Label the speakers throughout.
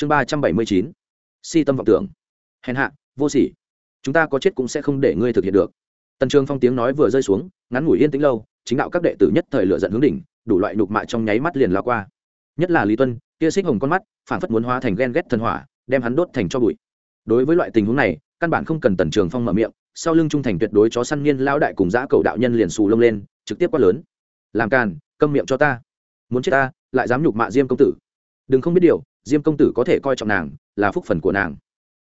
Speaker 1: chương ba trăm bảy mươi chín. Si tâm vọng tưởng. Hèn hạ, vô sỉ. Chúng ta có chết cũng sẽ không để ngươi thực hiện được. Tần trường phong tiếng nói vừa rơi xuống, ngắn ngủi yên tĩnh lâu, chính đạo các đệ tử nhất thời lựa giận hướng đỉnh, đủ loại nhục mạ trong nháy mắt liền lao qua. Nhất là lý tuân, kia xích hồng con mắt phản phất muốn hóa thành ghen ghét thần hỏa, đem hắn đốt thành cho bụi. Đối với loại tình huống này, căn bản không cần tần trường phong mở miệng, sau lưng trung thành tuyệt đối chó săn niên lao đại cùng giã cầu đạo nhân liền xù lông lên, trực tiếp quát lớn. Làm càn, câm miệng cho ta. Muốn chết ta, lại dám nhục mạ diêm công tử. Đừng không biết điều diêm công tử có thể coi trọng nàng, là phúc phần của nàng.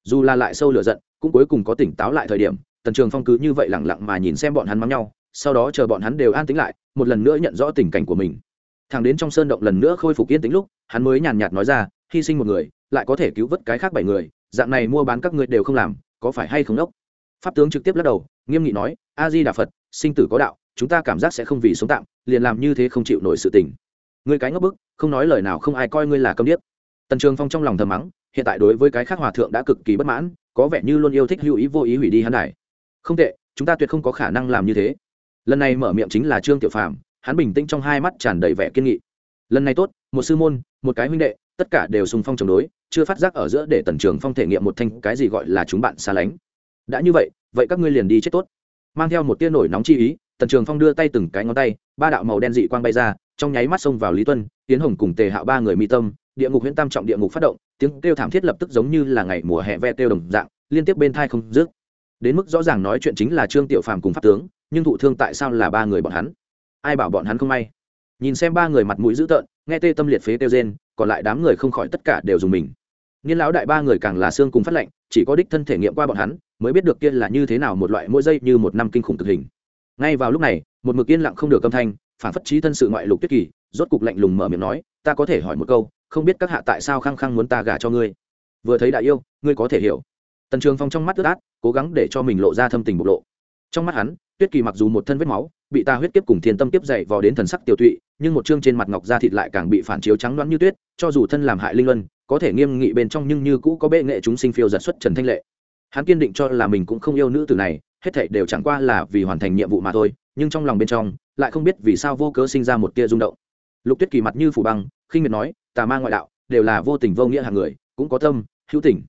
Speaker 1: Dù là lại sâu lửa giận, cũng cuối cùng có tỉnh táo lại thời điểm, tần trường phong cứ như vậy lẳng lặng mà nhìn xem bọn hắn mắng nhau, sau đó chờ bọn hắn đều an tính lại, một lần nữa nhận rõ tình cảnh của mình. Thằng đến trong sơn động lần nữa khôi phục yên tĩnh lúc, hắn mới nhàn nhạt nói ra, hy sinh một người, lại có thể cứu vớt cái khác bảy người, dạng này mua bán các ngươi đều không làm, có phải hay không đốc? Pháp tướng trực tiếp lắc đầu, nghiêm nghị nói a di đà phật, sinh tử có đạo, chúng ta cảm giác sẽ không vì sống tạm, liền làm như thế không chịu nổi sự tình. Ngươi cái ngốc bức, không nói lời nào không ai coi ngươi là câm điếc tần trường phong trong lòng thầm mắng, hiện tại đối với cái khác hòa thượng đã cực kỳ bất mãn, có vẻ như luôn yêu thích hữu ý vô ý hủy đi hắn này. Không tệ, chúng ta tuyệt không có khả năng làm như thế. Lần này mở miệng chính là trương tiểu phàm, hắn bình tĩnh trong hai mắt tràn đầy vẻ kiên nghị. Lần này tốt, một sư môn, một cái huynh đệ, tất cả đều sùng phong chống đối, chưa phát giác ở giữa để tần trường phong thể nghiệm một thanh cái gì gọi là chúng bạn xa lánh. Đã như vậy vậy các ngươi liền đi chết tốt. Mang theo một tia nổi nóng chi ý, tần trường phong đưa tay từng cái ngón tay, ba đạo màu đen dị quang bay ra, trong nháy mắt xông vào lý tuân, tiến hồng cùng tề hạo ba người mi tâm địa ngục huyễn tam trọng địa ngục phát động, tiếng kêu thảm thiết lập tức giống như là ngày mùa hè ve kêu đồng dạng, liên tiếp bên thai không dứt. Đến mức rõ ràng nói chuyện chính là trương tiểu phàm cùng pháp tướng, nhưng thụ thương tại sao là ba người bọn hắn? Ai bảo bọn hắn không may? Nhìn xem ba người mặt mũi dữ tợn, nghe tê tâm liệt phế kêu rên, còn lại đám người không khỏi tất cả đều dùng mình. Niên lão đại ba người càng là xương cùng phát lệnh, chỉ có đích thân thể nghiệm qua bọn hắn, mới biết được kia là như thế nào một loại mỗi giây như một năm kinh khủng thực hình. Ngay vào lúc này, một mực yên lặng không được âm thanh, phản phất trí thân sự ngoại lục tuyết kỳ, rốt cục lạnh lùng mở miệng nói, ta có thể hỏi một câu không biết các hạ tại sao khăng khăng muốn ta gả cho ngươi. Vừa thấy đại yêu, ngươi có thể hiểu. Tần trường phong trong mắt ướt át, cố gắng để cho mình lộ ra thâm tình bộc lộ. Trong mắt hắn, tuyết kỳ mặc dù một thân vết máu, bị ta huyết kiếp cùng thiên tâm kiếp dậy vào đến thần sắc tiểu tụy, nhưng một chương trên mặt ngọc da thịt lại càng bị phản chiếu trắng đoán như tuyết, cho dù thân làm hại linh luân, có thể nghiêm nghị bên trong nhưng như cũ có bệ nghệ chúng sinh phiêu giật xuất trần thanh lệ. Hắn kiên định cho là mình cũng không yêu nữ tử này, hết thảy đều chẳng qua là vì hoàn thành nhiệm vụ mà thôi, nhưng trong lòng bên trong, lại không biết vì sao vô cớ sinh ra một tia rung động. Lục tuyết kỳ mặt như phủ băng, khinh miệt nói tà ma ngoại đạo, đều là vô tình vô nghĩa hàng người, cũng có tâm, hữu tình.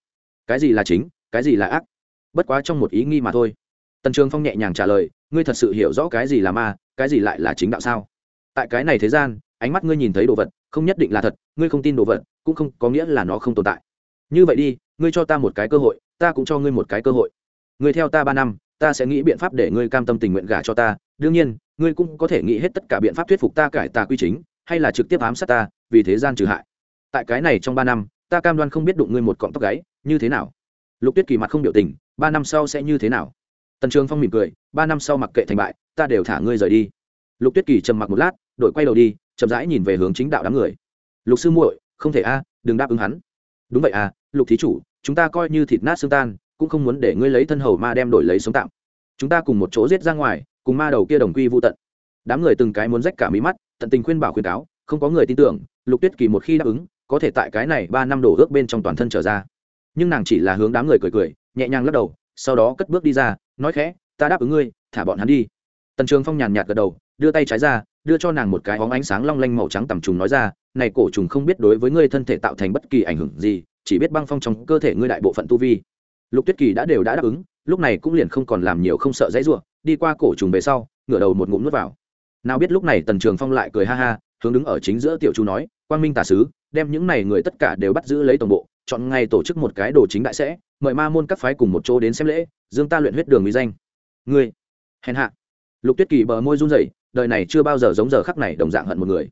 Speaker 1: Cái gì là chính, cái gì là ác? Bất quá trong một ý nghi mà thôi. Tần trường phong nhẹ nhàng trả lời, ngươi thật sự hiểu rõ cái gì là ma, cái gì lại là chính đạo sao? Tại cái này thế gian, ánh mắt ngươi nhìn thấy đồ vật, không nhất định là thật, ngươi không tin đồ vật, cũng không có nghĩa là nó không tồn tại. Như vậy đi, ngươi cho ta một cái cơ hội, ta cũng cho ngươi một cái cơ hội. Ngươi theo ta ba năm, ta sẽ nghĩ biện pháp để ngươi cam tâm tình nguyện gả cho ta. Đương nhiên, ngươi cũng có thể nghĩ hết tất cả biện pháp thuyết phục ta cải tà quy chính hay là trực tiếp ám sát ta, vì thế gian trừ hại. Tại cái này trong ba năm, ta cam đoan không biết đụng ngươi một cọng tóc gáy, như thế nào? Lục tuyết kỳ mặt không biểu tình, ba năm sau sẽ như thế nào? Tần trường phong mỉm cười, ba năm sau mặc kệ thành bại, ta đều thả ngươi rời đi. Lục tuyết kỳ trầm mặc một lát đội quay đầu đi, chậm rãi nhìn về hướng chính đạo đám người. Lục sư muội, không thể a, đừng đáp ứng hắn. Đúng vậy à lục thí chủ, chúng ta coi như thịt nát xương tan, cũng không muốn để ngươi lấy thân hầu ma đem đổi lấy sống tạm. Chúng ta cùng một chỗ giết ra ngoài, cùng ma đầu kia đồng quy vô tận. Đám người từng cái muốn rách cả mí mắt tận tình khuyên bảo khuyên cáo, không có người tin tưởng, lục tuyết kỳ một khi đáp ứng, có thể tại cái này ba năm đổ ước bên trong toàn thân trở ra. Nhưng nàng chỉ là hướng đám người cười cười, nhẹ nhàng lắc đầu, sau đó cất bước đi ra, nói khẽ, ta đáp ứng ngươi, thả bọn hắn đi. Tần trường phong nhàn nhạt gật đầu, đưa tay trái ra, đưa cho nàng một cái hóng ánh sáng long lanh màu trắng tầm trùng nói ra, này cổ trùng không biết đối với ngươi thân thể tạo thành bất kỳ ảnh hưởng gì, chỉ biết băng phong trong cơ thể ngươi đại bộ phận tu vi. Lục tuyết kỳ đã đều đã đáp ứng, lúc này cũng liền không còn làm nhiều không sợ dãy ruộng đi qua cổ trùng về sau, ngửa đầu một ngụm nuốt vào nào biết lúc này tần trường phong lại cười ha ha, hướng đứng ở chính giữa tiểu chu nói, quang minh tả sứ, đem những này người tất cả đều bắt giữ lấy tổng bộ, chọn ngày tổ chức một cái đồ chính đại sẽ, mời ma môn các phái cùng một chỗ đến xem lễ, dương ta luyện huyết đường mỹ danh. Ngươi? Hèn hạ. Lục tuyết kỳ bờ môi run rẩy, đời này chưa bao giờ giống giờ khắc này đồng dạng hận một người.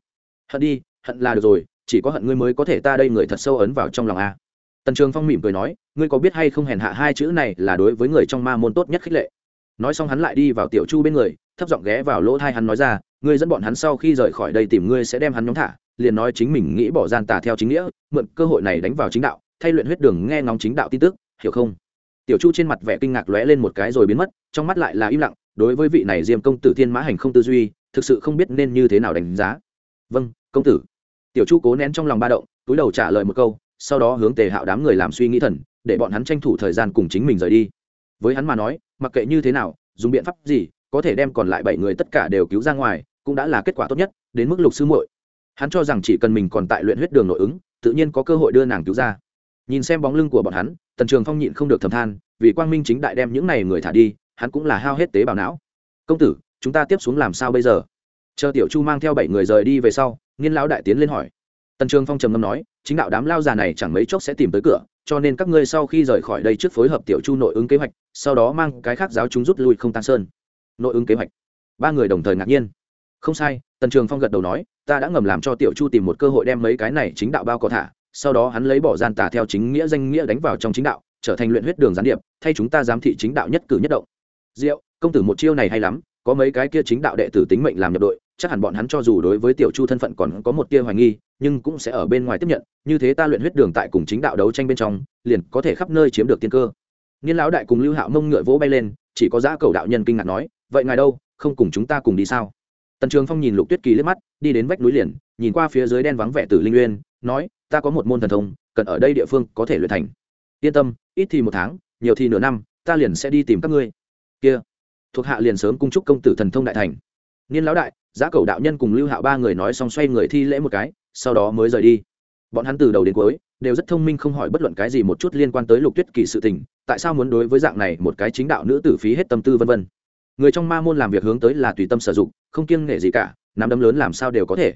Speaker 1: Hận đi, hận là được rồi, chỉ có hận ngươi mới có thể ta đây người thật sâu ấn vào trong lòng a. Tần trường phong mỉm cười nói, ngươi có biết hay không hèn hạ hai chữ này là đối với người trong ma môn tốt nhất khích lệ? Nói xong hắn lại đi vào tiểu chu bên người thấp giọng ghé vào lỗ thai hắn nói ra, ngươi dẫn bọn hắn sau khi rời khỏi đây tìm ngươi sẽ đem hắn nhóm thả, liền nói chính mình nghĩ bỏ gian tà theo chính nghĩa, mượn cơ hội này đánh vào chính đạo, thay luyện huyết đường nghe ngóng chính đạo tin tức, hiểu không? Tiểu chu trên mặt vẻ kinh ngạc lóe lên một cái rồi biến mất, trong mắt lại là im lặng, đối với vị này diêm công tử thiên mã hành không tư duy, thực sự không biết nên như thế nào đánh giá. Vâng công tử. Tiểu chu cố nén trong lòng ba động, túi đầu trả lời một câu, sau đó hướng tề hạo đám người làm suy nghĩ thần, để bọn hắn tranh thủ thời gian cùng chính mình rời đi. Với hắn mà nói, mặc kệ như thế nào, dùng biện pháp gì có thể đem còn lại bảy người tất cả đều cứu ra ngoài, cũng đã là kết quả tốt nhất, đến mức lục sư muội. Hắn cho rằng chỉ cần mình còn tại luyện huyết đường nội ứng, tự nhiên có cơ hội đưa nàng cứu ra. Nhìn xem bóng lưng của bọn hắn, tần trường phong nhịn không được thầm than, vì quang minh chính đại đem những này người thả đi, hắn cũng là hao hết tế bào não. Công tử, chúng ta tiếp xuống làm sao bây giờ? Chờ tiểu chu mang theo bảy người rời đi về sau, nghiên lão đại tiến lên hỏi. Tần trường phong trầm ngâm nói, chính đạo đám lao già này chẳng mấy chốc sẽ tìm tới cửa, cho nên các ngươi sau khi rời khỏi đây trước phối hợp tiểu chu nội ứng kế hoạch, sau đó mang cái khác giáo chúng rút lui không tăng sơn nội ứng kế hoạch. Ba người đồng thời ngạc nhiên. Không sai, tần trường phong gật đầu nói, ta đã ngầm làm cho tiểu chu tìm một cơ hội đem mấy cái này chính đạo bao có thả, sau đó hắn lấy bỏ gian tà theo chính nghĩa danh nghĩa đánh vào trong chính đạo, trở thành luyện huyết đường gián điệp, thay chúng ta giám thị chính đạo nhất cử nhất động. Diệu, công tử một chiêu này hay lắm, có mấy cái kia chính đạo đệ tử tính mệnh làm nhập đội, chắc hẳn bọn hắn cho dù đối với tiểu chu thân phận còn có một tia hoài nghi, nhưng cũng sẽ ở bên ngoài tiếp nhận, như thế ta luyện huyết đường tại cùng chính đạo đấu tranh bên trong, liền có thể khắp nơi chiếm được tiên cơ. Niên lão đại cùng lưu hạo mông ngựa vỗ bay lên chỉ có giã cầu đạo nhân kinh ngạc nói, vậy ngài đâu, không cùng chúng ta cùng đi sao? Tần trường phong nhìn lục tuyết kỳ liếc mắt, đi đến vách núi liền, nhìn qua phía dưới đen vắng vẻ tử linh uyên, nói, ta có một môn thần thông, cần ở đây địa phương có thể luyện thành. Yên tâm, ít thì một tháng, nhiều thì nửa năm, ta liền sẽ đi tìm các ngươi. Kia, thuộc hạ liền sớm cung chúc công tử thần thông đại thành. Niên lão đại giá cầu đạo nhân cùng lưu hạo ba người nói xong xoay người thi lễ một cái, sau đó mới rời đi. Bọn hắn từ đầu đến cuối đều rất thông minh không hỏi bất luận cái gì một chút liên quan tới lục tuyết kỳ sự tình, tại sao muốn đối với dạng này một cái chính đạo nữ tử phí hết tâm tư vân vân? Người trong ma môn làm việc hướng tới là tùy tâm sử dụng, không kiêng nghệ gì cả, nắm đấm lớn làm sao đều có thể.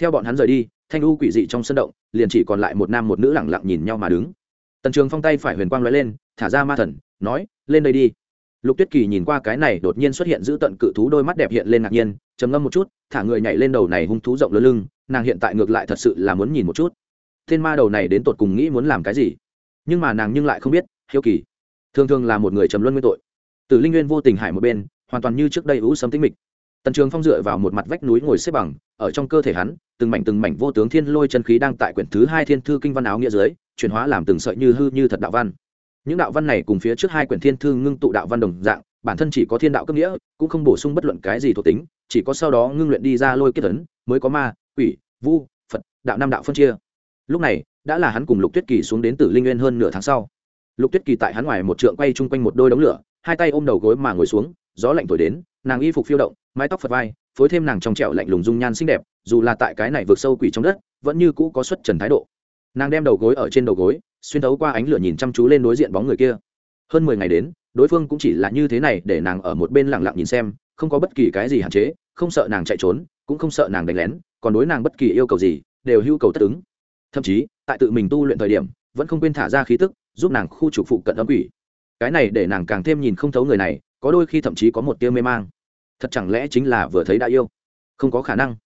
Speaker 1: Theo bọn hắn rời đi, thanh u quỷ dị trong sân động, liền chỉ còn lại một nam một nữ lẳng lặng nhìn nhau mà đứng. Tần trường phong tay phải huyền quang lóe lên, thả ra ma thần, nói, lên đây đi. Lục tuyết kỳ nhìn qua cái này đột nhiên xuất hiện giữ tận cự thú đôi mắt đẹp hiện lên ngạc nhiên, trầm ngâm một chút, thả người nhảy lên đầu này hung thú rộng lớn lưng, nàng hiện tại ngược lại thật sự là muốn nhìn một chút tên ma đầu này đến tột cùng nghĩ muốn làm cái gì? Nhưng mà nàng nhưng lại không biết, hiếu kỳ. Thường thường là một người trầm luân nguyên tội. Từ linh nguyên vô tình hải một bên, hoàn toàn như trước đây ú sấm tĩnh mịch. Tần trường phong dựa vào một mặt vách núi ngồi xếp bằng, ở trong cơ thể hắn, từng mảnh từng mảnh vô tướng thiên lôi chân khí đang tại quyển thứ hai thiên thư kinh văn áo nghĩa dưới, chuyển hóa làm từng sợi như hư như thật đạo văn. Những đạo văn này cùng phía trước hai quyển thiên thư ngưng tụ đạo văn đồng dạng, bản thân chỉ có thiên đạo cấp nghĩa, cũng không bổ sung bất luận cái gì thuộc tính, chỉ có sau đó ngưng luyện đi ra lôi kết tấn mới có ma, quỷ, vu, phật, đạo năm đạo phân chia lúc này, đã là hắn cùng lục tuyết kỳ xuống đến Tử linh nguyên hơn nửa tháng sau. Lục tuyết kỳ tại hắn ngoài một trượng quay chung quanh một đôi đống lửa, hai tay ôm đầu gối mà ngồi xuống, gió lạnh thổi đến, nàng y phục phiêu động, mái tóc phật vai, phối thêm nàng trong trẹo lạnh lùng dung nhan xinh đẹp, dù là tại cái này vượt sâu quỷ trong đất, vẫn như cũ có xuất trần thái độ. Nàng đem đầu gối ở trên đầu gối, xuyên thấu qua ánh lửa nhìn chăm chú lên đối diện bóng người kia. Hơn mười ngày đến, đối phương cũng chỉ là như thế này để nàng ở một bên lặng lặng nhìn xem, không có bất kỳ cái gì hạn chế, không sợ nàng chạy trốn, cũng không sợ nàng đánh lén, còn đối nàng bất kỳ yêu cầu gì, đều hưu cầu tất ứng thậm chí, tại tự mình tu luyện thời điểm, vẫn không quên thả ra khí tức, giúp nàng khu trục phụ cận âm quỷ. Cái này để nàng càng thêm nhìn không thấu người này, có đôi khi thậm chí có một tia mê mang. Thật chẳng lẽ chính là vừa thấy đã yêu? Không có khả năng.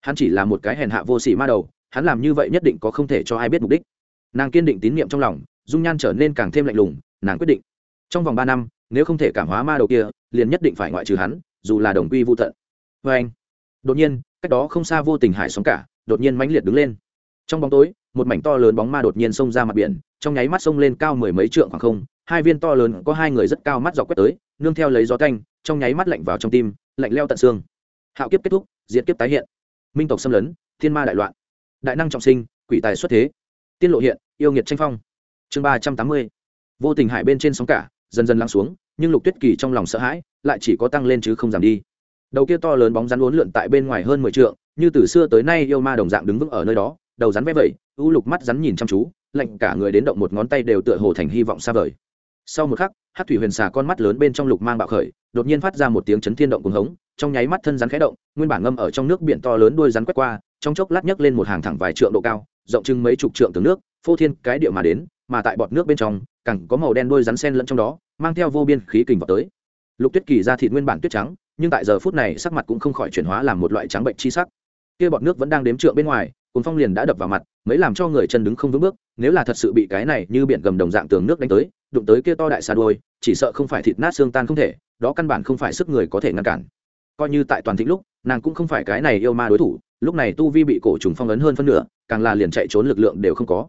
Speaker 1: Hắn chỉ là một cái hèn hạ vô sỉ ma đầu, hắn làm như vậy nhất định có không thể cho ai biết mục đích. Nàng kiên định tín nhiệm trong lòng, dung nhan trở nên càng thêm lạnh lùng, nàng quyết định. Trong vòng ba năm, nếu không thể cảm hóa ma đầu kia, liền nhất định phải ngoại trừ hắn, dù là đồng quy vô tận. Vê anh. Đột nhiên, cách đó không xa vô tình hải sóng cả, đột nhiên mãnh liệt đứng lên trong bóng tối, một mảnh to lớn bóng ma đột nhiên xông ra mặt biển, trong nháy mắt xông lên cao mười mấy trượng khoảng không, hai viên to lớn có hai người rất cao mắt dọc quét tới, nương theo lấy gió canh trong nháy mắt lạnh vào trong tim, lạnh leo tận xương. Hạo kiếp kết thúc diễn kiếp tái hiện. Minh tộc xâm lấn, thiên ma đại loạn. Đại năng trọng sinh, quỷ tài xuất thế. Tiên lộ hiện, yêu nghiệt tranh phong. Chương ba trăm tám mươi. Vô tình hải bên trên sóng cả, dần dần lắng xuống, nhưng lục tuyết kỳ trong lòng sợ hãi, lại chỉ có tăng lên chứ không giảm đi. Đầu kia to lớn bóng rắn uốn lượn tại bên ngoài hơn mười t như từ xưa tới nay yêu ma đồng dạng đứng vững ở nơi đó đầu rắn vẽ vẩy, u lục mắt rắn nhìn chăm chú, lạnh cả người đến động một ngón tay đều tựa hồ thành hy vọng xa vời. Sau một khắc hát thủy huyền xà con mắt lớn bên trong lục mang bạo khởi, đột nhiên phát ra một tiếng chấn thiên động cuồng hống, trong nháy mắt thân rắn khẽ động, nguyên bản ngâm ở trong nước biển to lớn đuôi rắn quét qua, trong chốc lát nhấc lên một hàng thẳng vài trượng độ cao, rộng chừng mấy chục trượng từ nước, phô thiên cái địa mà đến, mà tại bọt nước bên trong, cẳng có màu đen đuôi rắn sen lẫn trong đó, mang theo vô biên khí kình vào tới. Lục tuyết kỳ ra thịt nguyên bản tuyết trắng, nhưng tại giờ phút này sắc mặt cũng không khỏi chuyển hóa làm một loại trắng bệnh chi sắc. Kia bọt nước vẫn đang đếm trượng bên ngoài cuốn phong liền đã đập vào mặt, mấy làm cho người chân đứng không vững bước, nếu là thật sự bị cái này như biển gầm đồng dạng tường nước đánh tới, đụng tới kia to đại xa đuôi, chỉ sợ không phải thịt nát xương tan không thể, đó căn bản không phải sức người có thể ngăn cản. Coi như tại toàn thịnh lúc, nàng cũng không phải cái này yêu ma đối thủ, lúc này tu vi bị cổ trùng phong ấn hơn phân nửa, càng là liền chạy trốn lực lượng đều không có.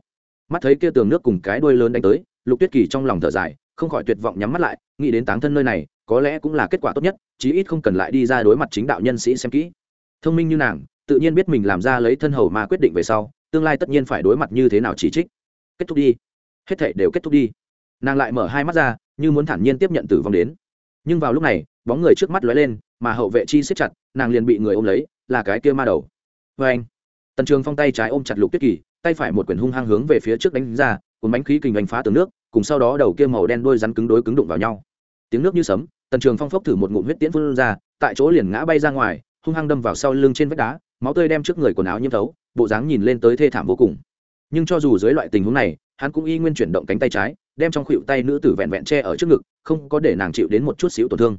Speaker 1: Mắt thấy kia tường nước cùng cái đuôi lớn đánh tới, lục tuyết kỳ trong lòng thở dài, không khỏi tuyệt vọng nhắm mắt lại, nghĩ đến táng thân nơi này, có lẽ cũng là kết quả tốt nhất, chí ít không cần lại đi ra đối mặt chính đạo nhân sĩ xem kỹ. Thông minh như nàng tự nhiên biết mình làm ra lấy thân hầu ma quyết định về sau, tương lai tất nhiên phải đối mặt như thế nào chỉ trích. Kết thúc đi. Hết thể đều kết thúc đi. Nàng lại mở hai mắt ra, như muốn thản nhiên tiếp nhận tử vong đến. Nhưng vào lúc này, bóng người trước mắt lóe lên, mà hậu vệ chi siết chặt, nàng liền bị người ôm lấy, là cái kia ma đầu. Vê anh, tần trường phong tay trái ôm chặt lục tuyết kỳ, tay phải một quyển hung hăng hướng về phía trước đánh ra, cuốn bánh khí kình đánh phá tường nước, cùng sau đó đầu kia màu đen đôi rắn cứng đối cứng đụng vào nhau. Tiếng nước như sấm, tần trường phong phốc thử một ngụm huyết tiễn phun ra, tại chỗ liền ngã bay ra ngoài, hung hăng đâm vào sau lưng trên vách đá máu tươi đem trước người quần áo nhiễm thấu, bộ dáng nhìn lên tới thê thảm vô cùng. Nhưng cho dù dưới loại tình huống này, hắn cũng y nguyên chuyển động cánh tay trái, đem trong khuỵu tay nữ tử vẹn vẹn che ở trước ngực, không có để nàng chịu đến một chút xíu tổn thương.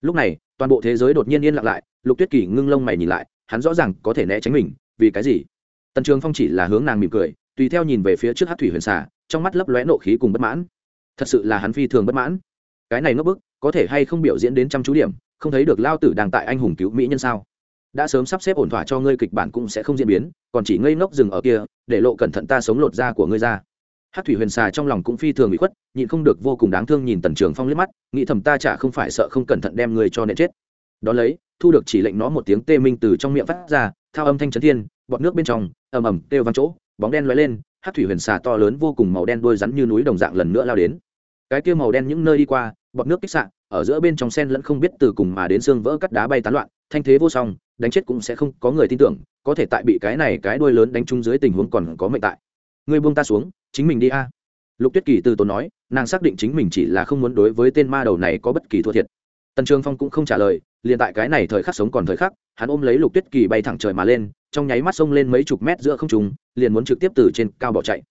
Speaker 1: Lúc này, toàn bộ thế giới đột nhiên yên lặng lại, lục tuyết kỳ ngưng lông mày nhìn lại, hắn rõ ràng có thể né tránh mình, vì cái gì? Tần trường phong chỉ là hướng nàng mỉm cười, tùy theo nhìn về phía trước hát thủy huyền xà, trong mắt lấp lóe nộ khí cùng bất mãn. Thật sự là hắn phi thường bất mãn. Cái này ngấp bức, có thể hay không biểu diễn đến trăm chú điểm, không thấy được lao tử đang tại anh hùng cứu mỹ nhân sao? Đã sớm sắp xếp ổn thỏa cho ngươi kịch bản cũng sẽ không diễn biến, còn chỉ ngây ngốc dừng ở kia, để lộ cẩn thận ta sống lột da của ngươi ra. Hát thủy huyền xà trong lòng cũng phi thường bị khuất, nhịn không được vô cùng đáng thương nhìn tần trường phong liếc mắt, nghĩ thầm ta chả không phải sợ không cẩn thận đem người cho nện chết. Đón lấy, thu được chỉ lệnh nó một tiếng tê minh từ trong miệng phát ra, thao âm thanh trấn thiên, bọt nước bên trong, ầm ầm, kêu văng chỗ, bóng đen lóe lên hát thủy huyền xà to lớn vô cùng màu đen đôi rắn như núi đồng dạng lần nữa lao đến. Cái kia màu đen những nơi đi qua, bọt nước kích sạn ở giữa bên trong sen lẫn không biết từ cùng mà đến xương vỡ cắt đá bay tán loạn, thanh thế vô song đánh chết cũng sẽ không có người tin tưởng, có thể tại bị cái này cái đuôi lớn đánh trúng dưới tình huống còn có mệnh tại. Ngươi buông ta xuống, chính mình đi a. Lục tuyết kỳ từ tốn nói, nàng xác định chính mình chỉ là không muốn đối với tên ma đầu này có bất kỳ thua thiệt. Tần trường phong cũng không trả lời, liền tại cái này thời khắc sống còn thời khắc, hắn ôm lấy lục tuyết kỳ bay thẳng trời mà lên, trong nháy mắt xông lên mấy chục mét giữa không trùng liền muốn trực tiếp từ trên cao bỏ chạy.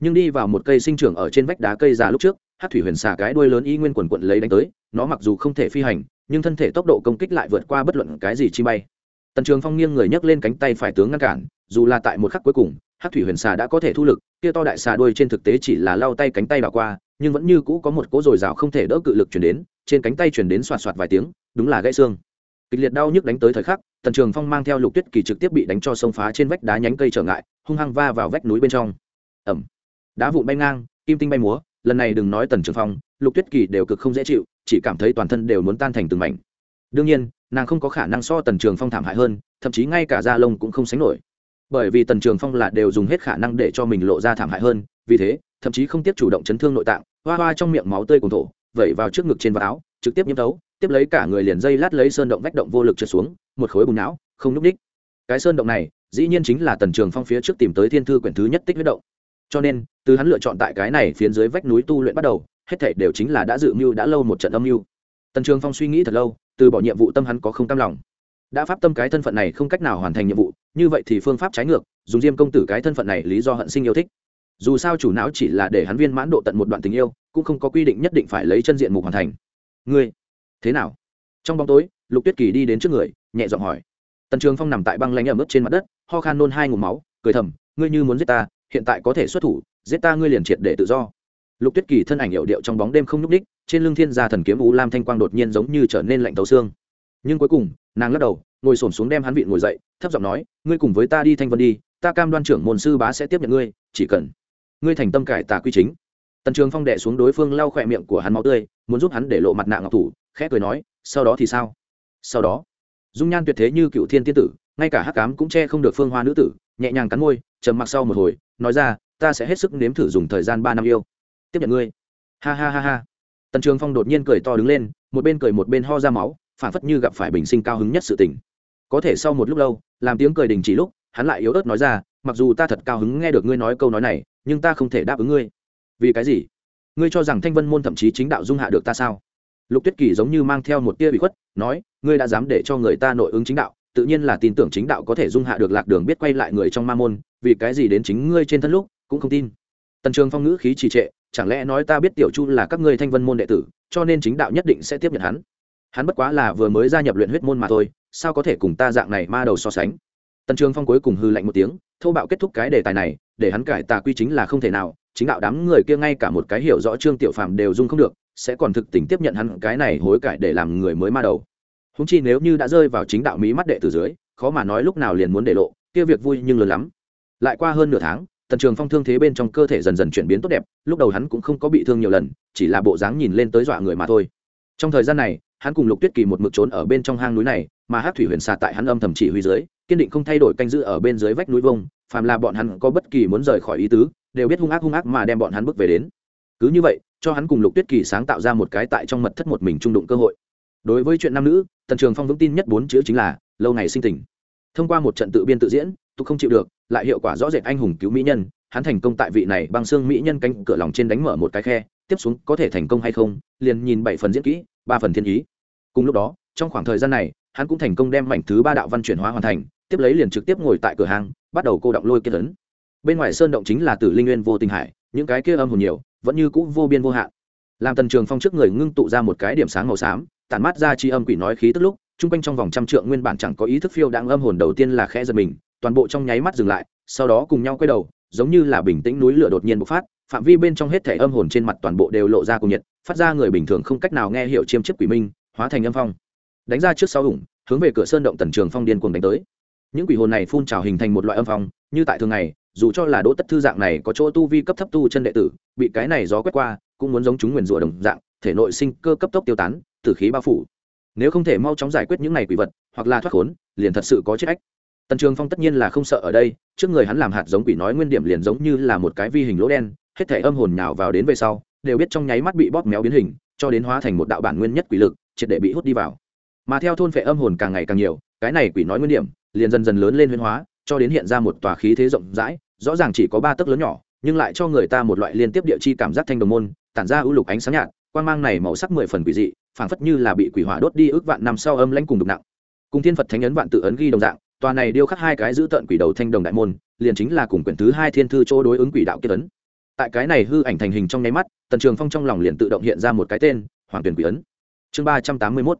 Speaker 1: Nhưng đi vào một cây sinh trưởng ở trên vách đá cây già lúc trước hát thủy huyền xà cái đuôi lớn y nguyên quần quận lấy đánh tới, nó mặc dù không thể phi hành, nhưng thân thể tốc độ công kích lại vượt qua bất luận cái gì chi bay tần trường phong nghiêng người nhấc lên cánh tay phải tướng ngăn cản, dù là tại một khắc cuối cùng hát thủy huyền xà đã có thể thu lực, kia to đại xà đuôi trên thực tế chỉ là lau tay cánh tay bà qua, nhưng vẫn như cũ có một cỗ dồi dào không thể đỡ cự lực chuyển đến, trên cánh tay chuyển đến soạt soạt vài tiếng, đúng là gãy xương. Kịch liệt đau nhức đánh tới thời khắc, tần trường phong mang theo lục tuyết kỳ trực tiếp bị đánh cho sông phá trên vách đá nhánh cây trở ngại, hung hăng va vào vách núi bên trong. Ẩm đá vụn bay ngang, kim tinh bay múa, lần này đừng nói tần trường phong, lục tuyết kỳ đều cực không dễ chịu, chỉ cảm thấy toàn thân đều muốn tan thành từng mảnh. Đương nhiên nàng không có khả năng so tần trường phong thảm hại hơn, thậm chí ngay cả da lông cũng không sánh nổi. Bởi vì tần trường phong là đều dùng hết khả năng để cho mình lộ ra thảm hại hơn, vì thế, thậm chí không tiếp chủ động chấn thương nội tạng, hoa hoa trong miệng máu tươi cùng thổ, vẩy vào trước ngực trên vạt áo, trực tiếp nhiễm tấu tiếp lấy cả người liền dây lát lấy sơn động vách động vô lực trượt xuống, một khối bùn não, không n ú c đích cái sơn động này, dĩ nhiên chính là tần trường phong phía trước tìm tới thiên thư quyển thứ nhất tích huyết động. Cho nên, từ hắn lựa chọn tại cái này phía dưới vách núi tu luyện bắt đầu, hết thể đều chính là đã dự mưu đã lâu một trận âm mưu tần trường phong suy nghĩ thật lâu, từ bỏ nhiệm vụ tâm hắn có không cam lòng. Đã pháp tâm cái thân phận này không cách nào hoàn thành nhiệm vụ, như vậy thì phương pháp trái ngược, dùng diêm công tử cái thân phận này lý do hận sinh yêu thích. Dù sao chủ não chỉ là để hắn viên mãn độ tận một đoạn tình yêu, cũng không có quy định nhất định phải lấy chân diện mục hoàn thành. Ngươi, thế nào? Trong bóng tối, lục tuyết kỳ đi đến trước người, nhẹ giọng hỏi. Tần trường phong nằm tại băng lanh ở mức trên mặt đất, ho khan nôn hai ngụm máu, cười thầm, ngươi như muốn giết ta, hiện tại có thể xuất thủ, giết ta ngươi liền triệt để tự do lục tuyết kỳ thân ảnh hiệu điệu trong bóng đêm không nhúc ních trên lưng thiên gia thần kiếm u lam thanh quang đột nhiên giống như trở nên lạnh tấu xương. Nhưng cuối cùng, nàng lắc đầu, ngồi xổm xuống đem hắn vịn ngồi dậy, thấp giọng nói, ngươi cùng với ta đi thanh vân đi, ta cam đoan trưởng môn sư bá sẽ tiếp nhận ngươi, chỉ cần ngươi thành tâm cải tà quy chính. Tần trường phong đệ xuống đối phương lau khỏe miệng của hắn máu tươi, muốn giúp hắn để lộ mặt nạ ngọc thủ, khẽ cười nói, sau đó thì sao? Sau đó. Dung nhan tuyệt thế như cựu thiên tiên tử, ngay cả hắc cám cũng che không được phương hoa nữ tử, nhẹ nhàng cắn môi, trầm mặc sau một hồi, nói ra, ta sẽ hết sức nếm thử dùng thời gian ba năm yêu tiếp nhận ngươi. Ha ha ha ha. Tần trường phong đột nhiên cười to đứng lên, một bên cười một bên ho ra máu, phản phất như gặp phải bình sinh cao hứng nhất sự tình. Có thể sau một lúc lâu, làm tiếng cười đình chỉ lúc, hắn lại yếu ớt nói ra, mặc dù ta thật cao hứng nghe được ngươi nói câu nói này, nhưng ta không thể đáp ứng ngươi. Vì cái gì? Ngươi cho rằng thanh vân môn thậm chí chính đạo dung hạ được ta sao? Lục tuyết kỳ giống như mang theo một tia bị khuất, nói, ngươi đã dám để cho người ta nội ứng chính đạo, tự nhiên là tin tưởng chính đạo có thể dung hạ được lạc đường biết quay lại người trong ma môn, vì cái gì đến chính ngươi trên thân lúc, cũng không tin. Tần trường phong ngữ khí trì trệ chẳng lẽ nói ta biết tiểu chu là các ngươi thanh vân môn đệ tử, cho nên chính đạo nhất định sẽ tiếp nhận hắn? Hắn bất quá là vừa mới gia nhập luyện huyết môn mà thôi, sao có thể cùng ta dạng này ma đầu so sánh? Tần trường phong cuối cùng hư lạnh một tiếng, thô bạo kết thúc cái đề tài này, để hắn cải tà quy chính là không thể nào, chính đạo đám người kia ngay cả một cái hiểu rõ trương tiểu phàm đều dung không được, sẽ còn thực tình tiếp nhận hắn cái này hối cải để làm người mới ma đầu. Húng chi nếu như đã rơi vào chính đạo mỹ mắt đệ từ dưới, khó mà nói lúc nào liền muốn để lộ, kia việc vui nhưng lớn lắm. Lại qua hơn nửa tháng tần trường phong thương thế bên trong cơ thể dần dần chuyển biến tốt đẹp, lúc đầu hắn cũng không có bị thương nhiều lần, chỉ là bộ dáng nhìn lên tới dọa người mà thôi. Trong thời gian này, hắn cùng lục tuyết kỳ một mực trốn ở bên trong hang núi này, mà hát thủy huyền xà tại hắn âm thầm chỉ huy dưới, kiên định không thay đổi canh giữ ở bên dưới vách núi vông, phàm là bọn hắn có bất kỳ muốn rời khỏi ý tứ, đều biết hung ác hung ác mà đem bọn hắn bước về đến. Cứ như vậy, cho hắn cùng lục tuyết kỳ sáng tạo ra một cái tại trong mật thất một mình trung đụng cơ hội. Đối với chuyện nam nữ, tần trường phong vững tin nhất bốn chữ chính là, lâu ngày sinh tình. Thông qua một trận tự biên tự diễn tục không chịu được, lại hiệu quả rõ rệt anh hùng cứu mỹ nhân, hắn thành công tại vị này băng xương mỹ nhân cánh cửa lòng trên đánh mở một cái khe, tiếp xuống có thể thành công hay không, liền nhìn bảy phần diễn kỹ, ba phần thiên ý. Cùng lúc đó, trong khoảng thời gian này, hắn cũng thành công đem mảnh thứ ba đạo văn chuyển hóa hoàn thành, tiếp lấy liền trực tiếp ngồi tại cửa hàng, bắt đầu cô động lôi kết tấn bên ngoài sơn động chính là tử linh nguyên vô tình hải, những cái kia âm hồn nhiều, vẫn như cũ vô biên vô hạn. Làm tần trường phong trước người ngưng tụ ra một cái điểm sáng màu xám, tản mát ra chi âm quỷ nói khí tức lúc, trung quanh trong vòng trăm trượng nguyên bản chẳng có ý thức phiêu đang âm hồn đầu tiên là khẽ giật mình toàn bộ trong nháy mắt dừng lại, sau đó cùng nhau quay đầu, giống như là bình tĩnh núi lửa đột nhiên bộc phát, phạm vi bên trong hết thể âm hồn trên mặt toàn bộ đều lộ ra cùng nhiệt, phát ra người bình thường không cách nào nghe hiệu chiêm chiếc quỷ minh, hóa thành âm phong. Đánh ra trước sau hùng hướng về cửa sơn động tần trường phong điên cuồng đánh tới. Những quỷ hồn này phun trào hình thành một loại âm phong, như tại thường ngày, dù cho là đỗ tất thư dạng này có chỗ tu vi cấp thấp tu chân đệ tử, bị cái này gió quét qua, cũng muốn giống chúng nguyền rủa đồng dạng, thể nội sinh cơ cấp tốc tiêu tán, tử khí bao phủ. Nếu không thể mau chóng giải quyết những này quỷ vật, hoặc là thoát khốn, liền thật sự có chết ách tần trường phong tất nhiên là không sợ ở đây, trước người hắn làm hạt giống quỷ nói nguyên điểm liền giống như là một cái vi hình lỗ đen, hết thể âm hồn nhào vào đến về sau, đều biết trong nháy mắt bị bóp méo biến hình, cho đến hóa thành một đạo bản nguyên nhất quỷ lực, triệt để bị hút đi vào. Mà theo thôn phệ âm hồn càng ngày càng nhiều, cái này quỷ nói nguyên điểm, liền dần dần lớn lên huyên hóa, cho đến hiện ra một tòa khí thế rộng rãi, rõ ràng chỉ có ba tấc lớn nhỏ, nhưng lại cho người ta một loại liên tiếp địa chi cảm giác thanh đồng môn, tản ra ưu lục ánh sáng nhạt quan mang này màu sắc mười phần quỷ dị, phảng phất như là bị quỷ hỏa đốt đi ước vạn năm sau âm lãnh cùng đục nặng. Cùng thiên phật thánh ấn vạn tự ấn ghi đồng dạng tòa này điêu khắc hai cái giữ tận quỷ đầu thanh đồng đại môn, liền chính là cùng quyển thứ hai thiên thư chỗ đối ứng quỷ đạo kết ấn. Tại cái này hư ảnh thành hình trong nháy mắt, tần trường phong trong lòng liền tự động hiện ra một cái tên, hoàng tuyển quỷ ấn. Chương ba trăm tám mươi mốt.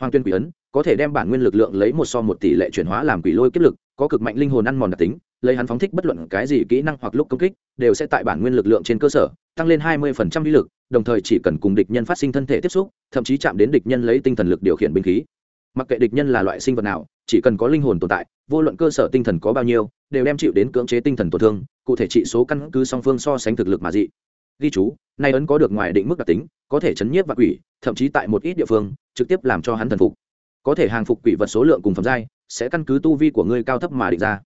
Speaker 1: Hoàng tuyển quỷ ấn, có thể đem bản nguyên lực lượng lấy một so một tỷ lệ chuyển hóa làm quỷ lôi kết lực, có cực mạnh linh hồn ăn mòn đặc tính, lấy hắn phóng thích bất luận cái gì kỹ năng hoặc lúc công kích, đều sẽ tại bản nguyên lực lượng trên cơ sở, tăng lên hai mươi phần trăm uy lực, đồng thời chỉ cần cùng địch nhân phát sinh thân thể tiếp xúc, thậm chí chạm đến địch nhân lấy tinh thần lực điều khiển binh khí mặc kệ địch nhân là loại sinh vật nào, chỉ cần có linh hồn tồn tại, vô luận cơ sở tinh thần có bao nhiêu, đều đem chịu đến cưỡng chế tinh thần tổn thương, cụ thể trị số căn cứ song phương so sánh thực lực mà dị. Ghi chú, nay ấn có được ngoài định mức đặc tính, có thể chấn nhiếp và quỷ, thậm chí tại một ít địa phương, trực tiếp làm cho hắn thần phục. Có thể hàng phục quỷ vật số lượng cùng phẩm giai, sẽ căn cứ tu vi của ngươi cao thấp mà định ra.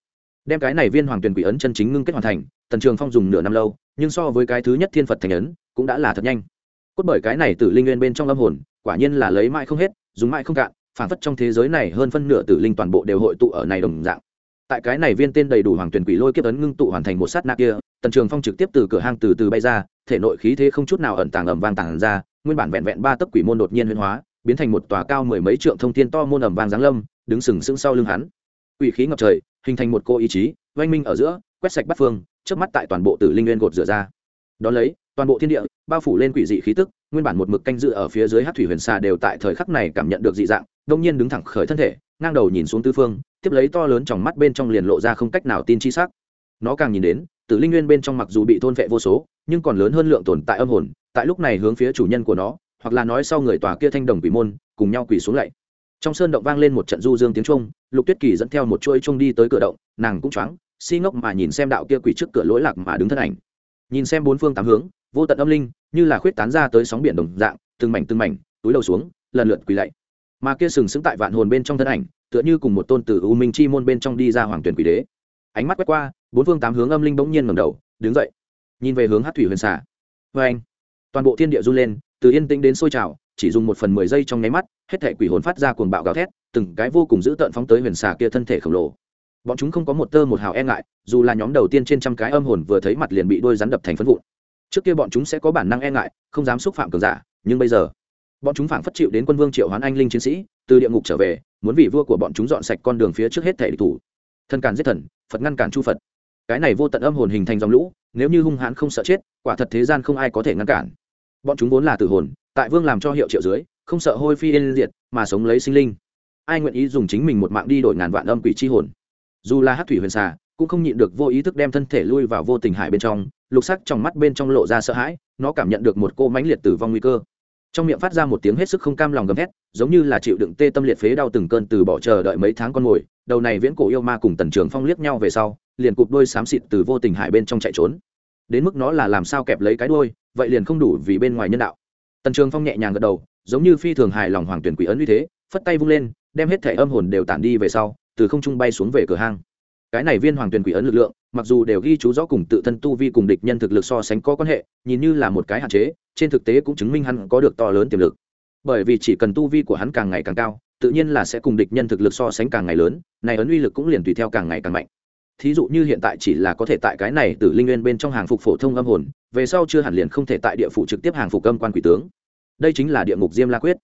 Speaker 1: Đem cái này viên hoàng tuyển quỷ ấn chân chính ngưng kết hoàn thành, tần trường phong dùng nửa năm lâu, nhưng so với cái thứ nhất thiên phật thành ấn, cũng đã là thật nhanh. Cốt bởi cái này từ linh nguyên bên trong âm hồn, quả nhiên là lấy mãi không hết, dùng mãi không cạn phản phất trong thế giới này hơn phân nửa tử linh toàn bộ đều hội tụ ở này đồng dạng. Tại cái này viên tên đầy đủ hoàng tuyển quỷ lôi kiếp ấn ngưng tụ hoàn thành một sát na kia, tần trường phong trực tiếp từ cửa hang từ từ bay ra, thể nội khí thế không chút nào ẩn tàng ẩm vang tàng ra, nguyên bản vẹn vẹn ba tấc quỷ môn đột nhiên huyên hóa, biến thành một tòa cao mười mấy trượng thông thiên to môn ẩm vang giáng lâm, đứng sừng sững sau lưng hắn. Quỷ khí ngập trời, hình thành một cô ý chí, oanh minh ở giữa, quét sạch bắt phương trước mắt tại toàn bộ tử linh nguyên gột rửa ra. Đón lấy, toàn bộ thiên địa bao phủ lên quỷ dị khí tức, nguyên bản một mực canh dự ở phía dưới hát thủy huyền xà đều tại thời khắc này cảm nhận được dị dạng, đông nhiên đứng thẳng khởi thân thể, ngang đầu nhìn xuống tư phương, tiếp lấy to lớn trong mắt bên trong liền lộ ra không cách nào tin chi xác nó càng nhìn đến, tử linh nguyên bên trong mặc dù bị thôn vệ vô số, nhưng còn lớn hơn lượng tồn tại âm hồn, tại lúc này hướng phía chủ nhân của nó, hoặc là nói sau người tòa kia thanh đồng quỷ môn, cùng nhau quỷ xuống lạy. Trong sơn động vang lên một trận du dương tiếng trung lục tuyết kỳ dẫn theo một chuỗi trung đi tới cửa động, nàng cũng choáng, si ngốc mà nhìn xem đạo kia quỷ trước cửa lối lạc mà đứng thân ảnh. Nhìn xem bốn phương tám hướng vô tận âm linh, như là khuyết tán ra tới sóng biển đồng dạng, từng mảnh từng mảnh, túi đầu xuống, lần lượt quỳ lạy. Mà kia sừng sững tại vạn hồn bên trong thân ảnh, tựa như cùng một tôn tử u minh chi môn bên trong đi ra hoàng tuyển quỷ đế. Ánh mắt quét qua, bốn phương tám hướng âm linh bỗng nhiên ngẩng đầu, đứng dậy, nhìn về hướng hát thủy huyền xả vê anh, toàn bộ thiên địa run lên, từ yên tĩnh đến sôi trào, chỉ dùng một phần mười giây trong nháy mắt, hết thể quỷ hồn phát ra cuồng bạo gào thét, từng cái vô cùng dữ tợn phóng tới huyền xà kia thân thể khổng lồ. Bọn chúng không có một tơ một hào e ngại, dù là nhóm đầu tiên trên trăm cái âm hồn vừa thấy mặt liền bị đôi rắn đập thành phân vụn trước kia bọn chúng sẽ có bản năng e ngại, không dám xúc phạm cường giả, nhưng bây giờ, bọn chúng phảng phất chịu đến quân vương triệu hoán anh linh chiến sĩ, từ địa ngục trở về, muốn vì vua của bọn chúng dọn sạch con đường phía trước hết thể địch thủ. Thân càn giết thần, phật ngăn cản chu phật. Cái này vô tận âm hồn hình thành dòng lũ, nếu như hung hãn không sợ chết, quả thật thế gian không ai có thể ngăn cản. Bọn chúng vốn là tử hồn, tại vương làm cho hiệu triệu dưới, không sợ hôi phi yên diệt, mà sống lấy sinh linh. Ai nguyện ý dùng chính mình một mạng đi đổi ngàn vạn âm quỷ chi hồn? Dù là hát thủy huyền xà, cũng không nhịn được vô ý thức đem thân thể lui vào vô tình hải bên trong lục sắc trong mắt bên trong lộ ra sợ hãi, nó cảm nhận được một cô mãnh liệt tử vong nguy cơ. Trong miệng phát ra một tiếng hết sức không cam lòng gầm hét giống như là chịu đựng tê tâm liệt phế đau từng cơn từ bỏ chờ đợi mấy tháng con mồi đầu này viễn cổ yêu ma cùng tần trường phong liếc nhau về sau, liền cụp đôi xám xịt từ vô tình hải bên trong chạy trốn. Đến mức nó là làm sao kẹp lấy cái đôi vậy liền không đủ vì bên ngoài nhân đạo. Tần trường phong nhẹ nhàng gật đầu, giống như phi thường hài lòng hoàng tuyển quỷ ấn như thế, phất tay vung lên, đem hết thẻ âm hồn đều tản đi về sau, từ không trung bay xuống về cửa hang cái này viên hoàng tuyển quỷ ấn lực lượng, mặc dù đều ghi chú rõ cùng tự thân tu vi cùng địch nhân thực lực so sánh có quan hệ, nhìn như là một cái hạn chế, trên thực tế cũng chứng minh hắn có được to lớn tiềm lực. Bởi vì chỉ cần tu vi của hắn càng ngày càng cao, tự nhiên là sẽ cùng địch nhân thực lực so sánh càng ngày lớn, này ấn uy lực cũng liền tùy theo càng ngày càng mạnh. Thí dụ như hiện tại chỉ là có thể tại cái này từ linh nguyên bên trong hàng phục phổ thông âm hồn, về sau chưa hẳn liền không thể tại địa phủ trực tiếp hàng phục âm quan quỷ tướng. Đây chính là địa ngục diêm la quyết.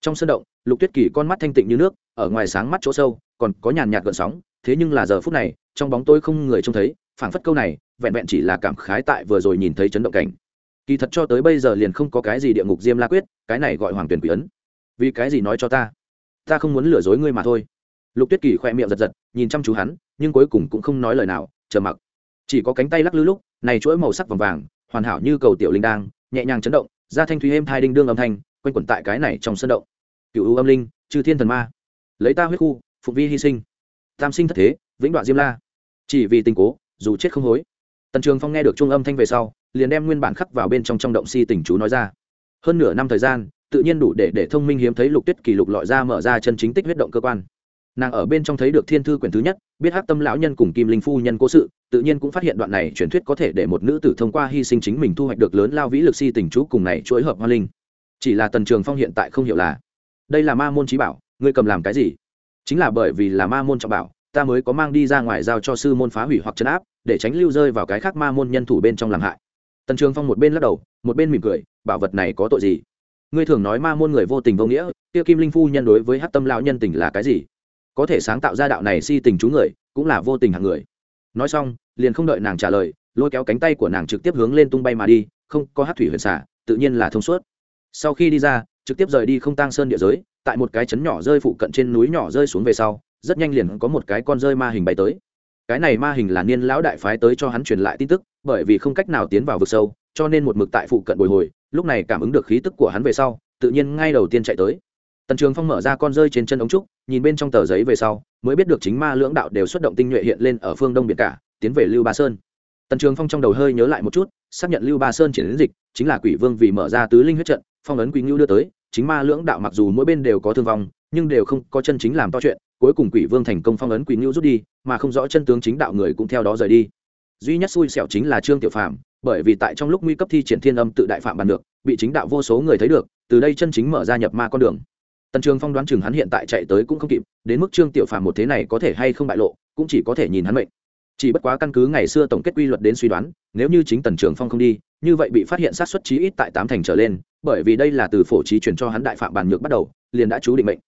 Speaker 1: Trong sân động, lục tuyết kỳ con mắt thanh tịnh như nước, ở ngoài sáng mắt chỗ sâu, còn có nhàn nhạt gợn sóng thế nhưng là giờ phút này, trong bóng tôi không người trông thấy, phảng phất câu này, vẹn vẹn chỉ là cảm khái tại vừa rồi nhìn thấy chấn động cảnh. Kỳ thật cho tới bây giờ liền không có cái gì địa ngục diêm la quyết, cái này gọi hoàng tuyển quỷ ấn. Vì cái gì nói cho ta? Ta không muốn lừa dối ngươi mà thôi. Lục tuyết kỳ khoe miệng giật giật, nhìn chăm chú hắn, nhưng cuối cùng cũng không nói lời nào chờ mặc. Chỉ có cánh tay lắc lư lúc, này chuỗi màu sắc vàng vàng, hoàn hảo như cầu tiểu linh đang, nhẹ nhàng chấn động ra thanh thúy êm thai đinh đương âm thanh, quanh quẩn tại cái này trong sân động. Cựu ưu âm linh, chư thiên thần ma. Lấy ta huyết khu, phục vi hy sinh tam sinh thất thế, vĩnh đoạn diêm la. Chỉ vì tình cố, dù chết không hối. Tần trường phong nghe được trung âm thanh về sau, liền đem nguyên bản khắc vào bên trong trong động si tình chú nói ra. Hơn nửa năm thời gian, tự nhiên đủ để để thông minh hiếm thấy lục tuyết kỳ lục lọi ra mở ra chân chính tích huyết động cơ quan. Nàng ở bên trong thấy được thiên thư quyển thứ nhất, biết hát tâm lão nhân cùng kim linh phu nhân cố sự, tự nhiên cũng phát hiện đoạn này truyền thuyết có thể để một nữ tử thông qua hy sinh chính mình thu hoạch được lớn lao vĩ lực si tình chú cùng này chuỗi hợp hoa linh. Chỉ là tần trường phong hiện tại không hiểu là, đây là ma môn trí bảo, ngươi cầm làm cái gì? Chính là bởi vì là ma môn trọng bảo, ta mới có mang đi ra ngoài giao cho sư môn phá hủy hoặc chấn áp, để tránh lưu rơi vào cái khác ma môn nhân thủ bên trong làm hại. Tần trường phong một bên lắc đầu, một bên mỉm cười, bảo vật này có tội gì? Ngươi thường nói ma môn người vô tình vô nghĩa, kia kim linh phu nhân đối với hát tâm lão nhân tình là cái gì? Có thể sáng tạo ra đạo này si tình chú người, cũng là vô tình hạng người. Nói xong, liền không đợi nàng trả lời, lôi kéo cánh tay của nàng trực tiếp hướng lên tung bay mà đi, không có hát thủy huyền xả, tự nhiên là thông suốt. Sau khi đi ra, trực tiếp rời đi không tăng sơn địa giới tại một cái chấn nhỏ rơi phụ cận trên núi nhỏ rơi xuống về sau, rất nhanh liền có một cái con rơi ma hình bay tới. Cái này ma hình là niên lão đại phái tới cho hắn truyền lại tin tức, bởi vì không cách nào tiến vào vực sâu, cho nên một mực tại phụ cận bồi hồi, lúc này cảm ứng được khí tức của hắn về sau, tự nhiên ngay đầu tiên chạy tới. Tần trường phong mở ra con rơi trên chân ống trúc, nhìn bên trong tờ giấy về sau, mới biết được chính ma lưỡng đạo đều xuất động tinh nhuệ hiện lên ở phương đông biển cả, tiến về lưu ba sơn. Tần trường phong trong đầu hơi nhớ lại một chút, xác nhận lưu ba sơn triển đến dịch, chính là quỷ vương vì mở ra tứ linh huyết trận, phong ấn quỷ ngưu đưa tới chính ma lưỡng đạo mặc dù mỗi bên đều có thương vong, nhưng đều không có chân chính làm to chuyện, cuối cùng quỷ vương thành công phong ấn quỷ ngưu rút đi, mà không rõ chân tướng chính đạo người cũng theo đó rời đi. Duy nhất xui xẻo chính là trương tiểu phạm bởi vì tại trong lúc nguy cấp thi triển thiên âm tự đại phạm bàn được, bị chính đạo vô số người thấy được, từ đây chân chính mở ra nhập ma con đường. Tần trường phong đoán chừng hắn hiện tại chạy tới cũng không kịp, đến mức trương tiểu phàm một thế này có thể hay không bại lộ, cũng chỉ có thể nhìn hắn mệnh chỉ bất quá căn cứ ngày xưa tổng kết quy luật đến suy đoán, nếu như chính tần trường phong không đi, như vậy bị phát hiện sát xuất chí ít tại tám thành trở lên, bởi vì đây là từ phổ trí truyền cho hắn đại phạm bàn nhược bắt đầu, liền đã chú định mệnh.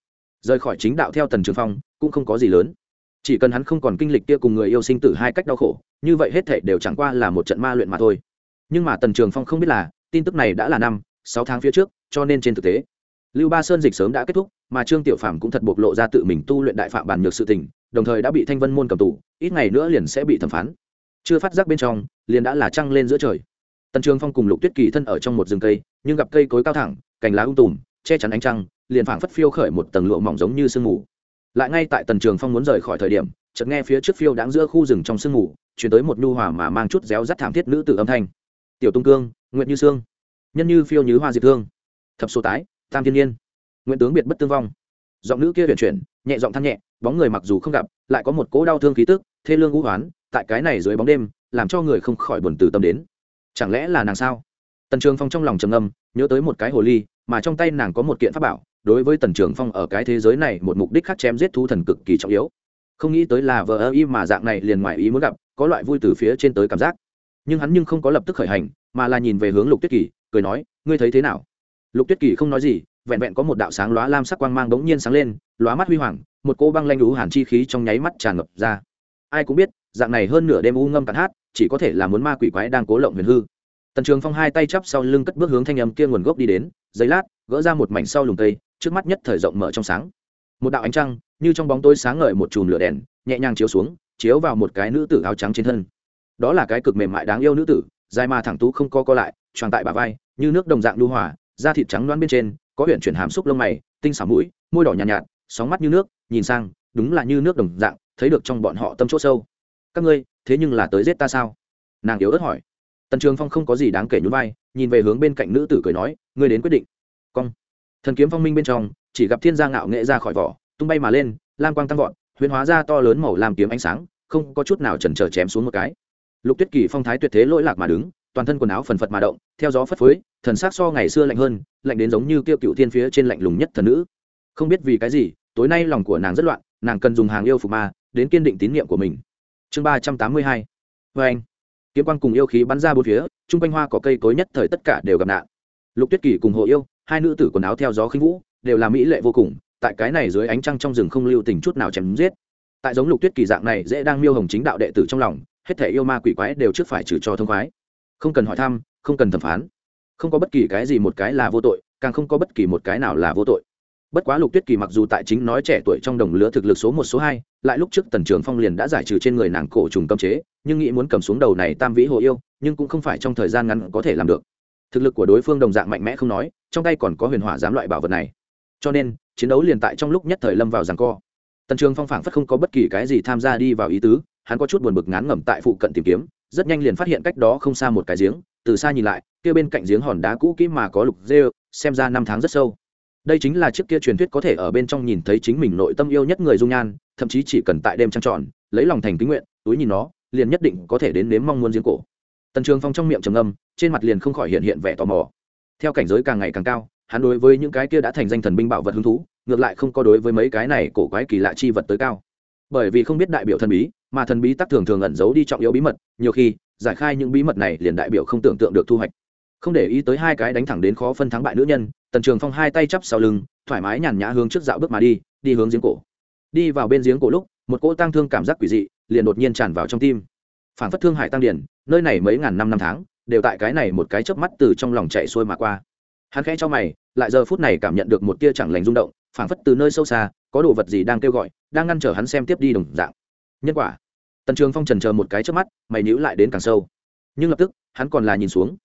Speaker 1: Rời khỏi chính đạo theo tần trường phong, cũng không có gì lớn. Chỉ cần hắn không còn kinh lịch kia cùng người yêu sinh tử hai cách đau khổ, như vậy hết thể đều chẳng qua là một trận ma luyện mà thôi. Nhưng mà tần trường phong không biết là, tin tức này đã là năm, sáu tháng phía trước, cho nên trên thực tế, lưu ba sơn dịch sớm đã kết thúc, mà trương tiểu phàm cũng thật bộc lộ ra tự mình tu luyện đại phạm bản nhược sự tình đồng thời đã bị thanh vân môn cầm tù, ít ngày nữa liền sẽ bị thẩm phán. Chưa phát giác bên trong, liền đã là trăng lên giữa trời. Tần trường phong cùng lục tuyết kỳ thân ở trong một rừng cây, nhưng gặp cây cối cao thẳng, cành lá ung tùm, che chắn ánh trăng, liền phảng phất phiêu khởi một tầng lụa mỏng giống như sương mù. Lại ngay tại tần trường phong muốn rời khỏi thời điểm, chợt nghe phía trước phiêu đáng giữa khu rừng trong sương mù chuyển tới một nhu hòa mà mang chút réo rắt thảm thiết nữ tử âm thanh. Tiểu tung cương nguyện như sương, nhân như phiêu như hoa diệt thương, thập số tái, tam thiên nhiên nguyện tướng biệt bất tương vong. Giọng nữ kia huyền chuyển, nhẹ giọng than nhẹ bóng người mặc dù không gặp, lại có một cỗ đau thương khí tức, thê lương ngũ hoán, tại cái này dưới bóng đêm, làm cho người không khỏi buồn từ tâm đến. Chẳng lẽ là nàng sao? Tần trường phong trong lòng trầm ngâm, nhớ tới một cái hồ ly, mà trong tay nàng có một kiện pháp bảo, đối với tần trường phong ở cái thế giới này một mục đích khác chém giết thú thần cực kỳ trọng yếu. Không nghĩ tới là vợ ơ y mà dạng này liền ngoài ý muốn gặp, có loại vui từ phía trên tới cảm giác. Nhưng hắn nhưng không có lập tức khởi hành, mà là nhìn về hướng lục tuyết kỳ, cười nói, ngươi thấy thế nào? Lục tuyết kỳ không nói gì, vẹn vẹn có một đạo sáng lóa lam sắc quang mang bỗng nhiên sáng lên, lóa mắt huy hoàng một cô băng lanh lú hàn chi khí trong nháy mắt tràn ngập ra. Ai cũng biết dạng này hơn nửa đêm u ngâm cạn hát chỉ có thể là muốn ma quỷ quái đang cố lộng huyền hư. Tần trường phong hai tay chắp sau lưng cất bước hướng thanh âm kia nguồn gốc đi đến giấy lát gỡ ra một mảnh sau lùng cây trước mắt nhất thời rộng mở trong sáng. Một đạo ánh trăng như trong bóng tối sáng ngời một chùm lửa đèn nhẹ nhàng chiếu xuống chiếu vào một cái nữ tử áo trắng trên thân. Đó là cái cực mềm mại đáng yêu nữ tử dài mà thẳng tú không co co lại tròn tại bà vai như nước đồng dạng lưu hòa da thịt trắng loan bên trên có huyện chuyển hàm xúc lông mày tinh xảo mũi môi đỏ nhàn nhạt, nhạt sóng mắt như nước nhìn sang, đúng là như nước đồng dạng, thấy được trong bọn họ tâm chỗ sâu. Các ngươi, thế nhưng là tới giết ta sao? Nàng yếu ớt hỏi. Tần trường phong không có gì đáng kể nhún vai, nhìn về hướng bên cạnh nữ tử cười nói, ngươi đến quyết định. Cong. Thần kiếm phong minh bên trong, chỉ gặp thiên gia ngạo nghệ ra khỏi vỏ, tung bay mà lên, lam quang tăng vọt, huyền hóa ra to lớn màu làm kiếm ánh sáng, không có chút nào chần chờ chém xuống một cái. Lục tuyết kỳ phong thái tuyệt thế lỗi lạc mà đứng, toàn thân quần áo phần phật mà động, theo gió phất phới, thần sắc so ngày xưa lạnh hơn, lạnh đến giống như kêu cựu thiên phía trên lạnh lùng nhất thần nữ. Không biết vì cái gì tối nay lòng của nàng rất loạn, nàng cần dùng hàng yêu phục ma đến kiên định tín nhiệm của mình. Chương ba trăm tám mươi hai. Vê anh, kiếm quang cùng yêu khí bắn ra bốn phía, chung quanh hoa có cây cối nhất thời tất cả đều gặp nạn. Lục tuyết kỳ cùng Hộ yêu, hai nữ tử quần áo theo gió khinh vũ, đều là mỹ lệ vô cùng, tại cái này dưới ánh trăng trong rừng không lưu tình chút nào chém giết. Tại giống lục tuyết kỳ dạng này dễ đang miêu hồng chính đạo đệ tử trong lòng, hết thể yêu ma quỷ quái đều trước phải trừ cho thông khoái. Không cần hỏi thăm, không cần thẩm phán. Không có bất kỳ cái gì một cái là vô tội, càng không có bất kỳ một cái nào là vô tội bất quá lục tuyết kỳ mặc dù tại chính nói trẻ tuổi trong đồng lứa thực lực số một, số hai, lại lúc trước tần trường phong liền đã giải trừ trên người nàng cổ trùng cấm chế, nhưng nghĩ muốn cầm xuống đầu này tam vĩ hồ yêu, nhưng cũng không phải trong thời gian ngắn có thể làm được. Thực lực của đối phương đồng dạng mạnh mẽ không nói, trong tay còn có huyền hỏa giám loại bảo vật này. Cho nên, chiến đấu liền tại trong lúc nhất thời lâm vào rằng co. Tần trường phong phảng phất không có bất kỳ cái gì tham gia đi vào ý tứ, hắn có chút buồn bực ngán ngẩm tại phụ cận tìm kiếm, rất nhanh liền phát hiện cách đó không xa một cái giếng, từ xa nhìn lại, kia bên cạnh giếng hòn đá cũ kỹ mà có lục dê xem ra năm tháng rất sâu đây chính là chiếc kia truyền thuyết có thể ở bên trong nhìn thấy chính mình nội tâm yêu nhất người dung nhan, thậm chí chỉ cần tại đêm trăng tròn, lấy lòng thành kính nguyện, túi nhìn nó, liền nhất định có thể đến nếm mong muốn giếng cổ. Tần trường phong trong miệng trầm âm trên mặt liền không khỏi hiện hiện vẻ tò mò. Theo cảnh giới càng ngày càng cao, hắn đối với những cái kia đã thành danh thần binh bảo vật hứng thú, ngược lại không có đối với mấy cái này cổ quái kỳ lạ chi vật tới cao. Bởi vì không biết đại biểu thần bí, mà thần bí tắc thường thường ẩn giấu đi trọng yếu bí mật, nhiều khi, giải khai những bí mật này liền đại biểu không tưởng tượng được thu hoạch không để ý tới hai cái đánh thẳng đến khó phân thắng bại nữ nhân, tần trường phong hai tay chắp sau lưng, thoải mái nhàn nhã hướng trước dạo bước mà đi đi hướng giếng cổ. Đi vào bên giếng cổ lúc, một cỗ tăng thương cảm giác quỷ dị liền đột nhiên tràn vào trong tim. Phản phất thương hải tăng điển, nơi này mấy ngàn năm năm tháng, đều tại cái này một cái chớp mắt từ trong lòng chạy xuôi mà qua. Hắn khẽ cho mày, lại giờ phút này cảm nhận được một tia chẳng lành rung động, phảng phất từ nơi sâu xa, có đồ vật gì đang kêu gọi, đang ngăn trở hắn xem tiếp đi đồng dạng. Nhân quả. Tần trường phong trần chờ một cái trước mắt, mày nhữ lại đến càng sâu. Nhưng lập tức, hắn còn là nhìn xuống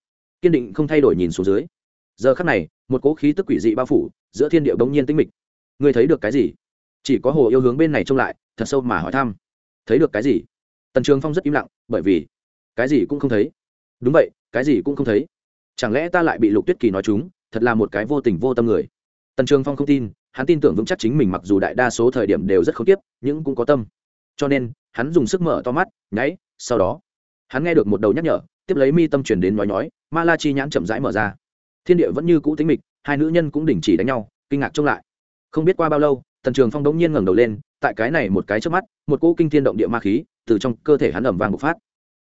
Speaker 1: kiên định không thay đổi nhìn xuống dưới. Giờ khắc này, một cỗ khí tức quỷ dị bao phủ, giữa thiên địa bỗng nhiên tĩnh mịch. Ngươi thấy được cái gì? Chỉ có hồ yêu hướng bên này trông lại, thật sâu mà hỏi thăm. Thấy được cái gì? Tần trường phong rất im lặng, bởi vì cái gì cũng không thấy. Đúng vậy, cái gì cũng không thấy. Chẳng lẽ ta lại bị lục tuyết kỳ nói chúng, thật là một cái vô tình vô tâm người? Tần trường phong không tin, hắn tin tưởng vững chắc chính mình mặc dù đại đa số thời điểm đều rất không tiếp nhưng cũng có tâm. Cho nên, hắn dùng sức mở to mắt, nháy, sau đó, hắn nghe được một đầu nhắc nhở tiếp lấy mi tâm chuyển đến nói nói, ma la chi nhãn chậm rãi mở ra. Thiên địa vẫn như cũ tính mịch hai nữ nhân cũng đình chỉ đánh nhau kinh ngạc trông lại. Không biết qua bao lâu tần trường phong đống nhiên ngẩng đầu lên tại cái này một cái trước mắt một cỗ kinh thiên động địa ma khí từ trong cơ thể hắn ẩm vàng bộc phát.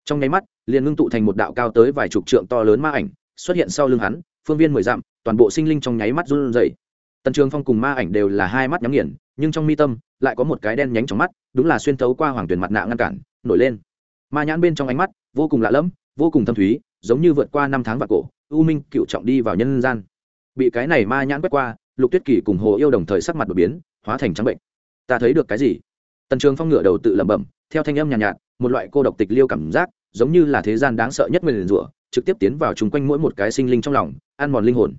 Speaker 1: Trong nháy mắt liền ngưng tụ thành một đạo cao tới vài chục trượng to lớn ma ảnh xuất hiện sau lưng hắn phương viên mười dặm toàn bộ sinh linh trong nháy mắt run rẩy. Tần trường phong cùng ma ảnh đều là hai mắt nhắm nghiền nhưng trong mi tâm lại có một cái đen nhánh trong mắt đúng là xuyên thấu qua hoàng tuyển mặt nạ ngăn cản nổi lên. Ma nhãn bên trong ánh mắt vô cùng lạ lẫm vô cùng thâm thúy giống như vượt qua năm tháng vạn cổ u minh cựu trọng đi vào nhân gian. Bị cái này ma nhãn quét qua lục tuyết kỳ cùng hồ yêu đồng thời sắc mặt đột biến hóa thành trắng bệnh. Ta thấy được cái gì? Tần trường phong ngựa đầu tự lẩm bẩm theo thanh âm nhàn nhạt, nhạt một loại cô độc tịch liêu cảm giác giống như là thế gian đáng sợ nhất nguyền rủa trực tiếp tiến vào chung quanh mỗi một cái sinh linh trong lòng ăn mòn linh hồn.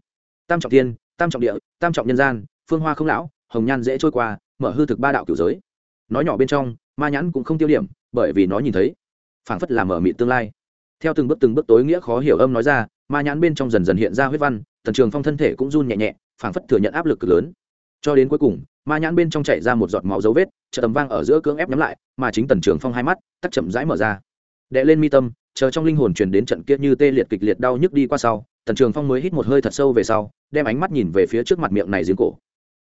Speaker 1: Tam trọng thiên tam trọng địa tam trọng nhân gian phương hoa không lão hồng nhan dễ trôi qua mở hư thực ba đạo kiểu giới. Nói nhỏ bên trong ma nhãn cũng không tiêu điểm bởi vì nó nhìn thấy phảng phất là mở mị tương lai theo từng bước từng bước tối nghĩa khó hiểu âm nói ra, ma nhãn bên trong dần dần hiện ra huyết văn, tần trường phong thân thể cũng run nhẹ nhẹ, phảng phất thừa nhận áp lực cực lớn. Cho đến cuối cùng, ma nhãn bên trong chảy ra một giọt máu dấu vết chợ tầm vang ở giữa cưỡng ép nhắm lại, mà chính tần trường phong hai mắt, tắc chậm rãi mở ra. Đệ lên mi tâm, chờ trong linh hồn truyền đến trận kia như tê liệt kịch liệt đau nhức đi qua sau, tần trường phong mới hít một hơi thật sâu về sau, đem ánh mắt nhìn về phía trước mặt miệng này giếng cổ.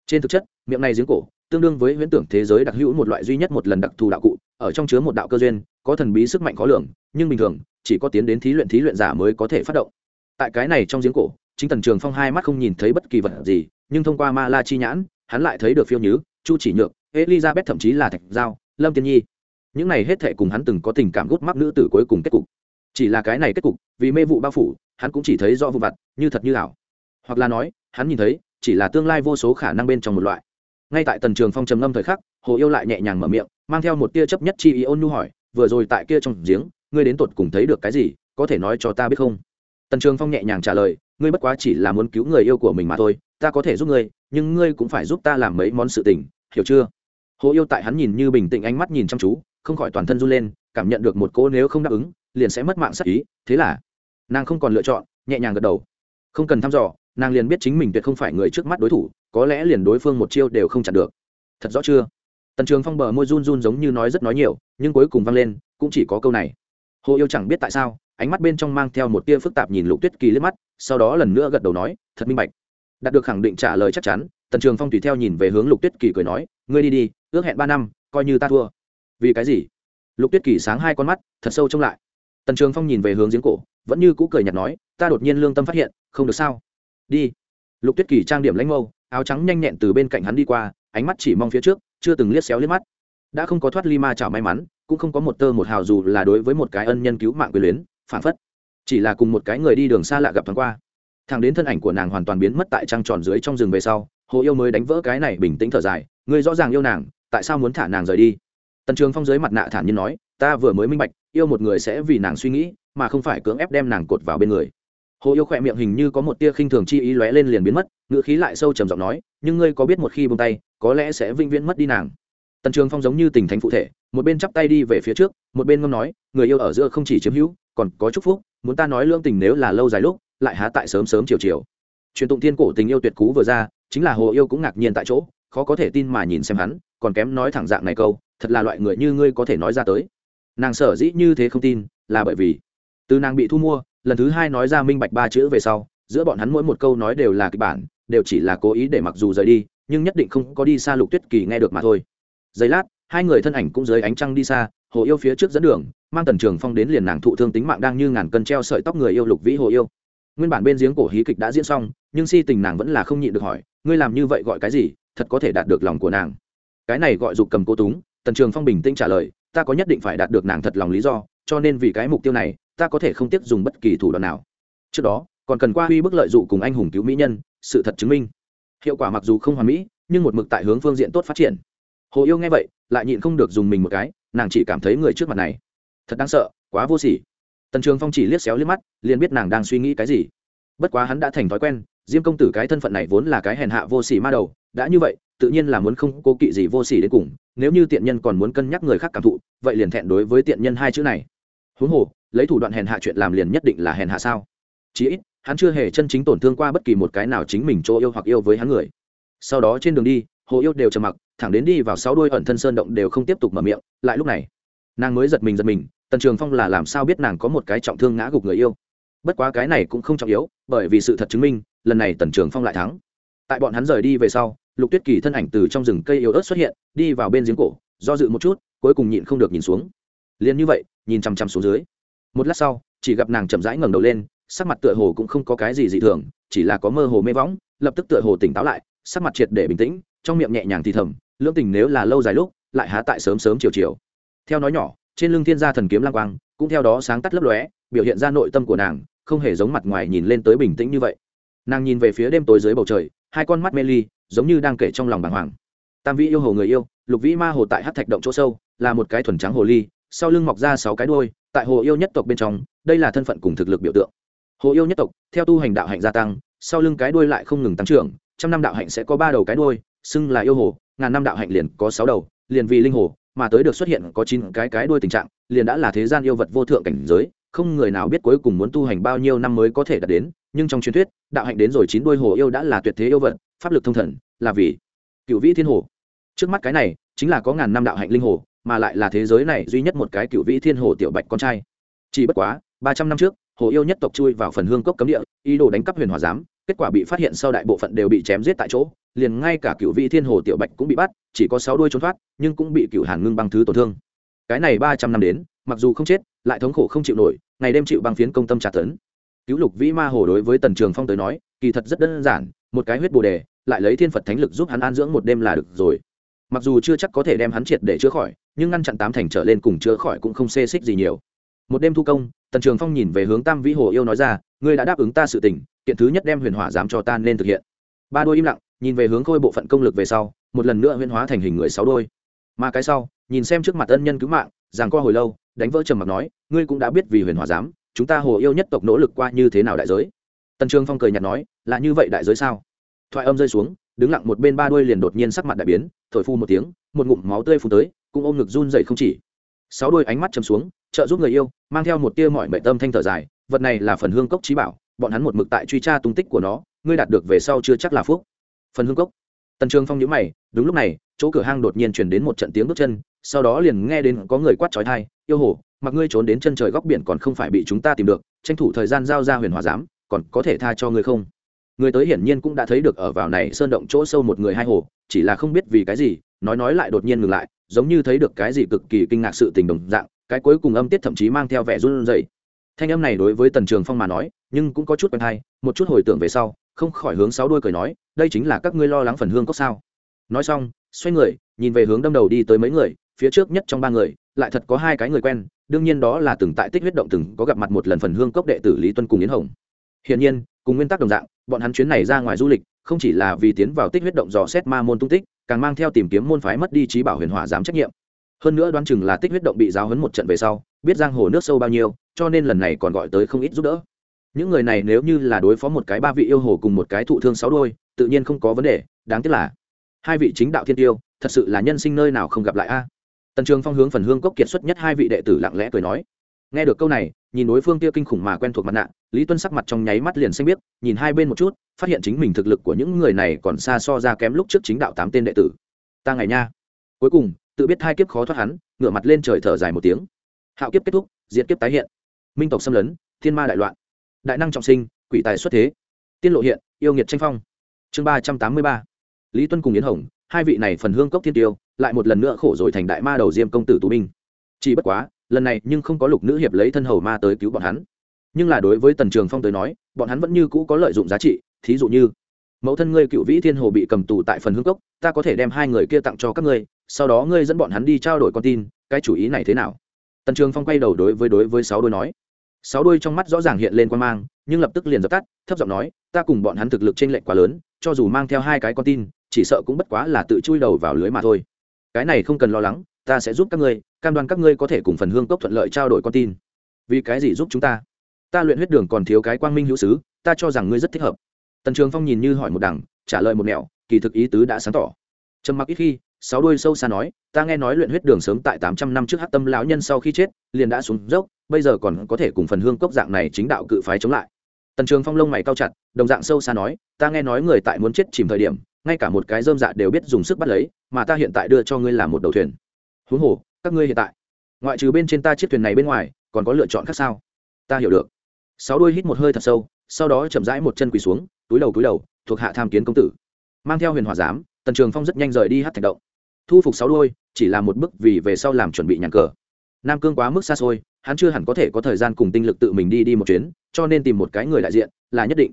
Speaker 1: Trên thực chất, miệng này giếng cổ, tương đương với huyễn tưởng thế giới đặc hữu một loại duy nhất một lần đặc thù đạo cụ, ở trong chứa một đạo cơ duyên, có thần bí sức mạnh khó lường, nhưng bình thường chỉ có tiến đến thí luyện thí luyện giả mới có thể phát động. Tại cái này trong giếng cổ, chính tần trường phong hai mắt không nhìn thấy bất kỳ vật gì, nhưng thông qua ma la chi nhãn, hắn lại thấy được phiêu nhứ, chu chỉ nhược, elizabeth thậm chí là thạch giao, lâm tiên nhi. Những này hết thệ cùng hắn từng có tình cảm gút mắc nữ tử cuối cùng kết cục. Chỉ là cái này kết cục, vì mê vụ bao phủ, hắn cũng chỉ thấy do vụ vặt, như thật như ảo. Hoặc là nói, hắn nhìn thấy, chỉ là tương lai vô số khả năng bên trong một loại. Ngay tại tần trường phong trầm ngâm thời khắc, hồ yêu lại nhẹ nhàng mở miệng, mang theo một tia chấp nhất chi ý ôn nhu hỏi, vừa rồi tại kia trong giếng ngươi đến tột cùng thấy được cái gì, có thể nói cho ta biết không? Tần trường phong nhẹ nhàng trả lời, ngươi bất quá chỉ là muốn cứu người yêu của mình mà thôi, ta có thể giúp ngươi, nhưng ngươi cũng phải giúp ta làm mấy món sự tình, hiểu chưa? Hồ yêu tại hắn nhìn như bình tĩnh ánh mắt nhìn chăm chú, không khỏi toàn thân run lên, cảm nhận được một cô nếu không đáp ứng, liền sẽ mất mạng sắc ý, thế là nàng không còn lựa chọn, nhẹ nhàng gật đầu. Không cần thăm dò, nàng liền biết chính mình tuyệt không phải người trước mắt đối thủ, có lẽ liền đối phương một chiêu đều không chặn được. Thật rõ chưa? Tần trường phong bờ môi run run giống như nói rất nói nhiều, nhưng cuối cùng vang lên, cũng chỉ có câu này hồ yêu chẳng biết tại sao, ánh mắt bên trong mang theo một tia phức tạp nhìn lục tuyết kỳ liếc mắt, sau đó lần nữa gật đầu nói, thật minh bạch. Đạt được khẳng định trả lời chắc chắn, tần trường phong tùy theo nhìn về hướng lục tuyết kỳ cười nói, ngươi đi đi, ước hẹn ba năm, coi như ta thua. Vì cái gì? Lục tuyết kỳ sáng hai con mắt, thật sâu trông lại. Tần trường phong nhìn về hướng giếng cổ, vẫn như cũ cười nhạt nói, ta đột nhiên lương tâm phát hiện, không được sao? Đi. Lục tuyết kỳ trang điểm lãnh mâu, áo trắng nhanh nhẹn từ bên cạnh hắn đi qua, ánh mắt chỉ mong phía trước, chưa từng liếc xéo liếc mắt. Đã không có thoát ly ma chảo may mắn cũng không có một tơ một hào dù là đối với một cái ân nhân cứu mạng quyền luyến, phản phất. Chỉ là cùng một cái người đi đường xa lạ gặp thoáng qua. Thằng đến thân ảnh của nàng hoàn toàn biến mất tại trăng tròn dưới trong rừng về sau, hồ yêu mới đánh vỡ cái này bình tĩnh thở dài người rõ ràng yêu nàng, tại sao muốn thả nàng rời đi? Tần trường phong dưới mặt nạ thản nhiên nói, ta vừa mới minh bạch, yêu một người sẽ vì nàng suy nghĩ, mà không phải cưỡng ép đem nàng cột vào bên người. Hồ yêu khỏe miệng hình như có một tia khinh thường chi ý lóe lên liền biến mất ngựa khí lại sâu trầm giọng nói, nhưng ngươi có biết một khi buông tay, có lẽ sẽ vĩnh viễn mất đi nàng tần trường phong giống như tình thánh phụ thể, một bên chắp tay đi về phía trước, một bên ngâm nói, người yêu ở giữa không chỉ chiếm hữu, còn có chúc phúc, muốn ta nói lương tình nếu là lâu dài lúc, lại há tại sớm sớm chiều chiều. Truyền tụng thiên cổ tình yêu tuyệt cú vừa ra, chính là hồ yêu cũng ngạc nhiên tại chỗ, khó có thể tin mà nhìn xem hắn, còn kém nói thẳng dạng này câu, thật là loại người như ngươi có thể nói ra tới. Nàng sở dĩ như thế không tin, là bởi vì, từ nàng bị thu mua, lần thứ hai nói ra minh bạch ba chữ về sau, giữa bọn hắn mỗi một câu nói đều là kịch bản, đều chỉ là cố ý để mặc dù rời đi, nhưng nhất định không có đi xa lục tuyết kỳ nghe được mà thôi giây lát, hai người thân ảnh cũng dưới ánh trăng đi xa, hồ yêu phía trước dẫn đường, mang tần trường phong đến liền nàng thụ thương tính mạng đang như ngàn cân treo sợi tóc người yêu lục vĩ hồ yêu. Nguyên bản bên giếng cổ hí kịch đã diễn xong, nhưng si tình nàng vẫn là không nhịn được hỏi, ngươi làm như vậy gọi cái gì? Thật có thể đạt được lòng của nàng? Cái này gọi dục cầm cố túng, tần trường phong bình tĩnh trả lời, ta có nhất định phải đạt được nàng thật lòng lý do, cho nên vì cái mục tiêu này, ta có thể không tiếp dùng bất kỳ thủ đoạn nào. Trước đó, còn cần qua huy bức lợi dụng cùng anh hùng cứu mỹ nhân, sự thật chứng minh. Hiệu quả mặc dù không hoàn mỹ, nhưng một mực tại hướng phương diện tốt phát triển hồ yêu nghe vậy, lại nhịn không được dùng mình một cái, nàng chỉ cảm thấy người trước mặt này. Thật đáng sợ, quá vô sỉ. Tần trường phong chỉ liếc xéo liếc mắt, liền biết nàng đang suy nghĩ cái gì. Bất quá hắn đã thành thói quen, diêm công tử cái thân phận này vốn là cái hèn hạ vô sỉ ma đầu, đã như vậy, tự nhiên là muốn không cố kỵ gì vô sỉ đến cùng, nếu như tiện nhân còn muốn cân nhắc người khác cảm thụ, vậy liền thẹn đối với tiện nhân hai chữ này. Huống hồ, lấy thủ đoạn hèn hạ chuyện làm liền nhất định là hèn hạ sao? Chí ít, hắn chưa hề chân chính tổn thương qua bất kỳ một cái nào chính mình chỗ yêu hoặc yêu với hắn người. Sau đó trên đường đi hồ yêu đều trầm mặc, thẳng đến đi vào sáu đôi ẩn thân sơn động đều không tiếp tục mở miệng, lại lúc này, nàng mới giật mình giật mình, tần trường phong là làm sao biết nàng có một cái trọng thương ngã gục người yêu? Bất quá cái này cũng không trọng yếu, bởi vì sự thật chứng minh, lần này tần trường phong lại thắng. Tại bọn hắn rời đi về sau, lục tuyết kỳ thân ảnh từ trong rừng cây yếu ớt xuất hiện, đi vào bên giếng cổ, do dự một chút, cuối cùng nhịn không được nhìn xuống. Liền như vậy, nhìn chằm chằm xuống dưới. Một lát sau, chỉ gặp nàng chậm rãi ngẩng đầu lên, sắc mặt tựa hồ cũng không có cái gì dị thường, chỉ là có mơ hồ mê võng, lập tức tựa hồ tỉnh táo lại, sắc mặt triệt để bình tĩnh trong miệng nhẹ nhàng thì thầm, lưỡng tình nếu là lâu dài lúc, lại há tại sớm sớm chiều chiều. Theo nói nhỏ, trên lưng thiên gia thần kiếm lang quang, cũng theo đó sáng tắt lấp lóe, biểu hiện ra nội tâm của nàng, không hề giống mặt ngoài nhìn lên tới bình tĩnh như vậy. Nàng nhìn về phía đêm tối dưới bầu trời, hai con mắt mê ly, giống như đang kể trong lòng bàng hoàng. Tam vĩ yêu hồ người yêu, lục vĩ ma hồ tại hát thạch động chỗ sâu, là một cái thuần trắng hồ ly, sau lưng mọc ra sáu cái đuôi, tại hồ yêu nhất tộc bên trong, đây là thân phận cùng thực lực biểu tượng. Hồ yêu nhất tộc, theo tu hành đạo hạnh gia tăng, sau lưng cái đuôi lại không ngừng tăng trưởng, trăm năm đạo hạnh sẽ có ba đầu cái đuôi xưng là yêu hồ, ngàn năm đạo hạnh liền có sáu đầu, liền vì linh hồ, mà tới được xuất hiện có chín cái cái đuôi tình trạng, liền đã là thế gian yêu vật vô thượng cảnh giới, không người nào biết cuối cùng muốn tu hành bao nhiêu năm mới có thể đạt đến, nhưng trong truyền thuyết, đạo hạnh đến rồi chín đuôi hồ yêu đã là tuyệt thế yêu vật, pháp lực thông thần, là vì cựu vĩ thiên hồ. Trước mắt cái này, chính là có ngàn năm đạo hạnh linh hồ, mà lại là thế giới này duy nhất một cái cựu vĩ thiên hồ tiểu bạch con trai. Chỉ bất quá, ba trăm năm trước, hồ yêu nhất tộc chui vào phần hương cốc cấm địa, ý đồ đánh cắp huyền hòa giám, kết quả bị phát hiện sau đại bộ phận đều bị chém giết tại chỗ liền ngay cả cựu vị thiên hồ tiểu bạch cũng bị bắt, chỉ có sáu đuôi trốn thoát, nhưng cũng bị cựu hàn ngưng băng thứ tổn thương. Cái này ba trăm năm đến, mặc dù không chết, lại thống khổ không chịu nổi, ngày đêm chịu băng phiến công tâm trả tấn. Cứu lục vĩ ma hồ đối với tần trường phong tới nói, kỳ thật rất đơn giản, một cái huyết bồ đề, lại lấy thiên phật thánh lực giúp hắn an dưỡng một đêm là được rồi. Mặc dù chưa chắc có thể đem hắn triệt để chữa khỏi, nhưng ngăn chặn tám thành trở lên cùng chữa khỏi cũng không xê xích gì nhiều. Một đêm thu công, tần trường phong nhìn về hướng tam vĩ hồ yêu nói ra, ngươi đã đáp ứng ta sự tình, kiện thứ nhất đem huyền hỏa dám cho ta nên thực hiện. Ba đôi im lặng nhìn về hướng khôi bộ phận công lực về sau, một lần nữa huyền hóa thành hình người sáu đôi. Mà cái sau, nhìn xem trước mặt ân nhân cứu mạng rằng qua hồi lâu, đánh vỡ trầm mặc nói, ngươi cũng đã biết vì huyền hòa dám chúng ta hồ yêu nhất tộc nỗ lực qua như thế nào đại giới. Tần trường phong cười nhạt nói, là như vậy đại giới sao? Thoại âm rơi xuống, đứng lặng một bên ba đuôi liền đột nhiên sắc mặt đại biến, thổi phu một tiếng, một ngụm máu tươi phun tới, cũng ôm ngực run dậy không chỉ. Sáu đuôi ánh mắt chầm xuống, trợ giúp người yêu, mang theo một tia mọi mệ tâm thanh thở dài, vật này là phần hương cốc trí bảo, bọn hắn một mực tại truy tra tung tích của nó, ngươi đạt được về sau chưa chắc là phúc phần hương cốc. Tần trường phong nhíu mày, đúng lúc này, chỗ cửa hang đột nhiên chuyển đến một trận tiếng bước chân, sau đó liền nghe đến có người quát trói thai yêu hồ, mặc ngươi trốn đến chân trời góc biển còn không phải bị chúng ta tìm được, tranh thủ thời gian giao ra huyền hòa giám, còn có thể tha cho ngươi không? Người tới hiển nhiên cũng đã thấy được ở vào này sơn động chỗ sâu một người hai hồ, chỉ là không biết vì cái gì, nói nói lại đột nhiên ngừng lại, giống như thấy được cái gì cực kỳ kinh ngạc sự tình đồng dạng, cái cuối cùng âm tiết thậm chí mang theo vẻ run rẩy. Thanh âm này đối với tần trường phong mà nói, nhưng cũng có chút quen hay, một chút hồi tưởng về sau, không khỏi hướng sáu đuôi cười nói đây chính là các ngươi lo lắng phần hương cốc sao? Nói xong, xoay người, nhìn về hướng đâm đầu đi tới mấy người, phía trước nhất trong ba người, lại thật có hai cái người quen, đương nhiên đó là từng tại tích huyết động từng có gặp mặt một lần phần hương cốc đệ tử lý tuân cùng yến hồng. Hiển nhiên, cùng nguyên tắc đồng dạng, bọn hắn chuyến này ra ngoài du lịch, không chỉ là vì tiến vào tích huyết động dò xét ma môn tung tích, càng mang theo tìm kiếm môn phái mất đi trí bảo huyền hỏa dám trách nhiệm. Hơn nữa đoán chừng là tích huyết động bị giáo hấn một trận về sau, biết giang hồ nước sâu bao nhiêu, cho nên lần này còn gọi tới không ít giúp đỡ. Những người này nếu như là đối phó một cái ba vị yêu hồ cùng một cái thụ thương sáu đôi tự nhiên không có vấn đề, đáng tiếc là hai vị chính đạo thiên tiêu, thật sự là nhân sinh nơi nào không gặp lại a. À? Tần trường phong hướng phần hương cốc kiệt xuất nhất hai vị đệ tử lặng lẽ cười nói. Nghe được câu này, nhìn đối phương kia kinh khủng mà quen thuộc mặt nạ, lý tuân sắc mặt trong nháy mắt liền xanh biết nhìn hai bên một chút, phát hiện chính mình thực lực của những người này còn xa so ra kém lúc trước chính đạo tám tên đệ tử. Ta ngày nha. Cuối cùng, tự biết hai kiếp khó thoát hắn, ngửa mặt lên trời thở dài một tiếng. Hạo kiếp kết thúc diễn kiếp tái hiện. Minh tộc xâm lấn, thiên ma đại loạn. Đại năng trọng sinh, quỷ tài xuất thế. Tiên lộ hiện, yêu nghiệt tranh phong chương ba trăm tám mươi ba. Lý tuân cùng yến hồng, hai vị này phần hương cốc thiên tiêu, lại một lần nữa khổ rồi thành đại ma đầu diêm công tử tù binh. Chỉ bất quá, lần này nhưng không có lục nữ hiệp lấy thân hầu ma tới cứu bọn hắn. Nhưng là đối với tần trường phong tới nói, bọn hắn vẫn như cũ có lợi dụng giá trị, thí dụ như, mẫu thân ngươi cựu vĩ thiên hồ bị cầm tù tại phần hương cốc, ta có thể đem hai người kia tặng cho các ngươi, sau đó ngươi dẫn bọn hắn đi trao đổi con tin, cái chủ ý này thế nào? Tần trường phong quay đầu đối với đối với sáu đôi nói. Sáu đôi trong mắt rõ ràng hiện lên quan mang nhưng lập tức liền dập tắt, thấp giọng nói, ta cùng bọn hắn thực lực t r ê n lệch quá lớn, cho dù mang theo hai cái con tin, chỉ sợ cũng bất quá là tự chui đầu vào lưới mà thôi. Cái này không cần lo lắng, ta sẽ giúp các ngươi, cam đoan các ngươi có thể cùng phần hương cốc thuận lợi trao đổi con tin. Vì cái gì giúp chúng ta? Ta luyện huyết đường còn thiếu cái quang minh hữu sứ, ta cho rằng ngươi rất thích hợp. Tần trường phong nhìn như hỏi một đằng, trả lời một mẹo kỳ thực ý tứ đã sáng tỏ. Trầm mặc ít khi, sáu đuôi sâu xa nói, ta nghe nói luyện huyết đường sớm tại tám trăm năm trước hát tâm lão nhân sau khi chết, liền đã xuống dốc, bây giờ còn có thể cùng phần hương cốc dạng này chính đạo cự phái chống lại tần trường phong lông mày cao chặt, đồng dạng sâu xa nói, ta nghe nói người tại muốn chết chìm thời điểm, ngay cả một cái dơm dạ đều biết dùng sức bắt lấy, mà ta hiện tại đưa cho ngươi làm một đầu thuyền. Huống hồ, các ngươi hiện tại, ngoại trừ bên trên ta chiếc thuyền này bên ngoài, còn có lựa chọn khác sao? Ta hiểu được. Sáu đuôi hít một hơi thật sâu, sau đó chậm rãi một chân quỳ xuống, túi đầu túi đầu, thuộc hạ tham kiến công tử. Mang theo huyền hòa giám, tần trường phong rất nhanh rời đi hát thành động. Thu phục sáu đôi chỉ là một bước vì về sau làm chuẩn bị nhàn cờ. Nam cương quá mức xa xôi hắn chưa hẳn có thể có thời gian cùng tinh lực tự mình đi đi một chuyến, cho nên tìm một cái người đại diện là nhất định.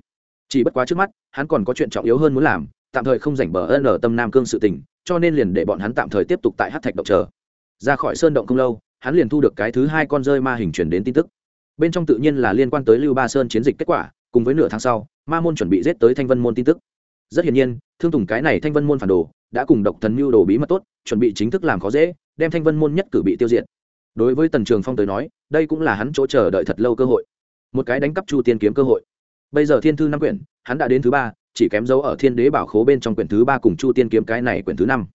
Speaker 1: Chỉ bất quá trước mắt, hắn còn có chuyện trọng yếu hơn muốn làm, tạm thời không rảnh bờ ân ở tâm nam cương sự tình, cho nên liền để bọn hắn tạm thời tiếp tục tại hát thạch động chờ. Ra khỏi sơn động không lâu, hắn liền thu được cái thứ hai con rơi ma hình truyền đến tin tức. Bên trong tự nhiên là liên quan tới lưu ba sơn chiến dịch kết quả, cùng với nửa tháng sau, ma môn chuẩn bị giết tới thanh vân môn tin tức. Rất hiển nhiên, thương tùng cái này thanh vân môn phản đồ, đã cùng độc thần mưu đồ bí mật tốt, chuẩn bị chính thức làm khó dễ, đem thanh vân môn nhất cử bị tiêu diệt đối với tần trường phong tới nói, đây cũng là hắn chỗ chờ đợi thật lâu cơ hội. Một cái đánh cắp chu tiên kiếm cơ hội. Bây giờ thiên thư năm quyển, hắn đã đến thứ ba, chỉ kém dấu ở thiên đế bảo khố bên trong quyển thứ ba cùng chu tiên kiếm cái này quyển thứ năm.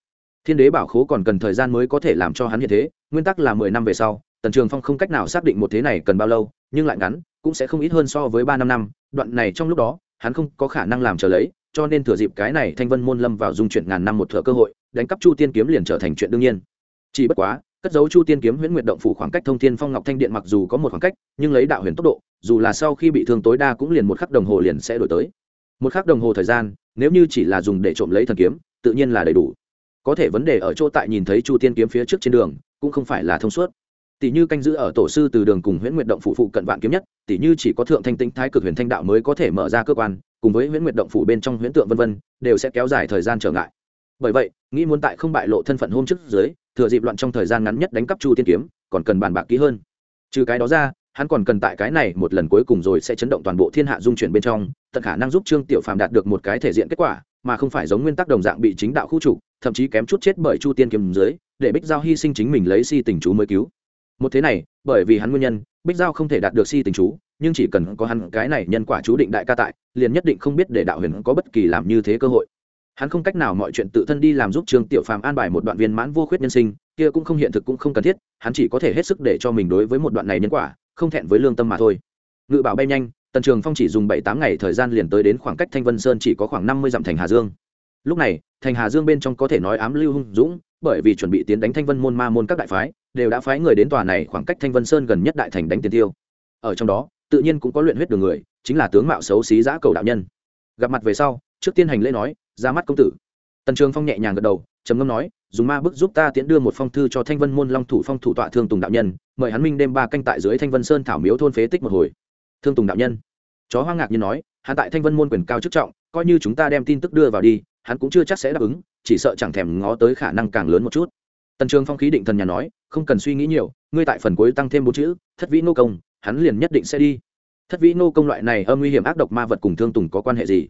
Speaker 1: Thiên đế bảo khố còn cần thời gian mới có thể làm cho hắn hiện thế, nguyên tắc là mười năm về sau, tần trường phong không cách nào xác định một thế này cần bao lâu, nhưng lại ngắn, cũng sẽ không ít hơn so với ba năm năm, đoạn này trong lúc đó, hắn không có khả năng làm trở lấy, cho nên thừa dịp cái này thanh vân môn lâm vào dung chuyển ngàn năm một thừa cơ hội, đánh cắp chu tiên kiếm liền trở thành chuyện đương nhiên. Chỉ bất quá cất dấu chu tiên kiếm huyễn nguyệt động phủ khoảng cách thông thiên phong ngọc thanh điện mặc dù có một khoảng cách, nhưng lấy đạo huyền tốc độ, dù là sau khi bị thương tối đa cũng liền một khắc đồng hồ liền sẽ đổi tới. Một khắc đồng hồ thời gian, nếu như chỉ là dùng để trộm lấy thần kiếm, tự nhiên là đầy đủ. Có thể vấn đề ở chỗ tại nhìn thấy chu tiên kiếm phía trước trên đường, cũng không phải là thông suốt. Tỷ như canh giữ ở tổ sư từ đường cùng huyễn nguyệt động phủ phụ cận vạn kiếm nhất, tỷ như chỉ có thượng thanh tĩnh thái cực huyền thanh đạo mới có thể mở ra cơ quan, cùng với huyễn nguyệt động phủ bên trong huyễn tượng vân vân, đều sẽ kéo dài thời gian trở ngại. Bởi vậy, nghĩ muốn tại không bại lộ thân phận hôm trước dưới thừa dịp loạn trong thời gian ngắn nhất đánh cắp chu tiên kiếm, còn cần bàn bạc kỹ hơn. Trừ cái đó ra, hắn còn cần tại cái này một lần cuối cùng rồi sẽ chấn động toàn bộ thiên hạ dung chuyển bên trong, tận khả năng giúp trương tiểu phàm đạt được một cái thể diện kết quả, mà không phải giống nguyên tắc đồng dạng bị chính đạo khu trục, thậm chí kém chút chết bởi chu tiên kiếm dưới, để bích giao hy sinh chính mình lấy si tình chú mới cứu. Một thế này, bởi vì hắn nguyên nhân, bích giao không thể đạt được si tình chú, nhưng chỉ cần có hắn cái này nhân quả chú định đại ca tại, liền nhất định không biết để đạo huyền có bất kỳ làm như thế cơ hội hắn không cách nào mọi chuyện tự thân đi làm giúp trương tiểu phàm an bài một đoạn viên mãn vô khuyết nhân sinh, kia cũng không hiện thực cũng không cần thiết, hắn chỉ có thể hết sức để cho mình đối với một đoạn này nhân quả, không thẹn với lương tâm mà thôi. Ngự bảo bay nhanh, tần trường phong chỉ dùng bảy tám ngày thời gian liền tới đến khoảng cách thanh vân sơn chỉ có khoảng năm mươi dặm thành hà dương. Lúc này, thành hà dương bên trong có thể nói ám lưu hung dũng, bởi vì chuẩn bị tiến đánh thanh vân môn ma môn các đại phái, đều đã phái người đến tòa này khoảng cách thanh vân sơn gần nhất đại thành đánh tiền tiêu. Ở trong đó, tự nhiên cũng có luyện huyết đường người, chính là tướng mạo xấu xí giã cầu đạo nhân. Gặp mặt về sau, trước tiên hành lễ nói ra mắt công tử. Tần trường phong nhẹ nhàng gật đầu, trầm ngâm nói, dùng ma bức giúp ta tiễn đưa một phong thư cho thanh vân môn long thủ phong thủ tọa thương tùng đạo nhân, mời hắn minh đêm ba canh tại dưới thanh vân sơn thảo miếu thôn phế tích một hồi. Thương tùng đạo nhân. Chó hoang ngạc như nói, hắn tại thanh vân môn quyền cao chức trọng, coi như chúng ta đem tin tức đưa vào đi, hắn cũng chưa chắc sẽ đáp ứng, chỉ sợ chẳng thèm ngó tới khả năng càng lớn một chút. Tần trường phong khí định thần nhà nói, không cần suy nghĩ nhiều, ngươi tại phần cuối tăng thêm bốn chữ, thất vĩ nô công, hắn liền nhất định sẽ đi. Thất vĩ nô công loại này âm nguy hiểm ác độc ma vật cùng thương tùng có quan hệ gì?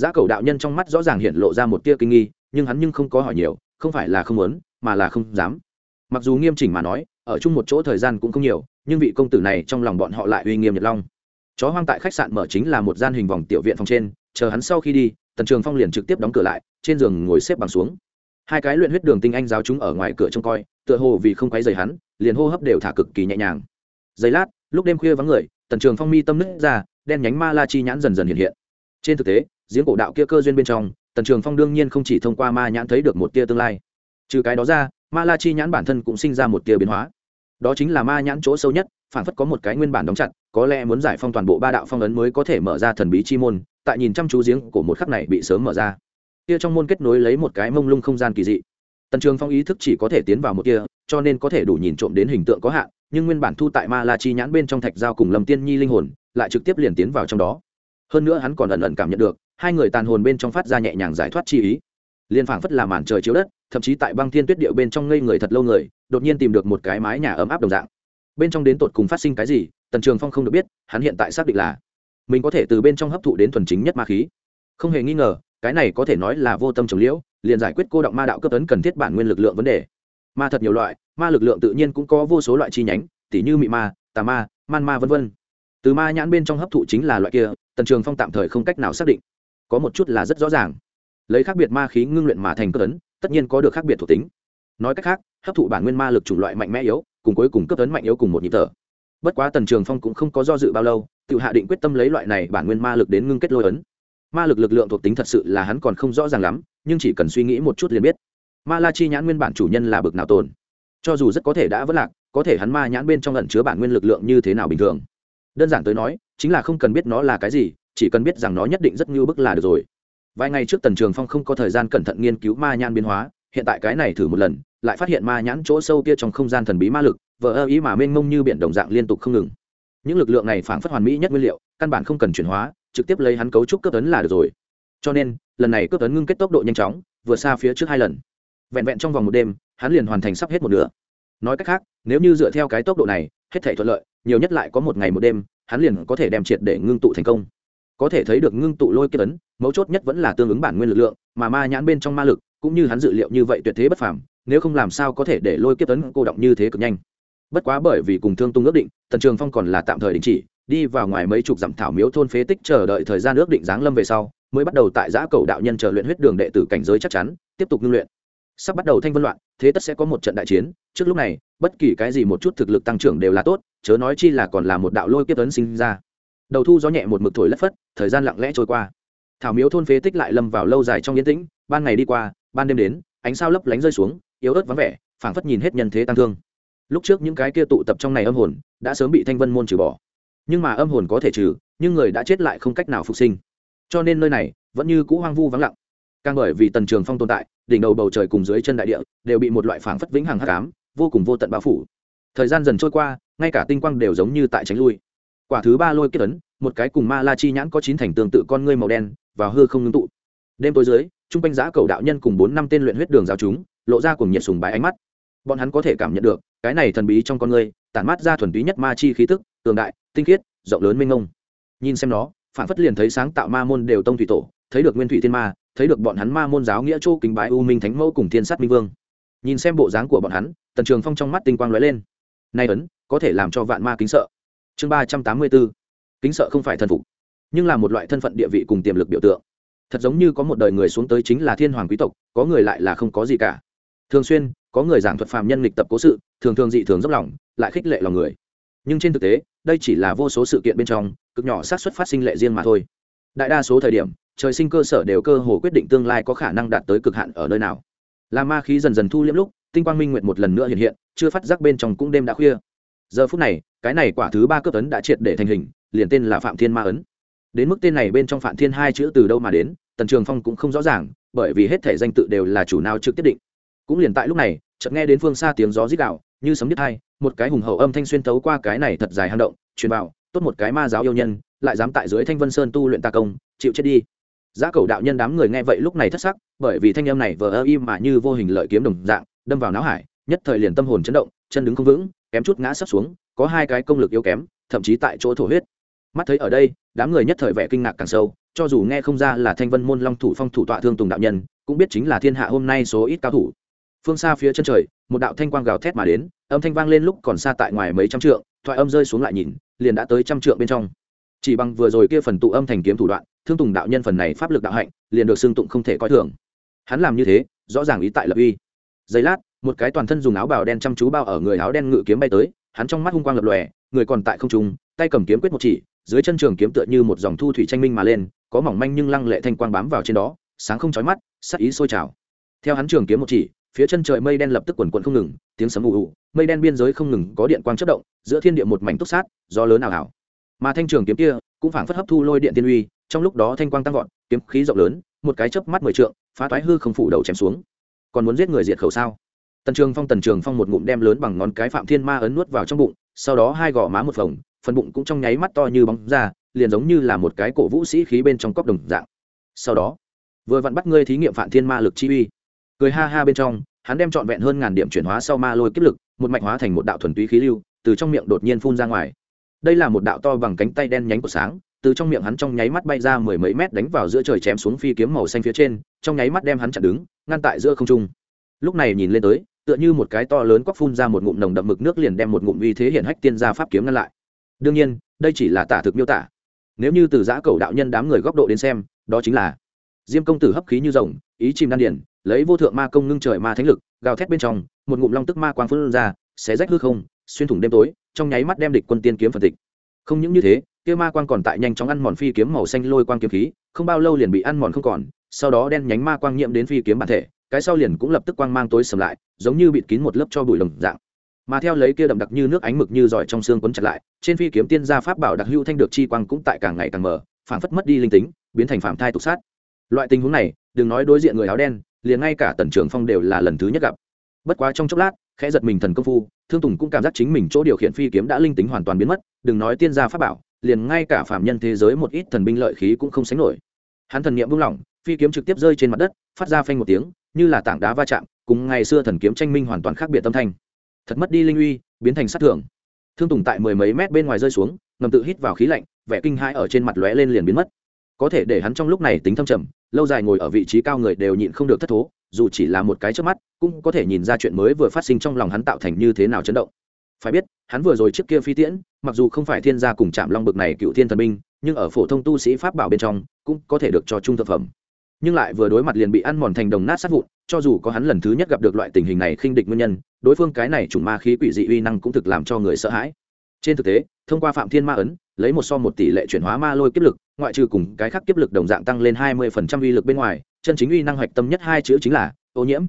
Speaker 1: Giá cầu đạo nhân trong mắt rõ ràng hiện lộ ra một tia kinh nghi, nhưng hắn nhưng không có hỏi nhiều, không phải là không muốn, mà là không dám. Mặc dù nghiêm chỉnh mà nói, ở chung một chỗ thời gian cũng không nhiều, nhưng vị công tử này trong lòng bọn họ lại uy nghiêm nhật long. Chó hoang tại khách sạn mở chính là một gian hình vòng tiểu viện phòng trên, chờ hắn sau khi đi, tần trường phong liền trực tiếp đóng cửa lại, trên giường ngồi xếp bằng xuống. Hai cái luyện huyết đường tinh anh giáo chúng ở ngoài cửa trông coi, tựa hồ vì không quấy rầy hắn, liền hô hấp đều thả cực kỳ nhẹ nhàng. Giây lát, lúc đêm khuya vắng người, tần trường phong mi tâm nứt ra, đen nhánh ma la chi nhãn dần dần hiện hiện. Trên thực tế giếng cổ đạo kia cơ duyên bên trong, tần trường phong đương nhiên không chỉ thông qua ma nhãn thấy được một tia tương lai. Trừ cái đó ra, ma la chi nhãn bản thân cũng sinh ra một tia biến hóa. Đó chính là ma nhãn chỗ sâu nhất, phản phất có một cái nguyên bản đóng chặt, có lẽ muốn giải phong toàn bộ ba đạo phong ấn mới có thể mở ra thần bí chi môn, tại nhìn chăm chú giếng của một khắc này bị sớm mở ra. Kia trong môn kết nối lấy một cái mông lung không gian kỳ dị. Tần trường phong ý thức chỉ có thể tiến vào một kia, cho nên có thể đủ nhìn trộm đến hình tượng có hạn, nhưng nguyên bản thu tại ma la chi nhãn bên trong thạch giao cùng lâm tiên nhi linh hồn, lại trực tiếp liền tiến vào trong đó. Hơn nữa hắn còn ẩn ẩn cảm nhận được hai người tàn hồn bên trong phát ra nhẹ nhàng giải thoát chi ý. Liên phảng phất là màn trời chiếu đất, thậm chí tại băng thiên tuyết điệu bên trong ngây người thật lâu người, đột nhiên tìm được một cái mái nhà ấm áp đồng dạng. Bên trong đến tột cùng phát sinh cái gì, tần trường phong không được biết, hắn hiện tại xác định là mình có thể từ bên trong hấp thụ đến thuần chính nhất ma khí. Không hề nghi ngờ, cái này có thể nói là vô tâm trồng liễu, liền giải quyết cô động ma đạo cấp tấn cần thiết bản nguyên lực lượng vấn đề. Ma thật nhiều loại, ma lực lượng tự nhiên cũng có vô số loại chi nhánh, tỉ như mị ma, tà ma, man ma v v từ ma nhãn bên trong hấp thụ chính là loại kia, tần trường phong tạm thời không cách nào xác định có một chút là rất rõ ràng. Lấy khác biệt ma khí ngưng luyện mà thành cấp tấn tất nhiên có được khác biệt thuộc tính. Nói cách khác, hấp thụ bản nguyên ma lực chủng loại mạnh mẽ yếu, cùng cuối cùng cấp tấn mạnh yếu cùng một nhịp thở. Bất quá tần trường phong cũng không có do dự bao lâu, tự hạ định quyết tâm lấy loại này bản nguyên ma lực đến ngưng kết lôi ấn. Ma lực lực lượng thuộc tính thật sự là hắn còn không rõ ràng lắm, nhưng chỉ cần suy nghĩ một chút liền biết. Ma la chi nhãn nguyên bản chủ nhân là bực nào tồn. Cho dù rất có thể đã vất lạc, có thể hắn ma nhãn bên trong lẩn chứa bản nguyên lực lượng như thế nào bình thường. Đơn giản tới nói, chính là không cần biết nó là cái gì chỉ cần biết rằng nó nhất định rất như bức là được rồi. Vài ngày trước tần trường phong không có thời gian cẩn thận nghiên cứu ma nhãn biến hóa, hiện tại cái này thử một lần, lại phát hiện ma nhãn chỗ sâu kia trong không gian thần bí ma lực vỡ ơ ý mà mênh mông như biển đồng dạng liên tục không ngừng. Những lực lượng này phản phất hoàn mỹ nhất nguyên liệu, căn bản không cần chuyển hóa, trực tiếp lấy hắn cấu trúc cấp tấn là được rồi. Cho nên, lần này cấp tấn ngưng kết tốc độ nhanh chóng vừa xa phía trước hai lần. Vẹn vẹn trong vòng một đêm, hắn liền hoàn thành sắp hết một nửa. Nói cách khác, nếu như dựa theo cái tốc độ này, hết thể thuận lợi, nhiều nhất lại có một ngày một đêm, hắn liền có thể đem triệt để ngưng tụ thành công có thể thấy được ngưng tụ lôi kết tấn mấu chốt nhất vẫn là tương ứng bản nguyên lực lượng, mà ma nhãn bên trong ma lực, cũng như hắn dự liệu như vậy tuyệt thế bất phàm, nếu không làm sao có thể để lôi kiếp tấn cô động như thế cực nhanh. Bất quá bởi vì cùng thương tung ước định, tần trường phong còn là tạm thời đình chỉ, đi vào ngoài mấy chục dặm thảo miếu thôn phế tích chờ đợi thời gian ước định giáng lâm về sau, mới bắt đầu tại giã cầu đạo nhân chờ luyện huyết đường đệ tử cảnh giới chắc chắn, tiếp tục ngưng luyện. Sắp bắt đầu thanh vân loạn, thế tất sẽ có một trận đại chiến, trước lúc này, bất kỳ cái gì một chút thực lực tăng trưởng đều là tốt, chớ nói chi là còn là một đạo lôi kiếp tấn sinh ra đầu thu gió nhẹ một mực thổi lất phất, thời gian lặng lẽ trôi qua. Thảo miếu thôn phế tích lại lâm vào lâu dài trong yên tĩnh, ban ngày đi qua, ban đêm đến, ánh sao lấp lánh rơi xuống, yếu ớt vắng vẻ, phảng phất nhìn hết nhân thế tăng thương. Lúc trước những cái kia tụ tập trong này âm hồn, đã sớm bị thanh vân môn trừ bỏ. Nhưng mà âm hồn có thể trừ, nhưng người đã chết lại không cách nào phục sinh. Cho nên nơi này, vẫn như cũ hoang vu vắng lặng. Càng bởi vì tần trường phong tồn tại, đỉnh đầu bầu trời cùng dưới chân đại địa, đều bị một loại phảng phất vĩnh hằng hắc ám, vô cùng vô tận bao phủ. Thời gian dần trôi qua, ngay cả tinh quang đều giống như tại tránh lui quả thứ ba lôi kết ấn một cái cùng ma la chi nhãn có chín thành tương tự con ngươi màu đen và hư không ngưng tụ. Đêm tối dưới trung quanh giã cầu đạo nhân cùng bốn năm tên luyện huyết đường giáo chúng lộ ra cùng nhiệt sùng bái ánh mắt. Bọn hắn có thể cảm nhận được cái này thần bí trong con ngươi, tản mát ra thuần túy nhất ma chi khí tức tường đại tinh khiết rộng lớn mênh mông. Nhìn xem nó phản phất liền thấy sáng tạo ma môn đều tông thủy tổ thấy được nguyên thủy thiên ma thấy được bọn hắn ma môn giáo nghĩa châu kính bái u minh thánh mẫu cùng thiên sát minh vương. Nhìn xem bộ dáng của bọn hắn tần trường phong trong mắt tinh quang lóe lên. Nay ấn có thể làm cho vạn ma kính sợ chương ba trăm tám mươi bốn, kính sợ không phải thân phục, nhưng là một loại thân phận địa vị cùng tiềm lực biểu tượng. Thật giống như có một đời người xuống tới chính là thiên hoàng quý tộc, có người lại là không có gì cả. Thường xuyên, có người giảng thuật phàm nhân lịch tập cố sự, thường thường dị thường dốc lòng, lại khích lệ lòng người. Nhưng trên thực tế, đây chỉ là vô số sự kiện bên trong, cực nhỏ xác suất phát sinh lệ riêng mà thôi. Đại đa số thời điểm, trời sinh cơ sở đều cơ hồ quyết định tương lai có khả năng đạt tới cực hạn ở nơi nào. Là ma khí dần dần thu liễm lúc, tinh quang minh nguyện một lần nữa hiện hiện, chưa phát giác bên trong cũng đêm đã khuya giờ phút này, cái này quả thứ ba cướp ấn đã triệt để thành hình, liền tên là phạm thiên ma ấn. Đến mức tên này bên trong phạm thiên hai chữ từ đâu mà đến, tần trường phong cũng không rõ ràng, bởi vì hết thể danh tự đều là chủ nào trực tiếp định. Cũng liền tại lúc này, chợt nghe đến phương xa tiếng gió rít đạo như sấm đứt hai, một cái hùng hậu âm thanh xuyên thấu qua cái này thật dài hang động, truyền vào, tốt một cái ma giáo yêu nhân, lại dám tại dưới thanh vân sơn tu luyện ta công, chịu chết đi. Giá cầu đạo nhân đám người nghe vậy lúc này thất sắc, bởi vì thanh âm này vờ ơ im mà như vô hình lợi kiếm đồng dạng, đâm vào não hải, nhất thời liền tâm hồn chấn động chân đứng không vững, kém chút ngã sắp xuống, có hai cái công lực yếu kém, thậm chí tại chỗ thổ huyết. Mắt thấy ở đây, đám người nhất thời vẻ kinh ngạc càng sâu, cho dù nghe không ra là thanh vân môn long thủ phong thủ tọa thương tùng đạo nhân, cũng biết chính là thiên hạ hôm nay số ít cao thủ. Phương xa phía chân trời, một đạo thanh quang gào thét mà đến, âm thanh vang lên lúc còn xa tại ngoài mấy trăm trượng, thoại âm rơi xuống lại nhìn, liền đã tới trăm trượng bên trong. Chỉ bằng vừa rồi kia phần tụ âm thành kiếm thủ đoạn, thương tùng đạo nhân phần này pháp lực đạo hạnh, liền được xưng tụng không thể coi thường. Hắn làm như thế, rõ ràng ý tại lập uy. Giây lát một cái toàn thân dùng áo bào đen chăm chú bao ở người áo đen ngự kiếm bay tới, hắn trong mắt hung quang lập lòe, người còn tại không trung, tay cầm kiếm quyết một chỉ, dưới chân trường kiếm tựa như một dòng thu thủy tranh minh mà lên, có mỏng manh nhưng lăng lệ thanh quang bám vào trên đó, sáng không chói mắt, sắc ý sôi trào. Theo hắn trường kiếm một chỉ, phía chân trời mây đen lập tức quần quần không ngừng, tiếng sấm ù ù, mây đen biên giới không ngừng có điện quang chất động, giữa thiên địa một mảnh túc sát do lớn ảo ảo mà thanh trường kiếm kia cũng phảng phất hấp thu lôi điện tiên uy, trong lúc đó thanh quang tăng vọt, kiếm khí rộng lớn, một cái chớp mắt mười trượng, phá toái hư không phủ đầu chém xuống. Còn muốn giết người diệt khẩu sao? Tần trường phong tần trường phong một ngụm đem lớn bằng ngón cái phạm thiên ma ấn nuốt vào trong bụng, sau đó hai gò má một phồng, phần bụng cũng trong nháy mắt to như bóng ra, liền giống như là một cái cổ vũ sĩ khí bên trong cốc đồng dạng. Sau đó, vừa vặn bắt ngươi thí nghiệm phạm thiên ma lực chi uy. Cười ha ha bên trong, hắn đem trọn vẹn hơn ngàn điểm chuyển hóa sau ma lôi kiếp lực, một mạch hóa thành một đạo thuần túy khí lưu, từ trong miệng đột nhiên phun ra ngoài. Đây là một đạo to bằng cánh tay đen nhánh của sáng, từ trong miệng hắn trong nháy mắt bay ra mười mấy mét đánh vào giữa trời chém xuống phi kiếm màu xanh phía trên, trong nháy mắt đem hắn chặn đứng, ngăn tại giữa không trung. Lúc này nhìn lên tới tựa như một cái to lớn quắc phun ra một ngụm nồng đậm mực nước liền đem một ngụm uy thế hiển hách tiên gia pháp kiếm ngăn lại. Đương nhiên, đây chỉ là tả thực miêu tả. Nếu như từ giã cầu đạo nhân đám người góc độ đến xem, đó chính là diêm công tử hấp khí như rồng, ý chìm đan điển lấy vô thượng ma công ngưng trời ma thánh lực, gào thét bên trong, một ngụm long tức ma quang phun ra, xé rách hư không, xuyên thủng đêm tối, trong nháy mắt đem địch quân tiên kiếm phân tịch. Không những như thế, kia ma quang còn tại nhanh chóng ăn mòn phi kiếm màu xanh lôi quang kiếm khí, không bao lâu liền bị ăn mòn không còn, sau đó đen nhánh ma quang nhiễm đến phi kiếm bản thể cái sau liền cũng lập tức quang mang tối sầm lại, giống như bịt kín một lớp cho bụi lồng dạng. Mà theo lấy kia đậm đặc như nước ánh mực như giỏi trong xương quấn chặt lại, trên phi kiếm tiên gia pháp bảo đặc hữu thanh được chi quang cũng tại càng ngày càng mở phảng phất mất đi linh tính, biến thành phạm thai tục sát. Loại tình huống này, đừng nói đối diện người áo đen, liền ngay cả tần trưởng phong đều là lần thứ nhất gặp. Bất quá trong chốc lát, khẽ giật mình thần công phu, thương tùng cũng cảm giác chính mình chỗ điều khiển phi kiếm đã linh tính hoàn toàn biến mất, đừng nói tiên gia pháp bảo, liền ngay cả phạm nhân thế giới một ít thần binh lợi khí cũng không sánh nổi. Hắn thần niệm buông lỏng phi kiếm trực tiếp rơi trên mặt đất, phát ra phanh một tiếng như là tảng đá va chạm cùng ngày xưa thần kiếm tranh minh hoàn toàn khác biệt tâm thanh. Thật mất đi linh uy biến thành sát thưởng thương tùng tại mười mấy mét bên ngoài rơi xuống ngầm tự hít vào khí lạnh vẻ kinh hãi ở trên mặt lóe lên liền biến mất. Có thể để hắn trong lúc này tính thâm trầm lâu dài ngồi ở vị trí cao người đều nhịn không được thất thố dù chỉ là một cái trước mắt cũng có thể nhìn ra chuyện mới vừa phát sinh trong lòng hắn tạo thành như thế nào chấn động. Phải biết hắn vừa rồi trước kia phi tiễn mặc dù không phải thiên gia cùng chạm long bực này cựu thiên thần minh, nhưng ở phổ thông tu sĩ pháp bảo bên trong cũng có thể được cho trung thực phẩm nhưng lại vừa đối mặt liền bị ăn mòn thành đồng nát sát vụn, cho dù có hắn lần thứ nhất gặp được loại tình hình này khinh địch nguyên nhân, đối phương cái này chủng ma khí quỷ dị uy năng cũng thực làm cho người sợ hãi. Trên thực tế, thông qua phạm thiên ma ấn, lấy một so một tỷ lệ chuyển hóa ma lôi kiếp lực, ngoại trừ cùng cái khác kiếp lực đồng dạng tăng lên hai mươi phần trăm uy lực bên ngoài, chân chính uy năng hoạch tâm nhất hai chữ chính là ô nhiễm.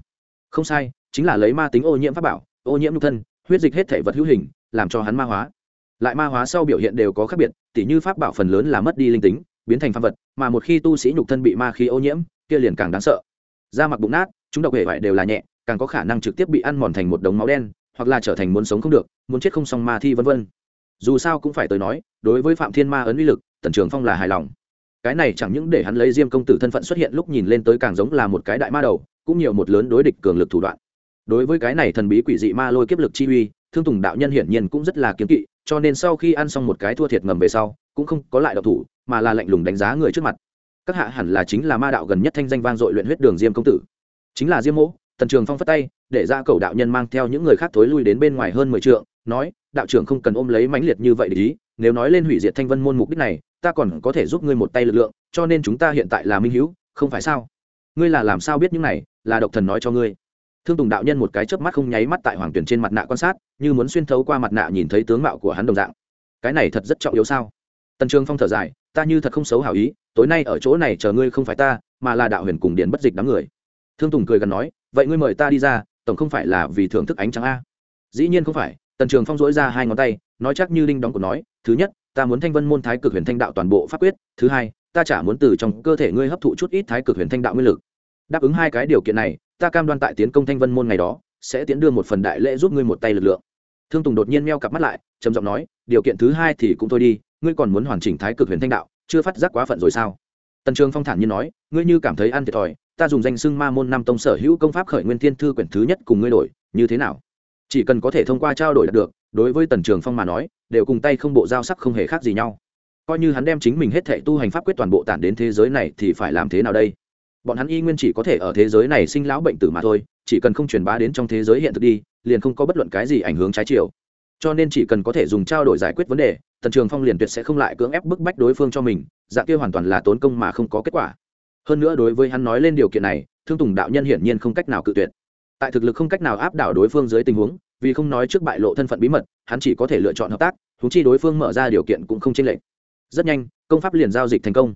Speaker 1: Không sai, chính là lấy ma tính ô nhiễm pháp bảo, ô nhiễm nhục thân, huyết dịch hết thể vật hữu hình, làm cho hắn ma hóa. Lại ma hóa sau biểu hiện đều có khác biệt, tỉ như pháp bảo phần lớn là mất đi linh tính biến thành phàm vật, mà một khi tu sĩ nhục thân bị ma khí ô nhiễm, kia liền càng đáng sợ. Da mặc bụng nát, chúng độc hệ vải đều là nhẹ, càng có khả năng trực tiếp bị ăn mòn thành một đống máu đen, hoặc là trở thành muốn sống không được, muốn chết không xong ma thi vân vân. Dù sao cũng phải tới nói, đối với phạm thiên ma ấn uy lực, tần trường phong là hài lòng. Cái này chẳng những để hắn lấy diêm công tử thân phận xuất hiện lúc nhìn lên tới càng giống là một cái đại ma đầu, cũng nhiều một lớn đối địch cường lực thủ đoạn. Đối với cái này thần bí quỷ dị ma lôi kiếp lực chi uy, thương tùng đạo nhân hiển nhiên cũng rất là kiếm kỵ, cho nên sau khi ăn xong một cái thua thiệt ngầm về sau, cũng không có lại độc thủ mà là lạnh lùng đánh giá người trước mặt. Các hạ hẳn là chính là ma đạo gần nhất thanh danh vang dội luyện huyết đường diêm công tử. Chính là diêm mỗ, tần trường phong phất tay, để ra cầu đạo nhân mang theo những người khác thối lui đến bên ngoài hơn mười trượng, nói, đạo trưởng không cần ôm lấy mãnh liệt như vậy để ý, nếu nói lên hủy diệt thanh vân môn mục đích này, ta còn có thể giúp ngươi một tay lực lượng, cho nên chúng ta hiện tại là minh hữu, không phải sao? Ngươi là làm sao biết những này, là độc thần nói cho ngươi. Thương tùng đạo nhân một cái chớp mắt không nháy mắt tại hoàng tuyển trên mặt nạ quan sát, như muốn xuyên thấu qua mặt nạ nhìn thấy tướng mạo của hắn đồng dạng. Cái này thật rất trọng yếu sao? Tần trường phong thở dài ta như thật không xấu hảo ý, tối nay ở chỗ này chờ ngươi không phải ta, mà là đạo huyền cùng điền bất dịch đám người. Thương tùng cười gần nói, vậy ngươi mời ta đi ra, tổng không phải là vì thưởng thức ánh trắng a? Dĩ nhiên không phải, tần trường phong dỗi ra hai ngón tay, nói chắc như linh đóng của nói, thứ nhất, ta muốn thanh vân môn thái cực huyền thanh đạo toàn bộ pháp quyết, thứ hai, ta chả muốn từ trong cơ thể ngươi hấp thụ chút ít thái cực huyền thanh đạo nguyên lực. Đáp ứng hai cái điều kiện này, ta cam đoan tại tiến công thanh vân môn ngày đó, sẽ tiến đưa một phần đại lễ giúp ngươi một tay lực lượng. Thương tùng đột nhiên meo cặp mắt lại, trầm giọng nói, điều kiện thứ hai thì cũng thôi đi ngươi còn muốn hoàn chỉnh thái cực huyền thanh đạo, chưa phát giác quá phận rồi sao? Tần trường phong thản nhiên nói, ngươi như cảm thấy ăn thiệt thòi, ta dùng danh xưng ma môn năm tông sở hữu công pháp khởi nguyên thiên thư quyển thứ nhất cùng ngươi đổi, như thế nào? Chỉ cần có thể thông qua trao đổi được, đối với tần trường phong mà nói, đều cùng tay không bộ giao sắc không hề khác gì nhau. Coi như hắn đem chính mình hết thể tu hành pháp quyết toàn bộ tản đến thế giới này thì phải làm thế nào đây? Bọn hắn y nguyên chỉ có thể ở thế giới này sinh lão bệnh tử mà thôi, chỉ cần không truyền bá đến trong thế giới hiện thực đi, liền không có bất luận cái gì ảnh hưởng trái chiều cho nên chỉ cần có thể dùng trao đổi giải quyết vấn đề, tần trường phong liền tuyệt sẽ không lại cưỡng ép bức bách đối phương cho mình, dạng kia hoàn toàn là tốn công mà không có kết quả. Hơn nữa đối với hắn nói lên điều kiện này, thương tùng đạo nhân hiển nhiên không cách nào cự tuyệt. Tại thực lực không cách nào áp đảo đối phương dưới tình huống, vì không nói trước bại lộ thân phận bí mật, hắn chỉ có thể lựa chọn hợp tác thú chi đối phương mở ra điều kiện cũng không chênh lệch. Rất nhanh, công pháp liền giao dịch thành công.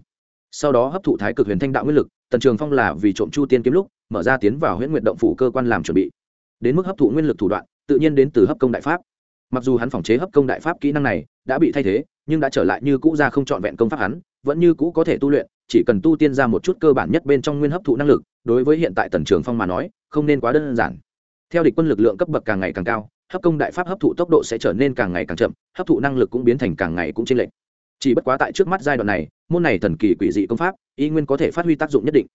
Speaker 1: Sau đó hấp thụ thái cực huyền thanh đạo nguyên lực, tần trường phong là vì trộm chu tiên kiếm lúc, mở ra tiến vào huyễn nguyện động phủ cơ quan làm chuẩn bị. Đến mức hấp thụ nguyên lực thủ đoạn, tự nhiên đến từ hấp công đại pháp mặc dù hắn phòng chế hấp công đại pháp kỹ năng này đã bị thay thế, nhưng đã trở lại như cũ ra không trọn vẹn công pháp hắn, vẫn như cũ có thể tu luyện, chỉ cần tu tiên ra một chút cơ bản nhất bên trong nguyên hấp thụ năng lực, đối với hiện tại tần trường phong mà nói, không nên quá đơn giản. Theo địch quân lực lượng cấp bậc càng ngày càng cao, hấp công đại pháp hấp thụ tốc độ sẽ trở nên càng ngày càng chậm, hấp thụ năng lực cũng biến thành càng ngày cũng chênh lệch. Chỉ bất quá tại trước mắt giai đoạn này, môn này thần kỳ quỷ dị công pháp, y nguyên có thể phát huy tác dụng nhất định.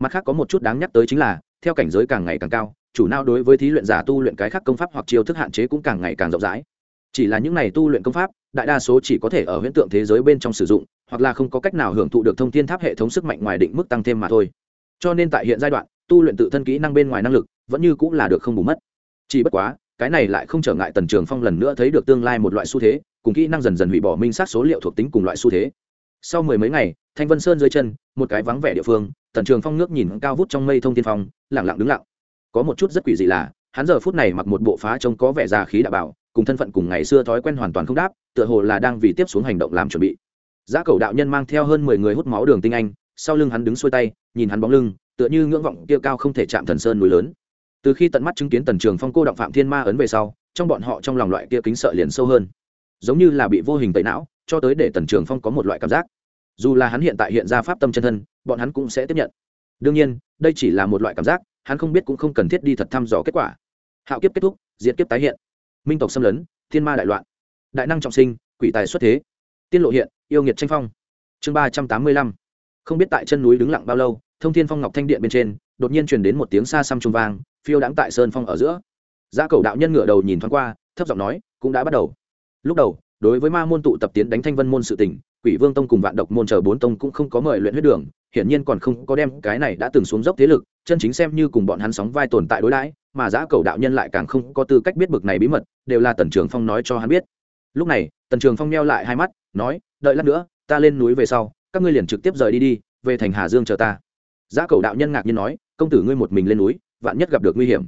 Speaker 1: Mặt khác có một chút đáng nhắc tới chính là, theo cảnh giới càng ngày càng cao chủ nào đối với thí luyện giả tu luyện cái khác công pháp hoặc chiêu thức hạn chế cũng càng ngày càng rộng rãi. Chỉ là những này tu luyện công pháp, đại đa số chỉ có thể ở huyễn tượng thế giới bên trong sử dụng, hoặc là không có cách nào hưởng thụ được thông tin tháp hệ thống sức mạnh ngoài định mức tăng thêm mà thôi. Cho nên tại hiện giai đoạn, tu luyện tự thân kỹ năng bên ngoài năng lực, vẫn như cũng là được không bù mất. Chỉ bất quá, cái này lại không trở ngại tần trường phong lần nữa thấy được tương lai một loại xu thế, cùng kỹ năng dần dần hủy bỏ minh sát số liệu thuộc tính cùng loại xu thế. Sau mười mấy ngày, thanh vân sơn dưới chân, một cái vắng vẻ địa phương, tần trường phong ngước nhìn cao vút trong mây thông tiên phong lẳng lặng đứng lặng có một chút rất quỷ dị là, hắn giờ phút này mặc một bộ phá trông có vẻ già khí đạo bảo, cùng thân phận cùng ngày xưa thói quen hoàn toàn không đáp, tựa hồ là đang vì tiếp xuống hành động làm chuẩn bị. Giá cầu đạo nhân mang theo hơn mười người hút máu đường tinh anh, sau lưng hắn đứng xuôi tay, nhìn hắn bóng lưng, tựa như ngưỡng vọng kia cao không thể chạm thần sơn núi lớn. Từ khi tận mắt chứng kiến tần trường phong cô động phạm thiên ma ấn về sau, trong bọn họ trong lòng loại kia kính sợ liền sâu hơn. Giống như là bị vô hình tẩy não, cho tới để tần trường phong có một loại cảm giác. Dù là hắn hiện tại hiện ra pháp tâm chân thân, bọn hắn cũng sẽ tiếp nhận. Đương nhiên, đây chỉ là một loại cảm giác hắn không biết cũng không cần thiết đi thật thăm dò kết quả. Hạo kiếp kết thúc diễn kiếp tái hiện. Minh tộc xâm lấn, thiên ma đại loạn. Đại năng trọng sinh, quỷ tài xuất thế. Tiên lộ hiện, yêu nghiệt tranh phong. Chương ba trăm tám mươi lăm. Không biết tại chân núi đứng lặng bao lâu, thông thiên phong ngọc thanh điện bên trên, đột nhiên truyền đến một tiếng xa xăm trung vang, phiêu đãng tại sơn phong ở giữa. Giá cầu đạo nhân ngửa đầu nhìn thoáng qua, thấp giọng nói, cũng đã bắt đầu. Lúc đầu, đối với ma môn tụ tập tiến đánh thanh vân môn sự tình, quỷ vương tông cùng vạn độc môn chờ bốn tông cũng không có mời luyện huyết đường hiển nhiên còn không có đem cái này đã từng xuống dốc thế lực, chân chính xem như cùng bọn hắn sóng vai tồn tại đối đãi, mà giã cầu đạo nhân lại càng không có tư cách biết bực này bí mật, đều là tần trường phong nói cho hắn biết. Lúc này, tần trường phong neo lại hai mắt, nói, đợi lát nữa, ta lên núi về sau, các ngươi liền trực tiếp rời đi đi, về thành hà dương chờ ta. Giã cầu đạo nhân ngạc nhiên nói, công tử ngươi một mình lên núi, vạn nhất gặp được nguy hiểm.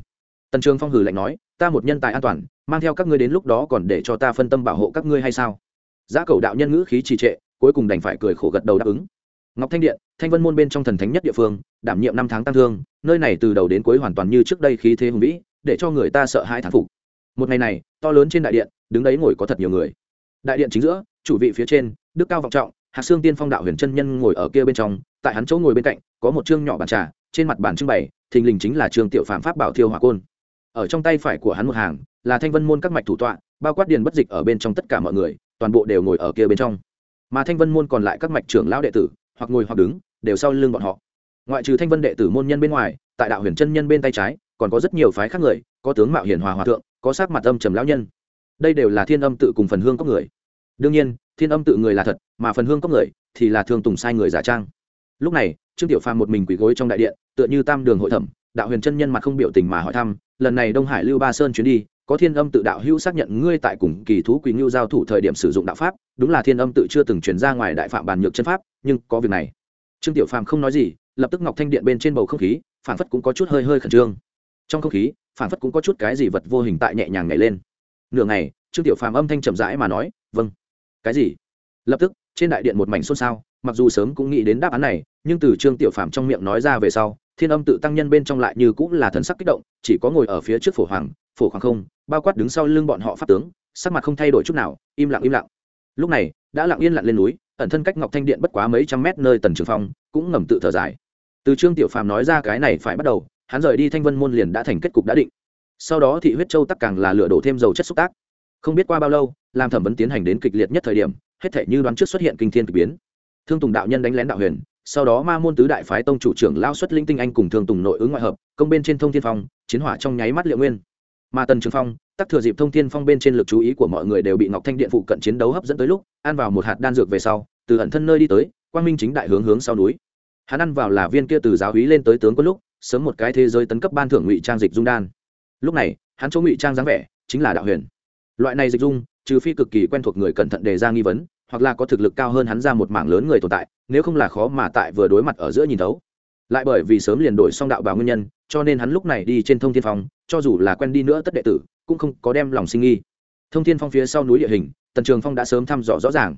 Speaker 1: Tần trường phong hừ lạnh nói, ta một nhân tài an toàn, mang theo các ngươi đến lúc đó còn để cho ta phân tâm bảo hộ các ngươi hay sao? Giá cầu đạo nhân ngữ khí trì trệ, cuối cùng đành phải cười khổ gật đầu đáp ứng ngọc thanh điện, thanh vân môn bên trong thần thánh nhất địa phương, đảm nhiệm năm tháng tăng thương, nơi này từ đầu đến cuối hoàn toàn như trước đây khí thế hùng vĩ, để cho người ta sợ hai thán phục. Một ngày này, to lớn trên đại điện, đứng đấy ngồi có thật nhiều người. Đại điện chính giữa, chủ vị phía trên, đức cao vọng trọng, hạc xương tiên phong đạo huyền chân nhân ngồi ở kia bên trong, tại hắn chỗ ngồi bên cạnh, có một chương nhỏ bàn trà, trên mặt bàn trưng bày, thình lình chính là trường tiểu phạm pháp bảo thiêu hỏa côn. Ở trong tay phải của hắn một hàng, là thanh vân môn các mạch thủ tọa, bao quát điền bất dịch ở bên trong tất cả mọi người, toàn bộ đều ngồi ở kia bên trong. Mà thanh vân môn còn lại các mạch trưởng lão đệ tử hoặc ngồi hoặc đứng, đều sau lưng bọn họ. Ngoại trừ thanh vân đệ tử môn nhân bên ngoài, tại đạo huyền chân nhân bên tay trái, còn có rất nhiều phái khác người, có tướng mạo hiền hòa hòa thượng, có sắc mặt âm trầm lão nhân. Đây đều là thiên âm tự cùng phần hương cốc người. Đương nhiên, thiên âm tự người là thật, mà phần hương cốc người thì là thường tùng sai người giả trang. Lúc này, trương tiểu phàm một mình quỳ gối trong đại điện, tựa như tam đường hội thẩm, đạo huyền chân nhân mặt không biểu tình mà hỏi thăm, lần này đông hải lưu ba sơn chuyến đi, có thiên âm tự đạo hữu xác nhận ngươi tại cùng kỳ thú quý ngưu giao thủ thời điểm sử dụng đạo pháp, đúng là thiên âm tự chưa từng chuyển ra ngoài đại phạm bàn nhược chân pháp nhưng có việc này. Trương tiểu phàm không nói gì, lập tức ngọc thanh điện bên trên bầu không khí, phản phất cũng có chút hơi hơi khẩn trương. Trong không khí, phản phất cũng có chút cái gì vật vô hình tại nhẹ nhàng nhảy lên. Nửa ngày, trương tiểu phàm âm thanh chậm rãi mà nói vâng. Cái gì? Lập tức, trên đại điện một mảnh xôn xao, mặc dù sớm cũng nghĩ đến đáp án này, nhưng từ trương tiểu phàm trong miệng nói ra về sau, thiên âm tự tăng nhân bên trong lại như cũng là thần sắc kích động, chỉ có ngồi ở phía trước phổ hoàng phổ hoàng không, bao quát đứng sau lưng bọn họ pháp tướng, sắc mặt không thay đổi chút nào, im lặng im lặng. Lúc này, đã lặng yên lặng lên núi ẩn thân cách ngọc thanh điện bất quá mấy trăm mét nơi tần trường phong, cũng ngầm tự thở dài. Từ trương tiểu phàm nói ra cái này phải bắt đầu, hắn rời đi thanh vân môn liền đã thành kết cục đã định. Sau đó thị huyết châu tắc càng là lửa đổ thêm dầu chất xúc tác. Không biết qua bao lâu làm thẩm vấn tiến hành đến kịch liệt nhất thời điểm, hết thể như đoán trước xuất hiện kinh thiên k ỳ biến. Thương tùng đạo nhân đánh lén đạo huyền, sau đó ma môn tứ đại phái tông chủ trưởng lao xuất linh tinh anh cùng thương tùng nội ứng ngoại hợp, công bên trên thông thiên phong, chiến hỏa trong nháy mắt liệu nguyên. Mà tần trường phong tắc thừa dịp thông thiên phong bên trên lực chú ý của mọi người đều bị ngọc thanh điện phụ cận chiến đấu hấp dẫn tới lúc, ăn vào một hạt đan dược về sau, từ ẩn thân nơi đi tới, quang minh chính đại hướng hướng sau núi. Hắn ăn vào là viên kia từ giáo hí lên tới tướng có lúc, sớm một cái thế giới tấn cấp ban thưởng ngụy trang dịch dung đan. Lúc này, hắn chỗ ngụy trang dáng vẻ chính là đạo huyền. Loại này dịch dung, trừ phi cực kỳ quen thuộc người cẩn thận đề ra nghi vấn, hoặc là có thực lực cao hơn hắn ra một mảng lớn người tồn tại, nếu không là khó mà tại vừa đối mặt ở giữa nhìn thấu. Lại bởi vì sớm liền đổi xong đạo vào nguyên nhân, cho nên hắn lúc này đi trên thông thiên phong, cho dù là quen đi nữa tất đệ tử cũng không có đem lòng sinh nghi. Thông thiên phong phía sau núi địa hình, tần trường phong đã sớm thăm dò rõ ràng.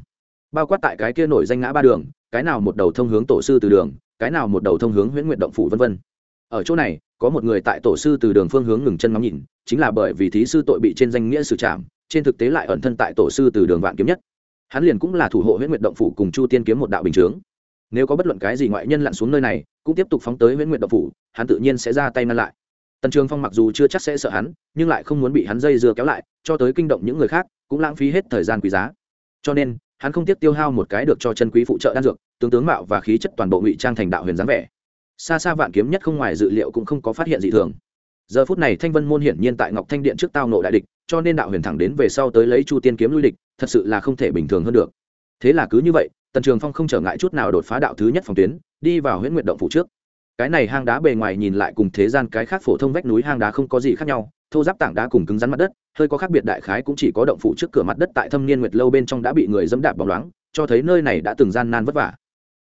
Speaker 1: Bao quát tại cái kia nổi danh ngã ba đường, cái nào một đầu thông hướng tổ sư từ đường, cái nào một đầu thông hướng huyễn nguyện động phủ vân vân. Ở chỗ này, có một người tại tổ sư từ đường phương hướng ngừng chân ngắm nhìn, chính là bởi vì thí sư tội bị trên danh nghĩa xử trảm, trên thực tế lại ẩn thân tại tổ sư từ đường vạn kiếm nhất. Hắn liền cũng là thủ hộ huyễn nguyện động phủ cùng chu tiên kiếm một đạo bình chướng. Nếu có bất luận cái gì ngoại nhân lặn xuống nơi này, cũng tiếp tục phóng tới huyễn nguyện động phủ, hắn tự nhiên sẽ ra tay ngăn lại tần trường phong mặc dù chưa chắc sẽ sợ hắn nhưng lại không muốn bị hắn dây dưa kéo lại cho tới kinh động những người khác cũng lãng phí hết thời gian quý giá cho nên hắn không tiếc tiêu hao một cái được cho chân quý phụ trợ đan dược tướng tướng mạo và khí chất toàn bộ ngụy trang thành đạo huyền dáng vẻ xa xa vạn kiếm nhất không ngoài dự liệu cũng không có phát hiện gì thường giờ phút này thanh vân môn hiển nhiên tại ngọc thanh điện trước tao nộ đại địch cho nên đạo huyền thẳng đến về sau tới lấy chu tiên kiếm lui địch thật sự là không thể bình thường hơn được thế là cứ như vậy tần trường phong không trở ngại chút nào đột phá đạo thứ nhất phòng tuyến đi vào huyện nguyện động phủ trước cái này hang đá bề ngoài nhìn lại cùng thế gian cái khác phổ thông vách núi hang đá không có gì khác nhau, thô giáp tảng đá cùng cứng rắn mặt đất, hơi có khác biệt đại khái cũng chỉ có động phủ trước cửa mặt đất tại thâm niên nguyệt lâu bên trong đã bị người dẫm đạp bóng loáng, cho thấy nơi này đã từng gian nan vất vả.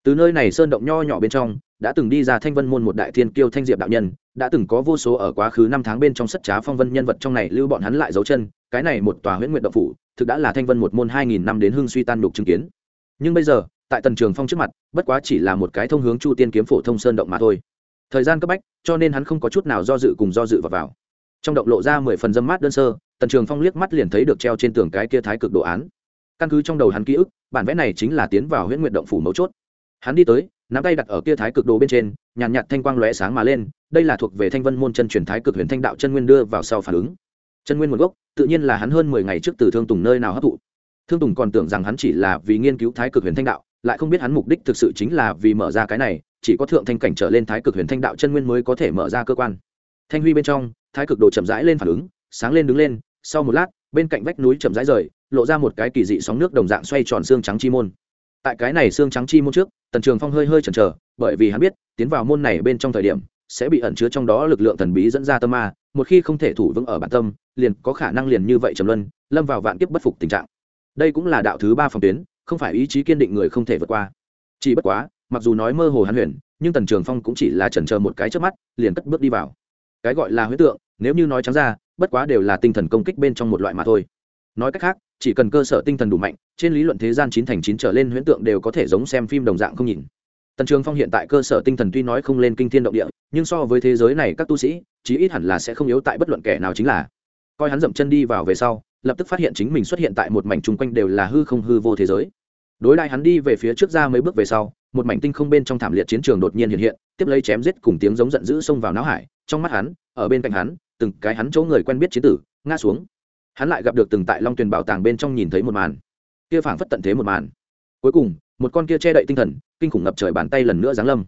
Speaker 1: Từ nơi này sơn động nho nhỏ bên trong, đã từng đi ra thanh vân môn một đại thiên kiêu thanh diệp đạo nhân, đã từng có vô số ở quá khứ năm tháng bên trong sất trá phong vân nhân vật trong này lưu bọn hắn lại dấu chân, cái này một tòa huyễn nguyện động phủ, thực đã là thanh vân một môn hai nghìn năm đến hưng suy tan đục chứng kiến. Nhưng bây giờ tại tần trường phong trước mặt bất quá chỉ là một cái thông hướng chu tiên kiếm phổ thông sơn động mà thôi. Thời gian cấp bách cho nên hắn không có chút nào do dự cùng do dự vào, vào. trong động lộ ra mười phần dâm mát đơn sơ tần trường phong liếc mắt liền thấy được treo trên tường cái kia thái cực đồ án. Căn cứ trong đầu hắn ký ức bản vẽ này chính là tiến vào huyễn nguyện động phủ mấu chốt. Hắn đi tới nắm tay đặt ở kia thái cực đồ bên trên nhàn nhạt, thanh quang lóe sáng mà lên đây là thuộc về thanh vân môn chân truyền thái cực huyền thanh đạo chân nguyên đưa vào sau phản ứng. Chân nguyên nguồn gốc tự nhiên là hắn hơn mười ngày trước từ thương tùng nơi nào hấp thụ. Thương tùng còn tưởng rằng hắn chỉ là vì nghiên cứu thái cực huyền thanh đạo lại không biết hắn mục đích thực sự chính là vì mở ra cái này, chỉ có thượng thanh cảnh trở lên thái cực huyền thanh đạo chân nguyên mới có thể mở ra cơ quan. Thanh huy bên trong, thái cực đồ chậm rãi lên phản ứng, sáng lên đứng lên, sau một lát, bên cạnh vách núi chậm rãi rời, lộ ra một cái kỳ dị sóng nước đồng dạng xoay tròn xương trắng chi môn. Tại cái này xương trắng chi môn trước, tần trường phong hơi hơi chần chờ, bởi vì hắn biết, tiến vào môn này bên trong thời điểm, sẽ bị ẩn chứa trong đó lực lượng thần bí dẫn ra tâm ma, một khi không thể thủ vững ở bản tâm, liền có khả năng liền như vậy trầm luân, lâm vào vạn kiếp bất phục tình trạng. Đây cũng là đạo thứ ba phòng tuyến không phải ý chí kiên định người không thể vượt qua. Chỉ bất quá, mặc dù nói mơ hồ hắn huyền, nhưng tần trường phong cũng chỉ là chần chờ một cái trước mắt, liền cất bước đi vào. Cái gọi là huyết tượng, nếu như nói trắng ra, bất quá đều là tinh thần công kích bên trong một loại mà thôi. Nói cách khác, chỉ cần cơ sở tinh thần đủ mạnh, trên lý luận thế gian chín thành chín trở lên huyễn tượng đều có thể giống xem phim đồng dạng không nhìn. Tần trường phong hiện tại cơ sở tinh thần tuy nói không lên kinh thiên động địa, nhưng so với thế giới này các tu sĩ, chí ít hẳn là sẽ không yếu tại bất luận kẻ nào chính là. Coi hắn dậm chân đi vào về sau, lập tức phát hiện chính mình xuất hiện tại một mảnh chung quanh đều là hư không hư vô thế giới đối đại hắn đi về phía trước ra mấy bước về sau, một mảnh tinh không bên trong thảm liệt chiến trường đột nhiên hiện hiện, tiếp lấy chém giết cùng tiếng giống giận dữ xông vào não hải, trong mắt hắn, ở bên cạnh hắn, từng cái hắn chỗ người quen biết chiến tử, ngã xuống. Hắn lại gặp được từng tại long tuyền bảo tàng bên trong nhìn thấy một màn. Kia phảng phất tận thế một màn. Cuối cùng, một con kia che đậy tinh thần, kinh khủng ngập trời bàn tay lần nữa giáng lâm.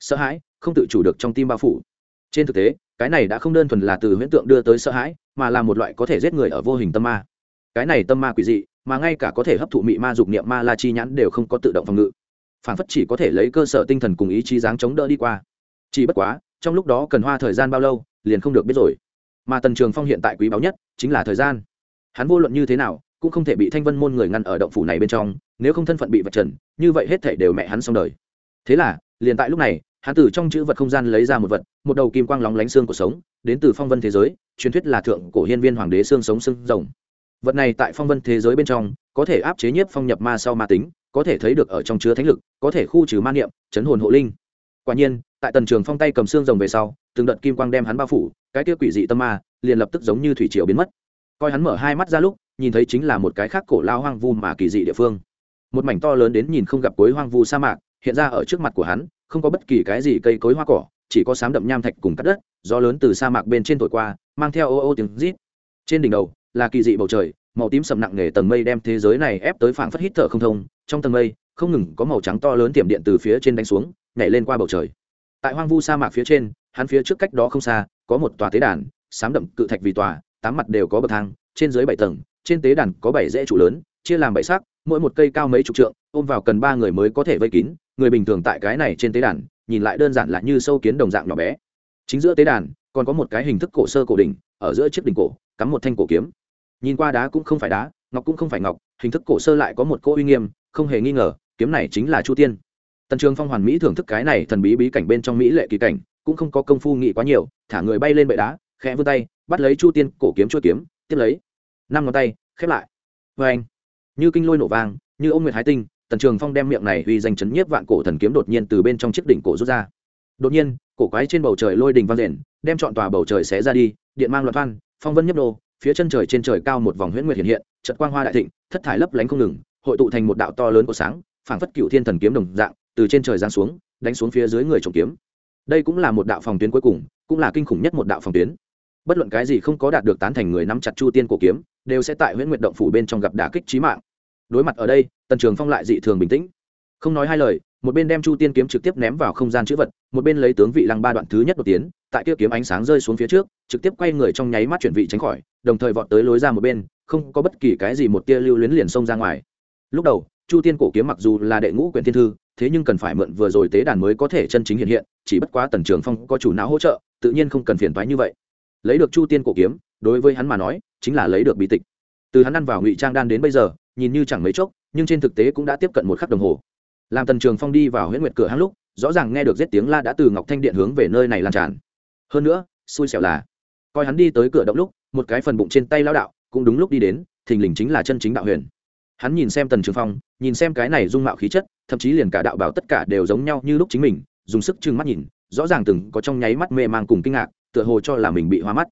Speaker 1: Sợ hãi, không tự chủ được trong tim bao phủ. Trên thực tế, cái này đã không đơn thuần là từ huyễn tượng đưa tới sợ hãi, mà là một loại có thể giết người ở vô hình tâm ma. Cái này tâm ma quỷ dị mà ngay cả có thể hấp thụ mị ma dục niệm ma la chi nhãn đều không có tự động phòng ngự. Phản phất chỉ có thể lấy cơ sở tinh thần cùng ý chí dáng chống đỡ đi qua. Chỉ bất quá, trong lúc đó cần hoa thời gian bao lâu, liền không được biết rồi. Mà tần trường phong hiện tại quý báu nhất chính là thời gian. Hắn vô luận như thế nào, cũng không thể bị thanh vân môn người ngăn ở động phủ này bên trong, nếu không thân phận bị vật trần, như vậy hết thể đều mẹ hắn xong đời. Thế là, liền tại lúc này, hắn từ trong chữ vật không gian lấy ra một vật, một đầu kim quang lóng lánh xương của sống, đến từ phong vân thế giới, truyền thuyết là thượng cổ hiên viên hoàng đế xương sống xương rồng vật này tại phong vân thế giới bên trong, có thể áp chế nhiếp phong nhập ma sau ma tính, có thể thấy được ở trong chứa thánh lực, có thể khu trừ ma niệm, chấn hồn hộ linh. Quả nhiên, tại tần trường phong tay cầm xương rồng về sau, từng đợt kim quang đem hắn bao phủ, cái kia quỷ dị tâm ma, liền lập tức giống như thủy triều biến mất. Coi hắn mở hai mắt ra lúc, nhìn thấy chính là một cái khác cổ lao hoang vu mà kỳ dị địa phương. Một mảnh to lớn đến nhìn không gặp cuối hoang vu sa mạc, hiện ra ở trước mặt của hắn, không có bất kỳ cái gì cây cối hoa cỏ, chỉ có sám đậm nham thạch cùng cắt đất, gió lớn từ sa mạc bên trên thổi qua, mang theo ô ô tiếng rít. Trên đỉnh đầu là kỳ dị bầu trời, màu tím sầm nặng nề tầng mây đem thế giới này ép tới phảng phất hít thở không thông. Trong tầng mây, không ngừng có màu trắng to lớn tiệm điện từ phía trên đánh xuống, nhảy lên qua bầu trời. Tại hoang vu sa mạc phía trên, hắn phía trước cách đó không xa, có một tòa tế đàn, sám đậm cự thạch vì tòa, tám mặt đều có bậc thang, trên dưới bảy tầng, trên tế đàn có bảy rễ trụ lớn, chia làm bảy sắc, mỗi một cây cao mấy chục trượng, ôm vào cần ba người mới có thể vây kín. Người bình thường tại cái này trên tế đàn, nhìn lại đơn giản là như sâu kiến đồng dạng nhỏ bé. Chính giữa tế đàn, còn có một cái hình thức cổ sơ cổ đỉnh, ở giữa chiếc đỉnh cổ, cắm một thanh cổ kiếm nhìn qua đá cũng không phải đá, ngọc cũng không phải ngọc, hình thức cổ sơ lại có một cỗ uy nghiêm, không hề nghi ngờ, kiếm này chính là chu tiên. Tần trường phong hoàn mỹ thưởng thức cái này thần bí bí cảnh bên trong mỹ lệ kỳ cảnh, cũng không có công phu nghĩ quá nhiều, thả người bay lên bệ đá, khẽ vươn tay, bắt lấy chu tiên cổ kiếm chua kiếm, tiếp lấy, năm ngón tay, khép lại. Vê anh. Như kinh lôi nổ vang, như ông nguyệt hái tinh, tần trường phong đem miệng này uy danh chấn nhiếp vạn cổ thần kiếm đột nhiên từ bên trong chiếc đỉnh cổ rút ra. Đột nhiên, cổ quái trên bầu trời lôi đình vang rền đem chọn tòa bầu trời xé ra đi, điện mang loạn văn phong vân nhấp nô phía chân trời trên trời cao một vòng huyễn nguyệt hiện hiện trận quang hoa đại thịnh, thất thải lấp lánh không ngừng, hội tụ thành một đạo to lớn của sáng, phảng phất cựu thiên thần kiếm đồng dạng, từ trên trời giáng xuống, đánh xuống phía dưới người trồng kiếm. Đây cũng là một đạo phòng tuyến cuối cùng, cũng là kinh khủng nhất một đạo phòng tuyến. Bất luận cái gì không có đạt được tán thành người nắm chặt chu tiên cổ kiếm, đều sẽ tại huyễn nguyệt động phủ bên trong gặp đả kích trí mạng. Đối mặt ở đây, tần trường phong lại dị thường bình tĩnh. Không nói hai lời, một bên đem chu tiên kiếm trực tiếp ném vào không gian chữ vật, một bên lấy tướng vị lăng ba đoạn thứ nhất đột tiến tại kia kiếm ánh sáng rơi xuống phía trước, trực tiếp quay người trong nháy mắt chuyển vị tránh khỏi, đồng thời vọt tới lối ra một bên, không có bất kỳ cái gì một tia lưu luyến liền xông ra ngoài. Lúc đầu, chu tiên cổ kiếm mặc dù là đệ ngũ quyển thiên thư, thế nhưng cần phải mượn vừa rồi tế đàn mới có thể chân chính hiện hiện, chỉ bất quá tần trường phong có chủ não hỗ trợ, tự nhiên không cần phiền toái như vậy. Lấy được chu tiên cổ kiếm, đối với hắn mà nói, chính là lấy được bí tịch. Từ hắn ăn vào ngụy trang đan đến bây giờ, nhìn như chẳng mấy chốc, nhưng trên thực tế cũng đã tiếp cận một khắc đồng hồ. Làm tần trường phong đi vào huyễn nguyệt cửa hang lúc, rõ ràng nghe được giết tiếng la đã từ ngọc thanh điện hướng về nơi này lan tràn hơn nữa, xui xẻo là, coi hắn đi tới cửa động lúc, một cái phần bụng trên tay lao đạo cũng đúng lúc đi đến, thình lình chính là chân chính đạo huyền. Hắn nhìn xem tần trường phong, nhìn xem cái này dung mạo khí chất, thậm chí liền cả đạo bảo tất cả đều giống nhau như lúc chính mình, dùng sức trừng mắt nhìn, rõ ràng từng có trong nháy mắt mê mang cùng kinh ngạc, tựa hồ cho là mình bị hoa mắt.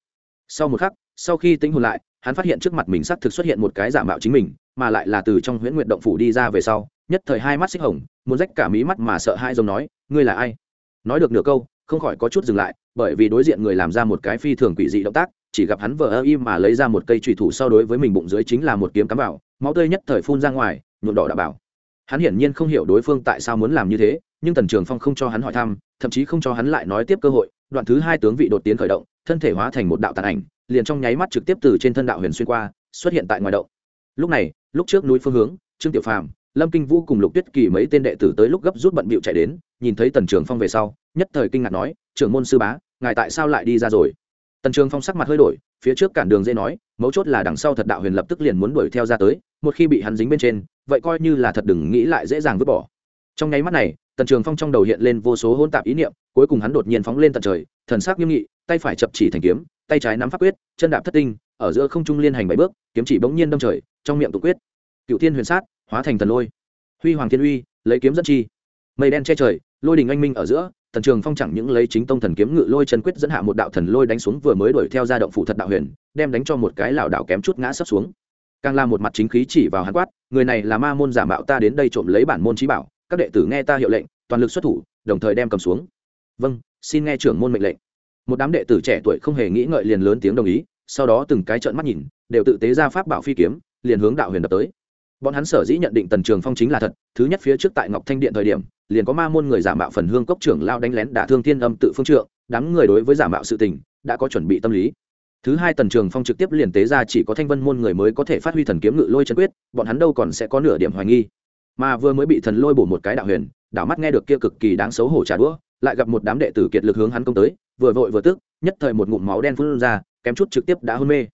Speaker 1: Sau một khắc, sau khi tính hồn lại, hắn phát hiện trước mặt mình xác thực xuất hiện một cái giả mạo chính mình, mà lại là từ trong huyễn nguyện động phủ đi ra về sau, nhất thời hai mắt xích hồng, muốn rách cả mí mắt mà sợ hai giống nói, ngươi là ai? Nói được nửa câu, không khỏi có chút dừng lại bởi vì đối diện người làm ra một cái phi thường quỷ dị động tác, chỉ gặp hắn vờ ơ im mà lấy ra một cây trùy thủ so đối với mình bụng dưới chính là một kiếm cắm vào, máu tươi nhất thời phun ra ngoài, nhuộm đỏ đã bảo. Hắn hiển nhiên không hiểu đối phương tại sao muốn làm như thế, nhưng tần trường phong không cho hắn hỏi thăm, thậm chí không cho hắn lại nói tiếp cơ hội, đoạn thứ hai tướng vị đột tiến khởi động, thân thể hóa thành một đạo tàn ảnh, liền trong nháy mắt trực tiếp từ trên thân đạo huyền xuyên qua, xuất hiện tại ngoài động. Lúc này, lúc trước núi phương hướng, trương tiểu phàm, lâm kinh vũ cùng lục tuyết kỳ mấy tên đệ tử tới lúc gấp rút bận bịu chạy đến, nhìn thấy tần trường phong về sau, nhất thời kinh ngạc nói, trưởng môn sư bá ngài tại sao lại đi ra rồi? Tần trường phong sắc mặt hơi đổi, phía trước cản đường dây nói, mấu chốt là đằng sau thật đạo huyền lập tức liền muốn đuổi theo ra tới, một khi bị hắn dính bên trên, vậy coi như là thật đừng nghĩ lại dễ dàng vứt bỏ. Trong nháy mắt này, tần trường phong trong đầu hiện lên vô số hôn tạp ý niệm, cuối cùng hắn đột nhiên phóng lên tận trời, thần sắc nghiêm nghị, tay phải chập chỉ thành kiếm, tay trái nắm pháp quyết, chân đạp thất tinh, ở giữa không trung liên hành bảy bước, kiếm chỉ bỗng nhiên đâm trời, trong miệng tụ quyết. Cựu thiên huyền sát, hóa thành thần lôi. Huy hoàng thiên uy, lấy kiếm dẫn chi. Mây đen che trời, lôi đình anh minh ở giữa tần trường phong chẳng những lấy chính tông thần kiếm ngự lôi chân quyết dẫn hạ một đạo thần lôi đánh xuống vừa mới đuổi theo ra động phủ thật đạo huyền, đem đánh cho một cái lảo đảo kém chút ngã sấp xuống. Càng là một mặt chính khí chỉ vào hắn quát, người này là ma môn giả mạo ta đến đây trộm lấy bản môn trí bảo, các đệ tử nghe ta hiệu lệnh, toàn lực xuất thủ, đồng thời đem cầm xuống. Vâng xin nghe trưởng môn mệnh lệnh. Một đám đệ tử trẻ tuổi không hề nghĩ ngợi liền lớn tiếng đồng ý, sau đó từng cái trợn mắt nhìn, đều tự tế ra pháp bảo phi kiếm, liền hướng đạo huyền đập tới bọn hắn sở dĩ nhận định tần trường phong chính là thật, thứ nhất phía trước tại ngọc thanh điện thời điểm, liền có ma môn người giả mạo phần hương cốc trưởng lao đánh lén đả thương thiên âm tự phương trượng, đám người đối với giả mạo sự tình, đã có chuẩn bị tâm lý. Thứ hai tần trường phong trực tiếp liền tế ra chỉ có thanh vân môn người mới có thể phát huy thần kiếm ngự lôi chân quyết, bọn hắn đâu còn sẽ có nửa điểm hoài nghi. Mà vừa mới bị thần lôi bổ một cái đạo huyền, đảo mắt nghe được kia cực kỳ đáng xấu hổ trả đũa, lại gặp một đám đệ tử kiệt lực hướng hắn công tới, vừa vội vừa tức, nhất thời một ngụm máu đen phun ra, kém chút trực tiếp đã hôn mê.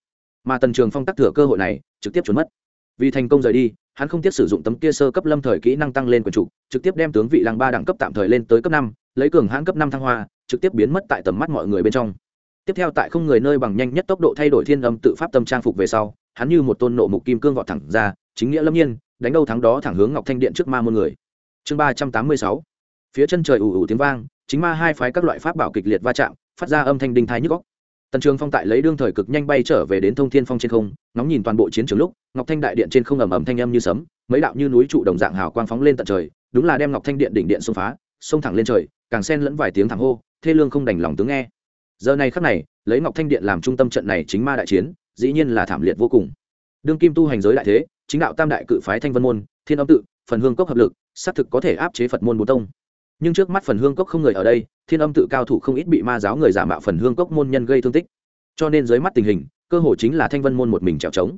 Speaker 1: Mà tần trường phong tắc thừa cơ hội này, trực tiếp trốn mất vì thành công rời đi, hắn không tiếc sử dụng tấm kia sơ cấp lâm thời kỹ năng tăng lên quyền trục trực tiếp đem tướng vị làng ba đẳng cấp tạm thời lên tới cấp năm, lấy cường hãn cấp năm thăng hoa, trực tiếp biến mất tại tầm mắt mọi người bên trong. Tiếp theo tại không người nơi bằng nhanh nhất tốc độ thay đổi thiên âm tự pháp tâm trang phục về sau, hắn như một tôn nộ mục kim cương vọt thẳng ra, chính nghĩa lâm nhiên, đánh đâu thắng đó thẳng hướng ngọc thanh điện trước ma môn người. Chương ba trăm tám mươi sáu, phía chân trời ủ ủ tiếng vang, chính ma hai phái các loại pháp bảo kịch liệt va chạm, phát ra âm thanh đinh thái nhức góc tần trường phong tại lấy đương thời cực nhanh bay trở về đến thông thiên phong trên không, ngóng nhìn toàn bộ chiến trường lúc, ngọc thanh đại điện trên không ầm ầm thanh âm như sấm, mấy đạo như núi trụ đồng dạng hào quang phóng lên tận trời, đúng là đem ngọc thanh điện đỉnh điện xông phá, xông thẳng lên trời, càng xen lẫn vài tiếng thẳng hô, thê lương không đành lòng tướng nghe. Giờ này khắc này, lấy ngọc thanh điện làm trung tâm trận này chính ma đại chiến, dĩ nhiên là thảm liệt vô cùng. Đương kim tu hành giới đại thế, chính đạo tam đại cự phái thanh vân môn, thiên âm tự, phần hương cốc hợp lực, xác thực có thể áp chế phật môn bồ tông nhưng trước mắt phần hương cốc không người ở đây, thiên âm tự cao thủ không ít bị ma giáo người giả mạo phần hương cốc môn nhân gây thương tích. Cho nên dưới mắt tình hình, cơ hội chính là thanh vân môn một mình trèo trống.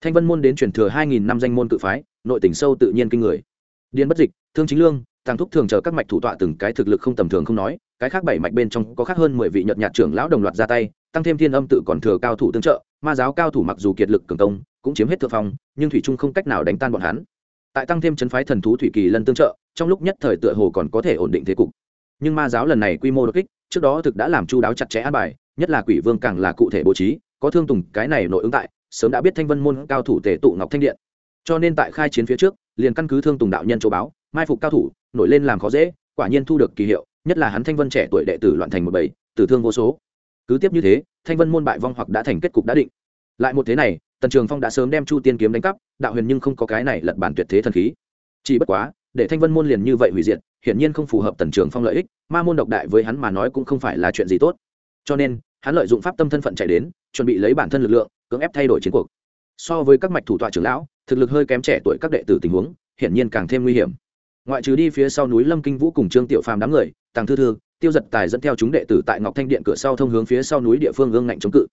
Speaker 1: Thanh vân môn đến truyền thừa hai nghìn năm danh môn cự phái, nội tỉnh sâu tự nhiên kinh người. Điên bất dịch, thương chính lương, tàng thúc thường chờ các mạch thủ tọa từng cái thực lực không tầm thường không nói, cái khác bảy mạch bên trong có khác hơn mười vị nhợt nhạt trưởng lão đồng loạt ra tay, tăng thêm thiên âm tự còn thừa cao thủ tương trợ, ma giáo cao thủ mặc dù kiệt lực cường công, cũng chiếm hết thượng phong, nhưng thủy trung không cách nào đánh tan bọn hắn. Tại tăng thêm chấn phái thần thú thủy kỳ lân tương trợ trong lúc nhất thời tựa hồ còn có thể ổn định thế cục. Nhưng ma giáo lần này quy mô đột kích, trước đó thực đã làm chu đáo chặt chẽ an bài, nhất là quỷ vương càng là cụ thể bố trí, có thương tùng, cái này nội ứng tại, sớm đã biết thanh vân môn cao thủ tề tụ ngọc thanh điện. Cho nên tại khai chiến phía trước, liền căn cứ thương tùng đạo nhân châu báo, mai phục cao thủ, nổi lên làm khó dễ, quả nhiên thu được kỳ hiệu, nhất là hắn thanh vân trẻ tuổi đệ tử loạn thành một bảy tử thương vô số. Cứ tiếp như thế, thanh vân môn bại vong hoặc đã thành kết cục đã định. Lại một thế này, tần trường phong đã sớm đem chu tiên kiếm đánh cắp, đạo huyền nhưng không có cái này lật bản tuyệt thế thần khí. Chỉ bất quá để thanh vân môn liền như vậy hủy diệt, hiển nhiên không phù hợp tần trường phong lợi ích, ma môn độc đại với hắn mà nói cũng không phải là chuyện gì tốt. Cho nên, hắn lợi dụng pháp tâm thân phận chạy đến, chuẩn bị lấy bản thân lực lượng, cưỡng ép thay đổi chiến cuộc. So với các mạch thủ tọa trưởng lão, thực lực hơi kém trẻ tuổi các đệ tử tình huống, hiển nhiên càng thêm nguy hiểm. Ngoại trừ đi phía sau núi lâm kinh vũ cùng trương tiểu phàm đám người, tàng thư thư, tiêu giật tài dẫn theo chúng đệ tử tại ngọc thanh điện cửa sau thông hướng phía sau núi địa phương gương ngạnh chống cự.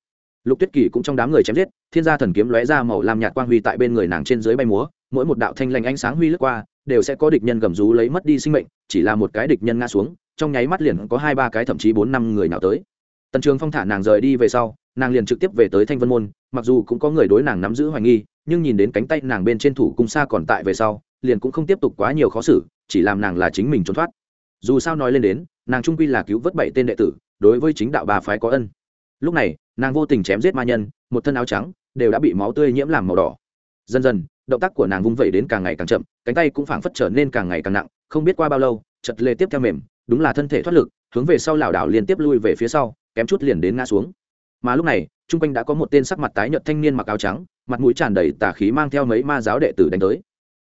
Speaker 1: Lục tuyết kỳ cũng trong đám người chém giết, thiên gia thần kiếm lóe ra màu làm nhạt quang huy tại bên người nàng trên dưới bay múa, mỗi một đạo thanh lành ánh sáng huy lướt qua đều sẽ có địch nhân gầm rú lấy mất đi sinh mệnh, chỉ là một cái địch nhân ngã xuống, trong nháy mắt liền có hai ba cái, thậm chí bốn năm người nào tới. Tần trường phong thả nàng rời đi về sau, nàng liền trực tiếp về tới thanh vân môn, mặc dù cũng có người đối nàng nắm giữ hoài nghi, nhưng nhìn đến cánh tay nàng bên trên thủ cung xa còn tại về sau, liền cũng không tiếp tục quá nhiều khó xử, chỉ làm nàng là chính mình trốn thoát. Dù sao nói lên đến, nàng trung quy là cứu vớt bảy tên đệ tử, đối với chính đạo bà phái có ân. Lúc này, nàng vô tình chém giết ma nhân, một thân áo trắng, đều đã bị máu tươi nhiễm làm màu đỏ. Dần dần động tác của nàng vung vẩy đến càng ngày càng chậm, cánh tay cũng phảng phất trở nên càng ngày càng nặng, không biết qua bao lâu chật lê tiếp theo mềm, đúng là thân thể thoát lực, hướng về sau lảo đảo liên tiếp lui về phía sau, kém chút liền đến ngã xuống. Mà lúc này, chung quanh đã có một tên sắc mặt tái nhợt thanh niên mặc áo trắng, mặt mũi tràn đầy tà khí mang theo mấy ma giáo đệ tử đánh tới.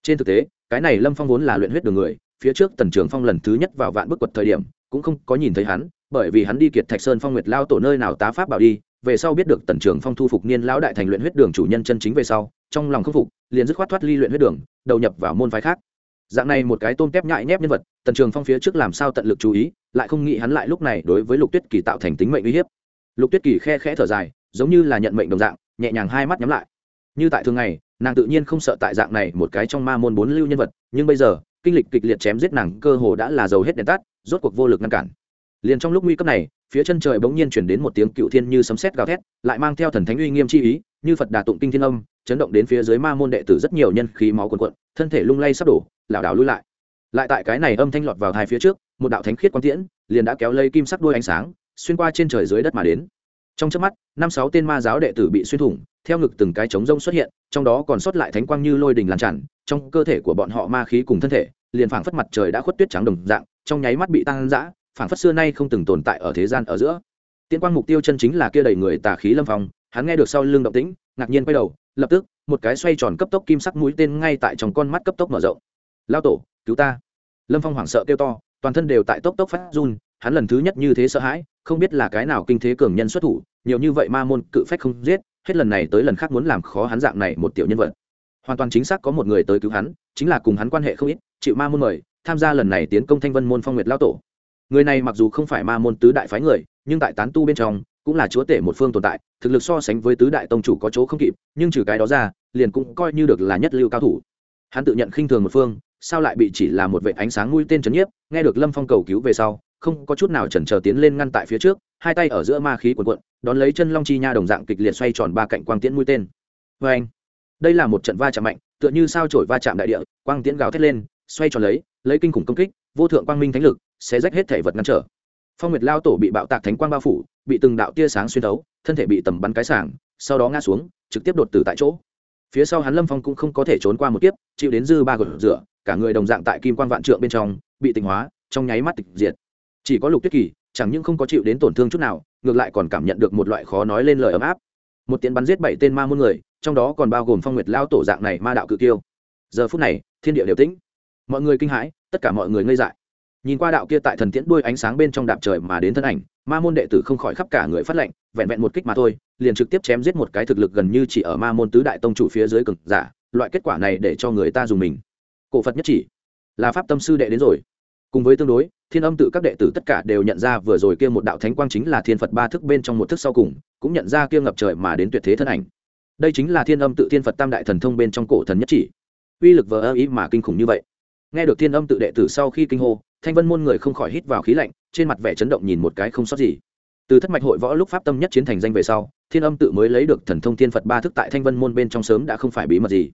Speaker 1: Trên thực tế, cái này lâm phong vốn là luyện huyết đường người, phía trước tần trường phong lần thứ nhất vào vạn bức quật thời điểm, cũng không có nhìn thấy hắn, bởi vì hắn đi kiệt thạch sơn phong nguyệt lao tổ nơi nào tá pháp bảo đi, về sau biết được tần trường phong thu phục niên lão đại thành luyện huyết đường chủ nhân chân chính về sau trong lòng khâm phục, liền dứt khoát thoát ly luyện huyết đường, đầu nhập vào môn phái khác. Dạng này một cái tôm tép nhại nhép nhân vật, tần trường phong phía trước làm sao tận lực chú ý, lại không nghĩ hắn lại lúc này đối với lục tuyết kỳ tạo thành tính mệnh uy hiếp. Lục tuyết kỳ khe khẽ thở dài, giống như là nhận mệnh đồng dạng, nhẹ nhàng hai mắt nhắm lại. Như tại thường ngày, nàng tự nhiên không sợ tại dạng này một cái trong ma môn bốn lưu nhân vật, nhưng bây giờ, kinh lịch kịch liệt chém giết nàng cơ hồ đã là dầu hết đèn tắt, rốt cuộc vô lực ngăn cản. Liền trong lúc nguy cấp này, phía chân trời bỗng nhiên chuyển đến một tiếng cựu thiên như sấm sét gào thét, lại mang theo thần thánh uy nghiêm chi ý như phật đà tụng kinh thiên âm chấn động đến phía dưới ma môn đệ tử rất nhiều nhân khí máu quần quận thân thể lung lay sắp đổ lảo đảo lui lại lại tại cái này âm thanh lọt vào hai phía trước một đạo thánh khiết quang tiễn liền đã kéo lây kim sắc đuôi ánh sáng xuyên qua trên trời dưới đất mà đến trong chớp mắt năm sáu tên ma giáo đệ tử bị xuyên thủng theo ngực từng cái trống rông xuất hiện trong đó còn sót lại thánh quang như lôi đình lan tràn trong cơ thể của bọn họ ma khí cùng thân thể liền phảng phất mặt trời đã khuất tuyết trắng đồng dạng trong nháy mắt bị tan dã phảng phất xưa nay không từng tồn tại ở thế gian ở giữa tiên quang mục tiêu chân chính là kia đầy người tà khí lâm phong hắn nghe được sau lưng động tĩnh ngạc nhiên quay đầu, lập tức, một cái xoay tròn cấp tốc kim sắc mũi tên ngay tại trong con mắt cấp tốc mở rộng. Lao tổ, cứu ta. Lâm phong hoảng sợ kêu to, toàn thân đều tại tốc tốc phát run, hắn lần thứ nhất như thế sợ hãi, không biết là cái nào kinh thế cường nhân xuất thủ, nhiều như vậy ma môn cự phách không giết, hết lần này tới lần khác muốn làm khó hắn dạng này một tiểu nhân vật. Hoàn toàn chính xác có một người tới cứu hắn, chính là cùng hắn quan hệ không ít, chịu ma môn mời, tham gia lần này tiến công thanh vân môn phong nguyệt lao tổ. Người này mặc dù không phải ma môn tứ đại phái người, nhưng tại tán tu bên trong cũng là chúa tể một phương tồn tại, thực lực so sánh với tứ đại tông chủ có chỗ không kịp, nhưng trừ cái đó ra, liền cũng coi như được là nhất lưu cao thủ. Hắn tự nhận khinh thường một phương, sao lại bị chỉ là một vệ ánh sáng mũi tên trấn nhiếp, nghe được lâm phong cầu cứu về sau, không có chút nào chần chờ tiến lên ngăn tại phía trước, hai tay ở giữa ma khí quần quận đón lấy chân long chi nha đồng dạng kịch liệt xoay tròn ba cạnh quang tiễn mũi tên. Vê anh, đây là một trận va chạm mạnh, tựa như sao trổi va chạm đại địa, quang tiễn gào thét lên, xoay tròn lấy lấy kinh khủng công kích, vô thượng quang minh thánh lực sẽ rách hết thể vật ngăn trở. Phong nguyệt lao tổ bị bạo tạc thánh quang bao phủ bị từng đạo tia sáng xuyên thấu, thân thể bị tầm bắn cái sảng, sau đó ngã xuống, trực tiếp đột tử tại chỗ. Phía sau hắn lâm phong cũng không có thể trốn qua một kiếp, chịu đến dư ba gột rửa, cả người đồng dạng tại kim quan vạn trượng bên trong, bị tịnh hóa, trong nháy mắt tịch diệt. Chỉ có lục tuyết kỳ, chẳng những không có chịu đến tổn thương chút nào, ngược lại còn cảm nhận được một loại khó nói lên lời ấm áp. Một tiến bắn giết bảy tên ma môn người, trong đó còn bao gồm phong nguyệt lao tổ dạng này ma đạo cự tiêu giờ phút này, thiên địa đều tĩnh. Mọi người kinh hãi, tất cả mọi người ngây dại nhìn qua đạo kia tại thần tiễn đuôi ánh sáng bên trong đạp trời mà đến thân ảnh, ma môn đệ tử không khỏi khắp cả người phát lệnh, vẹn vẹn một kích mà thôi, liền trực tiếp chém giết một cái thực lực gần như chỉ ở ma môn tứ đại tông chủ phía dưới cực giả, loại kết quả này để cho người ta dùng mình. Cổ phật nhất chỉ, là pháp tâm sư đệ đến rồi. Cùng với tương đối, thiên âm tự các đệ tử tất cả đều nhận ra vừa rồi kia một đạo thánh quang chính là thiên phật ba thức bên trong một thức sau cùng, cũng nhận ra kia ngập trời mà đến tuyệt thế thân ảnh. Đây chính là thiên âm tự thiên phật tam đại thần thông bên trong cổ thần nhất chỉ. Uy lực vờ ơ ý mà kinh khủng như vậy. Nghe được thiên âm tự đệ tử sau khi kinh hô thanh vân môn người không khỏi hít vào khí lạnh, trên mặt vẻ chấn động nhìn một cái không sót gì. Từ thất mạch hội võ lúc pháp tâm nhất chiến thành danh về sau, thiên âm tự mới lấy được thần thông thiên phật ba thức tại thanh vân môn bên trong sớm đã không phải bí mật gì.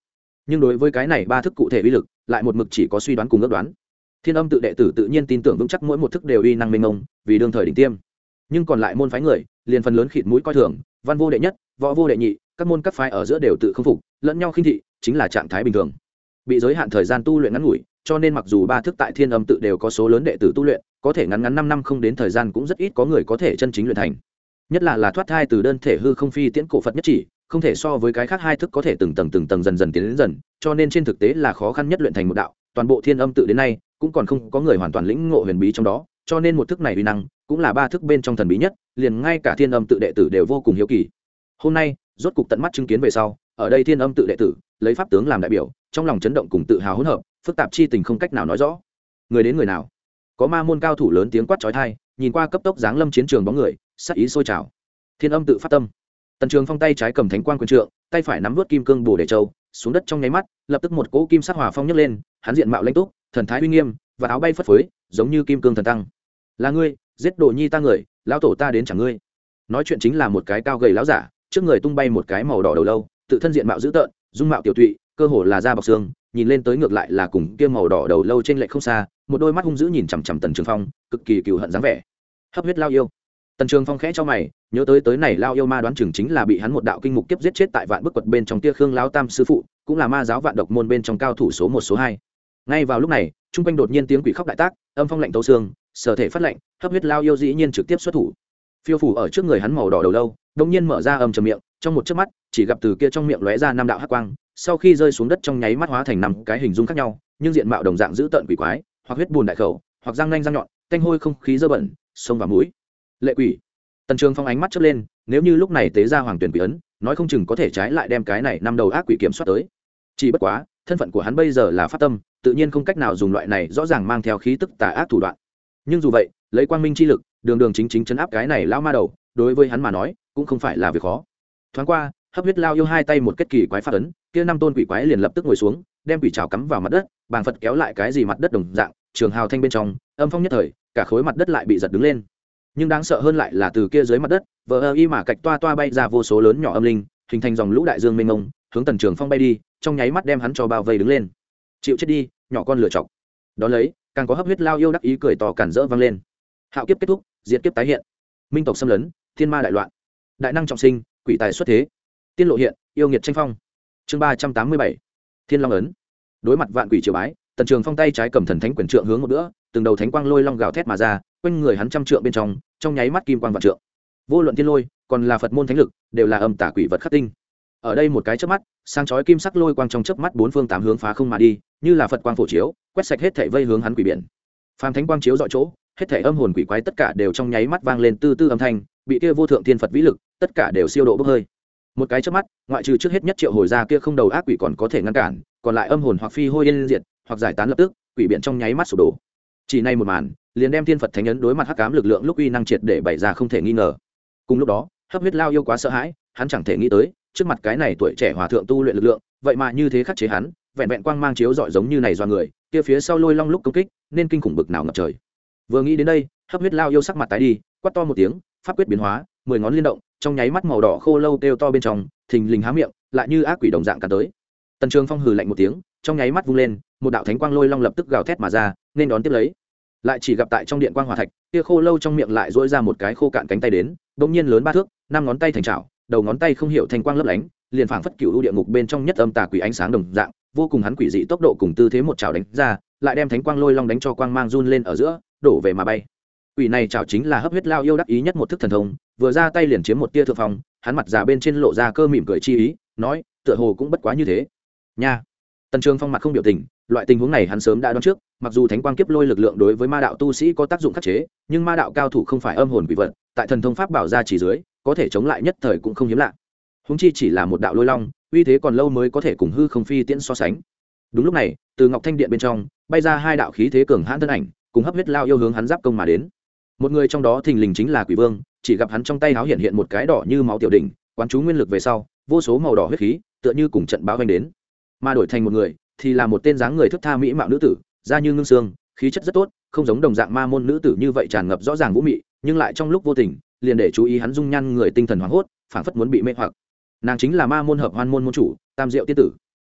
Speaker 1: Nhưng đối với cái này ba thức cụ thể uy lực, lại một mực chỉ có suy đoán cùng ước đoán. Thiên âm tự đệ tử tự nhiên tin tưởng vững chắc mỗi một thức đều uy năng minh ông vì đương thời đỉnh tiêm. Nhưng còn lại môn phái người, liền phần lớn khịt mũi coi thường, văn vô đệ nhất, võ vô đệ nhị, các môn các phái ở giữa đều tự không phục, lẫn nhau khinh thị, chính là trạng thái bình thường. Bị giới hạn thời gian tu luyện ngắn ngủi cho nên mặc dù ba thức tại thiên âm tự đều có số lớn đệ tử tu luyện, có thể ngắn ngắn năm năm không đến thời gian cũng rất ít có người có thể chân chính luyện thành. Nhất là là thoát thai từ đơn thể hư không phi tiễn cổ phật nhất chỉ, không thể so với cái khác hai thức có thể từng tầng từng tầng dần dần tiến đến dần, cho nên trên thực tế là khó khăn nhất luyện thành một đạo, toàn bộ thiên âm tự đến nay, cũng còn không có người hoàn toàn lĩnh ngộ huyền bí trong đó, cho nên một thức này uy năng cũng là ba thức bên trong thần bí nhất, liền ngay cả thiên âm tự đệ tử đều vô cùng hiếu kỳ. Hôm nay, rốt cục tận mắt chứng kiến về sau, ở đây thiên âm tự đệ tử, lấy pháp tướng làm đại biểu, trong lòng chấn động cùng tự hào hỗn hợp phức tạp chi tình không cách nào nói rõ. Người đến người nào? Có ma môn cao thủ lớn tiếng quát trói thai nhìn qua cấp tốc giáng lâm chiến trường bóng người, sắc ý sôi trào. Thiên âm tự phát tâm. Tần trường phong tay trái cầm thánh quang quyền trượng, tay phải nắm vớt kim cương bồ để châu, xuống đất trong nháy mắt, lập tức một cỗ kim sắc hỏa phong nhấc lên, hắn diện mạo lãnh túc, thần thái uy nghiêm, và áo bay phất phới, giống như kim cương thần tăng. Là ngươi, giết đồ nhi ta người, lão tổ ta đến chẳng ngươi. Nói chuyện chính là một cái cao gầy lão giả, trước người tung bay một cái màu đỏ đầu lâu, tự thân diện mạo dữ tợn, dung mạo tiểu tụy, cơ hồ là da bọc xương nhìn lên tới ngược lại là cùng kia màu đỏ đầu lâu trên lệch không xa, một đôi mắt hung dữ nhìn chằm chằm tần trường phong, cực kỳ cừu hận dáng vẻ. Hấp huyết lao yêu. Tần trường phong khẽ cho mày, nhớ tới tới này lao yêu ma đoán chừng chính là bị hắn một đạo kinh mục kiếp giết chết tại vạn bức quật bên trong tia khương lao tam sư phụ, cũng là ma giáo vạn độc môn bên trong cao thủ số một, số hai. Ngay vào lúc này, trung quanh đột nhiên tiếng quỷ khóc đại tác, âm phong lạnh tấu xương, sở thể phát lạnh, hấp huyết lao yêu dĩ nhiên trực tiếp xuất thủ. Phiêu phủ ở trước người hắn màu đỏ đầu lâu đông nhiên mở ra âm trầm miệng, trong một chớp mắt, chỉ gặp từ kia trong miệng lóe ra năm đạo hắc quang sau khi rơi xuống đất trong nháy mắt hóa thành năm cái hình dung khác nhau, nhưng diện mạo đồng dạng dữ tợn quỷ quái, hoặc huyết bùn đại khẩu, hoặc răng nanh răng nhọn, tanh hôi không khí dơ bẩn, sông và mũi. Lệ quỷ. Tần trường phong ánh mắt chớp lên, nếu như lúc này tế ra hoàng tuyển quỷ ấn, nói không chừng có thể trái lại đem cái này năm đầu ác quỷ kiểm soát tới. Chỉ bất quá, thân phận của hắn bây giờ là phát tâm, tự nhiên không cách nào dùng loại này rõ ràng mang theo khí tức tà ác thủ đoạn. Nhưng dù vậy, lấy quang minh chi lực, đường đường chính chính chấn áp cái này lao ma đầu, đối với hắn mà nói, cũng không phải là việc khó. Thoáng qua hấp huyết lao yêu hai tay một kết kỳ quái phát ấn, kia năm tôn quỷ quái liền lập tức ngồi xuống, đem quỷ trào cắm vào mặt đất, bàng phật kéo lại cái gì mặt đất đồng dạng, trường hào thanh bên trong, âm phong nhất thời, cả khối mặt đất lại bị giật đứng lên. Nhưng đáng sợ hơn lại là từ kia dưới mặt đất, vờ ơ y mà cạch toa toa bay ra vô số lớn nhỏ âm linh, hình thành dòng lũ đại dương mênh mông, hướng tần trường phong bay đi, trong nháy mắt đem hắn cho bao vây đứng lên. Chịu chết đi, nhỏ con lửa chọc. Đ ó lấy, càng có hấp huyết lao yêu đắc ý cười tò cản rỡ vang lên. Hạo kiếp kết thúc diễn kiếp tái hiện. Minh tộc xâm lấn, thiên ma đại loạn. Đại năng trọng sinh, quỷ tài xuất thế tiên lộ hiện, yêu nghiệt tranh phong. Chương ba trăm tám mươi bảy. Thiên long ấn. Đối mặt vạn quỷ triều bái, tần trường phong tay trái cầm thần thánh quyền trượng hướng một nữa từng đầu thánh quang lôi long gào thét mà ra, quanh người hắn trăm trượng bên trong trong nháy mắt kim quang vạn trượng. Vô luận thiên lôi, còn là phật môn thánh lực, đều là âm tả quỷ vật khắc tinh. Ở đây một cái chớp mắt sang chói kim sắc lôi quang trong chớp mắt bốn phương tám hướng phá không mà đi, như là phật quang phổ chiếu, quét sạch hết thảy vây hướng hắn quỷ biển. Phàm thánh quang chiếu dọi chỗ, hết thảy âm hồn quỷ quái tất cả đều trong nháy mắt vang lên tư tư âm thanh, bị kia vô thượng thiên phật vĩ lực, tất cả đều siêu độ bốc hơi một cái chớp mắt, ngoại trừ trước hết nhất triệu hồi ra kia không đầu ác quỷ còn có thể ngăn cản, còn lại âm hồn hoặc phi hôi yên diệt, hoặc giải tán lập tức, quỷ biện trong nháy mắt sụp đổ. Chỉ nay một màn, liền đem thiên phật thánh ấn đối mặt hắc cám lực lượng lúc uy năng triệt để bày ra không thể nghi ngờ. Cùng lúc đó, hấp huyết lao yêu quá sợ hãi, hắn chẳng thể nghĩ tới, trước mặt cái này tuổi trẻ hòa thượng tu luyện lực lượng, vậy mà như thế khắc chế hắn, vẹn vẹn quang mang chiếu rọi giống như này do người, kia phía sau lôi long lúc công kích, nên kinh khủng bực nào ngập trời. Vừa nghĩ đến đây, hấp huyết lao yêu sắc mặt tái đi, quát to một tiếng, pháp quyết biến hóa, mười ngón liên động trong nháy mắt màu đỏ khô lâu kêu to bên trong, thình lình há miệng, lại như ác quỷ đồng dạng cả tới. Tần trường phong hừ lạnh một tiếng, trong nháy mắt vung lên, một đạo thánh quang lôi long lập tức gào thét mà ra, nên đón tiếp lấy. Lại chỉ gặp tại trong điện quang hòa thạch, kia khô lâu trong miệng lại dỗi ra một cái khô cạn cánh tay đến, bỗng nhiên lớn ba thước, năm ngón tay thành trào đầu ngón tay không hiểu thành quang lấp lánh, liền phảng phất cựu địa ngục bên trong nhất âm tà quỷ ánh sáng đồng dạng, vô cùng hắn quỷ dị tốc độ cùng tư thế một trào đánh ra, lại đem thánh quang lôi long đánh cho quang mang run lên ở giữa, đổ về mà bay. Quỷ này trào chính là hấp huyết lao yêu đắc ý nhất một thức thần thông vừa ra tay liền chiếm một tia thượng phong, hắn mặt già bên trên lộ ra cơ mỉm cười chi ý, nói, tựa hồ cũng bất quá như thế. Nha. Tần trường phong mặt không biểu tình, loại tình huống này hắn sớm đã đoán trước, mặc dù thánh quang kiếp lôi lực lượng đối với ma đạo tu sĩ có tác dụng khắc chế, nhưng ma đạo cao thủ không phải âm hồn quỷ vật, tại thần thông pháp bảo ra chỉ dưới, có thể chống lại nhất thời cũng không hiếm lạ. Húng chi chỉ là một đạo lôi long, uy thế còn lâu mới có thể cùng hư không phi tiễn so sánh. Đúng lúc này, từ ngọc thanh điện bên trong, bay ra hai đạo khí thế cường hãn thân ảnh, cùng hấp huyết lao yêu hướng hắn giáp công mà đến. Một người trong đó thình lình chính là quỷ vương chỉ gặp hắn trong tay háo hiện hiện một cái đỏ như máu tiểu đỉnh, quán chú nguyên lực về sau, vô số màu đỏ huyết khí, tựa như cùng trận báo vanh đến. Mà đổi thành một người, thì là một tên dáng người thức tha mỹ mạo nữ tử, da như ngưng xương, khí chất rất tốt, không giống đồng dạng ma môn nữ tử như vậy tràn ngập rõ ràng vũ mị, nhưng lại trong lúc vô tình, liền để chú ý hắn dung nhan người tinh thần hoảng hốt, phảng phất muốn bị mê hoặc. Nàng chính là ma môn hợp hoan môn môn chủ, tam diệu tiên tử.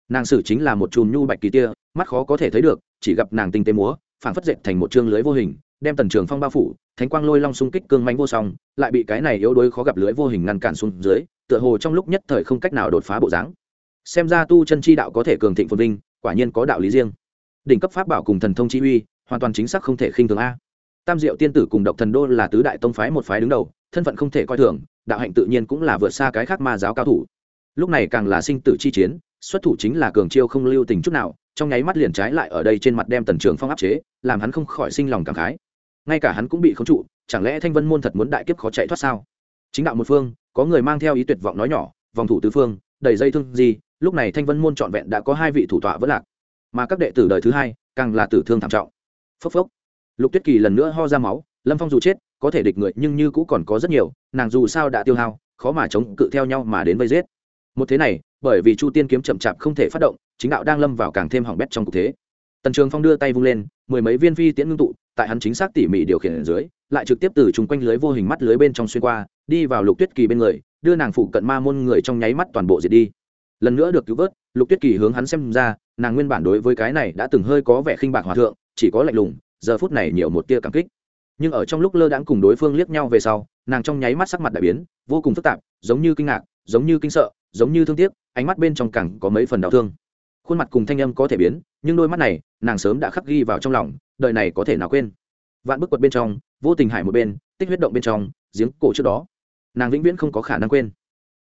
Speaker 1: Nàng sử chính là một chùm nhu bạch kỳ tia, mắt khó có thể thấy được, chỉ gặp nàng tinh tế múa, phảng phất dệt thành một chương lưới vô hình, đem tần trường phong bao phủ thánh quang lôi long xung kích cương mánh vô song, lại bị cái này yếu đuối khó gặp lưới vô hình ngăn cản xuống dưới, tựa hồ trong lúc nhất thời không cách nào đột phá bộ dáng. Xem ra tu chân chi đạo có thể cường thịnh phồn vinh, quả nhiên có đạo lý riêng. Đỉnh cấp pháp bảo cùng thần thông chi uy, hoàn toàn chính xác không thể khinh thường a. Tam diệu tiên tử cùng độc thần đô là tứ đại tông phái một phái đứng đầu, thân phận không thể coi thường, đạo hạnh tự nhiên cũng là vượt xa cái khác ma giáo cao thủ. Lúc này càng là sinh tử chi chiến, xuất thủ chính là cường chiêu không lưu tình chút nào, trong nháy mắt liền trái lại ở đây trên mặt đem tần trường phong áp chế, làm hắn không khỏi sinh lòng cảm khái ngay cả hắn cũng bị khống trụ, chẳng lẽ thanh vân môn thật muốn đại kiếp khó chạy thoát sao? Chính đạo một phương, có người mang theo ý tuyệt vọng nói nhỏ, vòng thủ tứ phương, đầy dây thương gì, lúc này thanh vân môn trọn vẹn đã có hai vị thủ tọa vẫn lạc. Mà các đệ tử đời thứ hai, càng là tử thương thảm trọng. Phốc phốc. Lục tuyết kỳ lần nữa ho ra máu, lâm phong dù chết, có thể địch người nhưng như cũ còn có rất nhiều, nàng dù sao đã tiêu hao, khó mà chống cự theo nhau mà đến vây giết. Một thế này, bởi vì chu tiên kiếm chậm chạp không thể phát động, chính đạo đang lâm vào càng thêm hỏng bét trong cuộc thế tần trường phong đưa tay vung lên, mười mấy viên phi tiễn ngưng tụ, tại hắn chính xác tỉ mỉ điều khiển ở dưới, lại trực tiếp từ chung quanh lưới vô hình mắt lưới bên trong xuyên qua, đi vào lục tuyết kỳ bên người, đưa nàng phụ cận ma môn người trong nháy mắt toàn bộ diệt đi. Lần nữa được cứu vớt, lục tuyết kỳ hướng hắn xem ra, nàng nguyên bản đối với cái này đã từng hơi có vẻ khinh bạc hòa thượng, chỉ có lạnh lùng, giờ phút này nhiều một tia cảm kích. Nhưng ở trong lúc lơ đãng cùng đối phương liếc nhau về sau, nàng trong nháy mắt sắc mặt đại biến, vô cùng phức tạp, giống như kinh ngạc, giống như kinh sợ, giống như thương tiếc, ánh mắt bên trong cẳng có mấy phần đau thương. Khuôn mặt cùng thanh âm có thể biến nhưng đôi mắt này, nàng sớm đã khắc ghi vào trong lòng, đời này có thể nào quên? Vạn bức quật bên trong, vô tình hải một bên, tích huyết động bên trong, giếng cổ trước đó. Nàng vĩnh viễn không có khả năng quên.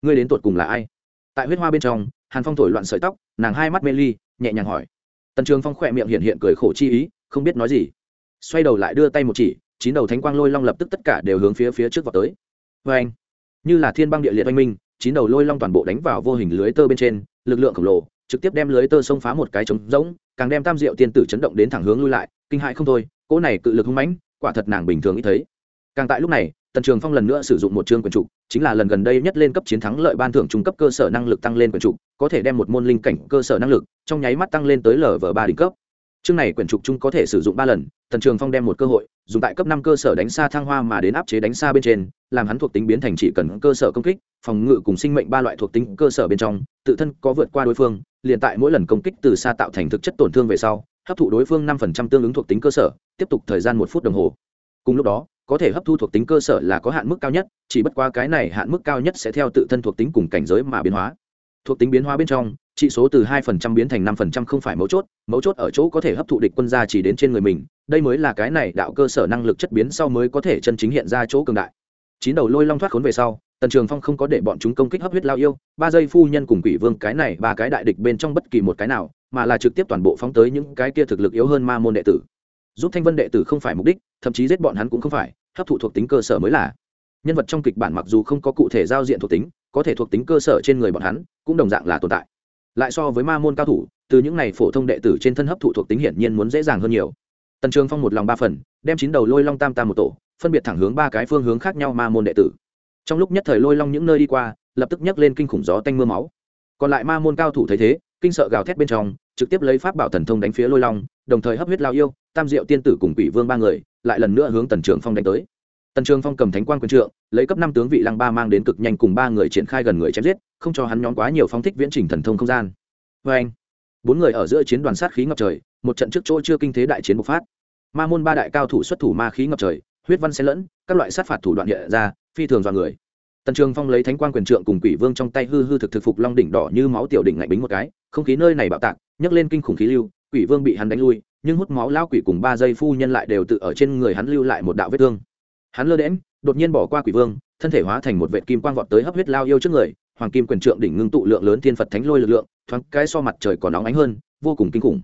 Speaker 1: Ngươi đến tột cùng là ai? Tại huyết hoa bên trong, hàn phong thổi loạn sợi tóc, nàng hai mắt mê ly, nhẹ nhàng hỏi. Tần trường phong khỏe miệng hiện hiện cười khổ chi ý, không biết nói gì. Xoay đầu lại đưa tay một chỉ, chín đầu thánh quang lôi long lập tức tất cả đều hướng phía phía trước vào tới. Vê anh, như là thiên băng địa liệt oanh minh, chín đầu lôi long toàn bộ đánh vào vô hình lưới tơ bên trên, lực lượng khổng lồ trực tiếp đem lưới tơ sông phá một cái trống rỗng, càng đem tam diệu tiên tử chấn động đến thẳng hướng lui lại, kinh hại không thôi, cỗ này cự lực hung mãnh, quả thật nàng bình thường ít thấy. Càng tại lúc này, tần trường phong lần nữa sử dụng một chương quyền trục, chính là lần gần đây nhất lên cấp chiến thắng lợi ban thưởng trung cấp cơ sở năng lực tăng lên quyền trục, có thể đem một môn linh cảnh cơ sở năng lực, trong nháy mắt tăng lên tới lv ba đỉnh cấp. Chương này quyển trục chung có thể sử dụng ba lần, tần trường phong đem một cơ hội, dùng tại cấp năm cơ sở đánh xa thăng hoa mà đến áp chế đánh xa bên trên, làm hắn thuộc tính biến thành chỉ cần cơ sở công kích, phòng ngự cùng sinh mệnh ba loại thuộc tính cơ sở bên trong, tự thân có vượt qua đối phương liền tại mỗi lần công kích từ xa tạo thành thực chất tổn thương về sau, hấp thụ đối phương năm phần trăm tương ứng thuộc tính cơ sở, tiếp tục thời gian một phút đồng hồ. Cùng lúc đó, có thể hấp thu thuộc tính cơ sở là có hạn mức cao nhất, chỉ bất qua cái này hạn mức cao nhất sẽ theo tự thân thuộc tính cùng cảnh giới mà biến hóa. Thuộc tính biến hóa bên trong trị số từ hai phần trăm biến thành năm phần trăm không phải mấu chốt mấu chốt ở chỗ có thể hấp thụ địch quân gia chỉ đến trên người mình, đây mới là cái này đạo cơ sở năng lực chất biến sau mới có thể chân chính hiện ra chỗ cường đại. Chín đầu lôi long thoát khốn về sau tần trường phong không có để bọn chúng công kích hấp huyết lao yêu, ba giây phu nhân cùng quỷ vương cái này ba cái đại địch bên trong bất kỳ một cái nào, mà là trực tiếp toàn bộ phóng tới những cái kia thực lực yếu hơn ma môn đệ tử. Giúp thanh vân đệ tử không phải mục đích, thậm chí giết bọn hắn cũng không phải, hấp thụ thuộc tính cơ sở mới là. Nhân vật trong kịch bản mặc dù không có cụ thể giao diện thuộc tính, có thể thuộc tính cơ sở trên người bọn hắn, cũng đồng dạng là tồn tại. Lại so với ma môn cao thủ, từ những này phổ thông đệ tử trên thân hấp thụ thuộc tính hiển nhiên muốn dễ dàng hơn nhiều. Tần trường phong một lòng ba phần, đem chín đầu lôi long tam tam một tổ, phân biệt thẳng hướng ba cái phương hướng khác nhau ma môn đệ tử trong lúc nhất thời lôi long những nơi đi qua, lập tức nhấc lên kinh khủng gió tanh mưa máu. Còn lại ma môn cao thủ thấy thế, kinh sợ gào thét bên trong, trực tiếp lấy pháp bảo thần thông đánh phía lôi long, đồng thời hấp huyết lao yêu, tam diệu tiên tử cùng quỷ vương ba người, lại lần nữa hướng tần trường phong đánh tới. Tần trường phong cầm thánh quan quyền trượng, lấy cấp năm tướng vị lăng ba mang đến cực nhanh cùng ba người triển khai gần người chém giết, không cho hắn nhóm quá nhiều phong thích viễn trình thần thông không gian. Vê anh, bốn người ở giữa chiến đoàn sát khí ngập trời, một trận trước chỗ chưa kinh thế đại chiến bộc phát. Ma môn ba đại cao thủ xuất thủ ma khí ngập trời, huyết văn xen lẫn, các loại sát phạt thủ đoạn hiện ra phi thường dọa người. Tần trường phong lấy thánh quan quyền trượng cùng quỷ vương trong tay hư hư thực thực phục long đỉnh đỏ như máu tiểu đỉnh ngạnh bính một cái, không khí nơi này bạo tạc, nhấc lên kinh khủng khí lưu, quỷ vương bị hắn đánh lui, nhưng hút máu lao quỷ cùng ba giây phu nhân lại đều tự ở trên người hắn lưu lại một đạo vết thương. Hắn lơ đễm đột nhiên bỏ qua quỷ vương, thân thể hóa thành một vệ kim quang vọt tới hấp huyết lao yêu trước người, hoàng kim quyền trượng đỉnh ngưng tụ lượng lớn thiên phật thánh lôi lực lượng, thoáng cái so mặt trời còn nóng ánh hơn, vô cùng kinh khủng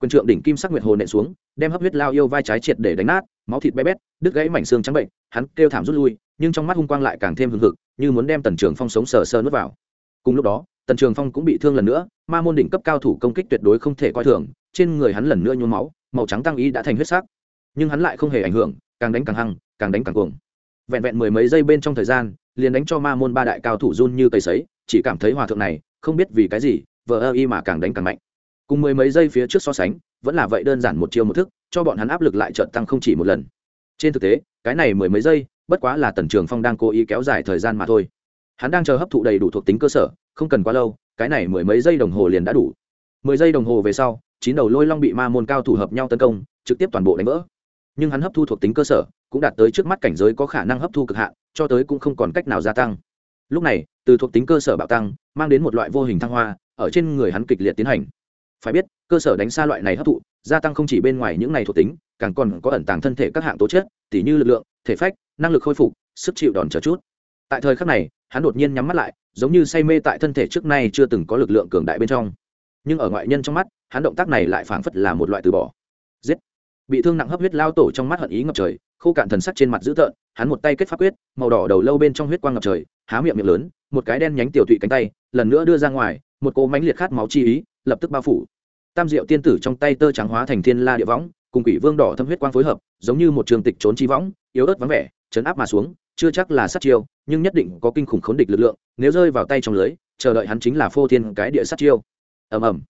Speaker 1: quyền quân trượng đỉnh kim sắc nguyệt hồ nện xuống, đem hấp huyết lao yêu vai trái triệt để đánh nát, máu thịt bé bét, đứt gãy mảnh xương trắng bệnh, hắn kêu thảm rút lui, nhưng trong mắt hung quang lại càng thêm hừng hực, như muốn đem tần trường phong sống sờ sờ nuốt vào. Cùng lúc đó, tần trường phong cũng bị thương lần nữa, ma môn đỉnh cấp cao thủ công kích tuyệt đối không thể coi thường, trên người hắn lần nữa nhuốm máu, màu trắng tăng ý đã thành huyết sắc. Nhưng hắn lại không hề ảnh hưởng, càng đánh càng hăng, càng đánh càng cuồng. Vẹn vẹn mười mấy giây bên trong thời gian, liền đánh cho ma môn ba đại cao thủ run như cây sấy, chỉ cảm thấy hòa thượng này không biết vì cái gì, vờ ơ y mà càng đánh càng mạnh cùng mười mấy giây phía trước so sánh, vẫn là vậy đơn giản một chiêu một thức, cho bọn hắn áp lực lại trợn tăng không chỉ một lần. Trên thực tế, cái này mười mấy giây, bất quá là tần trường phong đang cố ý kéo dài thời gian mà thôi. Hắn đang chờ hấp thụ đầy đủ thuộc tính cơ sở, không cần quá lâu, cái này mười mấy giây đồng hồ liền đã đủ. Mười giây đồng hồ về sau, chín đầu lôi long bị ma môn cao thủ hợp nhau tấn công, trực tiếp toàn bộ đánh vỡ. Nhưng hắn hấp thu thuộc tính cơ sở, cũng đạt tới trước mắt cảnh giới có khả năng hấp thu cực hạn, cho tới cũng không còn cách nào gia tăng. Lúc này, từ thuộc tính cơ sở bạo tăng, mang đến một loại vô hình thăng hoa, ở trên người hắn kịch liệt tiến hành phải biết, cơ sở đánh xa loại này hấp thụ, gia tăng không chỉ bên ngoài những này thuộc tính, càng còn có ẩn tàng thân thể các hạng tố chất, tỉ như lực lượng, thể phách, năng lực khôi phục, sức chịu đòn chờ chút. Tại thời khắc này, hắn đột nhiên nhắm mắt lại, giống như say mê tại thân thể trước nay chưa từng có lực lượng cường đại bên trong. Nhưng ở ngoại nhân trong mắt, hắn động tác này lại phảng phất là một loại từ bỏ. Giết! Bị thương nặng hấp huyết lao tổ trong mắt hận ý ngập trời, khô cạn thần sắc trên mặt dữ tợn, hắn một tay kết pháp quyết, màu đỏ đầu lâu bên trong huyết quang ngập trời, há miệng miệng lớn, một cái đen nhánh tiểu thụy cánh tay, lần nữa đưa ra ngoài, một cỗ mánh liệt khát máu chi ý, lập tức bao phủ tam diệu tiên tử trong tay tơ trắng hóa thành thiên la địa võng, cùng quỷ vương đỏ thâm huyết quang phối hợp, giống như một trường tịch trốn chi võng, yếu ớt vắng vẻ chấn áp mà xuống, chưa chắc là sát chiêu, nhưng nhất định có kinh khủng khốn địch lực lượng, nếu rơi vào tay trong lưới, chờ đợi hắn chính là phô thiên cái địa sát chiêu. Ầm ầm.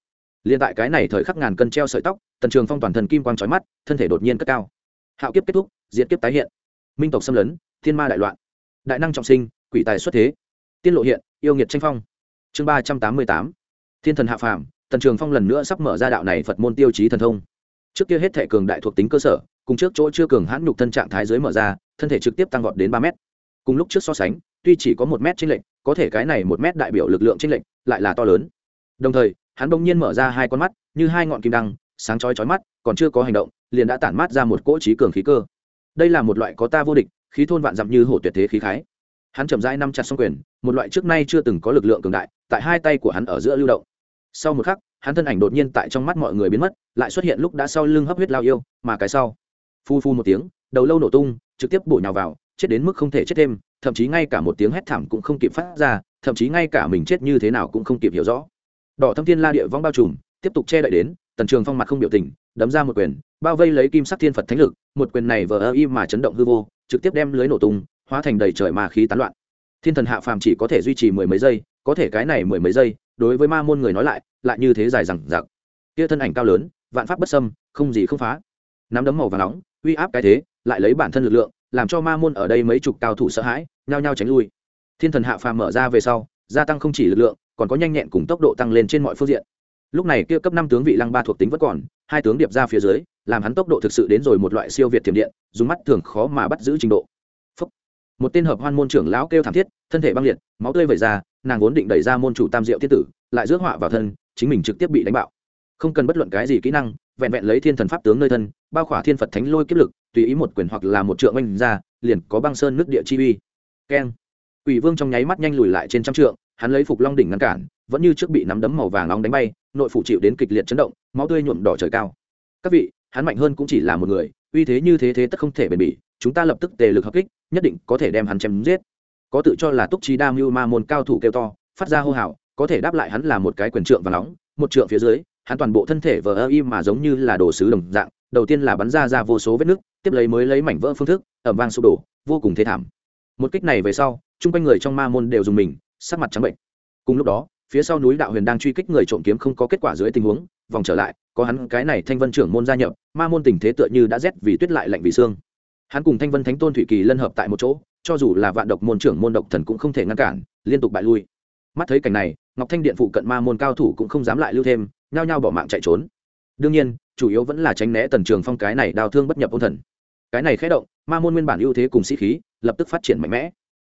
Speaker 1: Liên tại cái này thời khắc ngàn cân treo sợi tóc, tần trường phong toàn thân kim quang trói mắt, thân thể đột nhiên cất cao. Hạo kiếp kết thúc diễn kiếp tái hiện. Minh tộc xâm lấn, thiên ma đại loạn. Đại năng trọng sinh, quỷ tài xuất thế. Tiên lộ hiện, yêu nghiệt tranh phong. Chương ba trăm tám mươi tám. Thiên thần hạ phàm tần trường phong lần nữa sắp mở ra đạo này phật môn tiêu chí thần thông trước kia hết thể cường đại thuộc tính cơ sở cùng trước chỗ chưa cường hãn nhục thân trạng thái dưới mở ra thân thể trực tiếp tăng vọt đến ba mét cùng lúc trước so sánh tuy chỉ có một mét trên lệnh có thể cái này một mét đại biểu lực lượng trên lệnh lại là to lớn đồng thời hắn bỗng nhiên mở ra hai con mắt như hai ngọn kim đăng sáng chói chói mắt còn chưa có hành động liền đã tản mát ra một cỗ trí cường khí cơ đây là một loại có ta vô địch khí thôn vạn dặm như hổ tuyệt thế khí khái hắn chậm rãi năm chặt xong quyền một loại trước nay chưa từng có lực lượng cường đại tại hai tay của hắn ở giữa lưu động sau một khắc hắn thân ảnh đột nhiên tại trong mắt mọi người biến mất, lại xuất hiện lúc đã sau lưng hấp huyết lao yêu, mà cái sau, phu phu một tiếng, đầu lâu nổ tung, trực tiếp bổ nhào vào, chết đến mức không thể chết thêm, thậm chí ngay cả một tiếng hét thảm cũng không kịp phát ra, thậm chí ngay cả mình chết như thế nào cũng không kịp hiểu rõ. Đỏ thâm thiên la địa vong bao trùm, tiếp tục che đậy đến, tần trường phong mặt không biểu tình, đấm ra một quyền, bao vây lấy kim sắc thiên phật thánh lực, một quyền này vờ ơ y mà chấn động hư vô, trực tiếp đem lưới nổ tung, hóa thành đầy trời mà khí tán loạn. Thiên thần hạ phàm chỉ có thể duy trì mười mấy giây, có thể cái này mười mấy giây, đối với ma môn người nói lại lại như thế dài rằng giặc kia thân ảnh cao lớn, vạn pháp bất xâm, không gì không phá. Nắm đấm màu và nóng, uy áp cái thế, lại lấy bản thân lực lượng, làm cho ma môn ở đây mấy chục cao thủ sợ hãi, nhao nhao tránh lui. Thiên thần hạ phàm mở ra về sau, gia tăng không chỉ lực lượng, còn có nhanh nhẹn cùng tốc độ tăng lên trên mọi phương diện. Lúc này kia cấp năm tướng vị lăng ba thuộc tính vẫn còn, hai tướng điệp ra phía dưới, làm hắn tốc độ thực sự đến rồi một loại siêu việt tiềm điện, dùng mắt thường khó mà bắt giữ trình độ. Phúc. một tên hợp hoan môn trưởng lão kêu thảm thiết, thân thể băng liệt, máu tươi vẩy ra, nàng vốn định đẩy ra môn chủ tam diệu thiên tử, lại rước họa vào thân chính mình trực tiếp bị đánh bạo. Không cần bất luận cái gì kỹ năng, vẹn vẹn lấy thiên thần pháp tướng nơi thân, bao khỏa thiên phật thánh lôi kiếp lực, tùy ý một quyền hoặc là một trượng oanh ra, liền có băng sơn nước địa chi uy. Keng. Quỷ vương trong nháy mắt nhanh lùi lại trên trăm trượng, hắn lấy phục long đỉnh ngăn cản, vẫn như trước bị nắm đấm màu vàng nóng đánh bay, nội phủ chịu đến kịch liệt chấn động, máu tươi nhuộm đỏ trời cao. Các vị, hắn mạnh hơn cũng chỉ là một người, uy thế như thế thế tất không thể bền bỉ, chúng ta lập tức tề lực hợp kích, nhất định có thể đem hắn chém giết. Có tự cho là túc trí đa mưu ma môn cao thủ kêu to, phát ra hô hào có thể đáp lại hắn là một cái quyền trượng và nóng, một trượng phía dưới, hắn toàn bộ thân thể vờ ơ im mà giống như là đồ sứ đồng dạng, đầu tiên là bắn ra ra vô số vết nứt, tiếp lấy mới lấy mảnh vỡ phương thức, ẩm vang sụp đổ, vô cùng thế thảm. Một kích này về sau, chung quanh người trong ma môn đều dùng mình, sắc mặt trắng bệnh. Cùng lúc đó, phía sau núi đạo huyền đang truy kích người trộm kiếm không có kết quả dưới tình huống, vòng trở lại, có hắn cái này thanh vân trưởng môn gia nhập, ma môn tình thế tựa như đã rét vì tuyết lại lạnh vì xương hắn cùng thanh vân thánh tôn thủy kỳ lân hợp tại một chỗ, cho dù là vạn độc môn trưởng môn độc thần cũng không thể ngăn cản, liên tục bại lui. Mắt thấy cảnh này ngọc thanh điện phụ cận ma môn cao thủ cũng không dám lại lưu thêm, nhao nhao bỏ mạng chạy trốn. Đương nhiên, chủ yếu vẫn là tránh né tần trường phong cái này đào thương bất nhập ôn thần. Cái này khé động, ma môn nguyên bản ưu thế cùng sĩ khí, lập tức phát triển mạnh mẽ.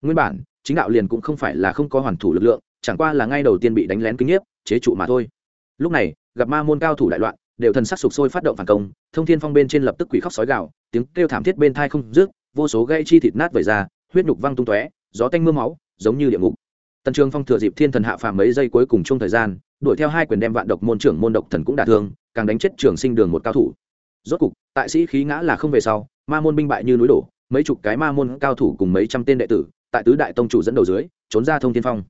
Speaker 1: Nguyên bản, chính đạo liền cũng không phải là không có hoàn thủ lực lượng, chẳng qua là ngay đầu tiên bị đánh lén kinh nhiếp, chế trụ mà thôi. Lúc này, gặp ma môn cao thủ đại loạn, đều thần sắc sục sôi phát động phản công, thông thiên phong bên trên lập tức quỷ khóc sói gạo tiếng kêu thảm thiết bên thai không rước vô số gây chi thịt nát vẩy ra, huyết nhục văng tung tóe, gió tanh mưa máu, giống như địa ngục tần trường phong thừa dịp thiên thần hạ phàm mấy giây cuối cùng chung thời gian, đuổi theo hai quyền đem vạn độc môn trưởng môn độc thần cũng đả thương, càng đánh chết trường sinh đường một cao thủ. Rốt cục, tại sĩ khí ngã là không về sau, ma môn binh bại như núi đổ, mấy chục cái ma môn cao thủ cùng mấy trăm tên đệ tử, tại tứ đại tông chủ dẫn đầu dưới, trốn ra thông tiên phong.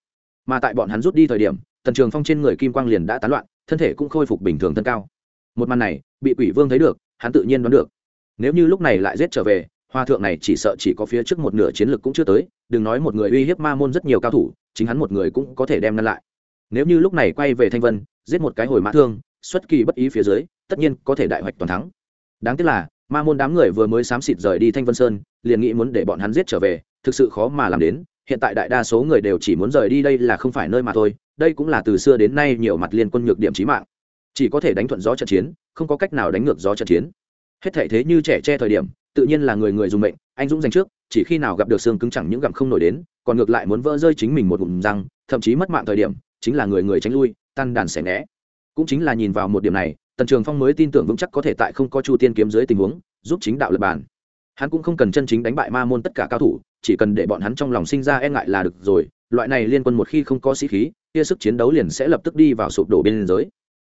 Speaker 1: Mà tại bọn hắn rút đi thời điểm, tần trường phong trên người kim quang liền đã tán loạn, thân thể cũng khôi phục bình thường thân cao. Một màn này, bị quỷ vương thấy được, hắn tự nhiên đoán được. Nếu như lúc này lại giết trở về hoa thượng này chỉ sợ chỉ có phía trước một nửa chiến lực cũng chưa tới đừng nói một người uy hiếp ma môn rất nhiều cao thủ, chính hắn một người cũng có thể đem ngăn lại. Nếu như lúc này quay về thanh vân, giết một cái hồi mã thương, xuất kỳ bất ý phía dưới, tất nhiên có thể đại hoạch toàn thắng. Đáng tiếc là, ma môn đám người vừa mới xám xịt rời đi thanh vân sơn, liền nghĩ muốn để bọn hắn giết trở về, thực sự khó mà làm đến, hiện tại đại đa số người đều chỉ muốn rời đi đây là không phải nơi mà thôi, đây cũng là từ xưa đến nay nhiều mặt liên quân nhược điểm trí mạng. Chỉ có thể đánh thuận gió trận chiến, không có cách nào đánh ngược gió trận chiến. Hết thể thế như trẻ che thời điểm, tự nhiên là người người dùng mệnh, anh dũng dành trước chỉ khi nào gặp được xương cứng chẳng những gặm không nổi đến, còn ngược lại muốn vỡ rơi chính mình một vùng răng, thậm chí mất mạng thời điểm, chính là người người tránh lui, tan đàn xẻ né cũng chính là nhìn vào một điểm này, tần trường phong mới tin tưởng vững chắc có thể tại không có chu tiên kiếm dưới tình huống, giúp chính đạo lập bản hắn cũng không cần chân chính đánh bại ma môn tất cả cao thủ, chỉ cần để bọn hắn trong lòng sinh ra e ngại là được rồi, loại này liên quân một khi không có sĩ khí, kia sức chiến đấu liền sẽ lập tức đi vào sụp đổ bên giới.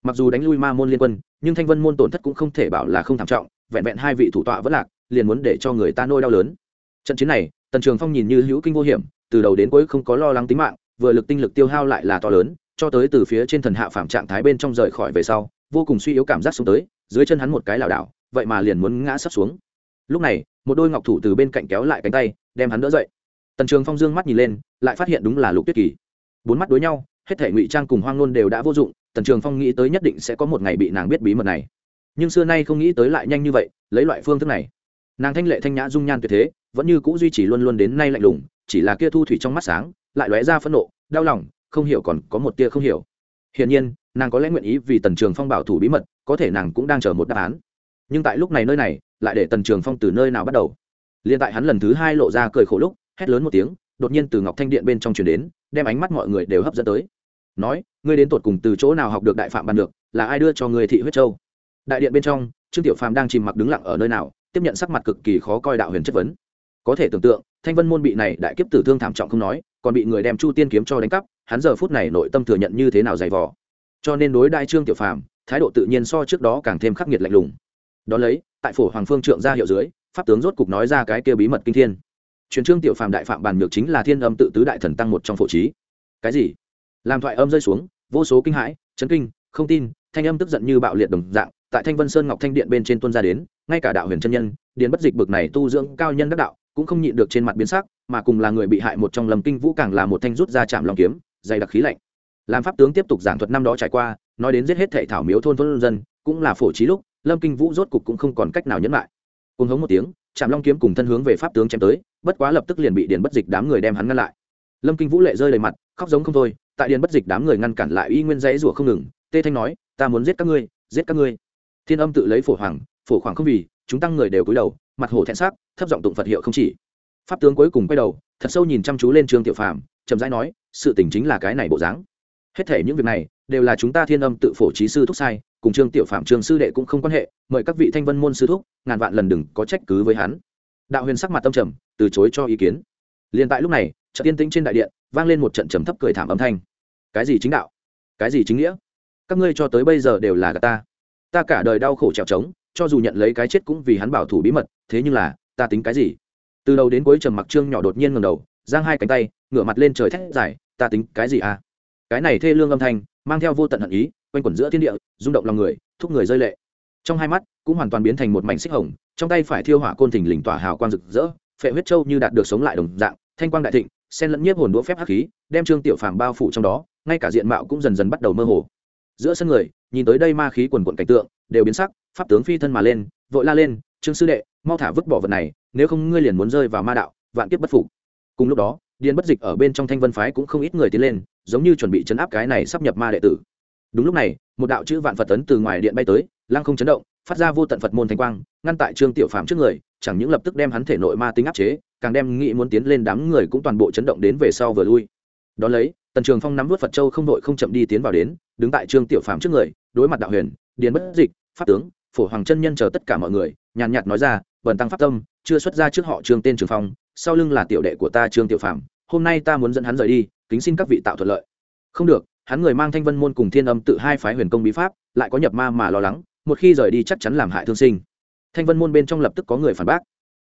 Speaker 1: Mặc dù đánh lui ma môn liên quân, nhưng thanh vân môn tổn thất cũng không thể bảo là không thảm trọng, vẹn vẹn hai vị thủ tọa vẫn lạc, liền muốn để cho người ta nôi đau lớn trận chiến này, tần trường phong nhìn như hữu kinh vô hiểm, từ đầu đến cuối không có lo lắng tính mạng, vừa lực tinh lực tiêu hao lại là to lớn, cho tới từ phía trên thần hạ phạm trạng thái bên trong rời khỏi về sau, vô cùng suy yếu cảm giác xuống tới, dưới chân hắn một cái lảo đảo, vậy mà liền muốn ngã sắp xuống. Lúc này, một đôi ngọc thủ từ bên cạnh kéo lại cánh tay, đem hắn đỡ dậy. Tần trường phong dương mắt nhìn lên, lại phát hiện đúng là lục tuyết kỳ. Bốn mắt đối nhau, hết thể ngụy trang cùng hoang nôn đều đã vô dụng, tần trường phong nghĩ tới nhất định sẽ có một ngày bị nàng biết bí mật này. Nhưng xưa nay không nghĩ tới lại nhanh như vậy, lấy loại phương thức này. Nàng thanh lệ thanh nhã dung nhan tuyệt thế vẫn như cũ duy trì luôn luôn đến nay lạnh lùng, chỉ là kia thu thủy trong mắt sáng, lại lóe ra phẫn nộ, đau lòng, không hiểu còn có một tia không hiểu. Hiển nhiên, nàng có lẽ nguyện ý vì tần trường phong bảo thủ bí mật, có thể nàng cũng đang chờ một đáp án. Nhưng tại lúc này nơi này, lại để tần trường phong từ nơi nào bắt đầu? Liên tại hắn lần thứ hai lộ ra cười khổ lúc, hét lớn một tiếng, đột nhiên từ ngọc thanh điện bên trong chuyển đến, đem ánh mắt mọi người đều hấp dẫn tới. Nói, ngươi đến tột cùng từ chỗ nào học được đại phạm bàn được là ai đưa cho ngươi thị huyết châu? Đại điện bên trong, trương tiểu phàm đang chìm mặc đứng lặng ở nơi nào, tiếp nhận sắc mặt cực kỳ khó coi đạo huyền chất vấn có thể tưởng tượng, thanh vân môn bị này đại kiếp tử thương thảm trọng không nói, còn bị người đem chu tiên kiếm cho đánh cắp, hắn giờ phút này nội tâm thừa nhận như thế nào dày vò. Cho nên đối đại trương tiểu phàm, thái độ tự nhiên so trước đó càng thêm khắc nghiệt lạnh lùng. Đ ó lấy, tại phổ hoàng phương trượng ra hiệu dưới, pháp tướng rốt cục nói ra cái kia bí mật kinh thiên. Truyền trương tiểu phàm đại phạm bàn nhược chính là thiên âm tự tứ đại thần tăng một trong phổ trí. Cái gì? Làm thoại âm rơi xuống, vô số kinh hãi, chấn kinh, không tin, thanh âm tức giận như bạo liệt đồng dạng, tại thanh vân sơn ngọc thanh điện bên trên tuân ra đến, ngay cả đạo huyền chân nhân, điền bất dịch bực này tu dưỡng cao nhân đắc đạo cũng không nhịn được trên mặt biến sắc, mà cùng là người bị hại một trong lâm kinh vũ càng là một thanh rút ra chạm lòng kiếm, dày đặc khí lạnh. Làm pháp tướng tiếp tục giảng thuật năm đó trải qua, nói đến giết hết thệ thảo miếu thôn thôn dân, cũng là phổ trí lúc, lâm kinh vũ rốt cục cũng không còn cách nào nhẫn lại. Cùng hống một tiếng chạm long kiếm cùng thân hướng về pháp tướng chém tới, bất quá lập tức liền bị điền bất dịch đám người đem hắn ngăn lại. Lâm kinh vũ lệ rơi đầy mặt, khóc giống không thôi, tại điền bất dịch đám người ngăn cản lại uy nguyên dãy rủa không ngừng, tê thanh nói, ta muốn giết các ngươi, giết các ngươi. Thiên âm tự lấy phổ hoàng, phổ khoảng không vì chúng tăng người đều cúi đầu, mặt hổ thẹn sắc thấp giọng tụng phật hiệu không chỉ. Pháp tướng cuối cùng quay đầu, thật sâu nhìn chăm chú lên trương tiểu phàm, chậm rãi nói, sự tình chính là cái này bộ dáng. Hết thể những việc này, đều là chúng ta thiên âm tự phổ trí sư thúc sai, cùng trương tiểu phạm trương sư đệ cũng không quan hệ, mời các vị thanh vân môn sư thúc, ngàn vạn lần đừng có trách cứ với hắn. Đạo huyền sắc mặt tâm trầm, từ chối cho ý kiến. Liền tại lúc này trận tiên tĩnh trên đại điện, vang lên một trận trầm thấp cười thảm âm thanh. Cái gì chính đạo? Cái gì chính nghĩa? Các ngươi cho tới bây giờ đều là gà ta. Ta cả đời đau khổ trèo trống cho dù nhận lấy cái chết cũng vì hắn bảo thủ bí mật, thế nhưng là, ta tính cái gì? Từ đầu đến cuối trầm mặc trương nhỏ đột nhiên ngầm đầu, giang hai cánh tay, ngửa mặt lên trời thét dài, ta tính cái gì à? Cái này thê lương âm thanh, mang theo vô tận hận ý, quanh quẩn giữa thiên địa, rung động lòng người, thúc người rơi lệ. Trong hai mắt, cũng hoàn toàn biến thành một mảnh xích hồng, trong tay phải thiêu hỏa côn thình lình tỏa hào quang rực rỡ, phệ huyết châu như đạt được sống lại đồng dạng, thanh quang đại thịnh sen lẫn nhiếp hồn đũa phép hắc khí, đem trương tiểu phàm bao phủ trong đó, ngay cả diện mạo cũng dần dần bắt đầu mơ hồ giữa sân người, nhìn tới đây ma khí quần quận cảnh tượng, đều biến sắc, pháp tướng phi thân mà lên, vội la lên, trương sư đệ, mau thả vứt bỏ vật này, nếu không ngươi liền muốn rơi vào ma đạo, vạn kiếp bất phục. Cùng lúc đó, điền bất dịch ở bên trong thanh vân phái cũng không ít người tiến lên, giống như chuẩn bị chấn áp cái này sắp nhập ma đệ tử. Đúng lúc này, một đạo chữ vạn phật tấn từ ngoài điện bay tới, lăng không chấn động, phát ra vô tận phật môn thanh quang, ngăn tại trương tiểu phạm trước người, chẳng những lập tức đem hắn thể nội ma tính áp chế, càng đem nghĩ muốn tiến lên đám người cũng toàn bộ chấn động đến về sau vừa lui. Đón lấy tần trường phong nắm vút phật châu không đội không chậm đi tiến vào đến, đứng tại trương tiểu phạm trước người, đối mặt đạo huyền, điền bất dịch, pháp tướng, phổ hoàng chân nhân chờ tất cả mọi người, nhàn nhạt nói ra vần tăng pháp tâm, chưa xuất ra trước họ trương tên trường phong, sau lưng là tiểu đệ của ta trương tiểu phạm hôm nay ta muốn dẫn hắn rời đi, kính xin các vị tạo thuận lợi. Không được, hắn người mang thanh vân môn cùng thiên âm tự hai phái huyền công bí pháp, lại có nhập ma mà lo lắng, một khi rời đi chắc chắn làm hại thương sinh. Thanh vân môn bên trong lập tức có người phản bác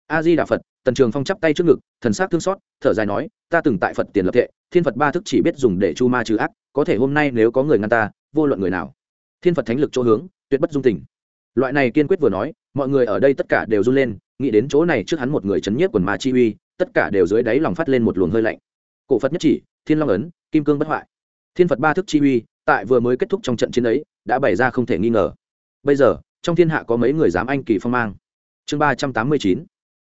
Speaker 1: a di đà phật, tần trường phong chắp tay trước ngực, thần s á c thương xót, thở dài nói, ta từng tại phật tiền lập thệ, thiên phật ba thức chỉ biết dùng để chu ma trừ ác, có thể hôm nay nếu có người ngăn ta, vô luận người nào. Thiên phật thánh lực chỗ hướng, tuyệt bất dung tình. Loại này kiên quyết vừa nói, mọi người ở đây tất cả đều run lên, nghĩ đến chỗ này trước hắn một người chấn nhiếp quần ma chi uy, tất cả đều dưới đáy lòng phát lên một luồng hơi lạnh. Cổ phật nhất chỉ, thiên long ấn, kim cương bất hoại. Thiên phật ba thức chi uy, tại vừa mới kết thúc trong trận chiến ấy, đã bày ra không thể nghi ngờ. Bây giờ, trong thiên hạ có mấy người dám anh kỳ phong mang? Chương ba trăm tám mươi chín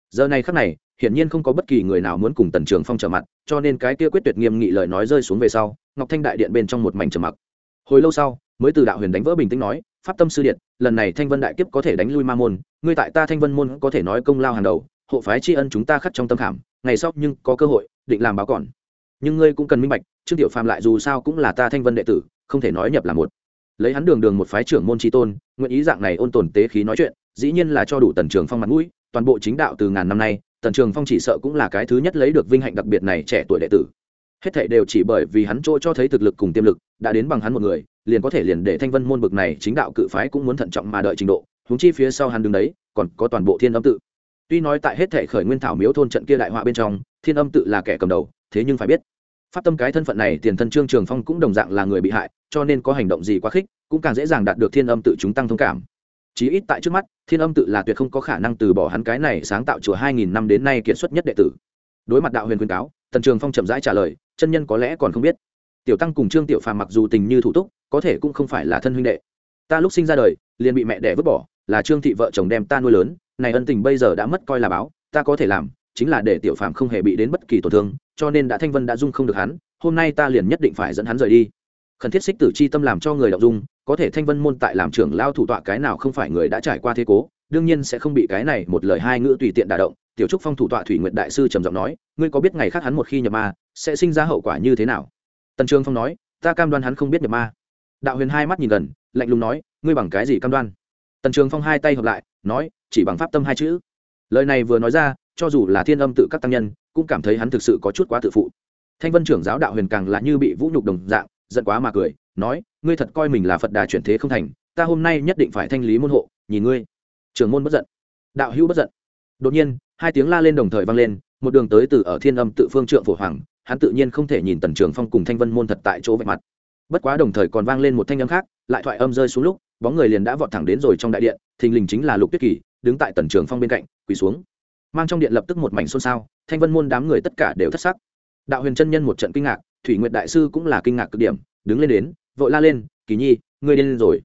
Speaker 1: giờ này khắc này, hiển nhiên không có bất kỳ người nào muốn cùng tần trường phong trở mặt, cho nên cái kia quyết tuyệt nghiêm nghị lời nói rơi xuống về sau, ngọc thanh đại điện bên trong một mảnh trầm mặc. Hồi lâu sau, mới từ đạo huyền đánh vỡ bình tĩnh nói, pháp tâm sư điện, lần này thanh vân đại kiếp có thể đánh lui ma môn, ngươi tại ta thanh vân môn có thể nói công lao hàng đầu, hộ phái tri ân chúng ta khắc trong tâm khảm, ngày sau nhưng có cơ hội, định làm báo còn. Nhưng ngươi cũng cần minh bạch, trương tiểu phàm lại dù sao cũng là ta thanh vân đệ tử, không thể nói nhập là một. Lấy hắn đường đường một phái trưởng môn tri tôn, nguyện ý dạng này ôn tồn tế khí nói chuyện, dĩ nhiên là cho đủ tần trường phong mặt mũi toàn bộ chính đạo từ ngàn năm nay, tần trường phong chỉ sợ cũng là cái thứ nhất lấy được vinh hạnh đặc biệt này trẻ tuổi đệ tử. Hết thảy đều chỉ bởi vì hắn chỗ cho thấy thực lực cùng tiềm lực, đã đến bằng hắn một người, liền có thể liền để thanh vân môn bực này chính đạo cự phái cũng muốn thận trọng mà đợi trình độ, huống chi phía sau hắn đứng đấy, còn có toàn bộ thiên âm tự. Tuy nói tại hết thảy khởi nguyên thảo miếu thôn trận kia đại họa bên trong, thiên âm tự là kẻ cầm đầu, thế nhưng phải biết, pháp tâm cái thân phận này tiền thân trương trường phong cũng đồng dạng là người bị hại, cho nên có hành động gì quá khích, cũng càng dễ dàng đạt được thiên âm tự chúng tăng thông cảm chí ít tại trước mắt, thiên âm tự là tuyệt không có khả năng từ bỏ hắn cái này sáng tạo chùa hai nghìn năm đến nay kiệt xuất nhất đệ tử. Đối mặt đạo huyền khuyên cáo, tần trường phong chậm rãi trả lời, chân nhân có lẽ còn không biết. Tiểu tăng cùng trương tiểu phàm mặc dù tình như thủ túc, có thể cũng không phải là thân huynh đệ. Ta lúc sinh ra đời, liền bị mẹ đẻ vứt bỏ, là trương thị vợ chồng đem ta nuôi lớn, này ân tình bây giờ đã mất coi là báo, ta có thể làm, chính là để tiểu phàm không hề bị đến bất kỳ tổn thương, cho nên đã thanh vân đã dung không được hắn, hôm nay ta liền nhất định phải dẫn hắn rời đi. Khẩn thiết xích tử chi tâm làm cho người đọc dung có thể thanh vân môn tại làm trưởng lao thủ tọa cái nào không phải người đã trải qua thế cố, đương nhiên sẽ không bị cái này một lời hai ngữ tùy tiện đả động. Tiểu trúc phong thủ tọa thủy nguyện đại sư trầm giọng nói, ngươi có biết ngày khác hắn một khi nhập ma, sẽ sinh ra hậu quả như thế nào? Tần trường phong nói, ta cam đoan hắn không biết nhập ma. Đạo huyền hai mắt nhìn gần, lạnh lùng nói, ngươi bằng cái gì cam đoan? Tần trường phong hai tay hợp lại, nói, chỉ bằng pháp tâm hai chữ. Lời này vừa nói ra, cho dù là thiên âm tự các tăng nhân, cũng cảm thấy hắn thực sự có chút quá tự phụ. Thanh vân trưởng giáo đạo huyền càng là như bị vũ nhục đồng dạng, giận quá mà cười nói, ngươi thật coi mình là phật đà chuyển thế không thành, ta hôm nay nhất định phải thanh lý môn hộ, nhìn ngươi. Trưởng môn bất giận. Đạo hữu bất giận. Đột nhiên, hai tiếng la lên đồng thời vang lên, một đường tới từ ở thiên âm tự phương trượng phổ hoàng, hắn tự nhiên không thể nhìn tần trường phong cùng thanh vân môn thật tại chỗ vạch mặt. Bất quá đồng thời còn vang lên một thanh âm khác, lại thoại âm rơi xuống lúc, bóng người liền đã vọt thẳng đến rồi trong đại điện, thình lình chính là lục tuyết kỳ, đứng tại tần trường phong bên cạnh, quỳ xuống. Mang trong điện lập tức một mảnh xôn xao, thanh vân môn đám người tất cả đều thất sắc. Đạo huyền chân nhân một trận kinh ngạc, thủy nguyệt đại sư cũng là kinh ngạc cực điểm, đứng lên đến vội la lên, kỳ nhi, ngươi lên rồi.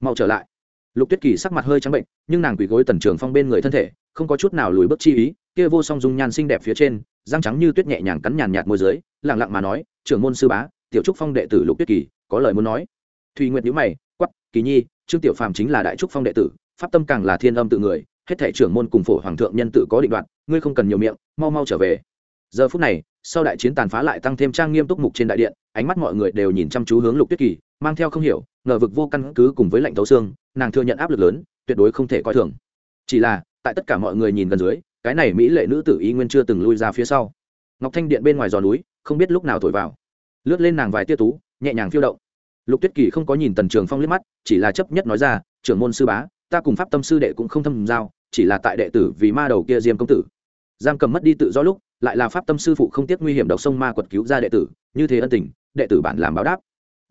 Speaker 1: Mau trở lại. Lục tuyết kỳ sắc mặt hơi trắng bệnh, nhưng nàng quỳ gối tần trường phong bên người thân thể, không có chút nào lùi bước chi ý, kia vô song dung nhan xinh đẹp phía trên, răng trắng như tuyết nhẹ nhàng cắn nhàn nhạt môi dưới lẳng lặng mà nói, trưởng môn sư bá, tiểu trúc phong đệ tử lục tuyết kỳ, có lời muốn nói. Thùy nguyệt nhữ mày quắp kỳ nhi, trương tiểu phàm chính là đại trúc phong đệ tử, pháp tâm càng là thiên âm tự người, hết thể trưởng môn cùng phổ hoàng thượng nhân tự có định đoạn ngươi không cần nhiều miệng, mau mau trở về. Giờ phút này sau đại chiến tàn phá lại tăng thêm trang nghiêm túc mục trên đại điện, ánh mắt mọi người đều nhìn chăm chú hướng lục tuyết kỳ, mang theo không hiểu, ngờ vực vô căn cứ cùng với lệnh thấu xương, nàng thừa nhận áp lực lớn, tuyệt đối không thể coi thường. Chỉ là, tại tất cả mọi người nhìn gần dưới, cái này mỹ lệ nữ tử y nguyên chưa từng lui ra phía sau. Ngọc thanh điện bên ngoài giò núi, không biết lúc nào thổi vào. Lướt lên nàng vài tia tú, nhẹ nhàng phiêu động. Lục tuyết kỳ không có nhìn tần trường phong liếc mắt, chỉ là chấp nhất nói ra, trưởng môn sư bá, ta cùng pháp tâm sư đệ cũng không thâm giao, chỉ là tại đệ tử vì ma đầu kia diêm công tử. Giam cầm mất đi tự do lúc lại là pháp tâm sư phụ không tiếc nguy hiểm độc sông ma quật cứu ra đệ tử, như thế ân tình, đệ tử bản làm báo đáp.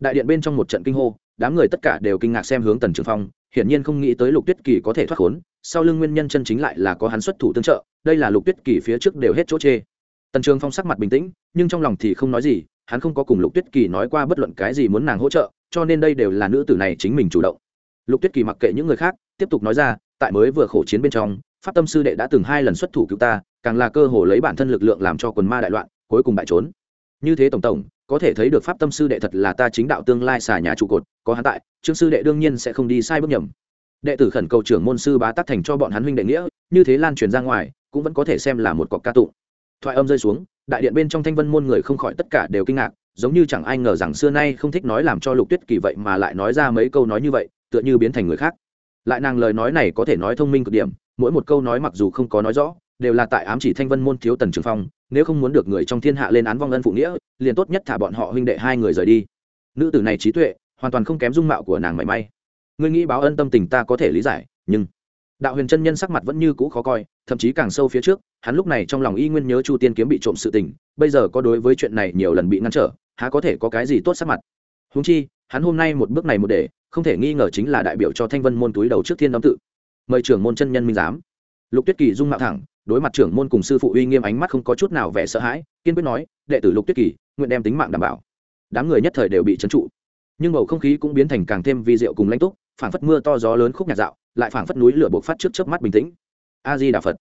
Speaker 1: Đại điện bên trong một trận kinh hô, đám người tất cả đều kinh ngạc xem hướng tần trường phong, hiển nhiên không nghĩ tới lục tuyết kỳ có thể thoát khốn, sau lưng nguyên nhân chân chính lại là có hắn xuất thủ tương trợ, đây là lục tuyết kỳ phía trước đều hết chỗ chê. Tần trường phong sắc mặt bình tĩnh, nhưng trong lòng thì không nói gì, hắn không có cùng lục tuyết kỳ nói qua bất luận cái gì muốn nàng hỗ trợ, cho nên đây đều là nữ tử này chính mình chủ động. Lục tuyết kỳ mặc kệ những người khác, tiếp tục nói ra, tại mới vừa khổ chiến bên trong pháp tâm sư đệ đã từng hai lần xuất thủ cứu ta, càng là cơ hồ lấy bản thân lực lượng làm cho quần ma đại loạn, cuối cùng bại trốn. Như thế tổng tổng, có thể thấy được pháp tâm sư đệ thật là ta chính đạo tương lai xà nhà trụ cột, có hắn tại, trương sư đệ đương nhiên sẽ không đi sai bước nhầm. Đệ tử khẩn cầu trưởng môn sư bá tắc thành cho bọn hắn huynh đệ nghĩa, như thế lan truyền ra ngoài, cũng vẫn có thể xem là một cọc ca tụng thoại âm rơi xuống, đại điện bên trong thanh vân môn người không khỏi tất cả đều kinh ngạc, giống như chẳng ai ngờ rằng xưa nay không thích nói làm cho lục tuyết kỳ vậy mà lại nói ra mấy câu nói như vậy, tựa như biến thành người khác. Lại nàng lời nói này có thể nói thông minh cực điểm mỗi một câu nói mặc dù không có nói rõ, đều là tại ám chỉ thanh vân môn thiếu tần trường phong, nếu không muốn được người trong thiên hạ lên án vong ân phụ nghĩa, liền tốt nhất thả bọn họ huynh đệ hai người rời đi. Nữ tử này trí tuệ, hoàn toàn không kém dung mạo của nàng mảy may. Ngươi nghĩ báo ân tâm tình ta có thể lý giải, nhưng đạo huyền chân nhân sắc mặt vẫn như cũ khó coi, thậm chí càng sâu phía trước, hắn lúc này trong lòng y nguyên nhớ chu tiên kiếm bị trộm sự tình, bây giờ có đối với chuyện này nhiều lần bị ngăn trở, há có thể có cái gì tốt sắc mặt. Húng chi, hắn hôm nay một bước này một để, không thể nghi ngờ chính là đại biểu cho thanh vân môn túi đầu trước thiên đóng tự mời trưởng môn chân nhân minh giám. Lục tuyết kỳ dung mạo thẳng, đối mặt trưởng môn cùng sư phụ uy nghiêm ánh mắt không có chút nào vẻ sợ hãi, kiên quyết nói, đệ tử lục tuyết kỳ, nguyện đem tính mạng đảm bảo. Đám người nhất thời đều bị trấn trụ. Nhưng bầu không khí cũng biến thành càng thêm vi diệu cùng lãnh túc, phảng phất mưa to gió lớn khúc nhạc dạo, lại phảng phất núi lửa buộc phát trước chớp mắt bình tĩnh. A di đà phật.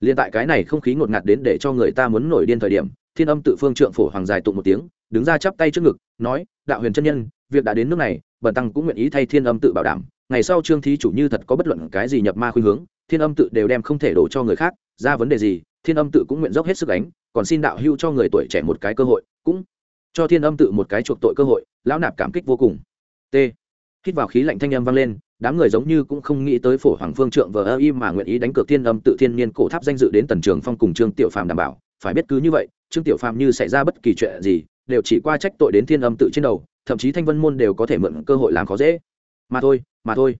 Speaker 1: Liền tại cái này không khí ngột ngạt đến để cho người ta muốn nổi điên thời điểm, thiên âm tự phương trượng phổ hoàng dài tụng một tiếng, đứng ra chắp tay trước ngực, nói, đạo huyền chân nhân, việc đã đến nước này, bần tăng cũng nguyện ý thay thiên âm tự bảo đảm ngày sau trương thí chủ như thật có bất luận cái gì nhập ma khuynh hướng, thiên âm tự đều đem không thể đổ cho người khác, ra vấn đề gì, thiên âm tự cũng nguyện dốc hết sức đánh còn xin đạo hưu cho người tuổi trẻ một cái cơ hội, cũng cho thiên âm tự một cái chuộc tội cơ hội, lão nạp cảm kích vô cùng. T. Hít vào khí lạnh thanh âm vang lên, đám người giống như cũng không nghĩ tới phổ hoàng phương trượng vờ ơ y mà nguyện ý đánh cược thiên âm tự thiên niên cổ tháp danh dự đến tần trường phong cùng trương tiểu phàm đảm bảo, phải biết cứ như vậy, trương tiểu phàm như xảy ra bất kỳ chuyện gì, đều chỉ qua trách tội đến thiên âm tự trên đầu, thậm chí thanh vân môn đều có thể mượn cơ hội làm khó dễ mà thôi mà thôi.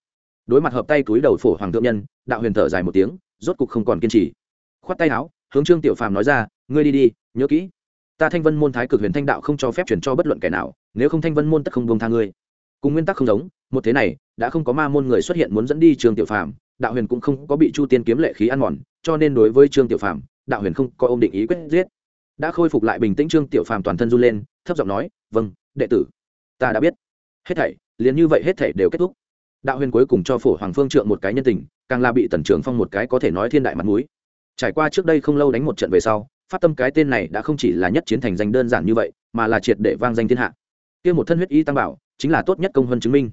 Speaker 1: Đối mặt hợp tay túi đầu phổ hoàng thượng nhân, đạo huyền thở dài một tiếng, rốt cục không còn kiên trì. Khoát tay áo, hướng trương tiểu phàm nói ra, ngươi đi đi, nhớ kỹ, ta thanh vân môn thái cực huyền thanh đạo không cho phép chuyển cho bất luận kẻ nào, nếu không thanh vân môn tất không buông tha ngươi. Cùng nguyên tắc không giống, một thế này, đã không có ma môn người xuất hiện muốn dẫn đi trương tiểu phàm, đạo huyền cũng không có bị chu tiên kiếm lệ khí ăn mòn, cho nên đối với trương tiểu phàm, đạo huyền không có ôm định ý quyết giết. Đã khôi phục lại bình tĩnh, trương tiểu phàm toàn thân run lên, thấp giọng nói vâng đệ tử, ta đã biết. Hết thảy liền như vậy hết thể đều kết thúc. Đạo huyền cuối cùng cho phổ hoàng phương trượng một cái nhân tình, càng là bị tần trưởng phong một cái có thể nói thiên đại mặt mũi. Trải qua trước đây không lâu đánh một trận về sau phát tâm cái tên này đã không chỉ là nhất chiến thành danh đơn giản như vậy, mà là triệt để vang danh thiên hạ. Kia một thân huyết y tăng bảo, chính là tốt nhất công hơn chứng minh.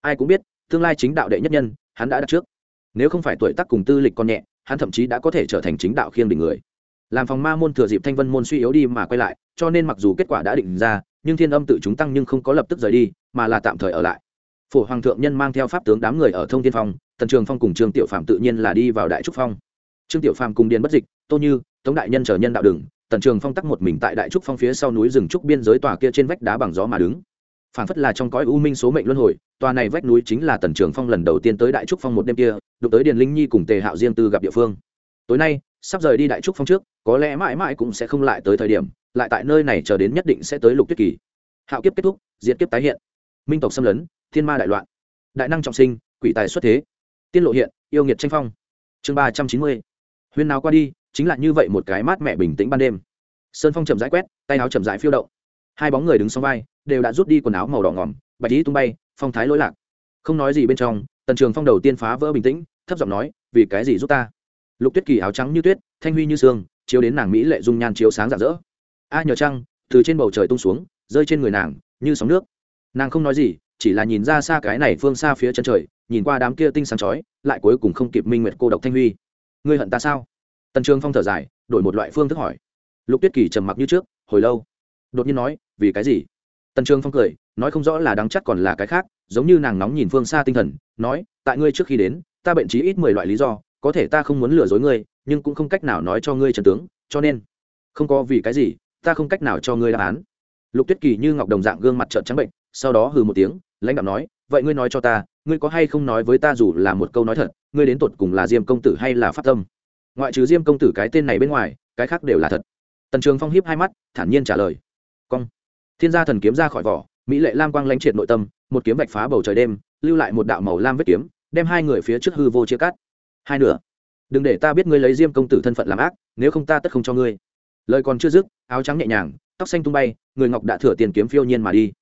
Speaker 1: Ai cũng biết, tương lai chính đạo đệ nhất nhân, hắn đã đặt trước. Nếu không phải tuổi tác cùng tư lịch còn nhẹ, hắn thậm chí đã có thể trở thành chính đạo khiêng đỉnh người. Làm phòng ma môn thừa dịp thanh vân môn suy yếu đi mà quay lại, cho nên mặc dù kết quả đã định ra, nhưng thiên âm tự chúng tăng nhưng không có lập tức rời đi mà là tạm thời ở lại. Phổ hoàng thượng nhân mang theo pháp tướng đám người ở thông tiên phong, tần trường phong cùng trương tiểu phạm tự nhiên là đi vào đại trúc phong. Trương tiểu phạm cùng điền bất dịch, tô như, tống đại nhân trở nhân đạo đường tần trường phong tắc một mình tại đại trúc phong phía sau núi rừng trúc biên giới tòa kia trên vách đá bằng gió mà đứng. Phản phất là trong cõi u minh số mệnh luân hồi, tòa này vách núi chính là tần trường phong lần đầu tiên tới đại trúc phong một đêm kia, đụng tới điền linh nhi cùng tề hạo riêng tư gặp địa phương. Tối nay, sắp rời đi đại trúc phong trước, có lẽ mãi mãi cũng sẽ không lại tới thời điểm, lại tại nơi này chờ đến nhất định sẽ tới lục tuyết kỳ. Hạo kiếp kết thúc, diệt kiếp tái hiện minh tộc xâm lấn, thiên ma đại loạn, đại năng trọng sinh, quỷ tài xuất thế, tiên lộ hiện, yêu nghiệt tranh phong. Chương ba trăm chín mươi, huyên nào qua đi, chính là như vậy một cái mát mẻ bình tĩnh ban đêm. Sơn phong chậm rãi quét, tay áo chậm rãi phiêu động. Hai bóng người đứng sau vai, đều đã rút đi quần áo màu đỏ ngỏm, bạch lý tung bay, phong thái lỗi lạc. Không nói gì bên trong, tần trường phong đầu tiên phá vỡ bình tĩnh, thấp giọng nói, vì cái gì giúp ta? Lục tuyết kỳ áo trắng như tuyết, thanh huy như sương, chiếu đến nàng mỹ lệ dung nhan chiếu sáng rạng rỡ. A nhờ trăng, từ trên bầu trời tung xuống, rơi trên người nàng, như sóng nước nàng không nói gì, chỉ là nhìn ra xa cái này phương xa phía chân trời, nhìn qua đám kia tinh sáng chói, lại cuối cùng không kịp minh nguyệt cô độc thanh huy. Ngươi hận ta sao? Tần trường phong thở dài, đổi một loại phương thức hỏi. Lục tuyết kỳ trầm mặc như trước, hồi lâu. Đột nhiên nói, vì cái gì? Tần trường phong cười, nói không rõ là đáng chắc còn là cái khác, giống như nàng nóng nhìn phương xa tinh thần, nói, tại ngươi trước khi đến, ta bệnh trí ít mười loại lý do, có thể ta không muốn lừa dối ngươi, nhưng cũng không cách nào nói cho ngươi trần tướng, cho nên, không có vì cái gì, ta không cách nào cho ngươi đáp án. Lục tuyết kỳ như ngọc đồng dạng gương mặt trợn trắng bệnh sau đó hừ một tiếng, lãnh đạo nói, vậy ngươi nói cho ta, ngươi có hay không nói với ta dù là một câu nói thật, ngươi đến tột cùng là diêm công tử hay là phát tâm? Ngoại trừ diêm công tử cái tên này bên ngoài, cái khác đều là thật. Tần trường phong hiếp hai mắt, thản nhiên trả lời, cong. Thiên gia thần kiếm ra khỏi vỏ, mỹ lệ lam quang lãnh triệt nội tâm, một kiếm vạch phá bầu trời đêm, lưu lại một đạo màu lam vết kiếm, đem hai người phía trước hư vô chia cắt. Hai nửa, đừng để ta biết ngươi lấy diêm công tử thân phận làm ác, nếu không ta tất không cho ngươi. Lời còn chưa dứt, áo trắng nhẹ nhàng, tóc xanh tung bay, người ngọc đã thừa tiền kiếm phiêu nhiên mà đi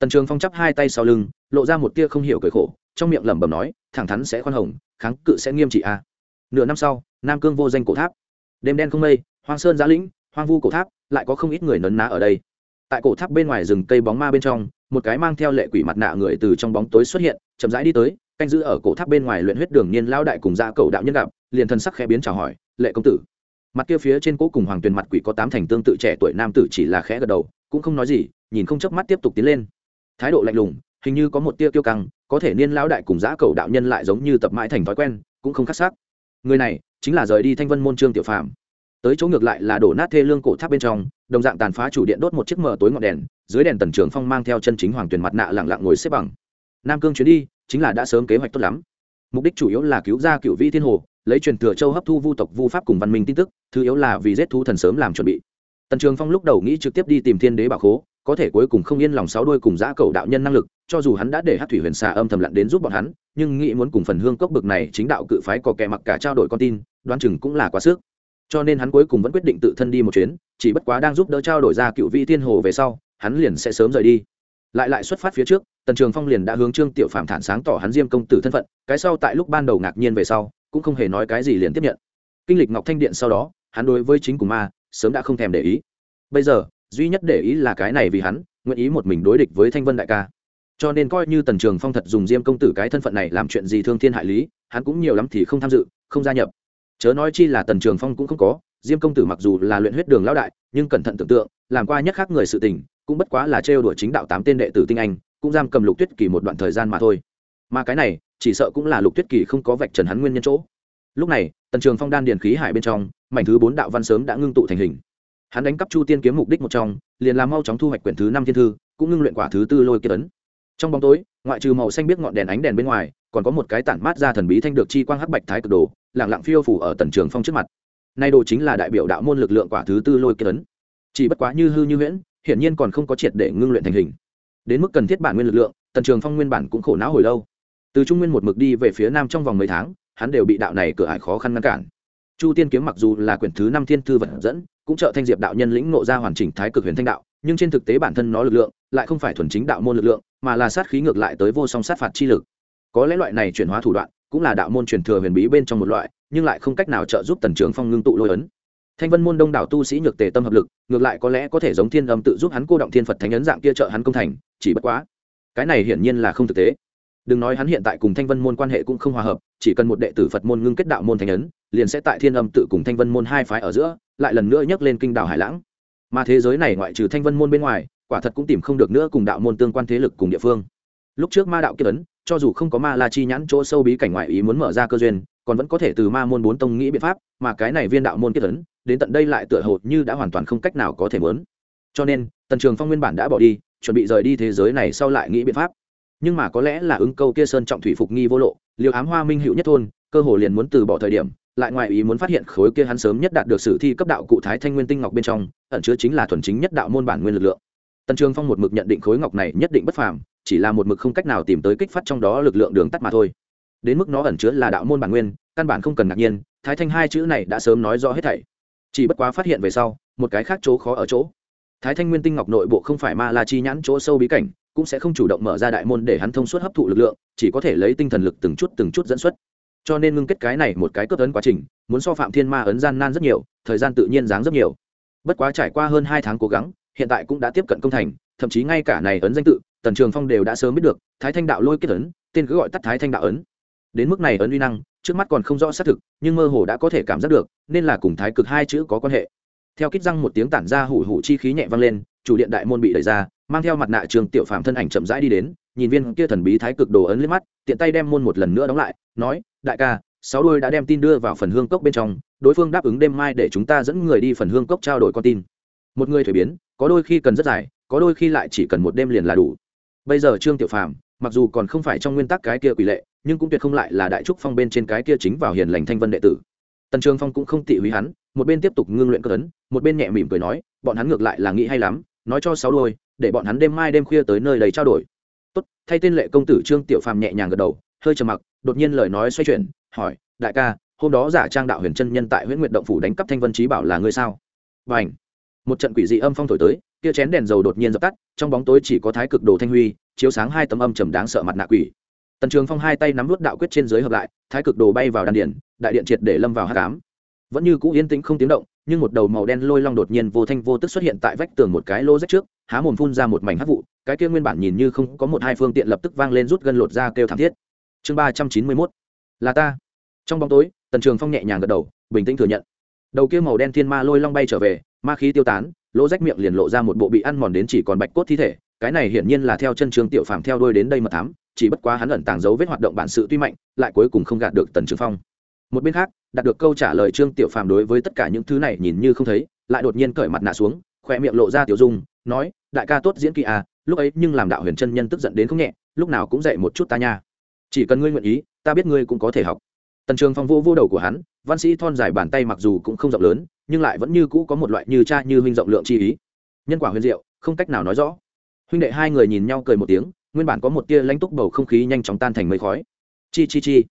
Speaker 1: tần trường phong chắp hai tay sau lưng, lộ ra một tia không hiểu cười khổ, trong miệng lẩm bẩm nói, thẳng thắn sẽ khoan hồng, kháng cự sẽ nghiêm trị a. Nửa năm sau, nam cương vô danh cổ tháp. Đêm đen không mây, hoang sơn giã lĩnh, hoang vu cổ tháp, lại có không ít người nấn ná ở đây. Tại cổ tháp bên ngoài rừng cây bóng ma bên trong, một cái mang theo lệ quỷ mặt nạ người từ trong bóng tối xuất hiện, chậm rãi đi tới, canh giữ ở cổ tháp bên ngoài luyện huyết đường niên lao đại cùng gia cầu đạo nhân gặp, liền thân sắc khẽ biến chào hỏi, lệ công tử. Mặt kia phía trên cố cùng hoàng tuyền mặt quỷ có tám thành tương tự trẻ tuổi nam tử chỉ là khẽ gật đầu, cũng không nói gì, nhìn không chớp mắt tiếp tục tiến lên thái độ lạnh lùng, hình như có một tia kiêu căng, có thể niên lão đại cùng giã cầu đạo nhân lại giống như tập mãi thành thói quen, cũng không khắc sắc người này chính là rời đi thanh vân môn trương tiểu phàm. Tới chỗ ngược lại là đổ nát thê lương cổ tháp bên trong, đồng dạng tàn phá chủ điện đốt một chiếc mờ tối ngọn đèn, dưới đèn tần trường phong mang theo chân chính hoàng tuyền mặt nạ lẳng lặng ngồi xếp bằng. Nam cương chuyến đi, chính là đã sớm kế hoạch tốt lắm. Mục đích chủ yếu là cứu ra cựu vĩ thiên hồ, lấy truyền thừa châu hấp thu vu tộc vu pháp cùng văn minh tin tức, thứ yếu là vì giết thu thần sớm làm chuẩn bị. Tần trường phong lúc đầu nghĩ trực tiếp đi tìm thiên đế bảo khố có thể cuối cùng không yên lòng sáu đôi cùng giã cầu đạo nhân năng lực, cho dù hắn đã để hát thủy huyền xà âm thầm lặn đến giúp bọn hắn, nhưng nghĩ muốn cùng phần hương cốc bực này chính đạo cự phái có kẻ mặc cả trao đổi con tin, đoán chừng cũng là quá sức. Cho nên hắn cuối cùng vẫn quyết định tự thân đi một chuyến, chỉ bất quá đang giúp đỡ trao đổi ra cựu vị thiên hồ về sau, hắn liền sẽ sớm rời đi. Lại lại xuất phát phía trước, tần trường phong liền đã hướng trương tiểu phạm thản sáng tỏ hắn diêm công tử thân phận, cái sau tại lúc ban đầu ngạc nhiên về sau, cũng không hề nói cái gì liền tiếp nhận. Kinh lịch ngọc thanh điện sau đó, hắn đối với chính cùng ma, sớm đã không thèm để ý. Bây giờ duy nhất để ý là cái này vì hắn, nguyện ý một mình đối địch với thanh vân đại ca. Cho nên coi như tần trường phong thật dùng diêm công tử cái thân phận này làm chuyện gì thương thiên hại lý, hắn cũng nhiều lắm thì không tham dự, không gia nhập. Chớ nói chi là tần trường phong cũng không có, diêm công tử mặc dù là luyện huyết đường lão đại, nhưng cẩn thận tưởng tượng, làm qua nhất khác người sự tình, cũng bất quá là trêu đuổi chính đạo tám tên đệ tử tinh anh, cũng giam cầm lục tuyết kỳ một đoạn thời gian mà thôi. Mà cái này, chỉ sợ cũng là lục tuyết kỳ không có vạch trần hắn nguyên nhân chỗ. Lúc này, tần trường phong đan điền khí hải bên trong, mảnh thứ bốn đạo văn sớm đã ngưng tụ thành hình hắn đánh cắp chu tiên kiếm mục đích một trong, liền làm mau chóng thu hoạch quyển thứ năm thiên thư, cũng ngưng luyện quả thứ tư lôi kiệt ấn. Trong bóng tối, ngoại trừ màu xanh biết ngọn đèn ánh đèn bên ngoài, còn có một cái tản mát ra thần bí thanh được chi quang hắc bạch thái cực đồ lẳng lặng phiêu phủ ở tần trường phong trước mặt. Nay đồ chính là đại biểu đạo môn lực lượng quả thứ tư lôi kiệt ấn. Chỉ bất quá như hư như huyễn, hiển nhiên còn không có triệt để ngưng luyện thành hình. Đến mức cần thiết bản nguyên lực lượng, tần trường phong nguyên bản cũng khổ não hồi lâu. Từ trung nguyên một mực đi về phía nam trong vòng mấy tháng, hắn đều bị đạo này cửa ải khó khăn ngăn cản chu tiên kiếm mặc dù là quyển thứ năm thiên thư vật dẫn, cũng trợ thanh diệp đạo nhân lĩnh ngộ ra hoàn chỉnh thái cực huyền thanh đạo, nhưng trên thực tế bản thân nó lực lượng lại không phải thuần chính đạo môn lực lượng, mà là sát khí ngược lại tới vô song sát phạt chi lực. Có lẽ loại này chuyển hóa thủ đoạn cũng là đạo môn truyền thừa huyền bí bên trong một loại, nhưng lại không cách nào trợ giúp tần trường phong ngưng tụ lôi ấn. Thanh vân môn đông đảo tu sĩ nhược tề tâm hợp lực, ngược lại có lẽ có thể giống thiên âm tự giúp hắn cô động thiên phật thánh ấn dạng kia trợ hắn công thành, chỉ bất quá. Cái này hiển nhiên là không thực tế đừng nói hắn hiện tại cùng thanh vân môn quan hệ cũng không hòa hợp, chỉ cần một đệ tử phật môn ngưng kết đạo môn thành ấn, liền sẽ tại thiên âm tự cùng thanh vân môn hai phái ở giữa, lại lần nữa nhắc lên kinh đảo hải lãng. Mà thế giới này ngoại trừ thanh vân môn bên ngoài, quả thật cũng tìm không được nữa cùng đạo môn tương quan thế lực cùng địa phương. Lúc trước ma đạo kết ấn, cho dù không có ma la chi nhãn chỗ sâu bí cảnh ngoại ý muốn mở ra cơ duyên, còn vẫn có thể từ ma môn bốn tông nghĩ biện pháp, mà cái này viên đạo môn kết ấn, đến tận đây lại tựa hồ như đã hoàn toàn không cách nào có thể mớn cho nên, tần trường phong nguyên bản đã bỏ đi, chuẩn bị rời đi thế giới này sau lại nghĩ biện pháp nhưng mà có lẽ là ứng câu kia sơn trọng thủy phục nghi vô lộ, liều ám hoa minh hữu nhất thôn, cơ hồ liền muốn từ bỏ thời điểm, lại ngoài ý muốn phát hiện khối kia hắn sớm nhất đạt được sử thi cấp đạo cụ thái thanh nguyên tinh ngọc bên trong, ẩn chứa chính là thuần chính nhất đạo môn bản nguyên lực lượng. Tần trường phong một mực nhận định khối ngọc này nhất định bất phàm, chỉ là một mực không cách nào tìm tới kích phát trong đó lực lượng đường tắt mà thôi. Đến mức nó ẩn chứa là đạo môn bản nguyên, căn bản không cần ngạc nhiên, thái thanh hai chữ này đã sớm nói rõ hết thảy. Chỉ bất quá phát hiện về sau, một cái khác chỗ khó ở chỗ. Thái thanh nguyên tinh ngọc nội bộ không phải ma la chi nhãn chỗ sâu bí cảnh cũng sẽ không chủ động mở ra đại môn để hắn thông suốt hấp thụ lực lượng, chỉ có thể lấy tinh thần lực từng chút từng chút dẫn xuất. Cho nên ngưng kết cái này một cái cướp ấn quá trình, muốn so phạm thiên ma ấn gian nan rất nhiều, thời gian tự nhiên dáng rất nhiều. Bất quá trải qua hơn hai tháng cố gắng, hiện tại cũng đã tiếp cận công thành, thậm chí ngay cả này ấn danh tự, tần trường phong đều đã sớm biết được, thái thanh đạo lôi kết ấn, tên cứ gọi tắt thái thanh đạo ấn. Đến mức này ấn uy năng, trước mắt còn không rõ xác thực, nhưng mơ hồ đã có thể cảm giác được, nên là cùng thái cực hai chữ có quan hệ. Theo kích răng một tiếng tản ra hủ hủ chi khí nhẹ vang lên, chủ điện đại môn bị đẩy ra mang theo mặt nạ trường tiểu phàm thân ảnh chậm rãi đi đến, nhìn viên kia thần bí thái cực đồ ấn lên mắt, tiện tay đem môn một lần nữa đóng lại, nói, đại ca, sáu đôi đã đem tin đưa vào phần hương cốc bên trong, đối phương đáp ứng đêm mai để chúng ta dẫn người đi phần hương cốc trao đổi con tin. Một người thuế biến, có đôi khi cần rất dài, có đôi khi lại chỉ cần một đêm liền là đủ. Bây giờ trương tiểu phàm, mặc dù còn không phải trong nguyên tắc cái kia quỷ lệ, nhưng cũng tuyệt không lại là đại trúc phong bên trên cái kia chính vào hiền lành thanh vân đệ tử. Tần trường phong cũng không tị húy hắn, một bên tiếp tục ngưng luyện cơ ấn, một bên nhẹ mỉm cười nói, bọn hắn ngược lại là nghĩ hay lắm, nói cho sáu đôi để bọn hắn đêm mai đêm khuya tới nơi đầy trao đổi. Tốt, thay tên lệ công tử trương tiểu phàm nhẹ nhàng gật đầu, hơi trầm mặc, đột nhiên lời nói xoay chuyển, hỏi, đại ca, hôm đó giả trang đạo huyền chân nhân tại huyện nguyệt động phủ đánh cắp thanh vân trí bảo là ngươi sao? Và ảnh một trận quỷ dị âm phong thổi tới, kia chén đèn dầu đột nhiên dập tắt, trong bóng tối chỉ có thái cực đồ thanh huy, chiếu sáng hai tấm âm trầm đáng sợ mặt nạ quỷ. Tần trường phong hai tay nắm vút đạo quyết trên dưới hợp lại, thái cực đồ bay vào đan điện đại điện triệt để lâm vào hát cám vẫn như cũ yên tĩnh không tiếng động nhưng một đầu màu đen lôi long đột nhiên vô thanh vô tức xuất hiện tại vách tường một cái lô rách trước, há mồm phun ra một mảnh hát vụ, cái kia nguyên bản nhìn như không có một hai phương tiện lập tức vang lên rút gân lột ra kêu thảm thiết. Chương ba trăm chín mươi mốt, là ta. Trong bóng tối, tần trường phong nhẹ nhàng gật đầu, bình tĩnh thừa nhận. Đầu kia màu đen thiên ma lôi long bay trở về, ma khí tiêu tán, lỗ rách miệng liền lộ ra một bộ bị ăn mòn đến chỉ còn bạch cốt thi thể, cái này hiển nhiên là theo chân trường tiểu phàm theo đuôi đến đây mà thám, chỉ bất quá hắn ẩn tàng dấu vết hoạt động bản sự tuy mạnh, lại cuối cùng không gạt được tần trường phong một bên khác, đạt được câu trả lời trương tiểu phàm đối với tất cả những thứ này nhìn như không thấy, lại đột nhiên cởi mặt nạ xuống khoe miệng lộ ra tiểu dung, nói, đại ca tốt diễn kỳ à lúc ấy nhưng làm đạo huyền chân nhân tức giận đến không nhẹ, lúc nào cũng dạy một chút ta nha. Chỉ cần ngươi nguyện ý, ta biết ngươi cũng có thể học. Tần trường phong vô vô đầu của hắn, văn sĩ thon dài bàn tay mặc dù cũng không rộng lớn, nhưng lại vẫn như cũ có một loại như cha như huynh rộng lượng chi ý. Nhân quả huyền diệu, không cách nào nói rõ. Huynh đệ hai người nhìn nhau cười một tiếng, nguyên bản có một tia lãnh túc bầu không khí nhanh chóng tan thành mây khói. Chi chi chi.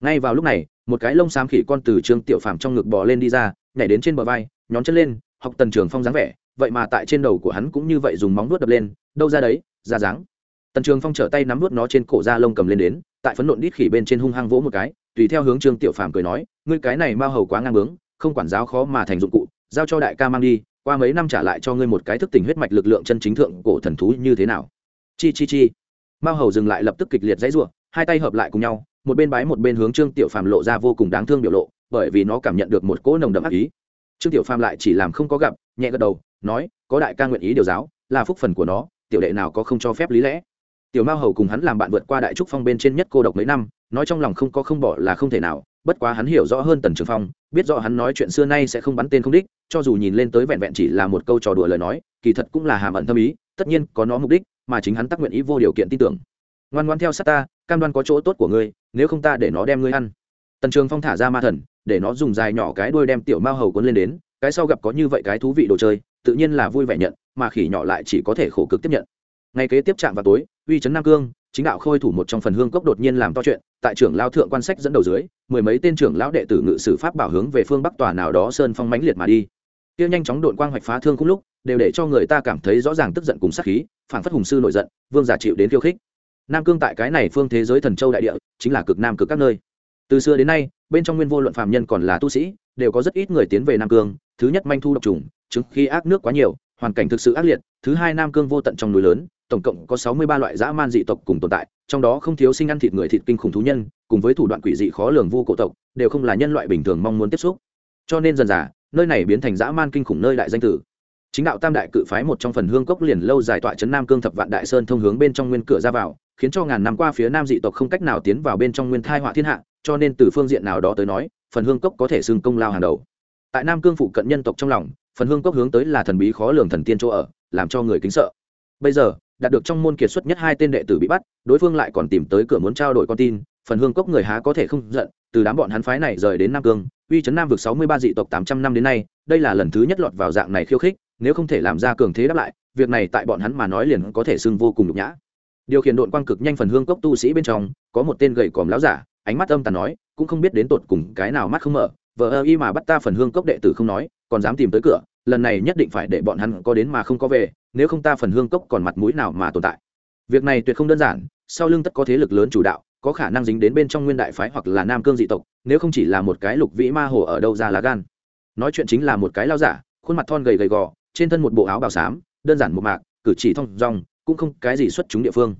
Speaker 1: Ngay vào lúc này một cái lông xám khỉ con từ trương tiểu phàm trong ngực bò lên đi ra, nhảy đến trên bờ vai, nhón chân lên, học tần trường phong dáng vẻ, vậy mà tại trên đầu của hắn cũng như vậy dùng móng nuốt đập lên, đâu ra đấy, ra dáng. Tần trường phong trở tay nắm nuốt nó trên cổ da lông cầm lên đến, tại phấn nộn đít khỉ bên trên hung hăng vỗ một cái, tùy theo hướng trương tiểu phàm cười nói, ngươi cái này mao hầu quá ngang bướng, không quản giáo khó mà thành dụng cụ, giao cho đại ca mang đi, qua mấy năm trả lại cho ngươi một cái thức tỉnh huyết mạch lực lượng chân chính thượng cổ thần thú như thế nào? Chi chi chi. Mao hầu dừng lại lập tức kịch liệt dãy ruộng hai tay hợp lại cùng nhau một bên bái một bên hướng trương tiểu phàm lộ ra vô cùng đáng thương biểu lộ, bởi vì nó cảm nhận được một cỗ nồng đậm ác ý. Trương tiểu phàm lại chỉ làm không có gặp, nhẹ gật đầu, nói, có đại ca nguyện ý điều giáo, là phúc phần của nó, tiểu đệ nào có không cho phép lý lẽ. Tiểu mao hầu cùng hắn làm bạn vượt qua đại trúc phong bên trên nhất cô độc mấy năm, nói trong lòng không có không bỏ là không thể nào, bất quá hắn hiểu rõ hơn tần trường phong, biết rõ hắn nói chuyện xưa nay sẽ không bắn tên không đích, cho dù nhìn lên tới vẹn vẹn chỉ là một câu trò đùa lời nói, kỳ thật cũng là hàm ẩn tâm ý, tất nhiên có nó mục đích, mà chính hắn tác nguyện ý vô điều kiện tin tưởng ngoan ngoan theo sát ta, cam đoan có chỗ tốt của ngươi, nếu không ta để nó đem ngươi ăn. Tần trường phong thả ra ma thần, để nó dùng dài nhỏ cái đuôi đem tiểu mao hầu cuốn lên đến, cái sau gặp có như vậy cái thú vị đồ chơi, tự nhiên là vui vẻ nhận, mà khỉ nhỏ lại chỉ có thể khổ cực tiếp nhận. Ngay kế tiếp chạm vào tối, uy trấn nam cương, chính đạo khôi thủ một trong phần hương cốc đột nhiên làm to chuyện, tại trưởng lao thượng quan sách dẫn đầu dưới, mười mấy tên trưởng lão đệ tử ngự sử pháp bảo hướng về phương bắc tòa nào đó sơn phong mãnh liệt mà đi. Kia nhanh chóng đội quang hoạch phá thương khung lúc, đều để cho người ta cảm thấy rõ ràng tức giận cùng sát khí phản phất hùng sư nổi giận, vương giả chịu đến khiêu khích nam cương tại cái này phương thế giới thần châu đại địa, chính là cực nam cực các nơi. Từ xưa đến nay, bên trong nguyên vô luận phàm nhân còn là tu sĩ, đều có rất ít người tiến về nam cương, thứ nhất manh thu độc trùng, chứng khi ác nước quá nhiều, hoàn cảnh thực sự ác liệt, thứ hai nam cương vô tận trong núi lớn, tổng cộng có sáu mươi ba loại dã man dị tộc cùng tồn tại, trong đó không thiếu sinh ăn thịt người thịt kinh khủng thú nhân, cùng với thủ đoạn quỷ dị khó lường vô cổ tộc, đều không là nhân loại bình thường mong muốn tiếp xúc. Cho nên dần dà, nơi này biến thành dã man kinh khủng nơi đại danh tử. Chính đạo tam đại cự phái một trong phần hương cốc liền lâu dài tọa trấn nam cương thập vạn đại sơn thông hướng bên trong nguyên cửa ra vào khiến cho ngàn năm qua phía nam dị tộc không cách nào tiến vào bên trong nguyên thai họa thiên hạ, cho nên từ phương diện nào đó tới nói, phần hương cốc có thể xưng công lao hàng đầu. Tại nam cương phụ cận nhân tộc trong lòng, phần hương cốc hướng tới là thần bí khó lường thần tiên chỗ ở, làm cho người kính sợ. Bây giờ, đạt được trong môn kiệt xuất nhất hai tên đệ tử bị bắt, đối phương lại còn tìm tới cửa muốn trao đổi con tin, phần hương cốc người há có thể không giận, từ đám bọn hắn phái này rời đến nam cương, uy chấn nam vực sáu mươi ba dị tộc tám trăm năm đến nay, đây là lần thứ nhất lọt vào dạng này khiêu khích, nếu không thể làm ra cường thế đáp lại, việc này tại bọn hắn mà nói liền có thể xưng vô cùng nhục nhã điều khiển đội quang cực nhanh phần hương cốc tu sĩ bên trong, có một tên gầy còm láo giả, ánh mắt âm tàn nói, cũng không biết đến tột cùng cái nào mắt không mở. Vợ ơ y mà bắt ta phần hương cốc đệ tử không nói, còn dám tìm tới cửa, lần này nhất định phải để bọn hắn có đến mà không có về, nếu không ta phần hương cốc còn mặt mũi nào mà tồn tại. Việc này tuyệt không đơn giản, sau lưng tất có thế lực lớn chủ đạo, có khả năng dính đến bên trong nguyên đại phái hoặc là nam cương dị tộc, nếu không chỉ là một cái lục vĩ ma hồ ở đâu ra lá gan. Nói chuyện chính là một cái lao giả, khuôn mặt thon gầy gầy gò, trên thân một bộ áo bào xám, đơn giản một mạc, cử chỉ thong dong cũng không cái gì xuất chúng địa phương.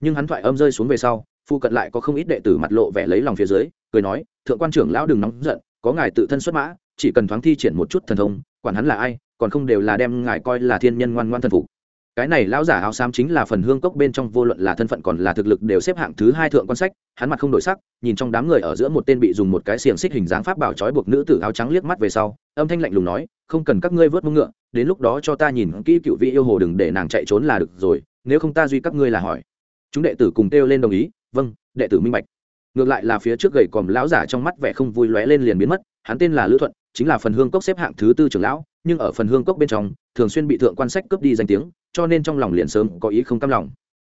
Speaker 1: Nhưng hắn thoại âm rơi xuống về sau phụ cận lại có không ít đệ tử mặt lộ vẻ lấy lòng phía dưới, cười nói, thượng quan trưởng lão đừng nóng giận, có ngài tự thân xuất mã, chỉ cần thoáng thi triển một chút thần thông, quản hắn là ai, còn không đều là đem ngài coi là thiên nhân ngoan ngoan thần phục. Cái này lão giả áo xám chính là phần hương cốc bên trong vô luận là thân phận còn là thực lực đều xếp hạng thứ hai thượng quan sách, hắn mặt không đổi sắc, nhìn trong đám người ở giữa một tên bị dùng một cái xiềng xích hình dáng pháp bảo trói buộc nữ tử áo trắng liếc mắt về sau, âm thanh lạnh lùng nói, không cần các ngươi vớt mông ngựa, đến lúc đó cho ta nhìn kỹ cựu vị yêu hồ đừng để nàng chạy trốn là được rồi nếu không ta duy các ngươi là hỏi. Chúng đệ tử cùng kêu lên đồng ý vâng đệ tử minh bạch. Ngược lại là phía trước gầy còm lão giả trong mắt vẻ không vui lóe lên liền biến mất, hắn tên là lữ thuận, chính là phần hương cốc xếp hạng thứ tư trưởng lão, nhưng ở phần hương cốc bên trong, thường xuyên bị thượng quan sách cướp đi danh tiếng, cho nên trong lòng liền sớm có ý không cam lòng.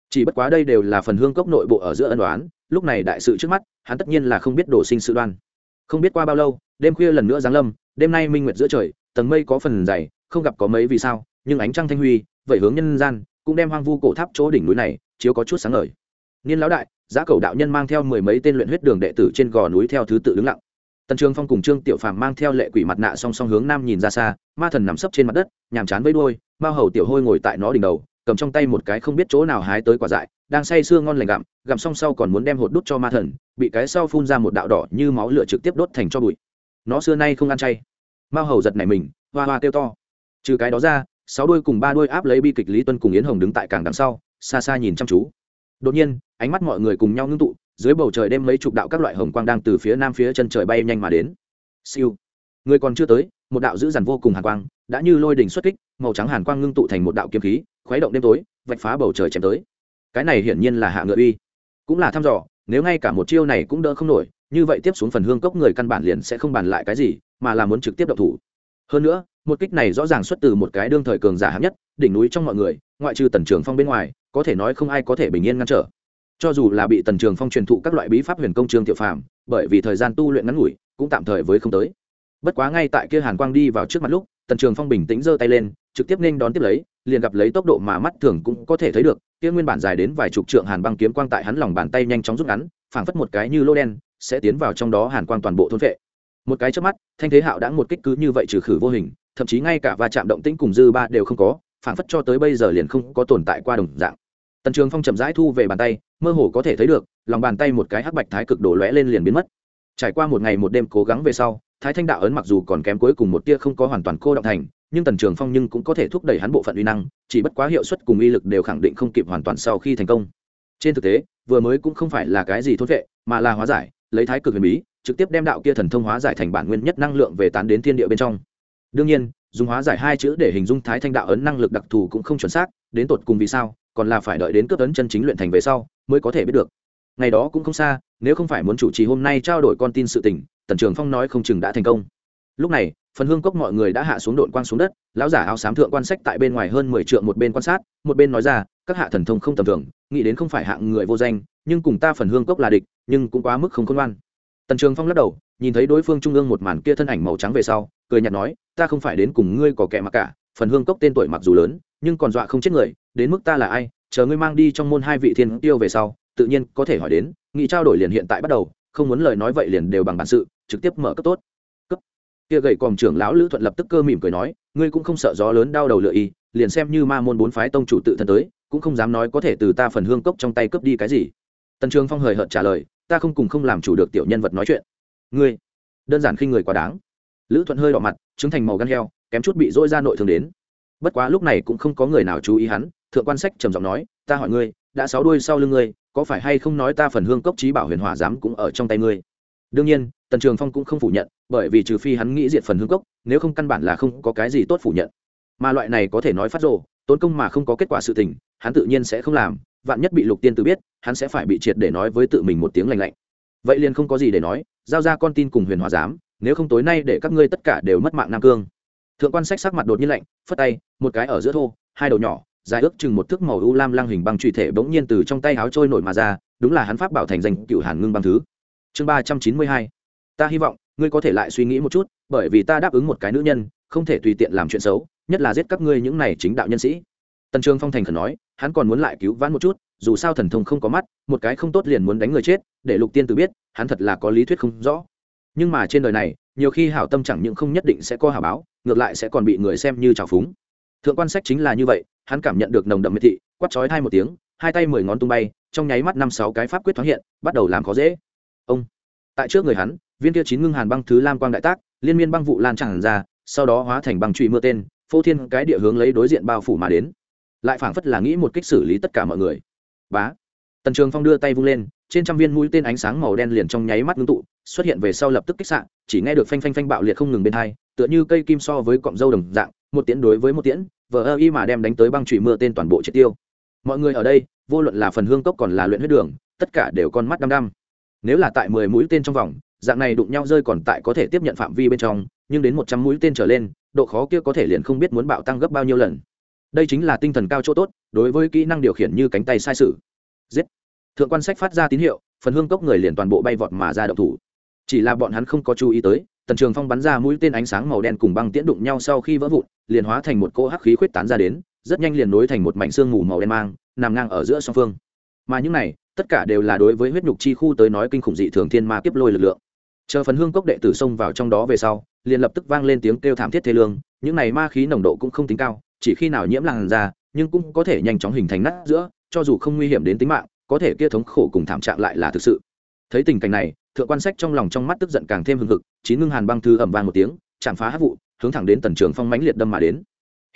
Speaker 1: Chỉ bất quá đây đều là phần hương cốc nội bộ ở giữa ân đoán lúc này đại sự trước mắt, hắn tất nhiên là không biết đổ sinh sự đoan. Không biết qua bao lâu, đêm khuya lần nữa giáng lâm, đêm nay minh nguyệt giữa trời, tầng mây có phần dày, không gặp có mấy vì sao, nhưng ánh trăng thanh huy, vậy hướng nhân gian cũng đem hoang vu cổ tháp chỗ đỉnh núi này chiếu có chút sáng ngời. Niên lão đại, giá cầu đạo nhân mang theo mười mấy tên luyện huyết đường đệ tử trên gò núi theo thứ tự đứng lặng. Tần trường phong cùng trương tiểu phàm mang theo lệ quỷ mặt nạ song song hướng nam nhìn ra xa, ma thần nằm sấp trên mặt đất, nhàm chán với đôi mao hầu tiểu hôi ngồi tại nó đỉnh đầu, cầm trong tay một cái không biết chỗ nào hái tới quả dại, đang say sưa ngon lành gặm gặm xong sau còn muốn đem hột đút cho ma thần, bị cái sau phun ra một đạo đỏ như máu lửa trực tiếp đốt thành cho bụi. Nó xưa nay không ăn chay. Mao hầu giật nảy mình, hoa hoa kêu to. Trừ cái đó ra sáu đôi cùng ba đôi áp lấy bi kịch lý tuân cùng yến hồng đứng tại cảng đằng sau, xa xa nhìn chăm chú. Đột nhiên, ánh mắt mọi người cùng nhau ngưng tụ, dưới bầu trời đêm mấy chục đạo các loại hồng quang đang từ phía nam phía chân trời bay nhanh mà đến. Siêu. Người còn chưa tới, một đạo dữ dằn vô cùng hàn quang đã như lôi đỉnh xuất kích, màu trắng hàn quang ngưng tụ thành một đạo kiếm khí, khuấy động đêm tối, vạch phá bầu trời chém tới. Cái này hiển nhiên là hạ ngựa uy. Cũng là thăm dò, nếu ngay cả một chiêu này cũng đỡ không nổi, như vậy tiếp xuống phần hương cốc người căn bản liền sẽ không bàn lại cái gì, mà là muốn trực tiếp độc thủ. Hơn nữa một kích này rõ ràng xuất từ một cái đương thời cường giả hạng nhất, đỉnh núi trong mọi người, ngoại trừ tần trường phong bên ngoài, có thể nói không ai có thể bình yên ngăn trở. Cho dù là bị tần trường phong truyền thụ các loại bí pháp huyền công trương tiểu phàm, bởi vì thời gian tu luyện ngắn ngủi, cũng tạm thời với không tới. Bất quá ngay tại kia hàn quang đi vào trước mặt lúc, tần trường phong bình tĩnh giơ tay lên, trực tiếp nên đón tiếp lấy, liền gặp lấy tốc độ mà mắt thường cũng có thể thấy được, kia nguyên bản dài đến vài chục trượng hàn băng kiếm quang tại hắn lòng bàn tay nhanh chóng rút ngắn, phảng phất một cái như lô đen, sẽ tiến vào trong đó hàn quang toàn bộ thôn vệ. Một cái trước mắt, thanh thế hạo đã một kích cứ như vậy trừ khử vô hình thậm chí ngay cả va chạm động tĩnh cùng dư ba đều không có, phảng phất cho tới bây giờ liền không có tồn tại qua đồng dạng. Tần trường phong chậm rãi thu về bàn tay, mơ hồ có thể thấy được, lòng bàn tay một cái hắc bạch thái cực đổ lóe lên liền biến mất. Trải qua một ngày một đêm cố gắng về sau, thái thanh đạo ấn mặc dù còn kém cuối cùng một tia không có hoàn toàn cô động thành, nhưng tần trường phong nhưng cũng có thể thúc đẩy hắn bộ phận uy năng, chỉ bất quá hiệu suất cùng uy lực đều khẳng định không kịp hoàn toàn sau khi thành công. Trên thực tế, vừa mới cũng không phải là cái gì thốt vệ, mà là hóa giải, lấy thái cực huyền bí, trực tiếp đem đạo kia thần thông hóa giải thành bản nguyên nhất năng lượng về tán đến thiên địa bên trong đương nhiên, dùng hóa giải hai chữ để hình dung thái thanh đạo ấn năng lực đặc thù cũng không chuẩn xác, đến tột cùng vì sao, còn là phải đợi đến cướp ấn chân chính luyện thành về sau mới có thể biết được. Ngày đó cũng không xa, nếu không phải muốn chủ trì hôm nay trao đổi con tin sự tình, tần trường phong nói không chừng đã thành công. Lúc này, phần hương cốc mọi người đã hạ xuống đội quang xuống đất, lão giả áo xám thượng quan sách tại bên ngoài hơn mười trượng một bên quan sát, một bên nói ra, các hạ thần thông không tầm thường, nghĩ đến không phải hạng người vô danh, nhưng cùng ta phần hương cốc là địch, nhưng cũng quá mức không khôn ngoan. Tần trường phong lắc đầu, nhìn thấy đối phương trung ương một màn kia thân ảnh màu trắng về sau, cười nhạt nói ta không phải đến cùng ngươi có kẻ mặc cả, phần hương cốc tên tuổi mặc dù lớn, nhưng còn dọa không chết người, đến mức ta là ai, chờ ngươi mang đi trong môn hai vị thiên tiêu về sau, tự nhiên có thể hỏi đến nghị trao đổi liền hiện tại bắt đầu, không muốn lời nói vậy liền đều bằng bản sự, trực tiếp mở cấp tốt. Cấp. Kia gậy còm trưởng lão lữ thuận lập tức cơ mỉm cười nói, ngươi cũng không sợ gió lớn đau đầu lựa y, liền xem như ma môn bốn phái tông chủ tự thân tới, cũng không dám nói có thể từ ta phần hương cốc trong tay cướp đi cái gì. Tần trường phong hời hợt trả lời, ta không cùng không làm chủ được tiểu nhân vật nói chuyện. Ngươi, đơn giản khi người quá đáng lữ thuận hơi đỏ mặt chứng thành màu gan heo, kém chút bị dỗi ra nội thương đến. Bất quá lúc này cũng không có người nào chú ý hắn, thượng quan sách trầm giọng nói, ta hỏi ngươi, đã sáu đuôi sau lưng ngươi, có phải hay không nói ta phần hương cốc trí bảo huyền hỏa giám cũng ở trong tay ngươi? Đương nhiên, tần trường phong cũng không phủ nhận, bởi vì trừ phi hắn nghĩ diệt phần hương cốc, nếu không căn bản là không có cái gì tốt phủ nhận. Mà loại này có thể nói phát rồ, tốn công mà không có kết quả sự tình, hắn tự nhiên sẽ không làm, vạn nhất bị lục tiên tử biết, hắn sẽ phải bị triệt để nói với tự mình một tiếng lành lạnh. Vậy liền không có gì để nói, giao ra con tin cùng huyền hòa giám nếu không tối nay để các ngươi tất cả đều mất mạng nam cương. Thượng quan sách sắc mặt đột nhiên lạnh, phất tay, một cái ở giữa thô, hai đầu nhỏ, dài ước chừng một thước màu u lam lang hình băng trụy thể bỗng nhiên từ trong tay áo trôi nổi mà ra, đúng là hắn pháp bảo thành danh cựu hàn ngưng băng thứ. Chương ba trăm chín mươi hai, ta hy vọng, ngươi có thể lại suy nghĩ một chút, bởi vì ta đáp ứng một cái nữ nhân, không thể tùy tiện làm chuyện xấu, nhất là giết các ngươi những này chính đạo nhân sĩ. Tần trương phong thành khẩn nói, hắn còn muốn lại cứu vãn một chút, dù sao thần thông không có mắt, một cái không tốt liền muốn đánh người chết, để lục tiên tử biết, hắn thật là có lý thuyết không rõ nhưng mà trên đời này, nhiều khi hảo tâm chẳng những không nhất định sẽ có hảo báo, ngược lại sẽ còn bị người xem như trào phúng. Thượng quan sách chính là như vậy, hắn cảm nhận được nồng đậm miệt thị quắt chói hai một tiếng, hai tay mười ngón tung bay, trong nháy mắt năm sáu cái pháp quyết thoáng hiện, bắt đầu làm khó dễ. Ông! Tại trước người hắn, viên kia chín ngưng hàn băng thứ lam quang đại tác, liên miên băng vụ lan tràn ra, sau đó hóa thành băng trụy mưa tên, phô thiên cái địa hướng lấy đối diện bao phủ mà đến. Lại phảng phất là nghĩ một cách xử lý tất cả mọi người. Bá! Tần trường phong đưa tay vung lên trên trăm viên mũi tên ánh sáng màu đen liền trong nháy mắt ngưng tụ, xuất hiện về sau lập tức kích sạn chỉ nghe được phanh phanh phanh bạo liệt không ngừng bên hai, tựa như cây kim so với cọng dâu đồng dạng, một tiễn đối với một tiễn, vờ ơ y mà đem đánh tới băng trụy mưa tên toàn bộ triệt tiêu. Mọi người ở đây, vô luận là phần hương cốc còn là luyện huyết đường, tất cả đều con mắt đăm đăm. Nếu là tại mười mũi tên trong vòng, dạng này đụng nhau rơi còn tại có thể tiếp nhận phạm vi bên trong, nhưng đến một trăm mũi tên trở lên, độ khó kia có thể liền không biết muốn bạo tăng gấp bao nhiêu lần. Đây chính là tinh thần cao chỗ tốt, đối với kỹ năng điều khiển như cánh tay sai sự. Giết! Thượng quan sách phát ra tín hiệu phần hương cốc người liền toàn bộ bay vọt mà ra động thủ. Chỉ là bọn hắn không có chú ý tới tần trường phong bắn ra mũi tên ánh sáng màu đen cùng băng tiễn đụng nhau sau khi vỡ vụn liền hóa thành một cỗ hắc khí khuyết tán ra đến rất nhanh liền nối thành một mảnh xương mù màu đen mang nằm ngang ở giữa song phương. Mà những này tất cả đều là đối với huyết nhục chi khu tới nói kinh khủng dị thường thiên ma kiếp lôi lực lượng. Chờ phần hương cốc đệ tử xông vào trong đó về sau liền lập tức vang lên tiếng kêu thảm thiết thê lương những này ma khí nồng độ cũng không tính cao chỉ khi nào nhiễm làn ra, nhưng cũng có thể nhanh chóng hình thành nát giữa cho dù không nguy hiểm đến tính mạng có thể kia thống khổ cùng thảm trạng lại là thực sự. Thấy tình cảnh này, thượng quan sách trong lòng trong mắt tức giận càng thêm hừng hực chín ngưng hàn băng thư ẩm vang một tiếng, chạm phá hát vụ, hướng thẳng đến tần trường phong mãnh liệt đâm mà đến.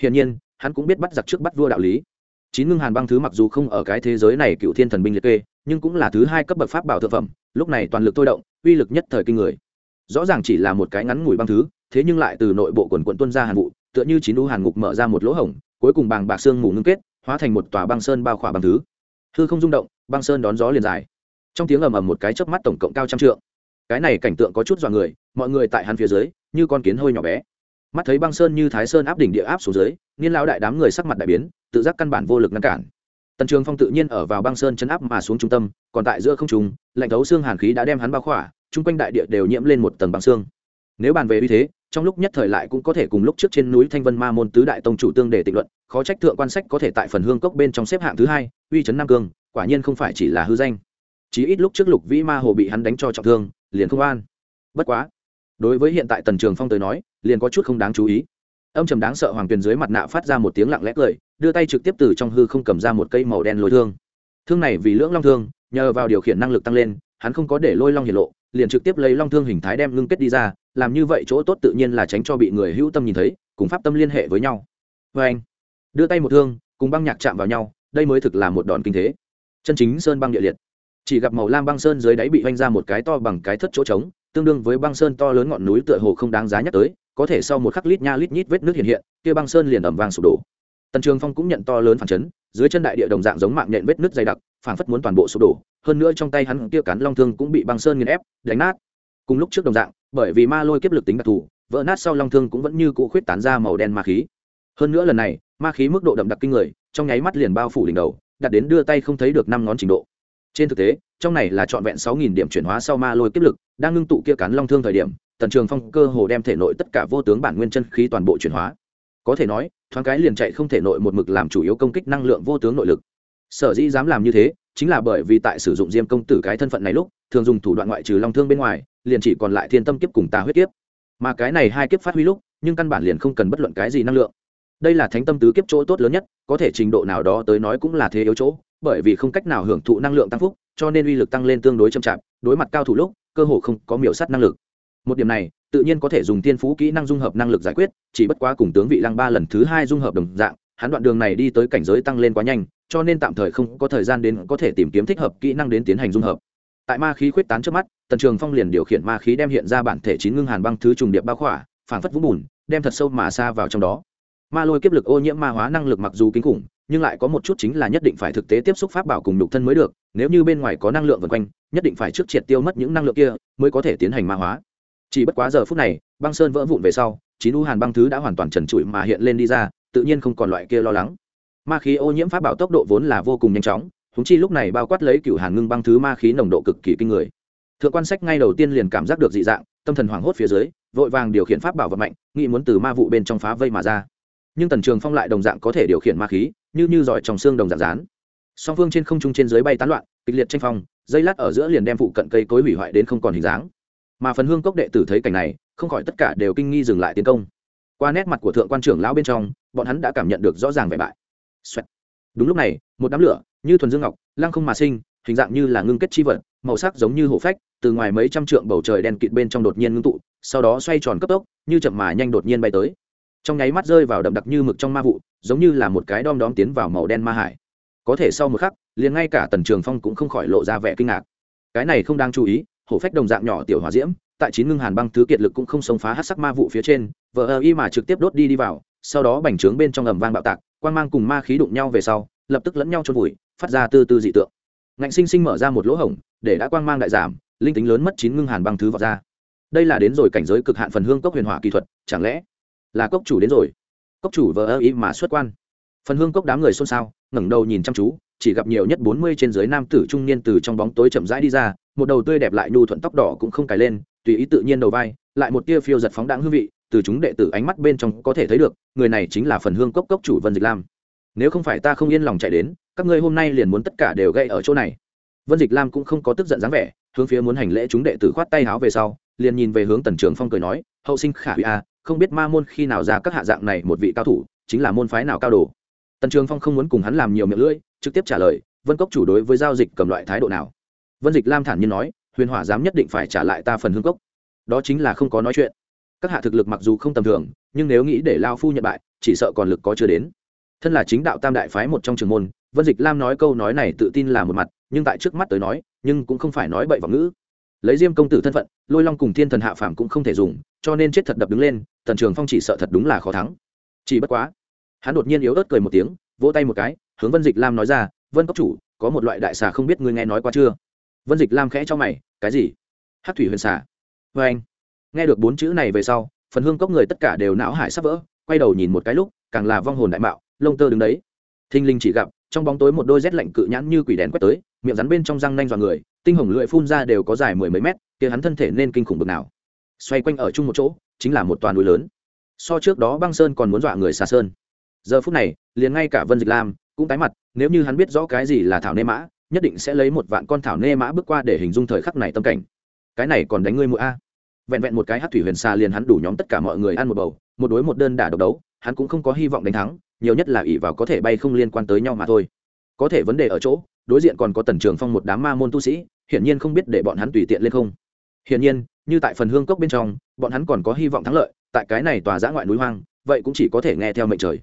Speaker 1: Hiển nhiên, hắn cũng biết bắt giặc trước bắt vua đạo lý. Chín ngưng hàn băng thứ mặc dù không ở cái thế giới này cựu thiên thần binh liệt kê, nhưng cũng là thứ hai cấp bậc pháp bảo thực phẩm, lúc này toàn lực thôi động, uy lực nhất thời kinh người. Rõ ràng chỉ là một cái ngắn ngủi băng thứ, thế nhưng lại từ nội bộ quần quận tuân ra hàn vụ, tựa như chín đu hàn ngục mở ra một lỗ hổng, cuối cùng bàng bạc xương mù ngưng kết, hóa thành một tòa băng sơn bao khỏa băng thứ hư không rung động, băng sơn đón gió liền dài. Trong tiếng ầm ầm một cái chớp mắt tổng cộng cao trăm trượng. Cái này cảnh tượng có chút dọa người, mọi người tại hắn phía dưới, như con kiến hơi nhỏ bé. Mắt thấy băng sơn như thái sơn áp đỉnh địa áp xuống dưới, niên lão đại đám người sắc mặt đại biến, tự giác căn bản vô lực ngăn cản. Tần trường phong tự nhiên ở vào băng sơn chấn áp mà xuống trung tâm, còn tại giữa không trung, lạnh thấu xương hàn khí đã đem hắn bao khỏa, chung quanh đại địa đều nhiễm lên một tầng băng xương. Nếu bàn về uy thế, trong lúc nhất thời lại cũng có thể cùng lúc trước trên núi thanh vân ma môn tứ đại tông chủ tương để tịnh luận, khó trách thượng quan sách có thể tại phần hương cốc bên trong xếp hạng thứ hai uy chấn nam cương, quả nhiên không phải chỉ là hư danh. Chí ít lúc trước lục vĩ ma hồ bị hắn đánh cho trọng thương, liền không an bất quá, đối với hiện tại tần trường phong tới nói, liền có chút không đáng chú ý. Âm trầm đáng sợ hoàng tuyền dưới mặt nạ phát ra một tiếng lặng lẽ cười, đưa tay trực tiếp từ trong hư không cầm ra một cây màu đen lôi thương. Thương này vì lưỡng long thương, nhờ vào điều khiển năng lực tăng lên, hắn không có để lôi long hiển lộ, liền trực tiếp lấy long thương hình thái đem ngưng kết đi ra, làm như vậy chỗ tốt tự nhiên là tránh cho bị người hữu tâm nhìn thấy, cùng pháp tâm liên hệ với nhau. Vê anh đưa tay một thương, cùng băng nhạc chạm vào nhau đây mới thực là một đòn kinh thế. Chân chính sơn băng địa liệt. Chỉ gặp màu lam băng sơn dưới đáy bị vanh ra một cái to bằng cái thất chỗ trống, tương đương với băng sơn to lớn ngọn núi tựa hồ không đáng giá nhắc tới, có thể sau một khắc lít nha lít nhít vết nước hiện hiện, kia băng sơn liền ẩm vàng sụp đổ. Tần trường phong cũng nhận to lớn phản chấn, dưới chân đại địa đồng dạng giống mạng nhện vết nước dày đặc, phảng phất muốn toàn bộ sụp đổ, hơn nữa trong tay hắn kia cán long thương cũng bị băng sơn nghiền ép, đánh nát. Cùng lúc trước đồng dạng, bởi vì ma lôi kiếp lực tính đặc thù, vỡ nát sau long thương cũng vẫn như cũ khuyết tán ra màu đen ma khí. Hơn nữa lần này, ma khí mức độ đậm đặc kinh người trong nháy mắt liền bao phủ đỉnh đầu, đặt đến đưa tay không thấy được năm ngón trình độ. Trên thực tế, trong này là trọn vẹn sáu nghìn điểm chuyển hóa sau ma lôi kiếp lực, đang ngưng tụ kia cắn long thương thời điểm, tần trường phong cơ hồ đem thể nội tất cả vô tướng bản nguyên chân khí toàn bộ chuyển hóa. Có thể nói, thoáng cái liền chạy không thể nội một mực làm chủ yếu công kích năng lượng vô tướng nội lực. Sở dĩ dám làm như thế, chính là bởi vì tại sử dụng diêm công tử cái thân phận này lúc, thường dùng thủ đoạn ngoại trừ long thương bên ngoài, liền chỉ còn lại thiên tâm kiếp cùng tà huyết kiếp. Mà cái này hai kiếp phát huy lúc, nhưng căn bản liền không cần bất luận cái gì năng lượng đây là thánh tâm tứ kiếp chỗ tốt lớn nhất, có thể trình độ nào đó tới nói cũng là thế yếu chỗ, bởi vì không cách nào hưởng thụ năng lượng tăng phúc, cho nên uy lực tăng lên tương đối chậm chạp, đối mặt cao thủ lúc, cơ hồ không có miểu sát năng lực. Một điểm này, tự nhiên có thể dùng tiên phú kỹ năng dung hợp năng lực giải quyết, chỉ bất quá cùng tướng vị lăng ba lần thứ hai dung hợp đồng dạng, hắn đoạn đường này đi tới cảnh giới tăng lên quá nhanh, cho nên tạm thời không có thời gian đến có thể tìm kiếm thích hợp kỹ năng đến tiến hành dung hợp. Tại ma khí khuyết tán trước mắt, tần trường phong liền điều khiển ma khí đem hiện ra bản thể chín ngưng hàn băng thứ trùng điệp bao khỏa phảng phất vũng bùn, đem thật sâu mà xa vào trong đó ma lôi kiếp lực ô nhiễm ma hóa năng lực mặc dù kinh khủng, nhưng lại có một chút chính là nhất định phải thực tế tiếp xúc pháp bảo cùng nhục thân mới được, nếu như bên ngoài có năng lượng vần quanh, nhất định phải trước triệt tiêu mất những năng lượng kia mới có thể tiến hành ma hóa. Chỉ bất quá giờ phút này, băng sơn vỡ vụn về sau, chín u hàn băng thứ đã hoàn toàn trần trụi mà hiện lên đi ra, tự nhiên không còn loại kia lo lắng. Ma khí ô nhiễm pháp bảo tốc độ vốn là vô cùng nhanh chóng húng chi lúc này bao quát lấy cựu hàn ngưng băng thứ ma khí nồng độ cực kỳ kinh người. Thượng quan sách ngay đầu tiên liền cảm giác được dị dạng, tâm thần hoảng hốt phía dưới, vội vàng điều khiển pháp bảo vật mạnh, nghĩ muốn từ ma vụ bên trong phá vây mà ra nhưng tần trường phong lại đồng dạng có thể điều khiển ma khí, như như giỏi trong xương đồng dạng rán song phương trên không trung trên dưới bay tán loạn, kịch liệt tranh phong, dây lát ở giữa liền đem phụ cận cây cối hủy hoại đến không còn hình dáng. Mà phần hương cốc đệ tử thấy cảnh này, không khỏi tất cả đều kinh nghi dừng lại tiến công. Qua nét mặt của thượng quan trưởng lão bên trong, bọn hắn đã cảm nhận được rõ ràng vẻ bại、Xoẹt. đúng lúc này, một đám lửa, như thuần dương ngọc, lăng không mà sinh, hình dạng như là ngưng kết chi vật, màu sắc giống như hổ phách, từ ngoài mấy trăm trượng bầu trời đen kịt bên trong đột nhiên ngưng tụ, sau đó xoay tròn cấp tốc, như chậm mà nhanh đột nhiên bay tới trong nháy mắt rơi vào đậm đặc như mực trong ma vụ, giống như là một cái đom đóm tiến vào màu đen ma hải. Có thể sau một khắc, liền ngay cả tần trường phong cũng không khỏi lộ ra vẻ kinh ngạc. Cái này không đang chú ý, hổ phách đồng dạng nhỏ tiểu hòa diễm, tại chín ngưng hàn băng thứ kiệt lực cũng không sống phá hát sắc ma vụ phía trên, vờ ơ y mà trực tiếp đốt đi đi vào, sau đó bành trướng bên trong ầm vang bạo tạc quan g mang cùng ma khí đụng nhau về sau, lập tức lẫn nhau trôn vùi, phát ra tư tư dị tượng. Ngạnh sinh sinh mở ra một lỗ hổng, để đã quang mang đại giảm, linh tính lớn mất chín ngưng hàn băng thứ vào ra. Đây là đến rồi cảnh giới cực hạn phần hương cốc huyền hỏa kỹ thuật, chẳng lẽ là cốc chủ đến rồi. Cốc chủ vờ ơ ý mà xuất quan. Phần hương cốc đám người xôn xao, ngẩng đầu nhìn chăm chú, chỉ gặp nhiều nhất bốn mươi trên dưới nam tử trung niên từ trong bóng tối chậm rãi đi ra, một đầu tươi đẹp lại nhu thuận tóc đỏ cũng không cài lên, tùy ý tự nhiên đầu vai, lại một tia phiêu giật phóng đáng hương vị, từ chúng đệ tử ánh mắt bên trong có thể thấy được, người này chính là phần hương cốc cốc chủ vân dịch lam. Nếu không phải ta không yên lòng chạy đến, các ngươi hôm nay liền muốn tất cả đều gây ở chỗ này. Vân dịch lam cũng không có tức giận dáng vẻ, hướng phía muốn hành lễ chúng đệ tử khoát tay háo về sau, liền nhìn về hướng tần trường phong cười nói, hậu sinh khả hủy a không biết ma môn khi nào ra các hạ dạng này một vị cao thủ, chính là môn phái nào cao đồ. Tần trường phong không muốn cùng hắn làm nhiều miệng lưỡi, trực tiếp trả lời, vân cốc chủ đối với giao dịch cầm loại thái độ nào? Vân dịch lam thản nhiên nói, huyền hỏa dám nhất định phải trả lại ta phần hương cốc. Đó chính là không có nói chuyện. Các hạ thực lực mặc dù không tầm thường, nhưng nếu nghĩ để lao phu nhận bại, chỉ sợ còn lực có chưa đến. Thân là chính đạo tam đại phái một trong trường môn, vân dịch lam nói câu nói này tự tin là một mặt, nhưng tại trước mắt tới nói, nhưng cũng không phải nói bậy vào ngữ lấy diêm công tử thân phận, lôi long cùng thiên thần hạ phàm cũng không thể dùng, cho nên chết thật đập đứng lên tần trường phong chỉ sợ thật đúng là khó thắng. Chỉ bất quá, hắn đột nhiên yếu ớt cười một tiếng, vỗ tay một cái, hướng vân dịch lam nói ra, vân cốc chủ, có một loại đại xà không biết ngươi nghe nói qua chưa? Vân dịch lam khẽ cho mày, cái gì? Hát thủy huyền xà. Vê anh. Nghe được bốn chữ này về sau, phần hương cốc người tất cả đều não hải sắp vỡ, quay đầu nhìn một cái lúc, càng là vong hồn đại mạo, lông tơ đứng đấy. Thinh linh chỉ gặp, trong bóng tối một đôi rét lạnh cự nhãn như quỷ đèn quét tới, miệng rắn bên trong răng nanh dọa người tinh hồng lưỡi phun ra đều có dài mười mấy mét, kia hắn thân thể nên kinh khủng bực nào. Xoay quanh ở chung một chỗ, chính là một toàn núi lớn. So trước đó băng sơn còn muốn dọa người xa sơn. Giờ phút này, liền ngay cả vân dịch lam cũng tái mặt, nếu như hắn biết rõ cái gì là thảo nê mã, nhất định sẽ lấy một vạn con thảo nê mã bước qua để hình dung thời khắc này tâm cảnh. Cái này còn đánh ngươi mũi a. Vẹn vẹn một cái hát thủy huyền xa liền hắn đủ nhóm tất cả mọi người ăn một bầu, một đối một đơn đả độc đấu, hắn cũng không có hy vọng đánh thắng, nhiều nhất là ỷ vào có thể bay không liên quan tới nhau mà thôi. Có thể vấn đề ở chỗ, đối diện còn có tần trường phong một đám ma môn tu sĩ hiển nhiên không biết để bọn hắn tùy tiện lên không. Hiển nhiên, như tại phần hương cốc bên trong, bọn hắn còn có hy vọng thắng lợi, tại cái này tòa giã ngoại núi hoang, vậy cũng chỉ có thể nghe theo mệnh trời.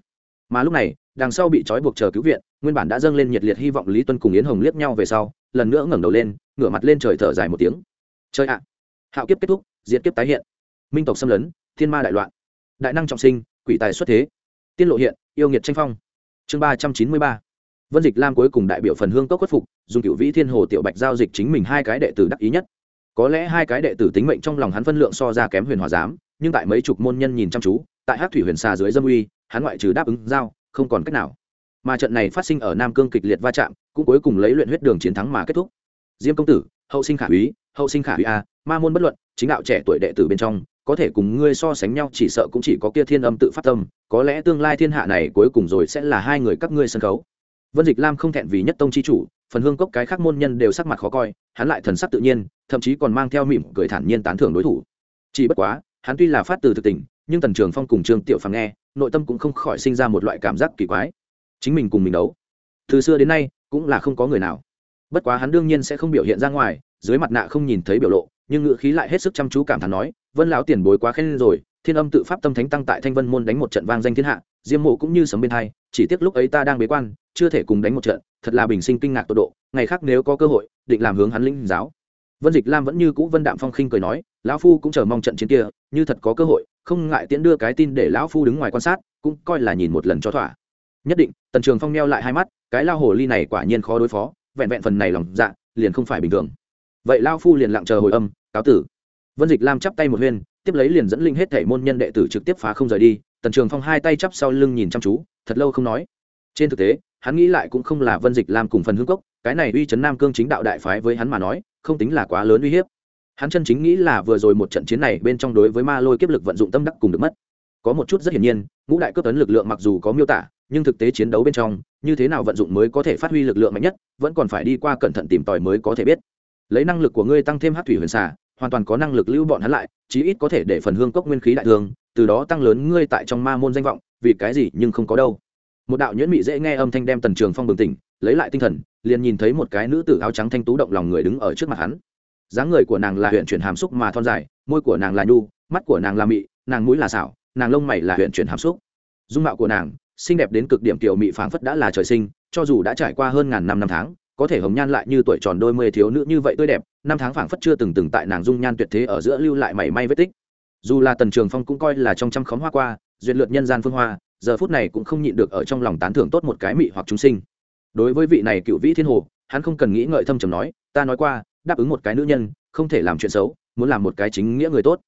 Speaker 1: Mà lúc này, đằng sau bị trói buộc chờ cứu viện, nguyên bản đã dâng lên nhiệt liệt hy vọng lý tuân cùng yến hồng liếc nhau về sau, lần nữa ngẩng đầu lên, ngửa mặt lên trời thở dài một tiếng. Chơi ạ! Hạo kiếp kết thúc, diệt kiếp tái hiện. Minh tộc xâm lấn, thiên ma đại loạn. Đại năng trọng sinh, quỷ tài xuất thế. Tiên lộ hiện, yêu nghiệt tranh phong. Chương ba trăm chín mươi ba vân dịch lam cuối cùng đại biểu phần hương cốc khuất phục, dùng cựu vĩ thiên hồ tiểu bạch giao dịch chính mình hai cái đệ tử đắc ý nhất. Có lẽ hai cái đệ tử tính mệnh trong lòng hắn phân lượng so ra kém huyền hòa giám, nhưng tại mấy chục môn nhân nhìn chăm chú, tại hát thủy huyền xa dưới dâm uy, hắn ngoại trừ đáp ứng giao, không còn cách nào. Mà trận này phát sinh ở nam cương kịch liệt va chạm, cũng cuối cùng lấy luyện huyết đường chiến thắng mà kết thúc. Diêm công tử, hậu sinh khả úy, hậu sinh khả úy a, ma môn bất luận, chính đạo trẻ tuổi đệ tử bên trong, có thể cùng ngươi so sánh nhau, chỉ sợ cũng chỉ có kia thiên âm tự phát tâm, có lẽ tương lai thiên hạ này cuối cùng rồi sẽ là hai người các ngươi sân khấu vân dịch lam không thẹn vì nhất tông chi chủ, phần hương cốc cái khác môn nhân đều sắc mặt khó coi, hắn lại thần sắc tự nhiên, thậm chí còn mang theo mỉm cười thản nhiên tán thưởng đối thủ. Chỉ bất quá, hắn tuy là phát từ thực tình, nhưng tần trường phong cùng trương tiểu phàm nghe, nội tâm cũng không khỏi sinh ra một loại cảm giác kỳ quái. Chính mình cùng mình đấu. Từ xưa đến nay, cũng là không có người nào. Bất quá hắn đương nhiên sẽ không biểu hiện ra ngoài, dưới mặt nạ không nhìn thấy biểu lộ, nhưng ngữ khí lại hết sức chăm chú cảm thán nói, vân lão tiền bối quá khen rồi, thiên âm tự pháp tâm thánh tăng tại thanh vân môn đánh một trận vang danh thiên hạ, diêm mộ cũng như sấm bên hai chỉ tiếc lúc ấy ta đang bế quan, chưa thể cùng đánh một trận, thật là bình sinh kinh ngạc tột độ, ngày khác nếu có cơ hội, định làm hướng hắn linh giáo. Vân dịch lam vẫn như cũ vân đạm phong khinh cười nói, lão phu cũng chờ mong trận chiến kia, như thật có cơ hội, không ngại tiễn đưa cái tin để lão phu đứng ngoài quan sát, cũng coi là nhìn một lần cho thỏa. Nhất định, tần trường phong neo lại hai mắt, cái lao hồ ly này quả nhiên khó đối phó, vẹn vẹn phần này lòng dạ liền không phải bình thường. Vậy lao phu liền lặng chờ hồi âm, cáo tử. Vân dịch lam chắp tay một huyên, tiếp lấy liền dẫn linh hết thể môn nhân đệ tử trực tiếp phá không rời đi tần trường phong hai tay chắp sau lưng nhìn chăm chú, thật lâu không nói. Trên thực tế, hắn nghĩ lại cũng không là vân dịch làm cùng phần hương cốc, cái này uy chấn nam cương chính đạo đại phái với hắn mà nói, không tính là quá lớn uy hiếp. Hắn chân chính nghĩ là vừa rồi một trận chiến này bên trong đối với ma lôi kiếp lực vận dụng tâm đắc cùng được mất. Có một chút rất hiển nhiên, ngũ đại cướp tấn lực lượng mặc dù có miêu tả, nhưng thực tế chiến đấu bên trong, như thế nào vận dụng mới có thể phát huy lực lượng mạnh nhất, vẫn còn phải đi qua cẩn thận tìm tòi mới có thể biết. Lấy năng lực của ngươi tăng thêm hát thủy huyền xả hoàn toàn có năng lực lưu bọn hắn lại, chí ít có thể để phần hương cốc nguyên khí đại thương từ đó tăng lớn ngươi tại trong ma môn danh vọng, vì cái gì nhưng không có đâu. Một đạo nhuyễn mị dễ nghe âm thanh đem tần trường phong bừng tỉnh, lấy lại tinh thần, liền nhìn thấy một cái nữ tử áo trắng thanh tú động lòng người đứng ở trước mặt hắn. Dáng người của nàng là huyện chuyển hàm xúc mà thon dài, môi của nàng là nhu, mắt của nàng là mị, nàng mũi là xảo, nàng lông mày là huyện chuyển hàm xúc. Dung mạo của nàng, xinh đẹp đến cực điểm tiểu mị phảng phất đã là trời sinh, cho dù đã trải qua hơn ngàn năm năm tháng, có thể hồng nhan lại như tuổi tròn đôi mươi thiếu nữ như vậy tươi đẹp, năm tháng phảng phất chưa từng từng tại nàng dung nhan tuyệt thế ở giữa lưu lại mảy may vết tích dù là tần trường phong cũng coi là trong trăm khóm hoa qua, duyệt lượt nhân gian phương hoa, giờ phút này cũng không nhịn được ở trong lòng tán thưởng tốt một cái mị hoặc chúng sinh. Đối với vị này cựu vĩ thiên hồ, hắn không cần nghĩ ngợi thâm trầm nói, ta nói qua, đáp ứng một cái nữ nhân, không thể làm chuyện xấu, muốn làm một cái chính nghĩa người tốt.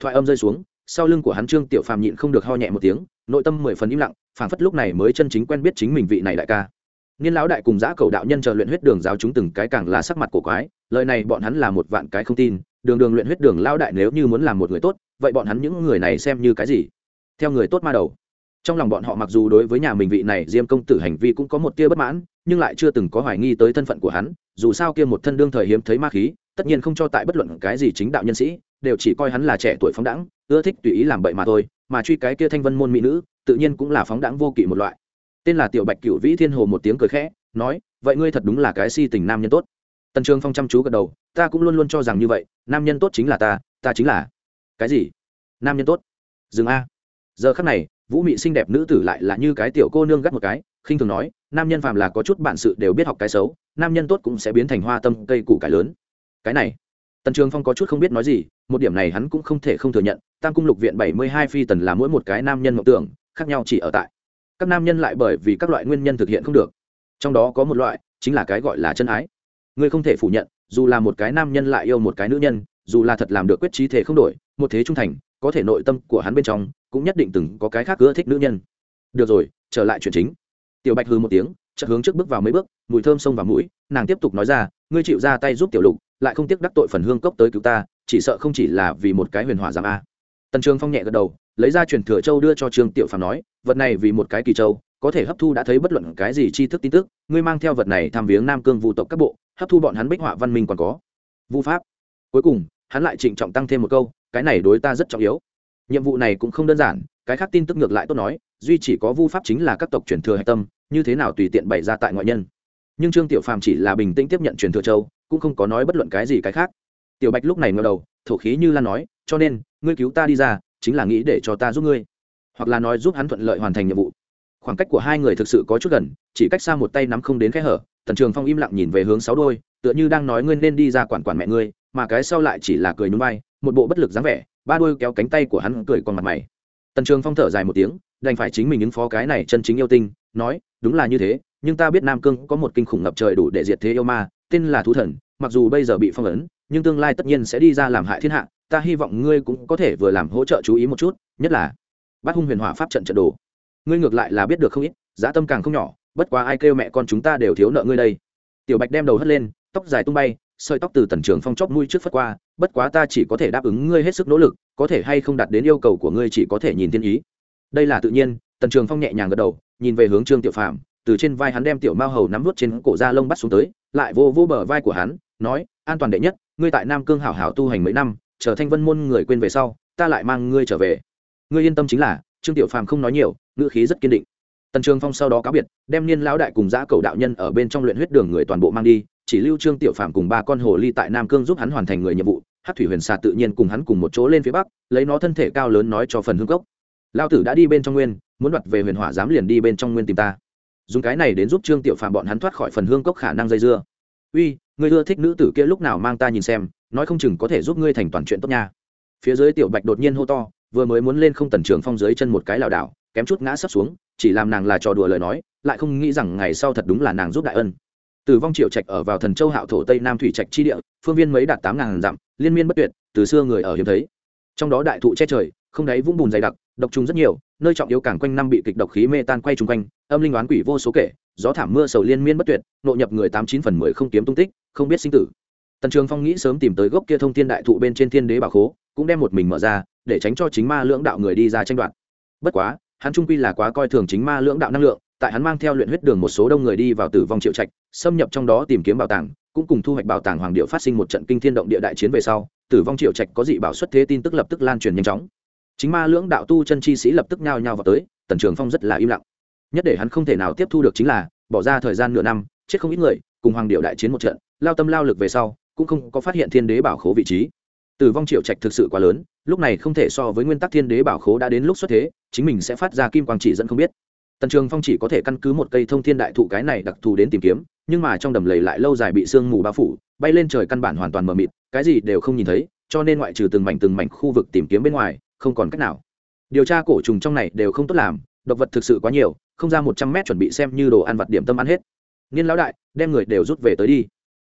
Speaker 1: Thoại âm rơi xuống, sau lưng của hắn trương tiểu phàm nhịn không được ho nhẹ một tiếng, nội tâm mười phần im lặng, phảng phất lúc này mới chân chính quen biết chính mình vị này đại ca. Niên lão đại cùng giã cầu đạo nhân chờ luyện huyết đường giáo chúng từng cái càng là sắc mặt cổ quái, lời này bọn hắn là một vạn cái không tin đường đường luyện huyết đường lao đại nếu như muốn làm một người tốt, vậy bọn hắn những người này xem như cái gì? Theo người tốt ma đầu. Trong lòng bọn họ mặc dù đối với nhà mình vị này diêm công tử hành vi cũng có một tia bất mãn, nhưng lại chưa từng có hoài nghi tới thân phận của hắn, dù sao kia một thân đương thời hiếm thấy ma khí, tất nhiên không cho tại bất luận cái gì chính đạo nhân sĩ, đều chỉ coi hắn là trẻ tuổi phóng đẳng ưa thích tùy ý làm bậy mà thôi, mà truy cái kia thanh vân môn mỹ nữ, tự nhiên cũng là phóng đẳng vô kỵ một loại. Tên là tiểu bạch cựu vĩ thiên hồ một tiếng cười khẽ, nói, vậy ngươi thật đúng là cái si tình nam nhân tốt tần trường phong chăm chú gật đầu, ta cũng luôn luôn cho rằng như vậy, nam nhân tốt chính là ta ta chính là. Cái gì? Nam nhân tốt? Dừng a. Giờ khắc này, vũ mị xinh đẹp nữ tử lại là như cái tiểu cô nương gắt một cái, khinh thường nói, nam nhân phàm là có chút bản sự đều biết học cái xấu, nam nhân tốt cũng sẽ biến thành hoa tâm cây củ cải lớn. Cái này, tần trường phong có chút không biết nói gì, một điểm này hắn cũng không thể không thừa nhận, tam cung lục viện bảy mươi hai phi tần là mỗi một cái nam nhân mộng tưởng, khác nhau chỉ ở tại. Các nam nhân lại bởi vì các loại nguyên nhân thực hiện không được. Trong đó có một loại, chính là cái gọi là chân ái ngươi không thể phủ nhận, dù là một cái nam nhân lại yêu một cái nữ nhân, dù là thật làm được quyết trí thể không đổi, một thế trung thành, có thể nội tâm của hắn bên trong cũng nhất định từng có cái khác ưa thích nữ nhân. Được rồi, trở lại chuyện chính. Tiểu bạch hư một tiếng, chợt hướng trước bước vào mấy bước, mùi thơm xông vào mũi, nàng tiếp tục nói ra, ngươi chịu ra tay giúp tiểu lục, lại không tiếc đắc tội phần hương cốc tới cứu ta, chỉ sợ không chỉ là vì một cái huyền hỏa giám a. Tần trường phong nhẹ gật đầu, lấy ra truyền thừa châu đưa cho trương tiểu phàm nói, vật này vì một cái kỳ châu, có thể hấp thu đã thấy bất luận cái gì tri thức tin tức, ngươi mang theo vật này tham viếng nam cương vụ tộc các bộ hấp thu bọn hắn bích họa văn minh còn có. Vu pháp. Cuối cùng, hắn lại trịnh trọng tăng thêm một câu, cái này đối ta rất trọng yếu. Nhiệm vụ này cũng không đơn giản, cái khác tin tức ngược lại tốt nói, duy chỉ có vu pháp chính là các tộc truyền thừa hạch tâm, như thế nào tùy tiện bày ra tại ngoại nhân. Nhưng trương tiểu phàm chỉ là bình tĩnh tiếp nhận truyền thừa châu, cũng không có nói bất luận cái gì cái khác. Tiểu bạch lúc này ngờ đầu, thổ khí như lan nói, cho nên, ngươi cứu ta đi ra, chính là nghĩ để cho ta giúp ngươi. Hoặc là nói giúp hắn thuận lợi hoàn thành nhiệm vụ. Khoảng cách của hai người thực sự có chút gần, chỉ cách xa một tay nắm không đến khe hở tần trường phong im lặng nhìn về hướng sáu đôi, tựa như đang nói ngươi nên đi ra quản quản mẹ ngươi, mà cái sau lại chỉ là cười núi bay một bộ bất lực dáng vẻ, ba đôi kéo cánh tay của hắn cười còn mặt mày. Tần trường phong thở dài một tiếng, đành phải chính mình ứng phó cái này chân chính yêu tinh, nói, đúng là như thế, nhưng ta biết nam cương có một kinh khủng ngập trời đủ để diệt thế yêu ma, tên là thú thần, mặc dù bây giờ bị phong ấn, nhưng tương lai tất nhiên sẽ đi ra làm hại thiên hạ, ta hy vọng ngươi cũng có thể vừa làm hỗ trợ chú ý một chút, nhất là bắt hung huyền hỏa pháp trận trận đồ. Ngươi ngược lại là biết được không ít, giá tâm càng không nhỏ bất quá ai kêu mẹ con chúng ta đều thiếu nợ ngươi đây. Tiểu bạch đem đầu hất lên, tóc dài tung bay, sợi tóc từ tần trường phong chóc mũi trước phất qua, bất quá ta chỉ có thể đáp ứng ngươi hết sức nỗ lực, có thể hay không đạt đến yêu cầu của ngươi chỉ có thể nhìn thiên ý. Đây là tự nhiên, tần trường phong nhẹ nhàng gật đầu, nhìn về hướng trương tiểu phạm từ trên vai hắn đem tiểu mao hầu nắm vút trên cổ da lông bắt xuống tới, lại vô vô bờ vai của hắn, nói, an toàn đệ nhất, ngươi tại nam cương hảo hảo tu hành mấy năm trở thanh vân môn người quên về sau, ta lại mang ngươi trở về. Ngươi yên tâm chính là, trương tiểu phàm không nói nhiều, ngữ khí rất kiên định tần trường phong sau đó cáo biệt, đem niên lão đại cùng giã cầu đạo nhân ở bên trong luyện huyết đường người toàn bộ mang đi, chỉ lưu trương tiểu phạm cùng ba con hồ ly tại nam cương giúp hắn hoàn thành người nhiệm vụ hát thủy huyền xà tự nhiên cùng hắn cùng một chỗ lên phía bắc, lấy nó thân thể cao lớn nói cho phần hương cốc. Lao tử đã đi bên trong nguyên, muốn đoạt về huyền hỏa dám liền đi bên trong nguyên tìm ta. Dùng cái này đến giúp trương tiểu phạm bọn hắn thoát khỏi phần hương cốc khả năng dây dưa. Uy, người ưa thích nữ tử kia lúc nào mang ta nhìn xem, nói không chừng có thể giúp ngươi thành toàn chuyện tốt nha. Phía dưới tiểu bạch đột nhiên hô to, vừa mới muốn lên không tần trường phong dưới chân một cái lảo đảo kém chút ngã sấp xuống, chỉ làm nàng là trò đùa lời nói, lại không nghĩ rằng ngày sau thật đúng là nàng giúp đại ân. Tử vong triệu trạch ở vào thần châu hạo thổ tây nam thủy trạch chi địa, phương viên mấy đạt tám ngàn dặm, liên miên bất tuyệt, từ xưa người ở hiếm thấy. Trong đó đại thụ che trời, không đáy vũng bùn dày đặc, độc trùng rất nhiều, nơi trọng yếu cảng quanh năm bị kịch độc khí mê tan quay chung quanh, âm linh oán quỷ vô số kể, gió thảm mưa sầu liên miên bất tuyệt, nộ nhập người tám chín phần mười không kiếm tung tích, không biết sinh tử. Tần trường phong nghĩ sớm tìm tới gốc kia thông thiên đại thụ bên trên thiên đế bảo khố, cũng đem một mình mở ra, để tránh cho chính ma lưỡng đạo người đi ra tranh đoạt. Bất quá hắn trung quy là quá coi thường chính ma lưỡng đạo năng lượng, tại hắn mang theo luyện huyết đường một số đông người đi vào tử vong triệu trạch, xâm nhập trong đó tìm kiếm bảo tàng, cũng cùng thu hoạch bảo tàng hoàng điệu phát sinh một trận kinh thiên động địa đại chiến về sau, tử vong triệu trạch có dị bảo xuất thế tin tức lập tức lan truyền nhanh chóng. Chính ma lưỡng đạo tu chân chi sĩ lập tức nhao nhao vào tới, tần trường phong rất là im lặng. Nhất để hắn không thể nào tiếp thu được chính là, bỏ ra thời gian nửa năm, chết không ít người, cùng hoàng điệu đại chiến một trận, lao tâm lao lực về sau, cũng không có phát hiện thiên đế bảo khố vị trí tử vong triệu trạch thực sự quá lớn, lúc này không thể so với nguyên tắc thiên đế bảo khố đã đến lúc xuất thế, chính mình sẽ phát ra kim quang chỉ dẫn không biết. Tần trường phong chỉ có thể căn cứ một cây thông thiên đại thụ cái này đặc thù đến tìm kiếm, nhưng mà trong đầm lầy lại lâu dài bị sương mù bao phủ, bay lên trời căn bản hoàn toàn mờ mịt, cái gì đều không nhìn thấy, cho nên ngoại trừ từng mảnh từng mảnh khu vực tìm kiếm bên ngoài, không còn cách nào. Điều tra cổ trùng trong này đều không tốt làm, độc vật thực sự quá nhiều, không ra một trăm mét chuẩn bị xem như đồ ăn vặt điểm tâm ăn hết. Niên lão đại, đem người đều rút về tới đi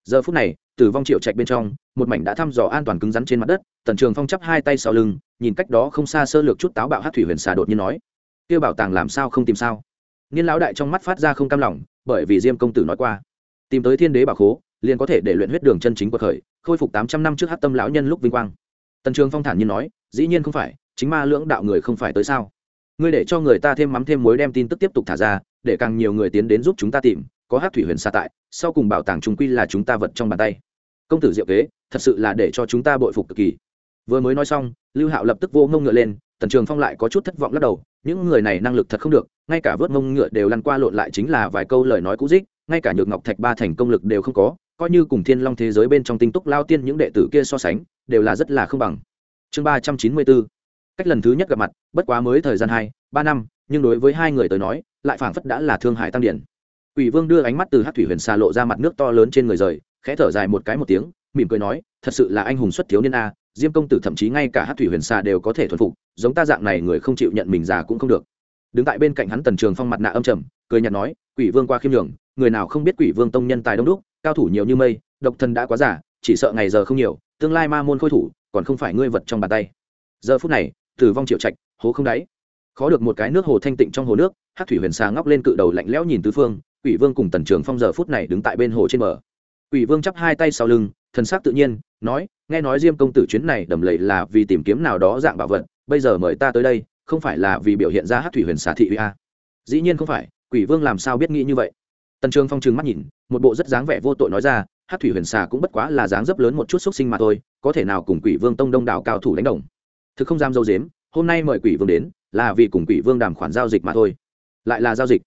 Speaker 1: giờ phút này, tử vong triệu trạch bên trong, một mảnh đã thăm dò an toàn cứng rắn trên mặt đất, tần trường phong chắp hai tay sau lưng, nhìn cách đó không xa sơ lược chút táo bạo hát thủy huyền xà đột nhiên nói kêu bảo tàng làm sao không tìm sao? Niên lão đại trong mắt phát ra không cam lòng, bởi vì diêm công tử nói qua, tìm tới thiên đế bảo khố, liền có thể để luyện huyết đường chân chính của khởi khôi phục tám trăm năm trước hát tâm lão nhân lúc vinh quang. Tần trường phong thản nhiên nói, dĩ nhiên không phải, chính ma lưỡng đạo người không phải tới sao? Ngươi để cho người ta thêm mắm thêm muối đem tin tức tiếp tục thả ra, để càng nhiều người tiến đến giúp chúng ta tìm có hát thủy huyền xa tại, sau cùng bảo tàng trung quy là chúng ta vật trong bàn tay. Công tử diệu kế, thật sự là để cho chúng ta bội phục cực kỳ. Vừa mới nói xong, lưu hạo lập tức vô ngông ngựa lên, tần trường phong lại có chút thất vọng lắc đầu, những người này năng lực thật không được, ngay cả vớt ngông ngựa đều lăn qua lộn lại chính là vài câu lời nói cũ dích, ngay cả nhược ngọc thạch ba thành công lực đều không có, coi như cùng thiên long thế giới bên trong tinh túc lao tiên những đệ tử kia so sánh, đều là rất là không bằng. Chương ba trăm chín mươi bốn, cách lần thứ nhất gặp mặt, bất quá mới thời gian hai, ba năm, nhưng đối với hai người tới nói, lại phảng phất đã là thương hại tăng điển. Quỷ Vương đưa ánh mắt từ Hắc Thủy Huyền Sa lộ ra mặt nước to lớn trên người rời, khẽ thở dài một cái một tiếng, mỉm cười nói, thật sự là anh hùng xuất thiếu niên a diêm công tử thậm chí ngay cả hát thủy huyền Sa đều có thể thuần phục giống ta dạng này người không chịu nhận mình già cũng không được. Đứng tại bên cạnh hắn tần trường phong mặt nạ âm trầm cười nhạt nói quỷ vương qua khiêm nhường người nào không biết quỷ vương tông nhân tài đông đúc cao thủ nhiều như mây độc thần đã quá giả chỉ sợ ngày giờ không nhiều tương lai ma môn khôi thủ còn không phải ngươi vật trong bàn tay. Giờ phút này tử vong triệu trạch hố không đáy. Khó được một cái nước hồ thanh tịnh trong hồ nước hát thủy huyền Sa ngóc lên cự đầu lạnh lẽo nhìn tứ phương quỷ vương cùng tần trường phong giờ phút này đứng tại bên hồ trên bờ. Quỷ vương chắp hai tay sau lưng, thần sắc tự nhiên, nói, nghe nói diêm công tử chuyến này đầm lầy là vì tìm kiếm nào đó dạng bảo vật, bây giờ mời ta tới đây, không phải là vì biểu hiện ra hát thủy huyền xà thị uy a. Dĩ nhiên không phải, quỷ vương làm sao biết nghĩ như vậy? Tần trường phong trừng mắt nhìn, một bộ rất dáng vẻ vô tội nói ra hát thủy huyền xà cũng bất quá là dáng dấp lớn một chút xúc sinh mà thôi, có thể nào cùng quỷ vương tông đông đảo cao thủ đánh đồng? Thực không dám dâu dếm, hôm nay mời quỷ vương đến, là vì cùng quỷ vương đàm khoản giao dịch mà thôi. Lại là giao dịch?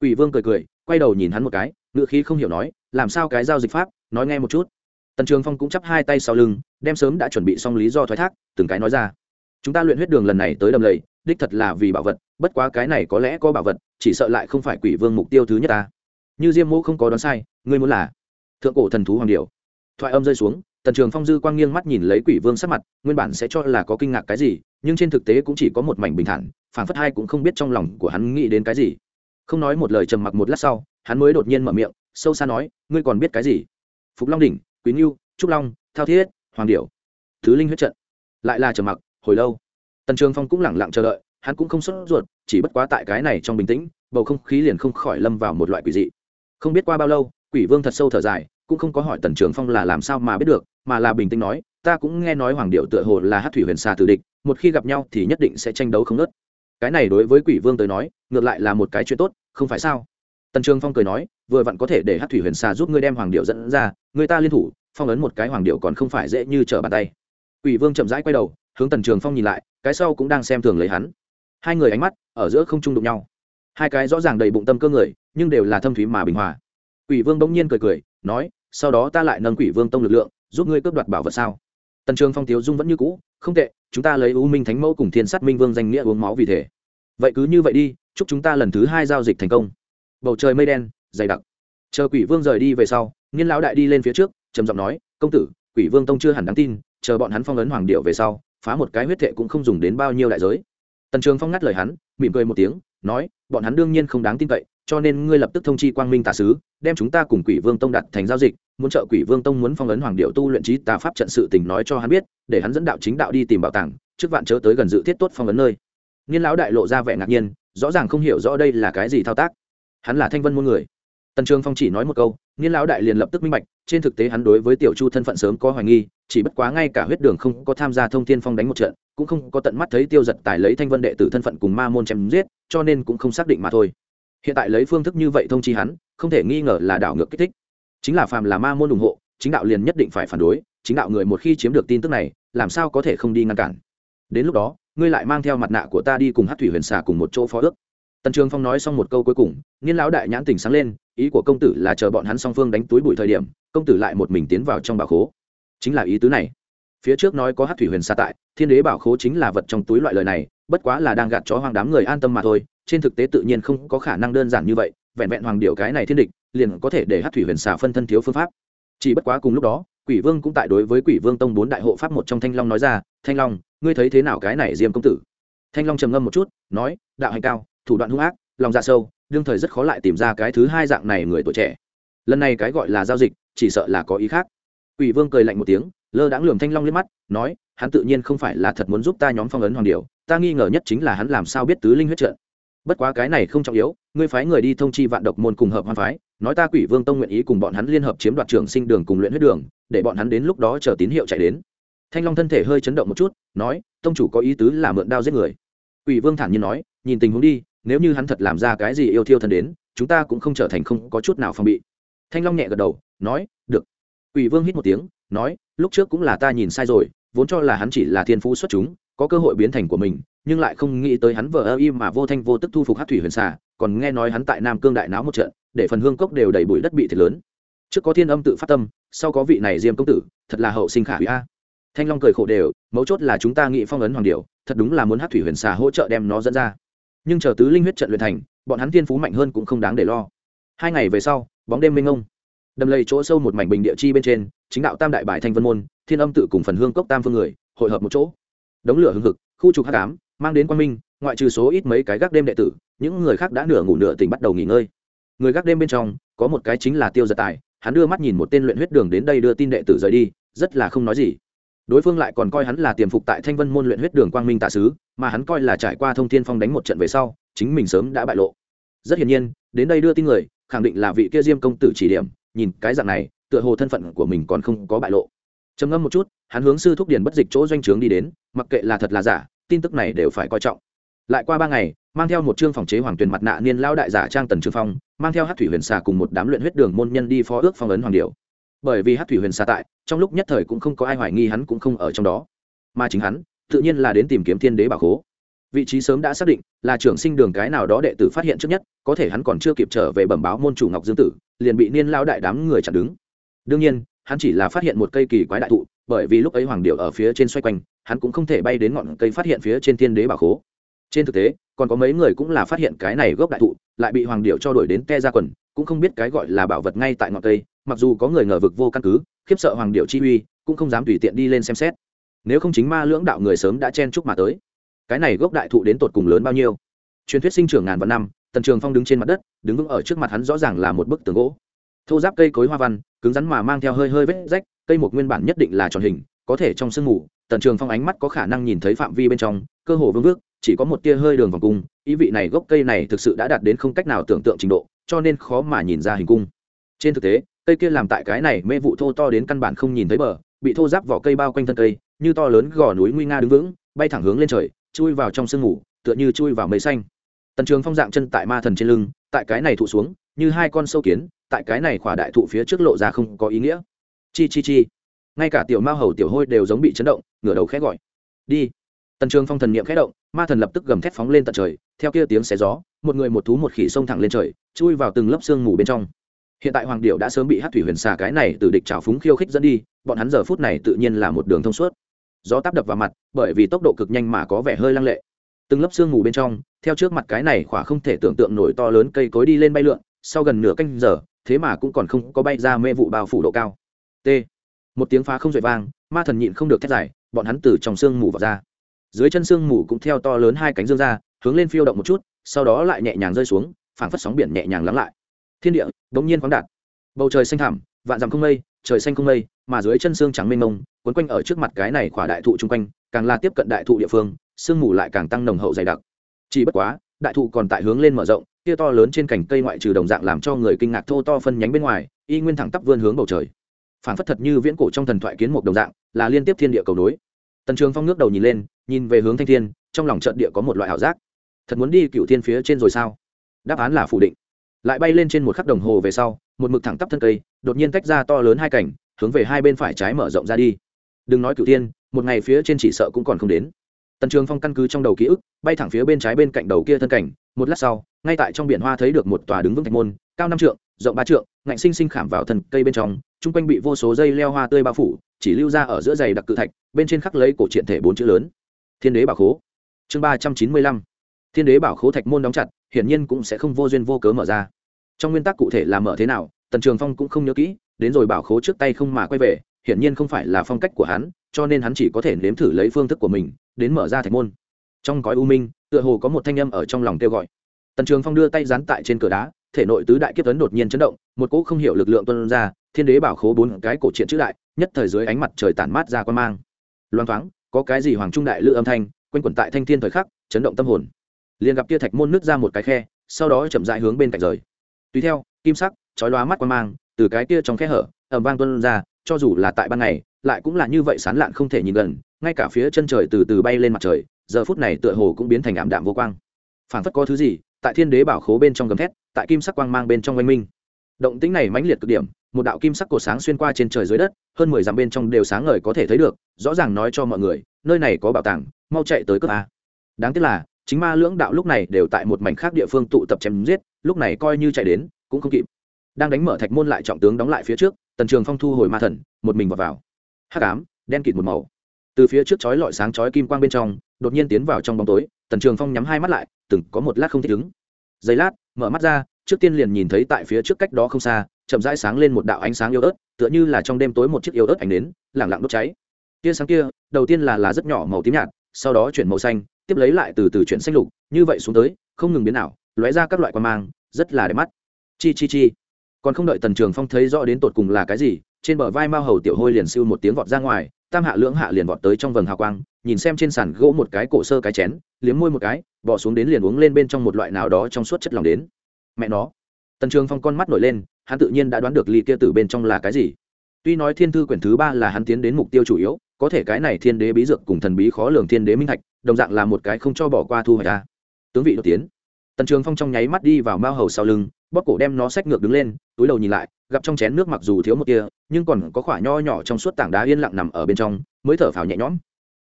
Speaker 1: Quỷ vương cười cười, quay đầu nhìn hắn một cái ngựa khí không hiểu nói, làm sao cái giao dịch pháp? Nói nghe một chút. Tần trường phong cũng chắp hai tay sau lưng, đem sớm đã chuẩn bị xong lý do thoái thác, từng cái nói ra. Chúng ta luyện huyết đường lần này tới đầm lầy, đích thật là vì bảo vật, bất quá cái này có lẽ có bảo vật, chỉ sợ lại không phải quỷ vương mục tiêu thứ nhất ta. Như diêm mô không có đoán sai, ngươi muốn là thượng cổ thần thú hoàng điệu thoại âm rơi xuống, tần trường phong dư quang nghiêng mắt nhìn lấy quỷ vương sắc mặt, nguyên bản sẽ cho là có kinh ngạc cái gì, nhưng trên thực tế cũng chỉ có một mảnh bình thản phản phất hai cũng không biết trong lòng của hắn nghĩ đến cái gì không nói một lời trầm mặc một lát sau, hắn mới đột nhiên mở miệng, sâu xa nói, ngươi còn biết cái gì? Phục long đỉnh quý ngưu, trúc long, thao thiết, hoàng điểu, thứ linh huyết trận. Lại là trầm mặc, hồi lâu. Tần trường phong cũng lẳng lặng chờ đợi, hắn cũng không sốt ruột, chỉ bất quá tại cái này trong bình tĩnh, bầu không khí liền không khỏi lâm vào một loại quỷ dị. Không biết qua bao lâu, quỷ vương thật sâu thở dài, cũng không có hỏi tần trường phong là làm sao mà biết được, mà là bình tĩnh nói, ta cũng nghe nói hoàng điệu tựa hồ là hát thủy huyền xà tử địch, một khi gặp nhau thì nhất định sẽ tranh đấu không nớt cái này đối với quỷ vương tới nói, ngược lại là một cái chuyện tốt, không phải sao? Tần trường phong cười nói, vừa vặn có thể để hát thủy huyền xà giúp ngươi đem hoàng điệu dẫn ra, người ta liên thủ, phong ấn một cái hoàng điệu còn không phải dễ như trở bàn tay. Quỷ vương chậm rãi quay đầu, hướng tần trường phong nhìn lại, cái sau cũng đang xem thường lấy hắn. Hai người ánh mắt ở giữa không trung đụng nhau. Hai cái rõ ràng đầy bụng tâm cơ người, nhưng đều là thâm thúy mà bình hòa. Quỷ vương bỗng nhiên cười cười, nói, sau đó ta lại nâng quỷ vương tông lực lượng, giúp ngươi cướp đoạt bảo vật sao? Tần trường phong tiếu dung vẫn như cũ, không tệ, chúng ta lấy u minh thánh mẫu cùng thiên sát minh vương danh nghĩa uống máu vì thế vậy cứ như vậy đi, chúc chúng ta lần thứ hai giao dịch thành công. Bầu trời mây đen, dày đặc. Chờ quỷ vương rời đi về sau, nghiên lão đại đi lên phía trước, trầm giọng nói, công tử, quỷ vương tông chưa hẳn đáng tin, chờ bọn hắn phong ấn hoàng điệu về sau, phá một cái huyết thệ cũng không dùng đến bao nhiêu đại giới. Tần trường phong ngắt lời hắn, mỉm cười một tiếng, nói, bọn hắn đương nhiên không đáng tin cậy cho nên ngươi lập tức thông chi quang minh tà sứ, đem chúng ta cùng quỷ vương tông đặt thành giao dịch, muốn trợ quỷ vương tông muốn phong ấn hoàng điệu tu luyện trí tà pháp trận sự tình nói cho hắn biết, để hắn dẫn đạo chính đạo đi tìm bảo tàng, trước vạn chớ tới gần dự thiết tốt phong ấn nơi. Nghiên lão đại lộ ra vẻ ngạc nhiên, rõ ràng không hiểu rõ đây là cái gì thao tác. Hắn là thanh vân môn người. Tần trường phong chỉ nói một câu, nghiên lão đại liền lập tức minh bạch, trên thực tế hắn đối với tiểu chu thân phận sớm có hoài nghi, chỉ bất quá ngay cả huyết đường không có tham gia thông thiên phong đánh một trận, cũng không có tận mắt thấy tiêu giật tài lấy thanh vân đệ tử thân phận cùng ma môn chém giết, cho nên cũng không xác định mà thôi hiện tại lấy phương thức như vậy thông chi hắn, không thể nghi ngờ là đảo ngược kích thích. Chính là phàm là ma môn ủng hộ, chính đạo liền nhất định phải phản đối, chính đạo người một khi chiếm được tin tức này, làm sao có thể không đi ngăn cản? Đến lúc đó, ngươi lại mang theo mặt nạ của ta đi cùng hát thủy huyền xà cùng một chỗ phó ước. Tần trường phong nói xong một câu cuối cùng niên lão đại nhãn tỉnh sáng lên, ý của công tử là chờ bọn hắn song phương đánh túi bụi thời điểm, công tử lại một mình tiến vào trong bảo khố. Chính là ý tứ này. Phía trước nói có hát thủy huyền xa tại, thiên đế bảo khố chính là vật trong túi loại lời này, bất quá là đang gạt chó hoang đám người an tâm mà thôi trên thực tế tự nhiên không có khả năng đơn giản như vậy vẹn vẹn hoàng điệu cái này thiên địch liền có thể để hát thủy huyền xà phân thân thiếu phương pháp. Chỉ bất quá cùng lúc đó quỷ vương cũng tại đối với quỷ vương tông bốn đại hộ pháp một trong thanh long nói ra thanh long ngươi thấy thế nào cái này diêm công tử? Thanh long trầm ngâm một chút nói đạo hành cao thủ đoạn hung ác lòng dạ sâu đương thời rất khó lại tìm ra cái thứ hai dạng này người tuổi trẻ. Lần này cái gọi là giao dịch chỉ sợ là có ý khác. Quỷ vương cười lạnh một tiếng lơ đãng lườm thanh long lên mắt nói hắn tự nhiên không phải là thật muốn giúp ta nhóm phong ấn hoàng điệu, ta nghi ngờ nhất chính là hắn làm sao biết tứ linh huyết trận bất quá cái này không trọng yếu, ngươi phái người đi thông chi vạn độc môn cùng hợp hoan phái, nói ta quỷ vương tông nguyện ý cùng bọn hắn liên hợp chiếm đoạt trường sinh đường cùng luyện huyết đường, để bọn hắn đến lúc đó chờ tín hiệu chạy đến. Thanh long thân thể hơi chấn động một chút, nói, tông chủ có ý tứ là mượn đao giết người. Quỷ vương thản nhiên nói, nhìn tình huống đi, nếu như hắn thật làm ra cái gì yêu thiêu thân đến, chúng ta cũng không trở thành không có chút nào phòng bị. Thanh long nhẹ gật đầu, nói, được. Quỷ vương hít một tiếng, nói, lúc trước cũng là ta nhìn sai rồi vốn cho là hắn chỉ là thiên phú xuất chúng, có cơ hội biến thành của mình, nhưng lại không nghĩ tới hắn vờ ơ im mà vô thanh vô tức thu phục hát thủy huyền xà, còn nghe nói hắn tại nam cương đại náo một trận, để phần hương cốc đều đầy bụi đất bị thiệt lớn. Trước có thiên âm tự phát tâm, sau có vị này diêm công tử, thật là hậu sinh khả hủy a. Thanh long cười khổ đều, mấu chốt là chúng ta nghĩ phong ấn hoàng điệu, thật đúng là muốn hát thủy huyền xà hỗ trợ đem nó dẫn ra. Nhưng chờ tứ linh huyết trận luyện thành, bọn hắn thiên phú mạnh hơn cũng không đáng để lo. Hai ngày về sau, bóng đêm mênh ngông đầm lầy chỗ sâu một mảnh bình địa chi bên trên, chính đạo tam đại bài thanh vân môn thiên âm tự cùng phần hương cốc tam phương người, hội hợp một chỗ. Đống lửa hưng hực, khu trục hắc ám, mang đến quan minh, ngoại trừ số ít mấy cái gác đêm đệ tử, những người khác đã nửa ngủ nửa tỉnh bắt đầu nghỉ ngơi. Người gác đêm bên trong, có một cái chính là tiêu giật tài, hắn đưa mắt nhìn một tên luyện huyết đường đến đây đưa tin đệ tử rời đi, rất là không nói gì. Đối phương lại còn coi hắn là tiềm phục tại thanh vân môn luyện huyết đường quang minh tạ sứ, mà hắn coi là trải qua thông thiên phong đánh một trận về sau, chính mình sớm đã bại lộ. Rất hiển nhiên, đến đây đưa tin người, khẳng định là vị kia diêm công tử chỉ điểm, nhìn cái dạng này, tựa hồ thân phận của mình còn không có bại lộ trầm ngâm một chút, hắn hướng sư thúc điền bất dịch chỗ doanh trướng đi đến, mặc kệ là thật là giả, tin tức này đều phải coi trọng. Lại qua ba ngày, mang theo một chương phòng chế hoàng tuyền mặt nạ niên lao đại giả trang tần trương phong, mang theo hát thủy huyền xà cùng một đám luyện huyết đường môn nhân đi phó ước phong ấn hoàng điệu. Bởi vì hát thủy huyền xà tại, trong lúc nhất thời cũng không có ai hoài nghi hắn cũng không ở trong đó. Mà chính hắn, tự nhiên là đến tìm kiếm thiên đế bảo khố. Vị trí sớm đã xác định, là trưởng sinh đường cái nào đó đệ tử phát hiện trước nhất, có thể hắn còn chưa kịp trở về bẩm báo môn chủ ngọc dương tử, liền bị niên lao đại đám người chặn đứng. Đương nhiên hắn chỉ là phát hiện một cây kỳ quái đại thụ, bởi vì lúc ấy hoàng điệu ở phía trên xoay quanh, hắn cũng không thể bay đến ngọn cây phát hiện phía trên thiên đế bảo khố. Trên thực tế, còn có mấy người cũng là phát hiện cái này gốc đại thụ, lại bị hoàng điệu cho đổi đến te ra quần, cũng không biết cái gọi là bảo vật ngay tại ngọn cây, mặc dù có người ngờ vực vô căn cứ, khiếp sợ hoàng điệu chi uy, cũng không dám tùy tiện đi lên xem xét. Nếu không chính ma lưỡng đạo người sớm đã chen chúc mà tới. Cái này gốc đại thụ đến tột cùng lớn bao nhiêu? Truyền thuyết sinh trưởng ngàn vạn năm, tần trường phong đứng trên mặt đất, đứng vững ở trước mặt hắn rõ ràng là một bức tường gỗ thô giáp cây cối hoa văn, cứng rắn mà mang theo hơi hơi vết rách, cây một nguyên bản nhất định là tròn hình, có thể trong sương mù, tần trường phong ánh mắt có khả năng nhìn thấy phạm vi bên trong, cơ hồ vương vước, chỉ có một tia hơi đường vòng cung, ý vị này gốc cây này thực sự đã đạt đến không cách nào tưởng tượng trình độ, cho nên khó mà nhìn ra hình cung. Trên thực tế, cây kia làm tại cái này mê vụ thô to đến căn bản không nhìn thấy bờ, bị thô giáp vỏ cây bao quanh thân cây, như to lớn gò núi nguy nga đứng vững, bay thẳng hướng lên trời, chui vào trong sương mù, tựa như chui vào mây xanh. Tần trường phong dạng chân tại ma thần trên lưng, tại cái này thụ xuống, như hai con sâu kiến tại cái này khỏa đại thụ phía trước lộ ra không có ý nghĩa. Chi chi chi. Ngay cả tiểu mao hầu tiểu hôi đều giống bị chấn động, ngửa đầu khẽ gọi. Đi. Tần trường phong thần niệm khẽ động, ma thần lập tức gầm thét phóng lên tận trời, theo kia tiếng xé gió, một người một thú một khỉ xông thẳng lên trời, chui vào từng lớp xương mù bên trong. Hiện tại hoàng điệu đã sớm bị hát thủy huyền xà cái này từ địch trào phúng khiêu khích dẫn đi, bọn hắn giờ phút này tự nhiên là một đường thông suốt. Gió táp đập vào mặt, bởi vì tốc độ cực nhanh mà có vẻ hơi lăng lệ. Từng lớp xương mù bên trong, theo trước mặt cái này khỏa không thể tưởng tượng nổi to lớn cây cối đi lên bay lượn, sau gần nửa canh giờ thế mà cũng còn không có bay ra mê vụ bao phủ độ cao. T. Một tiếng phá không dội vang, ma thần nhịn không được thét dài, bọn hắn từ trong sương mù vào ra. Dưới chân sương mù cũng theo to lớn hai cánh dương ra, hướng lên phiêu động một chút, sau đó lại nhẹ nhàng rơi xuống, phảng phất sóng biển nhẹ nhàng lắng lại. Thiên địa bỗng nhiên khoáng đạt. Bầu trời xanh thẳm, vạn dặm không mây, trời xanh không mây, mà dưới chân xương trắng mênh mông, quấn quanh ở trước mặt cái này khỏa đại thụ chung quanh, càng là tiếp cận đại thụ địa phương, sương mù lại càng tăng nồng hậu dày đặc. Chỉ bất quá, đại thụ còn tại hướng lên mở rộng kia to lớn trên cành cây ngoại trừ đồng dạng làm cho người kinh ngạc thô to phân nhánh bên ngoài, y nguyên thẳng tắp vươn hướng bầu trời. Phản phất thật như viễn cổ trong thần thoại kiến một đồng dạng, là liên tiếp thiên địa cầu nối. Tần trường phong ngước đầu nhìn lên, nhìn về hướng thanh thiên, trong lòng trận địa có một loại ảo giác. Thật muốn đi cựu thiên phía trên rồi sao? Đáp án là phủ định. Lại bay lên trên một khắc đồng hồ về sau, một mực thẳng tắp thân cây, đột nhiên tách ra to lớn hai cảnh hướng về hai bên phải trái mở rộng ra đi. Đừng nói cựu thiên, một ngày phía trên chỉ sợ cũng còn không đến. Tần trường phong căn cứ trong đầu ký ức, bay thẳng phía bên trái bên cạnh đầu kia thân cảnh một lát sau, ngay tại trong biển hoa thấy được một tòa đứng vững thạch môn, cao năm trượng, rộng ba trượng, ngạnh sinh sinh khảm vào thân cây bên trong, chung quanh bị vô số dây leo hoa tươi bao phủ, chỉ lưu ra ở giữa dày đặc cự thạch, bên trên khắc lấy cổ truyện thể bốn chữ lớn. Thiên đế bảo khố. Chương ba trăm chín mươi lăm. Thiên đế bảo khố thạch môn đóng chặt, hiển nhiên cũng sẽ không vô duyên vô cớ mở ra. Trong nguyên tắc cụ thể là mở thế nào, tần trường phong cũng không nhớ kỹ, đến rồi bảo khố trước tay không mà quay về, hiển nhiên không phải là phong cách của hắn, cho nên hắn chỉ có thể nếm thử lấy phương thức của mình, đến mở ra thạch môn trong cõi u minh, tựa hồ có một thanh âm ở trong lòng kêu gọi. Tần trường phong đưa tay dán tại trên cửa đá, thể nội tứ đại kiếp tấn đột nhiên chấn động, một cỗ không hiểu lực lượng tuân ra, thiên đế bảo khố bốn cái cổ truyện chữ đại, nhất thời dưới ánh mặt trời tản mát ra quan mang. Loan thoáng, có cái gì hoàng trung đại lự âm thanh, quanh quẩn tại thanh thiên thời khắc, chấn động tâm hồn. Liền gặp kia thạch môn nứt ra một cái khe, sau đó chậm rãi hướng bên cạnh rời. Tùy theo, kim sắc, chói lóa mắt quan mang, từ cái kia trong khe hở ẩm vang tuân ra, cho dù là tại ban ngày, lại cũng là như vậy sán lạn không thể nhìn gần, ngay cả phía chân trời từ từ bay lên mặt trời giờ phút này tựa hồ cũng biến thành ảm đạm vô quang. Phảng phất có thứ gì, tại thiên đế bảo khố bên trong gầm thét, tại kim sắc quang mang bên trong oanh minh. Động tĩnh này mãnh liệt cực điểm, một đạo kim sắc cổ sáng xuyên qua trên trời dưới đất, hơn mười dặm bên trong đều sáng ngời có thể thấy được, rõ ràng nói cho mọi người, nơi này có bảo tàng, mau chạy tới cướp a. Đáng tiếc là, chính ma lưỡng đạo lúc này đều tại một mảnh khác địa phương tụ tập chém giết, lúc này coi như chạy đến, cũng không kịp. Đang đánh mở thạch môn lại trọng tướng đóng lại phía trước, tần trường phong thu hồi ma thần, một mình vào vào. Hắc ám, đen kịt một màu. Từ phía trước chói lọi sáng chói kim quang bên trong đột nhiên tiến vào trong bóng tối, tần trường phong nhắm hai mắt lại, từng có một lát không thích ứng. Giây lát, mở mắt ra, trước tiên liền nhìn thấy tại phía trước cách đó không xa, chậm rãi sáng lên một đạo ánh sáng yếu ớt, tựa như là trong đêm tối một chiếc yếu ớt ánh nến, lẳng lặng đốt cháy. Tia sáng kia, đầu tiên là là rất nhỏ màu tím nhạt, sau đó chuyển màu xanh, tiếp lấy lại từ từ chuyển xanh lục, như vậy xuống tới, không ngừng biến ảo, lóe ra các loại quan mang, rất là đẹp mắt. Chi chi chi. Còn không đợi tần trường phong thấy rõ đến tột cùng là cái gì, trên bờ vai mao hầu tiểu hôi liền siêu một tiếng vọt ra ngoài tam hạ lưỡng hạ liền vọt tới trong vầng hào quang, nhìn xem trên sàn gỗ một cái cổ sơ cái chén, liếm môi một cái bỏ xuống đến liền uống lên bên trong một loại nào đó trong suốt chất lòng đến. Mẹ nó! Tần trường phong con mắt nổi lên, hắn tự nhiên đã đoán được ly kia từ bên trong là cái gì. Tuy nói thiên thư quyển thứ ba là hắn tiến đến mục tiêu chủ yếu, có thể cái này thiên đế bí dược cùng thần bí khó lường thiên đế minh thạch, đồng dạng là một cái không cho bỏ qua thu hoạch ta tướng vị đột tiến. Tần trường phong trong nháy mắt đi vào mao hầu sau lưng, bóp cổ đem nó xách ngược đứng lên, túi đầu nhìn lại gặp trong chén nước mặc dù thiếu một kia, nhưng còn có khoả nho nhỏ trong suốt tảng đá yên lặng nằm ở bên trong, mới thở phào nhẹ nhõm.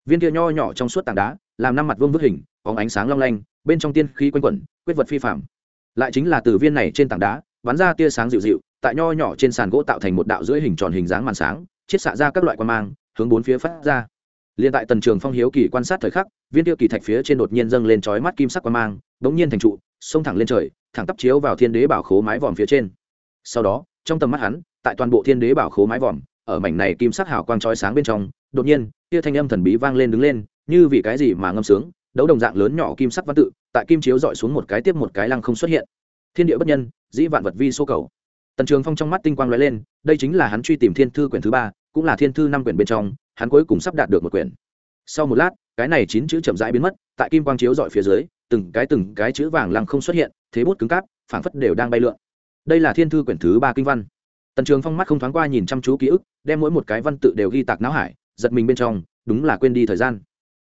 Speaker 1: Viên kia nho nhỏ trong suốt tảng đá, làm năm mặt vương vức hình có ánh sáng long lanh, bên trong tiên khí quanh quẩn, quyết vật phi phạm lại chính là từ viên này trên tảng đá, bắn ra tia sáng dịu dịu, tại nho nhỏ trên sàn gỗ tạo thành một đạo dưới hình tròn hình dáng màn sáng, chiết xạ ra các loại quan mang, hướng bốn phía phát ra. Liền tại tần trường phong hiếu kỳ quan sát thời khắc, viên tiêu kỳ thạch phía trên đột nhiên dâng lên chói mắt kim sắc quan mang, bỗng nhiên thành trụ, xông thẳng lên trời, thẳng tắp chiếu vào thiên đế bảo khố mái vòm phía trên. Sau đó trong tầm mắt hắn, tại toàn bộ thiên đế bảo khố mái vòm, ở mảnh này kim sắc hào quang chói sáng bên trong, đột nhiên, kia thanh âm thần bí vang lên đứng lên, như vì cái gì mà ngâm sướng, đấu đồng dạng lớn nhỏ kim sắc văn tự, tại kim chiếu dọi xuống một cái tiếp một cái lăng không xuất hiện. Thiên địa bất nhân, dĩ vạn vật vi số cầu. Tần trường phong trong mắt tinh quang lóe lên, đây chính là hắn truy tìm thiên thư quyển thứ ba, cũng là thiên thư năm quyển bên trong, hắn cuối cùng sắp đạt được một quyển. Sau một lát, cái này chín chữ chậm rãi biến mất, tại kim quang chiếu dọi phía dưới, từng cái từng cái chữ vàng lăng không xuất hiện, thế bút cứng cáp, phảng phất đều đang bay lượn đây là thiên thư quyển thứ ba kinh văn. Tần trường phong mắt không thoáng qua nhìn chăm chú ký ức, đem mỗi một cái văn tự đều ghi tạc não hải, giật mình bên trong, đúng là quên đi thời gian.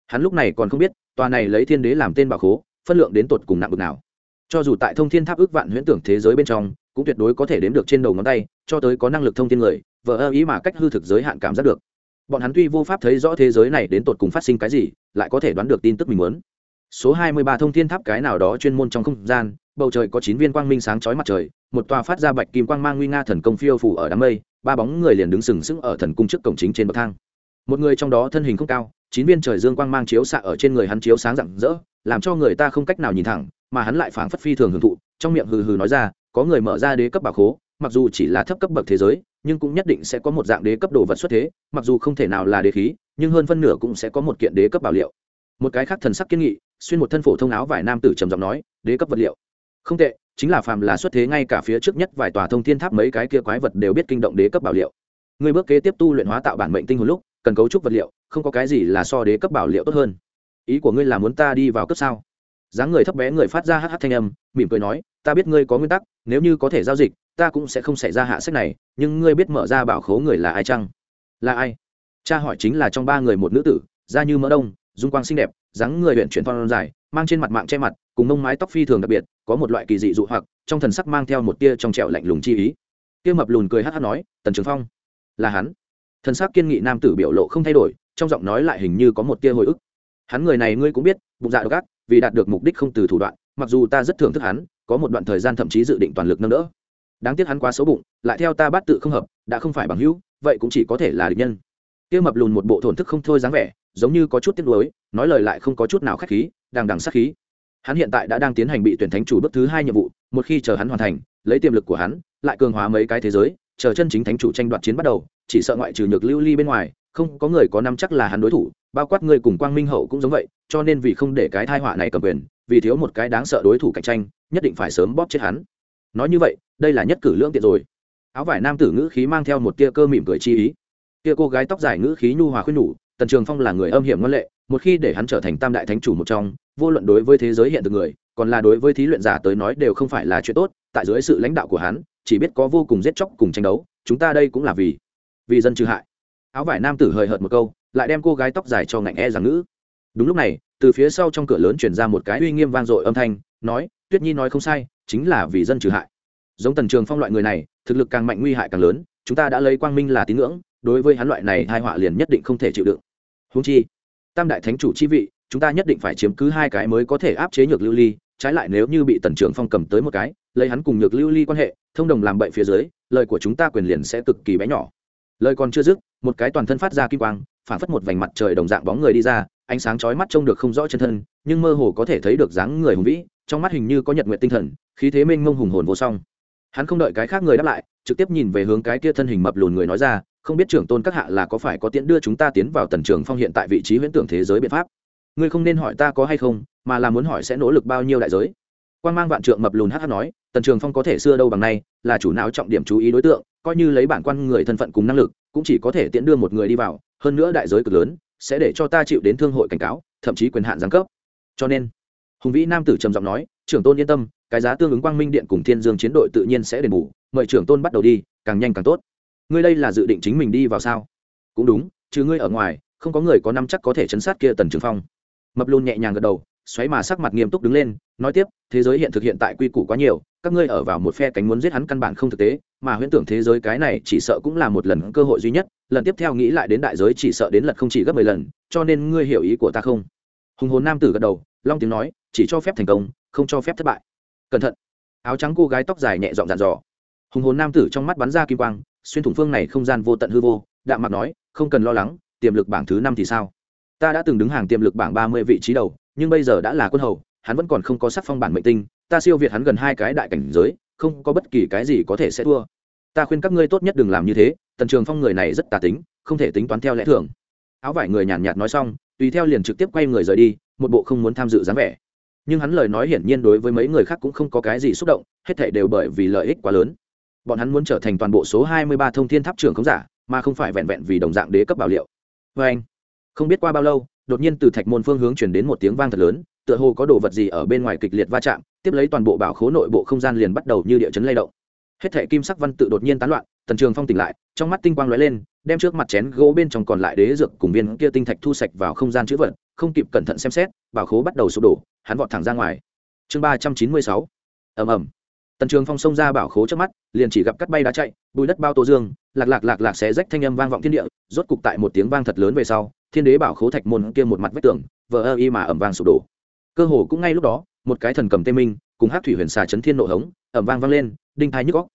Speaker 1: Hắn lúc này còn không biết, tòa này lấy thiên đế làm tên bảo khố, phân lượng đến tột cùng nặng bực nào. Cho dù tại thông thiên tháp ước vạn huyễn tưởng thế giới bên trong, cũng tuyệt đối có thể đếm được trên đầu ngón tay, cho tới có năng lực thông tin người vợ ơ ý mà cách hư thực giới hạn cảm giác được. Bọn hắn tuy vô pháp thấy rõ thế giới này đến tột cùng phát sinh cái gì, lại có thể đoán được tin tức mình muốn số hai mươi ba thông thiên tháp cái nào đó chuyên môn trong không gian, bầu trời có chín viên quang minh sáng chói mặt trời, một tòa phát ra bạch kim quang mang nguy nga thần công phiêu phủ ở đám mây, ba bóng người liền đứng sừng sững ở thần cung trước cổng chính trên bậc thang. Một người trong đó thân hình không cao, chín viên trời dương quang mang chiếu xạ ở trên người hắn chiếu sáng rạng rỡ, làm cho người ta không cách nào nhìn thẳng, mà hắn lại phảng phất phi thường hưởng thụ, trong miệng hừ hừ nói ra, có người mở ra đế cấp bảo khố, mặc dù chỉ là thấp cấp bậc thế giới, nhưng cũng nhất định sẽ có một dạng đế cấp đồ vật xuất thế, mặc dù không thể nào là đế khí, nhưng hơn phân nửa cũng sẽ có một kiện đế cấp bảo liệu. Một cái khác thần sắc kiên nghị xuyên một thân phổ thông áo vải nam tử trầm giọng nói, đế cấp vật liệu. Không tệ, chính là phàm là xuất thế ngay cả phía trước nhất vài tòa thông thiên tháp mấy cái kia quái vật đều biết kinh động đế cấp bảo liệu. Người bước kế tiếp tu luyện hóa tạo bản mệnh tinh hồn lúc, cần cấu trúc vật liệu, không có cái gì là so đế cấp bảo liệu tốt hơn. Ý của ngươi là muốn ta đi vào cấp sao? Dáng người thấp bé người phát ra hh thanh âm, mỉm cười nói, ta biết ngươi có nguyên tắc, nếu như có thể giao dịch, ta cũng sẽ không xảy ra hạ sách này, nhưng ngươi biết mở ra bảo khố người là ai chăng? Là ai? Cha hỏi chính là trong ba người một nữ tử, da như mỡ đông dung quang xinh đẹp, dáng người huyện chuyển thon dài, mang trên mặt mạng che mặt, cùng mông mái tóc phi thường đặc biệt, có một loại kỳ dị dụ hoặc, trong thần sắc mang theo một tia trong trẹo lạnh lùng chi ý. Tia mập lùn cười hát hát nói, tần trường phong, là hắn. Thần sắc kiên nghị nam tử biểu lộ không thay đổi, trong giọng nói lại hình như có một tia hồi ức. Hắn người này ngươi cũng biết, bụng dạ độc ác, vì đạt được mục đích không từ thủ đoạn, mặc dù ta rất thưởng thức hắn, có một đoạn thời gian thậm chí dự định toàn lực nâng đỡ. Đáng tiếc hắn quá xấu bụng, lại theo ta bắt tự không hợp, đã không phải bằng hữu, vậy cũng chỉ có thể là địch nhân. Tiêu mập lùn một bộ thổn thức không thôi dáng vẻ giống như có chút tiếc nuối, nói lời lại không có chút nào khách khí đang đằng sát khí. Hắn hiện tại đã đang tiến hành bị tuyển thánh chủ bước thứ hai nhiệm vụ, một khi chờ hắn hoàn thành, lấy tiềm lực của hắn, lại cường hóa mấy cái thế giới, chờ chân chính thánh chủ tranh đoạt chiến bắt đầu, chỉ sợ ngoại trừ nhược lưu ly bên ngoài, không có người có năm chắc là hắn đối thủ, bao quát người cùng quang minh hậu cũng giống vậy, cho nên vì không để cái thai họa này cầm quyền, vì thiếu một cái đáng sợ đối thủ cạnh tranh, nhất định phải sớm bóp chết hắn. Nói như vậy, đây là nhất cử lương tiện rồi. Áo vải nam tử ngữ khí mang theo một tia cơ mỉm cười chi ý. Tia cô gái tóc dài ngữ khí nhu hòa khuyên nhủ tần trường phong là người âm hiểm ngân lệ, một khi để hắn trở thành tam đại thánh chủ một trong, vô luận đối với thế giới hiện thực người, còn là đối với thí luyện giả tới nói đều không phải là chuyện tốt, tại dưới sự lãnh đạo của hắn, chỉ biết có vô cùng giết chóc cùng tranh đấu, chúng ta đây cũng là vì vì dân trừ hại. Áo vải nam tử hời hợt một câu, lại đem cô gái tóc dài cho ngạnh e rằng ngữ. Đúng lúc này, từ phía sau trong cửa lớn chuyển ra một cái uy nghiêm vang dội âm thanh, nói, tuyết nhi nói không sai, chính là vì dân trừ hại. Giống tần trường phong loại người này, thực lực càng mạnh nguy hại càng lớn, chúng ta đã lấy quang minh là tín ngưỡng, đối với hắn loại này hai họa liền nhất định không thể chịu đựng húng chi, tam đại thánh chủ chi vị, chúng ta nhất định phải chiếm cứ hai cái mới có thể áp chế nhược lưu ly, trái lại nếu như bị tần trưởng phong cầm tới một cái, lấy hắn cùng nhược lưu ly quan hệ, thông đồng làm bậy phía dưới, lời của chúng ta quyền liền sẽ cực kỳ bé nhỏ. Lời còn chưa dứt, một cái toàn thân phát ra kim quang, phản phất một vành mặt trời đồng dạng bóng người đi ra, ánh sáng chói mắt trông được không rõ chân thân, nhưng mơ hồ có thể thấy được dáng người hùng vĩ, trong mắt hình như có nhật nguyện tinh thần, khí thế mênh mông hùng hồn vô song. Hắn không đợi cái khác người đáp lại, trực tiếp nhìn về hướng cái kia thân hình mập lùn người nói ra không biết trưởng tôn các hạ là có phải có tiễn đưa chúng ta tiến vào tần trường phong hiện tại vị trí huyễn tưởng thế giới biện pháp? Ngươi không nên hỏi ta có hay không, mà là muốn hỏi sẽ nỗ lực bao nhiêu đại giới. Quan mang vạn trượng mập lùn hh nói, tần trường phong có thể xưa đâu bằng nay, là chủ não trọng điểm chú ý đối tượng, coi như lấy bản quan người thân phận cùng năng lực, cũng chỉ có thể tiễn đưa một người đi vào, hơn nữa đại giới cực lớn, sẽ để cho ta chịu đến thương hội cảnh cáo, thậm chí quyền hạn giáng cấp. Cho nên, hùng vĩ nam tử trầm giọng nói, trưởng tôn yên tâm, cái giá tương ứng quang minh điện cùng thiên dương chiến đội tự nhiên sẽ đền bù, mời trưởng tôn bắt đầu đi, càng nhanh càng tốt ngươi đây là dự định chính mình đi vào sao? Cũng đúng chứ ngươi ở ngoài, không có người có năm chắc có thể chấn sát kia tần trường phong. Mập luôn nhẹ nhàng gật đầu, xoáy mà sắc mặt nghiêm túc đứng lên, nói tiếp, thế giới hiện thực hiện tại quy củ quá nhiều, các ngươi ở vào một phe cánh muốn giết hắn căn bản không thực tế, mà huyễn tưởng thế giới cái này chỉ sợ cũng là một lần cơ hội duy nhất, lần tiếp theo nghĩ lại đến đại giới chỉ sợ đến lật không chỉ gấp mười lần, cho nên ngươi hiểu ý của ta không? Hùng hồn nam tử gật đầu, long tiếng nói, chỉ cho phép thành công, không cho phép thất bại. Cẩn thận. Áo trắng cô gái tóc dài nhẹ dọn dàn dò. Hùng hồn nam tử trong mắt bắn ra kim quang xuyên thủng phương này không gian vô tận hư vô, đạm mặt nói, không cần lo lắng, tiềm lực bảng thứ năm thì sao? Ta đã từng đứng hàng tiềm lực bảng ba mươi vị trí đầu, nhưng bây giờ đã là quân hầu, hắn vẫn còn không có sắc phong bản mệnh tinh, ta siêu việt hắn gần hai cái đại cảnh giới, không có bất kỳ cái gì có thể sẽ thua. Ta khuyên các ngươi tốt nhất đừng làm như thế, tần trường phong người này rất tà tính, không thể tính toán theo lẽ thường. Áo vải người nhàn nhạt nói xong, tùy theo liền trực tiếp quay người rời đi, một bộ không muốn tham dự dáng vẻ. Nhưng hắn lời nói hiển nhiên đối với mấy người khác cũng không có cái gì xúc động, hết thể đều bởi vì lợi ích quá lớn bọn hắn muốn trở thành toàn bộ số hai mươi ba thông thiên tháp trưởng không giả, mà không phải vẹn vẹn vì đồng dạng đế cấp bảo liệu. Vê anh, không biết qua bao lâu, đột nhiên từ thạch môn phương hướng chuyển đến một tiếng vang thật lớn, tựa hồ có đồ vật gì ở bên ngoài kịch liệt va chạm, tiếp lấy toàn bộ bảo khố nội bộ không gian liền bắt đầu như địa chấn lay động. Hết thệ kim sắc văn tự đột nhiên tán loạn, tần trường phong tỉnh lại, trong mắt tinh quang lóe lên, đem trước mặt chén gỗ bên trong còn lại đế dược cùng viên kia tinh thạch thu sạch vào không gian chữ vật, không kịp cẩn thận xem xét, bảo khố bắt đầu sụp đổ, hắn vọt thẳng ra ngoài. Chương ba trăm chín mươi sáu. Ầm ầm tần trường phong xông ra bảo khố trước mắt, liền chỉ gặp cắt bay đá chạy, bùi đất bao tô dương, lạc lạc lạc lạc xé rách thanh âm vang vọng thiên địa, rốt cục tại một tiếng vang thật lớn về sau, thiên đế bảo khố thạch môn kia một mặt vách tường, vờ ơ y mà ẩm vang sụp đổ. Cơ hồ cũng ngay lúc đó, một cái thần cầm tê minh, cùng hát thủy huyền xà chấn thiên nộ hống, ẩm vang vang lên, đinh thai nhức góc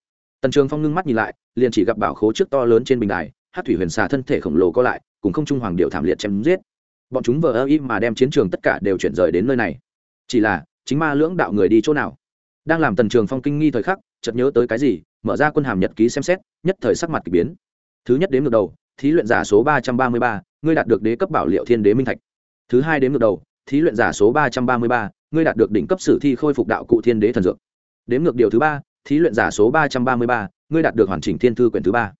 Speaker 1: tần trường phong ngưng mắt nhìn lại, liền chỉ gặp bảo khố trước to lớn trên bình đài hát thủy huyền xà thân thể khổng lồ co lại, cùng không trung hoàng điệu thảm liệt chém giết. Bọn chúng vờ ơ y mà đem chiến trường tất cả đều chuyển rời đến nơi này. Chỉ là, chính ma lưỡng đạo người đi chỗ nào? Đang làm tần trường phong kinh nghi thời khắc, chợt nhớ tới cái gì, mở ra quân hàm nhật ký xem xét, nhất thời sắc mặt k ỳ biến. Thứ nhất đếm ngược đầu, thí luyện giả số ba trăm ba mươi ba, ngươi đạt được đế cấp bảo liệu thiên đế minh thạch. Thứ hai đếm ngược đầu, thí luyện giả số ba trăm ba mươi ba, ngươi đạt được đỉnh cấp sử thi khôi phục đạo cụ thiên đế thần dược. Đếm ngược điều thứ ba, thí luyện giả số ba trăm ba mươi ba, ngươi đạt được hoàn chỉnh thiên thư quyển thứ ba.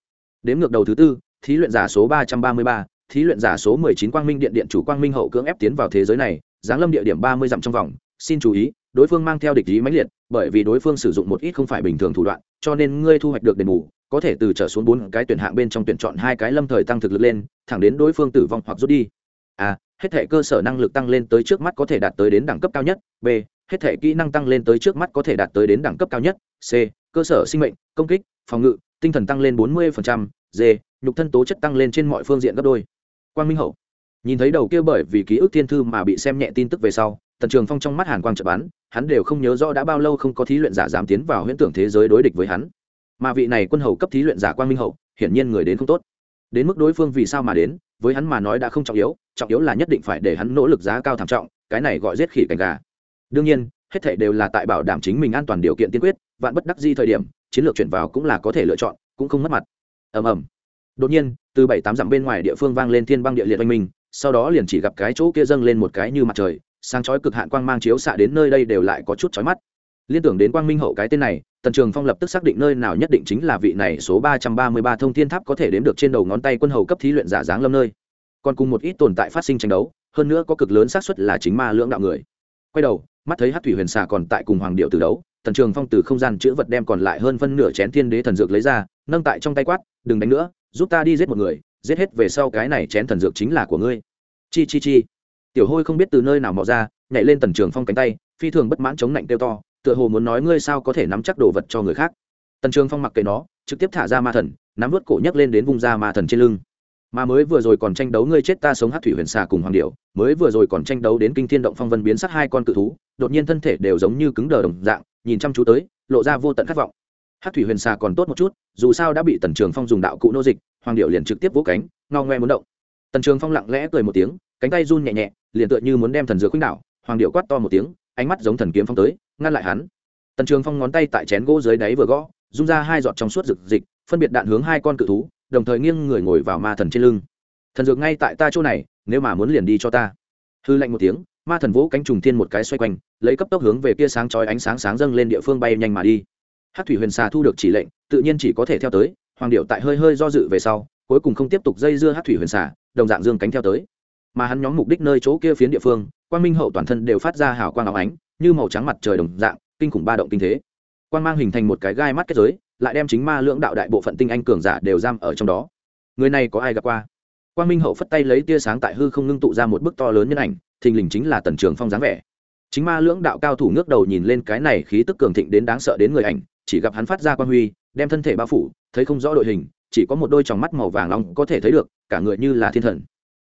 Speaker 1: Đếm ngược đầu thứ tư, thí luyện giả số ba trăm ba mươi ba, thí luyện giả số mười chín quang minh điện điện chủ quang minh hậu cưỡng ép tiến vào thế giới này, giáng lâm địa điểm ba mươi dặm trong vòng. Xin chú ý đối phương mang theo địch ý mãnh liệt bởi vì đối phương sử dụng một ít không phải bình thường thủ đoạn cho nên ngươi thu hoạch được đền bù có thể từ trở xuống bốn cái tuyển hạng bên trong tuyển chọn hai cái lâm thời tăng thực lực lên thẳng đến đối phương tử vong hoặc rút đi. A hết thể cơ sở năng lực tăng lên tới trước mắt có thể đạt tới đến đẳng cấp cao nhất. B hết thể kỹ năng tăng lên tới trước mắt có thể đạt tới đến đẳng cấp cao nhất. C cơ sở sinh mệnh công kích phòng ngự tinh thần tăng lên 40%, d nhục thân tố chất tăng lên trên mọi phương diện gấp đôi. Quang minh hậu nhìn thấy đầu kia bởi vì ký ức thiên thư mà bị xem nhẹ tin tức về sau, tần trường phong trong mắt hàn quang chợt bắn, hắn đều không nhớ rõ đã bao lâu không có thí luyện giả dám tiến vào huyễn tưởng thế giới đối địch với hắn. Mà vị này quân hầu cấp thí luyện giả quang minh hậu, hiển nhiên người đến không tốt. Đến mức đối phương vì sao mà đến, với hắn mà nói đã không trọng yếu trọng yếu là nhất định phải để hắn nỗ lực giá cao thảm trọng, cái này gọi giết khỉ cành gà. Đương nhiên, hết thể đều là tại bảo đảm chính mình an toàn điều kiện tiên quyết, vạn bất đắc di thời điểm, chiến lược chuyển vào cũng là có thể lựa chọn, cũng không mất mặt. Ầm ầm. Đột nhiên, từ bảy tám dặm bên ngoài địa phương vang lên thiên băng địa liệt oanh minh sau đó liền chỉ gặp cái chỗ kia dâng lên một cái như mặt trời, sáng chói cực hạn quang mang chiếu xạ đến nơi đây đều lại có chút chói mắt. Liên tưởng đến quang minh hậu cái tên này, tần trường phong lập tức xác định nơi nào nhất định chính là vị này số ba trăm ba mươi ba thông thiên tháp có thể đếm được trên đầu ngón tay quân hầu cấp thí luyện giả dáng lâm nơi. Còn cùng một ít tồn tại phát sinh tranh đấu, hơn nữa có cực lớn xác suất là chính ma lưỡng đạo người. Quay đầu, mắt thấy hát thủy huyền xà còn tại cùng hoàng điệu từ đấu, tần trường phong từ không gian chữ vật đem còn lại hơn phân nửa chén thiên đế thần dược lấy ra, nâng tại trong tay quát, đừng đánh nữa, giúp ta đi giết một người giết hết về sau cái này chén thần dược chính là của ngươi. Chi chi chi. Tiểu hôi không biết từ nơi nào mò ra, nhảy lên tần trường phong cánh tay, phi thường bất mãn chống lạnh kêu to, tựa hồ muốn nói ngươi sao có thể nắm chắc đồ vật cho người khác. Tần trường phong mặc kệ nó, trực tiếp thả ra ma thần, nắm vớt cổ nhấc lên đến vùng da ma thần trên lưng. Mà mới vừa rồi còn tranh đấu ngươi chết ta sống hát thủy huyền xà cùng hoàng điệu mới vừa rồi còn tranh đấu đến kinh thiên động phong vân biến sát hai con cự thú, đột nhiên thân thể đều giống như cứng đờ đồng dạng, nhìn chăm chú tới, lộ ra vô tận khát vọng. Hát thủy huyền xà còn tốt một chút, dù sao đã bị tần trường phong dùng đạo cụ nô dịch hoàng điệu liền trực tiếp vỗ cánh, ngao ngoe muốn động. Tần trường phong lặng lẽ cười một tiếng, cánh tay run nhẹ nhẹ, liền tựa như muốn đem thần dược khuynh đảo. Hoàng điệu quát to một tiếng, ánh mắt giống thần kiếm phong tới, ngăn lại hắn. Tần trường phong ngón tay tại chén gỗ dưới đáy vừa gõ, rung ra hai giọt trong suốt rực dịch, phân biệt đạn hướng hai con cự thú, đồng thời nghiêng người ngồi vào ma thần trên lưng. Thần dược ngay tại ta chỗ này, nếu mà muốn liền đi cho ta. Hư lạnh một tiếng, ma thần vỗ cánh trùng thiên một cái xoay quanh, lấy cấp tốc hướng về kia sáng chói ánh sáng sáng dâng lên địa phương bay nhanh mà đi. Hát thủy huyền xà thu được chỉ lệnh, tự nhiên chỉ có thể theo tới hoàng điệu tại hơi hơi do dự về sau cuối cùng không tiếp tục dây dưa hát thủy huyền xả, đồng dạng dương cánh theo tới. Mà hắn nhóm mục đích nơi chỗ kia phiến địa phương quang minh hậu toàn thân đều phát ra hào quang áo ánh như màu trắng mặt trời đồng dạng kinh khủng ba động kinh thế. Quang mang hình thành một cái gai mắt kết giới lại đem chính ma lưỡng đạo đại bộ phận tinh anh cường giả đều giam ở trong đó. Người này có ai gặp qua? Quang minh hậu phất tay lấy tia sáng tại hư không ngưng tụ ra một bức to lớn nhân ảnh thình lình chính là tần trường phong dáng vẻ. Chính ma lưỡng đạo cao thủ ngước đầu nhìn lên cái này khí tức cường thịnh đến đáng sợ đến người ảnh chỉ gặp hắn phát ra quan huy đem thân thể bao phủ, thấy không rõ đội hình, chỉ có một đôi tròng mắt màu vàng long có thể thấy được, cả người như là thiên thần.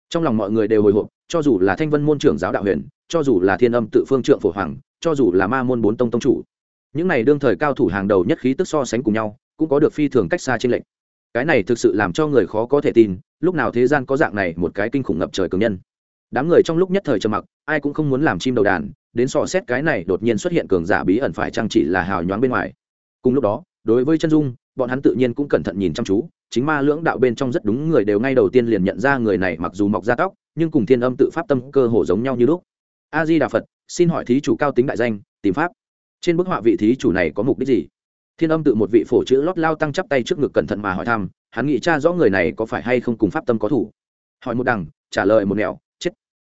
Speaker 1: Trong lòng mọi người đều hồi hộp, cho dù là thanh vân môn trưởng giáo đạo huyền, cho dù là thiên âm tự phương trượng phổ hoàng, cho dù là ma môn bốn tông tông chủ, những này đương thời cao thủ hàng đầu nhất khí tức so sánh cùng nhau, cũng có được phi thường cách xa trên lệnh cái này thực sự làm cho người khó có thể tin, lúc nào thế gian có dạng này một cái kinh khủng ngập trời cường nhân. Đám người trong lúc nhất thời trầm mặc, ai cũng không muốn làm chim đầu đàn, đến sò xét cái này đột nhiên xuất hiện cường giả bí ẩn phải chăng chỉ là hào nhoáng bên ngoài. Cùng lúc đó đối với chân dung, bọn hắn tự nhiên cũng cẩn thận nhìn chăm chú. Chính ma lưỡng đạo bên trong rất đúng người đều ngay đầu tiên liền nhận ra người này mặc dù mọc da tóc, nhưng cùng thiên âm tự pháp tâm cơ hồ giống nhau như lúc. A di đà phật xin hỏi thí chủ cao tính đại danh, tìm pháp. Trên bức họa vị thí chủ này có mục đích gì? Thiên âm tự một vị phổ chữ lót lao tăng chắp tay trước ngực cẩn thận mà hỏi thăm, hắn nghĩ cha rõ người này có phải hay không cùng pháp tâm có thủ. Hỏi một đằng, trả lời một nẻo, chết.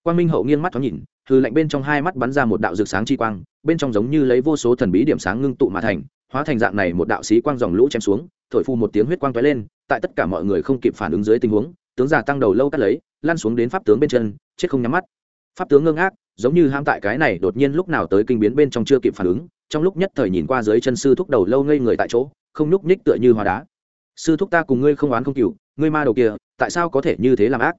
Speaker 1: Quang minh hậu nghiêng mắt thoáng nhìn, hư lạnh bên trong hai mắt bắn ra một đạo rực sáng chi quang, bên trong giống như lấy vô số thần bí điểm sáng ngưng tụ mà thành hóa thành dạng này một đạo sĩ quang dòng lũ chém xuống, thổi phu một tiếng huyết quang tóe lên, tại tất cả mọi người không kịp phản ứng dưới tình huống, tướng già tăng đầu lâu cắt lấy lan xuống đến pháp tướng bên chân, chết không nhắm mắt. Pháp tướng ngưng ác giống như ham tại cái này đột nhiên lúc nào tới kinh biến bên trong chưa kịp phản ứng, trong lúc nhất thời nhìn qua dưới chân sư thúc đầu lâu ngây người tại chỗ, không nhúc nhích tựa như hóa đá. Sư thúc ta cùng ngươi không oán không cừu, ngươi ma đầu kia, tại sao có thể như thế làm ác?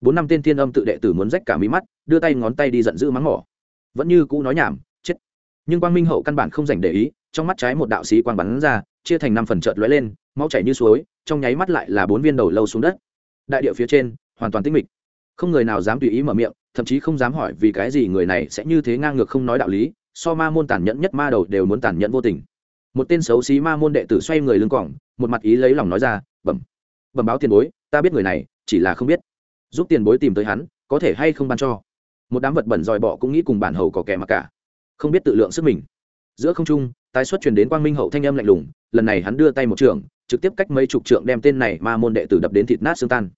Speaker 1: Bốn năm tên thiên âm tự đệ tử muốn rách cả mí mắt, đưa tay ngón tay đi giận dữ mắng mỏ. Vẫn như cũ nói nhảm, chết. Nhưng quang minh hậu căn bản không dành để ý trong mắt trái một đạo sĩ quang bắn ra, chia thành năm phần trợt lóe lên, máu chảy như suối, trong nháy mắt lại là bốn viên đầu lâu xuống đất. Đại địa phía trên, hoàn toàn tĩnh mịch. Không người nào dám tùy ý mở miệng, thậm chí không dám hỏi vì cái gì người này sẽ như thế ngang ngược không nói đạo lý, so ma môn tàn nhẫn nhất ma đầu đều muốn tàn nhẫn vô tình. Một tên xấu xí ma môn đệ tử xoay người lưng cỏng một mặt ý lấy lòng nói ra, bẩm bẩm báo tiền bối, ta biết người này, chỉ là không biết. Giúp tiền bối tìm tới hắn, có thể hay không ban cho. Một đám vật bẩn dòi bọ cũng nghĩ cùng bản hầu có kẻ mặc cả. Không biết tự lượng sức mình. Giữa không trung tái xuất truyền đến quang minh hậu thanh âm lạnh lùng, lần này hắn đưa tay một trường, trực tiếp cách mấy chục trượng đem tên này ma môn đệ tử đập đến thịt nát xương tan.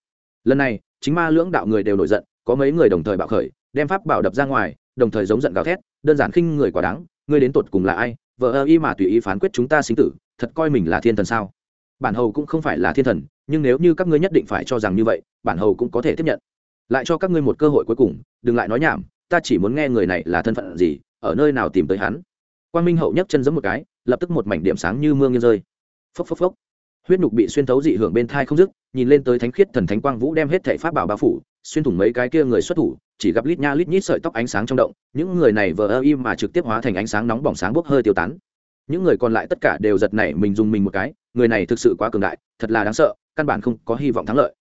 Speaker 1: Lần này, chính ma lưỡng đạo người đều nổi giận, có mấy người đồng thời bạo khởi, đem pháp bảo đập ra ngoài, đồng thời giống giận gào thét, đơn giản khinh người quả đáng, ngươi đến tột cùng là ai? Vợ ơ y mà tùy ý phán quyết chúng ta sinh tử, thật coi mình là thiên thần sao? Bản hầu cũng không phải là thiên thần, nhưng nếu như các ngươi nhất định phải cho rằng như vậy, bản hầu cũng có thể tiếp nhận. Lại cho các ngươi một cơ hội cuối cùng, đừng lại nói nhảm, ta chỉ muốn nghe người này là thân phận gì, ở nơi nào tìm tới hắn quang minh hậu nhấc chân giấm một cái, lập tức một mảnh điểm sáng như mưa nghiêng rơi. Phốc phốc phốc. Huyết nhục bị xuyên thấu dị hưởng bên thai không dứt, nhìn lên tới thánh khiết thần thánh quang vũ đem hết thể pháp bảo bao phủ, xuyên thủng mấy cái kia người xuất thủ, chỉ gặp lít nha lít nhít sợi tóc ánh sáng trong động, những người này vờ ơ im mà trực tiếp hóa thành ánh sáng nóng bỏng sáng bốc hơi tiêu tán. Những người còn lại tất cả đều giật nảy mình dùng mình một cái, người này thực sự quá cường đại, thật là đáng sợ, căn bản không có hy vọng thắng lợi.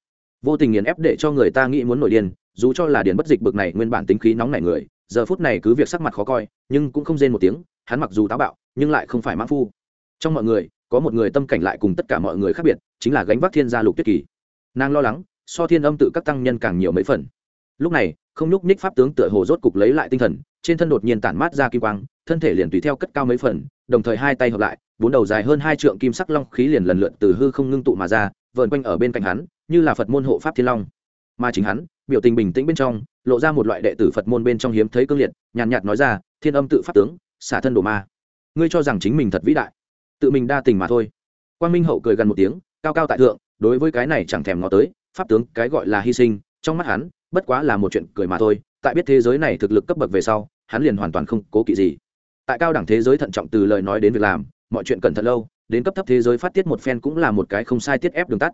Speaker 1: Vô tình nghiền ép để cho người ta nghĩ muốn nổi điên, dù cho là điền bất dịch bực này nguyên bản tính khí nóng nảy người, giờ phút này cứ việc sắc mặt khó coi, nhưng cũng không rên một tiếng hắn mặc dù táo bạo, nhưng lại không phải mãn phu. Trong mọi người, có một người tâm cảnh lại cùng tất cả mọi người khác biệt, chính là gánh vác thiên gia lục tuyết kỳ. Nàng lo lắng, so thiên âm tự các tăng nhân càng nhiều mấy phần. Lúc này, không nhúc ních pháp tướng tựa hồ rốt cục lấy lại tinh thần, trên thân đột nhiên tản mát ra kim quang, thân thể liền tùy theo cất cao mấy phần, đồng thời hai tay hợp lại, bốn đầu dài hơn hai trượng kim sắc long khí liền lần lượt từ hư không ngưng tụ mà ra vợn quanh ở bên cạnh hắn, như là phật môn hộ pháp thiên long. Mà chính hắn, biểu tình bình tĩnh bên trong, lộ ra một loại đệ tử phật môn bên trong hiếm thấy cương liệt, nhàn nhạt nói ra, thiên âm tự pháp tướng xả thân đồ ma. Ngươi cho rằng chính mình thật vĩ đại, tự mình đa tình mà thôi. Quang minh hậu cười gần một tiếng, cao cao tại thượng, đối với cái này chẳng thèm ngó tới, pháp tướng cái gọi là hy sinh, trong mắt hắn, bất quá là một chuyện cười mà thôi, tại biết thế giới này thực lực cấp bậc về sau, hắn liền hoàn toàn không cố kỵ gì. Tại cao đẳng thế giới thận trọng từ lời nói đến việc làm, mọi chuyện cẩn thận lâu, đến cấp thấp thế giới phát tiết một phen cũng là một cái không sai tiết ép đường tắt.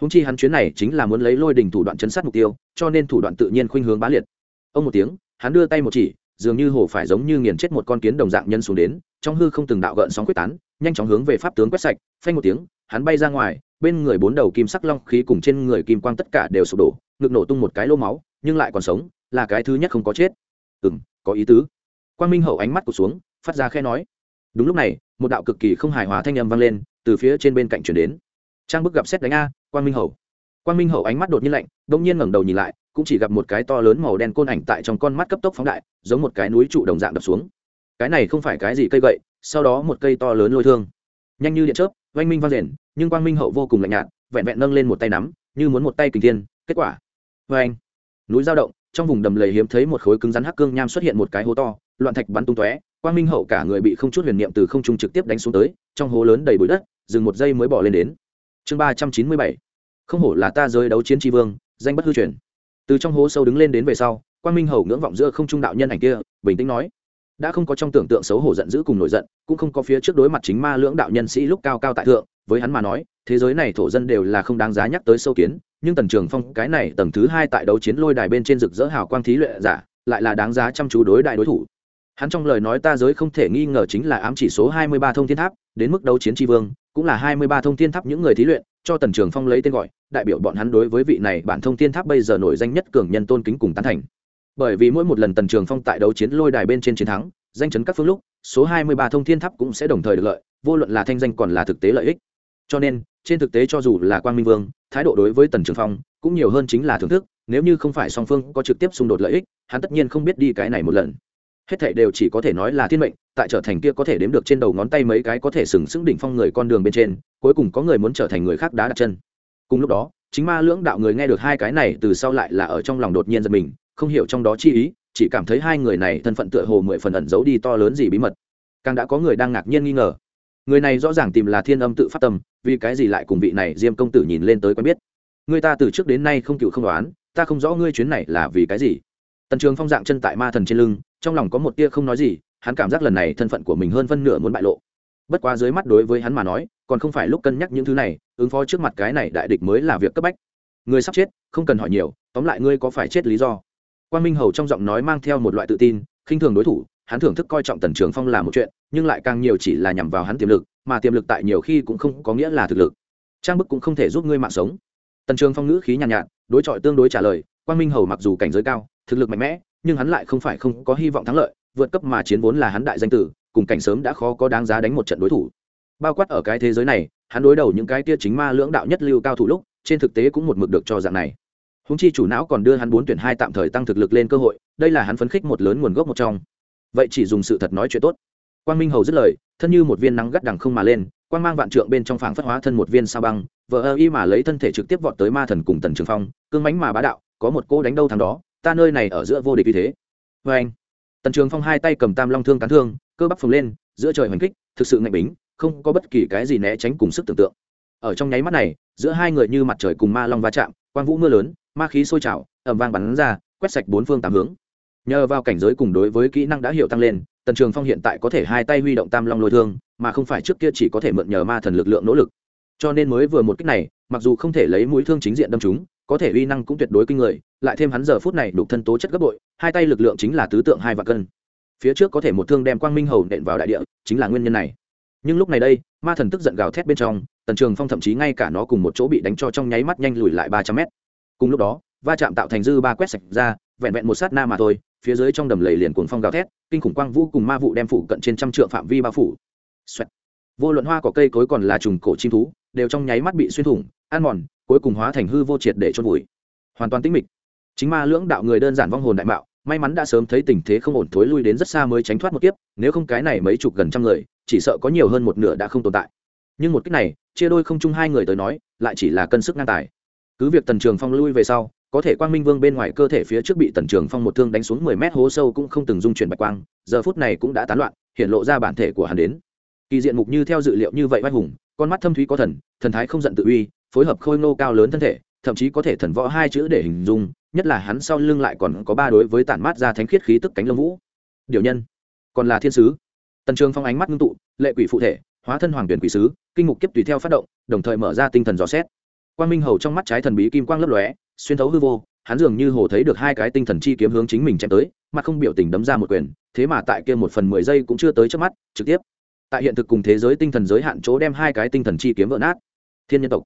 Speaker 1: Húng chi hắn chuyến này chính là muốn lấy lôi đình thủ đoạn chấn sát mục tiêu, cho nên thủ đoạn tự nhiên khuynh hướng bá liệt. Ông một tiếng, hắn đưa tay một chỉ dường như hồ phải giống như nghiền chết một con kiến đồng dạng nhân xuống đến, trong hư không từng đạo gợn sóng quyết tán, nhanh chóng hướng về pháp tướng quét sạch, phanh một tiếng, hắn bay ra ngoài, bên người bốn đầu kim sắc long khí cùng trên người kim quang tất cả đều sụp đổ, ngực nổ tung một cái lô máu, nhưng lại còn sống, là cái thứ nhất không có chết. Ừ m có ý tứ. Quang minh hậu ánh mắt cụt xuống, phát ra khe nói. Đúng lúc này, một đạo cực kỳ không hài hòa thanh âm vang lên, từ phía trên bên cạnh chuyển đến. Trang bức gặp xét đánh a, quang minh hậu. Quang minh hậu ánh mắt đột nhiên lạnh, đột nhiên ngẩng đầu nhìn lại cũng chỉ gặp một cái to lớn màu đen côn ảnh tại trong con mắt cấp tốc phóng đại, giống một cái núi trụ đồng dạng đập xuống. Cái này không phải cái gì cây gậy, sau đó một cây to lớn lôi thương. Nhanh như điện chớp, oanh minh vang rền, nhưng quang minh hậu vô cùng lạnh nhạt, vẹn vẹn nâng lên một tay nắm, như muốn một tay kình thiên, kết quả. Vê núi giao động, trong vùng đầm lầy hiếm thấy một khối cứng rắn hắc cương nham xuất hiện một cái hố to, loạn thạch bắn tung tóe, quang minh hậu cả người bị không chút huyền niệm từ không trung trực tiếp đánh xuống tới, trong hố lớn đầy bụi đất, dừng một giây mới bỏ lên đến. Chương ba trăm chín mươi bảy. Không hổ là ta rơi đấu chiến tri vương, danh bất hư truyền từ trong hố sâu đứng lên đến về sau Quan minh hầu ngưỡng vọng giữa không trung đạo nhân ảnh kia, bình tĩnh nói, đã không có trong tưởng tượng xấu hổ giận dữ cùng nổi giận, cũng không có phía trước đối mặt chính ma lưỡng đạo nhân sĩ lúc cao cao tại thượng, với hắn mà nói, thế giới này thổ dân đều là không đáng giá nhắc tới sâu kiến, nhưng tần trường phong, cái này tầng thứ hai tại đấu chiến lôi đài bên trên rực rỡ hào quang thí luyện giả, lại là đáng giá chăm chú đối đại đối thủ hắn trong lời nói ta giới không thể nghi ngờ chính là ám chỉ số hai mươi ba thông thiên tháp, đến mức đấu chiến tri vương, cũng là hai mươi ba thông thiên tháp những người thí luyện, cho tần trường phong lấy tên gọi, đại biểu bọn hắn đối với vị này bản thông thiên tháp bây giờ nổi danh nhất cường nhân tôn kính cùng tán thành. Bởi vì mỗi một lần tần trường phong tại đấu chiến lôi đài bên trên chiến thắng, danh chấn các phương lúc, số hai mươi ba thông thiên tháp cũng sẽ đồng thời được lợi, vô luận là thanh danh còn là thực tế lợi ích. Cho nên, trên thực tế cho dù là quang minh vương, thái độ đối với tần trường phong cũng nhiều hơn chính là thưởng thức, nếu như không phải song phương có trực tiếp xung đột lợi ích, hắn tất nhiên không biết đi cái này một lần hết thảy đều chỉ có thể nói là thiên mệnh, tại trở thành kia có thể đếm được trên đầu ngón tay mấy cái có thể sừng sững đỉnh phong người con đường bên trên, cuối cùng có người muốn trở thành người khác đá đặt chân. Cùng lúc đó, chính ma lưỡng đạo người nghe được hai cái này từ sau lại là ở trong lòng đột nhiên giật mình, không hiểu trong đó chi ý, chỉ cảm thấy hai người này thân phận tựa hồ mười phần ẩn giấu đi to lớn gì bí mật. Càng đã có người đang ngạc nhiên nghi ngờ. Người này rõ ràng tìm là thiên âm tự phát tâm, vì cái gì lại cùng vị này diêm công tử nhìn lên tới quen biết. Người ta từ trước đến nay không cựu không đoán, ta không rõ ngươi chuyến này là vì cái gì. Tần trường phong dạng chân tại ma thần trên lưng trong lòng có một tia không nói gì hắn cảm giác lần này thân phận của mình hơn phân nửa muốn bại lộ. Bất quá dưới mắt đối với hắn mà nói còn không phải lúc cân nhắc những thứ này ứng phó trước mặt cái này đại địch mới là việc cấp bách. Người sắp chết không cần hỏi nhiều tóm lại ngươi có phải chết lý do? Quan minh hầu trong giọng nói mang theo một loại tự tin khinh thường đối thủ hắn thưởng thức coi trọng tần trường phong là một chuyện nhưng lại càng nhiều chỉ là nhằm vào hắn tiềm lực mà tiềm lực tại nhiều khi cũng không có nghĩa là thực lực. Trang bức cũng không thể giúp ngươi mạng sống. Tần trường phong ngữ khí nhàn nhạt, nhạt đối chọi tương đối trả lời quan minh hầu mặc dù cảnh giới cao thực lực mạnh mẽ nhưng hắn lại không phải không có hy vọng thắng lợi, vượt cấp mà chiến vốn là hắn đại danh tử, cùng cảnh sớm đã khó có đáng giá đánh một trận đối thủ. Bao quát ở cái thế giới này, hắn đối đầu những cái tia chính ma lưỡng đạo nhất lưu cao thủ lúc, trên thực tế cũng một mực được cho dạng này. Húng chi chủ não còn đưa hắn bốn tuyển hai tạm thời tăng thực lực lên cơ hội, đây là hắn phấn khích một lớn nguồn gốc một trong. Vậy chỉ dùng sự thật nói chuyện tốt. Quang minh hầu dứt lời, thân như một viên nắng gắt đằng không mà lên, quang mang vạn trượng bên trong phảng phất hóa thân một viên sao băng, vờ ơ y mà lấy thân thể trực tiếp vọt tới ma thần cùng tần trường phong, cương mánh mà bá đạo, có một cô đánh đâu thằng đó ta nơi này ở giữa vô địch như thế. Vê anh, tần trường phong hai tay cầm tam long thương cán thương, cơ bắp phồng lên, giữa trời hoành kích, thực sự ngạnh bính, không có bất kỳ cái gì né tránh cùng sức tưởng tượng. Ở trong nháy mắt này, giữa hai người như mặt trời cùng ma long va chạm, quang vũ mưa lớn, ma khí sôi trào ẩm vang bắn ra, quét sạch bốn phương tám hướng. Nhờ vào cảnh giới cùng đối với kỹ năng đã hiểu tăng lên, tần trường phong hiện tại có thể hai tay huy động tam long lôi thương, mà không phải trước kia chỉ có thể mượn nhờ ma thần lực lượng nỗ lực. Cho nên mới vừa một cách này, mặc dù không thể lấy mũi thương chính diện đâm chúng có thể uy năng cũng tuyệt đối kinh người, lại thêm hắn giờ phút này đục thân tố chất gấp bội, hai tay lực lượng chính là tứ tượng hai và cân. Phía trước có thể một thương đem quang minh hầu nện vào đại địa, chính là nguyên nhân này. Nhưng lúc này đây, ma thần tức giận gào thét bên trong, tần trường phong thậm chí ngay cả nó cùng một chỗ bị đánh cho trong nháy mắt nhanh lùi lại ba trăm mét. Cùng lúc đó, va chạm tạo thành dư ba quét sạch ra, vẹn vẹn một sát na mà thôi, phía dưới trong đầm lầy liền cuồng phong gào thét, kinh khủng quang vũ cùng ma vụ đem phủ cận trên trăm trượng phạm vi bao phủ. Xoẹt. vô luận hoa có cây cối còn là trùng cổ chim thú, đều trong nháy mắt bị xuyên thủng, ăn mòn cuối cùng hóa thành hư vô triệt để chôn vùi. Hoàn toàn tĩnh mịch. Chính ma lưỡng đạo người đơn giản vong hồn đại mạo, may mắn đã sớm thấy tình thế không ổn thối lui đến rất xa mới tránh thoát một kiếp, nếu không cái này mấy chục gần trăm người, chỉ sợ có nhiều hơn một nửa đã không tồn tại. Nhưng một cách này, chia đôi không chung hai người tới nói, lại chỉ là cân sức ngang tài. Cứ việc tần trường phong lui về sau, có thể quang minh vương bên ngoài cơ thể phía trước bị tần trường phong một thương đánh xuống mười mét hố sâu cũng không từng dung chuyển bạch quang, giờ phút này cũng đã tán loạn, hiện lộ ra bản thể của hắn đến. Kỳ diện mục như theo dự liệu như vậy vai hùng, con mắt thâm thúy có thần thần thái không giận tự uy phối hợp khôi ngô cao lớn thân thể, thậm chí có thể thần võ hai chữ để hình dung, nhất là hắn sau lưng lại còn có ba đối với tản mát ra thánh khiết khí tức cánh lông vũ. Điều nhân, còn là thiên sứ. Tần trường phong ánh mắt ngưng tụ, lệ quỷ phụ thể, hóa thân hoàng tuyển quỷ sứ, kinh mục kiếp tùy theo phát động, đồng thời mở ra tinh thần dò xét. Quang minh hầu trong mắt trái thần bí kim quang lấp lóe, xuyên thấu hư vô, hắn dường như hồ thấy được hai cái tinh thần chi kiếm hướng chính mình chém tới, mặt không biểu tình đấm ra một quyền, thế mà tại kia một phần mười giây cũng chưa tới trước mắt, trực tiếp. Tại hiện thực cùng thế giới tinh thần giới hạn chỗ đem hai cái tinh thần chi kiếm vỡ nát. Thiên nhân tộc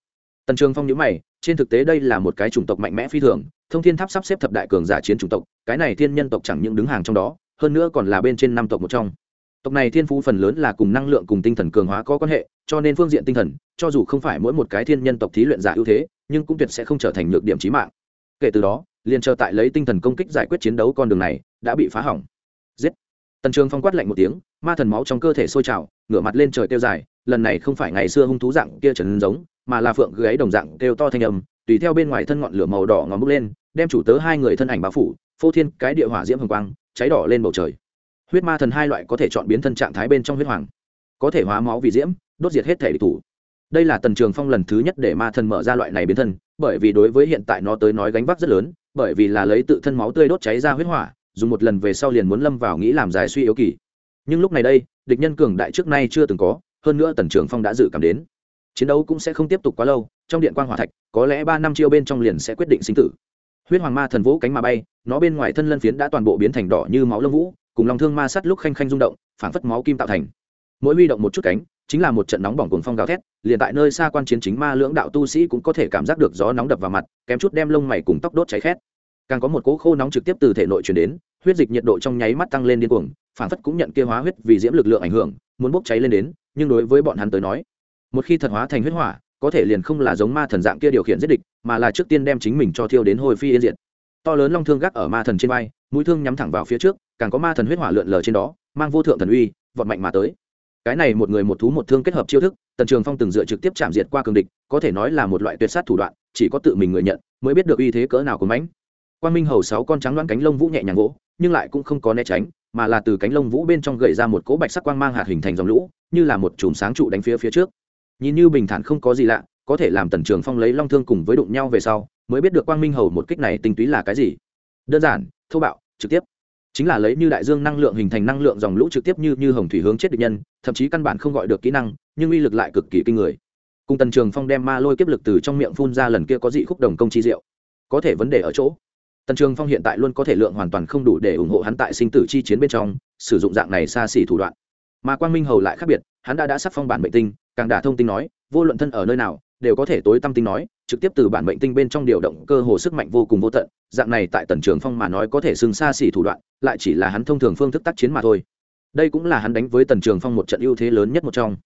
Speaker 1: tần trường phong nhíu mày, trên thực tế đây là một cái chủng tộc mạnh mẽ phi thường, thông thiên tháp sắp xếp thập đại cường giả chiến chủng tộc, cái này thiên nhân tộc chẳng những đứng hàng trong đó, hơn nữa còn là bên trên năm tộc một trong. Tộc này thiên phú phần lớn là cùng năng lượng cùng tinh thần cường hóa có quan hệ, cho nên phương diện tinh thần, cho dù không phải mỗi một cái thiên nhân tộc thí luyện giả ưu thế, nhưng cũng tuyệt sẽ không trở thành nhược điểm trí mạng. Kể từ đó, liền chờ tại lấy tinh thần công kích giải quyết chiến đấu con đường này, đã bị phá hỏng. Giết! Tần trường phong quát lạnh một tiếng, ma thần máu trong cơ thể sôi trào, ngửa mặt lên trời kêu dài, lần này không phải ngày xưa hung thú dạng kia trần giống mà là phượng gáy đồng dạng kêu to thanh âm, tùy theo bên ngoài thân ngọn lửa màu đỏ ngòm bốc lên, đem chủ tớ hai người thân ảnh bao phủ, phô thiên cái địa hỏa diễm hồng quang, cháy đỏ lên bầu trời. Huyết ma thần hai loại có thể chọn biến thân trạng thái bên trong huyết hoàng, có thể hóa máu vì diễm, đốt diệt hết thể địch thủ. Đây là tần trường phong lần thứ nhất để ma thần mở ra loại này biến thân, bởi vì đối với hiện tại nó tới nói gánh vác rất lớn, bởi vì là lấy tự thân máu tươi đốt cháy ra huyết hỏa, dùng một lần về sau liền muốn lâm vào nghĩ làm dài suy yếu kỳ. Nhưng lúc này đây, địch nhân cường đại trước nay chưa từng có, hơn nữa tần trường phong đã dự cảm đến chiến đấu cũng sẽ không tiếp tục quá lâu, trong điện quan g hỏa thạch, có lẽ ba năm chiêu bên trong liền sẽ quyết định sinh tử. Huyết hoàng ma thần vũ cánh mà bay, nó bên ngoài thân lân phiến đã toàn bộ biến thành đỏ như máu lông vũ, cùng lòng thương ma sắt lúc khanh khanh rung động phản phất máu kim tạo thành. Mỗi huy động một chút cánh, chính là một trận nóng bỏng cuồng phong gào thét, liền tại nơi xa quan chiến chính ma lưỡng đạo tu sĩ cũng có thể cảm giác được gió nóng đập vào mặt, kém chút đem lông mày cùng tóc đốt cháy khét. Càng có một cỗ khô nóng trực tiếp từ thể nội truyền đến, huyết dịch nhiệt độ trong nháy mắt tăng lên điên cuồng phản phất cũng nhận kia hóa huyết vì diễm lực lượng ảnh hưởng, muốn bốc cháy lên đến, nhưng đối với bọn hắn tới nói một khi thật hóa thành huyết hỏa, có thể liền không là giống ma thần dạng kia điều khiển giết địch, mà là trước tiên đem chính mình cho thiêu đến hồi phi yên diệt. To lớn long thương gác ở ma thần trên vai, mũi thương nhắm thẳng vào phía trước, càng có ma thần huyết hỏa lượn lờ trên đó, mang vô thượng thần uy, vọt mạnh mà tới. Cái này một người một thú một thương kết hợp chiêu thức, tần trường phong từng dựa trực tiếp chạm diệt qua cường địch, có thể nói là một loại tuyệt sát thủ đoạn, chỉ có tự mình người nhận, mới biết được uy thế cỡ nào của mãnh. Quan minh hầu sáu con trắng loãng cánh lông vũ nhẹ nhàng gỗ nhưng lại cũng không có né tránh, mà là từ cánh lông vũ bên trong gậy ra một cỗ bạch sắc quang mang hạt hình thành dòng lũ, như là một chùm sáng trụ đánh phía phía trước nhìn như bình thản không có gì lạ, có thể làm tần trường phong lấy long thương cùng với đụng nhau về sau, mới biết được quang minh hầu một kích này tinh túy là cái gì. Đơn giản, thô bạo, trực tiếp. Chính là lấy như đại dương năng lượng hình thành năng lượng dòng lũ trực tiếp như như hồng thủy hướng chết địch nhân, thậm chí căn bản không gọi được kỹ năng, nhưng uy lực lại cực kỳ kinh người. Cùng tần trường phong đem ma lôi kiếp lực từ trong miệng phun ra lần kia có dị khúc đồng công chi diệu. Có thể vấn đề ở chỗ, tần trường phong hiện tại luôn có thể lượng hoàn toàn không đủ để ủng hộ hắn tại sinh tử chi chiến bên trong, sử dụng dạng này xa xỉ thủ đoạn. Mà quang minh hầu lại khác biệt, hắn đã đã sắc phong bản mệnh tinh càng đả thông tinh nói, vô luận thân ở nơi nào, đều có thể tối tâm tinh nói, trực tiếp từ bản mệnh tinh bên trong điều động cơ hồ sức mạnh vô cùng vô tận, dạng này tại tần trường phong mà nói có thể xưng xa xỉ thủ đoạn, lại chỉ là hắn thông thường phương thức tác chiến mà thôi. Đây cũng là hắn đánh với tần trường phong một trận ưu thế lớn nhất một trong.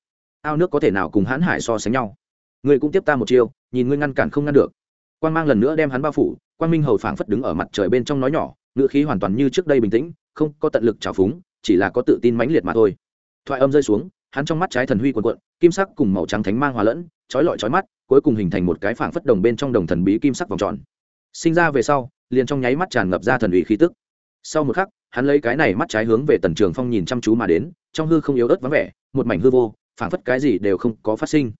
Speaker 1: Ao nước có thể nào cùng hãn hải so sánh nhau? Ngươi cũng tiếp ta một chiêu, nhìn ngươi ngăn cản không ngăn được. Quan mang lần nữa đem hắn bao phủ quan minh hầu phảng phất đứng ở mặt trời bên trong nói nhỏ, ngữ khí hoàn toàn như trước đây bình tĩnh, không có tận lực trào phúng, chỉ là có tự tin mãnh liệt mà thôi. Thoại âm rơi xuống hắn trong mắt trái thần huy quần quận kim sắc cùng màu trắng thánh mang hòa lẫn trói lọi trói mắt, cuối cùng hình thành một cái phảng phất đồng bên trong đồng thần bí kim sắc vòng tròn. Sinh ra về sau, liền trong nháy mắt tràn ngập ra thần ủy khí tức. Sau một khắc, hắn lấy cái này mắt trái hướng về tần trường phong nhìn chăm chú mà đến, trong hư không yếu ớt vắng vẻ, một mảnh hư vô, phảng phất cái gì đều không có phát sinh.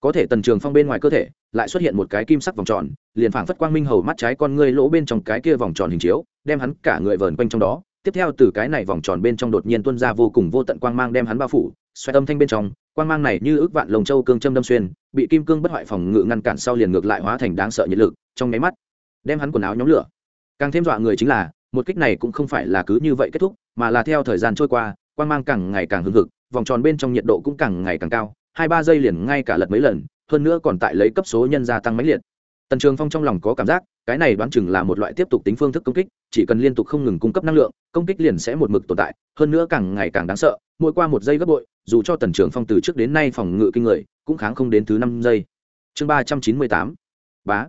Speaker 1: Có thể tần trường phong bên ngoài cơ thể, lại xuất hiện một cái kim sắc vòng tròn, liền phảng phất quang minh hầu mắt trái con ngươi lỗ bên trong cái kia vòng tròn hình chiếu, đem hắn cả người vờn quanh trong đó. Tiếp theo từ cái này vòng tròn bên trong đột nhiên tuôn ra vô cùng vô tận quang mang đem hắn bao phủ xoay âm thanh bên trong, quang mang này như ước vạn lồng châu cương châm đâm xuyên, bị kim cương bất hoại phòng ngự ngăn cản sau liền ngược lại hóa thành đáng sợ nhiệt lực, trong nháy mắt, đem hắn quần áo nhóm lửa. Càng thêm dọa người chính là, một kích này cũng không phải là cứ như vậy kết thúc, mà là theo thời gian trôi qua, quang mang càng ngày càng hưng hực, vòng tròn bên trong nhiệt độ cũng càng ngày càng cao, hai ba giây liền ngay cả lật mấy lần, hơn nữa còn tại lấy cấp số nhân gia tăng mãnh liệt tần trường phong trong lòng có cảm giác, cái này đoán chừng là một loại tiếp tục tính phương thức công kích, chỉ cần liên tục không ngừng cung cấp năng lượng, công kích liền sẽ một mực tồn tại, hơn nữa càng ngày càng đáng sợ, mỗi qua một giây gấp bội, dù cho tần trường phong từ trước đến nay phòng ngự kinh người, cũng kháng không đến thứ năm giây. Chương ba trăm chín mươi tám, bá.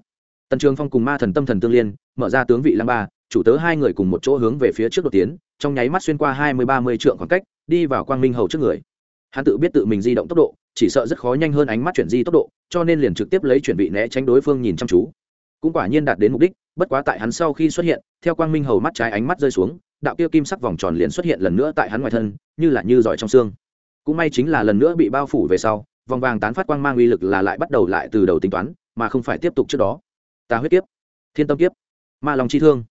Speaker 1: Tần trường phong cùng ma thần tâm thần tương liên, mở ra tướng vị lăng ba, chủ tớ hai người cùng một chỗ hướng về phía trước đột tiến, trong nháy mắt xuyên qua hai mươi ba mươi trượng khoảng cách, đi vào quang minh hầu trước người hắn tự biết tự mình di động tốc độ, chỉ sợ rất khó nhanh hơn ánh mắt chuyển di tốc độ, cho nên liền trực tiếp lấy chuyển vị né tránh đối phương nhìn chăm chú. Cũng quả nhiên đạt đến mục đích, bất quá tại hắn sau khi xuất hiện, theo quang minh hầu mắt trái ánh mắt rơi xuống, đạo kia kim sắc vòng tròn liền xuất hiện lần nữa tại hắn ngoài thân, như là như giỏi trong xương. Cũng may chính là lần nữa bị bao phủ về sau, vòng vàng tán phát quang mang uy lực là lại bắt đầu lại từ đầu tính toán, mà không phải tiếp tục trước đó. Ta huyết tiếp thiên tâm tiếp ma lòng chi thương.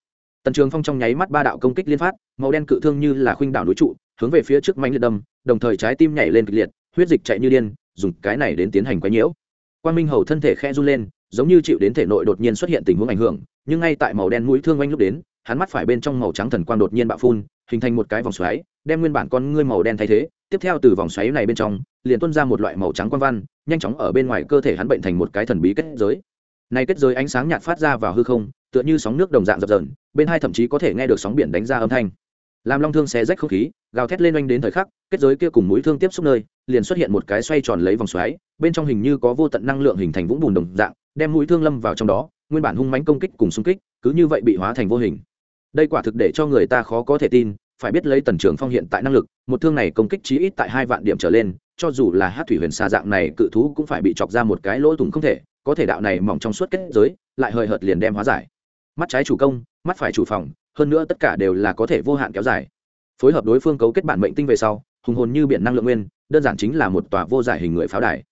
Speaker 1: Tần trường phong trong nháy mắt ba đạo công kích liên phát, màu đen cự thương như là khuynh đảo núi trụ, hướng về phía trước mánh liệt đâm đồng thời trái tim nhảy lên kịch liệt, huyết dịch chạy như điên, dùng cái này đến tiến hành quấy nhiễu. Quan minh hầu thân thể khe run lên, giống như chịu đến thể nội đột nhiên xuất hiện tình huống ảnh hưởng, nhưng ngay tại màu đen mũi thương oanh lúc đến, hắn mắt phải bên trong màu trắng thần quang đột nhiên bạo phun, hình thành một cái vòng xoáy, đem nguyên bản con ngươi màu đen thay thế, tiếp theo từ vòng xoáy này bên trong, liền tuôn ra một loại màu trắng quang văn, nhanh chóng ở bên ngoài cơ thể hắn bệnh thành một cái thần bí kết giới. Này kết giới ánh sáng nhạt phát ra vào hư không, tựa như sóng nước đồng dạng dập dờn, bên hai thậm chí có thể nghe được sóng biển đánh ra âm thanh. Làm long thương xé rách không khí gào thét lên oanh đến thời khắc, kết giới kia cùng mũi thương tiếp xúc nơi, liền xuất hiện một cái xoay tròn lấy vòng xoáy, bên trong hình như có vô tận năng lượng hình thành vũng bùn đồng dạng, đem mũi thương lâm vào trong đó, nguyên bản hung mánh công kích cùng xung kích, cứ như vậy bị hóa thành vô hình. Đây quả thực để cho người ta khó có thể tin, phải biết lấy tần trưởng phong hiện tại năng lực, một thương này công kích chí ít tại hai vạn điểm trở lên, cho dù là hát thủy huyền xa dạng này cự thú cũng phải bị chọc ra một cái lỗ thủng không thể, có thể đạo này mỏng trong suốt kết giới, lại hời hợt liền đem hóa giải. Mắt trái chủ công, mắt phải chủ phòng, hơn nữa tất cả đều là có thể vô hạn kéo dài phối hợp đối phương cấu kết bản mệnh tinh về sau, hùng hồn như biển năng lượng nguyên, đơn giản chính là một tòa vô giải hình người pháo đài.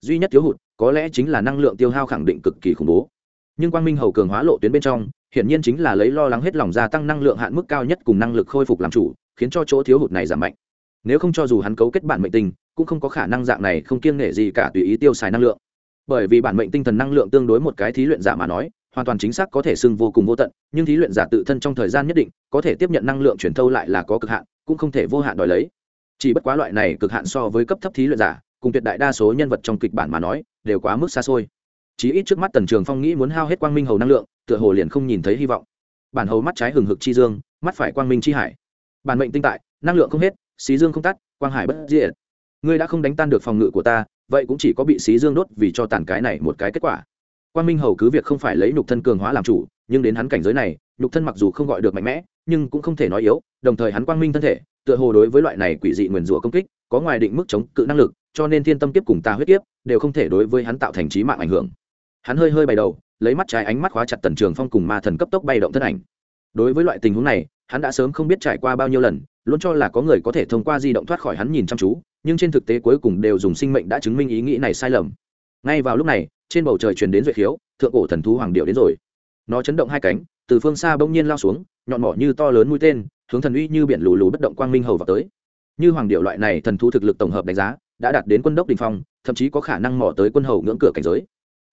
Speaker 1: Duy nhất thiếu hụt, có lẽ chính là năng lượng tiêu hao khẳng định cực kỳ khủng bố. Nhưng quang minh hầu cường hóa lộ tuyến bên trong, hiển nhiên chính là lấy lo lắng hết lòng gia tăng năng lượng hạn mức cao nhất cùng năng lực khôi phục làm chủ, khiến cho chỗ thiếu hụt này giảm mạnh. Nếu không cho dù hắn cấu kết bản mệnh tinh, cũng không có khả năng dạng này không kiêng nể gì cả tùy ý tiêu xài năng lượng. Bởi vì bản mệnh tinh thần năng lượng tương đối một cái thí luyện giả mà nói hoàn toàn chính xác có thể xưng vô cùng vô tận, nhưng thí luyện giả tự thân trong thời gian nhất định, có thể tiếp nhận năng lượng truyền thâu lại là có cực hạn, cũng không thể vô hạn đòi lấy. Chỉ bất quá loại này cực hạn so với cấp thấp thí luyện giả, cùng tuyệt đại đa số nhân vật trong kịch bản mà nói, đều quá mức xa xôi. Chí ít trước mắt tần trường phong nghĩ muốn hao hết quang minh hầu năng lượng, tựa hồ liền không nhìn thấy hy vọng. Bản hầu mắt trái hừng hực chi dương, mắt phải quang minh chi hải. Bản mệnh tinh tại, năng lượng không hết, xí dương không tắt, quang hải bất diệt. Ngươi đã không đánh tan được phòng ngự của ta, vậy cũng chỉ có bị xí dương đốt vì cho tàn cái này một cái kết quả quang minh hầu cứ việc không phải lấy nhục thân cường hóa làm chủ, nhưng đến hắn cảnh giới này, nhục thân mặc dù không gọi được mạnh mẽ, nhưng cũng không thể nói yếu, đồng thời hắn quang minh thân thể, tựa hồ đối với loại này quỷ dị nguyền rủa công kích, có ngoài định mức chống cự năng lực, cho nên thiên tâm kiếp cùng ta huyết kiếp đều không thể đối với hắn tạo thành trí mạng ảnh hưởng. Hắn hơi hơi bày đầu, lấy mắt trái ánh mắt khóa chặt tần trường phong cùng ma thần cấp tốc bay động thân ảnh. Đối với loại tình huống này, hắn đã sớm không biết trải qua bao nhiêu lần, luôn cho là có người có thể thông qua di động thoát khỏi hắn nhìn chăm chú, nhưng trên thực tế cuối cùng đều dùng sinh mệnh đã chứng minh ý nghĩ này sai lầm. Ngay vào lúc này trên bầu trời truyền đến duệ khiếu, thượng cổ thần thú hoàng điệu đến rồi. Nó chấn động hai cánh, từ phương xa bỗng nhiên lao xuống, nhọn mỏ như to lớn mũi tên, hướng thần uy như biển lù lù bất động quang minh hầu vào tới. Như hoàng điệu loại này thần thú thực lực tổng hợp đánh giá, đã đạt đến quân đốc đình phong, thậm chí có khả năng mỏ tới quân hầu ngưỡng cửa cảnh giới.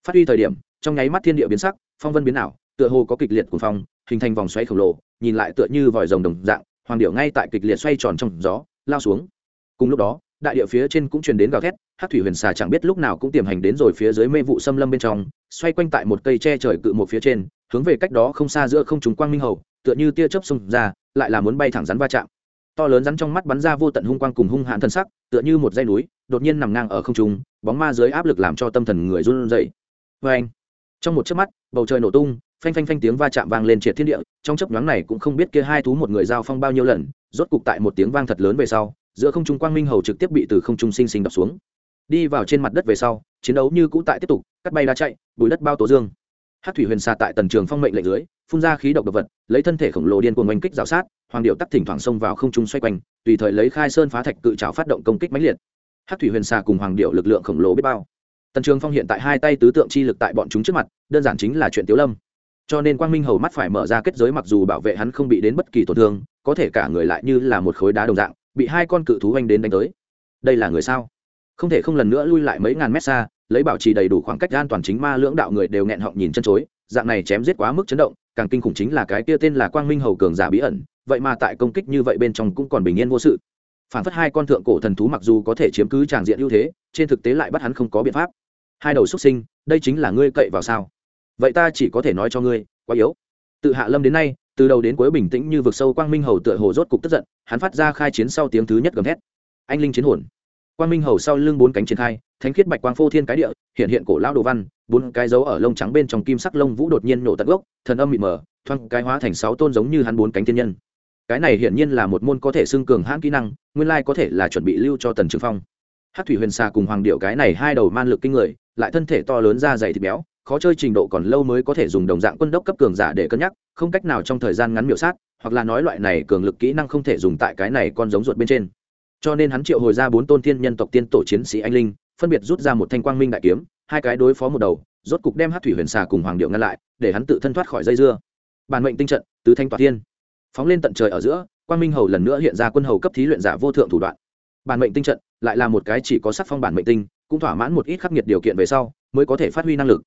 Speaker 1: Phát huy thời điểm, trong nháy mắt thiên địa biến sắc, phong vân biến ảo, tựa hồ có kịch liệt cuồng phong, hình thành vòng xoáy khổng lồ, nhìn lại tựa như vòi rồng đồng dạng, hoàng điệu ngay tại kịch liệt xoay tròn trong gió, lao xuống. Cùng lúc đó đại địa phía trên cũng truyền đến gào thét hát thủy huyền xà chẳng biết lúc nào cũng tiềm hành đến rồi phía dưới mê vụ xâm lâm bên trong, xoay quanh tại một cây tre trời cự một phía trên, hướng về cách đó không xa giữa không trùng quang minh hầu, tựa như tia chớp xông ra, lại là muốn bay thẳng rắn va chạm. To lớn rắn trong mắt bắn ra vô tận hung quang cùng hung hãn thân sắc, tựa như một dây núi, đột nhiên nằm ngang ở không trung, bóng ma dưới áp lực làm cho tâm thần người run rẩy. Vê anh trong một chớp mắt, bầu trời nổ tung, phanh phanh phanh tiếng va chạm vang lên triệt thiên địa, trong chớp nhoáng này cũng không biết kia hai thú một người giao phong bao nhiêu lần, rốt cục tại một tiếng vang thật lớn về sau giữa không trung quang minh hầu trực tiếp bị từ không trung sinh sinh đập xuống. Đi vào trên mặt đất về sau, chiến đấu như cũ tại tiếp tục, cắt bay đá chạy, bùi đất bao tố dương. Hát thủy huyền xa tại tần trường phong mệnh lệnh dưới, phun ra khí độc độc vật, lấy thân thể khổng lồ điên cuồng oanh kích rào sát, hoàng điệu tắc thỉnh thoảng xông vào không trung xoay quanh, tùy thời lấy khai sơn phá thạch cự trào phát động công kích mãnh liệt. Hát thủy huyền xa cùng hoàng điệu lực lượng khổng lồ biết bao. Tần trường phong hiện tại hai tay tứ tượng chi lực tại bọn chúng trước mặt, đơn giản chính là chuyện tiếu lâm. Cho nên quang minh hầu mắt phải mở ra kết giới mặc dù bảo vệ hắn không bị đến bất kỳ tổn thương, có thể cả người lại như là một khối đá đồng dạng bị hai con cự thú oanh đến đánh tới. Đây là người sao? Không thể không lần nữa lui lại mấy ngàn mét xa, lấy bảo trì đầy đủ khoảng cách an toàn chính ma lưỡng đạo người đều nghẹn họng nhìn chân chối, dạng này chém giết quá mức chấn động, càng kinh khủng chính là cái kia tên là quang minh hầu cường giả bí ẩn, vậy mà tại công kích như vậy bên trong cũng còn bình yên vô sự. Phản phất hai con thượng cổ thần thú mặc dù có thể chiếm cứ tràng diện ưu thế, trên thực tế lại bắt hắn không có biện pháp. Hai đầu xuất sinh, đây chính là ngươi cậy vào sao? Vậy ta chỉ có thể nói cho ngươi, quá yếu. Tự hạ lâm đến nay từ đầu đến cuối bình tĩnh như vực sâu quang minh hầu tựa hồ rốt cục tức giận, hắn phát ra khai chiến sau tiếng thứ nhất gầm thét. Anh linh chiến hồn. Quang minh hầu sau lưng bốn cánh triển khai, thánh khiết bạch quang phô thiên cái địa, hiện hiện cổ lão đồ văn, bốn cái dấu ở lông trắng bên trong kim sắc lông vũ đột nhiên nổ tận gốc, thần âm mịt mờ thoang cái hóa thành sáu tôn giống như hắn bốn cánh thiên nhân. Cái này hiển nhiên là một môn có thể xưng cường hãn kỹ năng, nguyên lai có thể là chuẩn bị lưu cho tần trường phong. Hát thủy huyền xà cùng hoàng điệu cái này hai đầu man lực kinh người, lại thân thể to lớn ra dày thịt béo khó chơi trình độ còn lâu mới có thể dùng đồng dạng quân đốc cấp cường giả để cân nhắc, không cách nào trong thời gian ngắn miểu sát, hoặc là nói loại này cường lực kỹ năng không thể dùng tại cái này con giống ruột bên trên. Cho nên hắn triệu hồi ra bốn tôn tiên nhân tộc tiên tổ chiến sĩ anh linh, phân biệt rút ra một thanh quang minh đại kiếm, hai cái đối phó một đầu, rốt cục đem hát thủy huyền xà cùng hoàng điệu ngăn lại, để hắn tự thân thoát khỏi dây dưa. Bản mệnh tinh trận, tứ thanh toạc tiên. Phóng lên tận trời ở giữa, quang minh hầu lần nữa hiện ra quân hầu cấp thí luyện giả vô thượng thủ đoạn. Bản mệnh tinh trận lại là một cái chỉ có sắc phong bản mệnh tinh, cũng thỏa mãn một ít khắc nghiệt điều kiện về sau, mới có thể phát huy năng lực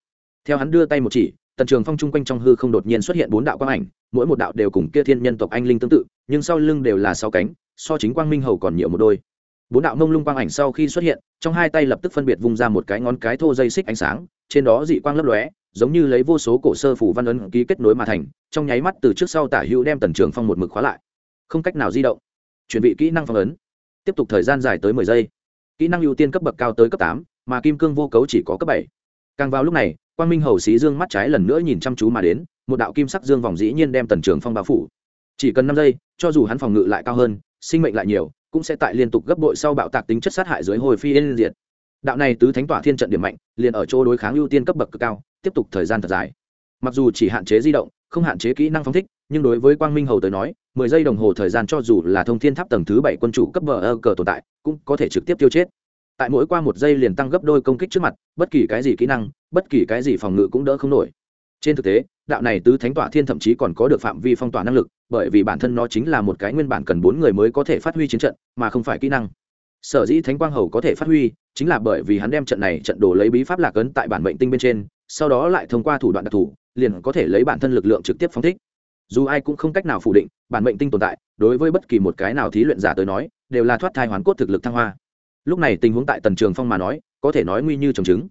Speaker 1: theo hắn đưa tay một chỉ, tần trường phong chung quanh trong hư không đột nhiên xuất hiện bốn đạo quang ảnh, mỗi một đạo đều cùng kia thiên nhân tộc anh linh tương tự, nhưng sau lưng đều là sáu cánh, so chính quang minh hầu còn nhiều một đôi. Bốn đạo mông lung quang ảnh sau khi xuất hiện, trong hai tay lập tức phân biệt vung ra một cái ngón cái thô dây xích ánh sáng, trên đó dị quang lấp lóe, giống như lấy vô số cổ sơ phủ văn ấn ký kết nối mà thành, trong nháy mắt từ trước sau tả hữu đem tần trường phong một mực khóa lại. Không cách nào di động. Chuẩn bị kỹ năng phong ấn. Tiếp tục thời gian dài tới mười giây. Kỹ năng ưu tiên cấp bậc cao tới cấp tám, mà kim cương vô cấu chỉ có cấp bảy. Càng vào lúc này quang minh hầu xí dương mắt trái lần nữa nhìn chăm chú mà đến, một đạo kim sắc dương vòng dĩ nhiên đem tần trường phong bao phủ. Chỉ cần năm giây, cho dù hắn phòng ngự lại cao hơn, sinh mệnh lại nhiều, cũng sẽ tại liên tục gấp bội sau bạo tạc tính chất sát hại dưới hồi phi yên diệt. Đạo này tứ thánh tỏa thiên trận điểm mạnh, liền ở chỗ đối kháng ưu tiên cấp bậc cực cao, tiếp tục thời gian thật dài. Mặc dù chỉ hạn chế di động, không hạn chế kỹ năng phóng thích, nhưng đối với quang minh hầu tới nói, mười giây đồng hồ thời gian cho dù là thông thiên tháp tầng thứ bảy quân chủ cấp bờ ơ cờ tồn tại, cũng có thể trực tiếp tiêu chết tại mỗi qua một giây liền tăng gấp đôi công kích trước mặt, bất kỳ cái gì kỹ năng, bất kỳ cái gì phòng ngự cũng đỡ không nổi. Trên thực tế, đạo này tứ thánh tỏa thiên thậm chí còn có được phạm vi phong tỏa năng lực, bởi vì bản thân nó chính là một cái nguyên bản cần bốn người mới có thể phát huy chiến trận, mà không phải kỹ năng. Sở dĩ thánh quang hầu có thể phát huy, chính là bởi vì hắn đem trận này trận đồ lấy bí pháp lạc ấn tại bản mệnh tinh bên trên, sau đó lại thông qua thủ đoạn đặc thù, liền có thể lấy bản thân lực lượng trực tiếp phóng thích. Dù ai cũng không cách nào phủ định, bản mệnh tinh tồn tại, đối với bất kỳ một cái nào thí luyện giả tới nói, đều là thoát thai hoàn cốt thực lực thăng hoa lúc này tình huống tại tần trường phong mà nói, có thể nói nguy như trồng trứng.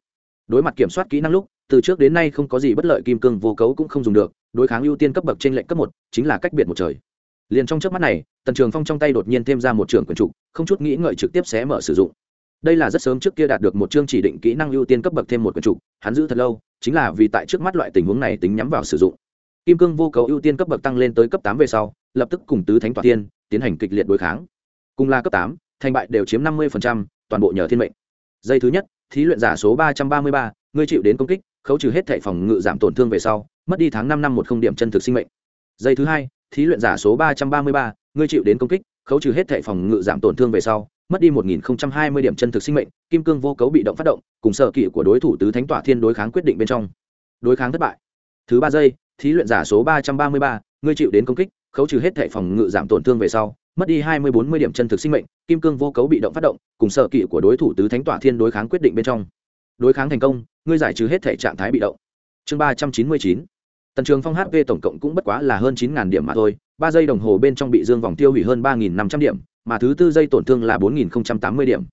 Speaker 1: Đối mặt kiểm soát kỹ năng lúc, từ trước đến nay không có gì bất lợi kim cương vô cấu cũng không dùng được, đối kháng ưu tiên cấp bậc trên lệnh cấp một, chính là cách biệt một trời. Liền trong trước mắt này, tần trường phong trong tay đột nhiên thêm ra một trường quyền trục không chút nghĩ ngợi trực tiếp xé mở sử dụng. Đây là rất sớm trước kia đạt được một chương chỉ định kỹ năng ưu tiên cấp bậc thêm một quyền trục hắn giữ thật lâu, chính là vì tại trước mắt loại tình huống này tính nhắm vào sử dụng. Kim cương vô cấu ưu tiên cấp bậc tăng lên tới cấp tám về sau, lập tức cùng tứ thánh tỏa tiên, tiến hành kịch liệt đối kháng. Cùng là cấp tám thành bại đều chiếm năm mươi toàn bộ nhờ thiên mệnh. Giây thứ nhất, thí luyện giả số ba trăm ba mươi ba, ngươi chịu đến công kích, khấu trừ hết thệ phòng ngự giảm tổn thương về sau, mất đi tháng năm năm một không điểm chân thực sinh mệnh. Giây thứ hai, thí luyện giả số ba trăm ba mươi ba, ngươi chịu đến công kích, khấu trừ hết thệ phòng ngự giảm tổn thương về sau, mất đi một nghìn hai mươi điểm chân thực sinh mệnh, kim cương vô cấu bị động phát động, cùng sở kỵ của đối thủ tứ thánh tỏa thiên đối kháng quyết định bên trong. Đối kháng thất bại. Thứ ba giây, thí luyện giả số ba trăm ba mươi ba, ngươi chịu đến công kích, khấu trừ hết thệ phòng ngự giảm tổn thương về sau mất đi hai mươi bốn mươi điểm chân thực sinh mệnh, kim cương vô cấu bị động phát động, cùng sở kỵ của đối thủ tứ thánh tỏa thiên đối kháng quyết định bên trong. Đối kháng thành công, ngươi giải trừ hết thể trạng thái bị động. Chương ba trăm chín mươi chín. Tần trường phong hp tổng cộng cũng bất quá là hơn chín điểm mà thôi, ba giây đồng hồ bên trong bị dương vòng tiêu hủy hơn ba năm trăm điểm, mà thứ tư giây tổn thương là bốn tám mươi điểm.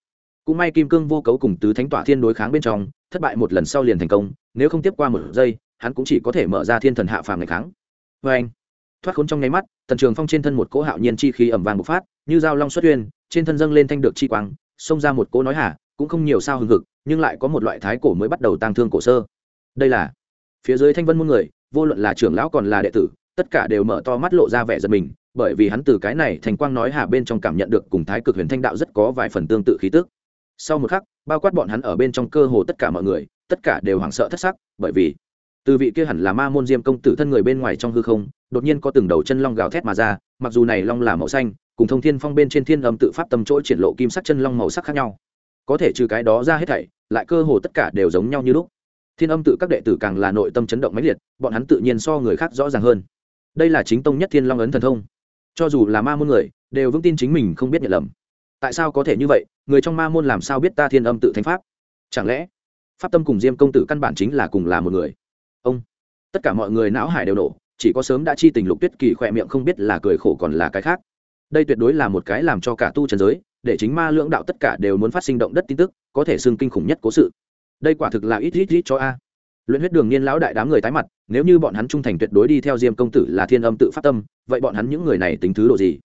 Speaker 1: Cũng may kim cương vô cấu cùng tứ thánh tỏa thiên đối kháng bên trong, thất bại một lần sau liền thành công, nếu không tiếp qua một giây, hắn cũng chỉ có thể mở ra thiên thần hạ phàm ngày kháng. Vê anh thoát khốn trong nháy mắt, tần trường phong trên thân một cỗ hạo nhiên chi khí ẩm vàng bộc phát, như dao long xuất uyên trên thân dâng lên thanh được chi quang, xông ra một cỗ nói hả cũng không nhiều sao hừng hực, nhưng lại có một loại thái cổ mới bắt đầu tăng thương cổ sơ. Đây là, phía dưới thanh vân muôn người, vô luận là trưởng lão còn là đệ tử, tất cả đều mở to mắt lộ ra vẻ giật mình, bởi vì hắn từ cái này thành quang nói hà bên trong cảm nhận được cùng thái cực huyền thanh đạo rất có vài phần tương tự khí tức. Sau một khắc, bao quát bọn hắn ở bên trong cơ hồ tất cả mọi người, tất cả đều hoảng sợ thất sắc, bởi vì từ vị kia hẳn là ma môn diêm công tử thân người bên ngoài trong hư không, đột nhiên có từng đầu chân long gào thét mà ra, mặc dù này long là màu xanh, cùng thông thiên phong bên trên thiên âm tự pháp tâm chỗ triển lộ kim sắc chân long màu sắc khác nhau. Có thể trừ cái đó ra hết thảy, lại cơ hồ tất cả đều giống nhau như lúc. Thiên âm tự các đệ tử càng là nội tâm chấn động mãnh liệt, bọn hắn tự nhiên so người khác rõ ràng hơn. Đây là chính tông nhất thiên long ấn thần thông. Cho dù là ma môn người, đều vững tin chính mình không biết nhận lầm. Tại sao có thể như vậy? Người trong ma môn làm sao biết ta thiên âm tự thánh pháp? Chẳng lẽ, pháp tâm cùng diêm công tử căn bản chính là cùng là một người? Ông. Tất cả mọi người não hải đều nổ chỉ có sớm đã chi tình lục tuyết kỳ khỏe miệng không biết là cười khổ còn là cái khác. Đây tuyệt đối là một cái làm cho cả tu trần giới để chính ma lưỡng đạo tất cả đều muốn phát sinh động đất tin tức có thể xưng kinh khủng nhất cố sự. Đây quả thực là ít ít ít cho a. Luyện huyết đường niên lão đại đám người tái mặt nếu như bọn hắn trung thành tuyệt đối đi theo diêm công tử là thiên âm tự phát tâm vậy bọn hắn những người này tính thứ độ gì?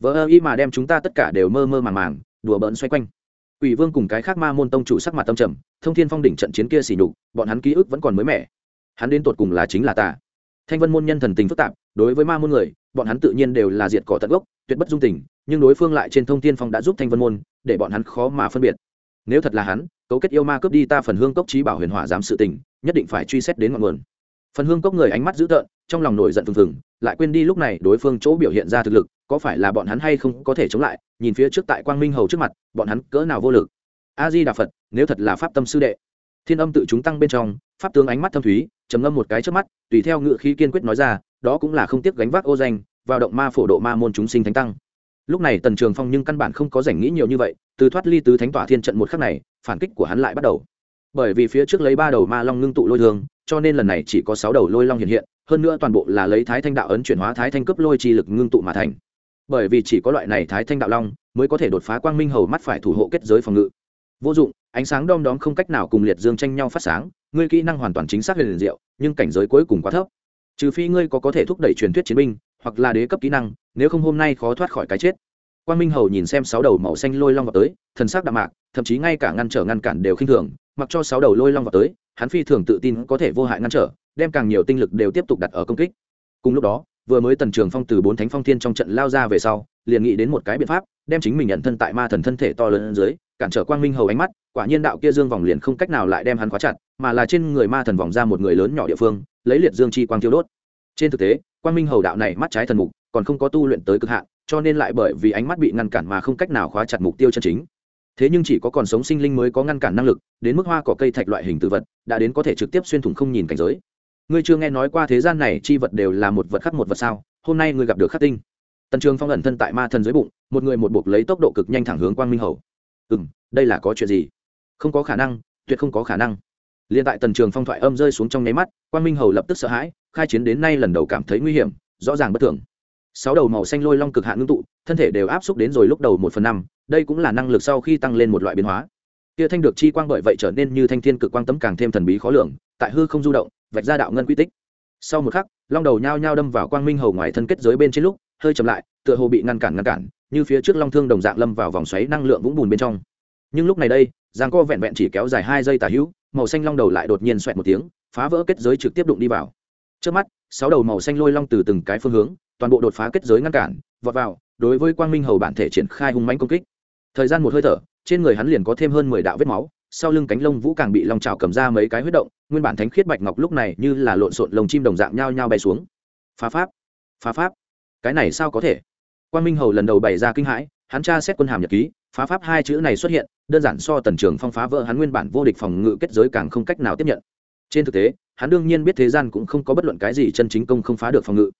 Speaker 1: Vợ ơ y mà đem chúng ta tất cả đều mơ mơ màng màng đùa bỡn xoay quanh. Quỷ Vương cùng cái khác ma môn tông chủ sắc mặt tâm trầm, Thông Thiên Phong đỉnh trận chiến kia xỉ nhục, bọn hắn ký ức vẫn còn mới mẻ. Hắn đến tột cùng là chính là ta. Thanh Vân môn nhân thần tình phức tạp, đối với ma môn người, bọn hắn tự nhiên đều là diệt cỏ tận gốc, tuyệt bất dung tình, nhưng đối phương lại trên Thông Thiên Phong đã giúp Thanh Vân môn, để bọn hắn khó mà phân biệt. Nếu thật là hắn, cấu kết yêu ma cướp đi ta phần hương cốc trí bảo huyền hỏa giám sự tình, nhất định phải truy xét đến ngọn nguồn. Phần hương cốc người ánh mắt dữ tợn, trong lòng nổi giận phừng phừng, lại quên đi lúc này đối phương chỗ biểu hiện ra thực lực, có phải là bọn hắn hay không có thể chống lại, nhìn phía trước tại Quang Minh hầu trước mặt, bọn hắn cỡ nào vô lực. A Di Đà Phật, nếu thật là pháp tâm sư đệ. Thiên âm tự chúng tăng bên trong, pháp tướng ánh mắt thâm thúy, trầm ngâm một cái trước mắt, tùy theo ngự khí kiên quyết nói ra, đó cũng là không tiếc gánh vác ô danh, vào động ma phổ độ ma môn chúng sinh thánh tăng. Lúc này Tần Trường Phong nhưng căn bản không có rảnh nghĩ nhiều như vậy, từ thoát ly tứ thánh tỏa thiên trận một khắc này, phản kích của hắn lại bắt đầu. Bởi vì phía trước lấy ba đầu ma long ngưng tụ lôi thường, cho nên lần này chỉ có sáu đầu lôi long hiện hiện, hơn nữa toàn bộ là lấy thái thanh đạo ấn chuyển hóa thái thanh cấp lôi chi lực ngưng tụ mà thành bởi vì chỉ có loại này thái thanh đạo long mới có thể đột phá quang minh hầu mắt phải thủ hộ kết giới phòng ngự vô dụng ánh sáng đom đóm không cách nào cùng liệt dương tranh nhau phát sáng ngươi kỹ năng hoàn toàn chính xác huyền diệu, nhưng cảnh giới cuối cùng quá thấp. Trừ phi ngươi có có thể thúc đẩy truyền thuyết chiến binh, hoặc là đế cấp kỹ năng, nếu không hôm nay khó thoát khỏi cái chết. Quang minh hầu nhìn xem sáu đầu màu xanh lôi long vào tới, thần sắc đạm mạc, thậm chí ngay cả ngăn trở ngăn cản đều khinh thường, mặc cho sáu đầu lôi long vào tới, hắn phi thường tự tin có thể vô hại ngăn trở, đem càng nhiều tinh lực đều tiếp tục đặt ở công kích. Cùng lúc đó, vừa mới tần trường phong từ bốn thánh phong thiên trong trận lao ra về sau, liền nghĩ đến một cái biện pháp, đem chính mình nhận thân tại ma thần thân thể to lớn dưới, cản trở quang minh hầu ánh mắt, quả nhiên đạo kia dương vòng liền không cách nào lại đem hắn khóa chặt mà là trên người ma thần vòng ra một người lớn nhỏ địa phương, lấy liệt dương chi quang thiêu đốt. Trên thực tế, quang minh hầu đạo này mắt trái thần mục, còn không có tu luyện tới cực hạn, cho nên lại bởi vì ánh mắt bị ngăn cản mà không cách nào khóa chặt mục tiêu chân chính. Thế nhưng chỉ có còn sống sinh linh mới có ngăn cản năng lực, đến mức hoa cỏ cây thạch loại hình tự vật, đã đến có thể trực tiếp xuyên thủng không nhìn cảnh giới. Ngươi chưa nghe nói qua thế gian này chi vật đều là một vật khắc một vật sao? Hôm nay ngươi gặp được khắc tinh. Tần trường phong ẩn thân tại ma thần dưới bụng, một người một buộc lấy tốc độ cực nhanh thẳng hướng quang minh hầu. Ừ m đây là có chuyện gì? Không có khả năng, tuyệt không có khả năng liên tại tần trường phong thoại âm rơi xuống trong nháy mắt, quang minh hầu lập tức sợ hãi, khai chiến đến nay lần đầu cảm thấy nguy hiểm, rõ ràng bất thường. Sáu đầu màu xanh lôi long cực hạn ngưng tụ, thân thể đều áp xúc đến rồi lúc đầu một phần năm, đây cũng là năng lực sau khi tăng lên một loại biến hóa. Kia thanh được chi quang bởi vậy trở nên như thanh thiên cực quang tấm càng thêm thần bí khó lường, tại hư không du động, vạch ra đạo ngân quy tích. Sau một khắc, long đầu nhao nhao đâm vào quang minh hầu ngoài thân kết giới bên trên lúc, hơi chậm lại, tựa hồ bị ngăn cản ngăn cản, như phía trước long thương đồng dạng lâm vào vòng xoáy năng lượng vũng bùn bên trong. Nhưng lúc này đây, giang co vẹn vẹn chỉ kéo dài hai giây tả hữu màu xanh long đầu lại đột nhiên xoẹt một tiếng, phá vỡ kết giới trực tiếp đụng đi vào. Trước mắt, sáu đầu màu xanh lôi long từ từng cái phương hướng, toàn bộ đột phá kết giới ngăn cản, vọt vào, đối với quang minh hầu bản thể triển khai hung mãnh công kích. Thời gian một hơi thở, trên người hắn liền có thêm hơn mười đạo vết máu, sau lưng cánh lông vũ càng bị long trào cầm ra mấy cái huyết động, nguyên bản thánh khiết bạch ngọc lúc này như là lộn xộn lồng chim đồng dạng nhao nhao bay xuống. Phá pháp phá pháp, cái này sao có thể? Quang minh hầu lần đầu bày ra kinh hãi, hắn tra xét quân hàm nhật ký phá pháp hai chữ này xuất hiện, đơn giản so tần trường phong phá vỡ hắn nguyên bản vô địch phòng ngự kết giới càng không cách nào tiếp nhận. Trên thực tế, hắn đương nhiên biết thế gian cũng không có bất luận cái gì chân chính công không phá được phòng ngự.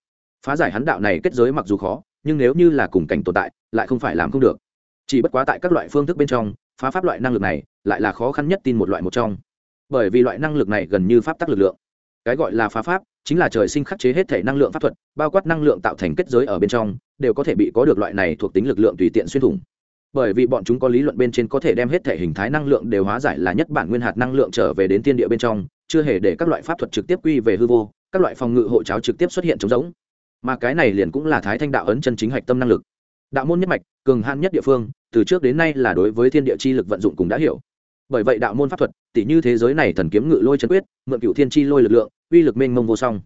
Speaker 1: Phá giải hắn đạo này kết giới mặc dù khó, nhưng nếu như là cùng cảnh tồn tại, lại không phải làm không được. Chỉ bất quá tại các loại phương thức bên trong, phá pháp loại năng lực này lại là khó khăn nhất tin một loại một trong. Bởi vì loại năng lực này gần như pháp tắc lực lượng. Cái gọi là phá pháp chính là trời sinh khắc chế hết thể năng lượng pháp thuật, bao quát năng lượng tạo thành kết giới ở bên trong, đều có thể bị có được loại này thuộc tính lực lượng tùy tiện xuyên thủng bởi vì bọn chúng có lý luận bên trên có thể đem hết thể hình thái năng lượng đều hóa giải là nhất bản nguyên hạt năng lượng trở về đến tiên địa bên trong, chưa hề để các loại pháp thuật trực tiếp quy về hư vô, các loại phòng ngự hộ cháo trực tiếp xuất hiện trống rỗng. Mà cái này liền cũng là thái thanh đạo ấn chân chính hạch tâm năng lực. Đạo môn nhất mạch, cường hạn nhất địa phương, từ trước đến nay là đối với thiên địa chi lực vận dụng cũng đã hiểu. Bởi vậy đạo môn pháp thuật tỷ như thế giới này thần kiếm ngự lôi chân quyết, mượn cựu thiên chi lôi lực lượng, uy lực mênh mông vô song.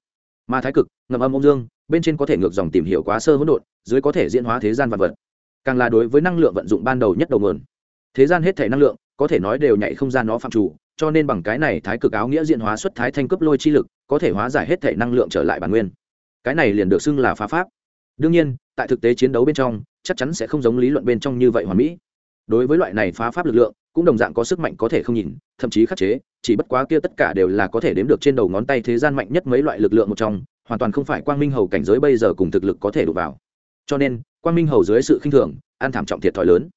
Speaker 1: Mà thái cực, ngầm âm ông dương, bên trên có thể ngược dòng tìm hiểu quá sơ hỗn độn, dưới có thể diễn hóa thế gian vật vật càng là đối với năng lượng vận dụng ban đầu nhất đầu nguồn. Thế gian hết thể năng lượng, có thể nói đều nhảy không gian nó phạm chủ, cho nên bằng cái này thái cực áo nghĩa diện hóa xuất thái thanh cấp lôi chi lực, có thể hóa giải hết thể năng lượng trở lại bản nguyên. Cái này liền được xưng là phá pháp. Đương nhiên, tại thực tế chiến đấu bên trong, chắc chắn sẽ không giống lý luận bên trong như vậy hoàn mỹ. Đối với loại này phá pháp lực lượng, cũng đồng dạng có sức mạnh có thể không nhìn, thậm chí khắc chế, chỉ bất quá kia tất cả đều là có thể đếm được trên đầu ngón tay thế gian mạnh nhất mấy loại lực lượng một trong, hoàn toàn không phải quang minh hầu cảnh giới bây giờ cùng thực lực có thể đụng vào cho nên, quang minh hầu dưới sự khinh thường, an thảm trọng thiệt thòi lớn.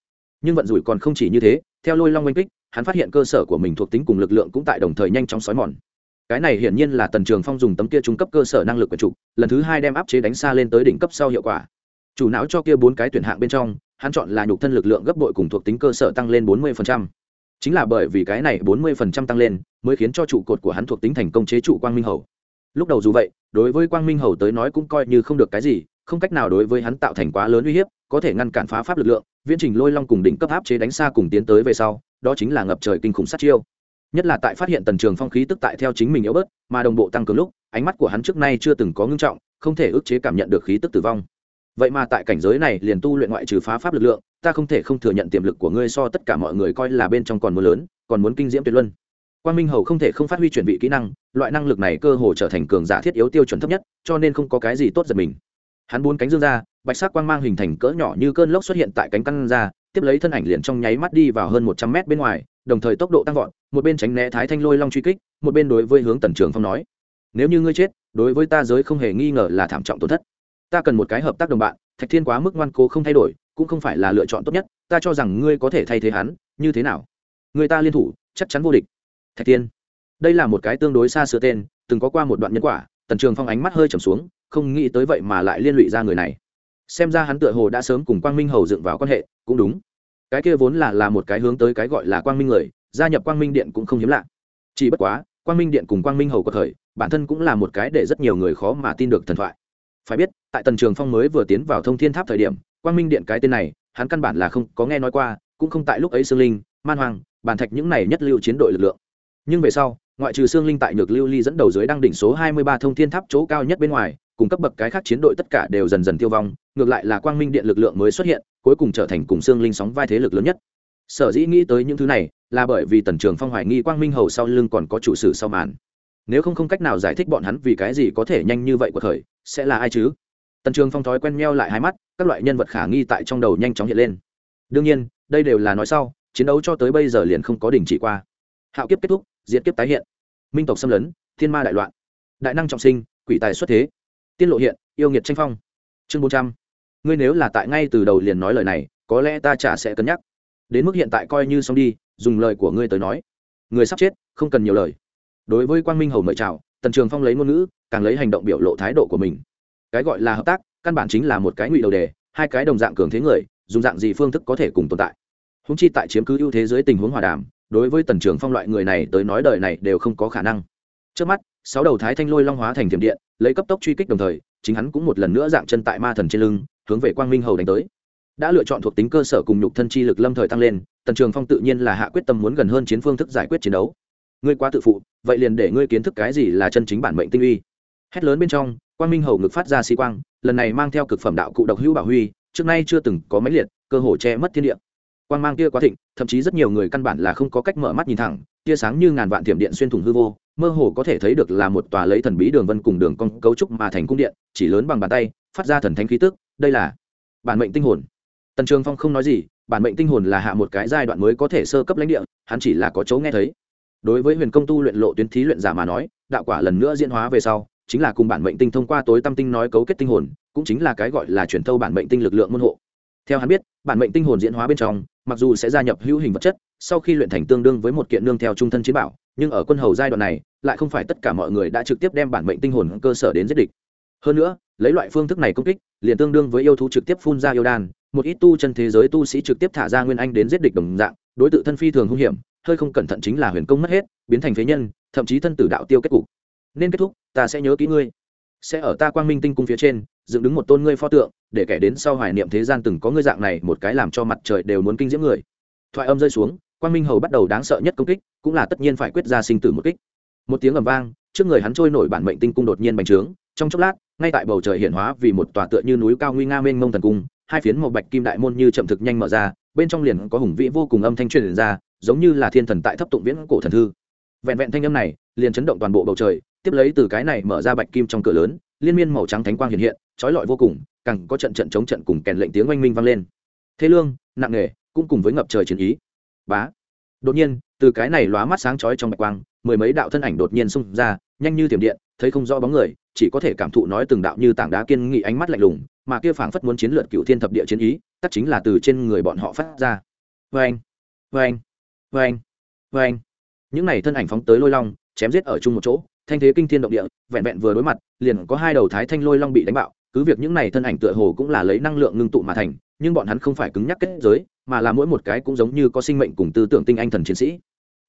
Speaker 1: Nhưng vận rủi còn không chỉ như thế, theo lôi long oanh kích, hắn phát hiện cơ sở của mình thuộc tính cùng lực lượng cũng tại đồng thời nhanh chóng xói mòn. Cái này hiển nhiên là tần trường phong dùng tấm kia trung cấp cơ sở năng lực của chủ, lần thứ hai đem áp chế đánh xa lên tới đỉnh cấp sau hiệu quả. Chủ não cho kia bốn cái tuyển hạng bên trong, hắn chọn là nhục thân lực lượng gấp bội cùng thuộc tính cơ sở tăng lên bốn mươi chính là bởi vì cái này bốn mươi tăng lên, mới khiến cho trụ cột của hắn thuộc tính thành công chế trụ quang minh hầu. Lúc đầu dù vậy, đối với quang minh hầu tới nói cũng coi như không được cái gì không cách nào đối với hắn tạo thành quá lớn uy hiếp, có thể ngăn cản phá pháp lực lượng, viễn trình lôi long cùng đỉnh cấp áp chế đánh xa cùng tiến tới về sau, đó chính là ngập trời kinh khủng sát chiêu. Nhất là tại phát hiện tần trường phong khí tức tại theo chính mình yếu bớt, mà đồng bộ tăng cường lúc, ánh mắt của hắn trước nay chưa từng có ngưng trọng, không thể ức chế cảm nhận được khí tức tử vong. Vậy mà tại cảnh giới này liền tu luyện ngoại trừ phá pháp lực lượng, ta không thể không thừa nhận tiềm lực của ngươi so tất cả mọi người coi là bên trong còn muốn lớn, còn muốn kinh diễm tuyệt luân. Quan minh hầu không thể không phát huy chuyển vị kỹ năng, loại năng lực này cơ hồ trở thành cường giả thiết yếu tiêu chuẩn thấp nhất, cho nên không có cái gì tốt giật mình hắn bốn cánh dương ra, bạch sắc quang mang hình thành cỡ nhỏ như cơn lốc xuất hiện tại cánh căn ra, tiếp lấy thân ảnh liền trong nháy mắt đi vào hơn một trăm mét bên ngoài, đồng thời tốc độ tăng vọt, một bên tránh né thái thanh lôi long truy kích, một bên đối với hướng tần trường phong nói, nếu như ngươi chết, đối với ta giới không hề nghi ngờ là thảm trọng tổn thất. Ta cần một cái hợp tác đồng bạn, thạch thiên quá mức ngoan cố không thay đổi, cũng không phải là lựa chọn tốt nhất, ta cho rằng ngươi có thể thay thế hắn, như thế nào? Người ta liên thủ, chắc chắn vô địch. Thạch thiên. Đây là một cái tương đối xa xưa tên, từng có qua một đoạn nhân quả, tần trường phong ánh mắt hơi trầm xuống không nghĩ tới vậy mà lại liên lụy ra người này. Xem ra hắn tựa hồ đã sớm cùng quang minh hầu dựng vào quan hệ, cũng đúng. Cái kia vốn là là một cái hướng tới cái gọi là quang minh người, gia nhập quang minh điện cũng không hiếm lạ. Chỉ bất quá, quang minh điện cùng quang minh hầu có thời, bản thân cũng là một cái để rất nhiều người khó mà tin được thần thoại. Phải biết, tại tần trường phong mới vừa tiến vào thông thiên tháp thời điểm, quang minh điện cái tên này, hắn căn bản là không có nghe nói qua, cũng không tại lúc ấy xương linh, man hoàng bàn thạch những này nhất lưu chiến đội lực lượng. Nhưng về sau, ngoại trừ xương linh tại nhược lưu ly dẫn đầu dưới đăng đỉnh số hai mươi ba thông thiên tháp chỗ cao nhất bên ngoài cùng cấp bậc cái khác chiến đội tất cả đều dần dần tiêu vong, ngược lại là quang minh điện lực lượng mới xuất hiện, cuối cùng trở thành cùng xương linh sóng vai thế lực lớn nhất. Sở dĩ nghĩ tới những thứ này, là bởi vì tần trường phong hoài nghi quang minh hầu sau lưng còn có chủ sử sau màn. Nếu không không cách nào giải thích bọn hắn vì cái gì có thể nhanh như vậy của thời, sẽ là ai chứ? Tần trường phong thói quen meo lại hai mắt, các loại nhân vật khả nghi tại trong đầu nhanh chóng hiện lên. Đương nhiên, đây đều là nói sau, chiến đấu cho tới bây giờ liền không có đình chỉ qua. Hạo kiếp kết thúc diễn kiếp tái hiện. Minh tộc xâm lấn, thiên ma đại loạn. Đại năng trọng sinh, quỷ tài xuất thế tiên lộ hiện, yêu nghiệt tranh phong. Chương bốn trăm. Ngươi nếu là tại ngay từ đầu liền nói lời này, có lẽ ta chả sẽ cân nhắc. Đến mức hiện tại coi như xong đi, dùng lời của ngươi tới nói. Người sắp chết, không cần nhiều lời. Đối với quang minh hầu mời chào, tần trường phong lấy ngôn ngữ, càng lấy hành động biểu lộ thái độ của mình. Cái gọi là hợp tác, căn bản chính là một cái ngụy đầu đề, hai cái đồng dạng cường thế người, dùng dạng gì phương thức có thể cùng tồn tại. Húng chi tại chiếm cứ ưu thế dưới tình huống hòa đàm, đối với tần trường phong loại người này tới nói đời này đều không có khả năng. Trước mắt, sáu đầu thái thanh lôi long hóa thành thiểm điện lấy cấp tốc truy kích đồng thời, chính hắn cũng một lần nữa dạng chân tại ma thần trên lưng, hướng về quang minh hầu đánh tới. Đã lựa chọn thuộc tính cơ sở cùng nhục thân chi lực lâm thời tăng lên, tần trường phong tự nhiên là hạ quyết tâm muốn gần hơn chiến phương thức giải quyết chiến đấu. Ngươi quá tự phụ, vậy liền để ngươi kiến thức cái gì là chân chính bản mệnh tinh uy. Hét lớn bên trong, quang minh hầu ngực phát ra xi quang, lần này mang theo cực phẩm đạo cụ độc hữu bảo huy, trước nay chưa từng có máy liệt, cơ hồ che mất thiên địa. Quang mang kia quá thịnh, thậm chí rất nhiều người căn bản là không có cách mở mắt nhìn thẳng, tia sáng như ngàn vạn thiểm điện xuyên thủng hư vô mơ hồ có thể thấy được là một tòa lấy thần bí đường vân cùng đường cong cấu trúc mà thành cung điện, chỉ lớn bằng bàn tay, phát ra thần thánh khí tức, đây là bản mệnh tinh hồn. Tần trường phong không nói gì, bản mệnh tinh hồn là hạ một cái giai đoạn mới có thể sơ cấp lãnh địa, hắn chỉ là có chỗ nghe thấy. Đối với huyền công tu luyện lộ tuyến thí luyện giả mà nói, đạo quả lần nữa diễn hóa về sau, chính là cùng bản mệnh tinh thông qua tối tâm tinh nói cấu kết tinh hồn, cũng chính là cái gọi là truyền thâu bản mệnh tinh lực lượng môn hộ. Theo hắn biết, bản mệnh tinh hồn diễn hóa bên trong, mặc dù sẽ gia nhập hữu hình vật chất, sau khi luyện thành tương đương với một kiện nương theo trung thân chiến bảo nhưng ở quân hầu giai đoạn này, lại không phải tất cả mọi người đã trực tiếp đem bản mệnh tinh hồn cơ sở đến giết địch. Hơn nữa, lấy loại phương thức này công kích, liền tương đương với yêu thú trực tiếp phun ra yêu đan, một ít tu chân thế giới tu sĩ trực tiếp thả ra nguyên anh đến giết địch đồng dạng, đối tượng thân phi thường hung hiểm, hơi không cẩn thận chính là huyền công mất hết, biến thành phế nhân, thậm chí thân tử đạo tiêu kết cục. Nên kết thúc, ta sẽ nhớ kỹ ngươi. Sẽ ở ta quang minh tinh cung phía trên, dựng đứng một tôn ngươi pho tượng, để kẻ đến sau hoài niệm thế gian từng có ngươi dạng này, một cái làm cho mặt trời đều muốn kinh diễm người. Thoại âm rơi xuống quang minh hầu bắt đầu đáng sợ nhất công kích, cũng là tất nhiên phải quyết ra sinh tử một kích. Một tiếng ầm vang, trước người hắn trôi nổi bản mệnh tinh cung đột nhiên bành trướng, trong chốc lát, ngay tại bầu trời hiện hóa vì một tòa tựa như núi cao nguy nga mênh mông thần cung, hai phiến màu bạch kim đại môn như chậm thực nhanh mở ra, bên trong liền có hùng vĩ vô cùng âm thanh truyền ra, giống như là thiên thần tại thấp tụng viễn cổ thần thư. Vẹn vẹn thanh âm này, liền chấn động toàn bộ bầu trời, tiếp lấy từ cái này mở ra bạch kim trong cửa lớn, liên miên màu trắng thánh quang hiện hiện, trói lọi vô cùng, càng có trận trận chống trận cùng kèn lệnh tiếng oanh minh vang lên. Thế lương, nặng nề, cũng cùng với ngập trời chiến ý bá. Đột nhiên, từ cái này lóa mắt sáng chói trong bạch quang, mười mấy đạo thân ảnh đột nhiên xung ra, nhanh như thiểm điện, thấy không rõ bóng người, chỉ có thể cảm thụ nói từng đạo như tảng đá kiên nghị ánh mắt lạnh lùng, mà kia phảng phất muốn chiến lược cựu thiên thập địa chiến ý, tất chính là từ trên người bọn họ phát ra. Vê anh vê anh vê anh vê anh những này thân ảnh phóng tới lôi long, chém giết ở chung một chỗ, thanh thế kinh thiên động địa, vẹn vẹn vừa đối mặt, liền có hai đầu thái thanh lôi long bị đánh bạo, cứ việc những này thân ảnh tựa hồ cũng là lấy năng lượng ngưng tụ mà thành, nhưng bọn hắn không phải cứng nhắc kết giới mà là mỗi một cái cũng giống như có sinh mệnh cùng tư tưởng tinh anh thần chiến sĩ.